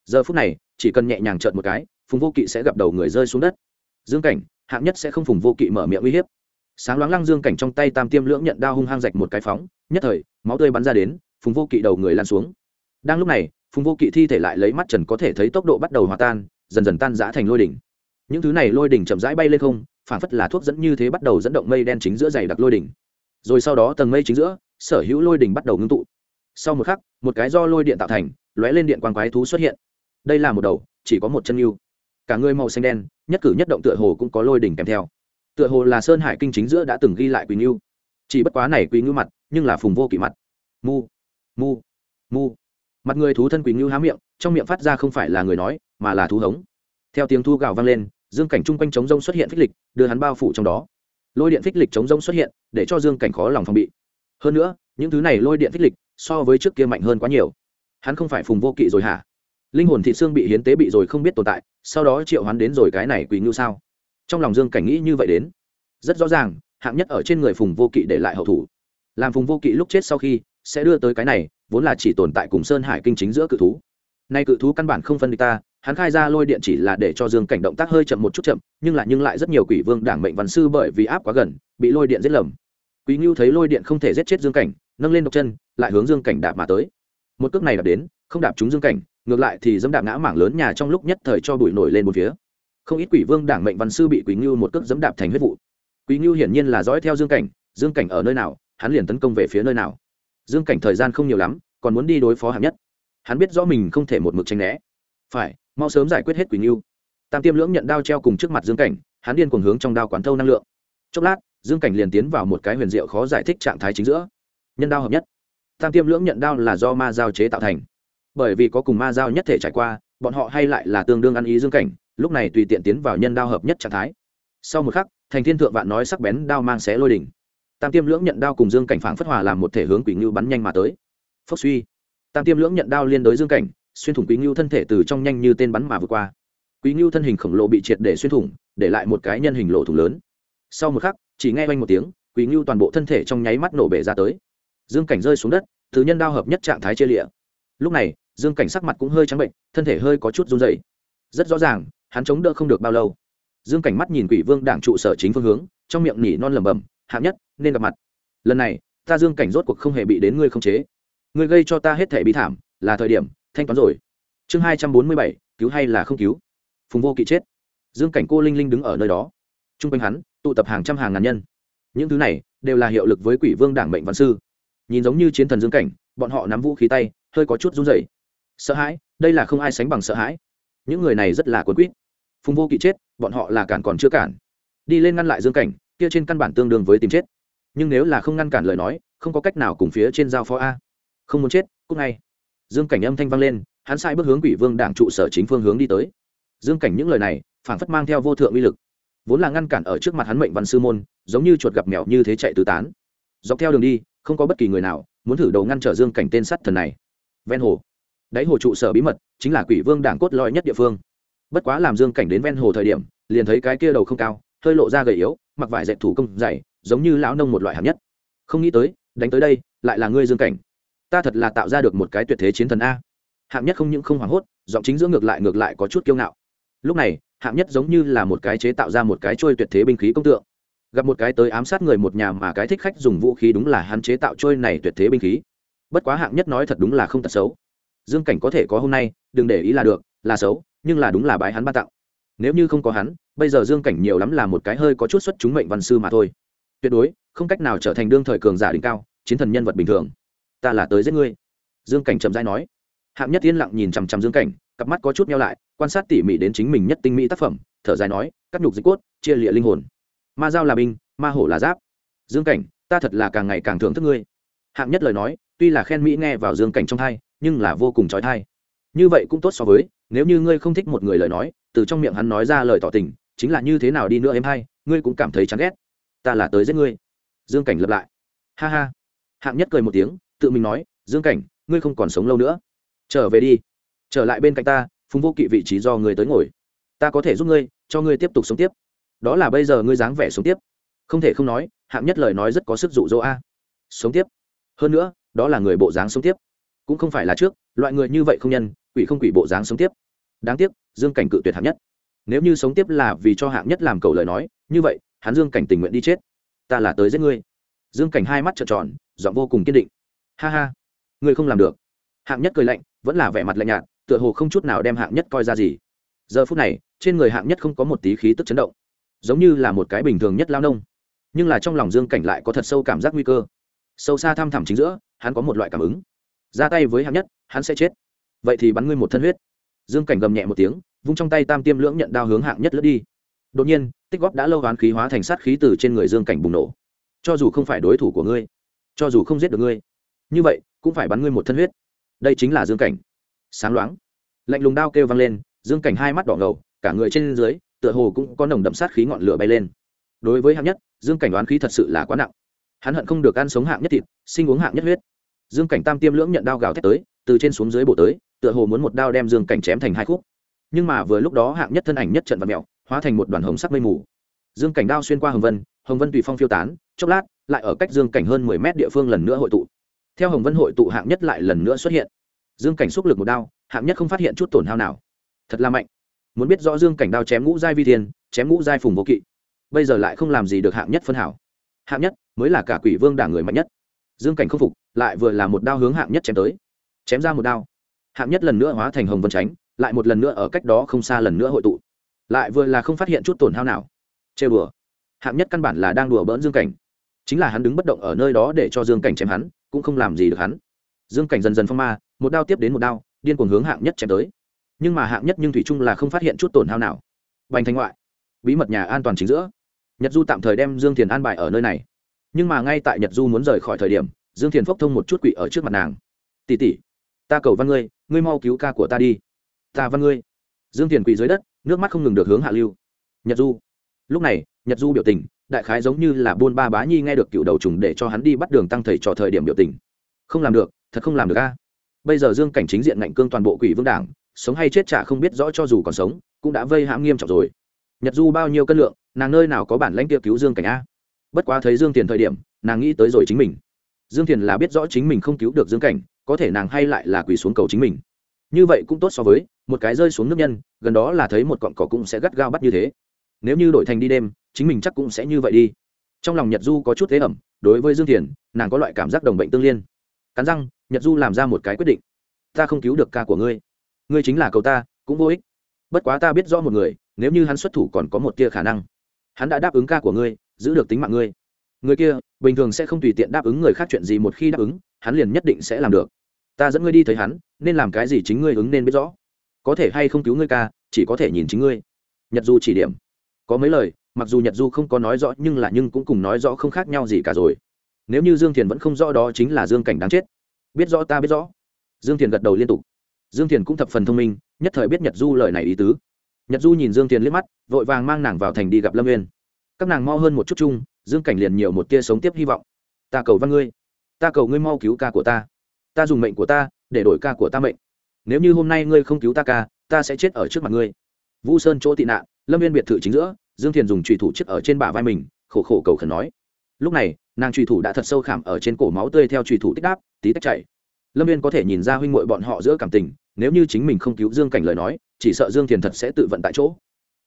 giờ phút này, chỉ cần nhẹ nhàng trợn một cái, phùng vô kỵ sẽ gặp đầu người rơi xuống đất. Dương cảnh, hạng nhất sẽ không phùng vô kỵ mở miệng uy hiếp. Sáng loáng lăng dương cảnh trong tay tam tiêm lưỡng nhận đao hung hăng rạch một cái phóng, nhất thời, máu tươi bắn ra đến, phùng vô kỵ đầu người lan xuống. Đang lúc này, phùng vô kỵ thi thể lại lấy mắt trần có thể thấy tốc độ bắt đầu hòa tan, dần dần tan giã thành lôi đỉnh. Những thứ này lôi đỉnh chậm rãi bay lên không, phản phất là thuốc dẫn như thế bắt đầu dẫn động mây đen chính giữa dày đặc lôi đỉnh. Rồi sau đó tầng mây chính giữa, sở hữu lôi đỉnh bắt đầu ngưng tụ. Sau một khắc, một cái do lôi điện tạo thành, lóe lên điện quang quái thú xuất hiện đây là một đầu, chỉ có một chân yêu. Cả người màu xanh đen, nhất cử nhất động tựa hồ cũng có lôi đỉnh kèm theo. Tựa hồ là sơn hải kinh chính giữa đã từng ghi lại quý ngưu. Chỉ bất quá này quý ngưu mặt, nhưng là phùng vô kỵ mặt. Mu mu mu. Mặt người thú thân quý ngưu há miệng, trong miệng phát ra không phải là người nói, mà là thú hống. Theo tiếng thu gào vang lên, dương cảnh chung quanh chống rông xuất hiện phích lịch, đưa hắn bao phủ trong đó. Lôi điện phích lịch chống rông xuất hiện, để cho dương cảnh khó lòng phòng bị. Hơn nữa, những thứ này lôi điện phích lịch so với trước kia mạnh hơn quá nhiều. Hắn không phải phùng vô kỵ rồi hả? Linh hồn thị xương bị hiến tế bị rồi không biết tồn tại, sau đó triệu hoán đến rồi cái này quỳ ngưu sao? Trong lòng dương cảnh nghĩ như vậy đến. Rất rõ ràng, hạng nhất ở trên người phùng vô kỵ để lại hậu thủ. Làm phùng vô kỵ lúc chết sau khi sẽ đưa tới cái này, vốn là chỉ tồn tại cùng sơn hải kinh chính giữa cự thú. Nay cự thú căn bản không phân địch ta, hắn khai ra lôi điện chỉ là để cho dương cảnh động tác hơi chậm một chút chậm, nhưng lại nhưng lại rất nhiều quỷ vương đảng mệnh văn sư bởi vì áp quá gần, bị lôi điện giết lầm. Quý ngưu thấy lôi điện không thể giết chết dương cảnh, nâng lên độc chân, lại hướng dương cảnh đạp mà tới. Một cước này đạp đến, không đạp trúng dương cảnh ngược lại thì dẫm đạp ngã mảng lớn nhà trong lúc nhất thời cho bụi nổi lên một phía. Không ít quỷ vương đảng mệnh văn sư bị quý ngưu một cước dẫm đạp thành huyết vụ. Quý ngưu hiển nhiên là dõi theo dương cảnh dương cảnh ở nơi nào, hắn liền tấn công về phía nơi nào. Dương cảnh thời gian không nhiều lắm, còn muốn đi đối phó hạng nhất. Hắn biết rõ mình không thể một mực tranh né. Phải, mau sớm giải quyết hết quỷ ngưu. Tam tiêm lưỡng nhận đao treo cùng trước mặt dương cảnh, hắn điên cuồng hướng trong đao quán thâu năng lượng. Chốc lát, dương cảnh liền tiến vào một cái huyền diệu khó giải thích trạng thái chính giữa. Nhân đao hợp nhất. Tam tiêm lưỡng nhận đao là do ma giao chế tạo thành bởi vì có cùng ma giao nhất thể trải qua, bọn họ hay lại là tương đương ăn ý dương cảnh, lúc này tùy tiện tiến vào nhân đao hợp nhất trạng thái. Sau một khắc, thành thiên thượng vạn nói sắc bén đao mang xé lôi đỉnh. Tam tiêm lưỡng nhận đao cùng dương cảnh phảng phất hòa làm một thể hướng quỷ ngưu bắn nhanh mà tới. Phốc suy. Tam tiêm lưỡng nhận đao liên đối dương cảnh, xuyên thủng quỷ ngưu thân thể từ trong nhanh như tên bắn mà vượt qua. Quý ngưu thân hình khổng lồ bị triệt để xuyên thủng, để lại một cái nhân hình lộ thủng lớn. Sau một khắc, chỉ nghe oanh một tiếng quý ngưu toàn bộ thân thể trong nháy mắt nổ bể ra tới. Dương cảnh rơi xuống đất, thứ nhân đao hợp nhất trạng thái chia lịa. Lúc này dương cảnh sắc mặt cũng hơi trắng bệnh thân thể hơi có chút run dày rất rõ ràng hắn chống đỡ không được bao lâu. Dương cảnh mắt nhìn quỷ vương đảng trụ sở chính phương hướng trong miệng nỉ non lẩm bẩm, hạng nhất nên gặp mặt. Lần này ta dương cảnh rốt cuộc không hề bị đến ngươi không chế. Ngươi gây cho ta hết thể bị thảm là thời điểm thanh toán rồi. Chương hai trăm bốn mươi bảy cứu hay là không cứu? Phùng vô kỵ chết. Dương cảnh cô linh linh đứng ở nơi đó. T r u n g quanh hắn tụ tập hàng trăm hàng ngàn nhân. Những thứ này đều là hiệu lực với quỷ vương đảng mệnh văn sư. Nhìn giống như chiến thần dương cảnh bọn họ nắm vũ khí tay hơi có chút run rẩy sợ hãi, đây là không ai sánh bằng sợ hãi. Những người này rất là quấn quýt. Phùng vô kỵ chết, bọn họ là cản còn chưa cản. Đi lên ngăn lại dương cảnh, kia trên căn bản tương đương với tìm chết. Nhưng nếu là không ngăn cản lời nói, không có cách nào cùng phía trên giao phó a. Không muốn chết cúc ngay. Dương cảnh âm thanh vang lên, hắn sai bước hướng quỷ vương đảng trụ sở chính phương hướng đi tới. Dương cảnh những lời này phản phất mang theo vô thượng uy lực. Vốn là ngăn cản ở trước mặt hắn mệnh văn sư môn, giống như chuột gặp mèo như thế chạy tứ tán. Dọc theo đường đi, không có bất kỳ người nào, muốn thử đầu ngăn trở dương cảnh tên sắt thần này. Ven hồ đáy hồ trụ sở bí mật, chính là quỷ vương đảng cốt lõi nhất địa phương. Bất quá làm dương cảnh đến ven hồ thời điểm, liền thấy cái kia đầu không cao, hơi lộ ra gầy yếu, mặc vải dạy thủ công dày, giống như lão nông một loại hạng nhất. Không nghĩ tới, đánh tới đây, lại là ngươi dương cảnh. Ta thật là tạo ra được một cái tuyệt thế chiến thần a. Hạng nhất không những không hoảng hốt, giọng chính giữa ngược lại ngược lại có chút kiêu ngạo. Lúc này, hạng nhất giống như là một cái chế tạo ra một cái trôi tuyệt thế binh khí công tượng. Gặp một cái tới ám sát người một nhà mà cái thích khách dùng vũ khí đúng là hắn chế tạo trôi này tuyệt thế binh khí. Bất quá hạng nhất nói thật đúng là không tật xấu dương cảnh có thể có hôm nay, đừng để ý là được, là xấu, nhưng là đúng là bái hắn ban tặng. Nếu như không có hắn, bây giờ dương cảnh nhiều lắm là một cái hơi có chút xuất chúng mệnh văn sư mà thôi. Tuyệt đối, không cách nào trở thành đương thời cường giả đỉnh cao, chiến thần nhân vật bình thường. Ta là tới giết ngươi. Dương cảnh trầm dai nói. Hạng nhất yên lặng nhìn chằm chằm dương cảnh, cặp mắt có chút nhau lại, quan sát tỉ mỉ đến chính mình nhất tinh mỹ tác phẩm, thở dài nói, cắt nhục dịch cốt, chia lịa linh hồn. Ma dao là binh, ma hổ là giáp. Dương cảnh, ta thật là càng ngày càng thưởng thức ngươi. Hạng nhất lời nói, tuy là khen mỹ nghe vào dương cảnh trong thai nhưng là vô cùng trói thai. Như vậy cũng tốt so với, nếu như ngươi không thích một người lời nói, từ trong miệng hắn nói ra lời tỏ tình, chính là như thế nào đi nữa em hay ngươi cũng cảm thấy chán ghét. Ta là tới giết ngươi. Dương cảnh lập lại. Ha ha. Hạng nhất cười một tiếng, tự mình nói, dương cảnh, ngươi không còn sống lâu nữa. Trở về đi. Trở lại bên cạnh ta, phùng vô kỵ vị trí do ngươi tới ngồi. Ta có thể giúp ngươi, cho ngươi tiếp tục sống tiếp. Đó là bây giờ ngươi dáng vẻ sống tiếp. Không thể không nói, hạng nhất lời nói rất có sức dụ dỗ a. Sống tiếp. Hơn nữa, đó là người bộ dáng sống tiếp cũng không phải là trước, loại người như vậy không nhân, quỷ không quỷ bộ dáng sống tiếp. Đáng tiếc, dương cảnh cự tuyệt hạng nhất. Nếu như sống tiếp là vì cho hạng nhất làm cầu lời nói, như vậy, hắn dương cảnh tình nguyện đi chết. Ta là tới giết ngươi. Dương cảnh hai mắt trợn tròn, giọng vô cùng kiên định. Ha ha, ngươi không làm được. Hạng nhất cười lạnh, vẫn là vẻ mặt lạnh nhạt, tựa hồ không chút nào đem hạng nhất coi ra gì. Giờ phút này, trên người hạng nhất không có một tí khí tức chấn động. Giống như là một cái bình thường nhất lao nông. Nhưng là trong lòng dương cảnh lại có thật sâu cảm giác nguy cơ. Sâu xa thăm thẳm chính giữa, hắn có một loại cảm ứng ra tay với hạng nhất, hắn sẽ chết. Vậy thì bắn ngươi một thân huyết. Dương cảnh gầm nhẹ một tiếng, vung trong tay tam tiêm lưỡng nhận đao hướng hạng nhất lướt đi. Đột nhiên, tích góp đã lâu hoán khí hóa thành sát khí từ trên người dương cảnh bùng nổ. Cho dù không phải đối thủ của ngươi, cho dù không giết được ngươi, như vậy, cũng phải bắn ngươi một thân huyết. Đây chính là dương cảnh. Sáng loáng, lạnh lùng đao kêu vang lên, dương cảnh hai mắt đỏ ngầu, cả người trên dưới, tựa hồ cũng có nồng đậm sát khí ngọn lửa bay lên. Đối với hạng nhất, dương cảnh đoán khí thật sự là quá nặng. Hắn hận không được ăn sống hạng nhất thịt, sinh uống hạng nhất huyết dương cảnh tam tiêm lưỡng nhận đao gào thét tới, từ trên xuống dưới bổ tới, tựa hồ muốn một đao đem dương cảnh chém thành hai khúc. Nhưng mà vừa lúc đó hạng nhất thân ảnh nhất trận vật mẹo hóa thành một đoàn hồng sắc mây mù. Dương cảnh đao xuyên qua hồng vân hồng vân tùy phong phiêu tán, chốc lát, lại ở cách dương cảnh hơn mười mét địa phương lần nữa hội tụ. Theo hồng vân hội tụ hạng nhất lại lần nữa xuất hiện. Dương cảnh xúc lực một đao, hạng nhất không phát hiện chút tổn hao nào. Thật là mạnh. Muốn biết rõ dương cảnh đao chém ngũ giai vi thiên, chém ngũ giai phùng vô kỵ. Bây giờ lại không làm gì được hạng nhất phân hảo. Hạng nhất mới là cả quỷ vương đảng người mạnh nhất dương cảnh không phục lại vừa là một đao hướng hạng nhất chém tới. Chém ra một đao. Hạng nhất lần nữa hóa thành hồng vân tránh lại một lần nữa ở cách đó không xa lần nữa hội tụ. Lại vừa là không phát hiện chút tổn hao nào. Chê bừa. Hạng nhất căn bản là đang đùa bỡn dương cảnh. Chính là hắn đứng bất động ở nơi đó để cho dương cảnh chém hắn, cũng không làm gì được hắn. Dương cảnh dần dần phong ma, một đao tiếp đến một đao, điên cuồng hướng hạng nhất chém tới. Nhưng mà hạng nhất nhưng thủy chung là không phát hiện chút tổn hao nào. Bành thanh ngoại. Bí mật nhà an toàn chính giữa. Nhật du tạm thời đem dương thiền an bài ở nơi này nhưng mà ngay tại nhật du muốn rời khỏi thời điểm, dương thiền phốc thông một chút quỷ ở trước mặt nàng. Tỉ tỉ ta cầu văn ngươi ngươi mau cứu ca của ta đi. Ta văn ngươi. Dương thiền quỳ dưới đất, nước mắt không ngừng được hướng hạ lưu. Nhật du. Lúc này, nhật du biểu tình, đại khái giống như là buôn ba bá nhi nghe được cựu đầu trùng để cho hắn đi bắt đường tăng thầy trò thời điểm biểu tình. Không làm được, thật không làm được a. Bây giờ dương cảnh chính diện ngạnh cương toàn bộ quỷ vương đảng, sống hay chết chả không biết rõ cho dù còn sống, cũng đã vây hãm nghiêm trọng rồi. Nhật du bao nhiêu cân lượng, nàng nơi nào có bản lãnh kia cứu dương cảnh a? Bất quá thấy dương tiền thời điểm, nàng nghĩ tới rồi chính mình. Dương tiền là biết rõ chính mình không cứu được dương cảnh, có thể nàng hay lại là quỳ xuống cầu chính mình. Như vậy cũng tốt so với, một cái rơi xuống nước nhân, gần đó là thấy một cọn cỏ cũng sẽ gắt gao bắt như thế. Nếu như đổi thành đi đêm, chính mình chắc cũng sẽ như vậy đi. Trong lòng nhật du có chút thế ẩm, đối với dương thiền, nàng có loại cảm giác đồng bệnh tương liên. Cắn răng, nhật du làm ra một cái quyết định. Ta không cứu được ca của ngươi. Ngươi chính là cầu ta, cũng vô ích. Bất quá ta biết rõ một người, nếu như hắn xuất thủ còn có một tia khả năng. Hắn đã đáp ứng ca của ngươi giữ được tính mạng ngươi. Người kia, bình thường sẽ không tùy tiện đáp ứng người khác chuyện gì một khi đáp ứng, hắn liền nhất định sẽ làm được. Ta dẫn ngươi đi thấy hắn, nên làm cái gì chính ngươi ứng nên biết rõ. Có thể hay không cứu ngươi ca, chỉ có thể nhìn chính ngươi. Nhật du chỉ điểm. Có mấy lời, mặc dù nhật du không có nói rõ, nhưng là nhưng cũng cùng nói rõ không khác nhau gì cả rồi. Nếu như dương thiền vẫn không rõ đó chính là dương cảnh đáng chết. Biết rõ ta biết rõ. Dương thiền gật đầu liên tục. Dương thiền cũng thập phần thông minh, nhất thời biết nhật du lời này ý tứ. Nhật du nhìn dương thiền liếc mắt, vội vàng mang nàng vào thành đi gặp lâm nguyên các nàng mau hơn một chút chung, dương cảnh liền nhiều một tia sống tiếp hy vọng. Ta cầu văn ngươi, ta cầu ngươi mau cứu ca của ta ta dùng mệnh của ta để đổi ca của ta mệnh. Nếu như hôm nay ngươi không cứu ta ca, ta sẽ chết ở trước mặt ngươi. Vu sơn chỗ tị nạn, lâm viên biệt thự chính giữa, dương thiền dùng trùy thủ chết ở trên bả vai mình, khổ khổ cầu khẩn nói. Lúc này, nàng trùy thủ đã thật sâu khảm ở trên cổ máu tươi theo trùy thủ tích đáp, tí tách chảy lâm viên có thể nhìn ra huynh m bọn họ giữa cảm tình, nếu như chính mình không cứu dương cảnh lời nói, chỉ sợ dương thiền thật sẽ tự vận tại chỗ.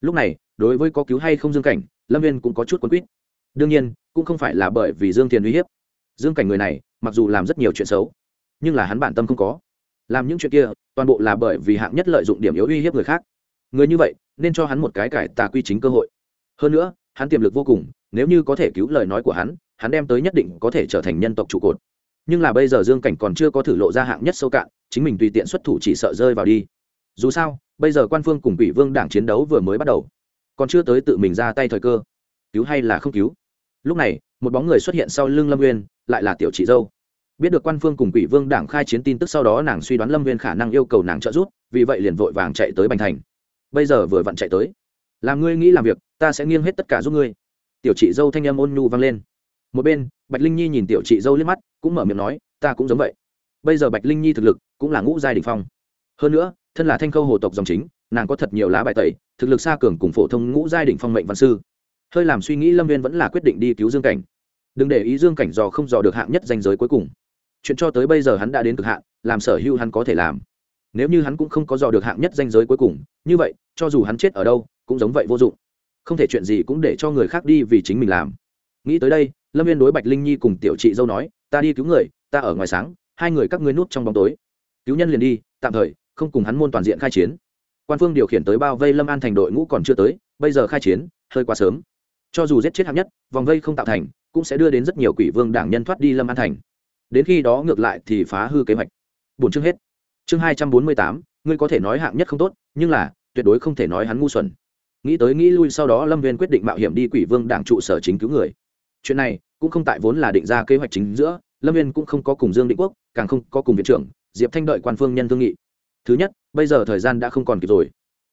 Lúc này, đối với có cứu hay không dương cảnh lâm viên cũng có chút quấn quýt. Đương nhiên, cũng không phải là bởi vì dương thiền uy hiếp. Dương cảnh người này, mặc dù làm rất nhiều chuyện xấu, nhưng là hắn bản tâm không có. Làm những chuyện kia, toàn bộ là bởi vì hạng nhất lợi dụng điểm yếu uy hiếp người khác. Người như vậy, nên cho hắn một cái cải tà quy chính cơ hội. Hơn nữa, hắn tiềm lực vô cùng, nếu như có thể cứu lời nói của hắn hắn đem tới nhất định có thể trở thành nhân tộc trụ cột. Nhưng là bây giờ dương cảnh còn chưa có thử lộ ra hạng nhất sâu cạn, chính mình tùy tiện xuất thủ chỉ sợ rơi vào đi. Dù sao, bây giờ quan phương cùng quỷ vương đảng chiến đấu vừa mới bắt đầu còn chưa tới tự mình ra tay thời cơ. Cứu hay là không cứu? Lúc này, một bóng người xuất hiện sau lưng lâm nguyên lại là tiểu chị dâu. Biết được quan phương cùng quỷ vương đảng khai chiến tin tức sau đó, nàng suy đoán lâm Nguyên khả năng yêu cầu nàng trợ giúp, vì vậy liền vội vàng chạy tới bành thành. Bây giờ vừa vặn chạy tới. Làm ngươi nghĩ làm việc, ta sẽ nghiêng hết tất cả giúp ngươi. Tiểu chị dâu thanh âm ôn nhu vang lên. Một bên, bạch linh nhi nhìn tiểu chị dâu liếc mắt, cũng mở miệng nói, ta cũng giống vậy. Bây giờ bạch linh nhi thực lực cũng là ngũ giai đình phong. Hơn nữa, thân là thanh khâu hồ tộc dòng chính nàng có thật nhiều lá bài tẩy, thực lực xa cường cùng phổ thông ngũ giai đình phong mệnh văn sư. Hơi làm suy nghĩ lâm viên vẫn là quyết định đi cứu dương cảnh. Đừng để ý dương cảnh dò không dò được hạng nhất danh giới cuối cùng. Chuyện cho tới bây giờ hắn đã đến cực hạn, làm sở hữu hắn có thể làm. Nếu như hắn cũng không có dò được hạng nhất danh giới cuối cùng, như vậy, cho dù hắn chết ở đâu, cũng giống vậy vô dụng. Không thể chuyện gì cũng để cho người khác đi vì chính mình làm. Nghĩ tới đây, lâm viên đối bạch linh nhi cùng tiểu chị dâu nói, ta đi cứu người, ta ở ngoài sáng, hai người các ngươi nút trong bóng tối. Cứu nhân liền đi, tạm thời, không cùng hắn môn toàn diện khai chiến quan phương điều khiển tới bao vây lâm an thành đội ngũ còn chưa tới, bây giờ khai chiến, hơi quá sớm. Cho dù giết chết hạng nhất, vòng vây không tạo thành, cũng sẽ đưa đến rất nhiều quỷ vương đảng nhân thoát đi lâm an thành. Đến khi đó ngược lại thì phá hư kế hoạch. Bổn chương hết. Chương hai trăm bốn mươi tám, ngươi có thể nói hạng nhất không tốt, nhưng là, tuyệt đối không thể nói hắn ngu xuẩn. Nghĩ tới nghĩ lui sau đó lâm viên quyết định mạo hiểm đi quỷ vương đảng trụ sở chính cứu người. Chuyện này, cũng không tại vốn là định ra kế hoạch chính giữa, lâm viên cũng không có cùng dương định quốc, càng không có cùng viện trưởng, diệp thanh đợi quan phương nhân thương nghị thứ nhất, bây giờ thời gian đã không còn kịp rồi.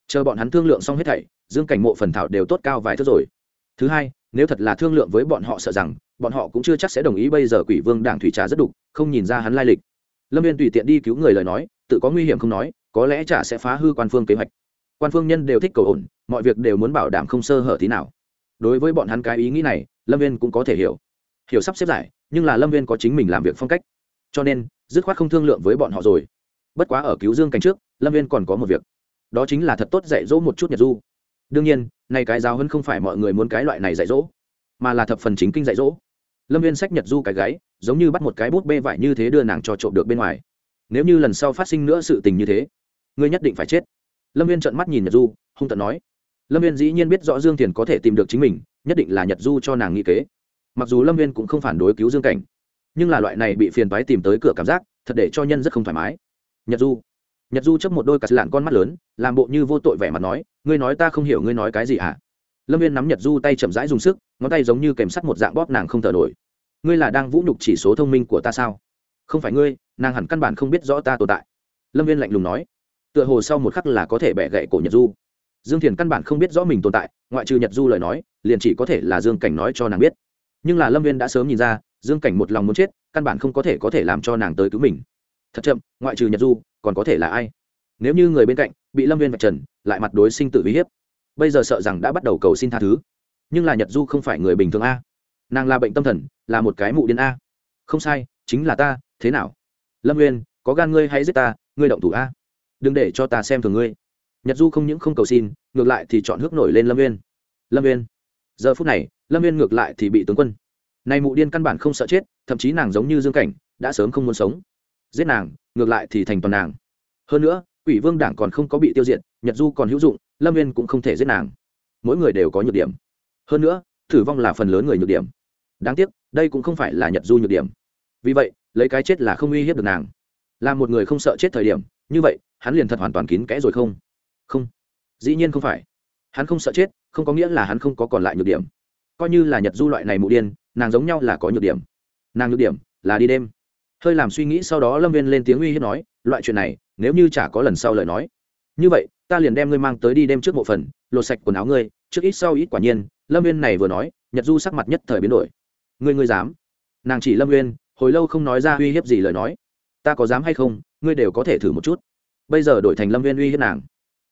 Chờ bọn hắn thương lượng xong hết thảy, dương cảnh mộ phần thảo đều tốt cao vài thước rồi. Thứ hai, nếu thật là thương lượng với bọn họ sợ rằng, bọn họ cũng chưa chắc sẽ đồng ý bây giờ quỷ vương đảng thủy trà rất đục, không nhìn ra hắn lai lịch. Lâm viên tùy tiện đi cứu người lời nói, tự có nguy hiểm không nói, có lẽ chả sẽ phá hư quan phương kế hoạch. Quan phương nhân đều thích cầu ổn, mọi việc đều muốn bảo đảm không sơ hở tí nào. Đối với bọn hắn cái ý nghĩ này, lâm viên cũng có thể hiểu. Hiểu sắp xếp giải, nhưng là lâm viên có chính mình làm việc phong cách. Cho nên, dứt khoát không thương lượng với bọn họ rồi bất quá ở cứu dương cảnh trước, lâm viên còn có một việc. Đó chính là thật tốt dạy dỗ một chút nhật du. Đương nhiên nay cái giáo hơn không phải mọi người muốn cái loại này dạy dỗ, mà là thập phần chính kinh dạy dỗ. Lâm viên sách nhật du cái gáy, giống như bắt một cái bút bê vải như thế đưa nàng cho trộm được bên ngoài. Nếu như lần sau phát sinh nữa sự tình như thế, ngươi nhất định phải chết. Lâm viên trợn mắt nhìn nhật du, hung tận nói. Lâm viên dĩ nhiên biết rõ dương tiền có thể tìm được chính mình, nhất định là nhật du cho nàng nghĩ kế. Mặc dù lâm viên cũng không phản đối cứu dương cảnh, nhưng là loại này bị phiền toái tìm tới cửa cảm giác, thật để cho nhân rất không thoải mái nhật du. Nhật du chấp một đôi cà lạn con mắt lớn, làm bộ như vô tội vẻ mặt nói, ngươi nói ta không hiểu ngươi nói cái gì hả lâm viên nắm nhật du tay chậm rãi dùng sức, ngón tay giống như kèm sắt một dạng bóp nàng không thở nổi. Ngươi là đang vũ nhục chỉ số thông minh của ta sao? Không phải ngươi, nàng hẳn căn bản không biết rõ ta tồn tại. Lâm viên lạnh lùng nói. Tựa hồ sau một khắc là có thể bẻ gậy cổ nhật du. Dương thiền căn bản không biết rõ mình tồn tại, ngoại trừ nhật du lời nói, liền chỉ có thể là dương cảnh nói cho nàng biết. Nhưng là lâm viên đã sớm nhìn ra, dương cảnh một lòng muốn chết, căn bản không có thể có thể làm cho nàng tới cứu mình thật chậm, ngoại trừ nhật du, còn có thể là ai? Nếu như người bên cạnh bị lâm viên vạch trần, lại mặt đối sinh tự uy hiếp, bây giờ sợ rằng đã bắt đầu cầu xin tha thứ. Nhưng là nhật du không phải người bình thường a. Nàng là bệnh tâm thần, là một cái mụ điên a. Không sai, chính là ta, thế nào? Lâm nguyên có gan ngươi hay giết ta, ngươi động thủ a. Đừng để cho ta xem thường ngươi. Nhật du không những không cầu xin, ngược lại thì chọn hước nổi lên lâm nguyên lâm nguyên giờ phút này, lâm nguyên ngược lại thì bị tướng quân. Nay mụ điên căn bản không sợ chết, thậm chí nàng giống như dương cảnh, đã sớm không muốn sống giết nàng, ngược lại thì thành toàn nàng. Hơn nữa, quỷ vương đảng còn không có bị tiêu diệt, nhật du còn hữu dụng, lâm viên cũng không thể giết nàng. Mỗi người đều có nhược điểm. Hơn nữa, tử vong là phần lớn người nhược điểm. Đáng tiếc, đây cũng không phải là nhật du nhược điểm. Vì vậy, lấy cái chết là không uy hiếp được nàng. Là một người không sợ chết thời điểm, như vậy, hắn liền thật hoàn toàn kín kẽ rồi không? Không. Dĩ nhiên không phải. Hắn không sợ chết, không có nghĩa là hắn không có còn lại nhược điểm. Coi như là nhật du loại này mụ điên, nàng giống nhau là có nhược điểm. Nàng nhược điểm là đi đêm hơi làm suy nghĩ sau đó lâm viên lên tiếng uy hiếp nói, loại chuyện này, nếu như chả có lần sau lời nói, như vậy, ta liền đem ngươi mang tới đi đêm trước bộ phần, lột sạch quần áo ngươi, trước ít sau ít quả nhiên. Lâm viên này vừa nói, nhật du sắc mặt nhất thời biến đổi. Ngươi ngươi dám? Nàng chỉ lâm viên, hồi lâu không nói ra uy hiếp gì lời nói. Ta có dám hay không? Ngươi đều có thể thử một chút. Bây giờ đổi thành lâm viên uy hiếp nàng.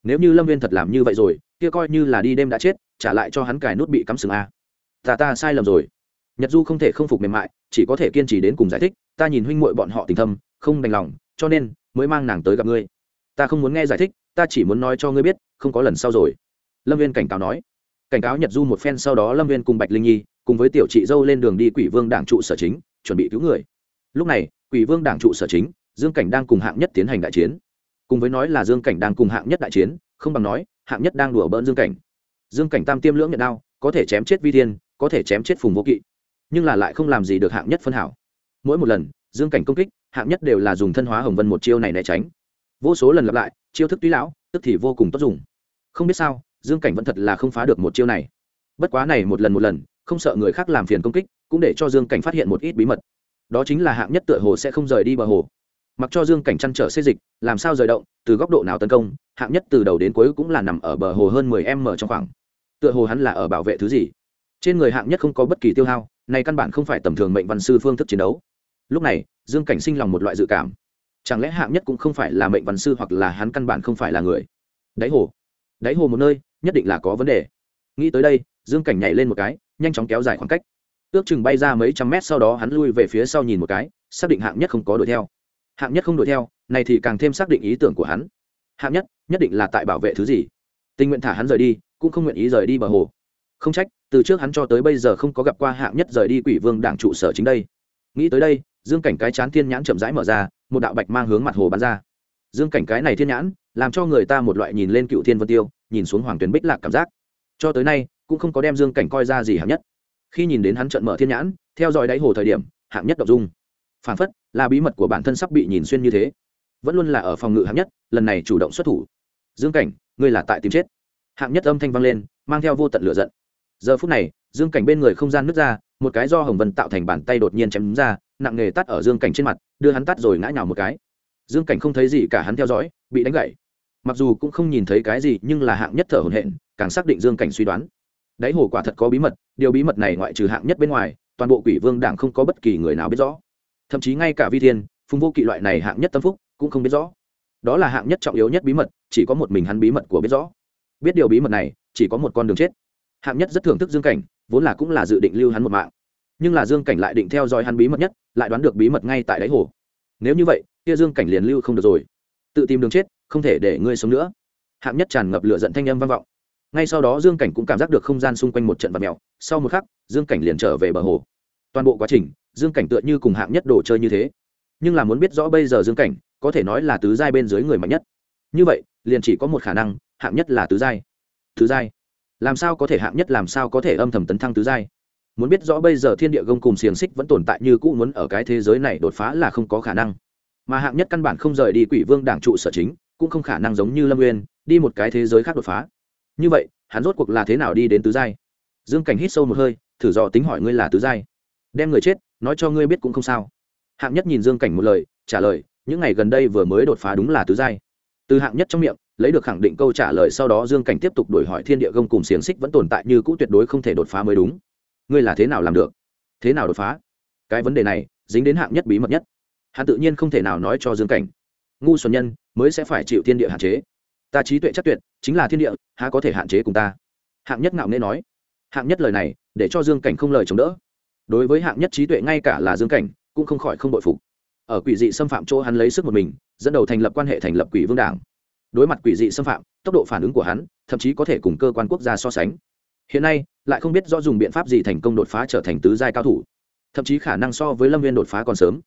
Nếu như lâm viên thật làm như vậy rồi, kia coi như là đi đêm đã chết, trả lại cho hắn cài nút bị cắm sừng a. Ta ta sai lầm rồi nhật du không thể không phục mềm mại, chỉ có thể kiên trì đến cùng giải thích, ta nhìn huynh muội bọn họ tình thâm, không đành lòng, cho nên mới mang nàng tới gặp ngươi. Ta không muốn nghe giải thích, ta chỉ muốn nói cho ngươi biết, không có lần sau rồi. Lâm viên cảnh cáo nói. Cảnh cáo nhật du một phen sau đó lâm viên cùng bạch linh nhi cùng với tiểu chị dâu lên đường đi quỷ vương đảng trụ sở chính, chuẩn bị cứu người. Lúc này, quỷ vương đảng trụ sở chính, dương cảnh đang cùng hạng nhất tiến hành đại chiến. Cùng với nói là dương cảnh đang cùng hạng nhất đại chiến, không bằng nói, hạng nhất đang đùa bỡn dương cảnh. Dương cảnh tam tiêm lưỡng nhận đao, có thể chém chết vi thiên, có thể chém chết phùng vô kỵ nhưng là lại không làm gì được hạng nhất phân hảo. Mỗi một lần, dương cảnh công kích, hạng nhất đều là dùng thân hóa hồng vân một chiêu này né tránh. Vô số lần lặp lại, chiêu thức tuy lão, tức thì vô cùng tốt dùng. Không biết sao, dương cảnh vẫn thật là không phá được một chiêu này. Bất quá này một lần một lần, không sợ người khác làm phiền công kích, cũng để cho dương cảnh phát hiện một ít bí mật. Đó chính là hạng nhất tựa hồ sẽ không rời đi bờ hồ. Mặc cho dương cảnh chăn trở xê dịch, làm sao rời động, từ góc độ nào tấn công, hạng nhất từ đầu đến cuối cũng là nằm ở bờ hồ hơn mười m trong khoảng. Tựa hồ hắn là ở bảo vệ thứ gì. Trên người hạng nhất không có bất kỳ tiêu hao này căn bản không phải tầm thường mệnh văn sư phương thức chiến đấu. Lúc này, dương cảnh sinh lòng một loại dự cảm. Chẳng lẽ hạng nhất cũng không phải là mệnh văn sư hoặc là hắn căn bản không phải là người? Đáy hồ. Đáy hồ một nơi, nhất định là có vấn đề. Nghĩ tới đây, dương cảnh nhảy lên một cái, nhanh chóng kéo dài khoảng cách. Ước chừng bay ra mấy trăm mét sau đó hắn lui về phía sau nhìn một cái, xác định hạng nhất không có đuổi theo. Hạng nhất không đuổi theo, này thì càng thêm xác định ý tưởng của hắn. Hạng nhất nhất định là tại bảo vệ thứ gì? Tình nguyện thả hắn rời đi, cũng không nguyện ý rời đi bờ hồ không trách, từ trước hắn cho tới bây giờ không có gặp qua hạng nhất rời đi quỷ vương đảng trụ sở chính đây. Nghĩ tới đây, dương cảnh cái chán thiên nhãn chậm rãi mở ra, một đạo bạch mang hướng mặt hồ bắn ra. Dương cảnh cái này thiên nhãn, làm cho người ta một loại nhìn lên cựu thiên vân tiêu, nhìn xuống hoàng tuyến bích lạc cảm giác. Cho tới nay, cũng không có đem dương cảnh coi ra gì hạng nhất. Khi nhìn đến hắn trận mở thiên nhãn, theo dõi đáy hồ thời điểm, hạng nhất đ ộ n g dung. Phản phất là bí mật của bản thân sắp bị nhìn xuyên như thế. Vẫn luôn là ở phòng ngự hạng nhất, lần này chủ động xuất thủ. Dương cảnh, ngươi là tại tìm chết. Hạng nhất âm thanh vang lên, mang theo vô tận lửa giận giờ phút này, dương cảnh bên người không gian nứt ra, một cái do hồng vân tạo thành bàn tay đột nhiên chém ra, nặng nề tắt ở dương cảnh trên mặt, đưa hắn tắt rồi ngã nhào một cái. Dương cảnh không thấy gì cả, hắn theo dõi, bị đánh gãy. Mặc dù cũng không nhìn thấy cái gì, nhưng là hạng nhất thở hổn hển, càng xác định dương cảnh suy đoán. Đáy hồ quả thật có bí mật, điều bí mật này ngoại trừ hạng nhất bên ngoài, toàn bộ quỷ vương đảng không có bất kỳ người nào biết rõ. Thậm chí ngay cả vi thiên, phùng vô kỵ loại này hạng nhất tâm phúc, cũng không biết rõ. Đó là hạng nhất trọng yếu nhất bí mật, chỉ có một mình hắn bí mật của biết rõ. Biết điều bí mật này, chỉ có một con đường chết hạng nhất rất thưởng thức dương cảnh, vốn là cũng là dự định lưu hắn một mạng. Nhưng là dương cảnh lại định theo dõi hắn bí mật nhất, lại đoán được bí mật ngay tại đáy hồ. Nếu như vậy, kia dương cảnh liền lưu không được rồi. Tự tìm đường chết, không thể để ngươi sống nữa. Hạng nhất tràn ngập lửa giận thanh âm vang vọng. Ngay sau đó dương cảnh cũng cảm giác được không gian xung quanh một trận vật mèo. Sau một khắc, dương cảnh liền trở về bờ hồ. Toàn bộ quá trình, dương cảnh tựa như cùng hạng nhất đồ chơi như thế. Nhưng là muốn biết rõ bây giờ dương cảnh, có thể nói là tứ giai bên dưới người mạnh nhất. Như vậy, liền chỉ có một khả năng, hạng nhất là tứ giai. Tứ giai làm sao có thể hạng nhất, làm sao có thể âm thầm tấn thăng tứ giai? Muốn biết rõ bây giờ thiên địa gông cùng xiềng xích vẫn tồn tại như cũ muốn ở cái thế giới này đột phá là không có khả năng. Mà hạng nhất căn bản không rời đi quỷ vương đảng trụ sở chính, cũng không khả năng giống như lâm nguyên đi một cái thế giới khác đột phá. Như vậy, hắn rốt cuộc là thế nào đi đến tứ giai? Dương cảnh hít sâu một hơi, thử dò tính hỏi ngươi là tứ giai. Đem người chết, nói cho ngươi biết cũng không sao. Hạng nhất nhìn dương cảnh một lời, trả lời, những ngày gần đây vừa mới đột phá đúng là tứ giai. Từ hạng nhất trong miệng lấy được khẳng định câu trả lời sau đó dương cảnh tiếp tục đổi hỏi thiên địa gông cùng xiềng xích vẫn tồn tại như cũ tuyệt đối không thể đột phá mới đúng. Ngươi là thế nào làm được? Thế nào đột phá? Cái vấn đề này, dính đến hạng nhất bí mật nhất. Hắn tự nhiên không thể nào nói cho dương cảnh. Ngu xuẩn nhân, mới sẽ phải chịu thiên địa hạn chế. Ta trí tuệ chắc tuyệt, chính là thiên địa, há có thể hạn chế cùng ta? Hạng nhất ngạo nghễ nói. Hạng nhất lời này, để cho dương cảnh không lời chống đỡ. Đối với hạng nhất trí tuệ ngay cả là dương cảnh, cũng không khỏi không bội phục. Ở quỷ dị xâm phạm chỗ hắn lấy sức một mình, dẫn đầu thành lập quan hệ thành lập quỷ vương đảng đối mặt quỷ dị xâm phạm, tốc độ phản ứng của hắn, thậm chí có thể cùng cơ quan quốc gia so sánh. Hiện nay, lại không biết do dùng biện pháp gì thành công đột phá trở thành tứ giai cao thủ. Thậm chí khả năng so với lâm viên đột phá còn sớm.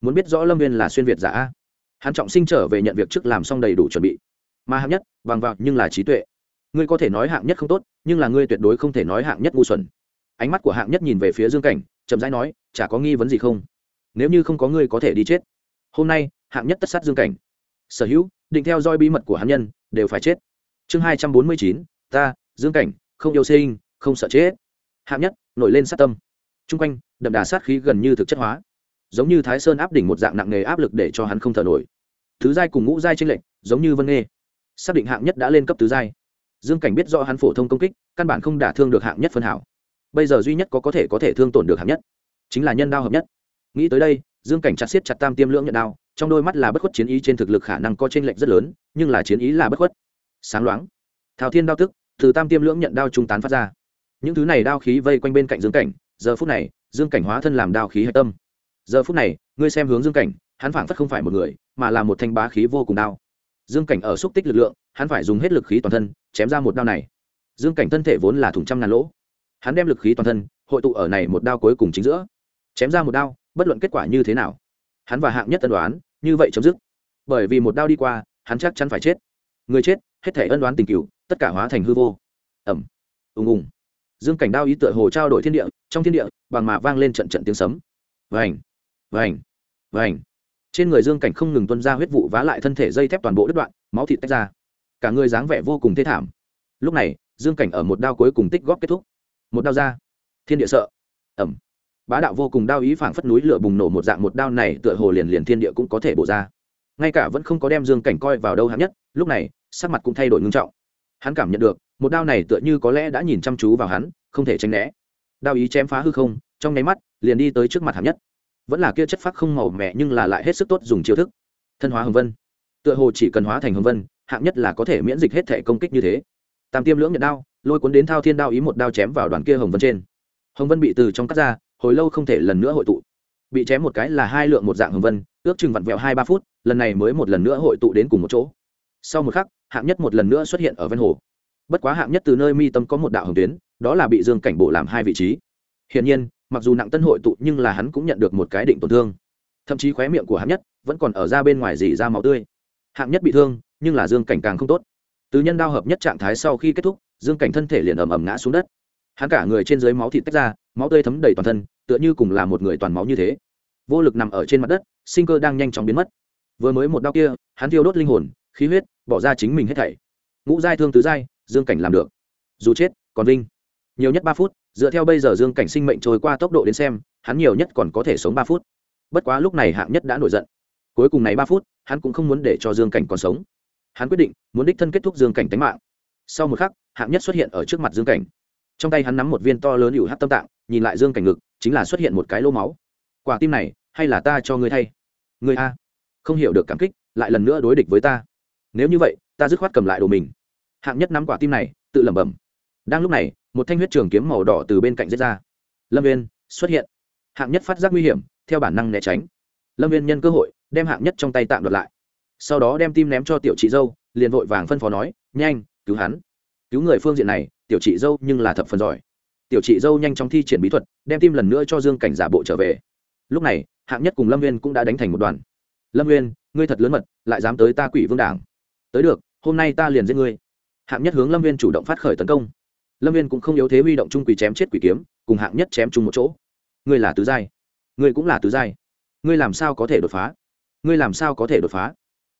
Muốn biết rõ lâm viên là xuyên việt giả, hắn trọng sinh trở về nhận việc trước làm xong đầy đủ chuẩn bị. Mà hạng nhất vàng vào nhưng là trí tuệ. Ngươi có thể nói hạng nhất không tốt, nhưng là ngươi tuyệt đối không thể nói hạng nhất ngu xuẩn. Ánh mắt của hạng nhất nhìn về phía dương cảnh, chậm rãi nói, chả có nghi vấn gì không? Nếu như không có ngươi có thể đi chết. Hôm nay, hạng nhất tất sát dương cảnh sở hữu, định theo dõi bí mật của hắn nhân, đều phải chết. Chương hai trăm bốn mươi chín, ta, dương cảnh, không yêu sinh, không sợ chết. Hạng nhất, nổi lên sát tâm. T r u n g quanh, đậm đà sát khí gần như thực chất hóa. Giống như thái sơn áp đỉnh một dạng nặng nề áp lực để cho hắn không thở nổi. Thứ giai cùng ngũ giai tranh lệch, giống như vân nghê xác định hạng nhất đã lên cấp tứ giai. Dương cảnh biết do hắn phổ thông công kích, căn bản không đả thương được hạng nhất phân hảo. Bây giờ duy nhất có có thể có thể thương tổn được hạng nhất, chính là nhân đao hợp nhất. Nghĩ tới đây, dương cảnh chặt siết chặt tam tiêm lưỡng nhận đao trong đôi mắt là bất khuất chiến ý trên thực lực khả năng có chênh lệch rất lớn, nhưng là chiến ý là bất khuất. Sáng loáng. Thảo thiên đao tức, từ tam tiêm lưỡng nhận đao trung tán phát ra. Những thứ này đao khí vây quanh bên cạnh dương cảnh, giờ phút này, dương cảnh hóa thân làm đao khí hạch tâm. Giờ phút này, ngươi xem hướng dương cảnh, hắn phảng phất không phải một người, mà là một thanh bá khí vô cùng đao. Dương cảnh ở xúc tích lực lượng, hắn phải dùng hết lực khí toàn thân, chém ra một đao này. Dương cảnh thân thể vốn là thủng trăm ngàn lỗ. Hắn đem lực khí toàn thân, hội tụ ở này một đao cuối cùng chính giữa. Chém ra một đao, bất luận kết quả như thế nào hắn và hạng nhất tân đoán như vậy chấm dứt. Bởi vì một đao đi qua, hắn chắc chắn phải chết. Người chết, hết thể ân đoán tình cựu tất cả hóa thành hư vô. Ẩm ùng ùng. Dương cảnh đao ý tựa hồ trao đổi thiên địa, trong thiên địa, bằng mà vang lên trận trận tiếng sấm. Vành vành vành. Trên người dương cảnh không ngừng tuân ra huyết vụ vá lại thân thể dây thép toàn bộ đứt đoạn, máu thịt tách ra. Cả người dáng vẻ vô cùng thê thảm. Lúc này, dương cảnh ở một đao cuối cùng tích góp kết thúc. Một đao ra. Thiên địa sợ. Ẩm bá đạo vô cùng đao ý phảng phất núi lửa bùng nổ một dạng một đao này tựa hồ liền liền thiên địa cũng có thể bổ ra. Ngay cả vẫn không có đem dương cảnh coi vào đâu hạng nhất, lúc này, sắc mặt cũng thay đổi ngưng trọng. Hắn cảm nhận được, một đao này tựa như có lẽ đã nhìn chăm chú vào hắn, không thể tránh né. Đao ý chém phá hư không, trong nháy mắt, liền đi tới trước mặt hạng nhất. Vẫn là kia chất phác không màu mẹ nhưng là lại hết sức tốt dùng chiêu thức. Thân hóa hồng vân. Tựa hồ chỉ cần hóa thành hồng vân, hạng nhất là có thể miễn dịch hết thể công kích như thế. Tam tiêm lưỡng nhận đao, lôi cuốn đến thao thiên đao ý một đao chém vào đoàn kia hồng vân trên. Hồng vân bị từ trong cắt ra hồi lâu không thể lần nữa hội tụ. Bị chém một cái là hai lượng một dạng hồng vân, ước chừng vặn vẹo hai ba phút, lần này mới một lần nữa hội tụ đến cùng một chỗ. Sau một khắc, hạng nhất một lần nữa xuất hiện ở ven hồ. Bất quá hạng nhất từ nơi mi tâm có một đạo hồng tuyến, đó là bị dương cảnh bổ làm hai vị trí. Hiển nhiên, mặc dù nặng tân hội tụ nhưng là hắn cũng nhận được một cái định tổn thương. Thậm chí khóe miệng của hạng nhất vẫn còn ở ra bên ngoài dì ra máu tươi. Hạng nhất bị thương, nhưng là dương cảnh càng không tốt. Từ nhân đao hợp nhất trạng thái sau khi kết thúc, dương cảnh thân thể liền ầm ầm ngã xuống đất. Hắn cả người trên dưới máu thịt tách ra máu tươi thấm đầy toàn thân, tựa như cùng là một người toàn máu như thế. Vô lực nằm ở trên mặt đất, sinh cơ đang nhanh chóng biến mất. Vừa mới một đau kia, hắn thiêu đốt linh hồn, khí huyết, bỏ ra chính mình hết thảy. Ngũ giai thương tứ giai, dương cảnh làm được. Dù chết, còn vinh. Nhiều nhất ba phút, dựa theo bây giờ dương cảnh sinh mệnh trôi qua tốc độ đến xem, hắn nhiều nhất còn có thể sống ba phút. Bất quá lúc này hạng nhất đã nổi giận. Cuối cùng này ba phút, hắn cũng không muốn để cho dương cảnh còn sống. Hắn quyết định, muốn đích thân kết thúc dương cảnh tánh mạng. Sau một khắc, hạng nhất xuất hiện ở trước mặt dương cảnh. Trong tay hắn nắm một viên to lớn hữu hát tâm tạng nhìn lại dương cảnh ngực, chính là xuất hiện một cái lô máu. Quả tim này, hay là ta cho ngươi thay? Ngươi a, không hiểu được cảm kích, lại lần nữa đối địch với ta. Nếu như vậy, ta dứt khoát cầm lại đồ mình. Hạng nhất nắm quả tim này, tự lẩm bẩm. Đang lúc này, một thanh huyết trường kiếm màu đỏ từ bên cạnh giết ra. Lâm viên xuất hiện. Hạng nhất phát giác nguy hiểm, theo bản năng né tránh. Lâm viên nhân cơ hội, đem hạng nhất trong tay tạm đoạt lại. Sau đó đem tim ném cho tiểu chị dâu, liền vội vàng phân phó nói, nhanh, cứu hắn. Cứu người phương diện này, tiểu chị dâu nhưng là thập phần giỏi tiểu chị dâu nhanh chóng thi triển bí thuật, đem tim lần nữa cho dương cảnh giả bộ trở về. Lúc này, hạng nhất cùng lâm viên cũng đã đánh thành một đoàn. Lâm viên ngươi thật lớn mật, lại dám tới ta quỷ vương đảng. Tới được, hôm nay ta liền giết ngươi. Hạng nhất hướng lâm viên chủ động phát khởi tấn công. Lâm viên cũng không yếu thế huy động chung quỷ chém chết quỷ kiếm, cùng hạng nhất chém chung một chỗ. Ngươi là tứ giai. Ngươi cũng là tứ giai. Ngươi làm sao có thể đột phá? Ngươi làm sao có thể đột phá?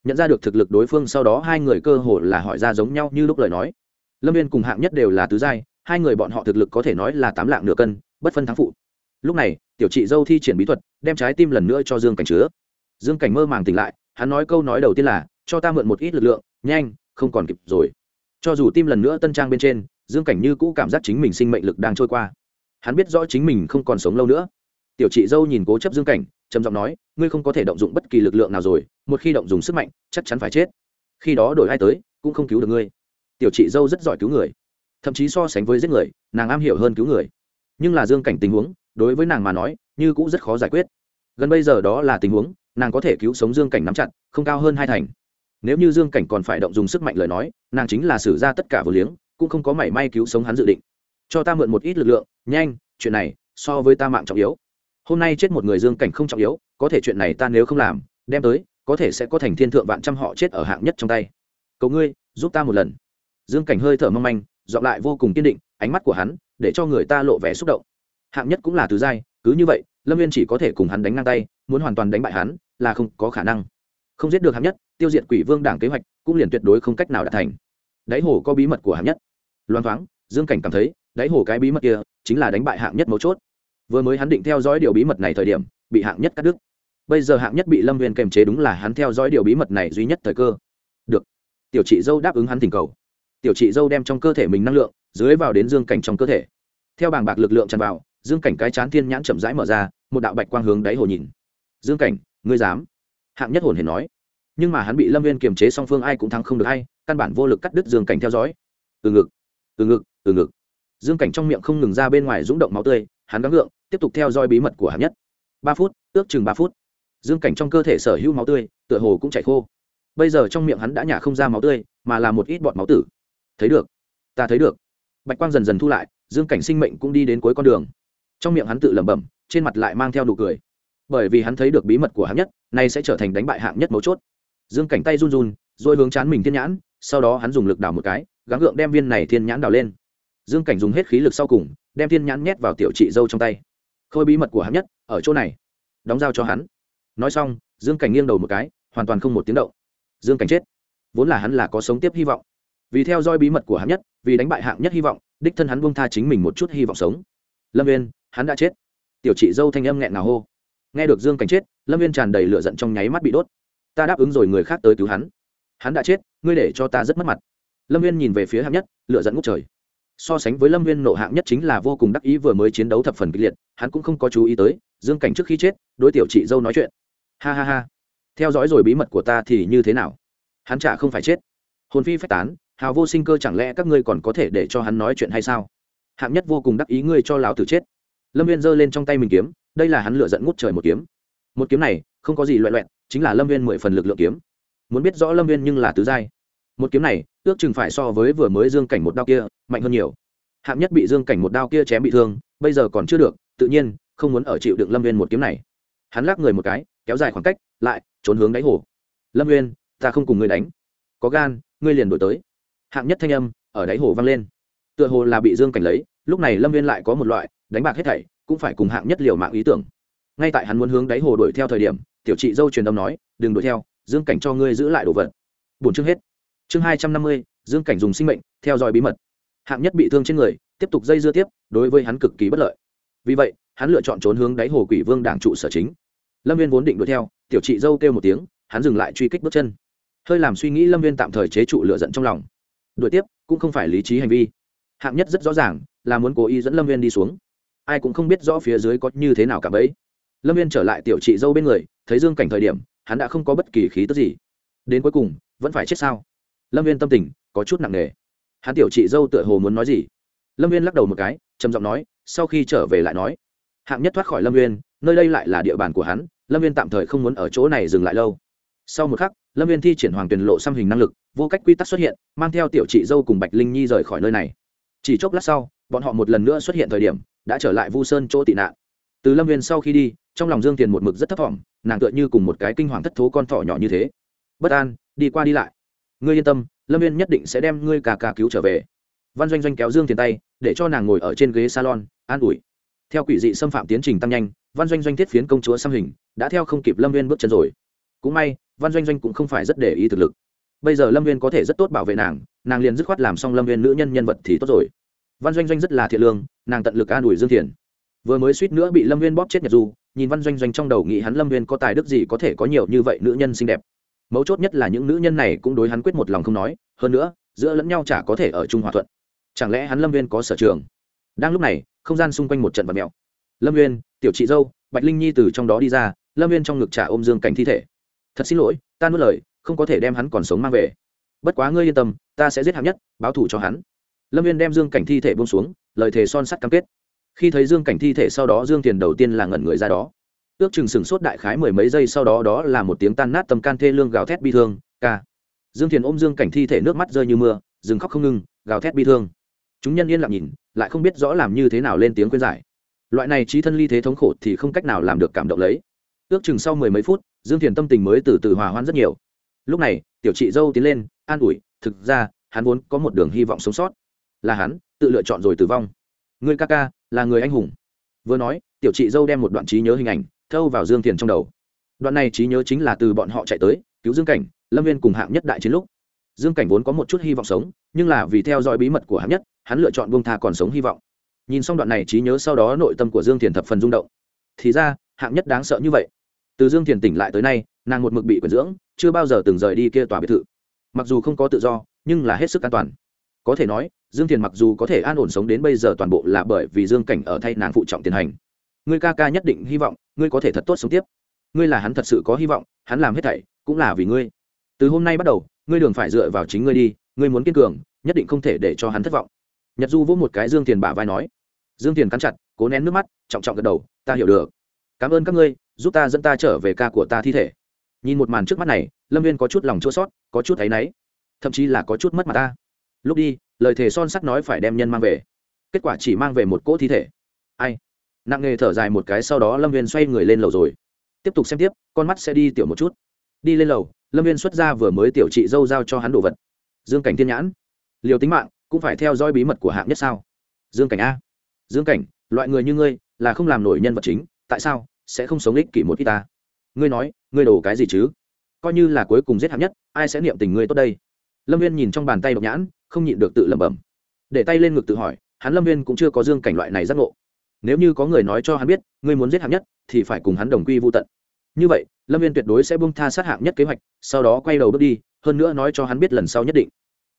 Nhận ra được thực lực đối phương sau đó hai người cơ hồ là hỏi ra giống nhau như lúc lời nói. Lâm viên cùng hạng nhất đều là tứ giai hai người bọn họ thực lực có thể nói là tám lạng nửa cân, bất phân thắng phụ. Lúc này, tiểu chị dâu thi triển bí thuật, đem trái tim lần nữa cho dương cảnh chứa. Dương cảnh mơ màng tỉnh lại, hắn nói câu nói đầu tiên là, cho ta mượn một ít lực lượng, nhanh, không còn kịp rồi. Cho dù tim lần nữa tân trang bên trên, dương cảnh như cũ cảm giác chính mình sinh mệnh lực đang trôi qua. Hắn biết rõ chính mình không còn sống lâu nữa. Tiểu chị dâu nhìn cố chấp dương cảnh, trầm giọng nói, ngươi không có thể động dụng bất kỳ lực lượng nào rồi, một khi động dùng sức mạnh, chắc chắn phải chết. Khi đó đổi ai tới, cũng không cứu được ngươi. Tiểu chị dâu rất giỏi cứu người thậm chí so sánh với giết người, nàng am hiểu hơn cứu người. Nhưng là dương cảnh tình huống, đối với nàng mà nói, như cũng rất khó giải quyết. Gần bây giờ đó là tình huống, nàng có thể cứu sống dương cảnh nắm chặt, không cao hơn hai thành. Nếu như dương cảnh còn phải động dùng sức mạnh lời nói, nàng chính là xử ra tất cả vừa liếng, cũng không có mảy may cứu sống hắn dự định. Cho ta mượn một ít lực lượng, nhanh, chuyện này, so với ta mạng trọng yếu. Hôm nay chết một người dương cảnh không trọng yếu, có thể chuyện này ta nếu không làm, đem tới, có thể sẽ có thành thiên thượng vạn trăm họ chết ở hạng nhất trong tay. Cầu ngươi, giúp ta một lần. Dương cảnh hơi thở mong manh dọn lại vô cùng kiên định, ánh mắt của hắn để cho người ta lộ vẻ xúc động. Hạng nhất cũng là từ giai, cứ như vậy, lâm viên chỉ có thể cùng hắn đánh ngang tay, muốn hoàn toàn đánh bại hắn là không có khả năng. Không giết được hạng nhất, tiêu diệt quỷ vương đảng kế hoạch cũng liền tuyệt đối không cách nào đạt thành. Đáy hồ có bí mật của hạng nhất. Loan thoáng, dương cảnh cảm thấy, đáy hồ cái bí mật kia chính là đánh bại hạng nhất mấu chốt. Vừa mới hắn định theo dõi điều bí mật này thời điểm, bị hạng nhất cắt đứt. Bây giờ hạng nhất bị lâm viên kềm chế đúng là hắn theo dõi điều bí mật này duy nhất thời cơ. Được. Tiểu chị dâu đáp ứng hắn thỉnh cầu tiểu chị dâu đem trong cơ thể mình năng lượng, dưới vào đến dương cảnh trong cơ thể. Theo bảng bạc lực lượng tràn vào, dương cảnh cái chán thiên nhãn chậm rãi mở ra, một đạo bạch quang hướng đáy hồ nhìn. Dương cảnh, ngươi dám? Hạng nhất hồn hề nói. Nhưng mà hắn bị lâm viên kiềm chế song phương ai cũng thắng không được hay căn bản vô lực cắt đứt dương cảnh theo dõi. Từ ngực từ ngực từ ngực. Dương cảnh trong miệng không ngừng ra bên ngoài rúng động máu tươi, hắn gắng ngượng tiếp tục theo dõi bí mật của hạng nhất. Ba phút, ước chừng ba phút. Dương cảnh trong cơ thể sở hữu máu tươi, tựa hồ cũng chảy khô. Bây giờ trong miệng hắn đã nhả không ra máu tươi, mà là một ít bọt máu tử thấy được. Ta thấy được. Bạch quang dần dần thu lại, dương cảnh sinh mệnh cũng đi đến cuối con đường. Trong miệng hắn tự lẩm bẩm, trên mặt lại mang theo nụ cười. Bởi vì hắn thấy được bí mật của hạng nhất, nay sẽ trở thành đánh bại hạng nhất mấu chốt. Dương cảnh tay run run, rồi hướng chán mình thiên nhãn, sau đó hắn dùng lực đào một cái, gắng gượng đem viên này thiên nhãn đào lên. Dương cảnh dùng hết khí lực sau cùng, đem thiên nhãn nhét vào tiểu chị dâu trong tay. Khôi bí mật của hạng nhất, ở chỗ này. Đóng dao cho hắn. Nói xong, dương cảnh nghiêng đầu một cái, hoàn toàn không một tiếng động. Dương cảnh chết. Vốn là hắn là có sống tiếp hy vọng vì theo dõi bí mật của hạng nhất, vì đánh bại hạng nhất hy vọng, đích thân hắn buông tha chính mình một chút hy vọng sống. Lâm viên hắn đã chết. Tiểu chị dâu thanh âm nghẹn ngào hô. Nghe được dương cảnh chết, lâm viên tràn đầy lửa giận trong nháy mắt bị đốt. Ta đáp ứng rồi người khác tới cứu hắn. Hắn đã chết, ngươi để cho ta rất mất mặt. Lâm viên nhìn về phía hạng nhất, lửa giận ngút trời. So sánh với lâm viên nộ hạng nhất chính là vô cùng đắc ý vừa mới chiến đấu thập phần kịch liệt, hắn cũng không có chú ý tới, dương cảnh trước khi chết, đối tiểu chị dâu nói chuyện. Ha ha ha. Theo dõi rồi bí mật của ta thì như thế nào? Hắn chả không phải chết. Hồn phi phách tán hào vô sinh cơ chẳng lẽ các ngươi còn có thể để cho hắn nói chuyện hay sao? Hạng nhất vô cùng đắc ý ngươi cho lão tử chết. Lâm viên giơ lên trong tay mình kiếm, đây là hắn lựa giận ngút trời một kiếm. Một kiếm này, không có gì loại loẹn chính là lâm viên mười phần lực lượng kiếm. Muốn biết rõ lâm viên nhưng là tứ giai. Một kiếm này, ước chừng phải so với vừa mới dương cảnh một đao kia, mạnh hơn nhiều. Hạng nhất bị dương cảnh một đao kia chém bị thương, bây giờ còn chưa được, tự nhiên, không muốn ở chịu đựng lâm viên một kiếm này. Hắn lắc người một cái, kéo dài khoảng cách, lại, trốn hướng đáy hồ. Lâm viên ta không cùng ngươi đánh. Có gan, ngươi liền đổi tới hạng nhất thanh âm, ở đáy hồ vang lên. Tựa hồ là bị dương cảnh lấy, lúc này lâm viên lại có một loại, đánh bạc hết thảy, cũng phải cùng hạng nhất liều mạng ý tưởng. Ngay tại hắn muốn hướng đáy hồ đuổi theo thời điểm, tiểu chị dâu truyền âm nói, đừng đuổi theo, dương cảnh cho ngươi giữ lại đồ vật. Bổn chương hết. Chương hai trăm năm mươi, dương cảnh dùng sinh mệnh, theo dõi bí mật. Hạng nhất bị thương trên người, tiếp tục dây dưa tiếp, đối với hắn cực kỳ bất lợi. Vì vậy, hắn lựa chọn trốn hướng đáy hồ quỷ vương đảng trụ sở chính. Lâm viên vốn định đuổi theo, tiểu chị dâu kêu một tiếng, hắn dừng lại truy kích bước chân. Hơi làm suy nghĩ, lâm viên tạm thời chế trụ lựa giận trong lòng đuổi tiếp, cũng không phải lý trí hành vi. Hạng nhất rất rõ ràng, là muốn cố ý dẫn lâm viên đi xuống. Ai cũng không biết rõ phía dưới có như thế nào cả bấy. Lâm viên trở lại tiểu chị dâu bên người, thấy dương cảnh thời điểm, hắn đã không có bất kỳ khí tức gì. Đến cuối cùng, vẫn phải chết sao? Lâm viên tâm tình, có chút nặng nề. Hắn tiểu chị dâu tựa hồ muốn nói gì? Lâm viên lắc đầu một cái, trầm giọng nói, sau khi trở về lại nói. Hạng nhất thoát khỏi lâm viên nơi đây lại là địa bàn của hắn, lâm viên tạm thời không muốn ở chỗ này dừng lại lâu. Sau một khắc, lâm viên thi triển hoàng tuyển lộ xăm hình năng lực vô cách quy tắc xuất hiện, mang theo tiểu chị dâu cùng bạch linh nhi rời khỏi nơi này. Chỉ chốc lát sau, bọn họ một lần nữa xuất hiện thời điểm, đã trở lại vu sơn chỗ tị nạn. Từ lâm viên sau khi đi, trong lòng dương tiền một mực rất thấp t nàng tựa như cùng một cái kinh hoàng thất thố con thỏ nhỏ như thế. Bất an, đi qua đi lại. Ngươi yên tâm, lâm viên nhất định sẽ đem ngươi cà cà cứu trở về. Văn doanh doanh kéo dương tiền tay, để cho nàng ngồi ở trên ghế salon, an ủi. Theo quỷ dị xâm phạm tiến trình tăng nhanh, văn doanh doanh thiết phiến công chúa xăm hình, đã theo không kịp lâm viên bước chân rồi. Cũng may, văn doanh doanh cũng không phải rất để ý thực lực bây giờ lâm viên có thể rất tốt bảo vệ nàng nàng liền dứt khoát làm xong lâm viên nữ nhân nhân vật thì tốt rồi văn doanh doanh rất là thiện lương nàng tận lực an ủi dương thiền vừa mới suýt nữa bị lâm viên bóp chết nhật du nhìn văn doanh doanh trong đầu nghĩ hắn lâm viên có tài đức gì có thể có nhiều như vậy nữ nhân xinh đẹp mấu chốt nhất là những nữ nhân này cũng đối hắn quyết một lòng không nói hơn nữa giữa lẫn nhau chả có thể ở chung hòa thuận chẳng lẽ hắn lâm viên có sở trường đang lúc này không gian xung quanh một trận vật mèo lâm viên tiểu chị dâu bạch linh nhi từ trong đó đi ra lâm viên trong ngực trả ôm dương cảnh thi thể thật xin lỗi ta nuốt lời không có thể đem hắn còn sống mang về. Bất quá ngươi yên tâm, ta sẽ giết hạng nhất, báo thù cho hắn. Lâm viên đem dương cảnh thi thể buông xuống, lời thề son sắt cam kết. Khi thấy dương cảnh thi thể sau đó, dương tiền đầu tiên là ngẩn người ra đó. Ước chừng sừng sốt đại khái mười mấy giây sau đó đó là một tiếng tan nát tầm can thê lương gào thét bi thương, ca. Dương thiền ôm dương cảnh thi thể nước mắt rơi như mưa, dừng khóc không ngừng, gào thét bi thương. Chúng nhân yên lặng nhìn, lại không biết rõ làm như thế nào lên tiếng khuyên giải. Loại này trí thân ly thế thống khổ thì không cách nào làm được cảm động lấy. Ước chừng sau mười mấy phút, dương thiền tâm tình mới từ từ hòa hoãn rất nhiều lúc này, tiểu chị dâu tiến lên, an ủi, thực ra, hắn vốn có một đường hy vọng sống sót. Là hắn, tự lựa chọn rồi tử vong. Người ca ca, là người anh hùng. Vừa nói, tiểu chị dâu đem một đoạn trí nhớ hình ảnh thâu vào dương thiền trong đầu. Đoạn này trí nhớ chính là từ bọn họ chạy tới, cứu dương cảnh, lâm viên cùng hạng nhất đại chiến lúc. Dương cảnh vốn có một chút hy vọng sống, nhưng là vì theo dõi bí mật của hạng nhất, hắn lựa chọn buông tha còn sống hy vọng. Nhìn xong đoạn này trí nhớ sau đó nội tâm của dương thiền thập phần rung động. Thì ra, hạng nhất đáng sợ như vậy. Từ dương thiền tỉnh lại tới nay, nàng một mực bị quyền dưỡng chưa bao giờ từng rời đi kia tòa biệt thự. Mặc dù không có tự do, nhưng là hết sức an toàn. Có thể nói, dương thiền mặc dù có thể an ổn sống đến bây giờ toàn bộ là bởi vì dương cảnh ở thay nàng phụ trọng tiền hành. Ngươi ca ca nhất định hy vọng, ngươi có thể thật tốt sống tiếp. Ngươi là hắn thật sự có hy vọng, hắn làm hết thảy cũng là vì ngươi. Từ hôm nay bắt đầu, ngươi đường phải dựa vào chính ngươi đi, ngươi muốn kiên cường, nhất định không thể để cho hắn thất vọng. Nhật du vỗ một cái dương Thiền bả vai nói. Dương Thiền cắn chặt, cố nén nước mắt, trọng trọng gật đầu, ta hiểu được. Cảm ơn các ngươi, giúp ta dẫn ta trở về ca của ta thi thể nhìn một màn trước mắt này, lâm viên có chút lòng chua sót có chút áy náy. Thậm chí là có chút mất mặt ta. Lúc đi, lời thề son sắt nói phải đem nhân mang về. Kết quả chỉ mang về một cỗ thi thể. Ai? Nặng nghề thở dài một cái sau đó lâm viên xoay người lên lầu rồi. Tiếp tục xem tiếp, con mắt sẽ đi tiểu một chút. Đi lên lầu, lâm viên xuất ra vừa mới tiểu chị dâu giao cho hắn đồ vật. Dương cảnh thiên nhãn. Liều tính mạng, cũng phải theo dõi bí mật của hạng nhất sao? Dương cảnh a. Dương cảnh, loại người như ngươi, là không làm nổi nhân vật chính, tại sao sẽ không sống ích kỷ một ít ta? Ngươi nói, ngươi đổ cái gì chứ? Coi như là cuối cùng giết hạng nhất, ai sẽ niệm tình ngươi tốt đây? Lâm viên nhìn trong bàn tay độc nhãn, không nhịn được tự lẩm bẩm. Để tay lên ngực tự hỏi, hắn lâm viên cũng chưa có dương cảnh loại này giác ngộ. Nếu như có người nói cho hắn biết, ngươi muốn giết hạng nhất, thì phải cùng hắn đồng quy vô tận. Như vậy, lâm viên tuyệt đối sẽ bung tha sát hạng nhất kế hoạch, sau đó quay đầu bước đi, hơn nữa nói cho hắn biết lần sau nhất định.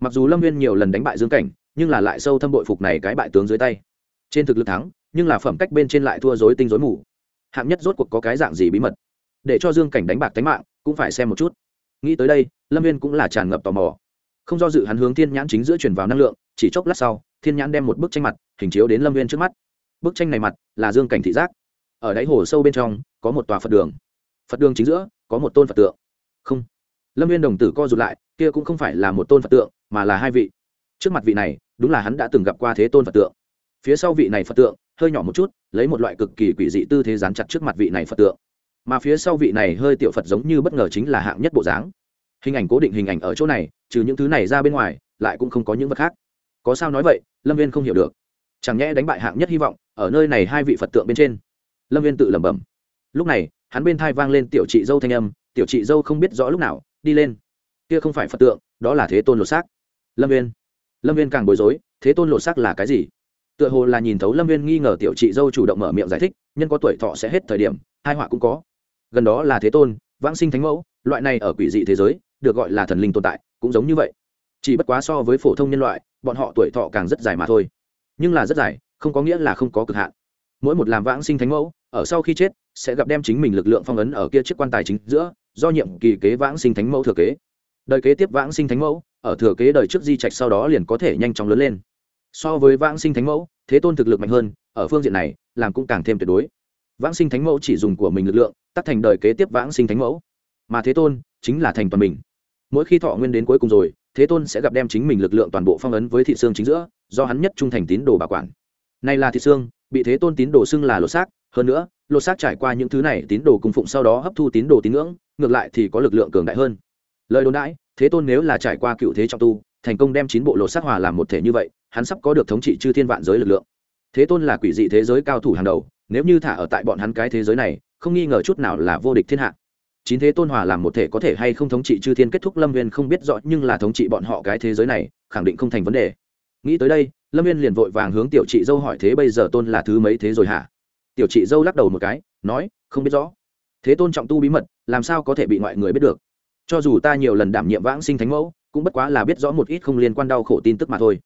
Mặc dù lâm viên nhiều lần đánh bại dương cảnh, nhưng là lại sâu thâm bội phục này cái bại tướng dưới tay. Trên thực lực thắng, nhưng là phẩm cách bên trên lại thua dối tinh dối mù. Hạng nhất rốt cuộc có cái dạng gì bí mật? Để cho dương cảnh đánh bạc tánh mạng, cũng phải xem một chút. Nghĩ tới đây, lâm viên cũng là tràn ngập tò mò. Không do dự, hắn hướng thiên nhãn chính giữa chuyển vào năng lượng, chỉ chốc lát sau, thiên nhãn đem một bức tranh mặt hình chiếu đến lâm viên trước mắt. Bức tranh này mặt là dương cảnh thị giác. Ở đáy hồ sâu bên trong, có một tòa phật đường. Phật đường chính giữa, có một tôn phật tượng. Không. Lâm viên đồng tử co rụt lại, kia cũng không phải là một tôn phật tượng, mà là hai vị. Trước mặt vị này, đúng là hắn đã từng gặp qua thế tôn phật tượng. Phía sau vị này phật tượng, hơi nhỏ một chút, lấy một loại cực kỳ quỷ dị tư thế dán chặt trước mặt vị này phật tượng mà phía sau vị này hơi tiểu phật giống như bất ngờ chính là hạng nhất bộ dáng. Hình ảnh cố định hình ảnh ở chỗ này, trừ những thứ này ra bên ngoài, lại cũng không có những vật khác. Có sao nói vậy, lâm viên không hiểu được. Chẳng nhẽ đánh bại hạng nhất hy vọng, ở nơi này hai vị phật tượng bên trên. Lâm viên tự lẩm bẩm. Lúc này, hắn bên thai vang lên tiểu chị dâu thanh âm, tiểu chị dâu không biết rõ lúc nào, đi lên. Kia không phải phật tượng, đó là thế tôn lột xác. Lâm viên. Lâm viên càng bối rối, thế tôn lột xác là cái gì? Tựa hồ là nhìn thấu lâm viên nghi ngờ tiểu chị dâu chủ động mở miệng giải thích, nhân có tuổi thọ sẽ hết thời điểm hai họa cũng có gần đó là thế tôn, vãng sinh thánh mẫu, loại này ở quỷ dị thế giới, được gọi là thần linh tồn tại, cũng giống như vậy. Chỉ bất quá so với phổ thông nhân loại, bọn họ tuổi thọ càng rất dài mà thôi. Nhưng là rất dài, không có nghĩa là không có cực hạn. Mỗi một làm vãng sinh thánh mẫu, ở sau khi chết, sẽ gặp đem chính mình lực lượng phong ấn ở kia chiếc quan tài chính giữa, do nhiệm kỳ kế vãng sinh thánh mẫu thừa kế. Đời kế tiếp vãng sinh thánh mẫu, ở thừa kế đời trước di trạch sau đó liền có thể nhanh chóng lớn lên. So với vãng sinh thánh mẫu, thế tôn thực lực mạnh hơn, ở phương diện này, làm cũng càng thêm tuyệt đối. Vãng sinh thánh mẫu chỉ dùng của mình lực lượng tắt thành đời kế tiếp vãng sinh thánh mẫu. Mà thế tôn chính là thành toàn mình. Mỗi khi thọ nguyên đến cuối cùng rồi, thế tôn sẽ gặp đem chính mình lực lượng toàn bộ phong ấn với thị xương chính giữa, do hắn nhất trung thành tín đồ bảo quản. Này là thị xương, bị thế tôn tín đồ xưng là lột xác. Hơn nữa, lột xác trải qua những thứ này, tín đồ cung phụng sau đó hấp thu tín đồ tín ngưỡng, ngược lại thì có lực lượng cường đại hơn. Lời đồn đãi thế tôn nếu là trải qua cựu thế trọng tu, thành công đem chín bộ lột xác hòa làm một thể như vậy, hắn sắp có được thống trị chư thiên vạn giới lực lượng. Thế tôn là quỷ dị thế giới cao thủ hàng đầu, nếu như thả ở tại bọn hắn cái thế giới này không nghi ngờ chút nào là vô địch thiên hạ. Chín thế tôn hòa làm một thể có thể hay không thống trị chư thiên kết thúc, lâm viên không biết rõ, nhưng là thống trị bọn họ cái thế giới này, khẳng định không thành vấn đề. Nghĩ tới đây, lâm viên liền vội vàng hướng tiểu chị dâu hỏi thế bây giờ tôn là thứ mấy thế rồi hả? Tiểu chị dâu lắc đầu một cái, nói, không biết rõ. Thế tôn trọng tu bí mật, làm sao có thể bị ngoại người biết được? Cho dù ta nhiều lần đảm nhiệm vãng sinh thánh mẫu, cũng bất quá là biết rõ một ít không liên quan đau khổ tin tức mà thôi.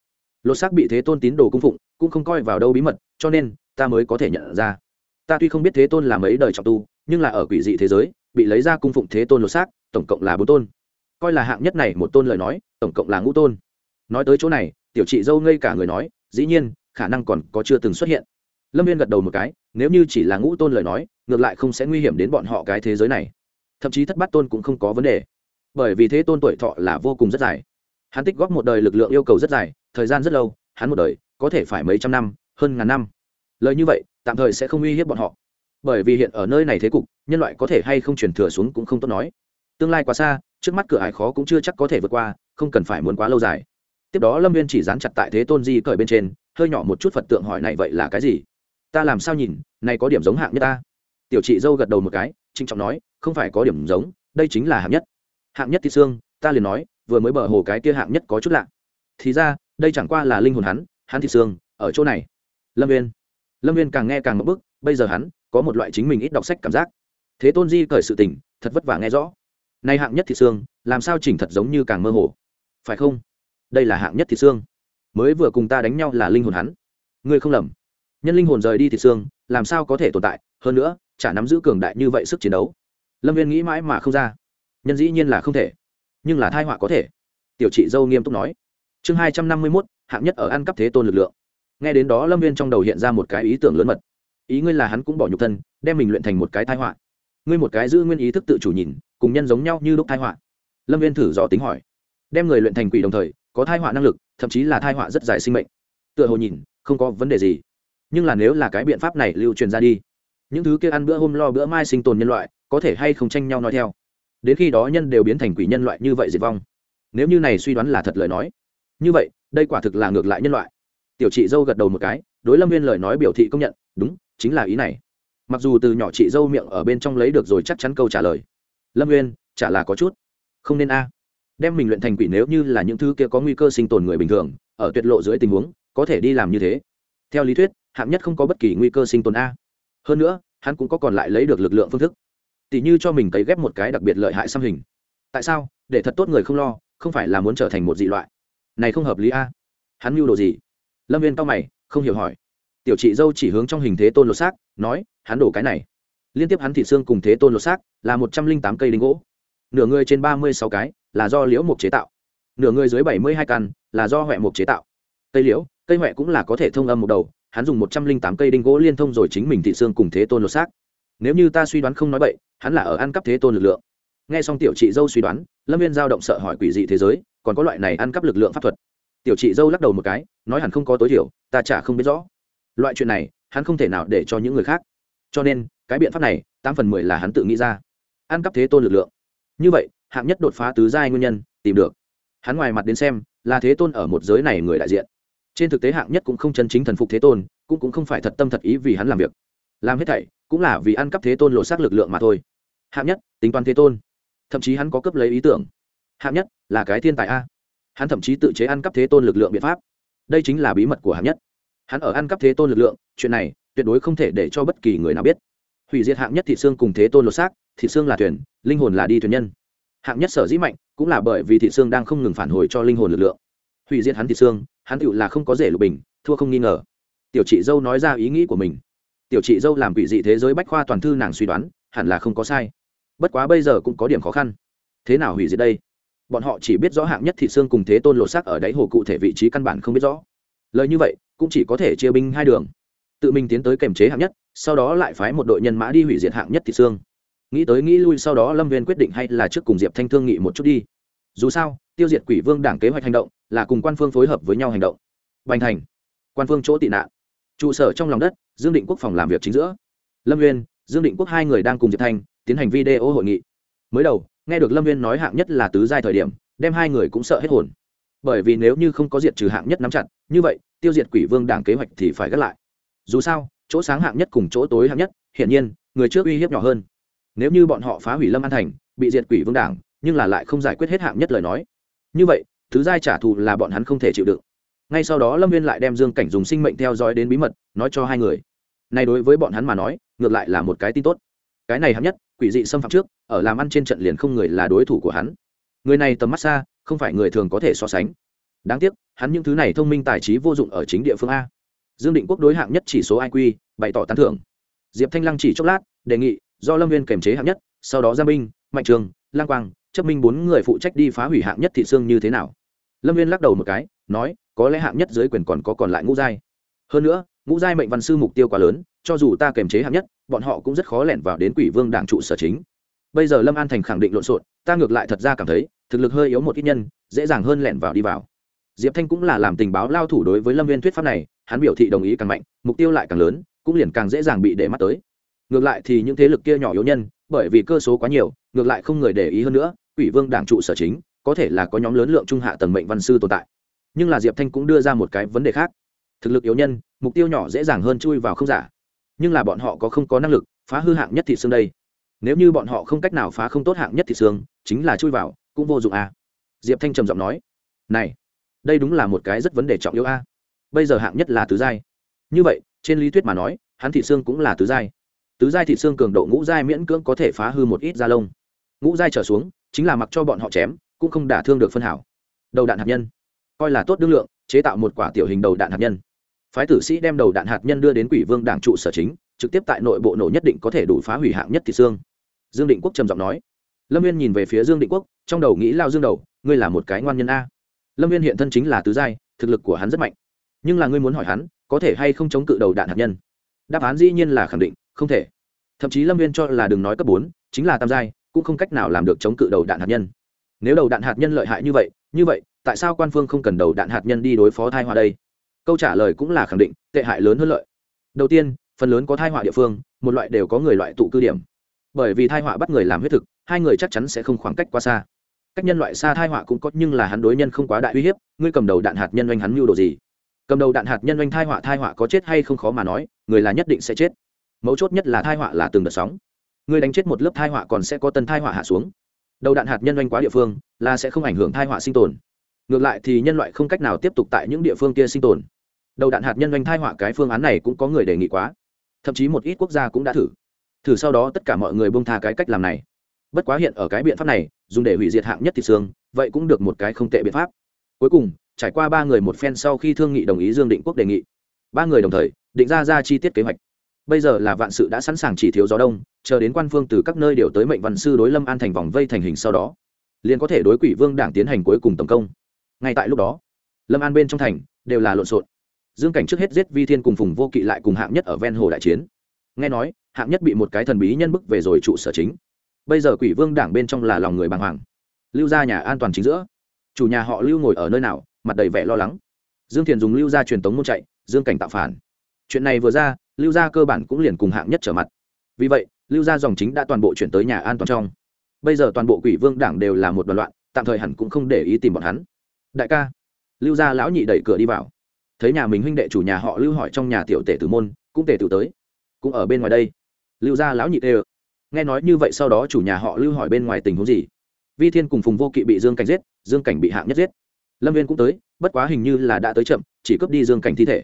Lột xác bị thế tôn tín đồ cung phụng, cũng không coi vào đâu bí mật, cho nên, ta mới có thể nhận ra ta tuy không biết thế tôn là mấy đời trọng tu, nhưng là ở quỷ dị thế giới, bị lấy ra cung phụng thế tôn lột xác, tổng cộng là bốn tôn. Coi là hạng nhất này một tôn lời nói, tổng cộng là ngũ tôn. Nói tới chỗ này, tiểu chị dâu ngây cả người nói, dĩ nhiên, khả năng còn có chưa từng xuất hiện. Lâm viên gật đầu một cái, nếu như chỉ là ngũ tôn lời nói, ngược lại không sẽ nguy hiểm đến bọn họ cái thế giới này. Thậm chí thất bát tôn cũng không có vấn đề. Bởi vì thế tôn tuổi thọ là vô cùng rất dài. Hắn tích góp một đời lực lượng yêu cầu rất dài, thời gian rất lâu, hắn một đời, có thể phải mấy trăm năm, hơn ngàn năm. Lời như vậy tạm thời sẽ không uy hiếp bọn họ. Bởi vì hiện ở nơi này thế cục, nhân loại có thể hay không chuyển thừa xuống cũng không tốt nói. Tương lai quá xa, trước mắt cửa hải khó cũng chưa chắc có thể vượt qua, không cần phải muốn quá lâu dài. Tiếp đó lâm viên chỉ dán chặt tại thế tôn di cởi bên trên, hơi nhỏ một chút phật tượng hỏi này vậy là cái gì? Ta làm sao nhìn, này có điểm giống hạng nhất ta. Tiểu chị dâu gật đầu một cái trinh trọng nói, không phải có điểm giống, đây chính là hạng nhất. Hạng nhất thì xương, ta liền nói, vừa mới bờ hồ cái kia hạng nhất có chút lạ. Thì ra, đây chẳng qua là linh hồn hắn hắn thì xương, ở chỗ này. Lâm viên lâm viên càng nghe càng ngập bức, bây giờ hắn có một loại chính mình ít đọc sách cảm giác. Thế tôn di cởi sự tình, thật vất vả nghe rõ. Nay hạng nhất thị xương, làm sao chỉnh thật giống như càng mơ hồ? Phải không? Đây là hạng nhất thị xương. Mới vừa cùng ta đánh nhau là linh hồn hắn. Ngươi không lầm. Nhân linh hồn rời đi thị xương, làm sao có thể tồn tại? Hơn nữa, chả nắm giữ cường đại như vậy sức chiến đấu. Lâm viên nghĩ mãi mà không ra. Nhân dĩ nhiên là không thể, nhưng là thai họa có thể. Tiểu chị dâu nghiêm túc nói. Chương hai trăm năm mươi mốt, hạng nhất ở ăn cắp thế tôn lực lượng nghe đến đó lâm viên trong đầu hiện ra một cái ý tưởng lớn mật. Ý ngươi là hắn cũng bỏ nhục thân, đem mình luyện thành một cái thai họa. Ngươi một cái giữ nguyên ý thức tự chủ nhìn, cùng nhân giống nhau như lúc thai họa. Lâm viên thử dò tính hỏi. Đem người luyện thành quỷ đồng thời, có thai họa năng lực, thậm chí là thai họa rất dài sinh mệnh. Tựa hồ nhìn, không có vấn đề gì. Nhưng là nếu là cái biện pháp này lưu truyền ra đi, những thứ kia ăn bữa hôm lo bữa mai sinh tồn nhân loại, có thể hay không tranh nhau nói theo? Đến khi đó nhân đều biến thành quỷ nhân loại như vậy diệt vong. Nếu như này suy đoán là thật lời nói, như vậy, đây quả thực là ngược lại nhân loại tiểu chị dâu gật đầu một cái, đối lâm viên lời nói biểu thị công nhận, đúng, chính là ý này. Mặc dù từ nhỏ chị dâu miệng ở bên trong lấy được rồi chắc chắn câu trả lời. Lâm viên chả là có chút. Không nên a. Đem mình luyện thành quỷ nếu như là những thứ kia có nguy cơ sinh tồn người bình thường, ở tuyệt lộ dưới tình huống, có thể đi làm như thế. Theo lý thuyết, hạng nhất không có bất kỳ nguy cơ sinh tồn a. Hơn nữa, hắn cũng có còn lại lấy được lực lượng phương thức. Tỷ như cho mình cấy ghép một cái đặc biệt lợi hại xăm hình. Tại sao? Để thật tốt người không lo, không phải là muốn trở thành một dị loại. Này không hợp lý a. Hắn mưu đồ gì? Lâm viên cao mày, không hiểu hỏi. Tiểu chị dâu chỉ hướng trong hình thế tôn lột xác, nói, hắn đổ cái này. Liên tiếp hắn thị xương cùng thế tôn lột xác, là một trăm linh tám cây đinh gỗ. Nửa người trên ba mươi sáu cái, là do liễu mục chế tạo. Nửa người dưới bảy mươi hai căn, là do huệ mục chế tạo. Cây liễu, cây huệ cũng là có thể thông âm một đầu, hắn dùng một trăm linh tám cây đinh gỗ liên thông rồi chính mình thị xương cùng thế tôn lột xác. Nếu như ta suy đoán không nói bậy, hắn là ở ăn cắp thế tôn lực lượng. Nghe xong tiểu chị dâu suy đoán, lâm viên giao động sợ hỏi quỷ dị thế giới, còn có loại này ăn cắp lực lượng pháp thuật tiểu chị dâu lắc đầu một cái, nói hẳn không có tối thiểu, ta chả không biết rõ. Loại chuyện này, hắn không thể nào để cho những người khác. Cho nên, cái biện pháp này, tám phần mười là hắn tự nghĩ ra. Ăn cắp thế tôn lực lượng. Như vậy, hạng nhất đột phá tứ giai nguyên nhân, tìm được. Hắn ngoài mặt đến xem, là thế tôn ở một giới này người đại diện. Trên thực tế hạng nhất cũng không chân chính thần phục thế tôn, cũng cũng không phải thật tâm thật ý vì hắn làm việc. Làm hết thảy, cũng là vì ăn cắp thế tôn lộ xác lực lượng mà thôi. Hạng nhất, tính toán thế tôn. Thậm chí hắn có cấp lấy ý tưởng. Hạng nhất, là cái thiên tài a hắn thậm chí tự chế ăn cắp thế tôn lực lượng biện pháp. Đây chính là bí mật của hạng nhất. Hắn ở ăn cắp thế tôn lực lượng, chuyện này tuyệt đối không thể để cho bất kỳ người nào biết. Hủy diệt hạng nhất thị xương cùng thế tôn lột xác, thị xương là thuyền, linh hồn là đi thuyền nhân. Hạng nhất sở dĩ mạnh cũng là bởi vì thị xương đang không ngừng phản hồi cho linh hồn lực lượng. Hủy diệt hắn thị xương, hắn tựu là không có rể lục bình, thua không nghi ngờ. Tiểu chị dâu nói ra ý nghĩ của mình. Tiểu chị dâu làm quỷ dị thế giới bách khoa toàn thư nàng suy đoán, hẳn là không có sai. Bất quá bây giờ cũng có điểm khó khăn. Thế nào hủy diệt đây? Bọn họ chỉ biết rõ hạng nhất thị xương cùng thế tôn lột xác ở đáy hồ cụ thể vị trí căn bản không biết rõ. Lời như vậy, cũng chỉ có thể chia binh hai đường. Tự mình tiến tới kềm chế hạng nhất, sau đó lại phái một đội nhân mã đi hủy diệt hạng nhất thị xương. Nghĩ tới nghĩ lui sau đó lâm viên quyết định hay là trước cùng diệp thanh thương nghị một chút đi. Dù sao, tiêu diệt quỷ vương đảng kế hoạch hành động, là cùng quan phương phối hợp với nhau hành động. Bành thành, quan phương chỗ tị nạn. Trụ sở trong lòng đất, dương định quốc phòng làm việc chính giữa. Lâm viên, dương định quốc hai người đang cùng diệp thanh tiến hành video hội nghị. Mới đầu nghe được lâm viên nói hạng nhất là tứ giai thời điểm, đem hai người cũng sợ hết hồn. Bởi vì nếu như không có diệt trừ hạng nhất nắm chặt, như vậy, tiêu diệt quỷ vương đảng kế hoạch thì phải gác lại. Dù sao, chỗ sáng hạng nhất cùng chỗ tối hạng nhất, hiển nhiên, người trước uy hiếp nhỏ hơn. Nếu như bọn họ phá hủy lâm an thành, bị diệt quỷ vương đảng, nhưng là lại không giải quyết hết hạng nhất lời nói. Như vậy thứ giai trả thù là bọn hắn không thể chịu đựng. Ngay sau đó lâm viên lại đem dương cảnh dùng sinh mệnh theo dõi đến bí mật, nói cho hai người. Này đối với bọn hắn mà nói, ngược lại là một cái tin tốt. Cái này hạng nhất, quỷ dị xâm phạm trước ở làm ăn trên trận liền không người là đối thủ của hắn. Người này tầm mắt xa, không phải người thường có thể so sánh. Đáng tiếc, hắn những thứ này thông minh tài trí vô dụng ở chính địa phương a. Dương định quốc đối hạng nhất chỉ số iq bày tỏ tán thưởng. Diệp thanh lăng chỉ chốc lát, đề nghị, do lâm viên kềm chế hạng nhất, sau đó giang binh mạnh trường lang quang, chấp minh bốn người phụ trách đi phá hủy hạng nhất thị xương như thế nào. Lâm viên lắc đầu một cái, nói, có lẽ hạng nhất dưới quyền còn có còn lại ngũ giai. Hơn nữa, ngũ giai mệnh văn sư mục tiêu quá lớn, cho dù ta kềm chế hạng nhất, bọn họ cũng rất khó lẻn vào đến quỷ vương đảng trụ sở chính bây giờ lâm an thành khẳng định lộn xộn, ta ngược lại thật ra cảm thấy, thực lực hơi yếu một ít nhân, dễ dàng hơn lẻn vào đi vào. Diệp thanh cũng là làm tình báo lao thủ đối với lâm viên thuyết pháp này, hắn biểu thị đồng ý càng mạnh, mục tiêu lại càng lớn, cũng liền càng dễ dàng bị để mắt tới. Ngược lại thì những thế lực kia nhỏ yếu nhân, bởi vì cơ số quá nhiều, ngược lại không người để ý hơn nữa, quỷ vương đảng trụ sở chính, có thể là có nhóm lớn lượng trung hạ tầng mệnh văn sư tồn tại. Nhưng là diệp thanh cũng đưa ra một cái vấn đề khác. Thực lực yếu nhân, mục tiêu nhỏ dễ dàng hơn chui vào không giả. Nhưng là bọn họ có không có năng lực phá hư hạng nhất thị xương đây nếu như bọn họ không cách nào phá không tốt hạng nhất thị xương, chính là chui vào, cũng vô dụng à. diệp thanh trầm giọng nói, này, đây đúng là một cái rất vấn đề trọng yếu a. Bây giờ hạng nhất là tứ giai. Như vậy, trên lý thuyết mà nói, hắn thị xương cũng là tứ giai. Tứ giai thị xương cường độ ngũ giai miễn cưỡng có thể phá hư một ít da lông. Ngũ giai trở xuống, chính là mặc cho bọn họ chém, cũng không đả thương được phân hảo. Đầu đạn hạt nhân. Coi là tốt đương lượng, chế tạo một quả tiểu hình đầu đạn hạt nhân. Phái tử sĩ đem đầu đạn hạt nhân đưa đến quỷ vương đảng trụ sở chính, trực tiếp tại nội bộ nổ nhất định có thể đủ phá hủy hạng nhất thị xương dương định quốc trầm giọng nói. Lâm viên nhìn về phía dương định quốc, trong đầu nghĩ lao dương đầu, ngươi là một cái ngoan nhân a. Lâm viên hiện thân chính là tứ giai, thực lực của hắn rất mạnh. Nhưng là ngươi muốn hỏi hắn, có thể hay không chống cự đầu đạn hạt nhân? Đáp án dĩ nhiên là khẳng định, không thể. Thậm chí lâm viên cho là đừng nói cấp bốn, chính là tam giai, cũng không cách nào làm được chống cự đầu đạn hạt nhân. Nếu đầu đạn hạt nhân lợi hại như vậy như vậy, tại sao quan phương không cần đầu đạn hạt nhân đi đối phó thai họa đây? Câu trả lời cũng là khẳng định, tệ hại lớn hơn lợi. Đầu tiên, phần lớn có thai họa địa phương, một loại đều có người loại tụ cư điểm bởi vì thai họa bắt người làm huyết thực, hai người chắc chắn sẽ không khoảng cách quá xa. Cách nhân loại xa thai họa cũng có, nhưng là hắn đối nhân không quá đại uy hiếp, ngươi cầm đầu đạn hạt nhân oanh hắn mưu đồ gì? Cầm đầu đạn hạt nhân oanh thai họa thai họa có chết hay không khó mà nói, người là nhất định sẽ chết. Mấu chốt nhất là thai họa là từng đợt sóng. Ngươi đánh chết một lớp thai họa còn sẽ có tân thai họa hạ xuống. Đầu đạn hạt nhân oanh quá địa phương, là sẽ không ảnh hưởng thai họa sinh tồn. Ngược lại thì nhân loại không cách nào tiếp tục tại những địa phương kia sinh tồn. Đầu đạn hạt nhân oanh thai họa cái phương án này cũng có người đề nghị quá. Thậm chí một ít quốc gia cũng đã thử thử sau đó tất cả mọi người bông tha cái cách làm này. Bất quá hiện ở cái biện pháp này, dùng để hủy diệt hạng nhất thị xương, vậy cũng được một cái không tệ biện pháp. Cuối cùng, trải qua ba người một phen sau khi thương nghị đồng ý dương định quốc đề nghị. Ba người đồng thời, định ra ra chi tiết kế hoạch. Bây giờ là vạn sự đã sẵn sàng chỉ thiếu gió đông, chờ đến quan phương từ các nơi điều tới mệnh văn sư đối lâm an thành vòng vây thành hình sau đó, liền có thể đối quỷ vương đảng tiến hành cuối cùng tổng công. Ngay tại lúc đó, lâm an bên trong thành đều là lộn xộn. Dương cảnh trước hết giết vi thiên cùng phùng vô kỵ lại cùng hạng nhất ở ven hồ đại chiến. Nghe nói hạng nhất bị một cái thần bí nhân bức về rồi trụ sở chính. Bây giờ quỷ vương đảng bên trong là lòng người bàng hoàng. Lưu ra nhà an toàn chính giữa. Chủ nhà họ lưu ngồi ở nơi nào, mặt đầy vẻ lo lắng. Dương thiền dùng lưu ra truyền tống môn chạy, dương cảnh tạo phản. Chuyện này vừa ra, lưu gia cơ bản cũng liền cùng hạng nhất trở mặt. Vì vậy, lưu gia dòng chính đã toàn bộ chuyển tới nhà an toàn trong. Bây giờ toàn bộ quỷ vương đảng đều là một đoàn loạn, tạm thời hẳn cũng không để ý tìm bọn hắn. Đại ca. Lưu gia lão nhị đẩy cửa đi vào. Thấy nhà mình huynh đệ chủ nhà họ lưu hỏi trong nhà tiểu tể tử môn, cũng tể tử tới. Cũng ở bên ngoài đây lưu gia lão nhị tê nghe nói như vậy sau đó chủ nhà họ lưu hỏi bên ngoài tình huống gì? Vi thiên cùng phùng vô kỵ bị dương cảnh giết, dương cảnh bị hạng nhất giết. Lâm viên cũng tới, bất quá hình như là đã tới chậm, chỉ cướp đi dương cảnh thi thể.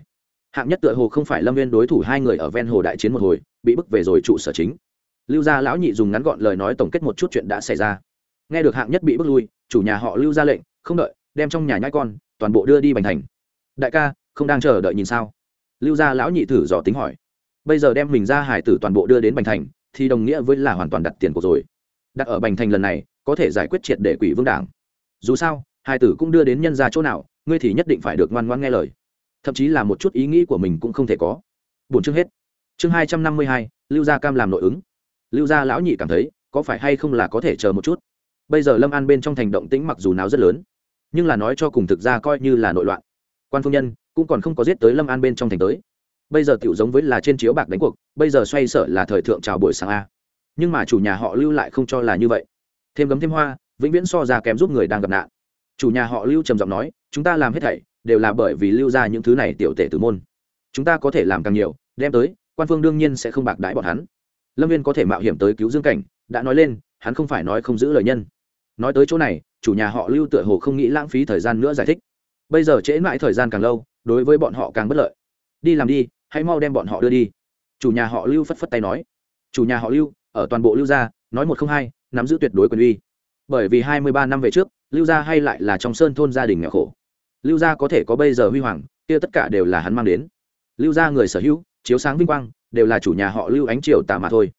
Hạng nhất tựa hồ không phải lâm viên đối thủ, hai người ở ven hồ đại chiến một hồi, bị bức về rồi trụ sở chính. Lưu gia lão nhị dùng ngắn gọn lời nói tổng kết một chút chuyện đã xảy ra. Nghe được hạng nhất bị bức lui, chủ nhà họ lưu ra lệnh, không đợi, đem trong nhà nhai con, toàn bộ đưa đi bành thành. Đại ca, không đang chờ đợi nhìn sao? Lưu gia lão nhị thử dò tính hỏi bây giờ đem mình ra hải tử toàn bộ đưa đến bành thành, thì đồng nghĩa với là hoàn toàn đặt tiền của rồi. Đặt ở bành thành lần này, có thể giải quyết triệt để quỷ vương đảng. Dù sao, hải tử cũng đưa đến nhân ra chỗ nào, ngươi thì nhất định phải được ngoan ngoan nghe lời. Thậm chí là một chút ý nghĩ của mình cũng không thể có. Bốn chương hết. Chương hai trăm năm mươi hai, lưu gia cam làm nội ứng. Lưu gia lão nhị cảm thấy, có phải hay không là có thể chờ một chút? Bây giờ lâm an bên trong thành động tĩnh mặc dù nào rất lớn, nhưng là nói cho cùng thực ra coi như là nội loạn. Quan phương nhân cũng còn không có giết tới lâm an bên trong thành tới bây giờ tiểu giống với là trên chiếu bạc đánh cuộc, bây giờ xoay sở là thời thượng chào buổi sáng a. Nhưng mà chủ nhà họ lưu lại không cho là như vậy. Thêm gấm thêm hoa, vĩnh viễn so ra kém giúp người đang gặp nạn. Chủ nhà họ lưu trầm giọng nói, chúng ta làm hết thảy, đều là bởi vì lưu ra những thứ này tiểu tể tử môn. Chúng ta có thể làm càng nhiều, đem tới, quan phương đương nhiên sẽ không bạc đãi bọn hắn. Lâm viên có thể mạo hiểm tới cứu dương cảnh, đã nói lên, hắn không phải nói không giữ lời nhân. Nói tới chỗ này, chủ nhà họ lưu tựa hồ không nghĩ lãng phí thời gian nữa giải thích. Bây giờ trễ mãi thời gian càng lâu, đối với bọn họ càng bất lợi. Đi làm đi hãy mau đem bọn họ đưa đi. Chủ nhà họ lưu phất phất tay nói. Chủ nhà họ lưu, ở toàn bộ lưu gia, nói một không hai, nắm giữ tuyệt đối quyền uy. Bởi vì hai mươi ba năm về trước, lưu gia hay lại là trong sơn thôn gia đình nghèo khổ. Lưu gia có thể có bây giờ huy hoàng, kia tất cả đều là hắn mang đến. Lưu gia người sở hữu, chiếu sáng vinh quang, đều là chủ nhà họ lưu ánh triều tả mà thôi.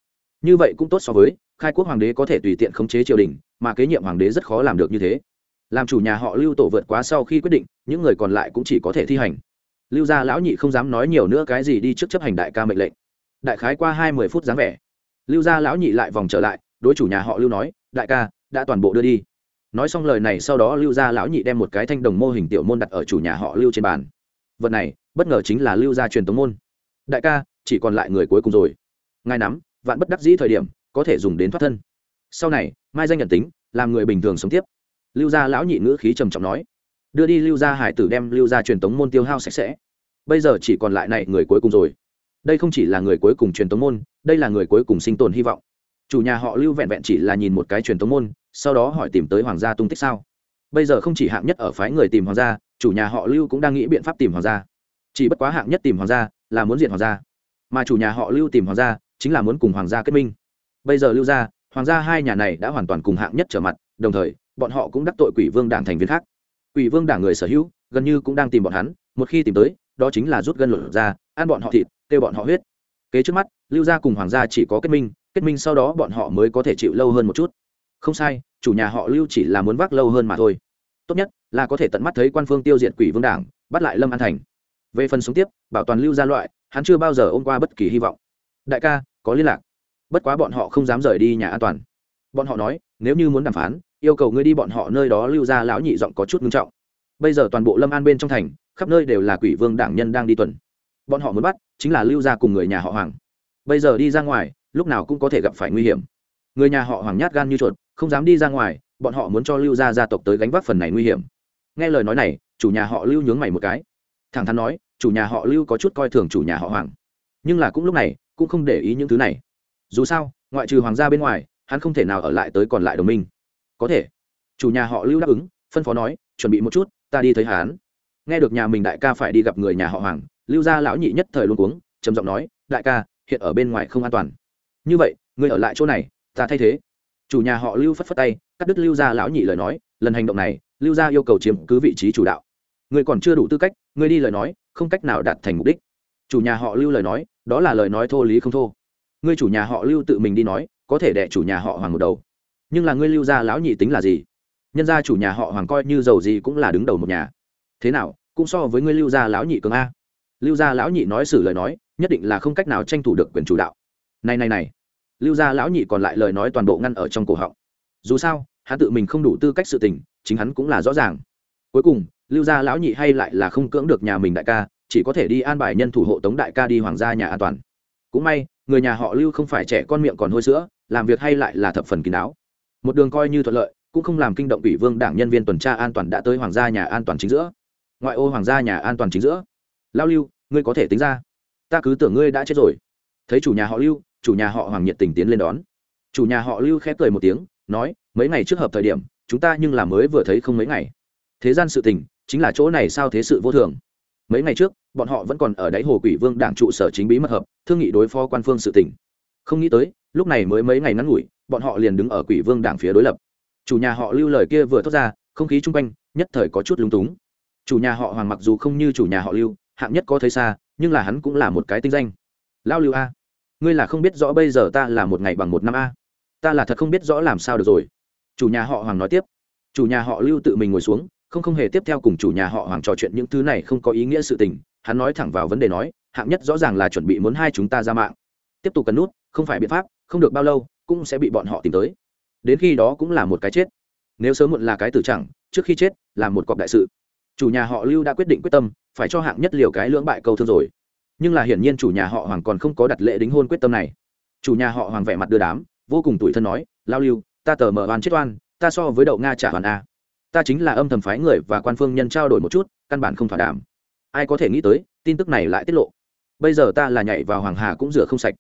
Như vậy cũng tốt so với, khai quốc hoàng đế có thể tùy tiện khống chế triều đình, mà kế nhiệm hoàng đế rất khó làm được như thế. Làm chủ nhà họ lưu tổ vượt quá sau khi quyết định, những người còn lại cũng chỉ có thể thi hành lưu gia lão nhị không dám nói nhiều nữa cái gì đi trước chấp hành đại ca mệnh lệnh. Đại khái qua hai mươi phút dáng vẻ, lưu gia lão nhị lại vòng trở lại, đối chủ nhà họ lưu nói, đại ca, đã toàn bộ đưa đi. Nói xong lời này sau đó lưu gia lão nhị đem một cái thanh đồng mô hình tiểu môn đặt ở chủ nhà họ lưu trên bàn. Vật này, bất ngờ chính là lưu gia truyền tống môn. Đại ca, chỉ còn lại người cuối cùng rồi. Ngài nắm, vạn bất đắc dĩ thời điểm, có thể dùng đến thoát thân. Sau này, mai danh nhận tính, làm người bình thường sống tiếp. Lưu gia lão nhị ngữ khí trầm trọng nói đưa đi lưu gia hải tử đem lưu gia truyền tống môn tiêu hao sạch sẽ. Bây giờ chỉ còn lại này người cuối cùng rồi. Đây không chỉ là người cuối cùng truyền tống môn, đây là người cuối cùng sinh tồn hy vọng. Chủ nhà họ lưu vẹn vẹn chỉ là nhìn một cái truyền tống môn, sau đó hỏi tìm tới hoàng gia tung tích sao? Bây giờ không chỉ hạng nhất ở phái người tìm hoàng gia, chủ nhà họ lưu cũng đang nghĩ biện pháp tìm hoàng gia. Chỉ bất quá hạng nhất tìm hoàng gia là muốn diện hoàng gia, mà chủ nhà họ lưu tìm hoàng gia chính là muốn cùng hoàng gia kết minh. Bây giờ lưu gia, hoàng gia hai nhà này đã hoàn toàn cùng hạng nhất trở mặt, đồng thời, bọn họ cũng đắc tội quỷ vương đảng thành viên khác quỷ vương đảng người sở hữu, gần như cũng đang tìm bọn hắn, một khi tìm tới, đó chính là rút gân lột ra ăn bọn họ thịt kêu bọn họ huyết. Kế trước mắt, lưu gia cùng hoàng gia chỉ có kết minh kết minh sau đó bọn họ mới có thể chịu lâu hơn một chút. Không sai, chủ nhà họ lưu chỉ là muốn vác lâu hơn mà thôi. Tốt nhất là có thể tận mắt thấy quan phương tiêu diệt quỷ vương đảng, bắt lại lâm an thành. Về phần sống tiếp, bảo toàn lưu gia loại, hắn chưa bao giờ ôm qua bất kỳ hy vọng. Đại ca, có liên lạc. Bất quá bọn họ không dám rời đi nhà an toàn. Bọn họ nói, nếu như muốn đàm phán yêu cầu ngươi đi bọn họ nơi đó lưu ra lão nhị giọng có chút nghiêm trọng. Bây giờ toàn bộ lâm an bên trong thành, khắp nơi đều là quỷ vương đảng nhân đang đi tuần. Bọn họ muốn bắt, chính là lưu ra cùng người nhà họ hoàng. Bây giờ đi ra ngoài, lúc nào cũng có thể gặp phải nguy hiểm. Người nhà họ hoàng nhát gan như chuột, không dám đi ra ngoài, bọn họ muốn cho lưu gia gia tộc tới gánh vác phần này nguy hiểm. Nghe lời nói này, chủ nhà họ lưu nhướng mày một cái. Thẳng thắn nói, chủ nhà họ lưu có chút coi thường chủ nhà họ hoàng. Nhưng là cũng lúc này, cũng không để ý những thứ này. Dù sao, ngoại trừ hoàng gia bên ngoài, hắn không thể nào ở lại tới còn lại đồng minh có thể. Chủ nhà họ lưu đáp ứng, phân phó nói, chuẩn bị một chút, ta đi thấy hắn nghe được nhà mình đại ca phải đi gặp người nhà họ hoàng, lưu gia lão nhị nhất thời luôn cuống, trầm giọng nói, đại ca, hiện ở bên ngoài không an toàn. Như vậy, ngươi ở lại chỗ này, ta thay thế. Chủ nhà họ lưu phất phất tay, cắt đứt lưu gia lão nhị lời nói, lần hành động này, lưu gia yêu cầu chiếm cứ vị trí chủ đạo. Ngươi còn chưa đủ tư cách, ngươi đi lời nói, không cách nào đạt thành mục đích. Chủ nhà họ lưu lời nói, đó là lời nói thô lý không thô. Ngươi chủ nhà họ lưu tự mình đi nói, có thể đẻ chủ nhà họ hoàng một đầu nhưng là ngươi lưu gia lão nhị tính là gì? Nhân gia chủ nhà họ hoàng coi như giàu gì cũng là đứng đầu một nhà. Thế nào, cũng so với ngươi lưu gia lão nhị cường a? Lưu gia lão nhị nói xử lời nói, nhất định là không cách nào tranh thủ được quyền chủ đạo. Này này này, lưu gia lão nhị còn lại lời nói toàn bộ ngăn ở trong cổ họng. Dù sao, hắn tự mình không đủ tư cách sự tình, chính hắn cũng là rõ ràng. Cuối cùng, lưu gia lão nhị hay lại là không cưỡng được nhà mình đại ca, chỉ có thể đi an bài nhân thủ hộ tống đại ca đi hoàng gia nhà an toàn. Cũng may, người nhà họ lưu không phải trẻ con miệng còn hôi sữa, làm việc hay lại là thập phần kín đáo một đường coi như thuận lợi, cũng không làm kinh động ủy vương đảng nhân viên tuần tra an toàn đã tới hoàng gia nhà an toàn chính giữa. Ngoại ô hoàng gia nhà an toàn chính giữa. Lao lưu, ngươi có thể tính ra. Ta cứ tưởng ngươi đã chết rồi. Thấy chủ nhà họ lưu, chủ nhà họ hoàng nhiệt tình tiến lên đón. Chủ nhà họ lưu khép cười một tiếng, nói, mấy ngày trước hợp thời điểm, chúng ta nhưng là mới vừa thấy không mấy ngày. Thế gian sự tình, chính là chỗ này sao thế sự vô thường. Mấy ngày trước, bọn họ vẫn còn ở đáy hồ quỷ vương đảng trụ sở chính bí mật hợp, thương nghị đối phó quan phương sự tình. Không nghĩ tới, lúc này mới mấy ngày ngắn ngủi bọn họ liền đứng ở quỷ vương đảng phía đối lập. Chủ nhà họ lưu lời kia vừa thốt ra, không khí chung quanh, nhất thời có chút lúng túng. Chủ nhà họ hoàng mặc dù không như chủ nhà họ lưu, hạng nhất có thấy xa, nhưng là hắn cũng là một cái tinh danh. Lao lưu a, ngươi là không biết rõ bây giờ ta là một ngày bằng một năm a. Ta là thật không biết rõ làm sao được rồi. Chủ nhà họ hoàng nói tiếp. Chủ nhà họ lưu tự mình ngồi xuống, không không hề tiếp theo cùng chủ nhà họ hoàng trò chuyện những thứ này không có ý nghĩa sự tình. Hắn nói thẳng vào vấn đề nói, hạng nhất rõ ràng là chuẩn bị muốn hai chúng ta ra mạng. Tiếp tục cần nút, không phải biện pháp, không được bao lâu cũng sẽ bị bọn họ tìm tới. Đến khi đó cũng là một cái chết. Nếu sớm muộn là cái tử chẳng, trước khi chết là một cọc đại sự. Chủ nhà họ lưu đã quyết định quyết tâm, phải cho hạng nhất liều cái lưỡng bại câu thương rồi. Nhưng là hiển nhiên chủ nhà họ hoàng còn không có đặt lễ đính hôn quyết tâm này. Chủ nhà họ hoàng vẻ mặt đưa đám, vô cùng tủi thân nói, lao lưu, ta tờ mở oan chết oan, ta so với đậu nga trả hoàn a. Ta chính là âm thầm phái người và quan phương nhân trao đổi một chút, căn bản không thỏa đàm. Ai có thể nghĩ tới, tin tức này lại tiết lộ. Bây giờ ta là nhảy vào hoàng hà cũng rửa không sạch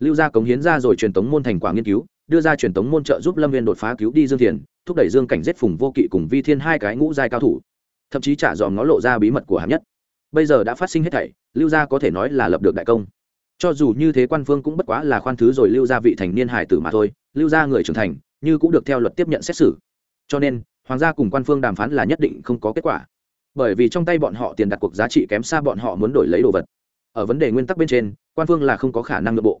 lưu gia cống hiến ra rồi truyền tống môn thành quả nghiên cứu, đưa ra truyền tống môn trợ giúp lâm viên đột phá cứu đi dương thiền, thúc đẩy dương cảnh giết phùng vô kỵ cùng vi thiên hai cái ngũ giai cao thủ. Thậm chí trả dòm nó lộ ra bí mật của hạng nhất. Bây giờ đã phát sinh hết thảy, lưu gia có thể nói là lập được đại công. Cho dù như thế quan phương cũng bất quá là khoan thứ rồi lưu gia vị thành niên hải tử mà thôi, lưu gia người trưởng thành, như cũng được theo luật tiếp nhận xét xử. Cho nên, hoàng gia cùng quan phương đàm phán là nhất định không có kết quả. Bởi vì trong tay bọn họ tiền đặt cuộc giá trị kém xa bọn họ muốn đổi lấy đồ vật. Ở vấn đề nguyên tắc bên trên, quan phương là không có khả năng nội bộ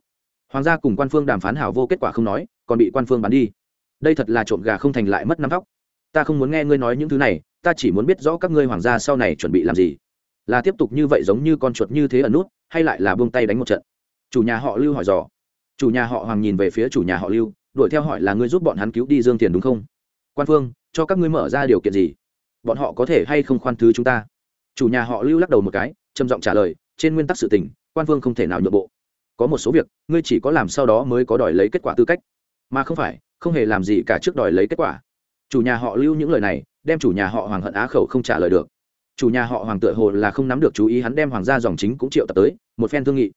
hoàng gia cùng quan phương đàm phán hảo vô kết quả không nói, còn bị quan phương bán đi. Đây thật là trộm gà không thành lại mất năm tóc ta không muốn nghe ngươi nói những thứ này, ta chỉ muốn biết rõ các ngươi hoàng gia sau này chuẩn bị làm gì. Là tiếp tục như vậy giống như con chuột như thế ở nút, hay lại là buông tay đánh một trận? Chủ nhà họ lưu hỏi dò. Chủ nhà họ hoàng nhìn về phía chủ nhà họ lưu, đuổi theo hỏi là ngươi giúp bọn hắn cứu đi dương tiền đúng không? Quan phương, cho các ngươi mở ra điều kiện gì? Bọn họ có thể hay không khoan thứ chúng ta? Chủ nhà họ lưu lắc đầu một cái, trầm giọng trả lời, trên nguyên tắc sự tình, quan phương không thể nào nhượng bộ có một số việc, ngươi chỉ có làm sau đó mới có đòi lấy kết quả tư cách. Mà không phải, không hề làm gì cả trước đòi lấy kết quả. Chủ nhà họ lưu những lời này, đem chủ nhà họ hoàng hận á khẩu không trả lời được. Chủ nhà họ hoàng tựa hồ là không nắm được chú ý hắn đem hoàng gia dòng chính cũng triệu tập tới, một phen thương nghị.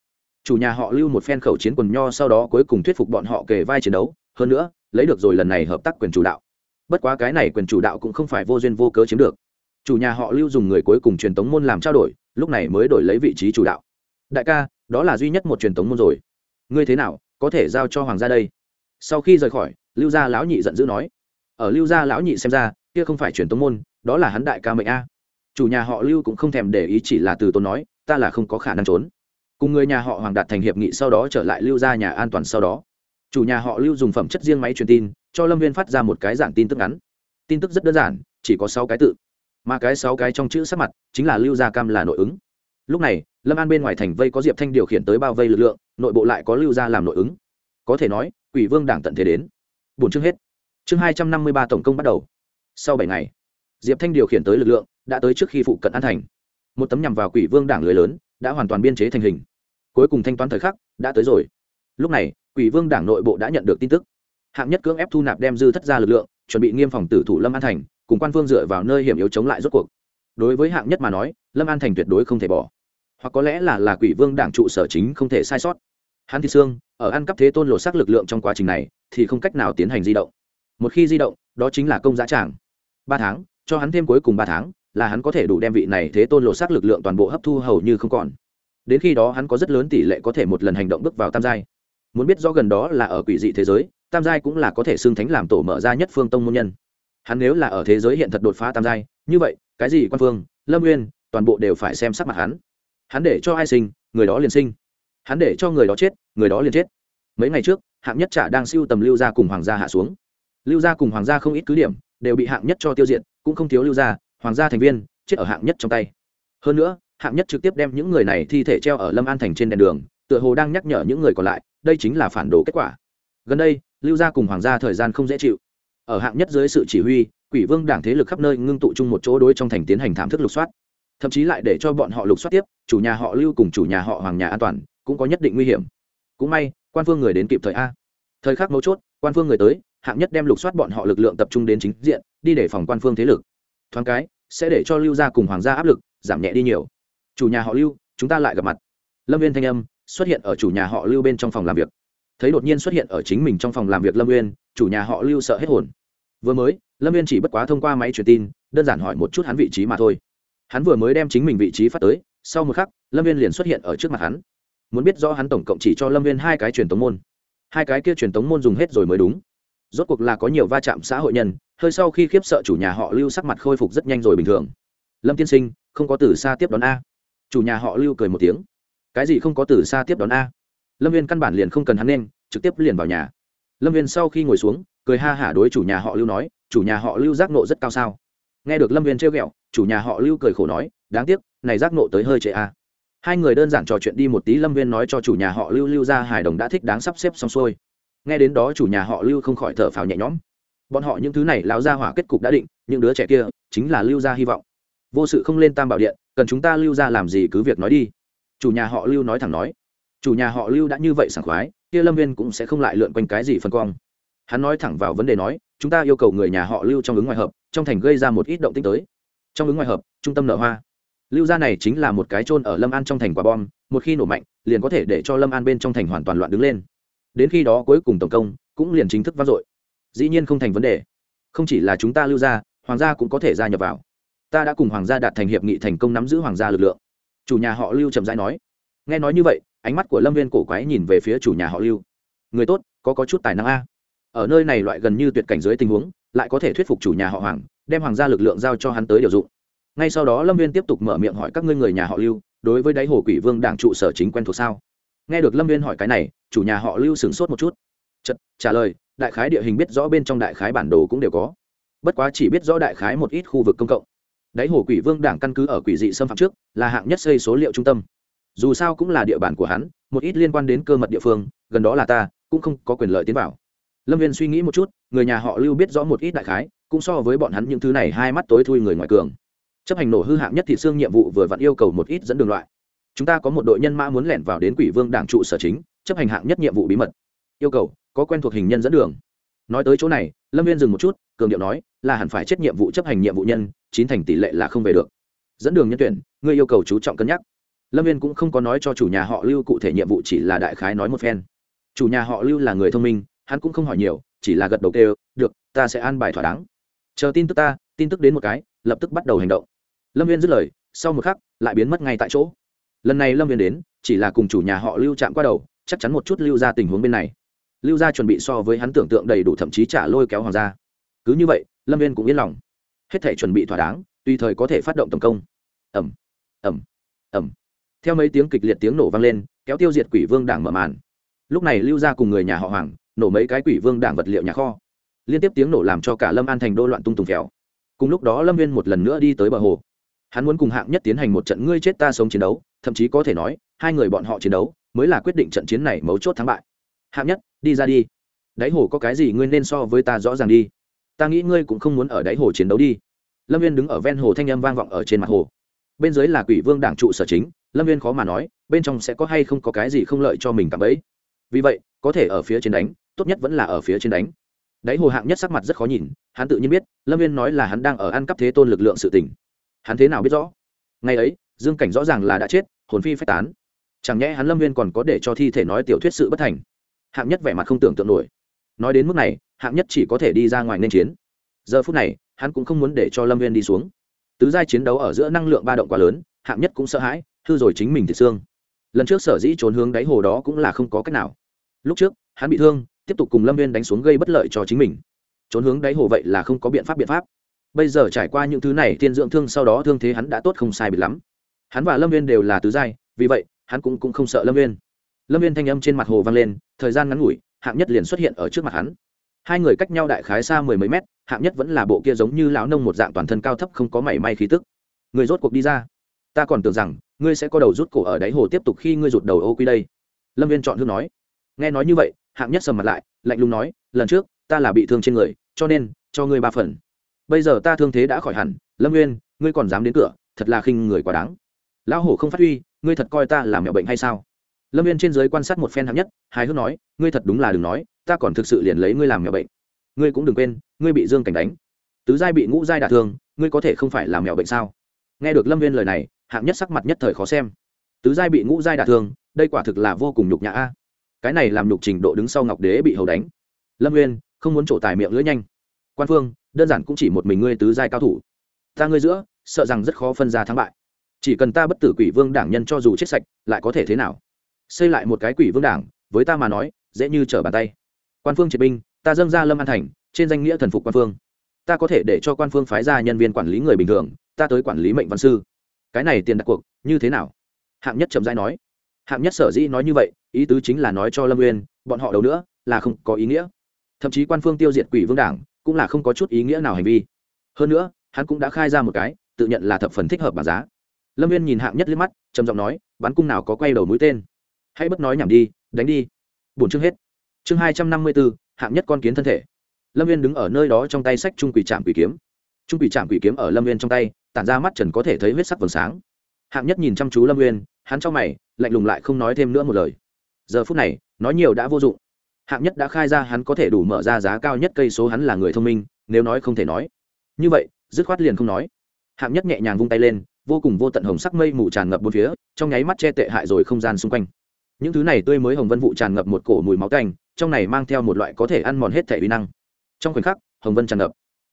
Chủ nhà họ lưu một phen khẩu chiến quần nho sau đó cuối cùng thuyết phục bọn họ kề vai chiến đấu, hơn nữa, lấy được rồi lần này hợp tác quyền chủ đạo. Bất quá cái này quyền chủ đạo cũng không phải vô duyên vô cớ chiếm được. Chủ nhà họ lưu dùng người cuối cùng truyền tống môn làm trao đổi, lúc này mới đổi lấy vị trí chủ đạo. Đại ca đó là duy nhất một truyền thống môn rồi. Ngươi thế nào, có thể giao cho hoàng gia đây? Sau khi rời khỏi, lưu gia lão nhị giận dữ nói. Ở lưu gia lão nhị xem ra, kia không phải truyền thống môn, đó là hắn đại ca mệnh a. Chủ nhà họ lưu cũng không thèm để ý chỉ là từ tôn nói, ta là không có khả năng trốn. Cùng người nhà họ hoàng đạt thành hiệp nghị sau đó trở lại lưu gia nhà an toàn sau đó. Chủ nhà họ lưu dùng phẩm chất riêng máy truyền tin, cho lâm viên phát ra một cái dạng tin tức ngắn. Tin tức rất đơn giản, chỉ có sáu cái tự. Mà cái sáu cái trong chữ sắc mặt, chính là lưu gia cam là nội ứng lúc này, lâm an bên ngoài thành vây có diệp thanh điều khiển tới bao vây lực lượng, nội bộ lại có lưu gia làm nội ứng. Có thể nói, quỷ vương đảng tận thế đến. Bốn chương hết. Chương hai trăm năm mươi ba tổng công bắt đầu. Sau bảy ngày, diệp thanh điều khiển tới lực lượng đã tới trước khi phụ cận an thành. Một tấm nhằm vào quỷ vương đảng lưới lớn đã hoàn toàn biên chế thành hình. Cuối cùng thanh toán thời khắc đã tới rồi. Lúc này, quỷ vương đảng nội bộ đã nhận được tin tức. Hạng nhất cưỡng ép thu nạp đem dư thất ra lực lượng, chuẩn bị nghiêm phòng tử thủ lâm an thành, cùng quan vương dựa vào nơi hiểm yếu chống lại rốt cuộc đối với hạng nhất mà nói, lâm an thành tuyệt đối không thể bỏ. Hoặc có lẽ là là quỷ vương đảng trụ sở chính không thể sai sót. Hắn thị xương, ở ăn cắp thế tôn lộ xác lực lượng trong quá trình này, thì không cách nào tiến hành di động. Một khi di động, đó chính là công giá tràng. Ba tháng, cho hắn thêm cuối cùng ba tháng, là hắn có thể đủ đem vị này thế tôn lộ xác lực lượng toàn bộ hấp thu hầu như không còn. Đến khi đó hắn có rất lớn tỷ lệ có thể một lần hành động bước vào tam giai. Muốn biết rõ gần đó là ở quỷ dị thế giới, tam giai cũng là có thể xưng thánh làm tổ mở ra nhất phương tông môn nhân. Hắn nếu là ở thế giới hiện thật đột phá tam giai như vậy, cái gì quan phương, lâm nguyên toàn bộ đều phải xem sắc mặt hắn. Hắn để cho ai sinh, người đó liền sinh. Hắn để cho người đó chết, người đó liền chết. Mấy ngày trước, hạng nhất trả đang siêu tầm lưu gia cùng hoàng gia hạ xuống. Lưu gia cùng hoàng gia không ít cứ điểm, đều bị hạng nhất cho tiêu diệt, cũng không thiếu lưu gia, hoàng gia thành viên, chết ở hạng nhất trong tay. Hơn nữa, hạng nhất trực tiếp đem những người này thi thể treo ở lâm an thành trên đèn đường, tựa hồ đang nhắc nhở những người còn lại, đây chính là phản đồ kết quả. Gần đây, lưu gia cùng hoàng gia thời gian không dễ chịu. Ở hạng nhất dưới sự chỉ huy quỷ vương đảng thế lực khắp nơi ngưng tụ chung một chỗ đối trong thành tiến hành thảm thức lục soát. Thậm chí lại để cho bọn họ lục soát tiếp, chủ nhà họ lưu cùng chủ nhà họ hoàng nhà an toàn, cũng có nhất định nguy hiểm. Cũng may, quan phương người đến kịp thời a. Thời khắc mấu chốt, quan phương người tới, hạng nhất đem lục soát bọn họ lực lượng tập trung đến chính diện, đi để phòng quan phương thế lực. Thoáng cái, sẽ để cho lưu gia cùng hoàng gia áp lực giảm nhẹ đi nhiều. Chủ nhà họ lưu, chúng ta lại gặp mặt. Lâm viên thanh âm xuất hiện ở chủ nhà họ lưu bên trong phòng làm việc. Thấy đột nhiên xuất hiện ở chính mình trong phòng làm việc lâm viên chủ nhà họ lưu sợ hết hồn vừa mới, lâm viên chỉ bất quá thông qua máy truyền tin, đơn giản hỏi một chút hắn vị trí mà thôi. Hắn vừa mới đem chính mình vị trí phát tới, sau một khắc, lâm viên liền xuất hiện ở trước mặt hắn. Muốn biết rõ hắn tổng cộng chỉ cho lâm viên hai cái truyền tống môn. Hai cái kia truyền tống môn dùng hết rồi mới đúng. Rốt cuộc là có nhiều va chạm xã hội nhân, hơi sau khi khiếp sợ chủ nhà họ lưu sắc mặt khôi phục rất nhanh rồi bình thường. Lâm tiên sinh, không có từ xa tiếp đón a. Chủ nhà họ lưu cười một tiếng. Cái gì không có từ xa tiếp đón a? Lâm viên căn bản liền không cần hắn nên, trực tiếp liền vào nhà. Lâm viên sau khi ngồi xuống cười ha hả đối chủ nhà họ lưu nói, chủ nhà họ lưu giác nộ rất cao sao? Nghe được lâm viên trêu ghẹo, chủ nhà họ lưu cười khổ nói, đáng tiếc, này giác nộ tới hơi trễ a. Hai người đơn giản trò chuyện đi một tí, lâm viên nói cho chủ nhà họ lưu lưu ra hài đồng đã thích đáng sắp xếp xong xuôi. Nghe đến đó chủ nhà họ lưu không khỏi thở phào nhẹ nhõm. Bọn họ những thứ này lao ra hỏa kết cục đã định, những đứa trẻ kia chính là lưu ra hy vọng. Vô sự không lên tam bảo điện, cần chúng ta lưu ra làm gì cứ việc nói đi. Chủ nhà họ lưu nói thẳng nói, chủ nhà họ lưu đã như vậy sảng khoái, kia lâm viên cũng sẽ không lại lượn quanh cái gì phân quang hắn nói thẳng vào vấn đề nói, chúng ta yêu cầu người nhà họ lưu trong ứng ngoài hợp, trong thành gây ra một ít động tích tới. Trong ứng ngoài hợp, trung tâm nở hoa. Lưu gia này chính là một cái trôn ở lâm an trong thành quả bom, một khi nổ mạnh, liền có thể để cho lâm an bên trong thành hoàn toàn loạn đứng lên. Đến khi đó cuối cùng tổng công cũng liền chính thức vang dội. Dĩ nhiên không thành vấn đề. Không chỉ là chúng ta lưu gia, hoàng gia cũng có thể gia nhập vào. Ta đã cùng hoàng gia đạt thành hiệp nghị thành công nắm giữ hoàng gia lực lượng. Chủ nhà họ lưu trầm rãi nói. Nghe nói như vậy, ánh mắt của lâm viên cổ quái nhìn về phía chủ nhà họ lưu. Người tốt, có có chút tài năng a ở nơi này loại gần như tuyệt cảnh dưới tình huống lại có thể thuyết phục chủ nhà họ hoàng đem hoàng gia lực lượng giao cho hắn tới điều dụng. Ngay sau đó lâm viên tiếp tục mở miệng hỏi các ngươi người nhà họ lưu đối với đáy hồ quỷ vương đảng trụ sở chính quen thuộc sao? Nghe được lâm viên hỏi cái này chủ nhà họ lưu sửng sốt một chút. Chật, trả lời đại khái địa hình biết rõ bên trong đại khái bản đồ cũng đều có. Bất quá chỉ biết rõ đại khái một ít khu vực công cộng. Đáy hồ quỷ vương đảng căn cứ ở quỷ dị xâm phạm trước là hạng nhất xây số liệu trung tâm. Dù sao cũng là địa bàn của hắn một ít liên quan đến cơ mật địa phương gần đó là ta cũng không có quyền lợi tiến vào lâm viên suy nghĩ một chút, người nhà họ lưu biết rõ một ít đại khái, cũng so với bọn hắn những thứ này hai mắt tối thui người ngoài cường. Chấp hành nổ hư hạng nhất thị xương nhiệm vụ vừa vặn yêu cầu một ít dẫn đường loại. Chúng ta có một đội nhân mã muốn lẻn vào đến quỷ vương đảng trụ sở chính, chấp hành hạng nhất nhiệm vụ bí mật. Yêu cầu, có quen thuộc hình nhân dẫn đường. Nói tới chỗ này, lâm viên dừng một chút, cường điệu nói, là hẳn phải chết nhiệm vụ chấp hành nhiệm vụ nhân, chín thành tỷ lệ là không về được. Dẫn đường nhân tuyển, ngươi yêu cầu chú trọng cân nhắc. Lâm viên cũng không có nói cho chủ nhà họ lưu cụ thể nhiệm vụ chỉ là đại khái nói một phen. Chủ nhà họ lưu là người thông minh hắn cũng không hỏi nhiều, chỉ là gật đầu kêu, được, ta sẽ an bài thỏa đáng. Chờ tin tức ta, tin tức đến một cái, lập tức bắt đầu hành động. Lâm viên dứt lời, sau một khắc, lại biến mất ngay tại chỗ. Lần này lâm viên đến, chỉ là cùng chủ nhà họ lưu chạm qua đầu, chắc chắn một chút lưu ra tình huống bên này. Lưu gia chuẩn bị so với hắn tưởng tượng đầy đủ thậm chí trả lôi kéo hoàng gia. Cứ như vậy, lâm viên cũng yên lòng. Hết thể chuẩn bị thỏa đáng, tùy thời có thể phát động tổng công. Ẩm ẩm ẩm theo mấy tiếng kịch liệt tiếng nổ vang lên, kéo tiêu diệt quỷ vương đảng mở màn. Lúc này lưu gia cùng người nhà họ hoàng nổ mấy cái quỷ vương đảng vật liệu nhà kho. Liên tiếp tiếng nổ làm cho cả lâm an thành đô loạn tung tùng khéo cùng lúc đó lâm viên một lần nữa đi tới bờ hồ. Hắn muốn cùng hạng nhất tiến hành một trận ngươi chết ta sống chiến đấu, thậm chí có thể nói, hai người bọn họ chiến đấu mới là quyết định trận chiến này mấu chốt thắng bại. Hạng nhất, đi ra đi. Đáy hồ có cái gì ngươi nên so với ta rõ ràng đi. Ta nghĩ ngươi cũng không muốn ở đáy hồ chiến đấu đi. Lâm viên đứng ở ven hồ thanh âm vang vọng ở trên mặt hồ. Bên dưới là quỷ vương đảng trụ sở chính, lâm viên khó mà nói, bên trong sẽ có hay không có cái gì không lợi cho mình cả bấy. Vì vậy, có thể ở phía trên đánh tốt nhất vẫn là ở phía trên đánh. Đáy hồ hạng nhất sắc mặt rất khó nhìn, hắn tự nhiên biết, lâm viên nói là hắn đang ở ăn cắp thế tôn lực lượng sự tỉnh hắn thế nào biết rõ? Ngày ấy, dương cảnh rõ ràng là đã chết, hồn phi phách tán. Chẳng nhẽ hắn lâm viên còn có để cho thi thể nói tiểu thuyết sự bất thành? Hạng nhất vẻ mặt không tưởng tượng nổi. Nói đến mức này, hạng nhất chỉ có thể đi ra ngoài nên chiến. Giờ phút này, hắn cũng không muốn để cho lâm viên đi xuống. Tứ giai chiến đấu ở giữa năng lượng ba động quá lớn, hạng nhất cũng sợ hãi, hư rồi chính mình thì xương. Lần trước sở dĩ trốn hướng đáy hồ đó cũng là không có cách nào. Lúc trước, hắn bị thương tiếp tục cùng lâm viên đánh xuống gây bất lợi cho chính mình. Trốn hướng đáy hồ vậy là không có biện pháp biện pháp. Bây giờ trải qua những thứ này tiên dưỡng thương sau đó thương thế hắn đã tốt không sai biệt lắm. Hắn và lâm viên đều là tứ giai vì vậy hắn cũng, cũng không sợ lâm viên lâm viên thanh âm trên mặt hồ vang lên thời gian ngắn ngủi hạng nhất liền xuất hiện ở trước mặt hắn. Hai người cách nhau đại khái xa mười mấy mét hạng nhất vẫn là bộ kia giống như lão nông một dạng toàn thân cao thấp không có mảy may khí tức. Người rốt cuộc đi ra. Ta còn tưởng rằng ngươi sẽ có đầu rút cổ ở đáy hồ tiếp tục khi ngươi rụt đầu ô quy đây. Lâm viên chọn hương nói. Nghe nói như vậy hạng nhất sầm mặt lại, lạnh lùng nói, lần trước, ta là bị thương trên người, cho nên, cho ngươi ba phần. Bây giờ ta thương thế đã khỏi hẳn, lâm nguyên, ngươi còn dám đến cửa, thật là khinh người quá đáng. Lão hổ không phát huy, ngươi thật coi ta là mẹo bệnh hay sao? Lâm viên trên giới quan sát một phen hạng nhất, hài hước nói, ngươi thật đúng là đừng nói, ta còn thực sự liền lấy ngươi làm mẹo bệnh. Ngươi cũng đừng quên, ngươi bị dương cảnh đánh. Tứ giai bị ngũ giai đả thương, ngươi có thể không phải làm mẹo bệnh sao? Nghe được lâm viên lời này, hạng nhất sắc mặt nhất thời khó xem. Tứ giai bị ngũ giai đả thương, đây quả thực là vô cùng nhục nhã a cái này làm nhục trình độ đứng sau ngọc đế bị hầu đánh. Lâm nguyên, không muốn trổ tài miệng lưỡi nhanh. Quan phương, đơn giản cũng chỉ một mình ngươi tứ giai cao thủ. Ta ngươi giữa, sợ rằng rất khó phân ra thắng bại. Chỉ cần ta bất tử quỷ vương đảng nhân cho dù chết sạch, lại có thể thế nào? Xây lại một cái quỷ vương đảng, với ta mà nói, dễ như trở bàn tay. Quan phương triệt binh, ta dâng ra lâm an thành, trên danh nghĩa thần phục quan phương. Ta có thể để cho quan phương phái ra nhân viên quản lý người bình thường, ta tới quản lý mệnh văn sư. Cái này tiền đặt cuộc, như thế nào? Hạng nhất trầm giai nói hạng nhất sở dĩ nói như vậy, ý tứ chính là nói cho lâm nguyên bọn họ đầu nữa là không có ý nghĩa. Thậm chí quan phương tiêu diệt quỷ vương đảng cũng là không có chút ý nghĩa nào hành vi. Hơn nữa, hắn cũng đã khai ra một cái, tự nhận là thập phần thích hợp bảng giá. Lâm viên nhìn hạng nhất liếc mắt, trầm giọng nói, bắn cung nào có quay đầu mũi tên? Hãy bất nói nhảm đi, đánh đi. Bổn chương hết. Chương hai trăm năm mươi bốn hạng nhất con kiến thân thể. Lâm viên đứng ở nơi đó trong tay sách trung quỷ trạm quỷ kiếm. Trung quỷ trạm quỷ kiếm ở lâm viên trong tay, tản ra mắt trần có thể thấy huyết sắc vầng sáng. Hạng nhất nhìn chăm chú lâm viên hắn cho mày lạnh lùng lại không nói thêm nữa một lời. Giờ phút này, nói nhiều đã vô dụng. Hạng nhất đã khai ra hắn có thể đủ mở ra giá cao nhất cây số hắn là người thông minh, nếu nói không thể nói. Như vậy, dứt khoát liền không nói. Hạng nhất nhẹ nhàng vung tay lên, vô cùng vô tận hồng sắc mây mù tràn ngập bốn phía, trong nháy mắt che tệ hại rồi không gian xung quanh. Những thứ này tươi mới hồng vân vụ tràn ngập một cổ mùi máu canh trong này mang theo một loại có thể ăn mòn hết thể uy năng. Trong khoảnh khắc, hồng vân tràn ngập.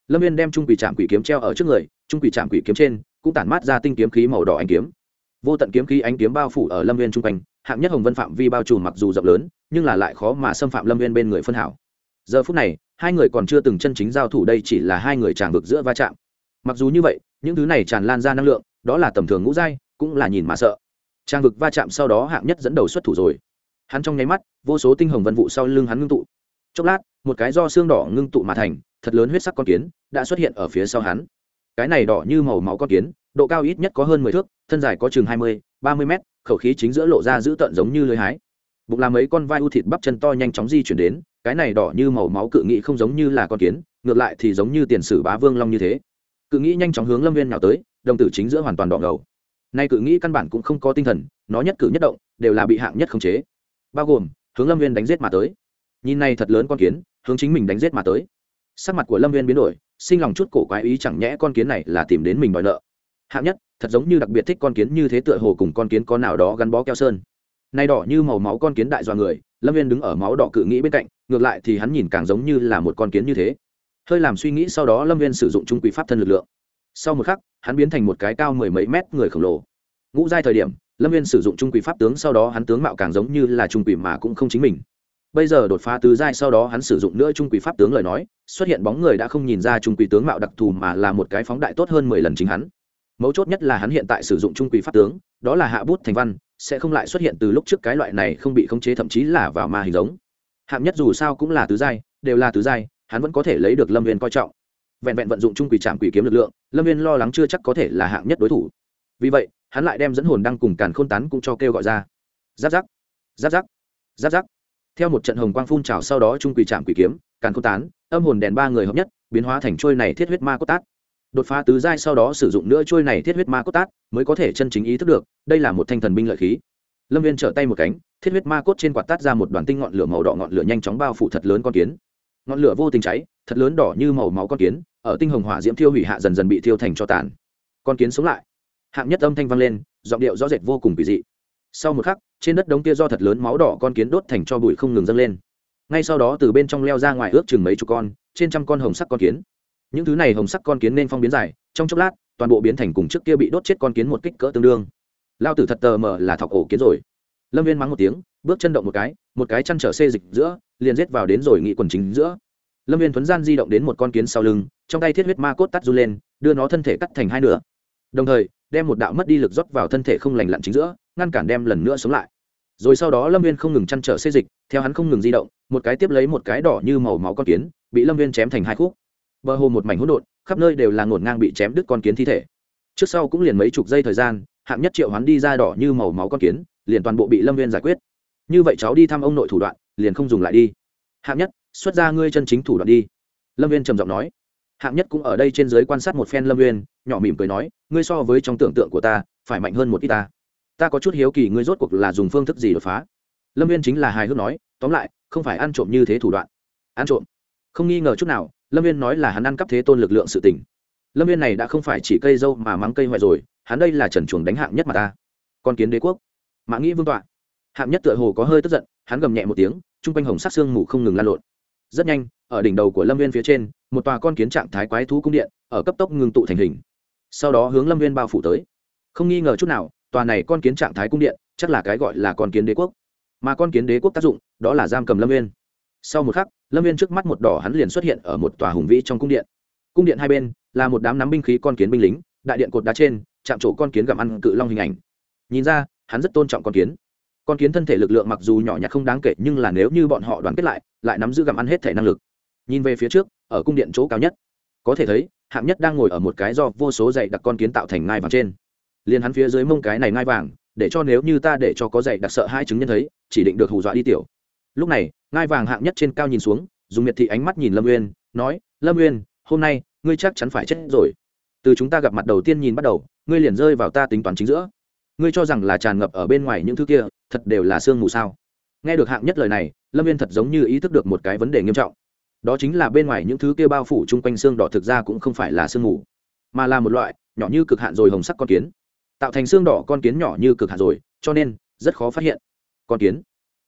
Lâm viên đem trung quỷ trạm quỷ kiếm treo ở trước người, trung quỷ trạm quỷ kiếm trên, cũng tản mát ra tinh kiếm khí màu đỏ ánh kiếm vô tận kiếm khí ánh kiếm bao phủ ở lâm viên trung quanh, hạng nhất hồng vân phạm vi bao trùm mặc dù rộng lớn, nhưng là lại khó mà xâm phạm lâm viên bên người phân hảo. Giờ phút này, hai người còn chưa từng chân chính giao thủ đây chỉ là hai người tràn vực giữa va chạm. Mặc dù như vậy, những thứ này tràn lan ra năng lượng, đó là tầm thường ngũ giai, cũng là nhìn mà sợ. Trang vực va chạm sau đó hạng nhất dẫn đầu xuất thủ rồi. Hắn trong nháy mắt, vô số tinh hồng vân vụ sau lưng hắn ngưng tụ. Chốc lát, một cái do xương đỏ ngưng tụ mà thành, thật lớn huyết sắc con kiến, đã xuất hiện ở phía sau hắn. Cái này đỏ như màu máu con kiến độ cao ít nhất có hơn mười thước, thân dài có chừng hai mươi, ba mươi mét, khẩu khí chính giữa lộ ra dữ tợn giống như lưới hái. Bụng làm mấy con vai u thịt bắp chân to nhanh chóng di chuyển đến, cái này đỏ như màu máu cự nghị không giống như là con kiến, ngược lại thì giống như tiền sử bá vương long như thế. Cự nghĩ nhanh chóng hướng lâm viên nào tới, đồng tử chính giữa hoàn toàn đỏ ngầu. Nay cự nghĩ căn bản cũng không có tinh thần, nó nhất cử nhất động, đều là bị hạng nhất khống chế. Bao gồm, hướng lâm viên đánh giết mà tới. Nhìn này thật lớn con kiến, hướng chính mình đánh giết mà tới. Sắc mặt của lâm viên biến đổi, sinh lòng chút cổ quái ý chẳng nhẽ con kiến này là tìm đến mình đòi nợ hạng nhất, thật giống như đặc biệt thích con kiến như thế tựa hồ cùng con kiến có nào đó gắn bó keo sơn. Nay đỏ như màu máu con kiến đại dọa người, lâm viên đứng ở máu đỏ cự nghĩ bên cạnh, ngược lại thì hắn nhìn càng giống như là một con kiến như thế. Hơi làm suy nghĩ sau đó lâm viên sử dụng trung quỷ pháp thân lực lượng. Sau một khắc, hắn biến thành một cái cao mười mấy mét người khổng lồ. Ngũ giai thời điểm, lâm viên sử dụng trung quỷ pháp tướng sau đó hắn tướng mạo càng giống như là trung quỷ mà cũng không chính mình. Bây giờ đột phá tứ giai sau đó hắn sử dụng nữa trung quỷ pháp tướng lời nói, xuất hiện bóng người đã không nhìn ra trung quỷ tướng mạo đặc thù mà là một cái phóng đại tốt hơn mười lần chính hắn mấu chốt nhất là hắn hiện tại sử dụng trung quỷ pháp tướng, đó là hạ bút thành văn, sẽ không lại xuất hiện từ lúc trước cái loại này không bị khống chế thậm chí là vào ma hình giống. Hạng nhất dù sao cũng là tứ giai, đều là tứ giai, hắn vẫn có thể lấy được lâm viên coi trọng. Vẹn vẹn vận dụng trung quỷ trạm quỷ kiếm lực lượng, lâm viên lo lắng chưa chắc có thể là hạng nhất đối thủ. Vì vậy, hắn lại đem dẫn hồn đăng cùng càn khôn tán cũng cho kêu gọi ra. Giáp giáp giáp giáp giáp giáp. Theo một trận hồng quang phun trào sau đó trung quỷ trạm quỷ kiếm, càn khôn tán, âm hồn đèn ba người hợp nhất, biến hóa thành trôi này thiết huyết ma cốt tát đột phá tứ giai sau đó sử dụng nữa trôi này thiết huyết ma cốt tát mới có thể chân chính ý thức được, đây là một thanh thần binh lợi khí. Lâm viên trở tay một cánh, thiết huyết ma cốt trên quạt tát ra một đoàn tinh ngọn lửa màu đỏ ngọn lửa nhanh chóng bao phủ thật lớn con kiến. Ngọn lửa vô tình cháy, thật lớn đỏ như màu máu con kiến, ở tinh hồng hỏa diễm thiêu hủy hạ dần dần bị thiêu thành cho tàn. Con kiến sống lại. Hạng nhất âm thanh vang lên, giọng điệu rõ rệt vô cùng kỳ dị. Sau một khắc, trên đất đống tia do thật lớn máu đỏ con kiến đốt thành cho bụi không ngừng dâng lên. Ngay sau đó từ bên trong leo ra ngoài ước chừng mấy chục con, trên trăm con hồng sắc con kiến những thứ này hồng sắc con kiến nên phong biến dài, trong chốc lát, toàn bộ biến thành cùng trước kia bị đốt chết con kiến một kích cỡ tương đương. Lao tử thật tờ mờ là thọc ổ kiến rồi. Lâm viên mắng một tiếng, bước chân động một cái một cái chăn trở xê dịch giữa, liền rết vào đến rồi nghị quần chính giữa. Lâm viên thuấn gian di động đến một con kiến sau lưng, trong tay thiết huyết ma cốt tắt run lên, đưa nó thân thể cắt thành hai nửa. Đồng thời, đem một đạo mất đi lực rót vào thân thể không lành lặn chính giữa, ngăn cản đem lần nữa sống lại. Rồi sau đó lâm viên không ngừng chăn trở xê dịch, theo hắn không ngừng di động, một cái tiếp lấy một cái đỏ như màu máu con kiến, bị lâm viên chém thành hai khúc bờ hồ một mảnh hỗn độn, khắp nơi đều là ngổn ngang bị chém đứt con kiến thi thể. Trước sau cũng liền mấy chục giây thời gian, hạng nhất triệu hắn đi ra đỏ như màu máu con kiến, liền toàn bộ bị lâm viên giải quyết. Như vậy cháu đi thăm ông nội thủ đoạn, liền không dùng lại đi. Hạng nhất, xuất ra ngươi chân chính thủ đoạn đi. Lâm viên trầm giọng nói. Hạng nhất cũng ở đây trên giới quan sát một phen lâm viên, nhỏ mỉm cười nói, ngươi so với trong tưởng tượng của ta, phải mạnh hơn một ít ta. Ta có chút hiếu kỳ ngươi rốt cuộc là dùng phương thức gì đột phá. Lâm viên chính là hài hước nói, tóm lại, không phải ăn trộm như thế thủ đoạn. Ăn trộm. Không nghi ngờ chút nào lâm viên nói là hắn ăn cắp thế tôn lực lượng sự tỉnh lâm viên này đã không phải chỉ cây dâu mà mắng cây hoại rồi, hắn đây là trần chuồng đánh hạng nhất mà ta. Con kiến đế quốc. Mã nghĩ vương tọa. Hạng nhất tựa hồ có hơi tức giận, hắn gầm nhẹ một tiếng chung quanh hồng sắc xương mù không ngừng lan lộn. Rất nhanh, ở đỉnh đầu của lâm viên phía trên, một tòa con kiến trạng thái quái thú cung điện, ở cấp tốc ngừng tụ thành hình. Sau đó hướng lâm viên bao phủ tới. Không nghi ngờ chút nào, tòa này con kiến trạng thái cung điện, chắc là cái gọi là con kiến đế quốc. Mà con kiến đế quốc tác dụng, đó là giam cầm lâm viên sau một khắc, lâm viên trước mắt một đỏ hắn liền xuất hiện ở một tòa hùng vĩ trong cung điện. Cung điện hai bên là một đám nắm binh khí con kiến binh lính, đại điện cột đá trên, chạm trổ con kiến gặm ăn cự long hình ảnh. Nhìn ra, hắn rất tôn trọng con kiến. Con kiến thân thể lực lượng mặc dù nhỏ nhặt không đáng kể, nhưng là nếu như bọn họ đoàn kết lại lại nắm giữ gặm ăn hết thể năng lực. Nhìn về phía trước, ở cung điện chỗ cao nhất, có thể thấy, hạng nhất đang ngồi ở một cái do vô số dạy đặc con kiến tạo thành ngai vàng trên. Liền hắn phía dưới mông cái này ngai vàng, để cho nếu như ta để cho có dạy đặc sợ hai chứng nhân thấy, chỉ định được hù dọa đi tiểu lúc này, ngai vàng hạng nhất trên cao nhìn xuống, dùng miệt thị ánh mắt nhìn lâm uyên, nói, lâm uyên, hôm nay, ngươi chắc chắn phải chết rồi. Từ chúng ta gặp mặt đầu tiên nhìn bắt đầu, ngươi liền rơi vào ta tính toán chính giữa. Ngươi cho rằng là tràn ngập ở bên ngoài những thứ kia, thật đều là sương mù sao? Nghe được hạng nhất lời này, lâm viên thật giống như ý thức được một cái vấn đề nghiêm trọng. Đó chính là bên ngoài những thứ kia bao phủ chung quanh xương đỏ thực ra cũng không phải là sương mù, mà là một loại nhỏ như cực hạn rồi hồng sắc con kiến. Tạo thành xương đỏ con kiến nhỏ như cực hạn rồi, cho nên rất khó phát hiện. Con kiến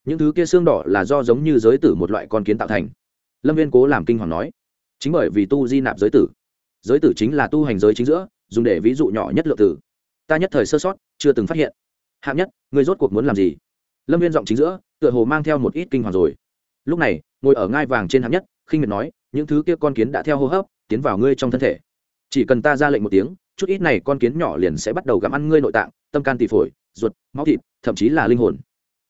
những thứ kia xương đỏ là do giống như giới tử một loại con kiến tạo thành. Lâm viên cố làm kinh hoàng nói, chính bởi vì tu di nạp giới tử. Giới tử chính là tu hành giới chính giữa, dùng để ví dụ nhỏ nhất lượng tử. Ta nhất thời sơ sót, chưa từng phát hiện. Hạng nhất người rốt cuộc muốn làm gì? Lâm viên giọng chính giữa, tựa hồ mang theo một ít kinh hoàng rồi. Lúc này, ngồi ở ngai vàng trên hạng nhất, khinh miệt nói, những thứ kia con kiến đã theo hô hấp, tiến vào ngươi trong thân thể. Chỉ cần ta ra lệnh một tiếng, chút ít này con kiến nhỏ liền sẽ bắt đầu gặm ăn ngươi nội tạng, tâm can tỳ phổi, ruột, máu thịt, thậm chí là linh hồn.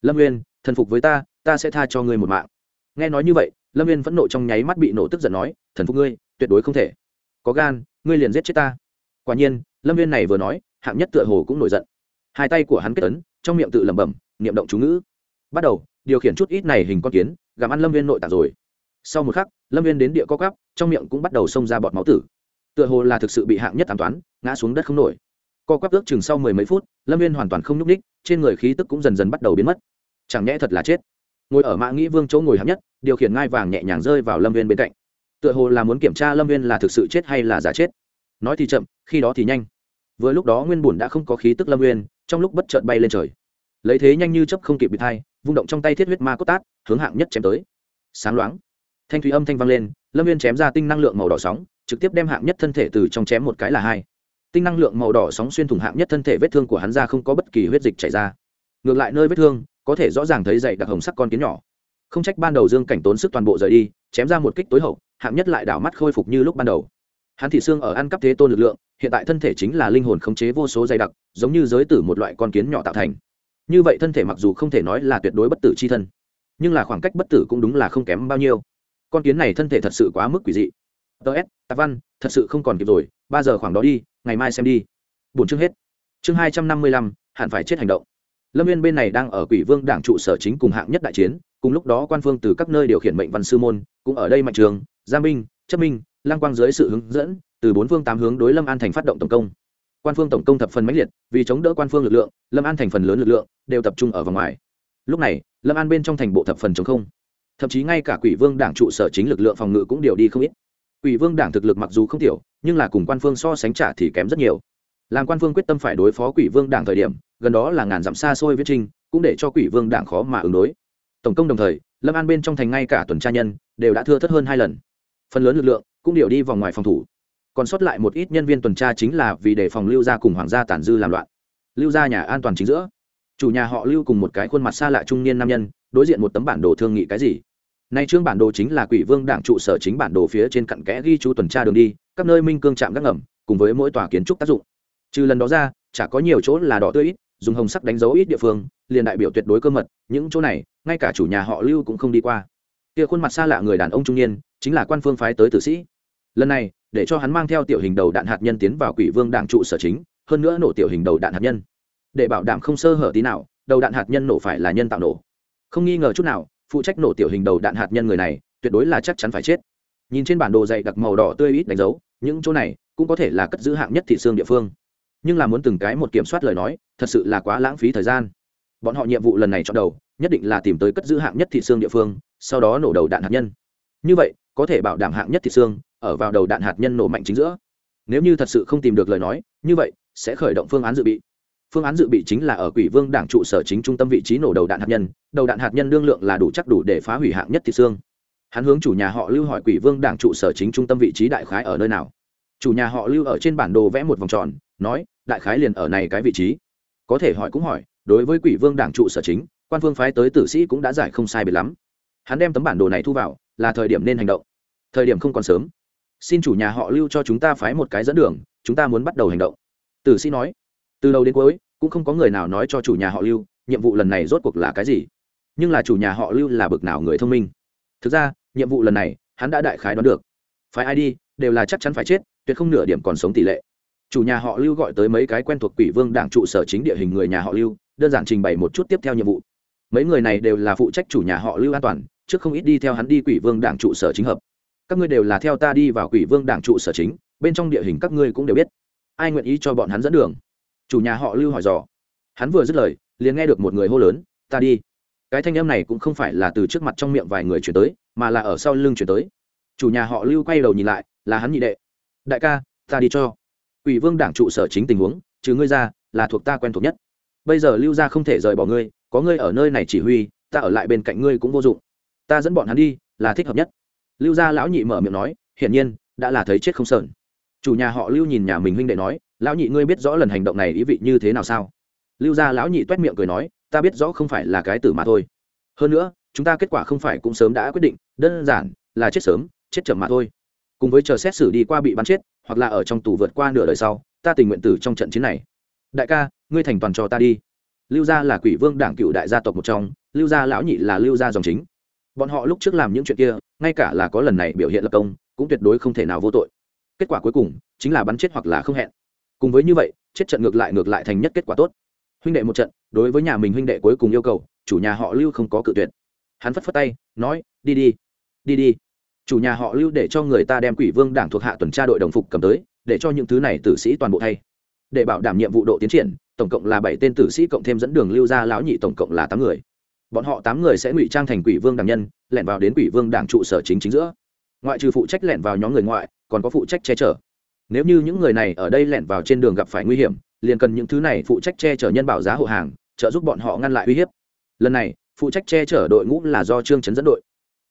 Lâm nguyên thần phục với ta ta sẽ tha cho ngươi một mạng. Nghe nói như vậy, lâm viên phẫn nộ trong nháy mắt bị nổ tức giận nói, thần phục ngươi, tuyệt đối không thể. Có gan, ngươi liền giết chết ta. Quả nhiên, lâm viên này vừa nói, hạng nhất tựa hồ cũng nổi giận. Hai tay của hắn kết ấn, trong miệng tự lẩm bẩm, niệm động chú ngữ. Bắt đầu, điều khiển chút ít này hình con kiến, gặm ăn lâm viên nội tạng rồi. Sau một khắc, lâm viên đến địa co cắp trong miệng cũng bắt đầu xông ra bọt máu tử. Tựa hồ là thực sự bị hạng nhất ám toán, ngã xuống đất không nổi. Co quắp ước chừng sau mười mấy phút, lâm viên hoàn toàn không nhúc ních trên người khí tức cũng dần dần bắt đầu biến mất chẳng nhẽ thật là chết. Ngồi ở mã nghĩ vương chỗ ngồi hạng nhất, điều khiển ngai vàng nhẹ nhàng rơi vào lâm viên bên cạnh. Tựa hồ là muốn kiểm tra lâm viên là thực sự chết hay là giả chết. Nói thì chậm, khi đó thì nhanh. Vừa lúc đó nguyên bùn đã không có khí tức lâm viên, trong lúc bất chợt bay lên trời. Lấy thế nhanh như chấp không kịp bị thai vung động trong tay thiết huyết ma cốt tát, hướng hạng nhất chém tới. Sáng loáng, thanh thủy âm thanh vang lên, lâm viên chém ra tinh năng lượng màu đỏ sóng, trực tiếp đem hạng nhất thân thể từ trong chém một cái là hai. Tinh năng lượng màu đỏ sóng xuyên thủng hạng nhất thân thể vết thương của hắn ra không có bất kỳ huyết dịch chảy ra ngược lại nơi vết thương, có thể rõ ràng thấy dậy đặc hồng sắc con kiến nhỏ. Không trách ban đầu dương cảnh tốn sức toàn bộ rời đi, chém ra một kích tối hậu, hạng nhất lại đảo mắt khôi phục như lúc ban đầu. Hắn thị xương ở ăn cắp thế tôn lực lượng, hiện tại thân thể chính là linh hồn khống chế vô số dày đặc, giống như giới tử một loại con kiến nhỏ tạo thành. Như vậy thân thể mặc dù không thể nói là tuyệt đối bất tử c h i thân, nhưng là khoảng cách bất tử cũng đúng là không kém bao nhiêu. Con kiến này thân thể thật sự quá mức quỷ dị. Tờ s tạ văn, thật sự không còn kịp rồi, ba giờ khoảng đó đi, ngày mai xem đi. Bốn chương hết. Chương hai trăm năm mươi lăm hạn phải chết hành động lâm viên bên này đang ở quỷ vương đảng trụ sở chính cùng hạng nhất đại chiến, cùng lúc đó quan phương từ các nơi điều khiển mệnh văn sư môn, cũng ở đây mạnh trường gia minh chấp minh lang quang dưới sự hướng dẫn, từ bốn phương tám hướng đối lâm an thành phát động tổng công. Quan phương tổng công thập phần mãnh liệt, vì chống đỡ quan phương lực lượng, lâm an thành phần lớn lực lượng đều tập trung ở vòng ngoài. Lúc này, lâm an bên trong thành bộ thập phần chống không. Thậm chí ngay cả quỷ vương đảng trụ sở chính lực lượng phòng ngự cũng điều đi không ít. Quỷ vương đảng thực lực mặc dù không tiểu, nhưng là cùng quan phương so sánh trả thì kém rất nhiều. Làm quan phương quyết tâm phải đối phó quỷ vương đảng thời điểm gần đó là ngàn dặm xa xôi viết trinh, cũng để cho quỷ vương đảng khó mà ứng đối. Tổng công đồng thời, lâm an bên trong thành ngay cả tuần tra nhân, đều đã thưa thất hơn hai lần. Phần lớn lực lượng cũng điều đi vòng ngoài phòng thủ. Còn sót lại một ít nhân viên tuần tra chính là vì để phòng lưu gia cùng hoàng gia tản dư làm loạn. Lưu gia nhà an toàn chính giữa. Chủ nhà họ lưu cùng một cái khuôn mặt xa lạ trung niên nam nhân, đối diện một tấm bản đồ thương nghị cái gì. Nay trương bản đồ chính là quỷ vương đảng trụ sở chính bản đồ phía trên cặn kẽ ghi chú tuần tra đường đi, các nơi minh cương chạm gác ngầm, cùng với mỗi tòa kiến trúc tác dụng. Trừ lần đó ra, chả có nhiều chỗ là đỏ tươi ít dùng hồng sắc đánh dấu ít địa phương, liền đại biểu tuyệt đối cơ mật, những chỗ này, ngay cả chủ nhà họ lưu cũng không đi qua. Kia khuôn mặt xa lạ người đàn ông trung niên, chính là quan phương phái tới tử sĩ. Lần này, để cho hắn mang theo tiểu hình đầu đạn hạt nhân tiến vào quỷ vương đảng trụ sở chính, hơn nữa nổ tiểu hình đầu đạn hạt nhân. Để bảo đảm không sơ hở tí nào, đầu đạn hạt nhân nổ phải là nhân tạo nổ. Không nghi ngờ chút nào, phụ trách nổ tiểu hình đầu đạn hạt nhân người này, tuyệt đối là chắc chắn phải chết. Nhìn trên bản đồ dày đặc màu đỏ tươi ít đánh dấu, những chỗ này, cũng có thể là cất giữ hạng nhất thị xương địa phương nhưng là muốn từng cái một kiểm soát lời nói, thật sự là quá lãng phí thời gian. Bọn họ nhiệm vụ lần này chọn đầu, nhất định là tìm tới cất giữ hạng nhất thị xương địa phương, sau đó nổ đầu đạn hạt nhân. Như vậy, có thể bảo đảm hạng nhất thị xương ở vào đầu đạn hạt nhân nổ mạnh chính giữa. Nếu như thật sự không tìm được lời nói, như vậy sẽ khởi động phương án dự bị. Phương án dự bị chính là ở quỷ vương đảng trụ sở chính trung tâm vị trí nổ đầu đạn hạt nhân, đầu đạn hạt nhân đương lượng là đủ chắc đủ để phá hủy hạng nhất thị xương. Hắn hướng chủ nhà họ lưu hỏi quỷ vương đảng trụ sở chính trung tâm vị trí đại khái ở nơi nào. Chủ nhà họ lưu ở trên bản đồ vẽ một vòng tròn nói, đại khái liền ở này cái vị trí. Có thể hỏi cũng hỏi, đối với quỷ vương đảng trụ sở chính, quan phương phái tới tử sĩ cũng đã giải không sai biệt lắm. Hắn đem tấm bản đồ này thu vào, là thời điểm nên hành động. Thời điểm không còn sớm. Xin chủ nhà họ lưu cho chúng ta phái một cái dẫn đường, chúng ta muốn bắt đầu hành động. Tử sĩ nói. Từ đầu đến cuối, cũng không có người nào nói cho chủ nhà họ lưu, nhiệm vụ lần này rốt cuộc là cái gì. Nhưng là chủ nhà họ lưu là bực nào người thông minh. Thực ra, nhiệm vụ lần này, hắn đã đại khái đoán được. Phái ai đi, đều là chắc chắn phải chết, tuyệt không nửa điểm còn sống tỷ lệ chủ nhà họ lưu gọi tới mấy cái quen thuộc quỷ vương đảng trụ sở chính địa hình người nhà họ lưu, đơn giản trình bày một chút tiếp theo nhiệm vụ. Mấy người này đều là phụ trách chủ nhà họ lưu an toàn, trước không ít đi theo hắn đi quỷ vương đảng trụ sở chính hợp. Các ngươi đều là theo ta đi vào quỷ vương đảng trụ sở chính, bên trong địa hình các ngươi cũng đều biết. Ai nguyện ý cho bọn hắn dẫn đường? Chủ nhà họ lưu hỏi dò. Hắn vừa dứt lời, liền nghe được một người hô lớn, ta đi. Cái thanh âm này cũng không phải là từ trước mặt trong miệng vài người chuyển tới, mà là ở sau lưng chuyển tới. Chủ nhà họ lưu quay đầu nhìn lại, là hắn nhị đệ. Đại ca, ta đi cho quỷ vương đảng trụ sở chính tình huống, trừ ngươi ra, là thuộc ta quen thuộc nhất. Bây giờ lưu gia không thể rời bỏ ngươi, có ngươi ở nơi này chỉ huy, ta ở lại bên cạnh ngươi cũng vô dụng. Ta dẫn bọn hắn đi, là thích hợp nhất. Lưu gia lão nhị mở miệng nói, hiển nhiên, đã là thấy chết không sờn. Chủ nhà họ lưu nhìn nhà mình huynh đệ nói, lão nhị ngươi biết rõ lần hành động này ý vị như thế nào sao? Lưu gia lão nhị t u é t miệng cười nói, ta biết rõ không phải là cái tử mà thôi. Hơn nữa, chúng ta kết quả không phải cũng sớm đã quyết định, đơn giản là chết sớm, chết chậm mà thôi. Cùng với chờ xét xử đi qua bị bắn chết hoặc là ở trong tù vượt qua nửa đời sau, ta tình nguyện tử trong trận chiến này. Đại ca, ngươi thành toàn cho ta đi. Lưu gia là quỷ vương đảng cựu đại gia tộc một trong, lưu gia lão nhị là lưu gia dòng chính. Bọn họ lúc trước làm những chuyện kia, ngay cả là có lần này biểu hiện lập công, cũng tuyệt đối không thể nào vô tội. Kết quả cuối cùng, chính là bắn chết hoặc là không hẹn. Cùng với như vậy, chết trận ngược lại ngược lại thành nhất kết quả tốt. Huynh đệ một trận, đối với nhà mình huynh đệ cuối cùng yêu cầu, chủ nhà họ lưu không có cự tuyệt. Hắn phất phất tay, nói, đi đi đi đi chủ nhà họ lưu để cho người ta đem quỷ vương đảng thuộc hạ tuần tra đội đồng phục cầm tới, để cho những thứ này tử sĩ toàn bộ thay. Để bảo đảm nhiệm vụ độ tiến triển, tổng cộng là bảy tên tử sĩ cộng thêm dẫn đường lưu ra lão nhị tổng cộng là tám người. Bọn họ tám người sẽ ngụy trang thành quỷ vương đảng nhân, lẻn vào đến quỷ vương đảng trụ sở chính chính giữa. Ngoại trừ phụ trách lẻn vào nhóm người ngoại, còn có phụ trách che chở. Nếu như những người này ở đây lẻn vào trên đường gặp phải nguy hiểm, liền cần những thứ này phụ trách che chở nhân bảo giá hộ hàng, trợ giúp bọn họ ngăn lại uy hiếp. Lần này, phụ trách che chở đội ngũ là do trương trấn dẫn đội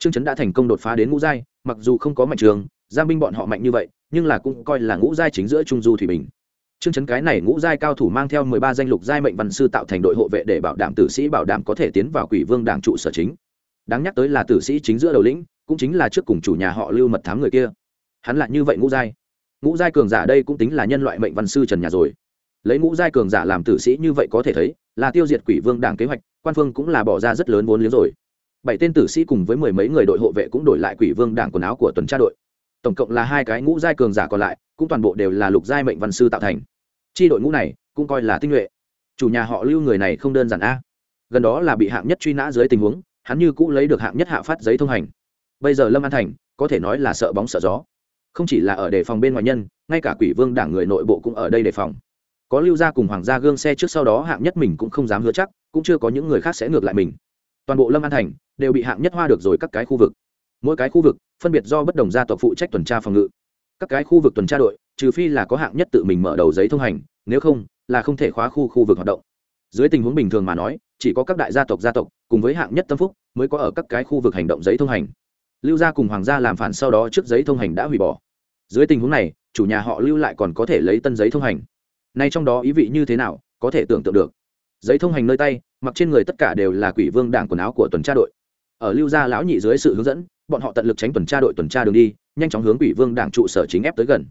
trương Chấn đã thành công đột phá đến ngũ giai, mặc dù không có mạnh trường, giang binh bọn họ mạnh như vậy, nhưng là cũng coi là ngũ giai chính giữa trung du thủy bình. Trương Chấn cái này ngũ giai cao thủ mang theo mười ba danh lục giai mệnh văn sư tạo thành đội hộ vệ để bảo đảm tử sĩ bảo đảm có thể tiến vào quỷ vương đảng trụ sở chính. Đáng nhắc tới là tử sĩ chính giữa đầu lĩnh, cũng chính là trước cùng chủ nhà họ lưu mật thám người kia. Hắn lại như vậy ngũ giai. Ngũ giai cường giả đây cũng tính là nhân loại mệnh văn sư trần nhà rồi. Lấy ngũ giai cường giả làm tử sĩ như vậy có thể thấy, là tiêu diệt quỷ vương đảng kế hoạch, quan phương cũng là bỏ ra rất lớn vốn liếng rồi bảy tên tử sĩ cùng với mười mấy người đội hộ vệ cũng đổi lại quỷ vương đảng quần áo của tuần tra đội. Tổng cộng là hai cái ngũ giai cường giả còn lại, cũng toàn bộ đều là lục giai mệnh văn sư tạo thành. Chi đội ngũ này cũng coi là tinh nhuệ. Chủ nhà họ lưu người này không đơn giản a. Gần đó là bị hạng nhất truy nã dưới tình huống, hắn như cũ lấy được hạng nhất hạ phát giấy thông hành. Bây giờ lâm an thành, có thể nói là sợ bóng sợ gió. Không chỉ là ở đề phòng bên ngoài nhân, ngay cả quỷ vương đảng người nội bộ cũng ở đây đề phòng. Có lưu gia cùng hoàng gia gương xe trước sau đó hạng nhất mình cũng không dám hứa chắc, cũng chưa có những người khác sẽ ngược lại mình toàn bộ lâm an thành đều bị hạng nhất hoa được rồi các cái khu vực mỗi cái khu vực phân biệt do bất đồng gia tộc phụ trách tuần tra phòng ngự các cái khu vực tuần tra đội trừ phi là có hạng nhất tự mình mở đầu giấy thông hành nếu không là không thể khóa khu khu vực hoạt động dưới tình huống bình thường mà nói chỉ có các đại gia tộc gia tộc cùng với hạng nhất tâm phúc mới có ở các cái khu vực hành động giấy thông hành lưu gia cùng hoàng gia làm phản sau đó trước giấy thông hành đã hủy bỏ dưới tình huống này chủ nhà họ lưu lại còn có thể lấy tân giấy thông hành nay trong đó ý vị như thế nào có thể tưởng tượng được giấy thông hành nơi tay, mặc trên người tất cả đều là quỷ vương đảng quần áo của tuần tra đội. Ở lưu gia lão nhị dưới sự hướng dẫn, bọn họ tận lực tránh tuần tra đội tuần tra đường đi, nhanh chóng hướng quỷ vương đảng trụ sở chính ép tới gần.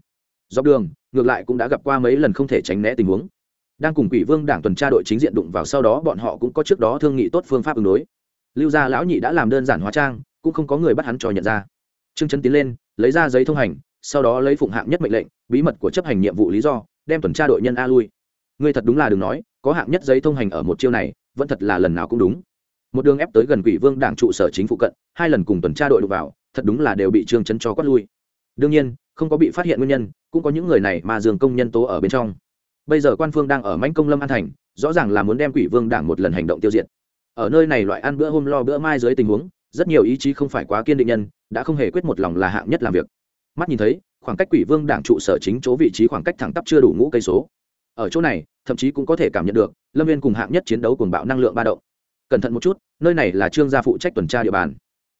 Dọc đường, ngược lại cũng đã gặp qua mấy lần không thể tránh né tình huống. Đang cùng quỷ vương đảng tuần tra đội chính diện đụng vào sau đó bọn họ cũng có trước đó thương nghị tốt phương pháp ứng đối. Lưu gia lão nhị đã làm đơn giản hóa trang, cũng không có người bắt hắn cho nhận ra. Trương trấn tiến lên, lấy ra giấy thông hành, sau đó lấy phụng hạng nhất mệnh lệnh, bí mật của chấp hành nhiệm vụ lý do, đem tuần tra đội nhân a lui. Ngươi thật đúng là đừng nói có hạng nhất giấy thông hành ở một chiêu này, vẫn thật là lần nào cũng đúng. Một đường ép tới gần quỷ vương đảng trụ sở chính phụ cận, hai lần cùng tuần tra đội đục vào, thật đúng là đều bị trương chấn cho quát lui. Đương nhiên, không có bị phát hiện nguyên nhân, cũng có những người này mà dường công nhân tố ở bên trong. Bây giờ quan phương đang ở mãnh công lâm an thành, rõ ràng là muốn đem quỷ vương đảng một lần hành động tiêu diệt. Ở nơi này loại ăn bữa hôm lo bữa mai dưới tình huống, rất nhiều ý chí không phải quá kiên định nhân, đã không hề quyết một lòng là hạng nhất làm việc. Mắt nhìn thấy, khoảng cách quỷ vương đảng trụ sở chính chỗ vị trí khoảng cách thẳng tắp chưa đủ ngũ cây số ở chỗ này, thậm chí cũng có thể cảm nhận được, lâm viên cùng hạng nhất chiến đấu cuồng bạo năng lượng ba động. Cẩn thận một chút, nơi này là trương gia phụ trách tuần tra địa bàn.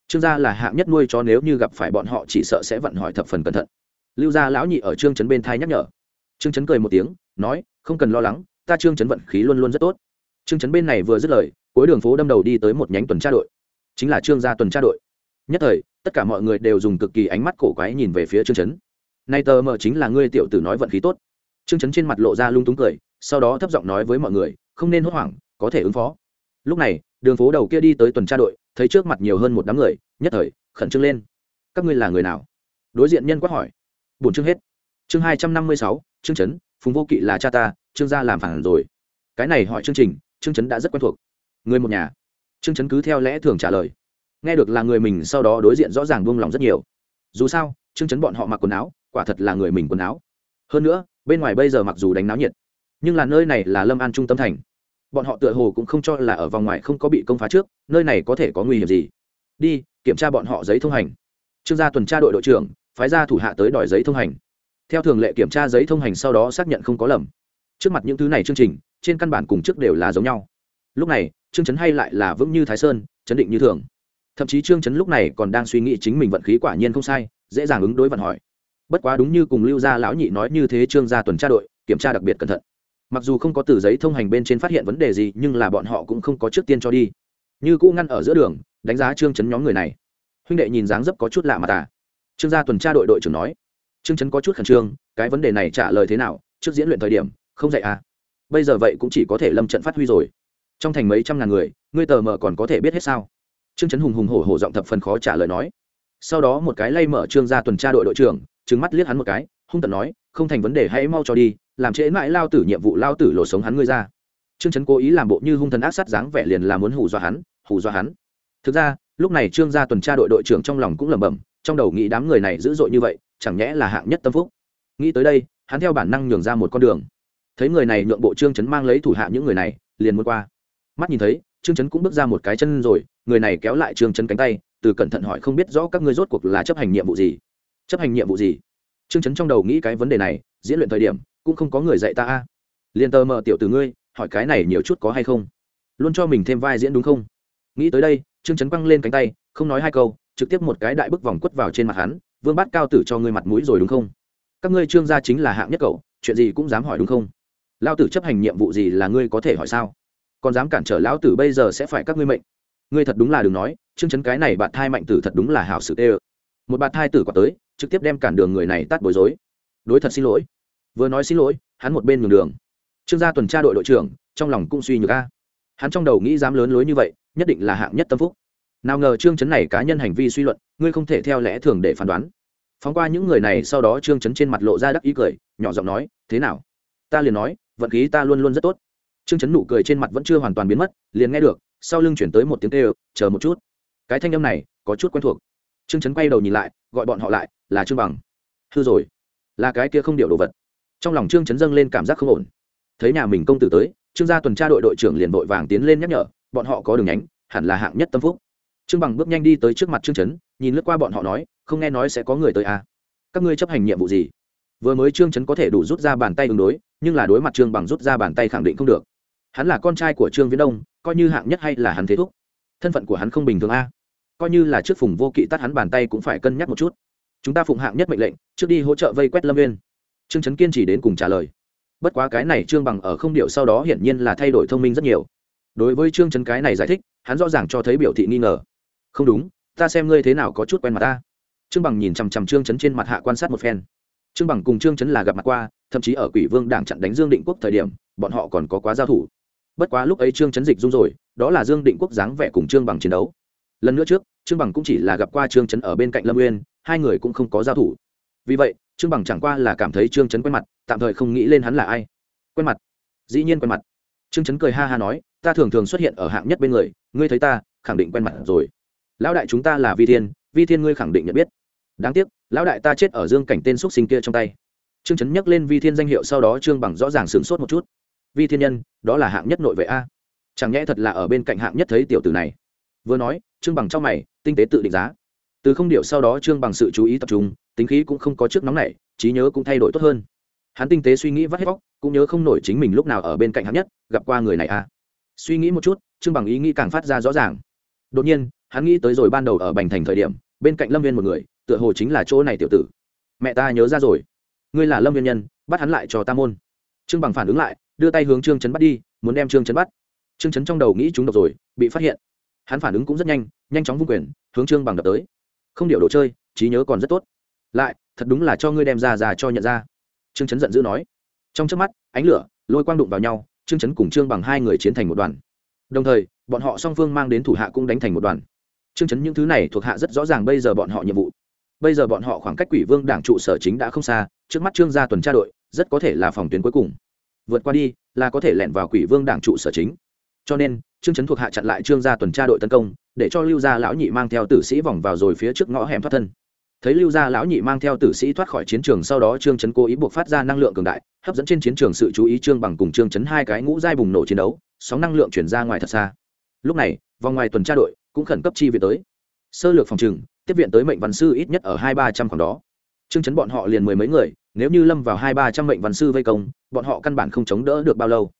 Trương gia là hạng nhất nuôi cho nếu như gặp phải bọn họ chỉ sợ sẽ vận hỏi thập phần cẩn thận. Lưu gia lão nhị ở trương trấn bên thai nhắc nhở. Trương trấn cười một tiếng, nói, không cần lo lắng, ta trương trấn vận khí luôn luôn rất tốt. Trương trấn bên này vừa dứt lời, cuối đường phố đâm đầu đi tới một nhánh tuần tra đội. Chính là trương gia tuần tra đội. Nhất thời, tất cả mọi người đều dùng cực kỳ ánh mắt cổ quái nhìn về phía trương trấn nay tờ mờ chính là ngươi tiểu tử nói vận khí tốt trương Chấn trên mặt lộ ra lung túng cười sau đó thấp giọng nói với mọi người không nên hốt hoảng có thể ứng phó. Lúc này đường phố đầu kia đi tới tuần tra đội thấy trước mặt nhiều hơn một đám người nhất thời khẩn trương lên. Các ngươi là người nào? Đối diện nhân quát hỏi. Buồn chương hết. Chương hai trăm năm mươi sáu Trương Chấn, phùng vô kỵ là cha ta trương gia làm phản rồi. Cái này hỏi chương trình Trương Chấn đã rất quen thuộc. Người một nhà. Trương Chấn cứ theo lẽ thường trả lời. Nghe được là người mình sau đó đối diện rõ ràng buông lòng rất nhiều. Dù sao Trương Chấn bọn họ mặc quần áo quả thật là người mình quần áo hơn nữa, bên ngoài bây giờ mặc dù đánh náo nhiệt, nhưng là nơi này là lâm an trung tâm thành. Bọn họ tựa hồ cũng không cho là ở vòng ngoài không có bị công phá trước, nơi này có thể có nguy hiểm gì. Đi, kiểm tra bọn họ giấy thông hành. Trương gia tuần tra đội đội trưởng, phái ra thủ hạ tới đòi giấy thông hành. Theo thường lệ kiểm tra giấy thông hành sau đó xác nhận không có lầm. Trước mặt những thứ này chương trình, trên căn bản cùng trước đều là giống nhau. Lúc này, trương trấn hay lại là vững như thái sơn, chấn định như thường. Thậm chí trương trấn lúc này còn đang suy nghĩ chính mình vận khí quả nhiên không sai, dễ dàng ứng đối vận hỏi bất quá đúng như cùng lưu gia lão nhị nói như thế trương gia tuần tra đội, kiểm tra đặc biệt cẩn thận. Mặc dù không có từ giấy thông hành bên trên phát hiện vấn đề gì, nhưng là bọn họ cũng không có trước tiên cho đi. Như cũ ngăn ở giữa đường, đánh giá trương chấn nhóm người này. Huynh đệ nhìn dáng dấp có chút lạ mà ta trương gia tuần tra đội đội trưởng nói. Trương chấn có chút khẩn trương, cái vấn đề này trả lời thế nào, trước diễn luyện thời điểm, không dạy à? Bây giờ vậy cũng chỉ có thể lâm trận phát huy rồi. Trong thành mấy trăm ngàn người, ngươi tờ mờ còn có thể biết hết sao? Trương chấn hùng hùng hổ hổ giọng thập phần khó trả lời nói. Sau đó một cái lay mở trương gia tuần tra đội đội trưởng trừng mắt liếc hắn một cái, hung tận nói, không thành vấn đề, hãy mau cho đi, làm trễ mãi lao tử nhiệm vụ lao tử lộ sống hắn ngươi ra. Trương trấn cố ý làm bộ như hung thần ác sát dáng vẻ liền là muốn hù dọa hắn, hù dọa hắn. Thực ra, lúc này trương gia tuần tra đội đội trưởng trong lòng cũng lẩm bẩm, trong đầu nghĩ đám người này dữ dội như vậy, chẳng nhẽ là hạng nhất tâm phúc. Nghĩ tới đây, hắn theo bản năng nhường ra một con đường. Thấy người này nhượng bộ trương trấn mang lấy thủ hạ những người này, liền muốn qua. Mắt nhìn thấy, trương trấn cũng bước ra một cái chân rồi, người này kéo lại trương trấn cánh tay, từ cẩn thận hỏi không biết rõ các ngươi rốt cuộc là chấp hành nhiệm vụ gì chấp hành nhiệm vụ gì? Trương chấn trong đầu nghĩ cái vấn đề này, diễn luyện thời điểm, cũng không có người dạy ta a. Liền tờ mờ tiểu từ ngươi, hỏi cái này nhiều chút có hay không? Luôn cho mình thêm vai diễn đúng không? Nghĩ tới đây, trương chấn quăng lên cánh tay, không nói hai câu, trực tiếp một cái đại bức vòng quất vào trên mặt hắn, vương bát cao tử cho ngươi mặt mũi rồi đúng không? Các ngươi trương gia chính là hạng nhất cậu, chuyện gì cũng dám hỏi đúng không? Lao tử chấp hành nhiệm vụ gì là ngươi có thể hỏi sao? Còn dám cản trở lão tử bây giờ sẽ phải các ngươi mệnh. Ngươi thật đúng là đừng nói chương chấn cái này bạn thai mạnh tử thật đúng là hảo sự tê ơ. Một bạn thai tử quả tới trực tiếp đem cản đường người này tát bối rối. Đối thật xin lỗi. Vừa nói xin lỗi, hắn một bên nhường đường. Trương gia tuần tra đội đội trưởng, trong lòng cũng suy nhược a. Hắn trong đầu nghĩ dám lớn lối như vậy, nhất định là hạng nhất tâm phúc. Nào ngờ trương chấn này cá nhân hành vi suy luận, ngươi không thể theo lẽ thường để phán đoán. Phóng qua những người này, sau đó trương chấn trên mặt lộ ra đắc ý cười, nhỏ giọng nói, thế nào? Ta liền nói, vận khí ta luôn luôn rất tốt. Trương chấn nụ cười trên mặt vẫn chưa hoàn toàn biến mất, liền nghe được, sau lưng chuyển tới một tiếng kêu, chờ một chút. Cái thanh âm này, có chút quen thuộc trương chấn quay đầu nhìn lại, gọi bọn họ lại, là trương bằng. Hư rồi. Là cái kia không điệu đồ vật. Trong lòng trương chấn dâng lên cảm giác không ổn. Thấy nhà mình công tử tới, trương gia tuần tra đội đội trưởng liền vội vàng tiến lên nhắc nhở, bọn họ có đường nhánh, hẳn là hạng nhất tâm phúc. Trương bằng bước nhanh đi tới trước mặt trương chấn, nhìn lướt qua bọn họ nói, không nghe nói sẽ có người tới à. các ngươi chấp hành nhiệm vụ gì? Vừa mới trương chấn có thể đủ rút ra bàn tay ứng đối, nhưng là đối mặt trương bằng rút ra bàn tay khẳng định không được. Hắn là con trai của trương viễn đông, coi như hạng nhất hay là hắn thế thúc. Thân phận của hắn không bình thường a coi như là trước phùng vô kỵ tắt hắn bàn tay cũng phải cân nhắc một chút. Chúng ta phụng hạng nhất mệnh lệnh, trước đi hỗ trợ vây quét lâm viên trương trấn kiên chỉ đến cùng trả lời. Bất quá cái này trương bằng ở không điệu sau đó hiển nhiên là thay đổi thông minh rất nhiều. Đối với trương trấn cái này giải thích, hắn rõ ràng cho thấy biểu thị nghi ngờ. Không đúng, ta xem ngươi thế nào có chút quen mặt ta. Trương bằng nhìn chằm chằm trương trấn trên mặt hạ quan sát một phen. Trương bằng cùng trương trấn là gặp mặt qua, thậm chí ở quỷ vương đảng chặn đánh dương định quốc thời điểm, bọn họ còn có quá giao thủ. Bất quá lúc ấy trương trấn dịch dung rồi, đó là dương định quốc dáng vẻ cùng trương bằng chiến đấu. Lần nữa trước trương bằng cũng chỉ là gặp qua trương trấn ở bên cạnh lâm uyên, hai người cũng không có giao thủ. Vì vậy, trương bằng chẳng qua là cảm thấy trương trấn quen mặt, tạm thời không nghĩ lên hắn là ai. Quen mặt. Dĩ nhiên quen mặt. Trương trấn cười ha ha nói, ta thường thường xuất hiện ở hạng nhất bên người, ngươi thấy ta, khẳng định quen mặt rồi. Lão đại chúng ta là vi thiên vi thiên ngươi khẳng định nhận biết. Đáng tiếc, lão đại ta chết ở dương cảnh tên x sinh kia trong tay. Trương trấn nhắc lên vi thiên danh hiệu sau đó trương bằng rõ ràng sửng sốt một chút. Vi thiên nhân, đó là hạng nhất nội vệ a. Chẳng nhẽ thật là ở bên cạnh hạng nhất thấy tiểu tử này? Vừa nói trương bằng trong mày, tinh tế tự định giá. Từ không điệu sau đó trương bằng sự chú ý tập trung, tính khí cũng không có trước nóng này trí nhớ cũng thay đổi tốt hơn. Hắn tinh tế suy nghĩ vắt hết vóc cũng nhớ không nổi chính mình lúc nào ở bên cạnh hắn nhất, gặp qua người này à? suy nghĩ một chút, trương bằng ý nghĩ càng phát ra rõ ràng. Đột nhiên, hắn nghĩ tới rồi ban đầu ở bành thành thời điểm, bên cạnh lâm viên một người, tựa hồ chính là chỗ này tiểu tử. Mẹ ta nhớ ra rồi. Ngươi là lâm viên nhân, bắt hắn lại cho ta môn. Trương bằng phản ứng lại, đưa tay hướng trương trấn bắt đi, muốn đem trương trấn bắt. Trương trấn trong đầu nghĩ chúng độc rồi, bị phát hiện hắn phản ứng cũng rất nhanh nhanh chóng vung quyền, hướng trương bằng đập tới. Không điệu đồ chơi, trí nhớ còn rất tốt. Lại, thật đúng là cho ngươi đem ra ra cho nhận ra. Trương chấn giận dữ nói. Trong trước mắt, ánh lửa, lôi quang đụng vào nhau, trương chấn cùng trương bằng hai người chiến thành một đoàn. Đồng thời, bọn họ song phương mang đến thủ hạ cũng đánh thành một đoàn. Trương chấn những thứ này thuộc hạ rất rõ ràng bây giờ bọn họ nhiệm vụ. Bây giờ bọn họ khoảng cách quỷ vương đảng trụ sở chính đã không xa, trước mắt trương gia tuần tra đội, rất có thể là phòng tuyến cuối cùng. Vượt qua đi, là có thể lẻn vào quỷ vương đảng trụ sở chính cho nên, trương trấn thuộc hạ chặn lại trương gia tuần tra đội tấn công, để cho lưu gia lão nhị mang theo tử sĩ vòng vào rồi phía trước ngõ hẻm thoát thân. Thấy lưu gia lão nhị mang theo tử sĩ thoát khỏi chiến trường, sau đó trương trấn cố ý buộc phát ra năng lượng cường đại, hấp dẫn trên chiến trường sự chú ý trương bằng cùng trương trấn hai cái ngũ giai bùng nổ chiến đấu, sóng năng lượng chuyển ra ngoài thật xa. Lúc này, vòng ngoài tuần tra đội cũng khẩn cấp chi viện tới. Sơ lược phòng trừng tiếp viện tới mệnh văn sư ít nhất ở hai ba trăm khoảng đó. Trương chấn bọn họ liền mười mấy người, nếu như lâm vào hai ba trăm mệnh văn sư vây công, bọn họ căn bản không chống đỡ được bao lâu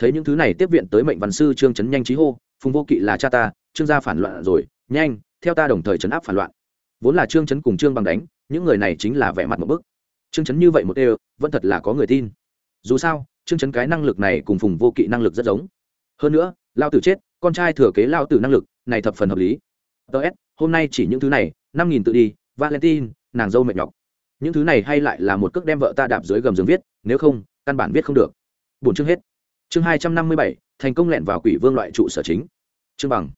thấy những thứ này tiếp viện tới mệnh văn sư trương chấn nhanh trí hô, phùng vô kỵ là cha ta, trương gia phản loạn rồi, nhanh, theo ta đồng thời chấn áp phản loạn. Vốn là trương chấn cùng trương bằng đánh, những người này chính là vẻ mặt một bức. Trương chấn như vậy một đều, vẫn thật là có người tin. Dù sao, trương chấn cái năng lực này cùng phùng vô kỵ năng lực rất giống. Hơn nữa, lao tử chết, con trai thừa kế lao tử năng lực, này thập phần hợp lý. Ts hôm nay chỉ những thứ này, năm nghìn tự đi, valentine, nàng dâu mệt nhọc. Những thứ này hay lại là một cước đem vợ ta đạp dưới gầm giường viết, nếu không, căn bản viết không được. Bổn chương hết chương hai trăm năm mươi bảy, thành công lẹn vào quỷ vương loại trụ sở chính. Trương bằng.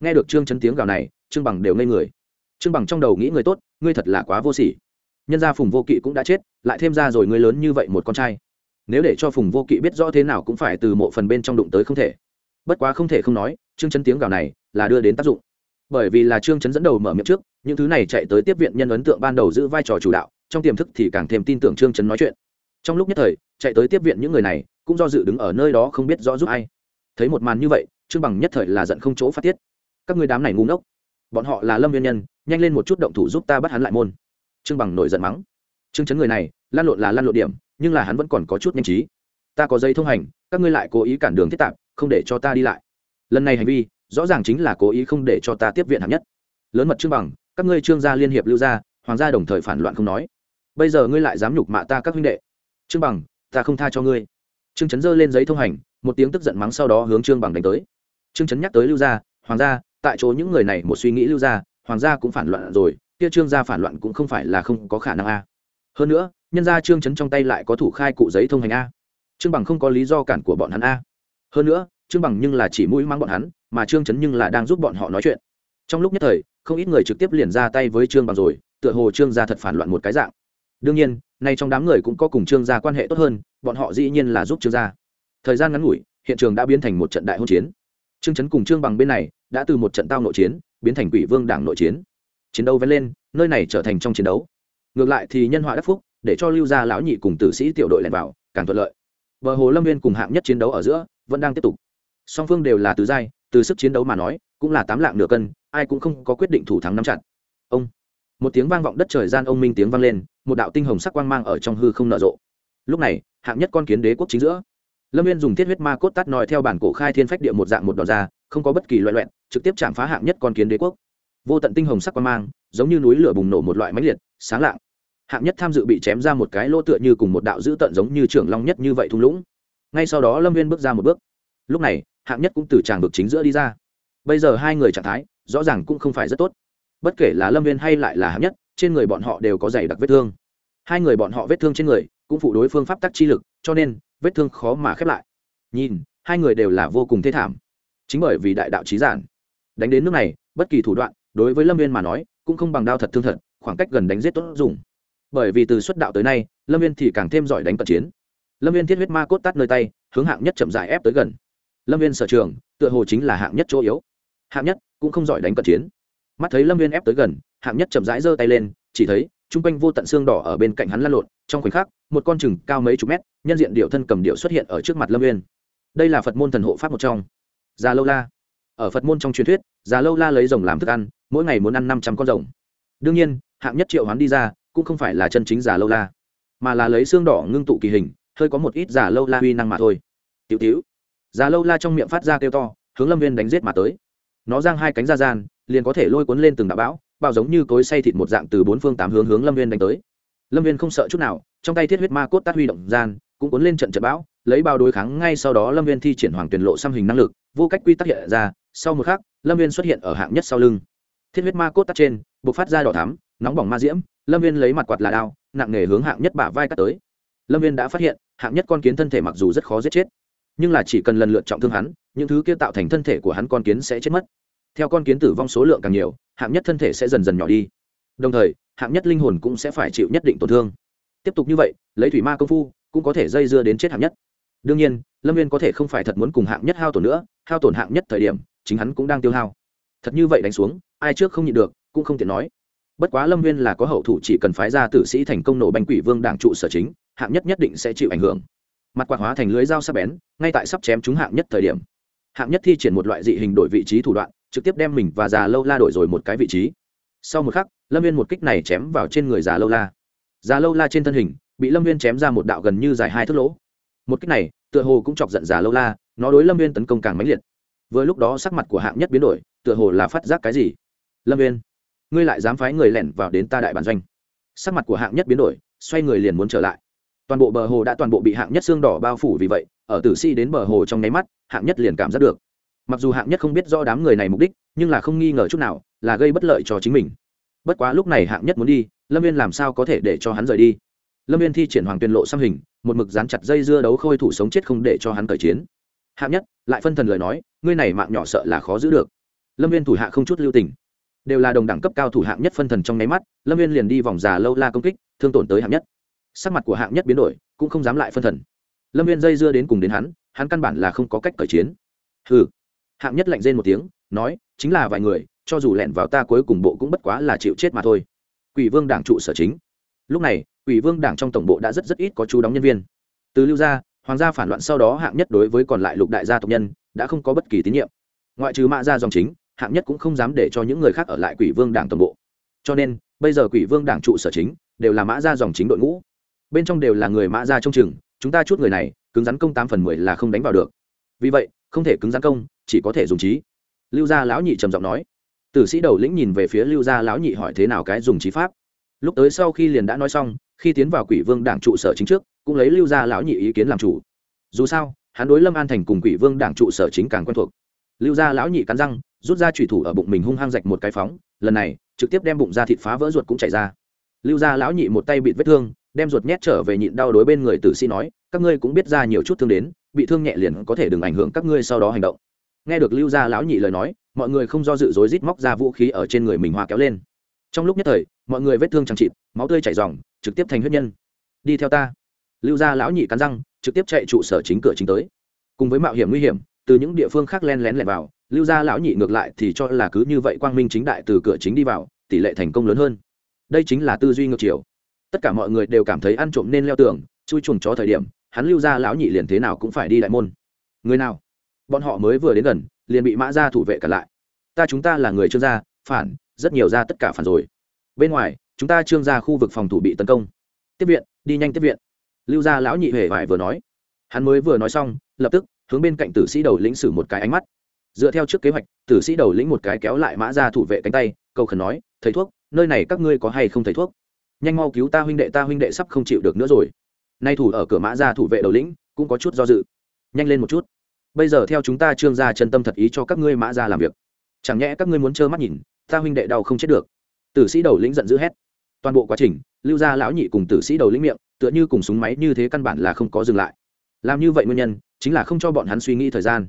Nghe được trương chấn tiếng gào này, trương bằng đều ngây người. Trương bằng trong đầu nghĩ người tốt, ngươi thật là quá vô sỉ. Nhân gia phùng vô kỵ cũng đã chết, lại thêm ra rồi ngươi lớn như vậy một con trai. Nếu để cho phùng vô kỵ biết rõ thế nào cũng phải từ mộ phần bên trong đụng tới không thể. Bất quá không thể không nói, trương chấn tiếng gào này là đưa đến tác dụng. Bởi vì là trương chấn dẫn đầu mở miệng trước, những thứ này chạy tới tiếp viện nhân ấn tượng ban đầu giữ vai trò chủ đạo, trong tiềm thức thì càng thêm tin tưởng trương chấn nói chuyện. Trong lúc nhất thời, chạy tới tiếp viện những người này cũng do dự đứng ở nơi đó không biết rõ giúp ai. Thấy một màn như vậy, trương bằng nhất thời là giận không chỗ phát tiết. Các người đám này ngu ngốc. Bọn họ là lâm viên nhân, nhanh lên một chút động thủ giúp ta bắt hắn lại môn. Trương bằng nổi giận mắng. Trương chấn người này, lan lộn là lan lộn điểm, nhưng là hắn vẫn còn có chút nhanh trí. Ta có giấy thông hành, các ngươi lại cố ý cản đường thiết tạp, không để cho ta đi lại. Lần này hành vi, rõ ràng chính là cố ý không để cho ta tiếp viện hạng nhất. Lớn mật trương bằng, các ngươi trương gia liên hiệp lưu gia, hoàng gia đồng thời phản loạn không nói. Bây giờ ngươi lại dám nhục mạ ta các huynh đệ. Trương bằng, ta không tha cho ngươi trương chấn giơ lên giấy thông hành, một tiếng tức giận mắng sau đó hướng trương bằng đánh tới. Trương chấn nhắc tới lưu gia, hoàng gia, tại chỗ những người này một suy nghĩ lưu gia, hoàng gia cũng phản loạn rồi, kia trương gia phản loạn cũng không phải là không có khả năng a. Hơn nữa, nhân gia trương chấn trong tay lại có thủ khai cụ giấy thông hành a. Trương bằng không có lý do cản của bọn hắn a. Hơn nữa, trương bằng nhưng là chỉ mũi mang bọn hắn, mà trương chấn nhưng là đang giúp bọn họ nói chuyện. Trong lúc nhất thời, không ít người trực tiếp liền ra tay với trương bằng rồi, tựa hồ trương gia thật phản loạn một cái dạng. Đương nhiên nay trong đám người cũng có cùng trương gia quan hệ tốt hơn, bọn họ dĩ nhiên là giúp trương gia. Thời gian ngắn ngủi, hiện trường đã biến thành một trận đại hỗn chiến. Trương trấn cùng trương bằng bên này đã từ một trận tao nội chiến, biến thành quỷ vương đảng nội chiến. Chiến đấu vén lên, nơi này trở thành trong chiến đấu. Ngược lại thì nhân họa đắc phúc, để cho lưu gia lão nhị cùng tử sĩ tiểu đội lẻn vào, càng thuận lợi. Bờ hồ lâm viên cùng hạng nhất chiến đấu ở giữa vẫn đang tiếp tục. Song phương đều là tứ giai, từ sức chiến đấu mà nói, cũng là tám lạng nửa cân, ai cũng không có quyết định thủ thắng nắm chặt. Ông, một tiếng vang vọng đất trời gian ông minh tiếng vang lên một đạo tinh hồng sắc quang mang ở trong hư không nở rộ. Lúc này, hạng nhất con kiến đế quốc chính giữa, lâm viên dùng thiết huyết ma cốt tắt nói theo bản cổ khai thiên phách địa một dạng một đòn ra, không có bất kỳ loại loẹn trực tiếp chạm phá hạng nhất con kiến đế quốc. Vô tận tinh hồng sắc quang mang, giống như núi lửa bùng nổ một loại máy liệt, sáng lạng. Hạng nhất tham dự bị chém ra một cái lỗ tựa như cùng một đạo dữ tận giống như trưởng long nhất như vậy thung lũng. Ngay sau đó lâm viên bước ra một bước. Lúc này, hạng nhất cũng từ tràng vực chính giữa đi ra. Bây giờ hai người trạng thái, rõ ràng cũng không phải rất tốt. Bất kể là lâm viên hay lại là hạng nhất trên người bọn họ đều có dày đặc vết thương. Hai người bọn họ vết thương trên người cũng phụ đối phương pháp tắc chi lực, cho nên vết thương khó mà khép lại. Nhìn, hai người đều là vô cùng thê thảm. Chính bởi vì đại đạo trí giản, đánh đến nước này, bất kỳ thủ đoạn, đối với lâm viên mà nói, cũng không bằng đao thật thương thật, khoảng cách gần đánh giết tốt dùng. Bởi vì từ xuất đạo tới nay, lâm viên thì càng thêm giỏi đánh cận chiến. Lâm viên thiết huyết ma cốt tắt nơi tay, hướng hạng nhất chậm dài ép tới gần. Lâm viên sở trường, tựa hồ chính là hạng nhất chỗ yếu. Hạng nhất cũng không giỏi đánh cận chiến. Mắt thấy lâm viên ép tới gần hạng nhất chậm rãi giơ tay lên, chỉ thấy, chung quanh vô tận xương đỏ ở bên cạnh hắn lăn lộn, trong khoảnh khắc, một con chừng cao mấy chục mét, nhân diện điệu thân cầm điệu xuất hiện ở trước mặt lâm uyên. Đây là phật môn thần hộ pháp một trong. Già lâu la. Ở phật môn trong truyền thuyết, già lâu la lấy rồng làm thức ăn, mỗi ngày muốn ăn năm trăm con rồng. Đương nhiên, hạng nhất triệu hoán đi ra, cũng không phải là chân chính già lâu la, mà là lấy xương đỏ ngưng tụ kỳ hình, hơi có một ít già lâu la uy năng mà thôi. Tiểu tiểu. Già lâu la trong miệng phát ra kêu to, hướng lâm viên đánh giết mà tới. Nó giang hai cánh ra gian, liền có thể lôi cuốn lên từng đạo bão bao giống như cối say thịt một dạng từ bốn phương tám hướng hướng lâm viên đánh tới. Lâm viên không sợ chút nào, trong tay thiết huyết ma cốt tát huy động gian, cũng cuốn lên trận trận bão, lấy bao đối kháng ngay sau đó lâm viên thi triển hoàng tuyển lộ xăm hình năng lực, vô cách quy tắc hiện ra, sau một khắc, lâm viên xuất hiện ở hạng nhất sau lưng. Thiết huyết ma cốt tát trên b ộ c phát ra đỏ thám nóng bỏng ma diễm, lâm viên lấy mặt quạt là đao, nặng nề hướng hạng nhất bả vai cắt tới. Lâm viên đã phát hiện, hạng nhất con kiến thân thể mặc dù rất khó giết chết, nhưng là chỉ cần lần lượt trọng thương hắn, những thứ kia tạo thành thân thể của hắn con kiến sẽ chết mất theo con kiến tử vong số lượng càng nhiều, hạng nhất thân thể sẽ dần dần nhỏ đi. Đồng thời, hạng nhất linh hồn cũng sẽ phải chịu nhất định tổn thương. Tiếp tục như vậy, lấy thủy ma công phu, cũng có thể dây dưa đến chết hạng nhất. Đương nhiên, lâm viên có thể không phải thật muốn cùng hạng nhất hao tổn nữa, hao tổn hạng nhất thời điểm, chính hắn cũng đang tiêu hao. Thật như vậy đánh xuống, ai trước không nhịn được, cũng không tiện nói. Bất quá lâm viên là có hậu thủ chỉ cần phái ra tử sĩ thành công nổ banh quỷ vương đảng trụ sở chính, hạng nhất nhất định sẽ chịu ảnh hưởng. Mặt quạt hóa thành lưới dao sắc bén, ngay tại sắp chém chúng hạng nhất thời điểm. Hạng nhất thi triển một loại dị hình đổi vị trí thủ đoạn trực tiếp đem mình và già lâu la đổi rồi một cái vị trí. Sau một khắc, lâm viên một kích này chém vào trên người già lâu la. Già lâu la trên thân hình, bị lâm viên chém ra một đạo gần như dài hai thước lỗ. Một kích này, tựa hồ cũng chọc giận già lâu la, nó đối lâm viên tấn công càng mãnh liệt. Vừa lúc đó sắc mặt của hạng nhất biến đổi, tựa hồ là phát giác cái gì? Lâm viên, ngươi lại dám phái người lẻn vào đến ta đại bản doanh. Sắc mặt của hạng nhất biến đổi, xoay người liền muốn trở lại. Toàn bộ bờ hồ đã toàn bộ bị hạng nhất xương đỏ bao phủ vì vậy, ở tử si đến bờ hồ trong nháy mắt, hạng nhất liền cảm giác được mặc dù hạng nhất không biết rõ đám người này mục đích, nhưng là không nghi ngờ chút nào, là gây bất lợi cho chính mình. Bất quá lúc này hạng nhất muốn đi, lâm viên làm sao có thể để cho hắn rời đi? Lâm viên thi triển hoàng tuyên lộ xăm hình, một mực dán chặt dây dưa đấu khôi thủ sống chết không để cho hắn cởi chiến. Hạng nhất, lại phân thần lời nói, ngươi này mạng nhỏ sợ là khó giữ được. Lâm viên thủ hạ không chút lưu tình. Đều là đồng đẳng cấp cao thủ hạng nhất phân thần trong nháy mắt, lâm viên liền đi vòng già lâu la công kích, thương tổn tới hạng nhất. Sắc mặt của hạng nhất biến đổi, cũng không dám lại phân thần. Lâm viên dây dưa đến cùng đến hắn hắn căn bản là không có cách cởi chiến. Hừ hạng nhất lạnh rên một tiếng, nói, chính là vài người, cho dù lẹn vào ta cuối cùng bộ cũng bất quá là chịu chết mà thôi. Quỷ vương đảng trụ sở chính. Lúc này, quỷ vương đảng trong tổng bộ đã rất rất ít có chú đóng nhân viên. Từ lưu gia, hoàng gia phản loạn sau đó hạng nhất đối với còn lại lục đại gia tộc nhân, đã không có bất kỳ tín nhiệm. Ngoại trừ mã gia dòng chính, hạng nhất cũng không dám để cho những người khác ở lại quỷ vương đảng tổng bộ. Cho nên, bây giờ quỷ vương đảng trụ sở chính, đều là mã gia dòng chính đội ngũ. Bên trong đều là người mã gia trong chừng, chúng ta chút người này, cứng rắn công tám phần mười là không đánh vào được. Vì vậy, không thể cứng rắn công chỉ có thể dùng trí. Lưu gia lão nhị trầm giọng nói. Tử sĩ đầu lĩnh nhìn về phía lưu gia lão nhị hỏi thế nào cái dùng trí pháp. Lúc tới sau khi liền đã nói xong, khi tiến vào quỷ vương đảng trụ sở chính trước, cũng lấy lưu gia lão nhị ý kiến làm chủ. Dù sao, hắn đối lâm an thành cùng quỷ vương đảng trụ sở chính càng quen thuộc. Lưu gia lão nhị cắn răng, rút ra trùy thủ ở bụng mình hung hăng rạch một cái phóng, lần này, trực tiếp đem bụng ra thịt phá vỡ ruột cũng chảy ra. Lưu gia lão nhị một tay bị vết thương, đem ruột nhét trở về nhịn đau đối bên người tử sĩ nói, các ngươi cũng biết ra nhiều chút thương đến, bị thương nhẹ liền có thể đừng ảnh hưởng các ngươi sau đó hành động nghe được lưu gia lão nhị lời nói, mọi người không do dự dối rít móc ra vũ khí ở trên người mình hoa kéo lên. Trong lúc nhất thời, mọi người vết thương chẳng chịt, máu tươi chảy r trực tiếp thành huyết nhân. Đi theo ta. Lưu gia lão nhị cắn răng, trực tiếp chạy trụ sở chính cửa chính tới. Cùng với mạo hiểm nguy hiểm, từ những địa phương khác len lén lẻn vào, lưu gia lão nhị ngược lại thì cho là cứ như vậy quang minh chính đại từ cửa chính đi vào, tỷ lệ thành công lớn hơn. Đây chính là tư duy ngược chiều. Tất cả mọi người đều cảm thấy ăn trộm nên leo tường, chui chuồng chó thời điểm, hắn lưu gia lão nhị liền thế nào cũng phải đi đại môn. Người nào? Bọn họ mới vừa đến gần, liền bị mã gia thủ vệ cản lại. Ta chúng ta là người trương gia, phản, rất nhiều gia tất cả phản rồi. Bên ngoài, chúng ta trương gia khu vực phòng thủ bị tấn công. Tiếp viện, đi nhanh tiếp viện. Lưu gia lão nhị hề vải vừa nói. Hắn mới vừa nói xong, lập tức, hướng bên cạnh tử sĩ đầu lĩnh sử một cái ánh mắt. Dựa theo trước kế hoạch, tử sĩ đầu lĩnh một cái kéo lại mã ra thủ vệ cánh tay, cầu khẩn nói, thầy thuốc, nơi này các ngươi có hay không thầy thuốc? Nhanh mau cứu ta huynh đệ, ta huynh đệ sắp không chịu được nữa rồi. Nay thủ ở cửa mã ra thủ vệ đầu lĩnh, cũng có chút do dự. Nhanh lên một chút bây giờ theo chúng ta trương gia chân tâm thật ý cho các ngươi mã ra làm việc. Chẳng nhẽ các ngươi muốn trơ mắt nhìn, ta huynh đệ đau không chết được. Tử sĩ đầu lĩnh giận dữ hét. Toàn bộ quá trình, lưu gia lão nhị cùng tử sĩ đầu lĩnh miệng, tựa như cùng súng máy như thế căn bản là không có dừng lại. Làm như vậy nguyên nhân, chính là không cho bọn hắn suy nghĩ thời gian.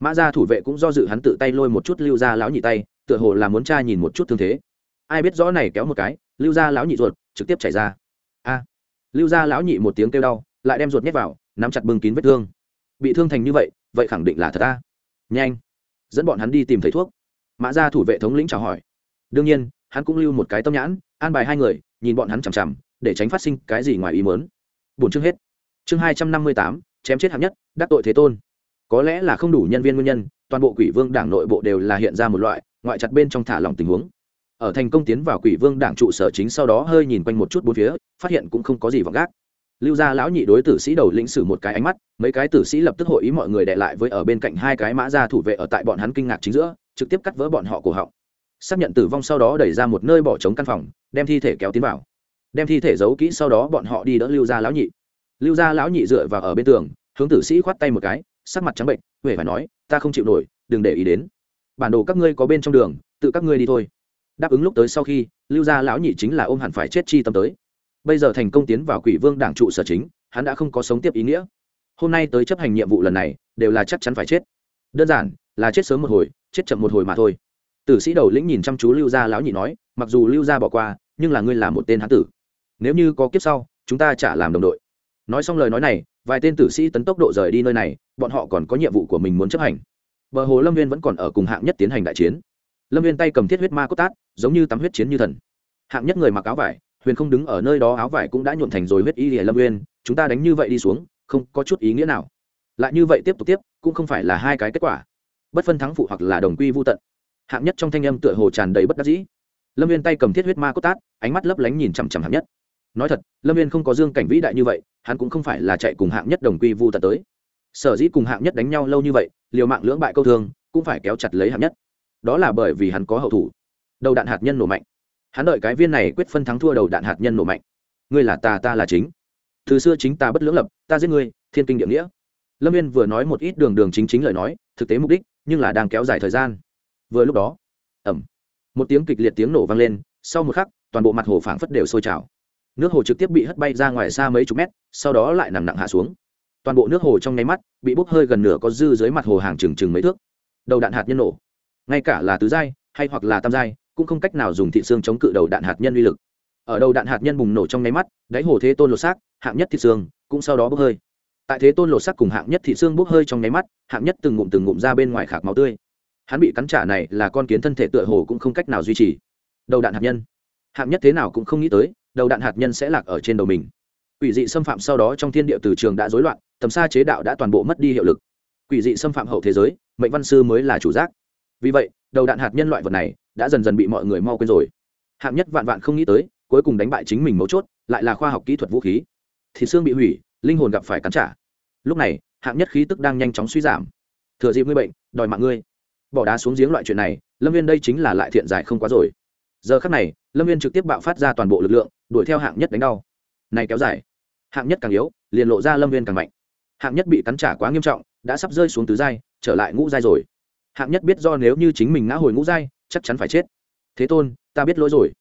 Mã gia thủ vệ cũng do dự hắn tự tay lôi một chút lưu gia lão nhị tay, tựa hồ là muốn tra nhìn một chút thương thế. Ai biết rõ này kéo một cái, lưu gia lão nhị ruột, trực tiếp chảy ra. A. Lưu gia lão nhị một tiếng kêu đau, lại đem ruột nhét vào, nắm chặt bưng kín vết thương. Bị thương thành như vậy vậy khẳng định là thật ta. Nhanh. Dẫn bọn hắn đi tìm thầy thuốc. Mã gia thủ vệ thống lĩnh chào hỏi. Đương nhiên, hắn cũng lưu một cái tâm nhãn, an bài hai người, nhìn bọn hắn chằm chằm, để tránh phát sinh cái gì ngoài ý mớn bổn chương hết. Chương hai trăm năm mươi tám, chém chết hạng nhất, đắc tội thế tôn. Có lẽ là không đủ nhân viên nguyên nhân, toàn bộ quỷ vương đảng nội bộ đều là hiện ra một loại, ngoại chặt bên trong thả lỏng tình huống. Ở thành công tiến vào quỷ vương đảng trụ sở chính sau đó hơi nhìn quanh một chút bốn phía, phát hiện cũng không có gì vọng gác lưu gia lão nhị đối tử sĩ đầu lĩnh sử một cái ánh mắt, mấy cái tử sĩ lập tức hội ý mọi người đệ lại với ở bên cạnh hai cái mã gia thủ vệ ở tại bọn hắn kinh ngạc chính giữa, trực tiếp cắt vỡ bọn họ cổ họng. Xác nhận tử vong sau đó đẩy ra một nơi bỏ trống căn phòng, đem thi thể kéo tiến vào. Đem thi thể giấu kỹ sau đó bọn họ đi đỡ lưu gia lão nhị. Lưu gia lão nhị dựa vào ở bên tường, hướng tử sĩ khoát tay một cái, sắc mặt trắng bệnh huệ phải nói, ta không chịu nổi, đừng để ý đến. Bản đồ các ngươi có bên trong đường, tự các ngươi đi thôi. Đáp ứng lúc tới sau khi, lưu gia lão nhị chính là ôm hẳn phải chết chi tâm tới bây giờ thành công tiến vào quỷ vương đảng trụ sở chính, hắn đã không có sống tiếp ý nghĩa. Hôm nay tới chấp hành nhiệm vụ lần này, đều là chắc chắn phải chết. Đơn giản, là chết sớm một hồi, chết chậm một hồi mà thôi. Tử sĩ đầu lĩnh nhìn chăm chú lưu gia lão nhị nói, mặc dù lưu gia bỏ qua, nhưng là ngươi là một tên hán tử. Nếu như có kiếp sau, chúng ta chả làm đồng đội. Nói xong lời nói này, vài tên tử sĩ tấn tốc độ rời đi nơi này, bọn họ còn có nhiệm vụ của mình muốn chấp hành. Bờ hồ lâm viên vẫn còn ở cùng hạng nhất tiến hành đại chiến. Lâm viên tay cầm thiết huyết ma cốt tát, giống như tắm huyết chiến như thần. Hạng nhất người mặc áo vải huyền không đứng ở nơi đó áo vải cũng đã nhuộn thành rồi huyết y lìa lâm Nguyên. chúng ta đánh như vậy đi xuống, không có chút ý nghĩa nào. Lại như vậy tiếp tục tiếp, cũng không phải là hai cái kết quả. Bất phân thắng phụ hoặc là đồng quy vô tận. Hạng nhất trong thanh âm tựa hồ tràn đầy bất đắc dĩ. Lâm viên tay cầm thiết huyết ma cốt tát, ánh mắt lấp lánh nhìn chằm chằm hạng nhất. Nói thật, lâm viên không có dương cảnh vĩ đại như vậy, hắn cũng không phải là chạy cùng hạng nhất đồng quy vô tận tới. Sở dĩ cùng hạng nhất đánh nhau lâu như vậy, liều mạng lưỡng bại câu thương, cũng phải kéo chặt lấy hạng nhất. Đó là bởi vì hắn có hậu thủ. Đầu đạn hạt nhân nổ mạnh hắn đợi cái viên này quyết phân thắng thua đầu đạn hạt nhân nổ mạnh. Ngươi là ta ta là chính. Từ xưa chính ta bất lưỡng lập, ta giết ngươi, thiên kinh địa nghĩa. Lâm viên vừa nói một ít đường đường chính chính lời nói, thực tế mục đích, nhưng là đang kéo dài thời gian. Vừa lúc đó ẩm một tiếng kịch liệt tiếng nổ vang lên, sau một khắc, toàn bộ mặt hồ phảng phất đều sôi trào. Nước hồ trực tiếp bị hất bay ra ngoài xa mấy chục mét, sau đó lại nằm nặng hạ xuống. Toàn bộ nước hồ trong nháy mắt, bị bốc hơi gần nửa có dư dưới mặt hồ hàng trừng trừng mấy thước. Đầu đạn hạt nhân nổ, ngay cả là tứ giai, hay hoặc là tam giai cũng không cách nào dùng thị xương chống cự đầu đạn hạt nhân uy lực. Ở đầu đạn hạt nhân bùng nổ trong nháy mắt, đáy hồ thế tôn lột xác, hạng nhất thị xương, cũng sau đó bốc hơi. Tại thế tôn lột xác cùng hạng nhất thị xương bốc hơi trong nháy mắt, hạng nhất từng ngụm từng ngụm ra bên ngoài khạc máu tươi. Hắn bị cắn trả này là con kiến thân thể tựa hồ cũng không cách nào duy trì. Đầu đạn hạt nhân. Hạng nhất thế nào cũng không nghĩ tới, đầu đạn hạt nhân sẽ lạc ở trên đầu mình. Quỷ dị xâm phạm sau đó trong thiên địa từ trường đã rối loạn, tầm xa chế đạo đã toàn bộ mất đi hiệu lực. Quỷ dị xâm phạm hậu thế giới, mệnh văn sư mới là chủ giác. Vì vậy, đầu đạn hạt nhân loại vật này đã dần dần bị mọi người mau quên rồi. Hạng nhất vạn vạn không nghĩ tới, cuối cùng đánh bại chính mình mấu chốt, lại là khoa học kỹ thuật vũ khí. Thì xương bị hủy, linh hồn gặp phải cắn trả. Lúc này, hạng nhất khí tức đang nhanh chóng suy giảm. Thừa dịp ngươi bệnh, đòi mạng ngươi. Bỏ đá xuống giếng loại chuyện này, lâm viên đây chính là lại thiện giải không quá rồi. Giờ khắc này, lâm viên trực tiếp bạo phát ra toàn bộ lực lượng, đuổi theo hạng nhất đánh đau. Này kéo dài. Hạng nhất càng yếu, liền lộ ra lâm viên càng mạnh. Hạng nhất bị cắn trả quá nghiêm trọng, đã sắp rơi xuống tứ giai, trở lại ngũ giai rồi. Hạng nhất biết do nếu như chính mình ngã hồi ngũ giai chắc chắn phải chết. Thế tôn, ta biết lỗi rồi.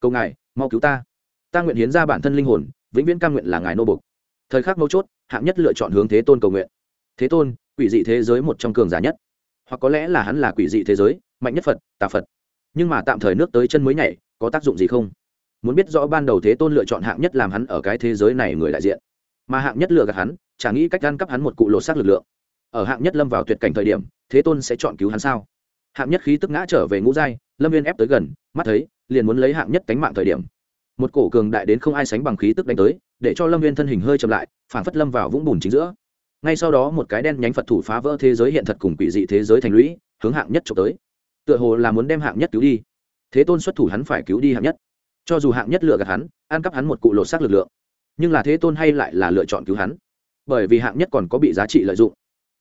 Cầu ngài, mau cứu ta. Ta nguyện hiến ra bản thân linh hồn, vĩnh viễn cam nguyện là ngài nô bục thời khắc mấu chốt, hạng nhất lựa chọn hướng thế tôn cầu nguyện. Thế tôn, quỷ dị thế giới một trong cường giả nhất. Hoặc có lẽ là hắn là quỷ dị thế giới, mạnh nhất phật, tà phật. Nhưng mà tạm thời nước tới chân mới nhảy, có tác dụng gì không? Muốn biết rõ ban đầu thế tôn lựa chọn hạng nhất làm hắn ở cái thế giới này người đại diện. Mà hạng nhất lựa gạt hắn, chả nghĩ cách ăn cắp hắn một cụ lột xác lực lượng. Ở hạng nhất lâm vào tuyệt cảnh thời điểm, thế tôn sẽ chọn cứu hắn sao? Hạng nhất khí tức ngã trở về ngũ giai, lâm viên ép tới gần, mắt thấy, liền muốn lấy hạng nhất cánh mạng thời điểm. Một cổ cường đại đến không ai sánh bằng khí tức đánh tới, để cho lâm viên thân hình hơi chậm lại, phản phất lâm vào vũng bùn chính giữa. Ngay sau đó một cái đen nhánh phật thủ phá vỡ thế giới hiện thật cùng quỷ dị thế giới thành lũy, hướng hạng nhất trộm tới. Tựa hồ là muốn đem hạng nhất cứu đi. Thế tôn xuất thủ hắn phải cứu đi hạng nhất. Cho dù hạng nhất lựa gạt hắn, ăn cắp hắn một cụ lột xác lực lượng, nhưng là thế tôn hay lại là lựa chọn cứu hắn. Bởi vì hạng nhất còn có bị giá trị lợi dụng.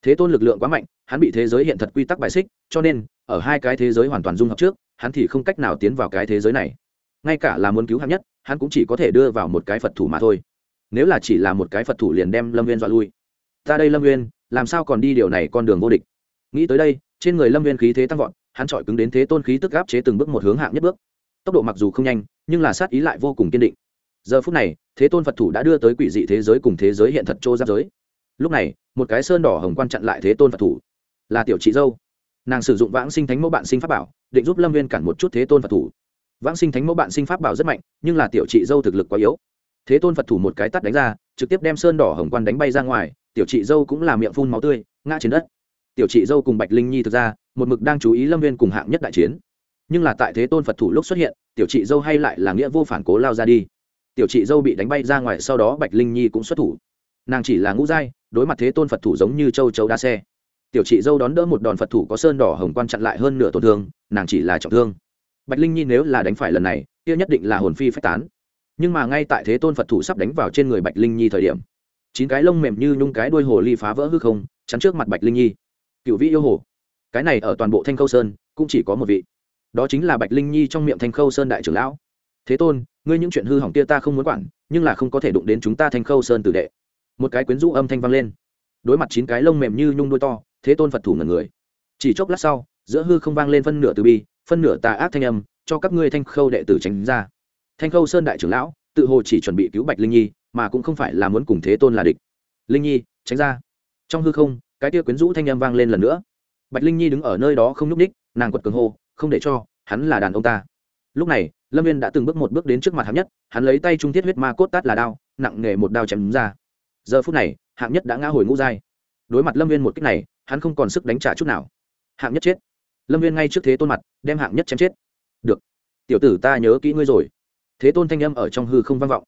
Thế tôn lực lượng quá mạnh hắn bị thế giới hiện thật quy tắc bài xích, cho nên, ở hai cái thế giới hoàn toàn dung hợp trước, hắn thì không cách nào tiến vào cái thế giới này. Ngay cả là muốn cứu hạng nhất, hắn cũng chỉ có thể đưa vào một cái phật thủ mà thôi. Nếu là chỉ là một cái phật thủ liền đem lâm viên dọa lui. Ta đây lâm viên làm sao còn đi điều này con đường vô địch? Nghĩ tới đây, trên người lâm viên khí thế tăng vọt, hắn chọi cứng đến thế tôn khí tức gáp chế từng bước một hướng hạng nhất bước. Tốc độ mặc dù không nhanh, nhưng là sát ý lại vô cùng kiên định. Giờ phút này, thế tôn phật thủ đã đưa tới quỷ dị thế giới cùng thế giới hiện thật chỗ giáp giới. Lúc này, một cái sơn đỏ hồng quan chặn lại thế tôn phật thủ là tiểu chị dâu. Nàng sử dụng vãng sinh thánh mẫu bạn sinh pháp bảo, định giúp lâm viên cản một chút thế tôn phật thủ. Vãng sinh thánh mẫu bạn sinh pháp bảo rất mạnh, nhưng là tiểu chị dâu thực lực quá yếu. Thế tôn phật thủ một cái tắt đánh ra, trực tiếp đem sơn đỏ hồng quan đánh bay ra ngoài, tiểu chị dâu cũng là miệng phun máu tươi, ngã trên đất. Tiểu chị dâu cùng bạch linh nhi thực ra, một mực đang chú ý lâm viên cùng hạng nhất đại chiến. Nhưng là tại thế tôn phật thủ lúc xuất hiện, tiểu chị dâu hay lại là nghĩa vô phản cố lao ra đi. Tiểu chị dâu bị đánh bay ra ngoài, sau đó bạch linh nhi cũng xuất thủ. Nàng chỉ là ngũ giai, đối mặt thế tôn phật thủ giống như châu châu đa xe tiểu chị dâu đón đỡ một đòn phật thủ có sơn đỏ hồng quan chặn lại hơn nửa tổn thương, nàng chỉ là trọng thương. Bạch linh nhi nếu là đánh phải lần này, kia nhất định là hồn phi phách tán. Nhưng mà ngay tại thế tôn phật thủ sắp đánh vào trên người bạch linh nhi thời điểm, chín cái lông mềm như nhung cái đuôi hồ ly phá vỡ hư không, chắn trước mặt bạch linh nhi. Cựu vị yêu hồ. Cái này ở toàn bộ thanh khâu sơn, cũng chỉ có một vị. Đó chính là bạch linh nhi trong miệng thanh khâu sơn đại trưởng lão. Thế tôn, ngươi những chuyện hư hỏng kia ta không muốn quản, nhưng là không có thể đụng đến chúng ta thanh khâu sơn tử đệ. Một cái quyến rũ âm thanh vang lên. Đối mặt chín cái lông mềm như nhung đuôi to thế tôn phật thủ ngần người. Chỉ chốc lát sau, giữa hư không vang lên phân nửa từ bi, phân nửa tà ác thanh âm, cho các ngươi thanh khâu đệ tử tránh ra. Thanh khâu sơn đại trưởng lão, tự hồ chỉ chuẩn bị cứu bạch linh nhi, mà cũng không phải là muốn cùng thế tôn là địch. Linh nhi, tránh ra. Trong hư không, cái tia quyến rũ thanh âm vang lên lần nữa. Bạch linh nhi đứng ở nơi đó không nhúc ních nàng quật cường hô, không để cho, hắn là đàn ông ta. Lúc này, lâm viên đã từng bước một bước đến trước mặt hạng nhất, hắn lấy tay trung thiết huyết ma cốt tát là đao, nặng nghề một đao chém ra. Giờ phút này, hạng nhất đã ngã hồi ngũ dai đối mặt lâm viên một cách này hắn không còn sức đánh trả chút nào. Hạng nhất chết. Lâm viên ngay trước thế tôn mặt, đem hạng nhất chém chết. Được. Tiểu tử ta nhớ kỹ ngươi rồi. Thế tôn thanh âm ở trong hư không vang vọng.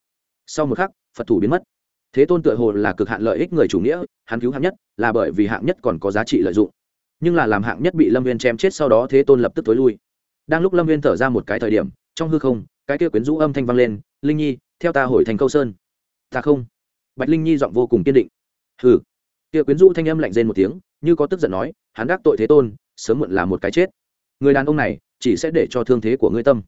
Sau một khắc, phật thủ biến mất. Thế tôn tựa hồ là cực hạn lợi ích người chủ nghĩa, hắn cứu hạng nhất là bởi vì hạng nhất còn có giá trị lợi dụng. Nhưng là làm hạng nhất bị lâm viên chém chết sau đó thế tôn lập tức t ố i lui. Đang lúc lâm viên thở ra một cái thời điểm, trong hư không, cái kia quyến rũ âm thanh vang lên, linh nhi, theo ta hồi thành câu sơn. Ta không. Bạch linh nhi giọng vô cùng kiên định. Hừ. Kia quyến rũ thanh âm lạnh rên một tiếng như có tức giận nói, hắn đắc tội thế tôn, sớm muộn là một cái chết. Người đàn ông này, chỉ sẽ để cho thương thế của ngươi tâm.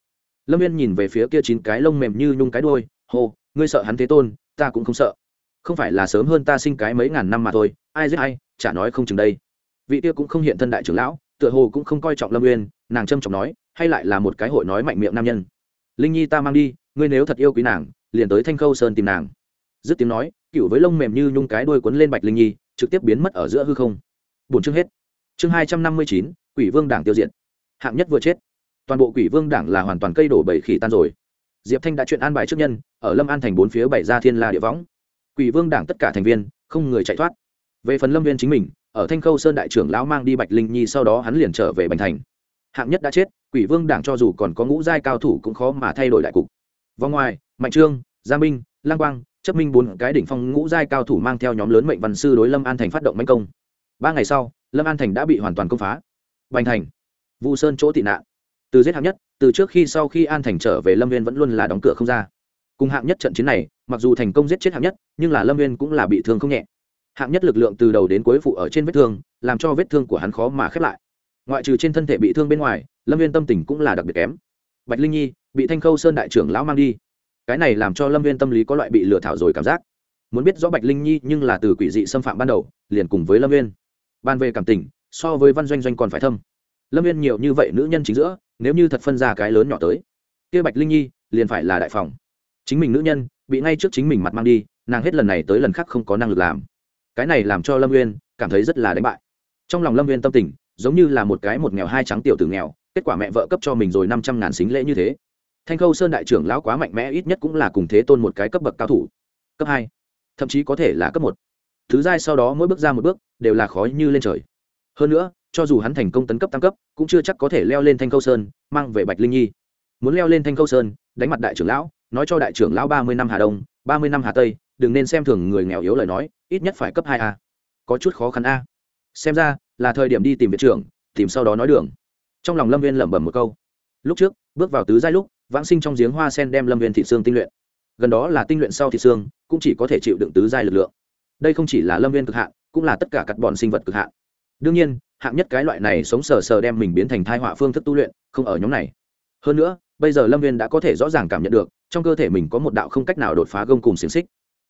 Lâm viên nhìn về phía kia chín cái lông mềm như nhung cái đôi hô, ngươi sợ hắn thế tôn, ta cũng không sợ. Không phải là sớm hơn ta sinh cái mấy ngàn năm mà thôi, ai giết ai, chả nói không chừng đây. Vị kia cũng không hiện thân đại trưởng lão, tựa hồ cũng không coi trọng lâm uyên nàng trâm trọng nói, hay lại là một cái hội nói mạnh miệng nam nhân. Linh nhi ta mang đi, ngươi nếu thật yêu quý nàng, liền tới thanh khâu sơn tìm nàng. Dứt tiếng nói, cựu với lông mềm như nhung cái đuôi quấn lên bạch linh nhi, trực tiếp biến mất ở giữa hư không bốn chương hết. Chương hai trăm năm mươi chín, quỷ vương đảng tiêu diệt. Hạng nhất vừa chết. Toàn bộ quỷ vương đảng là hoàn toàn cây đổ bảy khỉ tan rồi. Diệp thanh đã chuyện an bài trước nhân, ở lâm an thành bốn phía bảy ra thiên la địa võng. Quỷ vương đảng tất cả thành viên, không người chạy thoát. Về phần lâm viên chính mình, ở thanh khâu sơn đại trưởng lão mang đi bạch linh nhi sau đó hắn liền trở về bành thành. Hạng nhất đã chết, quỷ vương đảng cho dù còn có ngũ giai cao thủ cũng khó mà thay đổi đại cục. Vòng ngoài, mạnh trương, gia minh, lang quang, chấp minh bốn cái đỉnh phong ngũ giai cao thủ mang theo nhóm lớn mệnh văn sư đối lâm an thành phát động manh công ba ngày sau, lâm an thành đã bị hoàn toàn công phá. Bành thành, vu sơn chỗ tị nạn. Từ giết hạng nhất, từ trước khi sau khi an thành trở về lâm viên vẫn luôn là đóng cửa không ra. Cùng hạng nhất trận chiến này, mặc dù thành công giết chết hạng nhất, nhưng là lâm viên cũng là bị thương không nhẹ. Hạng nhất lực lượng từ đầu đến cuối phụ ở trên vết thương, làm cho vết thương của hắn khó mà khép lại. Ngoại trừ trên thân thể bị thương bên ngoài, lâm viên tâm tình cũng là đặc biệt kém. Bạch linh nhi, bị thanh khâu sơn đại trưởng lão mang đi. Cái này làm cho lâm viên tâm lý có loại bị lừa thảo rồi cảm giác. Muốn biết rõ bạch linh nhi nhưng là từ quỷ dị xâm phạm ban đầu, liền cùng với lâm viên ban về cảm tình, so với văn doanh doanh còn phải thâm. Lâm viên nhiều như vậy nữ nhân chính giữa, nếu như thật phân ra cái lớn nhỏ tới, kia bạch linh nhi liền phải là đại phòng. Chính mình nữ nhân, bị ngay trước chính mình mặt mang đi, nàng hết lần này tới lần khác không có năng lực làm. Cái này làm cho lâm viên cảm thấy rất là đánh bại. Trong lòng lâm viên tâm tình, giống như là một cái một nghèo hai trắng tiểu tử nghèo, kết quả mẹ vợ cấp cho mình rồi năm trăm ngàn xính lễ như thế. Thanh khâu sơn đại trưởng lão quá mạnh mẽ, ít nhất cũng là cùng thế tôn một cái cấp bậc cao thủ. Cấp hai, thậm chí có thể là cấp một thứ giai sau đó mỗi bước ra một bước, đều là khó như lên trời. Hơn nữa, cho dù hắn thành công tấn cấp tam cấp, cũng chưa chắc có thể leo lên thanh khâu sơn, mang về bạch linh nhi. Muốn leo lên thanh khâu sơn, đánh mặt đại trưởng lão, nói cho đại trưởng lão ba mươi năm hà đông, ba mươi năm hà tây, đừng nên xem thường người nghèo yếu lời nói, ít nhất phải cấp hai a. Có chút khó khăn a. Xem ra, là thời điểm đi tìm viện trưởng, tìm sau đó nói đường. Trong lòng lâm viên lẩm bẩm một câu. Lúc trước, bước vào tứ giai lúc, vãng sinh trong giếng hoa sen đem lâm viên thị xương tinh luyện. Gần đó là tinh luyện sau thị xương, cũng chỉ có thể chịu đựng tứ giai lực lượng đây không chỉ là lâm viên cực hạn, cũng là tất cả các bọn sinh vật cực hạn. đương nhiên, hạng nhất cái loại này sống sờ sờ đem mình biến thành thai họa phương thức tu luyện, không ở nhóm này. hơn nữa, bây giờ lâm viên đã có thể rõ ràng cảm nhận được, trong cơ thể mình có một đạo không cách nào đột phá gông cùng xiềng xích.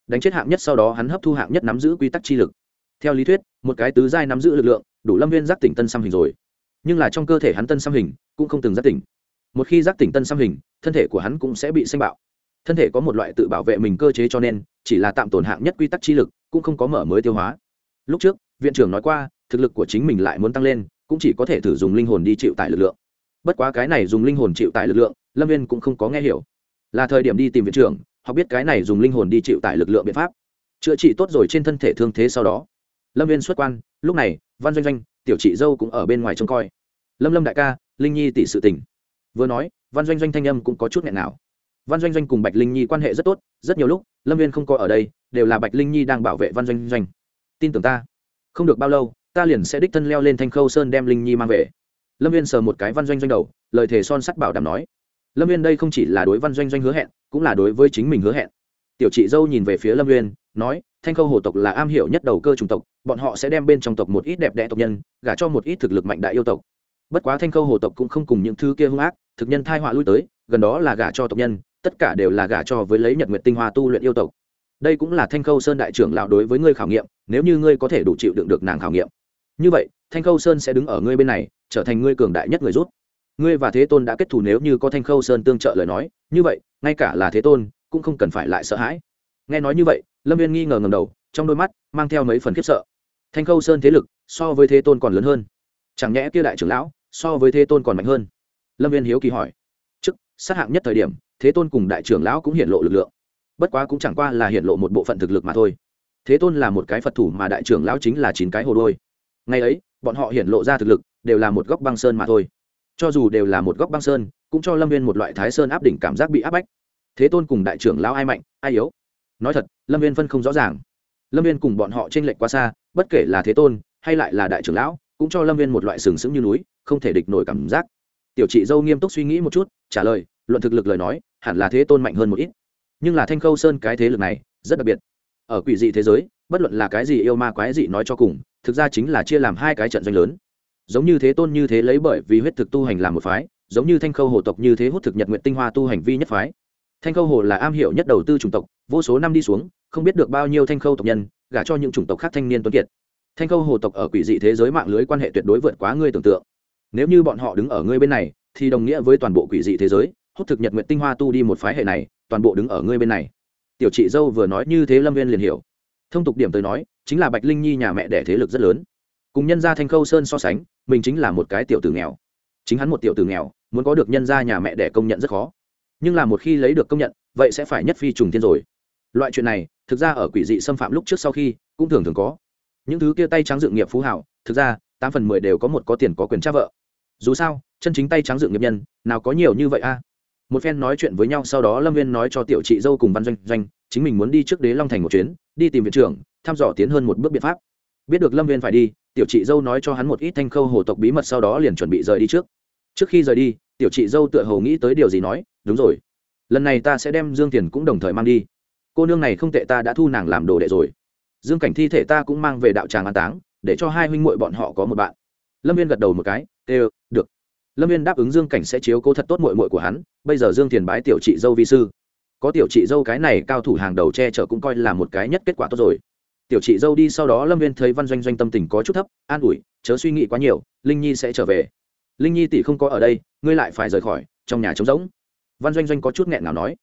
đánh chết hạng nhất sau đó hắn hấp thu hạng nhất nắm giữ quy tắc chi lực. theo lý thuyết, một cái tứ giai nắm giữ lực lượng, đủ lâm viên giác tỉnh tân xăm hình rồi. nhưng là trong cơ thể hắn tân xăm hình, cũng không từng giác tỉnh. một khi giác tỉnh tân xăm hình, thân thể của hắn cũng sẽ bị xanh bạo. thân thể có một loại tự bảo vệ mình cơ chế cho nên, chỉ là tạm tổn hạng nhất quy tắc chi lực cũng không có mở mới tiêu hóa. Lúc trước, viện trưởng nói qua, thực lực của chính mình lại muốn tăng lên, cũng chỉ có thể thử dùng linh hồn đi chịu tải lực lượng. Bất quá cái này dùng linh hồn chịu tải lực lượng, lâm viên cũng không có nghe hiểu. Là thời điểm đi tìm viện trưởng họ biết cái này dùng linh hồn đi chịu tải lực lượng biện pháp. Chữa trị tốt rồi trên thân thể thương thế sau đó. Lâm viên xuất quan, lúc này, văn doanh doanh, tiểu chị dâu cũng ở bên ngoài trông coi. Lâm lâm đại ca, linh nhi tỷ sự tình. Vừa nói, văn doanh doanh thanh âm cũng có chút nghẹn nào. Văn doanh doanh cùng bạch linh nhi quan hệ rất tốt, rất nhiều lúc lâm viên không có ở đây, đều là bạch linh nhi đang bảo vệ văn doanh doanh. Tin tưởng ta. Không được bao lâu, ta liền sẽ đích thân leo lên thanh khâu sơn đem linh nhi mang về. Lâm viên sờ một cái văn doanh doanh đầu, lời thề son sắt bảo đảm nói. Lâm viên đây không chỉ là đối văn doanh doanh hứa hẹn, cũng là đối với chính mình hứa hẹn. Tiểu chị dâu nhìn về phía lâm viên, nói, thanh khâu hồ tộc là am hiểu nhất đầu cơ chủng tộc, bọn họ sẽ đem bên trong tộc một ít đẹp đẽ tộc nhân, gả cho một ít thực lực mạnh đại yêu tộc. Bất quá thanh khâu hồ tộc cũng không cùng những thứ kia hung ác, thực nhân thai họa lui tới, gần đó là gả cho tộc nhân tất cả đều là gả cho với lấy nhật nguyệt tinh hoa tu luyện yêu tộc. Đây cũng là thanh khâu sơn đại trưởng lão đối với ngươi khảo nghiệm, nếu như ngươi có thể đủ chịu đựng được nàng khảo nghiệm. Như vậy, thanh khâu sơn sẽ đứng ở ngươi bên này, trở thành ngươi cường đại nhất người rút. Ngươi và thế tôn đã kết thù nếu như có thanh khâu sơn tương trợ lời nói, như vậy, ngay cả là thế tôn cũng không cần phải lại sợ hãi. Nghe nói như vậy, lâm viên nghi ngờ ngầm đầu, trong đôi mắt mang theo mấy phần khiếp sợ. Thanh khâu sơn thế lực so với thế tôn còn lớn hơn. Chẳng nhẽ kia đại trưởng lão so với thế tôn còn mạnh hơn? Lâm viên hiếu kỳ hỏi. Chức sát hạng nhất thời điểm thế tôn cùng đại trưởng lão cũng hiện lộ lực lượng. Bất quá cũng chẳng qua là hiện lộ một bộ phận thực lực mà thôi. Thế tôn là một cái phật thủ mà đại trưởng lão chính là chín cái hồ đôi. Ngày ấy, bọn họ hiện lộ ra thực lực, đều là một góc băng sơn mà thôi. Cho dù đều là một góc băng sơn, cũng cho lâm viên một loại thái sơn áp đỉnh cảm giác bị áp bách. Thế tôn cùng đại trưởng lão ai mạnh, ai yếu? Nói thật, lâm viên phân không rõ ràng. Lâm viên cùng bọn họ t r ê n lệch quá xa, bất kể là thế tôn, hay lại là đại trưởng lão, cũng cho lâm viên một loại sừng sững như núi, không thể địch nổi cảm giác. Tiểu chị dâu nghiêm túc suy nghĩ một chút, trả lời, luận thực lực lời nói hẳn là thế tôn mạnh hơn một ít. Nhưng là thanh khâu sơn cái thế lực này, rất đặc biệt. Ở quỷ dị thế giới, bất luận là cái gì yêu ma quái dị nói cho cùng, thực ra chính là chia làm hai cái trận doanh lớn. Giống như thế tôn như thế lấy bởi vì huyết thực tu hành làm một phái, giống như thanh khâu hồ tộc như thế hút thực nhật nguyện tinh hoa tu hành vi nhất phái. Thanh khâu hồ là am hiểu nhất đầu tư chủng tộc, vô số năm đi xuống, không biết được bao nhiêu thanh khâu tộc nhân, gả cho những chủng tộc khác thanh niên tuấn kiệt. Thanh khâu hồ tộc ở quỷ dị thế giới mạng lưới quan hệ tuyệt đối vượt quá ngươi tưởng tượng. Nếu như bọn họ đứng ở ngươi bên này, thì đồng nghĩa với toàn bộ quỷ dị thế giới hút thực nhật nguyện tinh hoa tu đi một phái hệ này, toàn bộ đứng ở ngươi bên này. Tiểu chị dâu vừa nói như thế lâm viên liền hiểu. Thông tục điểm tới nói, chính là bạch linh nhi nhà mẹ đẻ thế lực rất lớn. Cùng nhân gia thanh khâu sơn so sánh, mình chính là một cái tiểu tử nghèo. Chính hắn một tiểu tử nghèo, muốn có được nhân gia nhà mẹ để công nhận rất khó. Nhưng là một khi lấy được công nhận, vậy sẽ phải nhất phi trùng thiên rồi. Loại chuyện này, thực ra ở quỷ dị xâm phạm lúc trước sau khi, cũng thường thường có. Những thứ kia tay trắng dự nghiệp phú hảo, thực ra, tám phần mười đều có một có tiền có quyền cha vợ. Dù sao, chân chính tay trắng dự nghiệp nhân, nào có nhiều như vậy a? Một phen nói chuyện với nhau, sau đó lâm viên nói cho tiểu chị dâu cùng văn doanh doanh, chính mình muốn đi trước đế long thành một chuyến, đi tìm viện trưởng, thăm dò tiến hơn một bước biện pháp. Biết được lâm viên phải đi, tiểu chị dâu nói cho hắn một ít thanh khâu hồ tộc bí mật, sau đó liền chuẩn bị rời đi trước. Trước khi rời đi, tiểu chị dâu tựa hồ nghĩ tới điều gì nói, đúng rồi, lần này ta sẽ đem dương tiền cũng đồng thời mang đi. Cô nương này không tệ, ta đã thu nàng làm đồ đệ rồi. Dương cảnh thi thể ta cũng mang về đạo tràng an táng, để cho hai huynh muội bọn họ có một bạn. Lâm viên gật đầu một cái ê được lâm viên đáp ứng dương cảnh sẽ chiếu cố thật tốt muội muội của hắn, bây giờ dương Thiền bái tiểu chị dâu vi sư. Có tiểu chị dâu cái này cao thủ hàng đầu che chở cũng coi là một cái nhất kết quả tốt rồi. Tiểu chị dâu đi sau đó lâm viên thấy văn doanh doanh tâm tình có chút thấp, an ủi, chớ suy nghĩ quá nhiều, linh nhi sẽ trở về. Linh nhi tỷ không có ở đây, ngươi lại phải rời khỏi, trong nhà trống rỗng. Văn doanh doanh có chút nghẹn nào nói.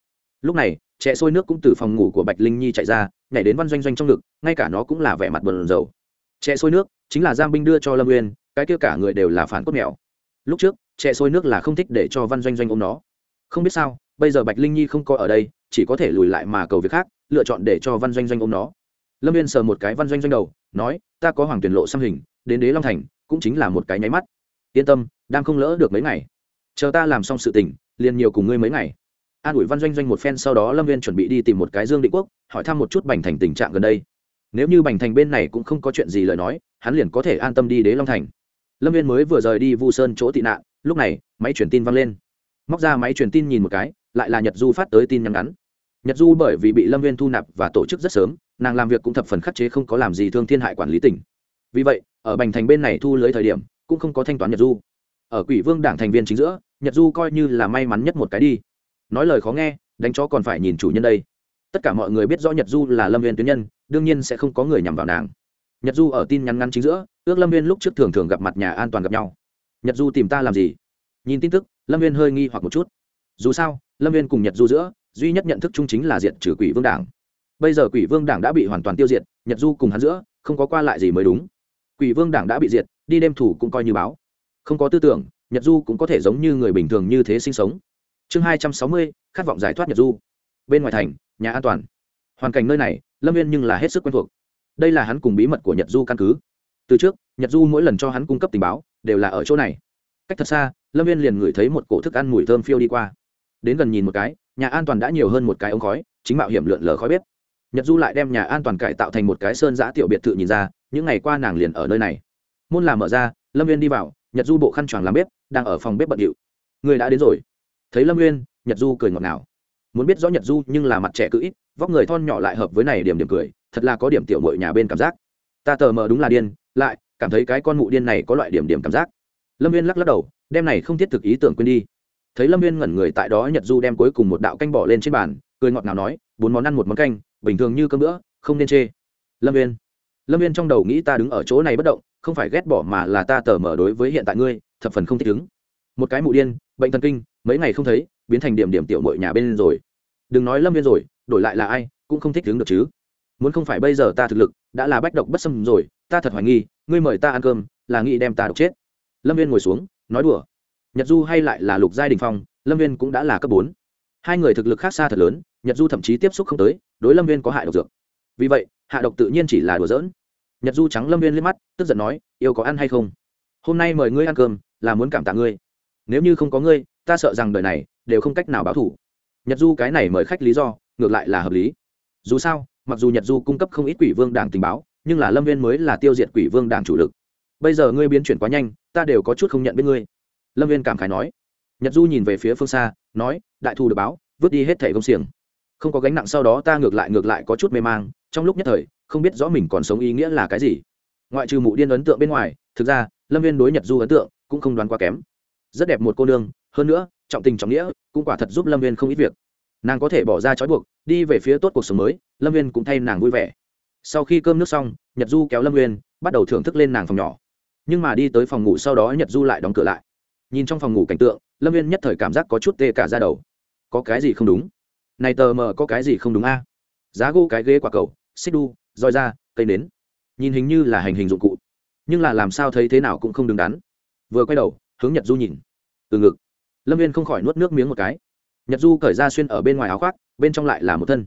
Lúc này, trẻ sôi nước cũng từ phòng ngủ của bạch linh nhi chạy ra, nhảy đến văn doanh doanh trong ngực, ngay cả nó cũng là vẻ mặt bờn dầu trẻ sôi nước, chính là giang binh đưa cho lâm uyên, cái kia cả người đều là phản cốt mèo. Lúc trước trẻ sôi nước là không thích để cho văn doanh doanh ôm nó. Không biết sao, bây giờ bạch linh nhi không có ở đây, chỉ có thể lùi lại mà cầu việc khác, lựa chọn để cho văn doanh doanh ôm nó. Lâm viên sờ một cái văn doanh doanh đầu, nói, ta có hoàng tuyển lộ xăm hình, đến đế long thành, cũng chính là một cái nháy mắt. Yên tâm, đang không lỡ được mấy ngày. Chờ ta làm xong sự tình, liền nhiều cùng ngươi mấy ngày. An ủi văn doanh doanh một phen, sau đó lâm viên chuẩn bị đi tìm một cái dương định quốc, hỏi thăm một chút bành thành tình trạng gần đây. Nếu như bành thành bên này cũng không có chuyện gì lời nói, hắn liền có thể an tâm đi đế long thành. Lâm viên mới vừa rời đi vu sơn chỗ tị nạn lúc này, máy truyền tin văng lên. Móc ra máy truyền tin nhìn một cái, lại là nhật du phát tới tin nhắn ngắn. Nhật du bởi vì bị lâm viên thu nạp và tổ chức rất sớm, nàng làm việc cũng thập phần khắc chế không có làm gì thương thiên hại quản lý tỉnh. Vì vậy, ở bành thành bên này thu lưới thời điểm, cũng không có thanh toán nhật du. Ở quỷ vương đảng thành viên chính giữa, nhật du coi như là may mắn nhất một cái đi. Nói lời khó nghe, đánh chó còn phải nhìn chủ nhân đây. Tất cả mọi người biết rõ nhật du là lâm viên tuyến nhân, đương nhiên sẽ không có người nhằm vào nàng. Nhật du ở tin nhắn ngắn chính giữa, ước lâm viên lúc trước thường thường gặp mặt nhà an toàn gặp nhau nhật du tìm ta làm gì? Nhìn tin tức, lâm viên hơi nghi hoặc một chút. Dù sao, lâm viên cùng nhật du giữa, duy nhất nhận thức chung chính là diện trừ quỷ vương đảng. Bây giờ quỷ vương đảng đã bị hoàn toàn tiêu diệt, nhật du cùng hắn giữa, không có qua lại gì mới đúng. Quỷ vương đảng đã bị diệt, đi đêm thủ cũng coi như báo. Không có tư tưởng, nhật du cũng có thể giống như người bình thường như thế sinh sống. Chương hai trăm sáu mươi, khát vọng giải thoát nhật du. Bên ngoài thành, nhà an toàn. Hoàn cảnh nơi này, lâm viên nhưng là hết sức quen thuộc. Đây là hắn cùng bí mật của nhật du căn cứ từ trước, nhật du mỗi lần cho hắn cung cấp tình báo, đều là ở chỗ này. Cách thật xa, lâm viên liền ngửi thấy một cổ thức ăn mùi thơm phiêu đi qua. Đến gần nhìn một cái, nhà an toàn đã nhiều hơn một cái ống khói, chính mạo hiểm lượn lờ khói bếp. Nhật du lại đem nhà an toàn cải tạo thành một cái sơn giã tiểu biệt thự nhìn ra, những ngày qua nàng liền ở nơi này. Môn làm mở ra, lâm viên đi vào, nhật du bộ khăn choàng làm bếp, đang ở phòng bếp bận điệu. Người đã đến rồi. Thấy lâm viên, nhật du cười ngọt ngào. Muốn biết rõ nhật du nhưng là mặt trẻ cữ ít, vóc người thon nhỏ lại hợp với này điểm điểm cười, thật là có điểm tiểu mội nhà bên cảm giác. Ta tờ mờ đúng là điên lại, cảm thấy cái con mụ điên này có loại điểm điểm cảm giác. Lâm viên lắc lắc đầu, đem này không thiết thực ý tưởng quên đi. Thấy lâm viên ngẩn người tại đó, nhật du đem cuối cùng một đạo canh bỏ lên trên bàn, cười ngọt ngào nói, bốn món ăn một món canh, bình thường như cơm nữa không nên chê. Lâm viên lâm viên trong đầu nghĩ ta đứng ở chỗ này bất động, không phải ghét bỏ mà là ta tờ mở đối với hiện tại ngươi, thập phần không thích ứng. Một cái mụ điên, bệnh thần kinh, mấy ngày không thấy, biến thành điểm điểm tiểu mội nhà bên rồi. Đừng nói lâm viên rồi, đổi lại là ai, cũng không thích ứng được chứ. Muốn không phải bây giờ ta thực lực, đã là bách độc bất xâm rồi ta thật hoài nghi, ngươi mời ta ăn cơm, là nghĩ đem ta độc chết. Lâm viên ngồi xuống, nói đùa. Nhật du hay lại là lục giai đình phong, lâm viên cũng đã là cấp bốn. Hai người thực lực khác xa thật lớn, nhật du thậm chí tiếp xúc không tới, đối lâm viên có hại độc dược. Vì vậy, hạ độc tự nhiên chỉ là đùa giỡn. Nhật du trắng lâm viên liếc mắt, tức giận nói, yêu có ăn hay không? Hôm nay mời ngươi ăn cơm, là muốn cảm tạ ngươi. Nếu như không có ngươi, ta sợ rằng đời này đều không cách nào báo thủ. Nhật du cái này mời khách lý do, ngược lại là hợp lý. Dù sao, mặc dù nhật du cung cấp không ít quỷ vương đảng tình báo nhưng là lâm viên mới là tiêu diệt quỷ vương đảng chủ lực. Bây giờ ngươi biến chuyển quá nhanh, ta đều có chút không nhận biết ngươi. Lâm viên cảm khái nói. Nhật du nhìn về phía phương xa, nói, đại thù được báo, vứt đi hết thẻ công xiềng. Không có gánh nặng sau đó ta ngược lại ngược lại có chút mê mang, trong lúc nhất thời, không biết rõ mình còn sống ý nghĩa là cái gì. Ngoại trừ mụ điên ấn tượng bên ngoài, thực ra, lâm viên đối nhật du ấn tượng cũng không đoán quá kém. Rất đẹp một cô nương, hơn nữa, trọng tình trọng nghĩa, cũng quả thật giúp lâm viên không ít việc. Nàng có thể bỏ ra trói buộc, đi về phía tốt cuộc sống mới, lâm viên cũng thay nàng vui vẻ sau khi cơm nước xong, nhật du kéo lâm nguyên bắt đầu thưởng thức lên nàng phòng nhỏ. Nhưng mà đi tới phòng ngủ sau đó nhật du lại đóng cửa lại. Nhìn trong phòng ngủ cảnh tượng, lâm viên nhất thời cảm giác có chút tê cả ra đầu. Có cái gì không đúng? Này tờ mờ có cái gì không đúng a? Giá gỗ cái ghế quả cầu, xích đu, roi da cây nến. Nhìn hình như là hành hình dụng cụ. Nhưng là làm sao thấy thế nào cũng không đứng đắn. Vừa quay đầu, hướng nhật du nhìn. Từ ngực. Lâm viên không khỏi nuốt nước miếng một cái. Nhật du cởi ra xuyên ở bên ngoài áo khoác, bên trong lại là một thân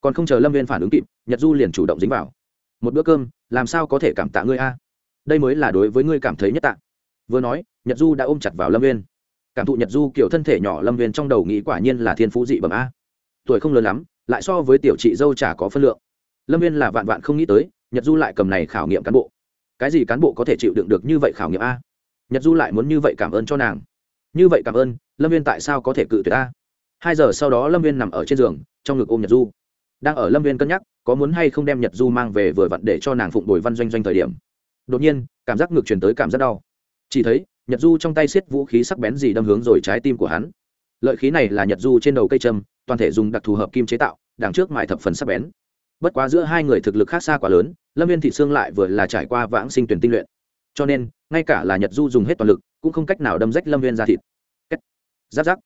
còn không chờ lâm viên phản ứng kịp nhật du liền chủ động dính vào một bữa cơm làm sao có thể cảm tạ ngươi a đây mới là đối với ngươi cảm thấy nhất tạ vừa nói nhật du đã ôm chặt vào lâm viên cảm thụ nhật du kiểu thân thể nhỏ lâm viên trong đầu nghĩ quả nhiên là thiên phú dị bẩm a tuổi không lớn lắm lại so với tiểu chị dâu chả có phân lượng lâm viên là vạn vạn không nghĩ tới nhật du lại cầm này khảo nghiệm cán bộ cái gì cán bộ có thể chịu đựng được như vậy khảo nghiệm a nhật du lại muốn như vậy cảm ơn cho nàng như vậy cảm ơn lâm viên tại sao có thể cự tuyệt a hai giờ sau đó lâm viên nằm ở trên giường trong ngực ôm nhật du đang ở lâm viên cân nhắc, có muốn hay không đem nhật du mang về vừa vặn để cho nàng phụng đổi văn doanh doanh thời điểm. Đột nhiên, cảm giác ngược truyền tới cảm giác đau. Chỉ thấy, nhật du trong tay xiết vũ khí sắc bén gì đâm hướng rồi trái tim của hắn. Lợi khí này là nhật du trên đầu cây trâm toàn thể dùng đặc thù hợp kim chế tạo, đằng trước mại thập phần sắc bén. Bất quá giữa hai người thực lực khác xa quá lớn, lâm viên thị xương lại vừa là trải qua vãng sinh tuyển tinh luyện. Cho nên, ngay cả là nhật du dùng hết toàn lực, cũng không cách nào đâm rách lâm viên ra thịt. Giáp giáp.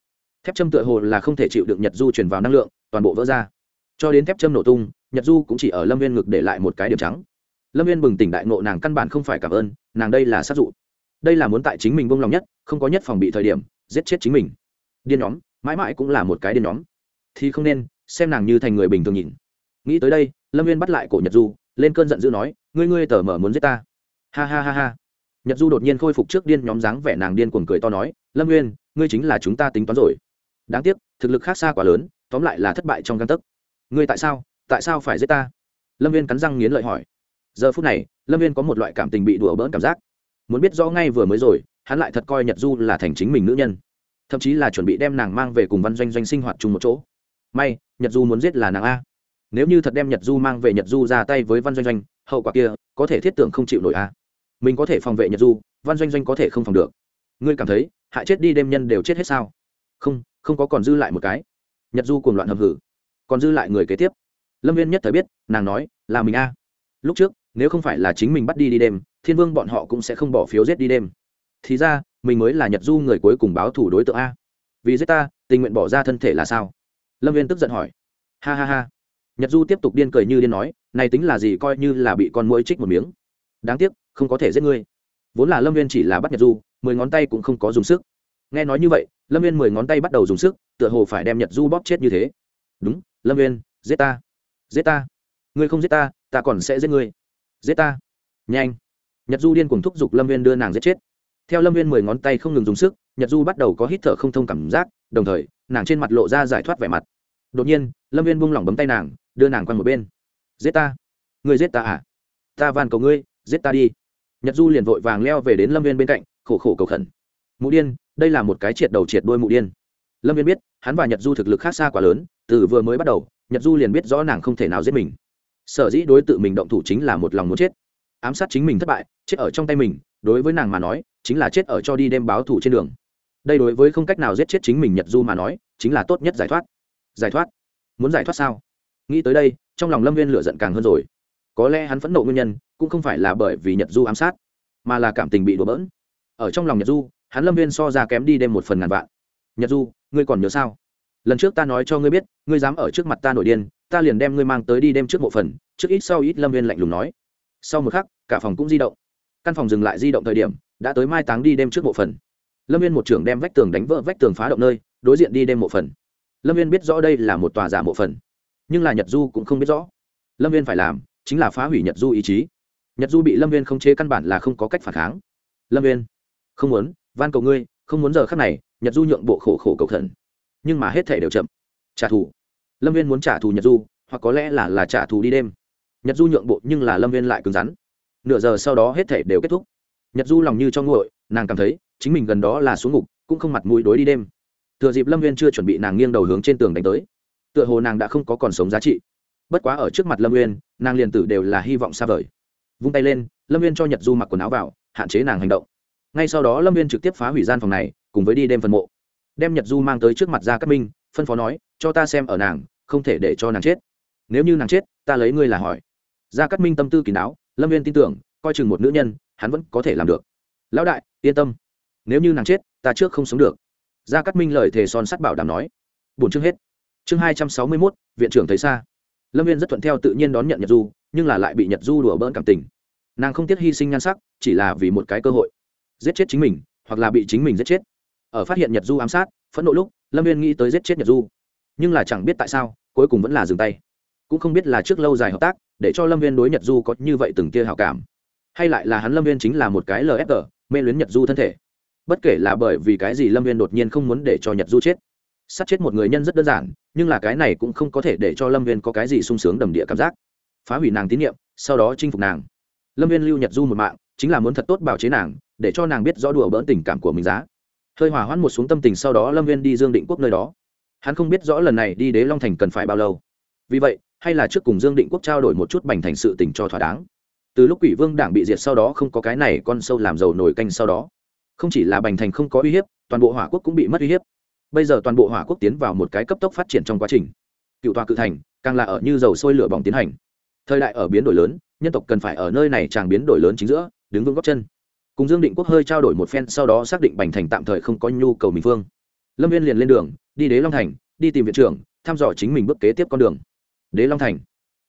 Thép châm tựa hồ là không thể chịu được nhật du truyền vào năng lượng, toàn bộ vỡ ra cho đến thép châm nổ tung, nhật du cũng chỉ ở lâm viên ngực để lại một cái điểm trắng. Lâm viên bừng tỉnh đại ngộ, nàng căn bản không phải cảm ơn, nàng đây là sát dụ. Đây là muốn tại chính mình bông lòng nhất, không có nhất phòng bị thời điểm, giết chết chính mình. Điên nhóm, mãi mãi cũng là một cái điên nhóm. Thì không nên, xem nàng như thành người bình thường nhìn. Nghĩ tới đây, lâm viên bắt lại cổ nhật du, lên cơn giận dữ nói, ngươi ngươi tờ mở muốn giết ta. Ha ha ha ha. Nhật du đột nhiên khôi phục trước điên nhóm dáng vẻ, nàng điên cuồng cười to nói, lâm nguyên ngươi chính là chúng ta tính toán rồi. Đáng tiếc, thực lực khác xa quá lớn, tóm lại là thất bại trong căn tấc ngươi tại sao? Tại sao phải giết ta? Lâm viên cắn răng nghiến lợi hỏi. Giờ phút này, lâm viên có một loại cảm tình bị đùa bỡn cảm giác. Muốn biết rõ ngay vừa mới rồi, hắn lại thật coi nhật du là thành chính mình nữ nhân. Thậm chí là chuẩn bị đem nàng mang về cùng văn doanh doanh sinh hoạt chung một chỗ. May, nhật du muốn giết là nàng a. Nếu như thật đem nhật du mang về nhật du ra tay với văn doanh doanh, hậu quả kia có thể thiết tưởng không chịu nổi a. Mình có thể phòng vệ nhật du, văn doanh doanh có thể không phòng được. Ngươi cảm thấy, hại chết đi đêm nhân đều chết hết sao? Không không có còn dư lại một cái. Nhật du cuồng loạn hầm hử còn dư lại người kế tiếp. Lâm viên nhất thời biết, nàng nói, là mình a. Lúc trước, nếu không phải là chính mình bắt đi đi đêm, thiên vương bọn họ cũng sẽ không bỏ phiếu giết đi đêm. Thì ra, mình mới là nhật du người cuối cùng báo thủ đối tượng a. Vì giết ta, tình nguyện bỏ ra thân thể là sao? Lâm viên tức giận hỏi. Ha ha ha. Nhật du tiếp tục điên cười như điên nói, này tính là gì coi như là bị con mũi trích một miếng. Đáng tiếc, không có thể giết ngươi. Vốn là lâm viên chỉ là bắt nhật du, mười ngón tay cũng không có dùng sức. Nghe nói như vậy, lâm viên mười ngón tay bắt đầu dùng sức, tựa hồ phải đem nhật du bóp chết như thế. Đúng lâm viên giết ta giết ta. Ngươi không giết ta ta còn sẽ giết ngươi. Giết ta. Nhanh. Nhật du điên cùng thúc giục lâm viên đưa nàng giết chết. Theo lâm viên mười ngón tay không ngừng dùng sức, nhật du bắt đầu có hít thở không thông cảm giác, đồng thời, nàng trên mặt lộ ra giải thoát vẻ mặt. Đột nhiên, lâm viên buông lỏng bấm tay nàng, đưa nàng qua một bên. Giết ta. Ngươi giết ta à? Ta van cầu ngươi, giết ta đi. Nhật du liền vội vàng leo về đến lâm viên bên cạnh, khổ khổ cầu khẩn. Mụ điên, đây là một cái triệt đầu triệt đôi mụ điên. Lâm viên biết, hắn và nhật du thực lực khác xa quá lớn từ vừa mới bắt đầu, nhật du liền biết rõ nàng không thể nào giết mình. Sở dĩ đối tượng mình động thủ chính là một lòng muốn chết. Ám sát chính mình thất bại, chết ở trong tay mình, đối với nàng mà nói, chính là chết ở cho đi đem báo thủ trên đường. Đây đối với không cách nào giết chết chính mình nhật du mà nói, chính là tốt nhất giải thoát. Giải thoát? Muốn giải thoát sao? Nghĩ tới đây, trong lòng lâm viên lựa giận càng hơn rồi. Có lẽ hắn phẫn nộ nguyên nhân, cũng không phải là bởi vì nhật du ám sát, mà là cảm tình bị đổ bỡn. Ở trong lòng nhật du, hắn lâm viên so ra kém đi đêm một phần ngàn vạn. Nhật du, ngươi còn nhớ sao? Lần trước ta nói cho ngươi biết, ngươi dám ở trước mặt ta nổi điên, ta liền đem ngươi mang tới đi đêm trước mộ phần, trước ít sau ít lâm viên lạnh lùng nói. Sau một khắc, cả phòng cũng di động. Căn phòng dừng lại di động thời điểm, đã tới mai táng đi đêm trước mộ phần. Lâm viên một trưởng đem vách tường đánh vỡ, vách tường phá động nơi, đối diện đi đêm mộ phần. Lâm viên biết rõ đây là một tòa giả mộ phần, nhưng là nhật du cũng không biết rõ. Lâm viên phải làm chính là phá hủy nhật du ý chí. Nhật du bị lâm viên không chế căn bản là không có cách phản kháng. Lâm viên, không muốn, van cầu ngươi, không muốn giờ khắc này, nhật du nhượng bộ khổ khổ cầu thần nhưng mà hết thể đều chậm. Trả thù. Lâm viên muốn trả thù nhật du, hoặc có lẽ là là trả thù đi đêm. Nhật du nhượng bộ nhưng là lâm viên lại cứng rắn. Nửa giờ sau đó hết thể đều kết thúc. Nhật du lòng như cho nguội, nàng cảm thấy chính mình gần đó là xuống ngục, cũng không mặt mũi đối đi đêm. Thừa dịp lâm viên chưa chuẩn bị nàng nghiêng đầu hướng trên tường đánh tới. Tựa hồ nàng đã không có còn sống giá trị. Bất quá ở trước mặt lâm viên, nàng liền tử đều là hy vọng xa vời. Vung tay lên, lâm viên cho nhật du mặc quần áo vào, hạn chế nàng hành động. Ngay sau đó lâm viên trực tiếp phá hủy gian phòng này, cùng với đi đêm phần mộ đem nhật du mang tới trước mặt gia cát minh, phân phó nói, cho ta xem ở nàng, không thể để cho nàng chết. Nếu như nàng chết, ta lấy ngươi là hỏi. Gia cát minh tâm tư kỳ đáo, lâm viên tin tưởng, coi chừng một nữ nhân, hắn vẫn có thể làm được. Lão đại, yên tâm. Nếu như nàng chết, ta trước không sống được. Gia cát minh lời thề son sắt bảo đảm nói. Bổn chương hết. Chương hai trăm sáu mươi mốt, viện trưởng thấy xa. Lâm viên rất thuận theo tự nhiên đón nhận nhật du, nhưng là lại bị nhật du đùa bỡn cảm tình. Nàng không tiếc hy sinh nhan sắc, chỉ là vì một cái cơ hội. Giết chết chính mình, hoặc là bị chính mình giết chết ở phát hiện nhật du ám sát, phẫn nộ lúc, lâm viên nghĩ tới giết chết nhật du. Nhưng là chẳng biết tại sao, cuối cùng vẫn là dừng tay. Cũng không biết là trước lâu dài hợp tác, để cho lâm viên đối nhật du có như vậy từng tia hào cảm. Hay lại là hắn lâm viên chính là một cái lfg mê luyến nhật du thân thể. Bất kể là bởi vì cái gì lâm viên đột nhiên không muốn để cho nhật du chết. Sát chết một người nhân rất đơn giản, nhưng là cái này cũng không có thể để cho lâm viên có cái gì sung sướng đầm địa cảm giác. Phá hủy nàng tín nhiệm, sau đó chinh phục nàng. Lâm viên lưu nhật du một mạng, chính là muốn thật tốt bảo chế nàng, để cho nàng biết rõ đùa bỡn tình cảm của mình giá hơi hỏa hoãn một xuống tâm tình sau đó lâm viên đi dương định quốc nơi đó. Hắn không biết rõ lần này đi đế long thành cần phải bao lâu. Vì vậy, hay là trước cùng dương định quốc trao đổi một chút bành thành sự tình cho thỏa đáng. Từ lúc quỷ vương đảng bị diệt sau đó không có cái này con sâu làm dầu nổi canh sau đó. Không chỉ là bành thành không có uy hiếp, toàn bộ hỏa quốc cũng bị mất uy hiếp. Bây giờ toàn bộ hỏa quốc tiến vào một cái cấp tốc phát triển trong quá trình. Cựu tòa cự thành, càng là ở như dầu sôi lửa bỏng tiến hành. Thời đại ở biến đổi lớn, nhân tộc cần phải ở nơi này tràng biến đổi lớn chính giữa, đứng vững góc chân cùng dương định quốc hơi trao đổi một phen, sau đó xác định bành thành tạm thời không có nhu cầu mình phương lâm viên liền lên đường, đi đế long thành, đi tìm viện trưởng, thăm dò chính mình bước kế tiếp con đường. Đế long thành.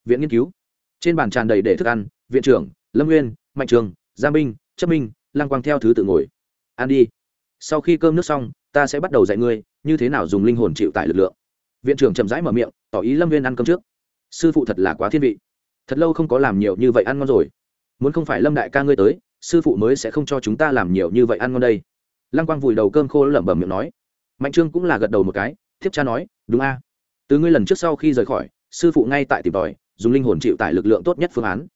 Viện nghiên cứu. Trên bàn tràn đầy để thức ăn, viện trưởng, lâm nguyên, mạnh trường gia minh, chấp minh, lăng quang theo thứ tự ngồi. Ăn đi. Sau khi cơm nước xong, ta sẽ bắt đầu dạy ngươi như thế nào dùng linh hồn chịu tải lực lượng. Viện trưởng chậm rãi mở miệng, tỏ ý lâm viên ăn cơm trước. Sư phụ thật là quá thiên vị. Thật lâu không có làm nhiều như vậy ăn ngon rồi. Muốn không phải lâm đại ca ngươi tới sư phụ mới sẽ không cho chúng ta làm nhiều như vậy ăn ngon đây. Lăng quang vùi đầu cơm khô lẩm bẩm miệng nói. Mạnh trương cũng là gật đầu một cái, thiếp cha nói, đúng a. Từ ngươi lần trước sau khi rời khỏi, sư phụ ngay tại tìm tòi, dùng linh hồn chịu tải lực lượng tốt nhất phương án.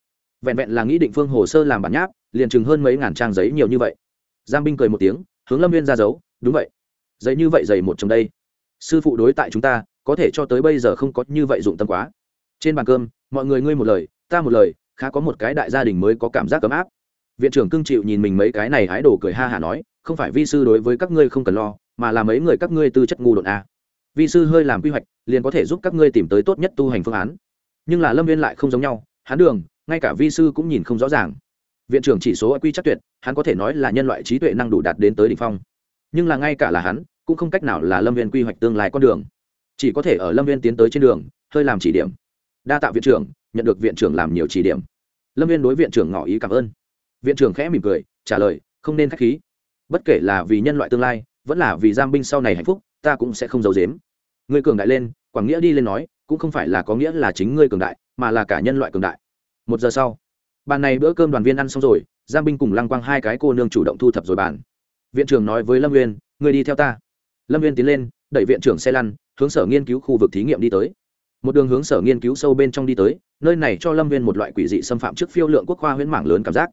Vẹn vẹn là nghĩ định phương hồ sơ làm bản nháp, liền chừng hơn mấy ngàn trang giấy nhiều như vậy. Giang binh cười một tiếng, hướng lâm viên ra dấu, đúng vậy. Giấy như vậy dày một trong đây. Sư phụ đối tại chúng ta, có thể cho tới bây giờ không có như vậy dụng tâm quá. Trên bàn cơm, mọi người ngươi một lời, ta một lời, khá có một cái đại gia đình mới có cảm giác ấm áp viện trưởng cưng chịu nhìn mình mấy cái này hái đồ cười ha hả nói, không phải vi sư đối với các ngươi không cần lo, mà là mấy người các ngươi tư chất ngu đột a vi sư hơi làm quy hoạch, liền có thể giúp các ngươi tìm tới tốt nhất tu hành phương án. Nhưng là lâm viên lại không giống nhau, hắn đường, ngay cả vi sư cũng nhìn không rõ ràng. Viện trưởng chỉ số quy chắc tuyệt, hắn có thể nói là nhân loại trí tuệ năng đủ đạt đến tới đ ỉ n h phong. Nhưng là ngay cả là hắn, cũng không cách nào là lâm viên quy hoạch tương lai con đường. Chỉ có thể ở lâm viên tiến tới trên đường, hơi làm chỉ điểm. Đa tạo viện trưởng, nhận được viện trưởng làm nhiều chỉ điểm. Lâm viên đối viện trưởng ngỏ ý cảm ơn viện trưởng khẽ mỉm cười, trả lời, không nên k h á c h khí. Bất kể là vì nhân loại tương lai, vẫn là vì giam binh sau này hạnh phúc, ta cũng sẽ không giấu dếm người cường đại lên, quảng nghĩa đi lên nói, cũng không phải là có nghĩa là chính ngươi cường đại, mà là cả nhân loại cường đại. Một giờ sau, bàn này bữa cơm đoàn viên ăn xong rồi giam binh cùng lăng quang hai cái cô nương chủ động thu thập rồi bàn. Viện trưởng nói với lâm nguyên người đi theo ta. Lâm nguyên tiến lên, đẩy viện trưởng xe lăn, hướng sở nghiên cứu khu vực thí nghiệm đi tới. Một đường hướng sở nghiên cứu sâu bên trong đi tới, nơi này cho lâm viên một loại quỷ dị xâm phạm trước phiêu lượng quốc khoa huyễn mảng lớn cảm giác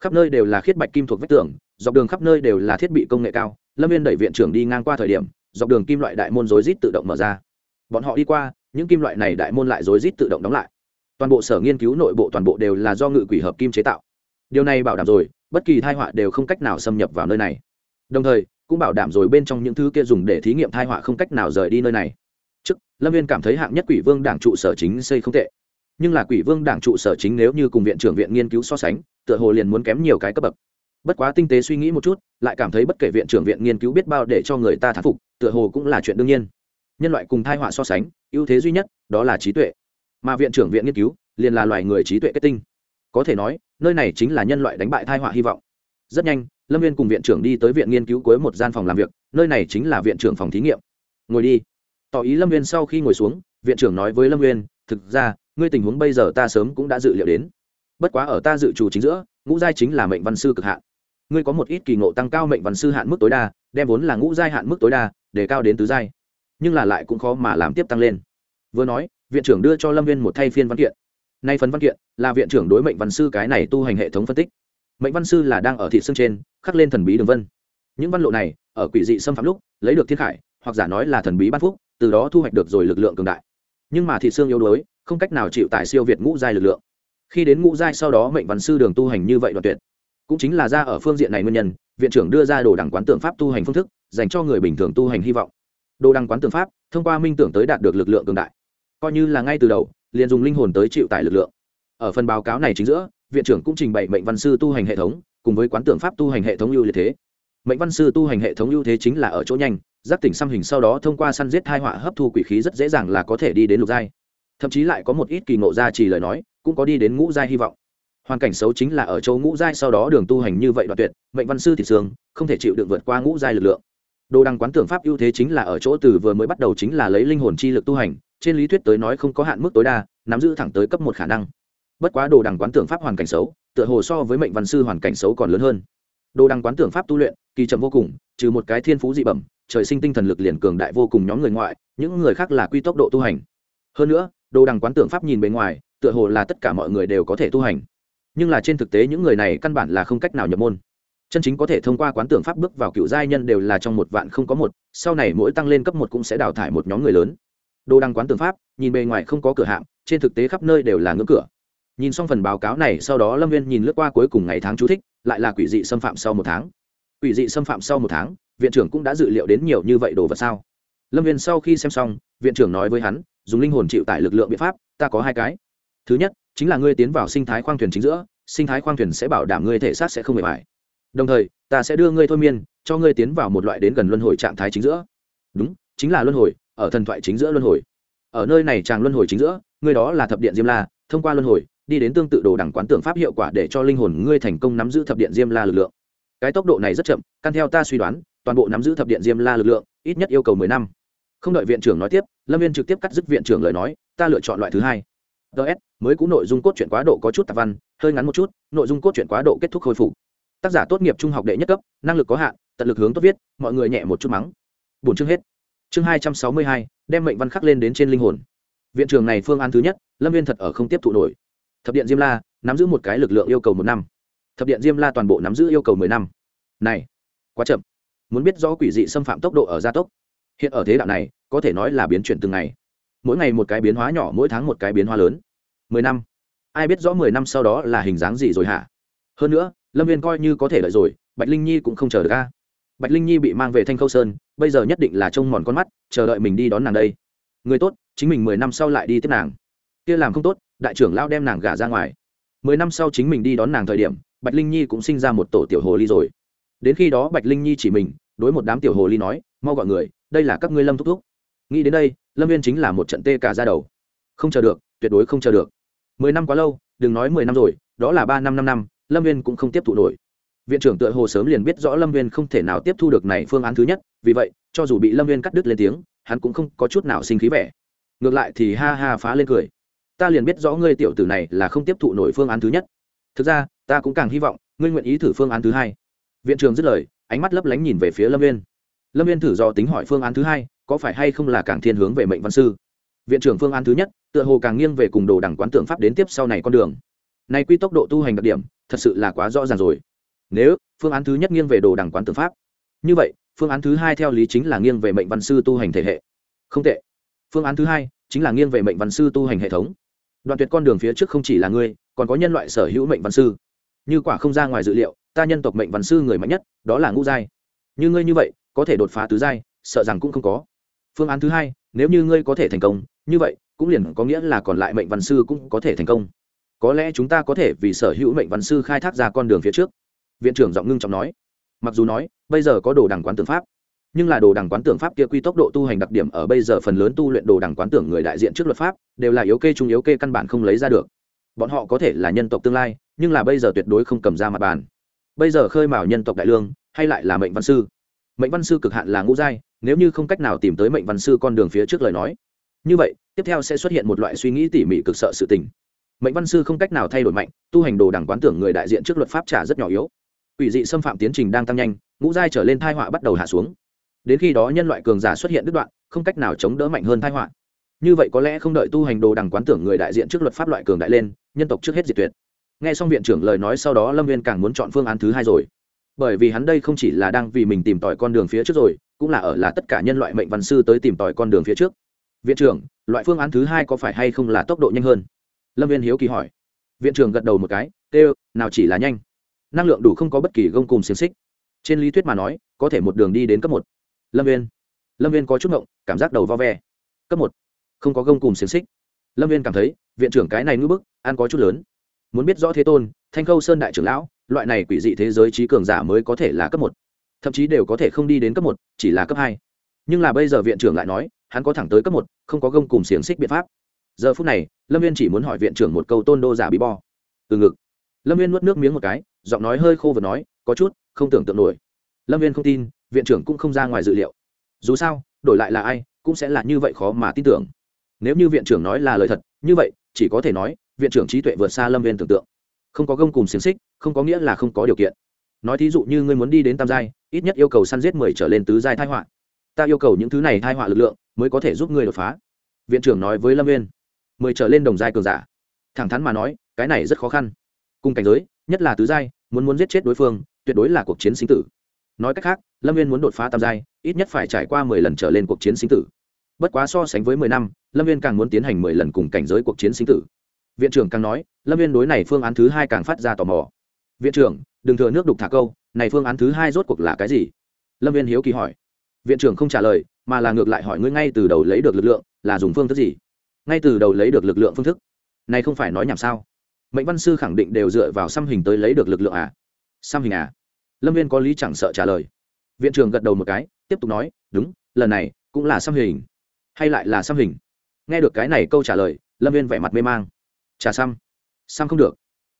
khắp nơi đều là khiết bạch kim thuộc vách tường, dọc đường khắp nơi đều là thiết bị công nghệ cao. Lâm viên đẩy viện trưởng đi ngang qua thời điểm, dọc đường kim loại đại môn rối rít tự động mở ra. Bọn họ đi qua, những kim loại này đại môn lại rối rít tự động đóng lại. Toàn bộ sở nghiên cứu nội bộ toàn bộ đều là do ngự quỷ hợp kim chế tạo. Điều này bảo đảm rồi, bất kỳ thai họa đều không cách nào xâm nhập vào nơi này. Đồng thời, cũng bảo đảm rồi bên trong những thứ kia dùng để thí nghiệm thai họa không cách nào rời đi nơi này. Trước, lâm viên cảm thấy hạng nhất quỷ vương đảng trụ sở chính xây không tệ nhưng là quỷ vương đảng trụ sở chính nếu như cùng viện trưởng viện nghiên cứu so sánh, tựa hồ liền muốn kém nhiều cái cấp bậc. Bất quá tinh tế suy nghĩ một chút, lại cảm thấy bất kể viện trưởng viện nghiên cứu biết bao để cho người ta thán phục, tựa hồ cũng là chuyện đương nhiên. Nhân loại cùng thai họa so sánh, ưu thế duy nhất đó là trí tuệ. Mà viện trưởng viện nghiên cứu, liền là loài người trí tuệ kết tinh. Có thể nói, nơi này chính là nhân loại đánh bại thai họa hy vọng. Rất nhanh, lâm viên cùng viện trưởng đi tới viện nghiên cứu cuối một gian phòng làm việc, nơi này chính là viện trưởng phòng thí nghiệm. Ngồi đi. Tỏ ý lâm viên sau khi ngồi xuống, viện trưởng nói với lâm viên thực ra ngươi tình huống bây giờ ta sớm cũng đã dự liệu đến. Bất quá ở ta dự trù chính giữa, ngũ giai chính là mệnh văn sư cực hạn. Ngươi có một ít kỳ ngộ tăng cao mệnh văn sư hạn mức tối đa, đem vốn là ngũ giai hạn mức tối đa để cao đến tứ giai. Nhưng là lại cũng khó mà làm tiếp tăng lên. Vừa nói, viện trưởng đưa cho lâm viên một thay phiên văn kiện. Nay phần văn kiện là viện trưởng đối mệnh văn sư cái này tu hành hệ thống phân tích. Mệnh văn sư là đang ở thị xương trên, khắc lên thần bí đường vân. Những văn lộ này, ở quỷ dị xâm phạm lúc, lấy được thiên khải, hoặc giả nói là thần bí ban phúc, từ đó thu hoạch được rồi lực lượng cường đại. Nhưng mà thị xương yếu đuối không cách nào chịu tại siêu việt ngũ giai lực lượng. Khi đến ngũ giai sau đó mệnh văn sư đường tu hành như vậy đoạn tuyệt. Cũng chính là ra ở phương diện này nguyên nhân, viện trưởng đưa ra đồ đẳng quán tượng pháp tu hành phương thức, dành cho người bình thường tu hành hy vọng. Đồ đẳng quán tượng pháp, thông qua minh tưởng tới đạt được lực lượng cường đại. Coi như là ngay từ đầu, liền dùng linh hồn tới chịu tải lực lượng. Ở phần báo cáo này chính giữa, viện trưởng cũng trình bày mệnh văn sư tu hành hệ thống, cùng với quán tưởng pháp tu hành hệ thống ưu liệt thế. Mệnh văn sư tu hành hệ thống ưu thế chính là ở chỗ nhanh, giác tỉnh xăm hình sau đó thông qua săn giết hai họa hấp thu quỷ khí rất dễ dàng là có thể đi đến lục giai thậm chí lại có một ít kỳ ngộ ra chỉ lời nói, cũng có đi đến ngũ giai hy vọng. Hoàn cảnh xấu chính là ở châu ngũ giai sau đó đường tu hành như vậy đoạn tuyệt, mệnh văn sư thị sương không thể chịu được vượt qua ngũ giai lực lượng. Đồ đăng quán tưởng pháp ưu thế chính là ở chỗ từ vừa mới bắt đầu chính là lấy linh hồn chi lực tu hành, trên lý thuyết tới nói không có hạn mức tối đa, nắm giữ thẳng tới cấp một khả năng. Bất quá đồ đằng quán tưởng pháp hoàn cảnh xấu, tựa hồ so với mệnh văn sư hoàn cảnh xấu còn lớn hơn. Đồ đằng quán tưởng pháp tu luyện, kỳ chậm vô cùng, trừ một cái thiên phú dị bẩm, trời sinh tinh thần lực liền cường đại vô cùng nhóm người ngoại, những người khác là quy tốc độ tu hành. Hơn nữa đồ đằng quán tưởng pháp nhìn bề ngoài, tựa hồ là tất cả mọi người đều có thể tu hành. Nhưng là trên thực tế những người này căn bản là không cách nào nhập môn. Chân chính có thể thông qua quán tưởng pháp bước vào cựu giai nhân đều là trong một vạn không có một, sau này mỗi tăng lên cấp một cũng sẽ đào thải một nhóm người lớn. Đồ đăng quán tưởng pháp, nhìn bề ngoài không có cửa hạm trên thực tế khắp nơi đều là ngưỡng cửa. Nhìn xong phần báo cáo này, sau đó lâm viên nhìn lướt qua cuối cùng ngày tháng chú thích, lại là quỷ dị xâm phạm sau một tháng. Quỷ dị xâm phạm sau một tháng, viện trưởng cũng đã dự liệu đến nhiều như vậy đồ vật sao? Lâm viên sau khi xem xong, viện trưởng nói với hắn dùng linh hồn chịu tải lực lượng biện pháp, ta có hai cái. Thứ nhất, chính là ngươi tiến vào sinh thái khoang thuyền chính giữa, sinh thái khoang thuyền sẽ bảo đảm ngươi thể xác sẽ không bề bài đồng thời, ta sẽ đưa ngươi thôi miên, cho ngươi tiến vào một loại đến gần luân hồi trạng thái chính giữa. Đúng, chính là luân hồi, ở thần thoại chính giữa luân hồi. Ở nơi này chàng luân hồi chính giữa, ngươi đó là thập điện diêm la, thông qua luân hồi, đi đến tương tự đồ đẳng quán tưởng pháp hiệu quả để cho linh hồn ngươi thành công nắm giữ thập điện diêm la lực lượng. Cái tốc độ này rất chậm, căn theo ta suy đoán, toàn bộ nắm giữ thập điện diêm la lực lượng, ít nhất yêu cầu mười năm. Không đợi viện trưởng nói tiếp lâm viên trực tiếp cắt dứt viện trưởng lời nói, ta lựa chọn loại thứ hai. Ts mới cũ nội dung cốt truyện quá độ có chút tạp văn, hơi ngắn một chút, nội dung cốt truyện quá độ kết thúc hồi phục. Tác giả tốt nghiệp trung học đệ nhất cấp, năng lực có hạn, tận lực hướng tốt viết, mọi người nhẹ một chút mắng. Bốn chương hết. Chương hai trăm sáu mươi hai, đem mệnh văn khắc lên đến trên linh hồn. Viện trường này phương án thứ nhất, lâm viên thật ở không tiếp thụ nổi. Thập điện diêm la, nắm giữ một cái lực lượng yêu cầu một năm. Thập điện diêm la toàn bộ nắm giữ yêu cầu mười năm. Này, quá chậm. Muốn biết rõ quỷ dị xâm phạm tốc độ ở gia tốc. Hiện ở thế đạo này có thể nói là biến chuyển từng ngày. Mỗi ngày một cái biến hóa nhỏ, mỗi tháng một cái biến hóa lớn. Mười năm. Ai biết rõ mười năm sau đó là hình dáng gì rồi hả? Hơn nữa, lâm viên coi như có thể lợi rồi, bạch linh nhi cũng không chờ được ca bạch linh nhi bị mang về thanh khâu sơn, bây giờ nhất định là trông mòn con mắt, chờ đợi mình đi đón nàng đây. Người tốt, chính mình mười năm sau lại đi tiếp nàng. Kia làm không tốt, đại trưởng lao đem nàng gả ra ngoài. Mười năm sau chính mình đi đón nàng thời điểm, bạch linh nhi cũng sinh ra một tổ tiểu hồ ly rồi. Đến khi đó bạch linh nhi chỉ mình, đối một đám tiểu hồ ly nói, mau gọi người, đây là các ngươi lâm thúc thúc nghĩ đến đây, lâm viên chính là một trận tê cả ra đầu. Không chờ được, tuyệt đối không chờ được. Mười năm quá lâu, đừng nói mười năm rồi, đó là ba năm năm năm, lâm viên cũng không tiếp thụ nổi. Viện trưởng tựa hồ sớm liền biết rõ lâm viên không thể nào tiếp thu được này phương án thứ nhất, vì vậy, cho dù bị lâm viên cắt đứt lên tiếng, hắn cũng không có chút nào sinh khí vẻ. Ngược lại thì ha ha phá lên cười. Ta liền biết rõ ngươi tiểu tử này là không tiếp thụ nổi phương án thứ nhất. Thực ra, ta cũng càng hy vọng, ngươi nguyện ý thử phương án thứ hai. Viện trưởng dứt lời, ánh mắt lấp lánh nhìn về phía lâm viên. Lâm viên thử do tính hỏi phương án thứ hai có phải hay không là càng thiên hướng về mệnh văn sư? Viện trưởng phương án thứ nhất, tựa hồ càng nghiêng về cùng đồ đẳng quán tượng pháp đến tiếp sau này con đường. Này quy tốc độ tu hành đặc điểm, thật sự là quá rõ ràng rồi. Nếu, phương án thứ nhất nghiêng về đồ đẳng quán tượng pháp. Như vậy, phương án thứ hai theo lý chính là nghiêng về mệnh văn sư tu hành thể hệ. Không tệ. Phương án thứ hai, chính là nghiêng về mệnh văn sư tu hành hệ thống. Đoạn tuyệt con đường phía trước không chỉ là ngươi, còn có nhân loại sở hữu mệnh văn sư. Như quả không ra ngoài dự liệu, ta nhân tộc mệnh văn sư người mạnh nhất, đó là ngũ giai. Như ngươi như vậy, có thể đột phá tứ giai, sợ rằng cũng không có phương án thứ hai, nếu như ngươi có thể thành công, như vậy, cũng liền có nghĩa là còn lại mệnh văn sư cũng có thể thành công. Có lẽ chúng ta có thể vì sở hữu mệnh văn sư khai thác ra con đường phía trước. Viện trưởng giọng ngưng trọng nói. Mặc dù nói, bây giờ có đồ đằng quán tưởng pháp, nhưng là đồ đằng quán tưởng pháp kia quy tốc độ tu hành đặc điểm ở bây giờ phần lớn tu luyện đồ đằng quán tưởng người đại diện trước luật pháp, đều là yếu kê trung yếu kê căn bản không lấy ra được. Bọn họ có thể là nhân tộc tương lai, nhưng là bây giờ tuyệt đối không cầm ra mặt bàn. Bây giờ khơi mào nhân tộc đại lương, hay lại là mệnh văn sư mệnh văn sư cực hạn là ngũ giai, nếu như không cách nào tìm tới mệnh văn sư con đường phía trước lời nói. Như vậy, tiếp theo sẽ xuất hiện một loại suy nghĩ tỉ mỉ cực sợ sự tình. Mệnh văn sư không cách nào thay đổi mạnh, tu hành đồ đẳng quán tưởng người đại diện trước luật pháp trả rất nhỏ yếu. Ủy dị xâm phạm tiến trình đang tăng nhanh, ngũ giai trở lên thai họa bắt đầu hạ xuống. Đến khi đó nhân loại cường giả xuất hiện đứt đoạn, không cách nào chống đỡ mạnh hơn thai họa. Như vậy có lẽ không đợi tu hành đồ đẳng quán tưởng người đại diện trước luật pháp loại cường đại lên, nhân tộc trước hết diệt tuyệt. Nghe xong viện trưởng lời nói sau đó, lâm viên càng muốn chọn phương án thứ hai rồi bởi vì hắn đây không chỉ là đang vì mình tìm tòi con đường phía trước rồi, cũng là ở là tất cả nhân loại mệnh văn sư tới tìm tòi con đường phía trước. Viện trưởng, loại phương án thứ hai có phải hay không là tốc độ nhanh hơn? Lâm viên hiếu kỳ hỏi. Viện trưởng gật đầu một cái, tê, nào chỉ là nhanh. Năng lượng đủ không có bất kỳ gông cùng xiềng xích. Trên lý thuyết mà nói, có thể một đường đi đến cấp một. Lâm viên lâm viên có chút ngộng, cảm giác đầu vo ve. Cấp một, không có gông cùng xiềng xích. Lâm viên cảm thấy, viện trưởng cái này ngưỡng bức, ăn có chút lớn. Muốn biết rõ thế tôn, thanh khâu sơn đại trưởng lão loại này quỷ dị thế giới trí cường giả mới có thể là cấp một. Thậm chí đều có thể không đi đến cấp một, chỉ là cấp hai. Nhưng là bây giờ viện trưởng lại nói, hắn có thẳng tới cấp một, không có gông cùng xiềng xích biện pháp. Giờ phút này, lâm viên chỉ muốn hỏi viện trưởng một câu tôn đô giả bí bo từ ngực. Lâm viên nuốt nước miếng một cái, giọng nói hơi khô và nói, có chút, không tưởng tượng nổi. Lâm viên không tin, viện trưởng cũng không ra ngoài dự liệu. Dù sao, đổi lại là ai, cũng sẽ là như vậy khó mà tin tưởng. Nếu như viện trưởng nói là lời thật, như vậy, chỉ có thể nói, viện trưởng trí tuệ vượt xa lâm viên tưởng tượng không có gông cùng xiềng xích, không có nghĩa là không có điều kiện. Nói thí dụ như ngươi muốn đi đến tam giai, ít nhất yêu cầu săn giết mười trở lên tứ giai thai họa. Ta yêu cầu những thứ này thai họa lực lượng mới có thể giúp ngươi đột phá. Viện trưởng nói với lâm viên mười trở lên đồng giai cường giả. Thẳng thắn mà nói, cái này rất khó khăn. Cùng cảnh giới, nhất là tứ giai, muốn muốn giết chết đối phương, tuyệt đối là cuộc chiến sinh tử. Nói cách khác, lâm viên muốn đột phá tam giai, ít nhất phải trải qua mười lần trở lên cuộc chiến sinh tử. Bất quá so sánh với mười năm, lâm viên càng muốn tiến hành mười lần cùng cảnh giới cuộc chiến sinh tử viện trưởng càng nói, lâm viên đối này phương án thứ hai càng phát ra tò mò. Viện trưởng, đừng thừa nước đục thả câu, này phương án thứ hai rốt cuộc là cái gì? Lâm viên hiếu kỳ hỏi. Viện trưởng không trả lời, mà là ngược lại hỏi ngươi ngay từ đầu lấy được lực lượng là dùng phương thức gì? Ngay từ đầu lấy được lực lượng phương thức? Này không phải nói nhảm sao? Mệnh văn sư khẳng định đều dựa vào xăm hình tới lấy được lực lượng à? Xăm hình à? Lâm viên có lý chẳng sợ trả lời. Viện trưởng gật đầu một cái, tiếp tục nói, đúng, lần này cũng là xăm hình. Hay lại là xăm hình? Nghe được cái này câu trả lời, lâm viên vẻ mặt mê mang trà xăm. Xăm không được.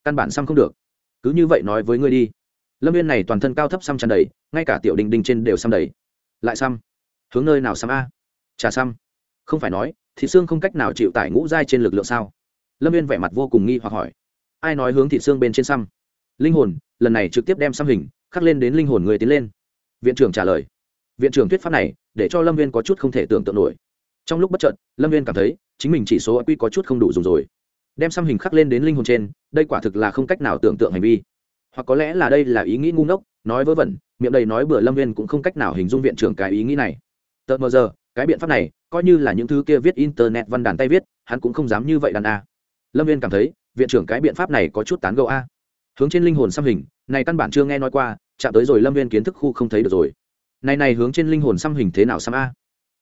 Căn bản xăm không được. Cứ như vậy nói với ngươi đi. Lâm viên này toàn thân cao thấp xăm tràn đầy, ngay cả tiểu đình đình trên đều xăm đầy. Lại xăm. Hướng nơi nào xăm a? Trà xăm. Không phải nói, thị xương không cách nào chịu tải ngũ giai trên lực lượng sao? Lâm viên vẻ mặt vô cùng nghi hoặc hỏi. Ai nói hướng thị xương bên trên xăm? Linh hồn, lần này trực tiếp đem xăm hình, khắc lên đến linh hồn người tiến lên. Viện trưởng trả lời. Viện trưởng thuyết pháp này, để cho lâm viên có chút không thể tưởng tượng nổi. Trong lúc bất trợt lâm viên cảm thấy, chính mình chỉ số q có chút không đủ dùng rồi đem xăm hình khắc lên đến linh hồn trên, đây quả thực là không cách nào tưởng tượng hành vi. Hoặc có lẽ là đây là ý nghĩ ngu ngốc, nói vớ vẩn, miệng đầy nói bừa lâm viên cũng không cách nào hình dung viện trưởng cái ý nghĩ này. Tợt mờ giờ, cái biện pháp này, coi như là những thứ kia viết internet văn đàn tay viết, hắn cũng không dám như vậy đàn a. Lâm viên cảm thấy, viện trưởng cái biện pháp này có chút tán gẫu a. Hướng trên linh hồn xăm hình, này căn bản chưa nghe nói qua, chạm tới rồi lâm viên kiến thức khu không thấy được rồi. Này này hướng trên linh hồn xăm hình thế nào xăm a?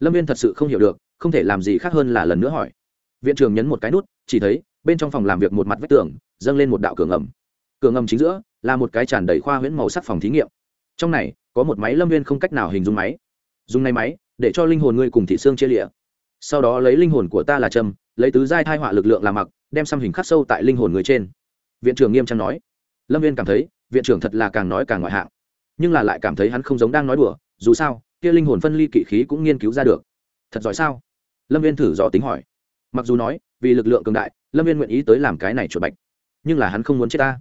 Lâm viên thật sự không hiểu được, không thể làm gì khác hơn là lần nữa hỏi. Viện trưởng nhấn một cái nút, chỉ thấy bên trong phòng làm việc một mặt vách tường, dâng lên một đạo cửa ngầm. Cửa ngầm chính giữa là một cái tràn đầy khoa huyễn màu sắc phòng thí nghiệm. Trong này, có một máy lâm viên không cách nào hình dung máy. Dùng này máy, để cho linh hồn ngươi cùng thị xương chia lịa sau đó lấy linh hồn của ta là trâm lấy tứ giai thai họa lực lượng làm mặc, đem xăm hình khắc sâu tại linh hồn người trên. Viện trưởng nghiêm trang nói. Lâm viên cảm thấy, viện trưởng thật là càng nói càng ngoại hạng. Nhưng là lại cảm thấy hắn không giống đang nói đùa, dù sao, kia linh hồn phân ly kỵ khí cũng nghiên cứu ra được. Thật giỏi sao? Lâm viên thử dò tính hỏi. Mặc dù nói vì lực lượng cường đại, lâm viên nguyện ý tới làm cái này chuột bạch. Nhưng là hắn không muốn chết ta.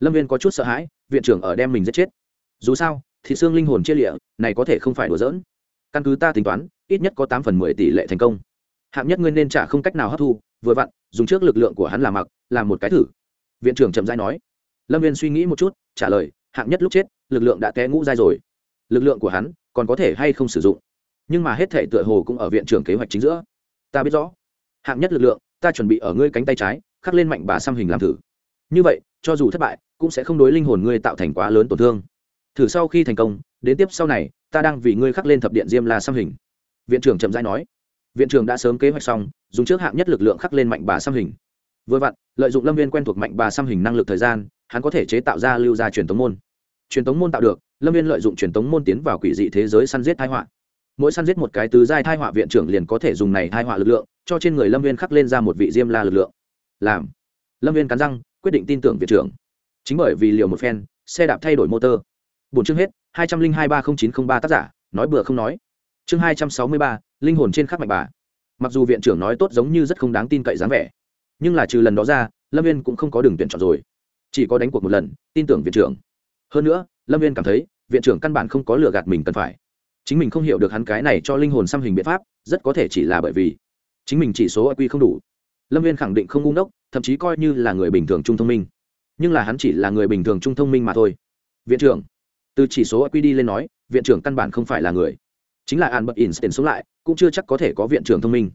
Lâm viên có chút sợ hãi, viện trưởng ở đem mình giết chết. Dù sao thì xương linh hồn chia lịa, này có thể không phải đùa dỡn căn cứ ta tính toán, ít nhất có tám phần mười tỷ lệ thành công. Hạng nhất ngươi nên trả không cách nào hấp thu, vừa vặn, dùng trước lực lượng của hắn làm mặc, làm một cái thử. Viện trưởng chậm dai nói. Lâm viên suy nghĩ một chút, trả lời, hạng nhất lúc chết, lực lượng đã té ngũ dai rồi. Lực lượng của hắn, còn có thể hay không sử dụng. Nhưng mà hết thể tựa hồ cũng ở viện trưởng kế hoạch chính giữa. Ta biết rõ. Hạng nhất lực lượng ta chuẩn bị ở ngươi cánh tay trái, khắc lên mạnh bà xăm hình làm thử. Như vậy, cho dù thất bại, cũng sẽ không đối linh hồn ngươi tạo thành quá lớn tổn thương. Thử sau khi thành công, đến tiếp sau này, ta đang vì ngươi khắc lên thập điện diêm la xăm hình. Viện trưởng chậm rãi nói. Viện trưởng đã sớm kế hoạch xong, dùng trước hạng nhất lực lượng khắc lên mạnh bà xăm hình. Vừa vặn, lợi dụng lâm viên quen thuộc mạnh bà xăm hình năng lực thời gian, hắn có thể chế tạo ra lưu ra truyền tống môn. Truyền tống môn tạo được, lâm viên lợi dụng truyền tống môn tiến vào quỷ dị thế giới săn giết thái họa mỗi săn giết một cái tứ giai thai họa viện trưởng liền có thể dùng này thai họa lực lượng, cho trên người lâm viên khắc lên ra một vị diêm la lực lượng. Làm. Lâm viên cắn răng, quyết định tin tưởng viện trưởng. Chính bởi vì liều một phen, xe đạp thay đổi motor. Bốn chương hết, hai trăm linh hai ba không chín không ba tác giả, nói bừa không nói. Chương hai trăm sáu mươi ba, linh hồn trên khắc mạch bà. Mặc dù viện trưởng nói tốt giống như rất không đáng tin cậy dáng vẻ, nhưng là trừ lần đó ra, lâm viên cũng không có đường tuyển chọn rồi. Chỉ có đánh cuộc một lần, tin tưởng viện trưởng. Hơn nữa, lâm viên cảm thấy, viện trưởng căn bản không có lừa gạt mình cần phải chính mình không hiểu được hắn cái này cho linh hồn xăm hình biện pháp, rất có thể chỉ là bởi vì chính mình chỉ số IQ không đủ. Lâm viên khẳng định không ngu ngốc, thậm chí coi như là người bình thường trung thông minh. Nhưng là hắn chỉ là người bình thường trung thông minh mà thôi. Viện trưởng, từ chỉ số IQ đi lên nói, viện trưởng căn bản không phải là người. Chính là an bật tiền sống lại, cũng chưa chắc có thể có viện trưởng thông minh.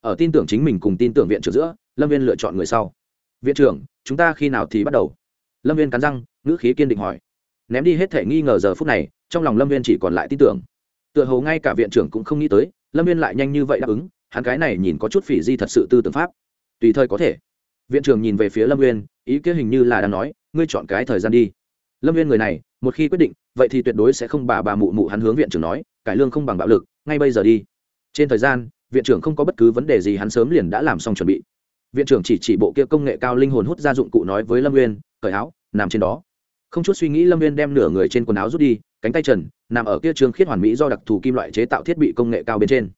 Ở tin tưởng chính mình cùng tin tưởng viện trưởng giữa, lâm viên lựa chọn người sau. Viện trưởng, chúng ta khi nào thì bắt đầu? Lâm viên cắn răng, ngữ khí kiên định hỏi. Ném đi hết thể nghi ngờ giờ phút này, trong lòng lâm viên chỉ còn lại tin tưởng tựa hồ ngay cả viện trưởng cũng không nghĩ tới, lâm viên lại nhanh như vậy đáp ứng, hắn cái này nhìn có chút phỉ di thật sự tư tưởng pháp. Tùy thời có thể. Viện trưởng nhìn về phía lâm viên ý kiến hình như là đang nói, ngươi chọn cái thời gian đi. Lâm viên người này, một khi quyết định, vậy thì tuyệt đối sẽ không bà bà mụ mụ hắn hướng viện trưởng nói, cải lương không bằng bạo lực, ngay bây giờ đi. Trên thời gian, viện trưởng không có bất cứ vấn đề gì, hắn sớm liền đã làm xong chuẩn bị. Viện trưởng chỉ chỉ bộ kia công nghệ cao linh hồn hút ra dụng cụ nói với lâm uyên, cởi áo, nằm trên đó. Không chút suy nghĩ, lâm uyên đem nửa người trên quần áo rút đi cánh tay trần, nằm ở kia trường khiết hoàn mỹ do đặc thù kim loại chế tạo thiết bị công nghệ cao bên trên.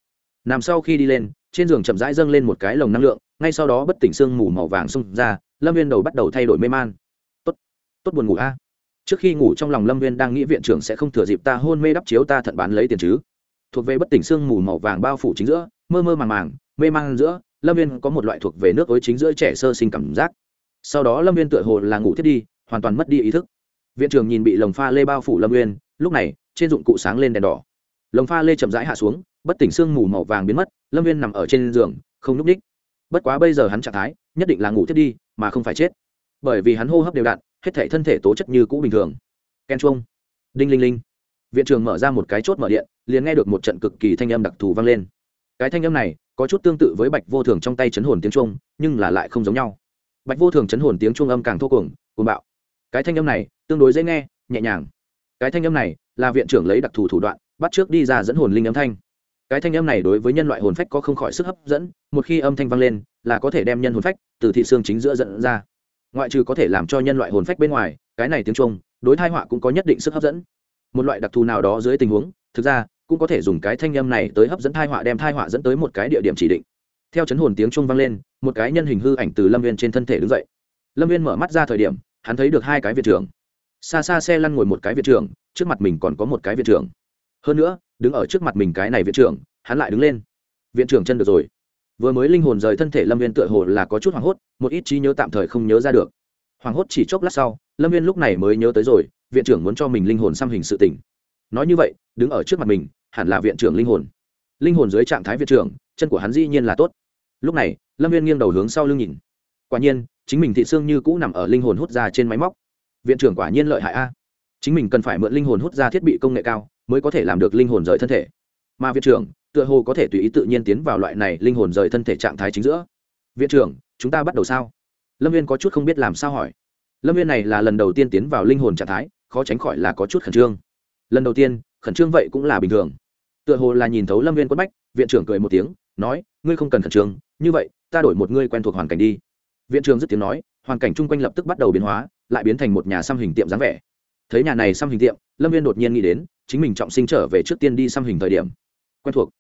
Nằm sau khi đi lên, trên giường chậm rãi dâng lên một cái lồng năng lượng, ngay sau đó bất tỉnh sương mù màu vàng xông ra, lâm viên đầu bắt đầu thay đổi mê man. Tốt tốt buồn ngủ a. Trước khi ngủ trong lòng lâm viên đang nghĩ viện trưởng sẽ không thừa dịp ta hôn mê đắp chiếu ta thận bán lấy tiền chứ. Thuộc về bất tỉnh sương mù màu vàng bao phủ chính giữa, mơ mơ màng màng, mê man giữa, lâm viên có một loại thuộc về nước ối chính giữa trẻ sơ sinh cảm giác. Sau đó lâm viên tựa hồ là ngủ thiết đi, hoàn toàn mất đi ý thức. Viện trưởng nhìn bị lồng pha lê bao phủ lâm viên lúc này, trên dụng cụ sáng lên đèn đỏ. Lồng pha lê chậm rãi hạ xuống, bất tỉnh sương mù màu vàng biến mất, lâm viên nằm ở trên giường, không n ú c ních bất quá bây giờ hắn trạng thái, nhất định là ngủ thiết đi, mà không phải chết. Bởi vì hắn hô hấp đều đặn, hết thể thân thể tố chất như cũ bình thường. Ken chuông. Đinh linh linh. Viện trường mở ra một cái chốt mở điện, liền nghe được một trận cực kỳ thanh âm đặc thù vang lên. Cái thanh âm này, có chút tương tự với bạch vô thường trong tay chấn hồn tiếng chuông, nhưng là lại không giống nhau. Bạch vô thường chấn hồn tiếng chuông âm càng thô cuồng cuồng bạo. Cái thanh âm này, tương đối dễ nghe, nhẹ nhàng cái thanh âm này là viện trưởng lấy đặc thù thủ đoạn, bắt trước đi ra dẫn hồn linh âm thanh. Cái thanh âm này đối với nhân loại hồn phách có không khỏi sức hấp dẫn, một khi âm thanh vang lên, là có thể đem nhân hồn phách từ thị xương chính giữa dẫn ra. Ngoại trừ có thể làm cho nhân loại hồn phách bên ngoài, cái này tiếng trung đối thai họa cũng có nhất định sức hấp dẫn. Một loại đặc thù nào đó dưới tình huống, thực ra, cũng có thể dùng cái thanh âm này tới hấp dẫn thai họa, đem thai họa dẫn tới một cái địa điểm chỉ định. Theo chấn hồn tiếng trung vang lên, một cái nhân hình hư ảnh từ lâm viên trên thân thể đứng dậy. Lâm viên mở mắt ra thời điểm, hắn thấy được hai cái viện trưởng xa xa xe lăn ngồi một cái viện trưởng, trước mặt mình còn có một cái viện trưởng. Hơn nữa, đứng ở trước mặt mình cái này viện trưởng, hắn lại đứng lên. Viện trưởng chân được rồi. Vừa mới linh hồn rời thân thể lâm viên tựa hồ là có chút hoảng hốt, một ít trí nhớ tạm thời không nhớ ra được. Hoảng hốt chỉ chốc lát sau, lâm viên lúc này mới nhớ tới rồi, viện trưởng muốn cho mình linh hồn xăm hình sự tỉnh nói như vậy, đứng ở trước mặt mình, hẳn là viện trưởng linh hồn. Linh hồn dưới trạng thái viện trưởng, chân của hắn dĩ nhiên là tốt. Lúc này, lâm viên nghiêng đầu hướng sau lưng nhìn. Quả nhiên, chính mình thị xương như cũ nằm ở linh hồn hút ra trên máy móc viện trưởng quả nhiên lợi hại a. Chính mình cần phải mượn linh hồn hút ra thiết bị công nghệ cao mới có thể làm được linh hồn rời thân thể. Mà viện trưởng, tựa hồ có thể tùy ý tự nhiên tiến vào loại này linh hồn rời thân thể trạng thái chính giữa. Viện trưởng, chúng ta bắt đầu sao? Lâm viên có chút không biết làm sao hỏi. Lâm viên này là lần đầu tiên tiến vào linh hồn trạng thái, khó tránh khỏi là có chút khẩn trương. Lần đầu tiên, khẩn trương vậy cũng là bình thường. Tựa hồ là nhìn thấu lâm viên quất bách, viện trưởng cười một tiếng, nói, ngươi không cần khẩn trương, như vậy, ta đổi một ngươi quen thuộc hoàn cảnh đi. Viện trưởng dứt tiếng nói hoàn cảnh chung quanh lập tức bắt đầu biến hóa, lại biến thành một nhà xăm hình tiệm dáng vẻ. Thấy nhà này xăm hình tiệm, lâm viên đột nhiên nghĩ đến, chính mình trọng sinh trở về trước tiên đi xăm hình thời điểm. Quen thuộc.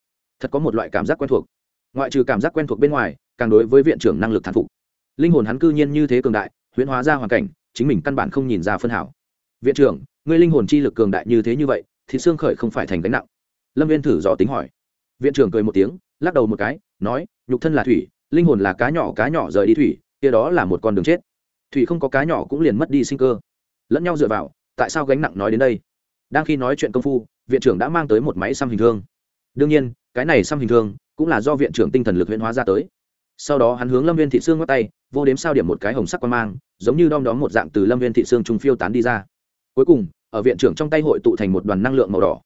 Thật có một loại cảm giác quen thuộc. Ngoại trừ cảm giác quen thuộc bên ngoài, càng đối với viện trưởng năng lực thán phục. Linh hồn hắn cư nhiên như thế cường đại, huyễn hóa ra hoàn cảnh, chính mình căn bản không nhìn ra phân hảo. Viện trưởng, ngươi linh hồn chi lực cường đại như thế như vậy, thì xương khởi không phải thành gánh nặng. Lâm viên thử dò tính hỏi. Viện trưởng cười một tiếng, lắc đầu một cái, nói, nhục thân là thủy, linh hồn là cá nhỏ cá nhỏ rời đi thủy kia đó là một con đường chết. Thủy không có cá nhỏ cũng liền mất đi sinh cơ. Lẫn nhau dựa vào, tại sao gánh nặng nói đến đây? Đang khi nói chuyện công phu, viện trưởng đã mang tới một máy xăm hình thương. Đương nhiên, cái này xăm hình thương cũng là do viện trưởng tinh thần lực huyễn hóa ra tới. Sau đó hắn hướng lâm viên thị xương ngắt tay, vô đếm sao điểm một cái hồng sắc quan mang, giống như đom đóm một dạng từ lâm viên thị xương trung phiêu tán đi ra. Cuối cùng, ở viện trưởng trong tay hội tụ thành một đoàn năng lượng màu đỏ.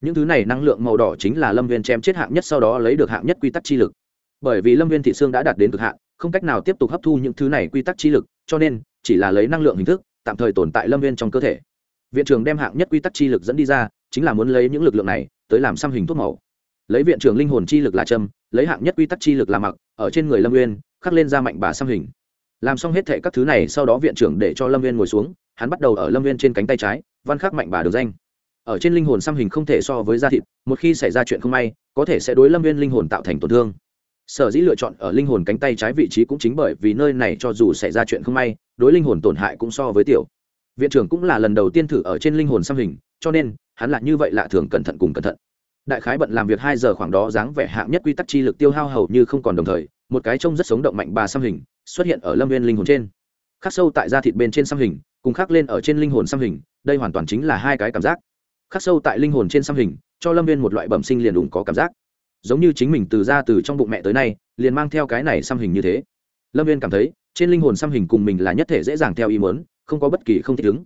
Những thứ này năng lượng màu đỏ chính là lâm viên chém chết hạng nhất sau đó lấy được hạng nhất quy tắc chi lực. Bởi vì lâm viên thị xương đã đạt đến cực hạn không cách nào tiếp tục hấp thu những thứ này quy tắc chi lực, cho nên, chỉ là lấy năng lượng hình thức, tạm thời tồn tại lâm viên trong cơ thể. Viện trưởng đem hạng nhất quy tắc chi lực dẫn đi ra, chính là muốn lấy những lực lượng này tới làm xăm hình thuốc màu. Lấy viện trưởng linh hồn chi lực là châm, lấy hạng nhất quy tắc chi lực là mặc, ở trên người lâm nguyên khắc lên ra mạnh bà xăm hình. Làm xong hết thệ các thứ này, sau đó viện trưởng để cho lâm viên ngồi xuống, hắn bắt đầu ở lâm viên trên cánh tay trái, văn khắc mạnh bà được danh. Ở trên linh hồn xăm hình không thể so với da thịt, một khi xảy ra chuyện không may, có thể sẽ đối lâm viên linh hồn tạo thành tổn thương sở dĩ lựa chọn ở linh hồn cánh tay trái vị trí cũng chính bởi vì nơi này cho dù xảy ra chuyện không may, đối linh hồn tổn hại cũng so với tiểu. Viện trưởng cũng là lần đầu tiên thử ở trên linh hồn xăm hình, cho nên, hắn lại như vậy lạ thường cẩn thận cùng cẩn thận. Đại khái bận làm việc hai giờ khoảng đó dáng vẻ hạng nhất quy tắc chi lực tiêu hao hầu như không còn đồng thời, một cái trông rất sống động mạnh bà xăm hình, xuất hiện ở lâm viên linh hồn trên. Khắc sâu tại da thịt bên trên xăm hình, cùng khắc lên ở trên linh hồn xăm hình, đây hoàn toàn chính là hai cái cảm giác. Khắc sâu tại linh hồn trên xăm hình, cho lâm viên một loại bẩm sinh liền đủng có cảm giác giống như chính mình từ ra từ trong bụng mẹ tới nay, liền mang theo cái này xăm hình như thế. Lâm viên cảm thấy, trên linh hồn xăm hình cùng mình là nhất thể dễ dàng theo ý mớn không có bất kỳ không thích ứng.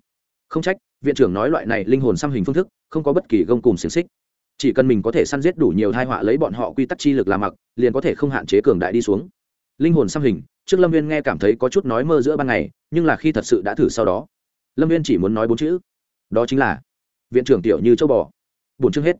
Không trách, viện trưởng nói loại này linh hồn xăm hình phương thức, không có bất kỳ gông cùng xiềng xích. Chỉ cần mình có thể săn giết đủ nhiều thai họa lấy bọn họ quy tắc chi lực làm mặc, liền có thể không hạn chế cường đại đi xuống. Linh hồn xăm hình, trước lâm viên nghe cảm thấy có chút nói mơ giữa ban ngày, nhưng là khi thật sự đã thử sau đó, lâm viên chỉ muốn nói bốn chữ. Đó chính là, viện trưởng tiểu như châu bò. Bốn chương hết.